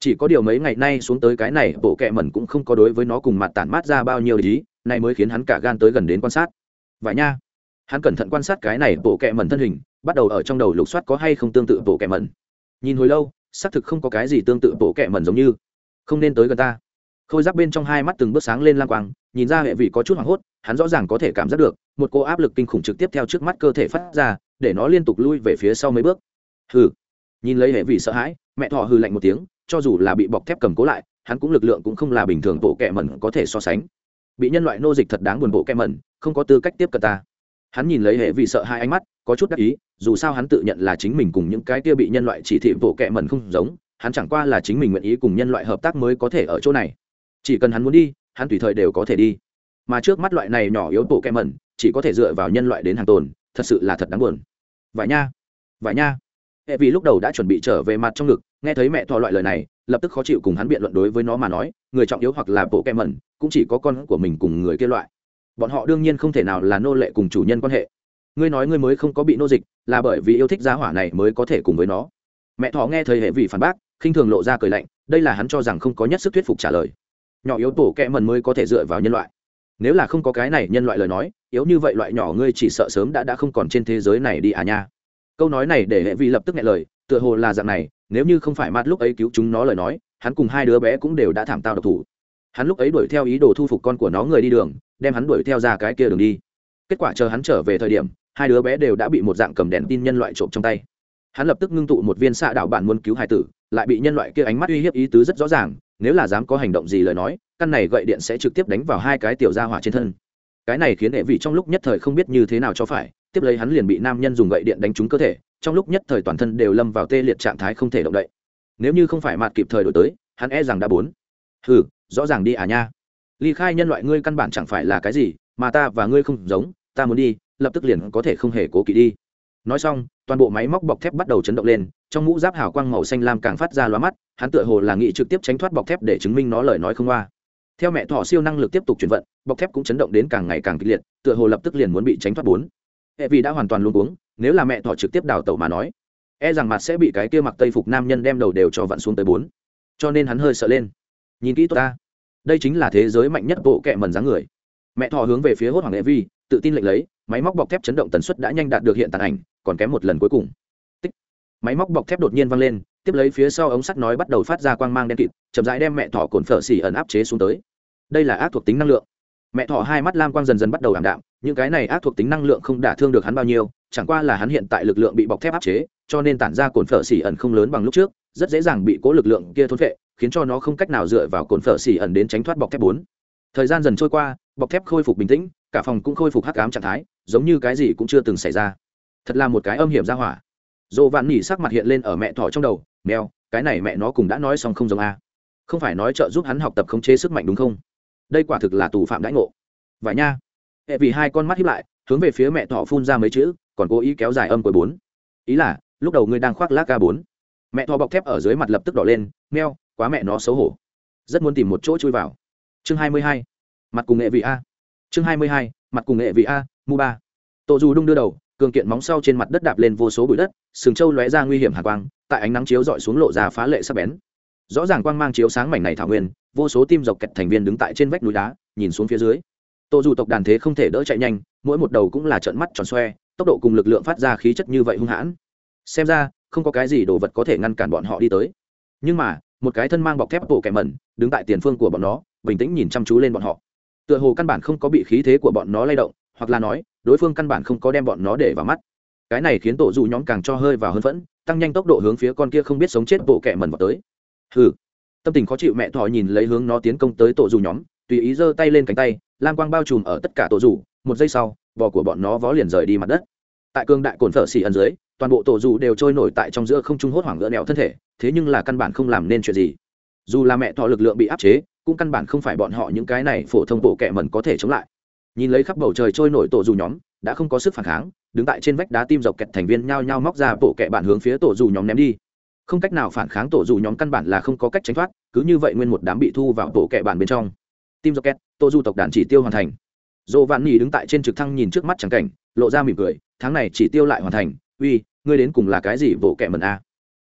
chỉ có điều mấy ngày nay xuống tới cái này, bộ kẹ mẩn cũng không có đối với nó cùng mặt tản mát ra bao nhiêu lý này mới khiến hắn cả gan tới gần đến quan sát. Vậy nha. Hắn cẩn thận quan sát cái này, bộ kẹ mẩn thân hình, bắt đầu ở trong đầu lục soát có hay không tương tự bộ kẹ mẩn. Nhìn hồi lâu, xác thực không có cái gì tương tự bộ kẹ mẩn giống như. Không nên tới gần ta. Khôi giáp bên trong hai mắt từng bước sáng lên lang quang, nhìn ra hệ vị có chút hoảng hốt, hắn rõ ràng có thể cảm giác được, một cô áp lực kinh khủng trực tiếp theo trước mắt cơ thể phát ra, để nó liên tục lui về phía sau mấy bước. Hừ. Nhìn lấy hệ vị sợ hãi, mẹ thọ hừ lạnh một tiếng cho dù là bị bọc thép cầm cố lại, hắn cũng lực lượng cũng không là bình thường bộ kẹ mẩn có thể so sánh. Bị nhân loại nô dịch thật đáng buồn bộ kẹ mẩn, không có tư cách tiếp cận ta. Hắn nhìn lấy hệ vì sợ hai ánh mắt, có chút đắc ý, dù sao hắn tự nhận là chính mình cùng những cái kia bị nhân loại chỉ thị bộ kẹ mẩn không giống, hắn chẳng qua là chính mình nguyện ý cùng nhân loại hợp tác mới có thể ở chỗ này. Chỉ cần hắn muốn đi, hắn tùy thời đều có thể đi. Mà trước mắt loại này nhỏ yếu bộ kẹ mẩn, chỉ có thể dựa vào nhân loại đến hàng tồn, thật sự là thật đáng buồn. Vậy nha vậy nha. Hệ vì lúc đầu đã chuẩn bị trở về mặt trong ngực nghe thấy mẹ thọ loại lời này, lập tức khó chịu cùng hắn biện luận đối với nó mà nói, người trọng yếu hoặc là bộ kem mẩn, cũng chỉ có con của mình cùng người kia loại. Bọn họ đương nhiên không thể nào là nô lệ cùng chủ nhân quan hệ. Ngươi nói ngươi mới không có bị nô dịch, là bởi vì yêu thích giá hỏa này mới có thể cùng với nó. Mẹ thọ nghe thấy hệ vị phản bác, khinh thường lộ ra cười lạnh, đây là hắn cho rằng không có nhất sức thuyết phục trả lời. Nhỏ yếu tổ kẹ mần mới có thể dựa vào nhân loại. Nếu là không có cái này nhân loại lời nói, yếu như vậy loại nhỏ ngươi chỉ sợ sớm đã đã không còn trên thế giới này đi à nha. Câu nói này để hệ vi lập tức nghe lời, tựa hồ là dạng này nếu như không phải mặt lúc ấy cứu chúng nó lời nói, hắn cùng hai đứa bé cũng đều đã thảm tao độc thủ. Hắn lúc ấy đuổi theo ý đồ thu phục con của nó người đi đường, đem hắn đuổi theo ra cái kia đường đi. Kết quả chờ hắn trở về thời điểm, hai đứa bé đều đã bị một dạng cầm đèn tin nhân loại trộm trong tay. Hắn lập tức ngưng tụ một viên xạ đạo bản muốn cứu hai tử, lại bị nhân loại kia ánh mắt uy hiếp ý tứ rất rõ ràng, nếu là dám có hành động gì lời nói, căn này gậy điện sẽ trực tiếp đánh vào hai cái tiểu gia hỏa trên thân. Cái này khiến hệ vị trong lúc nhất thời không biết như thế nào cho phải, tiếp lấy hắn liền bị nam nhân dùng gậy điện đánh trúng cơ thể trong lúc nhất thời toàn thân đều lâm vào tê liệt trạng thái không thể động đậy. Nếu như không phải mạt kịp thời đổi tới, hắn e rằng đã bốn. Hừ, rõ ràng đi à nha. Ly khai nhân loại ngươi căn bản chẳng phải là cái gì, mà ta và ngươi không giống, ta muốn đi, lập tức liền có thể không hề cố kỵ đi. Nói xong, toàn bộ máy móc bọc thép bắt đầu chấn động lên, trong mũ giáp hào quang màu xanh lam càng phát ra lóa mắt, hắn tựa hồ là nghị trực tiếp tránh thoát bọc thép để chứng minh nó lời nói không qua. Theo mẹ thỏ siêu năng lực tiếp tục chuyển vận, bọc thép cũng chấn động đến càng ngày càng kịch liệt, tựa hồ lập tức liền muốn bị tránh thoát bốn. E hệ vì đã hoàn toàn luôn uống nếu là mẹ thỏ trực tiếp đào tẩu mà nói e rằng mặt sẽ bị cái kia mặc tây phục nam nhân đem đầu đều cho vặn xuống tới bốn. Cho nên hắn hơi sợ lên. Nhìn kỹ tôi ta. Đây chính là thế giới mạnh nhất bộ kệ mần dáng người. Mẹ thỏ hướng về phía hốt hoàng hệ e vi, tự tin lệnh lấy, máy móc bọc thép chấn động tần suất đã nhanh đạt được hiện tàn ảnh, còn kém một lần cuối cùng. Tích. máy móc bọc thép đột nhiên văng lên, tiếp lấy phía sau ống sắt nói bắt đầu phát ra quang mang đen kịt, chậm rãi đem mẹ thỏ cồn phở xỉ ẩn áp chế xuống tới. Đây là ác thuộc tính năng lượng. Mẹ thỏ hai mắt lam quang dần dần bắt đầu ảm đạm những cái này ác thuộc tính năng lượng không đả thương được hắn bao nhiêu, chẳng qua là hắn hiện tại lực lượng bị bọc thép áp chế, cho nên tản ra cồn phở xỉ ẩn không lớn bằng lúc trước, rất dễ dàng bị cố lực lượng kia thốn vệ khiến cho nó không cách nào dựa vào cồn phở xỉ ẩn đến tránh thoát bọc thép bốn. Thời gian dần trôi qua, bọc thép khôi phục bình tĩnh, cả phòng cũng khôi phục hắc ám trạng thái, giống như cái gì cũng chưa từng xảy ra. Thật là một cái âm hiểm ra hỏa. Dồ vạn nỉ sắc mặt hiện lên ở mẹ thỏ trong đầu, mèo, cái này mẹ nó cùng đã nói xong không giống a. Không phải nói trợ giúp hắn học tập khống chế sức mạnh đúng không? Đây quả thực là tù phạm đãi ngộ. Vậy nha hệ vì hai con mắt hiếp lại, hướng về phía mẹ thỏ phun ra mấy chữ, còn cố ý kéo dài âm cuối bốn. Ý là, lúc đầu ngươi đang khoác lác ca bốn. Mẹ thỏ bọc thép ở dưới mặt lập tức đỏ lên, meo, quá mẹ nó xấu hổ. Rất muốn tìm một chỗ chui vào. Chương hai mươi hai. Mặt cùng nghệ vị a. Chương hai mươi hai. Mặt cùng nghệ vị a, mu ba. Tổ dù đung đưa đầu, cường kiện móng sau trên mặt đất đạp lên vô số bụi đất, sừng trâu lóe ra nguy hiểm hạ quang, tại ánh nắng chiếu dọi xuống lộ ra phá lệ sắc bén. Rõ ràng quang mang chiếu sáng mảnh này thảo nguyên, vô số tim dọc kẹt thành viên đứng tại trên vách núi đá, nhìn xuống phía dưới tổ dù tộc đàn thế không thể đỡ chạy nhanh, mỗi một đầu cũng là trận mắt tròn xoe, tốc độ cùng lực lượng phát ra khí chất như vậy hung hãn. Xem ra, không có cái gì đồ vật có thể ngăn cản bọn họ đi tới. Nhưng mà, một cái thân mang bọc thép bộ kẻ mẩn, đứng tại tiền phương của bọn nó, bình tĩnh nhìn chăm chú lên bọn họ. Tựa hồ căn bản không có bị khí thế của bọn nó lay động, hoặc là nói, đối phương căn bản không có đem bọn nó để vào mắt. Cái này khiến tổ dù nhóm càng cho hơi vào hơn phẫn tăng nhanh tốc độ hướng phía con kia không biết sống chết bộ kẻ mần vào tới. Hừ. Tâm tình khó chịu mẹ thỏ nhìn lấy hướng nó tiến công tới tổ dù nhóm, tùy ý giơ tay lên cánh tay lam quang bao trùm ở tất cả tổ dù một giây sau, vỏ của bọn nó vó liền rời đi mặt đất. Tại cương đại cồn phở xì ẩn dưới, toàn bộ tổ dù đều trôi nổi tại trong giữa không trung hốt hoảng gỡ nẹo thân thể, thế nhưng là căn bản không làm nên chuyện gì. Dù là mẹ thọ lực lượng bị áp chế, cũng căn bản không phải bọn họ những cái này phổ thông bộ kẹ mẩn có thể chống lại. Nhìn lấy khắp bầu trời trôi nổi tổ dù nhóm, đã không có sức phản kháng, đứng tại trên vách đá tim dọc kẹt thành viên nhao nhao móc ra bộ kẹ bản hướng phía tổ dù nhóm ném đi. Không cách nào phản kháng tổ dù nhóm căn bản là không có cách tránh thoát, cứ như vậy nguyên một đám bị thu vào bộ kẹ bản bên trong tim rocket, tô du tộc đàn chỉ tiêu hoàn thành. Dồ vạn nhì đứng tại trên trực thăng nhìn trước mắt trắng cảnh, lộ ra mỉm cười, tháng này chỉ tiêu lại hoàn thành, uy, ngươi đến cùng là cái gì vỗ kẻ mần a?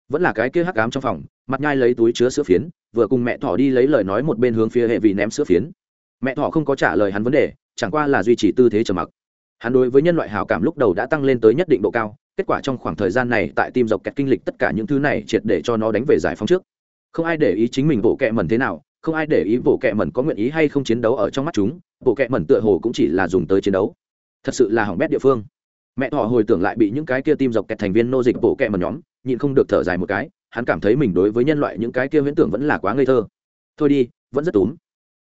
Vẫn là cái kia hắc ám trong phòng, mặt nhai lấy túi chứa sữa phiến, vừa cùng mẹ thỏ đi lấy lời nói một bên hướng phía hệ vị ném sữa phiến. Mẹ thỏ không có trả lời hắn vấn đề, chẳng qua là duy trì tư thế trầm mặc. Hắn đối với nhân loại hảo cảm lúc đầu đã tăng lên tới nhất định độ cao, kết quả trong khoảng thời gian này tại tim dọc kẹt kinh lịch tất cả những thứ này triệt để cho nó đánh về giải phóng trước. Không ai để ý chính mình bộ kẹ mần thế nào không ai để ý bộ kệ mẩn có nguyện ý hay không chiến đấu ở trong mắt chúng, bộ kệ mẩn tựa hồ cũng chỉ là dùng tới chiến đấu. Thật sự là hỏng bét địa phương. Mẹ thỏ hồi tưởng lại bị những cái kia tim dọc kẹt thành viên nô dịch bộ kệ mẩn nhóm, nhịn không được thở dài một cái, hắn cảm thấy mình đối với nhân loại những cái kia huyễn tưởng vẫn là quá ngây thơ. Thôi đi, vẫn rất túm.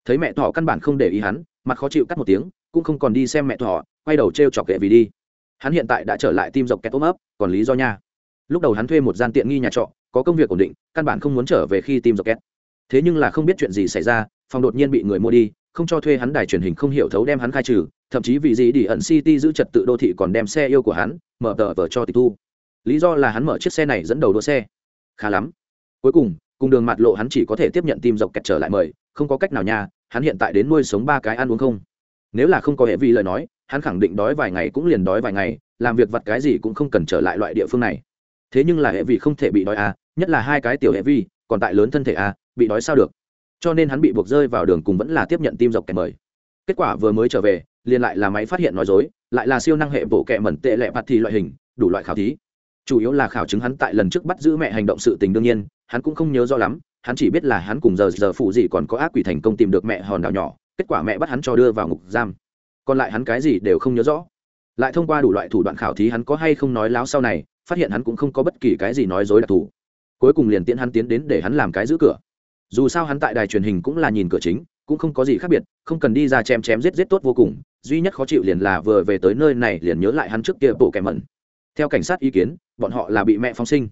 Thấy mẹ thỏ căn bản không để ý hắn, mặt khó chịu cắt một tiếng, cũng không còn đi xem mẹ thỏ, quay đầu t r e o chọc kệ vì đi. Hắn hiện tại đã trở lại tim dọc kẹt ôm ấp, còn lý do nha. Lúc đầu hắn thuê một gian tiện nghi nhà trọ, có công việc ổn định, căn bản không muốn trở về khi tim dọc kẹt thế nhưng là không biết chuyện gì xảy ra, phòng đột nhiên bị người mua đi, không cho thuê hắn đài truyền hình không hiểu thấu đem hắn khai trừ, thậm chí vì gì đi ẩn city giữ trật tự đô thị còn đem xe yêu của hắn, mở tờ vờ cho tịch thu. Lý do là hắn mở chiếc xe này dẫn đầu đua xe. Khá lắm. Cuối cùng cùng đường mặt lộ hắn chỉ có thể tiếp nhận tim dọc kẹt trở lại mời, không có cách nào nha, hắn hiện tại đến nuôi sống ba cái ăn uống không? Nếu là không có hệ vi lời nói, hắn khẳng định đói vài ngày cũng liền đói vài ngày, làm việc vặt cái gì cũng không cần trở lại loại địa phương này. Thế nhưng là hệ vi không thể bị đói à nhất là hai cái tiểu hệ vi, còn tại lớn thân thể à bị đói sao được. Cho nên hắn bị buộc rơi vào đường cùng vẫn là tiếp nhận tim dọc kẻ mời. Kết quả vừa mới trở về, liền lại là máy phát hiện nói dối, lại là siêu năng hệ bộ kẹ mẩn tệ lẹ bạt thì loại hình, đủ loại khảo thí. Chủ yếu là khảo chứng hắn tại lần trước bắt giữ mẹ hành động sự tình đương nhiên, hắn cũng không nhớ rõ lắm, hắn chỉ biết là hắn cùng giờ giờ phụ gì còn có ác quỷ thành công tìm được mẹ hòn đảo nhỏ, kết quả mẹ bắt hắn cho đưa vào ngục giam. Còn lại hắn cái gì đều không nhớ rõ. Lại thông qua đủ loại thủ đoạn khảo thí hắn có hay không nói láo sau này, phát hiện hắn cũng không có bất kỳ cái gì nói dối đặc thù. Cuối cùng liền tiễn hắn tiến đến để hắn làm cái giữ cửa dù sao hắn tại đài truyền hình cũng là nhìn cửa chính, cũng không có gì khác biệt, không cần đi ra chém chém giết giết tốt vô cùng, duy nhất khó chịu liền là vừa về tới nơi này liền nhớ lại hắn trước kia bộ kẻ mẩn. Theo cảnh sát ý kiến, bọn họ là bị mẹ phóng sinh.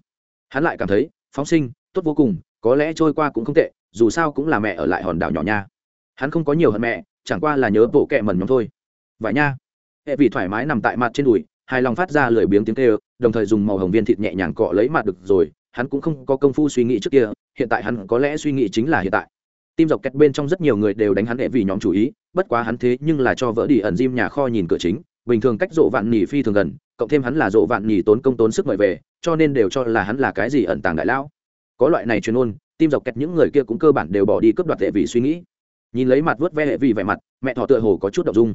Hắn lại cảm thấy, phóng sinh, tốt vô cùng, có lẽ trôi qua cũng không tệ, dù sao cũng là mẹ ở lại hòn đảo nhỏ nha. Hắn không có nhiều hơn mẹ, chẳng qua là nhớ bộ kẹ mẩn nhóm thôi. Vậy nha. Hệ vị thoải mái nằm tại mặt trên đùi, hài lòng phát ra lười biếng tiếng kêu, đồng thời dùng màu hồng viên thịt nhẹ nhàng cọ lấy mặt được rồi hắn cũng không có công phu suy nghĩ trước kia, hiện tại hắn có lẽ suy nghĩ chính là hiện tại. Tim dọc kẹt bên trong rất nhiều người đều đánh hắn hệ vì nhóm chủ ý, bất quá hắn thế nhưng là cho vỡ đi ẩn diêm nhà kho nhìn cửa chính, bình thường cách rộ vạn nhì phi thường gần, cộng thêm hắn là rộ vạn nhì tốn công tốn sức mời về, cho nên đều cho là hắn là cái gì ẩn tàng đại lão. Có loại này chuyên ôn tim dọc kẹt những người kia cũng cơ bản đều bỏ đi cướp đoạt hệ vị suy nghĩ. Nhìn lấy mặt vớt ve hệ vị vẻ mặt, mẹ thọ tựa hồ có chút đ ộ n g dung.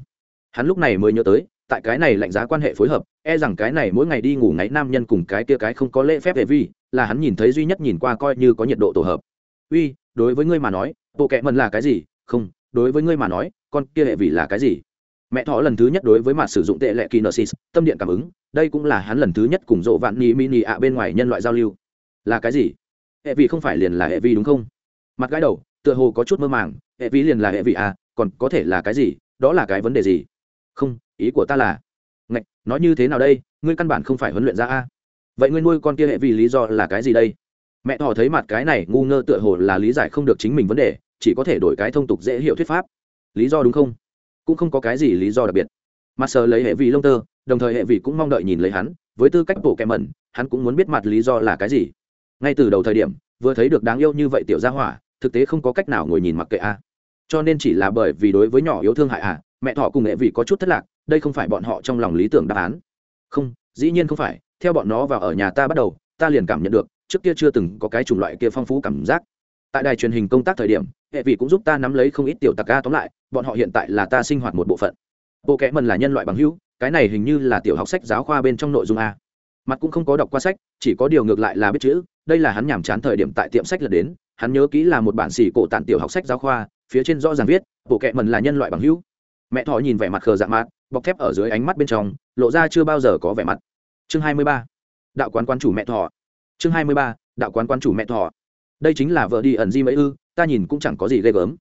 Hắn lúc này mới nhớ tới, tại cái này lạnh giá quan hệ phối hợp e rằng cái này mỗi ngày đi ngủ ngáy nam nhân cùng cái kia cái không có lễ phép hệ vi là hắn nhìn thấy duy nhất nhìn qua coi như có nhiệt độ tổ hợp. Uy, đối với ngươi mà nói, bộ kệ mần là cái gì? Không, đối với ngươi mà nói, con kia hệ vị là cái gì? Mẹ thọ lần thứ nhất đối với mặt sử dụng tệ lệ kinosis, tâm điện cảm ứng, đây cũng là hắn lần thứ nhất cùng rộ vạn ni mini ạ bên ngoài nhân loại giao lưu. Là cái gì? Hệ vị không phải liền là hệ vì đúng không? Mặt gái đầu, tựa hồ có chút mơ màng, hệ vì liền là hệ vị à còn có thể là cái gì? Đó là cái vấn đề gì? Không, ý của ta là ngạch, nói như thế nào đây? Ngươi căn bản không phải huấn luyện ra a vậy ngươi nuôi con kia hệ vì lý do là cái gì đây? Mẹ thỏ thấy mặt cái này ngu ngơ tựa hồ là lý giải không được chính mình vấn đề, chỉ có thể đổi cái thông tục dễ hiểu thuyết pháp. Lý do đúng không? Cũng không có cái gì lý do đặc biệt. Mặt sờ lấy hệ vị lông tơ, đồng thời hệ vị cũng mong đợi nhìn lấy hắn, với tư cách bộ kẹ mẩn, hắn cũng muốn biết mặt lý do là cái gì. Ngay từ đầu thời điểm, vừa thấy được đáng yêu như vậy tiểu gia hỏa, thực tế không có cách nào ngồi nhìn mặc kệ a. Cho nên chỉ là bởi vì đối với nhỏ yếu thương hại à mẹ thọ cùng hệ vị có chút thất lạc, đây không phải bọn họ trong lòng lý tưởng đáp án. Không, dĩ nhiên không phải theo bọn nó vào ở nhà ta bắt đầu, ta liền cảm nhận được, trước kia chưa từng có cái chủng loại kia phong phú cảm giác. Tại đài truyền hình công tác thời điểm, hệ vị cũng giúp ta nắm lấy không ít tiểu tặc ca tóm lại, bọn họ hiện tại là ta sinh hoạt một bộ phận. Bộ kẽ mần là nhân loại bằng hữu, cái này hình như là tiểu học sách giáo khoa bên trong nội dung a. Mặt cũng không có đọc qua sách, chỉ có điều ngược lại là biết chữ, đây là hắn nhàm chán thời điểm tại tiệm sách lật đến, hắn nhớ kỹ là một bản xỉ cổ tản tiểu học sách giáo khoa, phía trên rõ ràng viết, bộ kệ mần là nhân loại bằng hữu. Mẹ thỏ nhìn vẻ mặt khờ dạng mát bọc thép ở dưới ánh mắt bên trong, lộ ra chưa bao giờ có vẻ mặt chương hai mươi ba, đạo quán quán chủ mẹ thọ chương hai mươi ba, đạo quán quán chủ mẹ thọ đây chính là vợ đi ẩn di mấy ư, ta nhìn cũng chẳng có gì ghê gớm.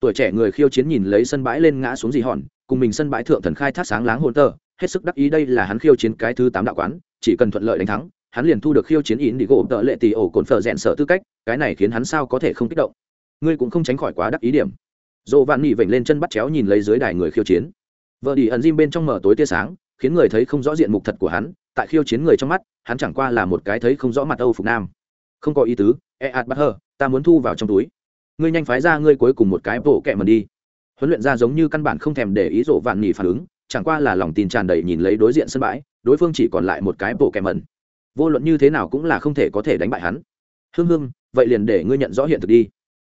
Tuổi trẻ người khiêu chiến nhìn lấy sân bãi lên ngã xuống gì hòn, cùng mình sân bãi thượng thần khai thác sáng láng hôn tơ, hết sức đắc ý đây là hắn khiêu chiến cái thứ tám đạo quán, chỉ cần thuận lợi đánh thắng, hắn liền thu được khiêu chiến ín đi gỗ tợ lệ tỷ ổ cồn phở rẽn sợ tư cách, cái này khiến hắn sao có thể không kích động. Ngươi cũng không tránh khỏi quá đắc ý điểm. Dỗ vạn nỉ vểnh lên chân bắt chéo nhìn lấy dưới đài người khiêu chiến. Vợ đi ẩn diêm bên trong mở tối tia sáng, khiến người thấy không rõ diện mục thật của hắn tại khiêu chiến người trong mắt, hắn chẳng qua là một cái thấy không rõ mặt âu phục nam. Không có ý tứ e ạt bắt hờ, ta muốn thu vào trong túi. Ngươi nhanh phái ra ngươi cuối cùng một cái bộ kẹ mần đi. Huấn luyện ra giống như căn bản không thèm để ý rộ vạn nỉ phản ứng, chẳng qua là lòng tin tràn đầy nhìn lấy đối diện sân bãi, đối phương chỉ còn lại một cái bộ kẹ mần vô luận như thế nào cũng là không thể có thể đánh bại hắn. Hương hương vậy liền để ngươi nhận rõ hiện thực đi.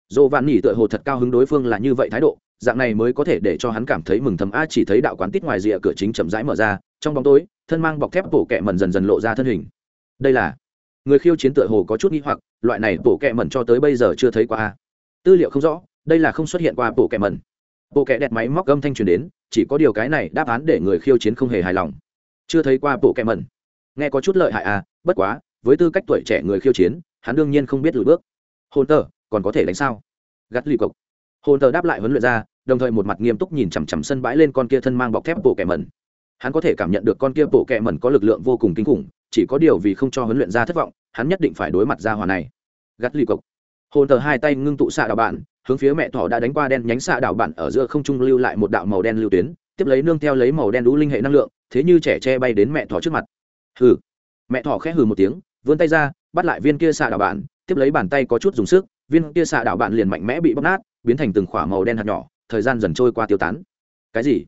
Dồ vạn nỉ tựa hồ thật cao hứng đối phương là như vậy thái độ, dạng này mới có thể để cho hắn cảm thấy mừng thầm. A, chỉ thấy đạo quán tít ngoài rìa cửa chính chậm rãi mở ra, trong bóng tối thân mang bọc thép tổ kẹ mần dần dần lộ ra thân hình. Đây là người khiêu chiến tựa hồ có chút nghi hoặc, loại này tổ kẹ mần cho tới bây giờ chưa thấy qua tư liệu không rõ, đây là không xuất hiện qua tổ kẹ mần bộ kẹ đẹp máy móc âm thanh truyền đến, chỉ có điều cái này đáp án để người khiêu chiến không hề hài lòng. Chưa thấy qua bộ kẹ mần nghe có chút lợi hại à bất quá, với tư cách tuổi trẻ người khiêu chiến, hắn đương nhiên không biết lùi bước. Hôn tờ, còn có thể đánh sao? Gắt lì cộc hôn tờ đáp lại huấn luyện ra, đồng thời một mặt nghiêm túc nhìn chằm chằm sân bãi lên con kia thân mang bọc thép bộ kẹ mẩn hắn có thể cảm nhận được con kia bộ kẹ mẩn có lực lượng vô cùng kinh khủng, chỉ có điều vì không cho huấn luyện ra thất vọng, hắn nhất định phải đối mặt ra hòa này. Gắt lì cộc hồn tờ hai tay ngưng tụ xạ đạo bạn hướng phía mẹ thỏ đã đánh qua đen nhánh xạ đạo bạn ở giữa không trung lưu lại một đạo màu đen lưu tuyến, tiếp lấy nương theo lấy màu đen đũ linh hệ năng lượng, thế như trẻ che bay đến mẹ thỏ trước mặt. Hừ. Mẹ thỏ khẽ hừ một tiếng, vươn tay ra, bắt lại viên kia xạ đạo bạn tiếp lấy bàn tay có chút dùng sức, viên kia xạ đạo bạn liền mạnh mẽ bị bóc nát, biến thành từng khỏa màu đen hạt nhỏ, thời gian dần trôi qua tiêu tán. Cái gì?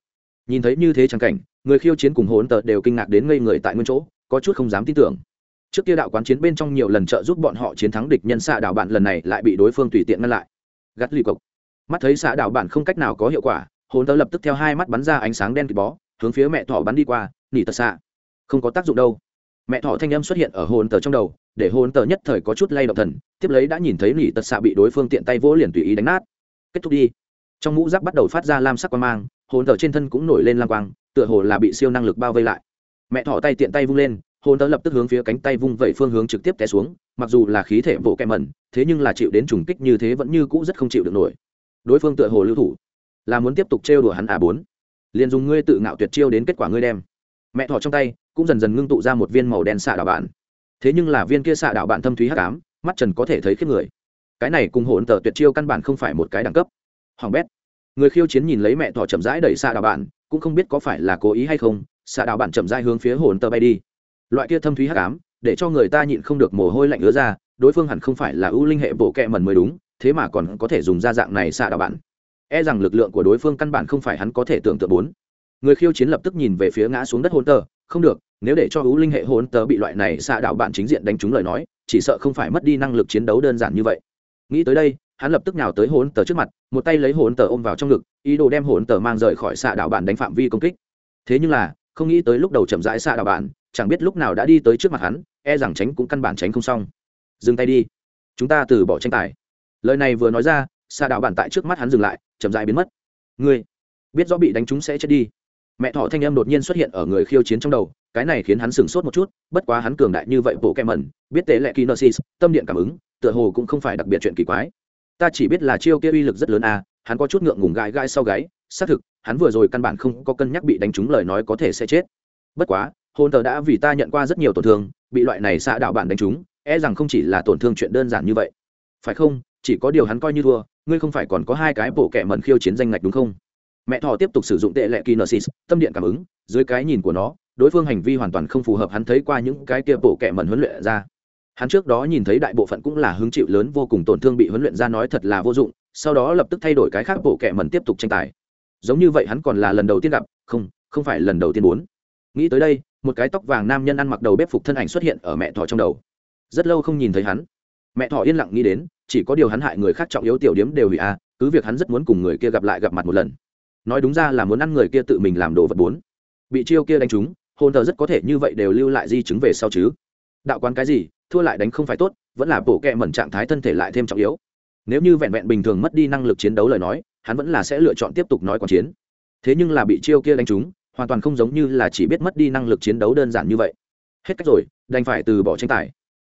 Nhìn thấy như thế trắng cảnh người khiêu chiến cùng hỗn tờ đều kinh ngạc đến ngây người tại nguyên chỗ, có chút không dám tin tưởng. Trước kia đạo quán chiến bên trong nhiều lần trợ giúp bọn họ chiến thắng địch nhân xạ đảo bạn, lần này lại bị đối phương tùy tiện ngăn lại. Gắt lì cộc mắt thấy xạ đảo bạn không cách nào có hiệu quả, hỗn tờ lập tức theo hai mắt bắn ra ánh sáng đen kịt bó, hướng phía mẹ thỏ bắn đi qua, nỉ tật xạ. Không có tác dụng đâu. Mẹ thỏ thanh âm xuất hiện ở hồn tờ trong đầu, để hồn tờ nhất thời có chút lay động thần, tiếp lấy đã nhìn thấy nỉ tật xạ bị đối phương tiện tay vỗ liền tùy ý đánh nát. Kết thúc đi. Trong mũ giáp bắt đầu phát ra lam sắc quang mang hồn tờ trên thân cũng nổi lên lam quang tựa hồ là bị siêu năng lực bao vây lại. Mẹ thỏ tay tiện tay vung lên, hồn tớ lập tức hướng phía cánh tay vung vẩy phương hướng trực tiếp té xuống, mặc dù là khí thể bộ kẹ mẩn, thế nhưng là chịu đến trùng kích như thế vẫn như cũ rất không chịu được nổi. Đối phương tựa hồ lưu thủ, là muốn tiếp tục trêu đùa hắn à bốn. Liền dùng ngươi tự ngạo tuyệt chiêu đến kết quả ngươi đem. Mẹ thỏ trong tay cũng dần dần ngưng tụ ra một viên màu đen xạ đạo bạn thế nhưng là viên kia xạ đạo bạn thâm thúy hắc ám, mắt trần có thể thấy khiếp người. Cái này cùng hỗn tờ tuyệt chiêu căn bản không phải một cái đẳng cấp. Hoàng bét, người khiêu chiến nhìn lấy mẹ thỏ chậm rãi đẩy xạ đạo bạn cũng không biết có phải là cố ý hay không, xạ đạo bạn chậm rãi hướng phía hỗn tờ bay đi. Loại kia thâm thúy hắc ám, để cho người ta nhịn không được mồ hôi lạnh ứa ra, đối phương hẳn không phải là ưu linh hệ bộ kẹ mần mới đúng, thế mà còn có thể dùng ra dạng này xạ đạo bạn. E rằng lực lượng của đối phương căn bản không phải hắn có thể tưởng tượng bốn. Người khiêu chiến lập tức nhìn về phía ngã xuống đất hồn tờ, không được, nếu để cho ưu linh hệ hồn tờ bị loại này xạ đạo bạn chính diện đánh trúng lời nói, chỉ sợ không phải mất đi năng lực chiến đấu đơn giản như vậy. Nghĩ tới đây hắn lập tức nào tới hỗn tờ trước mặt, một tay lấy hỗn tờ ôm vào trong ngực, ý đồ đem hỗn tờ mang rời khỏi xạ đạo bạn đánh phạm vi công kích. Thế nhưng là, không nghĩ tới lúc đầu chậm rãi xạ đạo bạn chẳng biết lúc nào đã đi tới trước mặt hắn e rằng tránh cũng căn bản tránh không xong. Dừng tay đi. Chúng ta từ bỏ tranh tài. Lời này vừa nói ra, xạ đạo bạn tại trước mắt hắn dừng lại, chậm rãi biến mất. Ngươi biết rõ bị đánh trúng sẽ chết đi. Mẹ thọ thanh âm đột nhiên xuất hiện ở người khiêu chiến trong đầu, cái này khiến hắn sửng sốt một chút, bất quá hắn cường đại như vậy bộ kem mẩn, biết tế lệ kinosis tâm điện cảm ứng, tựa hồ cũng không phải đặc biệt chuyện kỳ quái ta chỉ biết là chiêu kia uy lực rất lớn à hắn có chút ngượng ngùng gãi gãi sau gáy, xác thực, hắn vừa rồi căn bản không có cân nhắc bị đánh trúng lời nói có thể sẽ chết. Bất quá hôn tờ đã vì ta nhận qua rất nhiều tổn thương, bị loại này xạ đạo bạn đánh trúng e rằng không chỉ là tổn thương chuyện đơn giản như vậy. Phải không? Chỉ có điều hắn coi như thua, ngươi không phải còn có hai cái bộ kẻ mẩn khiêu chiến danh ngạch đúng không? Mẹ thỏ tiếp tục sử dụng tệ lệ kinesis tâm điện cảm ứng, dưới cái nhìn của nó, đối phương hành vi hoàn toàn không phù hợp hắn thấy qua những cái kia bộ kẻ mẩn huấn luyện ra hắn trước đó nhìn thấy đại bộ phận cũng là hứng chịu lớn vô cùng tổn thương bị huấn luyện ra nói thật là vô dụng, sau đó lập tức thay đổi cái khác bộ kệ mẩn tiếp tục tranh tài. Giống như vậy hắn còn là lần đầu tiên gặp, không không phải lần đầu tiên muốn. Nghĩ tới đây, một cái tóc vàng nam nhân ăn mặc đầu bếp phục thân ảnh xuất hiện ở mẹ thỏ trong đầu. Rất lâu không nhìn thấy hắn. Mẹ thỏ yên lặng nghĩ đến, chỉ có điều hắn hại người khác trọng yếu tiểu điếm đều hủy a cứ việc hắn rất muốn cùng người kia gặp lại gặp mặt một lần. Nói đúng ra là muốn ăn người kia tự mình làm đồ vật bốn. Bị chiêu kia đánh trúng hôn thờ rất có thể như vậy đều lưu lại di chứng về sau chứ. Đạo quán cái gì? Thua lại đánh không phải tốt, vẫn là bổ kẹ mẩn trạng thái thân thể lại thêm trọng yếu. Nếu như vẹn vẹn bình thường mất đi năng lực chiến đấu lời nói, hắn vẫn là sẽ lựa chọn tiếp tục nói còn chiến. Thế nhưng là bị chiêu kia đánh trúng, hoàn toàn không giống như là chỉ biết mất đi năng lực chiến đấu đơn giản như vậy. Hết cách rồi, đành phải từ bỏ tranh tài.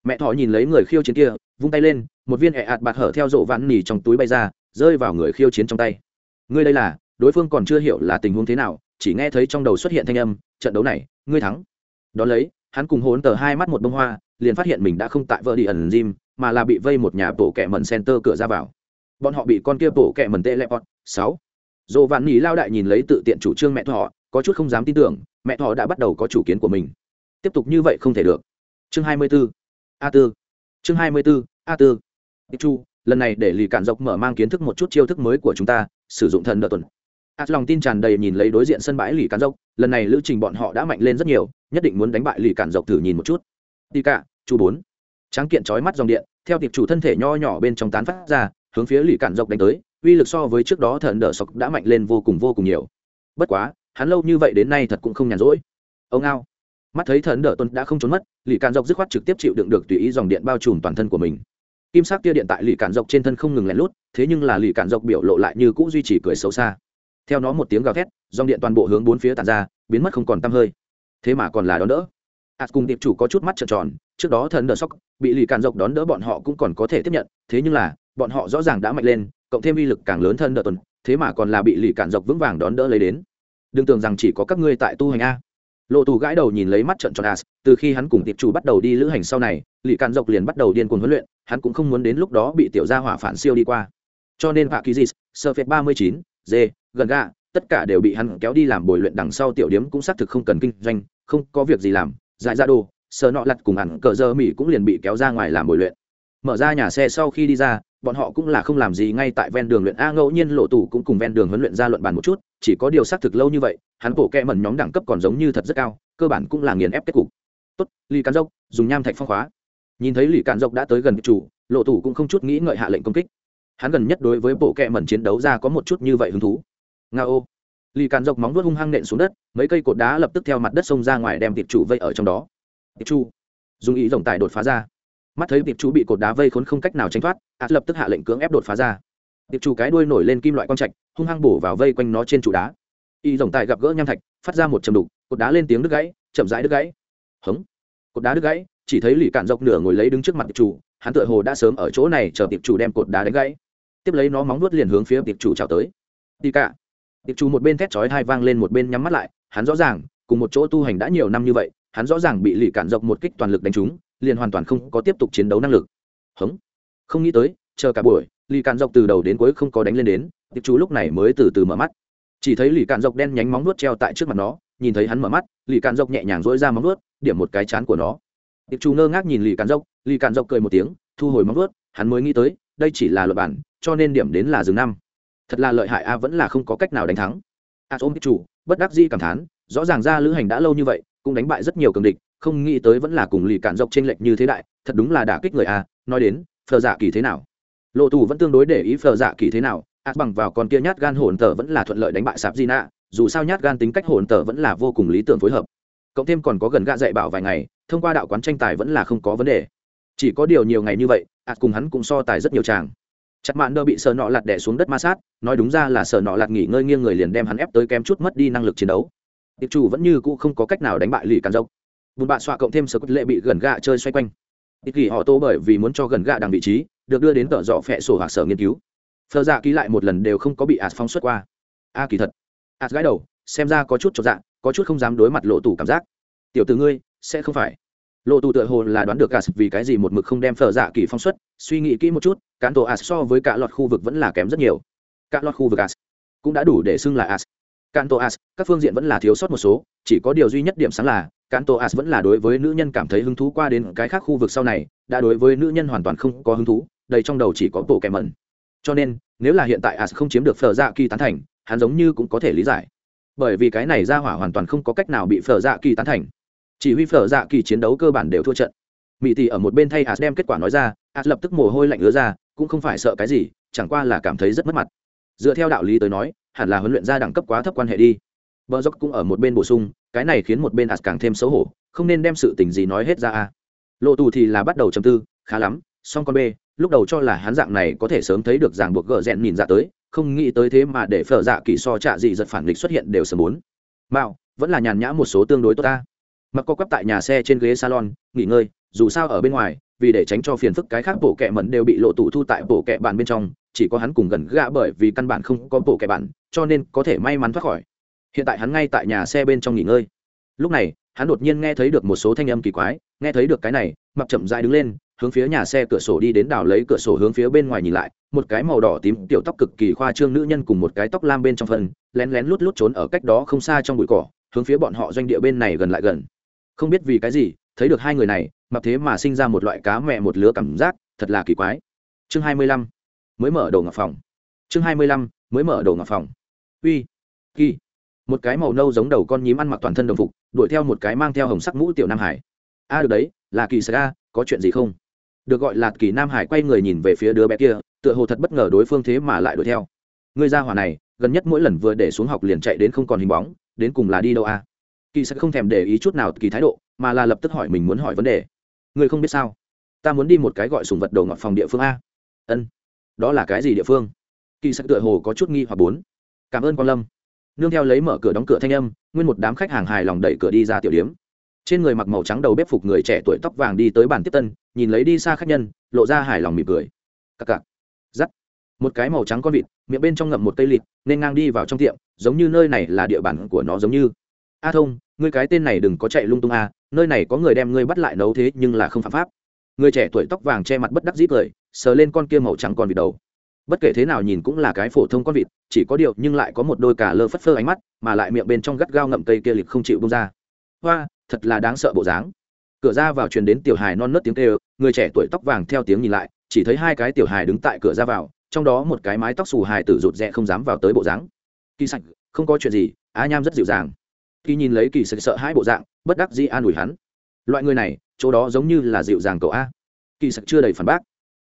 Mẹ thọ nhìn lấy người khiêu chiến kia, vung tay lên, một viên ẹ ạt bạt hở theo rộ vạn nỉ trong túi bay ra, rơi vào người khiêu chiến trong tay. Ngươi đây là, đối phương còn chưa hiểu là tình huống thế nào, chỉ nghe thấy trong đầu xuất hiện thanh âm, trận đấu này, ngươi thắng. Đón lấy, hắn cùng hốn tờ hai mắt một bông hoa liền phát hiện mình đã không tại vợ đi ẩn gym, mà là bị vây một nhà bộ kẹ mần center cửa ra vào. Bọn họ bị con kia bộ kẹ mần tê lepot sáu. Dồ vạn nỉ lao đại nhìn lấy tự tiện chủ trương mẹ thọ có chút không dám tin tưởng, mẹ thọ đã bắt đầu có chủ kiến của mình. Tiếp tục như vậy không thể được. Chương hai mươi 24. a tư. Chương hai mươi 24. a tư. Chu, lần này để lì cản dọc mở mang kiến thức một chút chiêu thức mới của chúng ta, sử dụng thần đợt tuần. A lòng tin tràn đầy nhìn lấy đối diện sân bãi lì cản dọc lần này lữ trình bọn họ đã mạnh lên rất nhiều, nhất định muốn đánh bại lì cản dọc thử nhìn một chút. Đi cả chu bốn. Tráng kiện trói mắt dòng điện, theo tiệp chủ thân thể nho nhỏ bên trong tán phát ra, hướng phía lì cản dọc đánh tới, uy lực so với trước đó thần đỡ sọc đã mạnh lên vô cùng vô cùng nhiều. Bất quá, hắn lâu như vậy đến nay thật cũng không nhàn rỗi. Ông ao. Mắt thấy thần đỡ tuân đã không trốn mất, lì cản dọc dứt khoát trực tiếp chịu đựng được tùy ý dòng điện bao trùm toàn thân của mình. Kim sắc tia điện tại lì cản dọc trên thân không ngừng lén lút, thế nhưng là lì cản dọc biểu lộ lại như cũ duy trì cười xấu xa. Theo nó một tiếng gào thét, dòng điện toàn bộ hướng bốn phía tàn ra, biến mất không còn tăm hơi. Thế mà còn là đón đỡ ạt cùng tiệp chủ có chút mắt trợn tròn, trước đó thần đờ sóc bị lì càn dọc đón đỡ bọn họ cũng còn có thể tiếp nhận, thế nhưng là, bọn họ rõ ràng đã mạnh lên, cộng thêm uy lực càng lớn thân đờ tuần, thế mà còn là bị lì càn dọc vững vàng đón đỡ lấy đến. Đừng tưởng rằng chỉ có các ngươi tại tu hành a. Lộ tù gãi đầu nhìn lấy mắt trận tròn as, từ khi hắn cùng tiệp chủ bắt đầu đi lữ hành sau này, lì càn dọc liền bắt đầu điên cuồng huấn luyện, hắn cũng không muốn đến lúc đó bị tiểu gia hỏa phản siêu đi qua. Cho nên hạ ký dì sơ phết ba mươi chín d gần gà tất cả đều bị hắn kéo đi làm bồi luyện đằng sau tiểu điếm cũng xác thực không cần kinh doanh, không có việc gì làm dại ra đồ, sờ nọ lặt cùng hẳn cờ dơ mỹ cũng liền bị kéo ra ngoài làm bồi luyện. Mở ra nhà xe sau khi đi ra, bọn họ cũng là không làm gì ngay tại ven đường luyện a, ngẫu nhiên lộ tủ cũng cùng ven đường huấn luyện ra luận bàn một chút, chỉ có điều xác thực lâu như vậy, hắn bộ kẹ mẩn nhóm đẳng cấp còn giống như thật rất cao, cơ bản cũng là nghiền ép kết cục. Tốt lì cán dốc, dùng nham thạch phong khóa. Nhìn thấy lì cán dốc đã tới gần chủ, lộ tủ cũng không chút nghĩ ngợi hạ lệnh công kích. Hắn gần nhất đối với bộ kẹ mẩn chiến đấu ra có một chút như vậy hứng thú. Nga ô lì càn dọc móng vuốt hung hăng nện xuống đất, mấy cây cột đá lập tức theo mặt đất xông ra ngoài đem tiệp chủ vây ở trong đó. Tiệp chu dùng ý rồng tải đột phá ra. Mắt thấy tiệp chu bị cột đá vây khốn không cách nào tránh thoát ạt lập tức hạ lệnh cưỡng ép đột phá ra. Tiệp chu cái đuôi nổi lên kim loại quang trạch, hung hăng bổ vào vây quanh nó trên trụ đá. Y rồng tài gặp gỡ nham thạch, phát ra một chầm đục, cột đá lên tiếng đứt gãy, chậm rãi đứt gãy. Hống. Cột đá đứt gãy, chỉ thấy lì cạn dọc nửa ngồi lấy đứng trước mặt tiệp chủ, hắn tựa hồ đã sớm ở chỗ này chờ tiệp chủ đem cột đá đánh gãy. Tiếp lấy nó móng nuốt liền hướng phía tiệp chủ chào tới. Đi cả tiệp chủ một bên thét chói hai vang lên một bên nhắm mắt lại, hắn rõ ràng, cùng một chỗ tu hành đã nhiều năm như vậy, hắn rõ ràng bị lì cản dọc một kích toàn lực đánh trúng, liền hoàn toàn không có tiếp tục chiến đấu năng lực. Hống. Không nghĩ tới, chờ cả buổi, lì cản dọc từ đầu đến cuối không có đánh lên đến tiệp chủ lúc này mới từ từ mở mắt. Chỉ thấy lì cản dọc đen nhánh móng nuốt treo tại trước mặt nó, nhìn thấy hắn mở mắt, lì cản dọc nhẹ nhàng dỗi ra móng nuốt điểm một cái chán của nó. Tiệp chủ ngơ ngác nhìn lì cản dọc, lì cản dọc cười một tiếng, thu hồi móng nuốt hắn mới nghĩ tới, đây chỉ là luật bản, cho nên điểm đến là rừng năm thật là lợi hại a, vẫn là không có cách nào đánh thắng. A ôm chủ, bất đắc di cảm thán, rõ ràng ra lữ hành đã lâu như vậy, cũng đánh bại rất nhiều cường địch, không nghĩ tới vẫn là cùng lì cản dọc trên lệch như thế đại, thật đúng là đả kích người a. Nói đến, phờ dạ kỳ thế nào? Lộ tù vẫn tương đối để ý phờ dạ kỳ thế nào ạt bằng vào con kia nhát gan hồn tờ vẫn là thuận lợi đánh bại sạp di nạ, dù sao nhát gan tính cách hồn tờ vẫn là vô cùng lý tưởng phối hợp. Cộng thêm còn có gần gạ dạy bảo vài ngày, thông qua đạo quán tranh tài vẫn là không có vấn đề. Chỉ có điều nhiều ngày như vậy ạt cùng hắn cũng so tài rất nhiều chàng chặt mạn đơ bị sờ nọ lạt đẻ xuống đất ma sát, nói đúng ra là sờ nọ lạt nghỉ ngơi nghiêng người liền đem hắn ép tới kém chút mất đi năng lực chiến đấu. Tiệp chủ vẫn như cũ không có cách nào đánh bại lì càn dốc. Bùn bạ xoa cộng thêm sơ quất lệ bị gần gạ chơi xoay quanh. Ít kỳ họ tô bởi vì muốn cho gần gạ đằng vị trí, được đưa đến tợ dọ phẹ sổ hoặc sở nghiên cứu. Phờ dạ ký lại một lần đều không có bị ạt phóng xuất qua. A, kỳ thật. Ạt gái đầu, xem ra có chút cho dạ có chút không dám đối mặt lộ tủ cảm giác. Tiểu từ ngươi, sẽ không phải lộ tù tựa hồ là đoán được cả vì cái gì một mực không đem phở dạ kỳ phong suất. suy nghĩ kỹ một chút, cán tổ as so với cả loạt khu vực vẫn là kém rất nhiều. Cả loạt khu vực as cũng đã đủ để xưng là as cán tổ as các phương diện vẫn là thiếu sót một số, chỉ có điều duy nhất điểm sáng là, cán tổ as vẫn là đối với nữ nhân cảm thấy hứng thú qua đến cái khác khu vực sau này, đã đối với nữ nhân hoàn toàn không có hứng thú, đầy trong đầu chỉ có bộ kẻ mẩn. Cho nên, nếu là hiện tại as không chiếm được phở dạ kỳ tán thành, hắn giống như cũng có thể lý giải. Bởi vì cái này ra hỏa hoàn toàn không có cách nào bị phở dạ kỳ tán thành chỉ huy phở dạ kỳ chiến đấu cơ bản đều thua trận. Mỹ tỷ ở một bên thay as đem kết quả nói ra as lập tức mồ hôi lạnh ứa ra, cũng không phải sợ cái gì, chẳng qua là cảm thấy rất mất mặt. Dựa theo đạo lý tới nói, hẳn là huấn luyện ra đẳng cấp quá thấp quan hệ đi. Bờ dốc cũng ở một bên bổ sung, cái này khiến một bên as càng thêm xấu hổ, không nên đem sự tình gì nói hết ra a. Lộ tù thì là bắt đầu chầm tư, khá lắm, song con b lúc đầu cho là hắn dạng này có thể sớm thấy được ràng buộc gỡ rẽn nhìn ra tới, không nghĩ tới thế mà để phở dạ kỳ so trạ dị giật phản nghịch xuất hiện đều sớm bốn mạo, vẫn là nhàn nhã một số tương đối tốt ta mặc co quắp tại nhà xe trên ghế salon, nghỉ ngơi, dù sao ở bên ngoài, vì để tránh cho phiền phức cái khác bộ kệ mẩn đều bị lộ tụ thu tại bộ kệ bạn bên trong, chỉ có hắn cùng gần gã bởi vì căn bản không có bộ kệ bạn cho nên có thể may mắn thoát khỏi. Hiện tại hắn ngay tại nhà xe bên trong nghỉ ngơi. Lúc này, hắn đột nhiên nghe thấy được một số thanh âm kỳ quái, nghe thấy được cái này, mặc chậm dại đứng lên, hướng phía nhà xe cửa sổ đi đến đảo lấy cửa sổ hướng phía bên ngoài nhìn lại, một cái màu đỏ tím tiểu tóc cực kỳ khoa trương nữ nhân cùng một cái tóc lam bên trong phần, lén lén lút lút trốn ở cách đó không xa trong bụi cỏ, hướng phía bọn họ doanh địa bên này gần lại gần không biết vì cái gì, thấy được hai người này mập thế mà sinh ra một loại cá mẹ một lứa cảm giác, thật là kỳ quái. Chương hai mươi lăm, mới mở đồ ngọc phòng. Chương hai mươi lăm, mới mở đồ ngọc phòng. Uy, kỳ. Một cái màu nâu giống đầu con nhím ăn mặc toàn thân đồng phục, đuổi theo một cái mang theo hồng sắc mũ tiểu nam hải. A, được đấy, là kỳ sa có chuyện gì không? Được gọi là kỳ nam hải quay người nhìn về phía đứa bé kia, tựa hồ thật bất ngờ đối phương thế mà lại đuổi theo. Người ra hỏa này, gần nhất mỗi lần vừa để xuống học liền chạy đến không còn hình bóng, đến cùng là đi đâu a? Kỳ sẽ không thèm để ý chút nào kỳ thái độ, mà là lập tức hỏi mình muốn hỏi vấn đề. Người không biết sao? Ta muốn đi một cái gọi sùng vật đầu ngọt phòng địa phương a. Ân. Đó là cái gì địa phương? Kỳ sẽ tựa hồ có chút nghi hoặc bốn. Cảm ơn quan lâm. Nương theo lấy mở cửa đóng cửa thanh âm, nguyên một đám khách hàng hài lòng đẩy cửa đi ra tiểu điếm trên người mặc màu trắng đầu bếp phục người trẻ tuổi tóc vàng đi tới bàn tiếp tân, nhìn lấy đi xa khách nhân, lộ ra hài lòng mỉm cười. Cặc cặc. Giắt. Một cái màu trắng con vịt, miệng bên trong ngậm một cây lịt, nên ngang đi vào trong tiệm, giống như nơi này là địa bàn của nó giống như a thông, ngươi cái tên này đừng có chạy lung tung a, nơi này có người đem ngươi bắt lại nấu thế nhưng là không phạm pháp. Người trẻ tuổi tóc vàng che mặt bất đắc dĩ cười, sờ lên con kia màu trắng con vịt đầu. Bất kể thế nào nhìn cũng là cái phổ thông con vịt, chỉ có điều nhưng lại có một đôi cả lơ phất phơ ánh mắt, mà lại miệng bên trong gắt gao ngậm cây kia lịch không chịu bông ra. Hoa, thật là đáng sợ bộ dáng. Cửa ra vào truyền đến tiểu hài non nớt tiếng kêu, người trẻ tuổi tóc vàng theo tiếng nhìn lại, chỉ thấy hai cái tiểu hài đứng tại cửa ra vào, trong đó một cái mái tóc xù hài tử rụt rẽ không dám vào tới bộ dáng. Kỳ sạch, không có chuyện gì á nham rất dịu dàng kỳ nhìn lấy kỳ sạch sợ hãi bộ dạng, bất đắc dĩ an ủi hắn. Loại người này, chỗ đó giống như là dịu dàng cậu a. Kỳ sạch chưa đầy phản bác.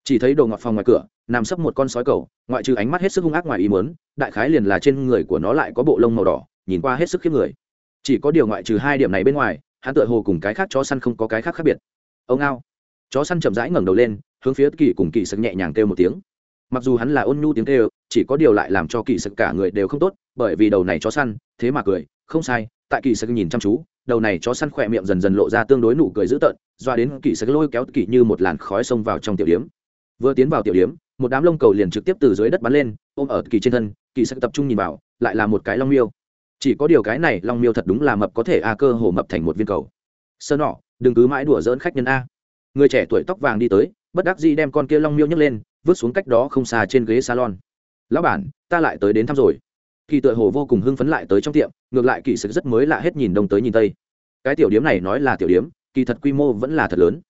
Chỉ thấy đồ ngọt phòng ngoài cửa, nằm sấp một con sói cầu, ngoại trừ ánh mắt hết sức hung ác ngoài ý muốn, đại khái liền là trên người của nó lại có bộ lông màu đỏ, nhìn qua hết sức khiếp người. Chỉ có điều ngoại trừ hai điểm này bên ngoài, hắn tựa hồ cùng cái khác chó săn không có cái khác khác biệt. Ông ao chó săn chậm rãi ngẩng đầu lên, hướng phía kỳ cùng kỳ sực nhẹ nhàng kêu một tiếng. Mặc dù hắn là ôn nhu tiếng kêu, chỉ có điều lại làm cho kỳ sực cả người đều không tốt, bởi vì đầu này chó săn, thế mà cười, không sai tại kỳ sực nhìn chăm chú, đầu này chó săn khỏe miệng dần dần lộ ra tương đối nụ cười dữ tợn, doa đến kỳ sực lôi kéo kỳ như một làn khói xông vào trong tiểu điếm. Vừa tiến vào tiểu điếm, một đám lông cầu liền trực tiếp từ dưới đất bắn lên, ôm ở kỳ trên thân, kỳ sẽ tập trung nhìn vào, lại là một cái long miêu. Chỉ có điều cái này long miêu thật đúng là mập có thể a, cơ hồ mập thành một viên cầu. Sơ nọ, đừng cứ mãi đùa dỡn khách nhân a. Người trẻ tuổi tóc vàng đi tới, bất đắc dĩ đem con kia long miêu nhấc lên, vứt xuống cách đó không xa trên ghế salon. Lão bản, ta lại tới đến thăm rồi kỳ tựa hồ vô cùng hưng phấn lại tới trong tiệm, ngược lại kỳ sực rất mới lạ hết nhìn đông tới nhìn tây. Cái tiểu điếm này nói là tiểu điếm, kỳ thật quy mô vẫn là thật lớn.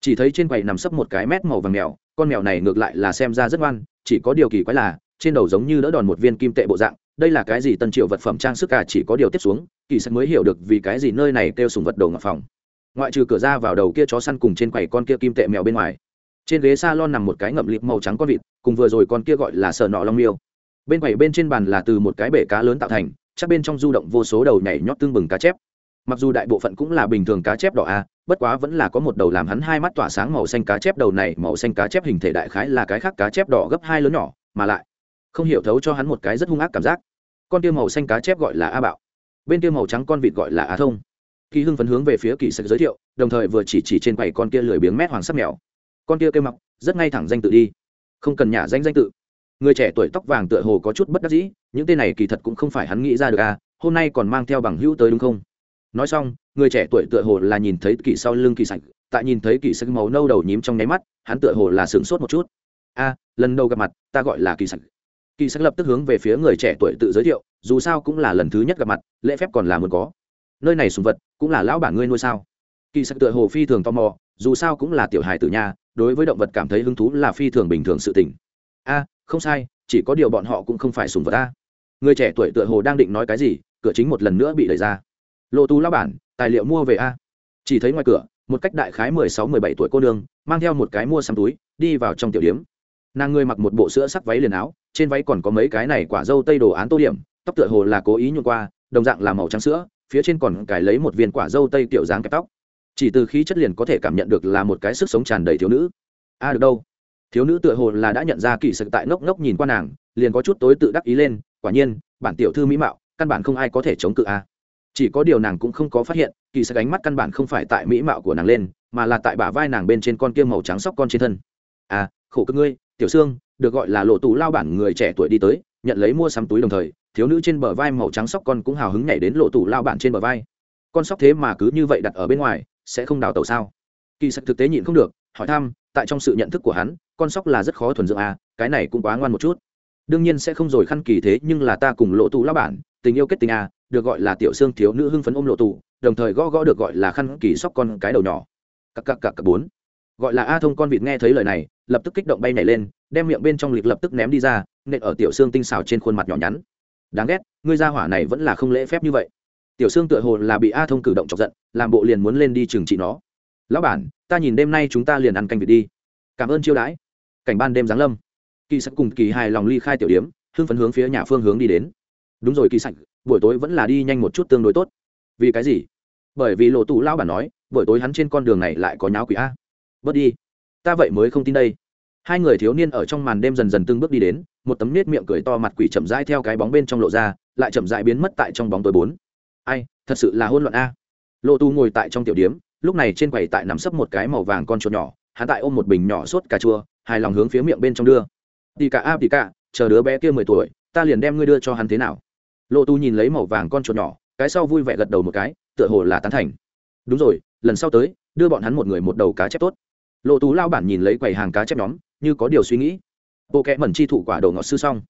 Chỉ thấy trên quầy nằm sấp một cái mét màu vàng mèo, con mèo này ngược lại là xem ra rất ngoan, chỉ có điều kỳ quái là, trên đầu giống như đỡ đòn một viên kim tệ bộ dạng, đây là cái gì tân triệu vật phẩm trang sức cả chỉ có điều tiếp xuống, kỳ sực mới hiểu được vì cái gì nơi này kêu sùng vật đầu ngọc phòng. Ngoại trừ cửa ra vào đầu kia chó săn cùng trên quầy con kia kim tệ mèo bên ngoài. Trên ghế s a lon nằm một cái ngậm lịp màu trắng con vịt, cùng vừa rồi con kia gọi là sờ nọ long miêu bên quầy bên trên bàn là từ một cái bể cá lớn tạo thành, chắc bên trong du động vô số đầu nhảy nhót tương bừng cá chép. Mặc dù đại bộ phận cũng là bình thường cá chép đỏ a, bất quá vẫn là có một đầu làm hắn hai mắt tỏa sáng màu xanh cá chép đầu này, màu xanh cá chép hình thể đại khái là cái khác cá chép đỏ gấp hai lớn nhỏ, mà lại không hiểu thấu cho hắn một cái rất hung ác cảm giác. Con tiêu màu xanh cá chép gọi là a bạo, bên tiêu màu trắng con vịt gọi là á thông. Kỳ hưng phấn hướng về phía kỳ sạch giới thiệu, đồng thời vừa chỉ chỉ trên quầy con kia lười biếng mét hoàng sắc mèo. Con kia kêu mọc rất ngay thẳng danh tự đi. Không cần nhả danh danh tự người trẻ tuổi tóc vàng tựa hồ có chút bất đắc dĩ, những tên này kỳ thật cũng không phải hắn nghĩ ra được à hôm nay còn mang theo bằng hữu tới đúng không? Nói xong, người trẻ tuổi tựa hồ là nhìn thấy kỳ sau lưng kỳ sạch, tại nhìn thấy kỳ sạch màu nâu đầu nhím trong nháy mắt, hắn tựa hồ là sửng sốt một chút. A lần đầu gặp mặt, ta gọi là kỳ sạch. Kỳ sạch lập tức hướng về phía người trẻ tuổi tự giới thiệu, dù sao cũng là lần thứ nhất gặp mặt, lễ phép còn là muốn có. Nơi này sùng vật, cũng là lão bản ngươi nuôi sao? Kỳ sạch tựa hồ phi thường tò mò, dù sao cũng là tiểu hài tử nhà, đối với động vật cảm thấy hứng thú là phi thường bình thường sự tình. A không sai, chỉ có điều bọn họ cũng không phải sùng vật ta. người trẻ tuổi tựa hồ đang định nói cái gì, cửa chính một lần nữa bị đẩy ra. Lộ tú lao bản, tài liệu mua về a. Chỉ thấy ngoài cửa, một cách đại khái mười sáu, mười bảy tuổi cô nương, mang theo một cái mua xăm túi, đi vào trong tiểu điếm. Nàng ngươi mặc một bộ sữa sắc váy liền áo, trên váy còn có mấy cái này quả dâu tây đồ án tô điểm, tóc tựa hồ là cố ý nhuộn qua, đồng dạng là màu trắng sữa, phía trên còn cài lấy một viên quả dâu tây tiểu dáng kẹp tóc. Chỉ từ khí chất liền có thể cảm nhận được là một cái sức sống tràn đầy thiếu nữ. A, được đâu? Thiếu nữ tựa hồ là đã nhận ra kỳ sực tại ngốc ngốc nhìn qua nàng, liền có chút tối tự đắc ý lên, quả nhiên, bản tiểu thư mỹ mạo, căn bản không ai có thể chống cự a. Chỉ có điều nàng cũng không có phát hiện, kỳ sực ánh mắt căn bản không phải tại mỹ mạo của nàng lên, mà là tại bả vai nàng bên trên con kia màu trắng sóc con trên thân. À khổ cực ngươi, tiểu sương được gọi là lộ tù lao bản người trẻ tuổi đi tới, nhận lấy mua sắm túi đồng thời, thiếu nữ trên bờ vai màu trắng sóc con cũng hào hứng nhảy đến lộ tù lao bản trên bờ vai. Con sóc thế mà cứ như vậy đặt ở bên ngoài, sẽ không đào tẩu sao? Kỳ sực thực tế nhịn không được, hỏi thăm, tại trong sự nhận thức của hắn con sóc là rất khó thuần dưỡng à cái này cũng quá ngoan một chút. Đương nhiên sẽ không rồi khăn kỳ thế, nhưng là ta cùng lộ tù lao bản, tình yêu kết tình à được gọi là tiểu xương thiếu nữ hưng phấn ôm lộ tù, đồng thời gõ gõ được gọi là khăn kỳ sóc con cái đầu nhỏ. Cặp cặp cặp cặp bốn. Gọi là a thông con vịt nghe thấy lời này, lập tức kích động bay nhảy lên, đem miệng bên trong lịch lập tức ném đi ra, nện ở tiểu xương tinh xảo trên khuôn mặt nhỏ nhắn. Đáng ghét, ngươi gia hỏa này vẫn là không lễ phép như vậy. Tiểu xương tựa hồ là bị a thông cử động chọc giận, làm bộ liền muốn lên đi trừng trị nó. Lão bản, ta nhìn đêm nay chúng ta liền ăn canh vịt đi. Cảm ơn chiêu đãi cảnh ban đêm giáng lâm. Kỳ sạch cùng kỳ hài lòng ly khai tiểu điếm, hưng phấn hướng phía nhà phương hướng đi đến. Đúng rồi kỳ sạch, buổi tối vẫn là đi nhanh một chút tương đối tốt. Vì cái gì? Bởi vì lộ tù lao bản nói, buổi tối hắn trên con đường này lại có nháo quỷ a. Bớt đi. Ta vậy mới không tin đây. Hai người thiếu niên ở trong màn đêm dần dần từng bước đi đến, một tấm nết miệng cười to mặt quỷ chậm rãi theo cái bóng bên trong lộ ra, lại chậm rãi biến mất tại trong bóng tối bốn. Ai, thật sự là hôn loạn a. Lộ tu ngồi tại trong tiểu điếm, lúc này trên quầy tại nằm sấp một cái màu vàng con chuột nhỏ, hắn tại ôm một bình nhỏ sốt cà chua hài lòng hướng phía miệng bên trong đưa. Tì cả a, tì cả, chờ đứa bé kia mười tuổi, ta liền đem ngươi đưa cho hắn thế nào? Lộ tu nhìn lấy màu vàng con chuột nhỏ, cái sau vui vẻ gật đầu một cái, tựa hồ là tán thành. Đúng rồi, lần sau tới, đưa bọn hắn một người một đầu cá chép tốt. Lộ tú lao bản nhìn lấy quầy hàng cá chép nhóm, như có điều suy nghĩ. Bộ kẽ mẩn chi thủ quả đồ ngọt sư xong.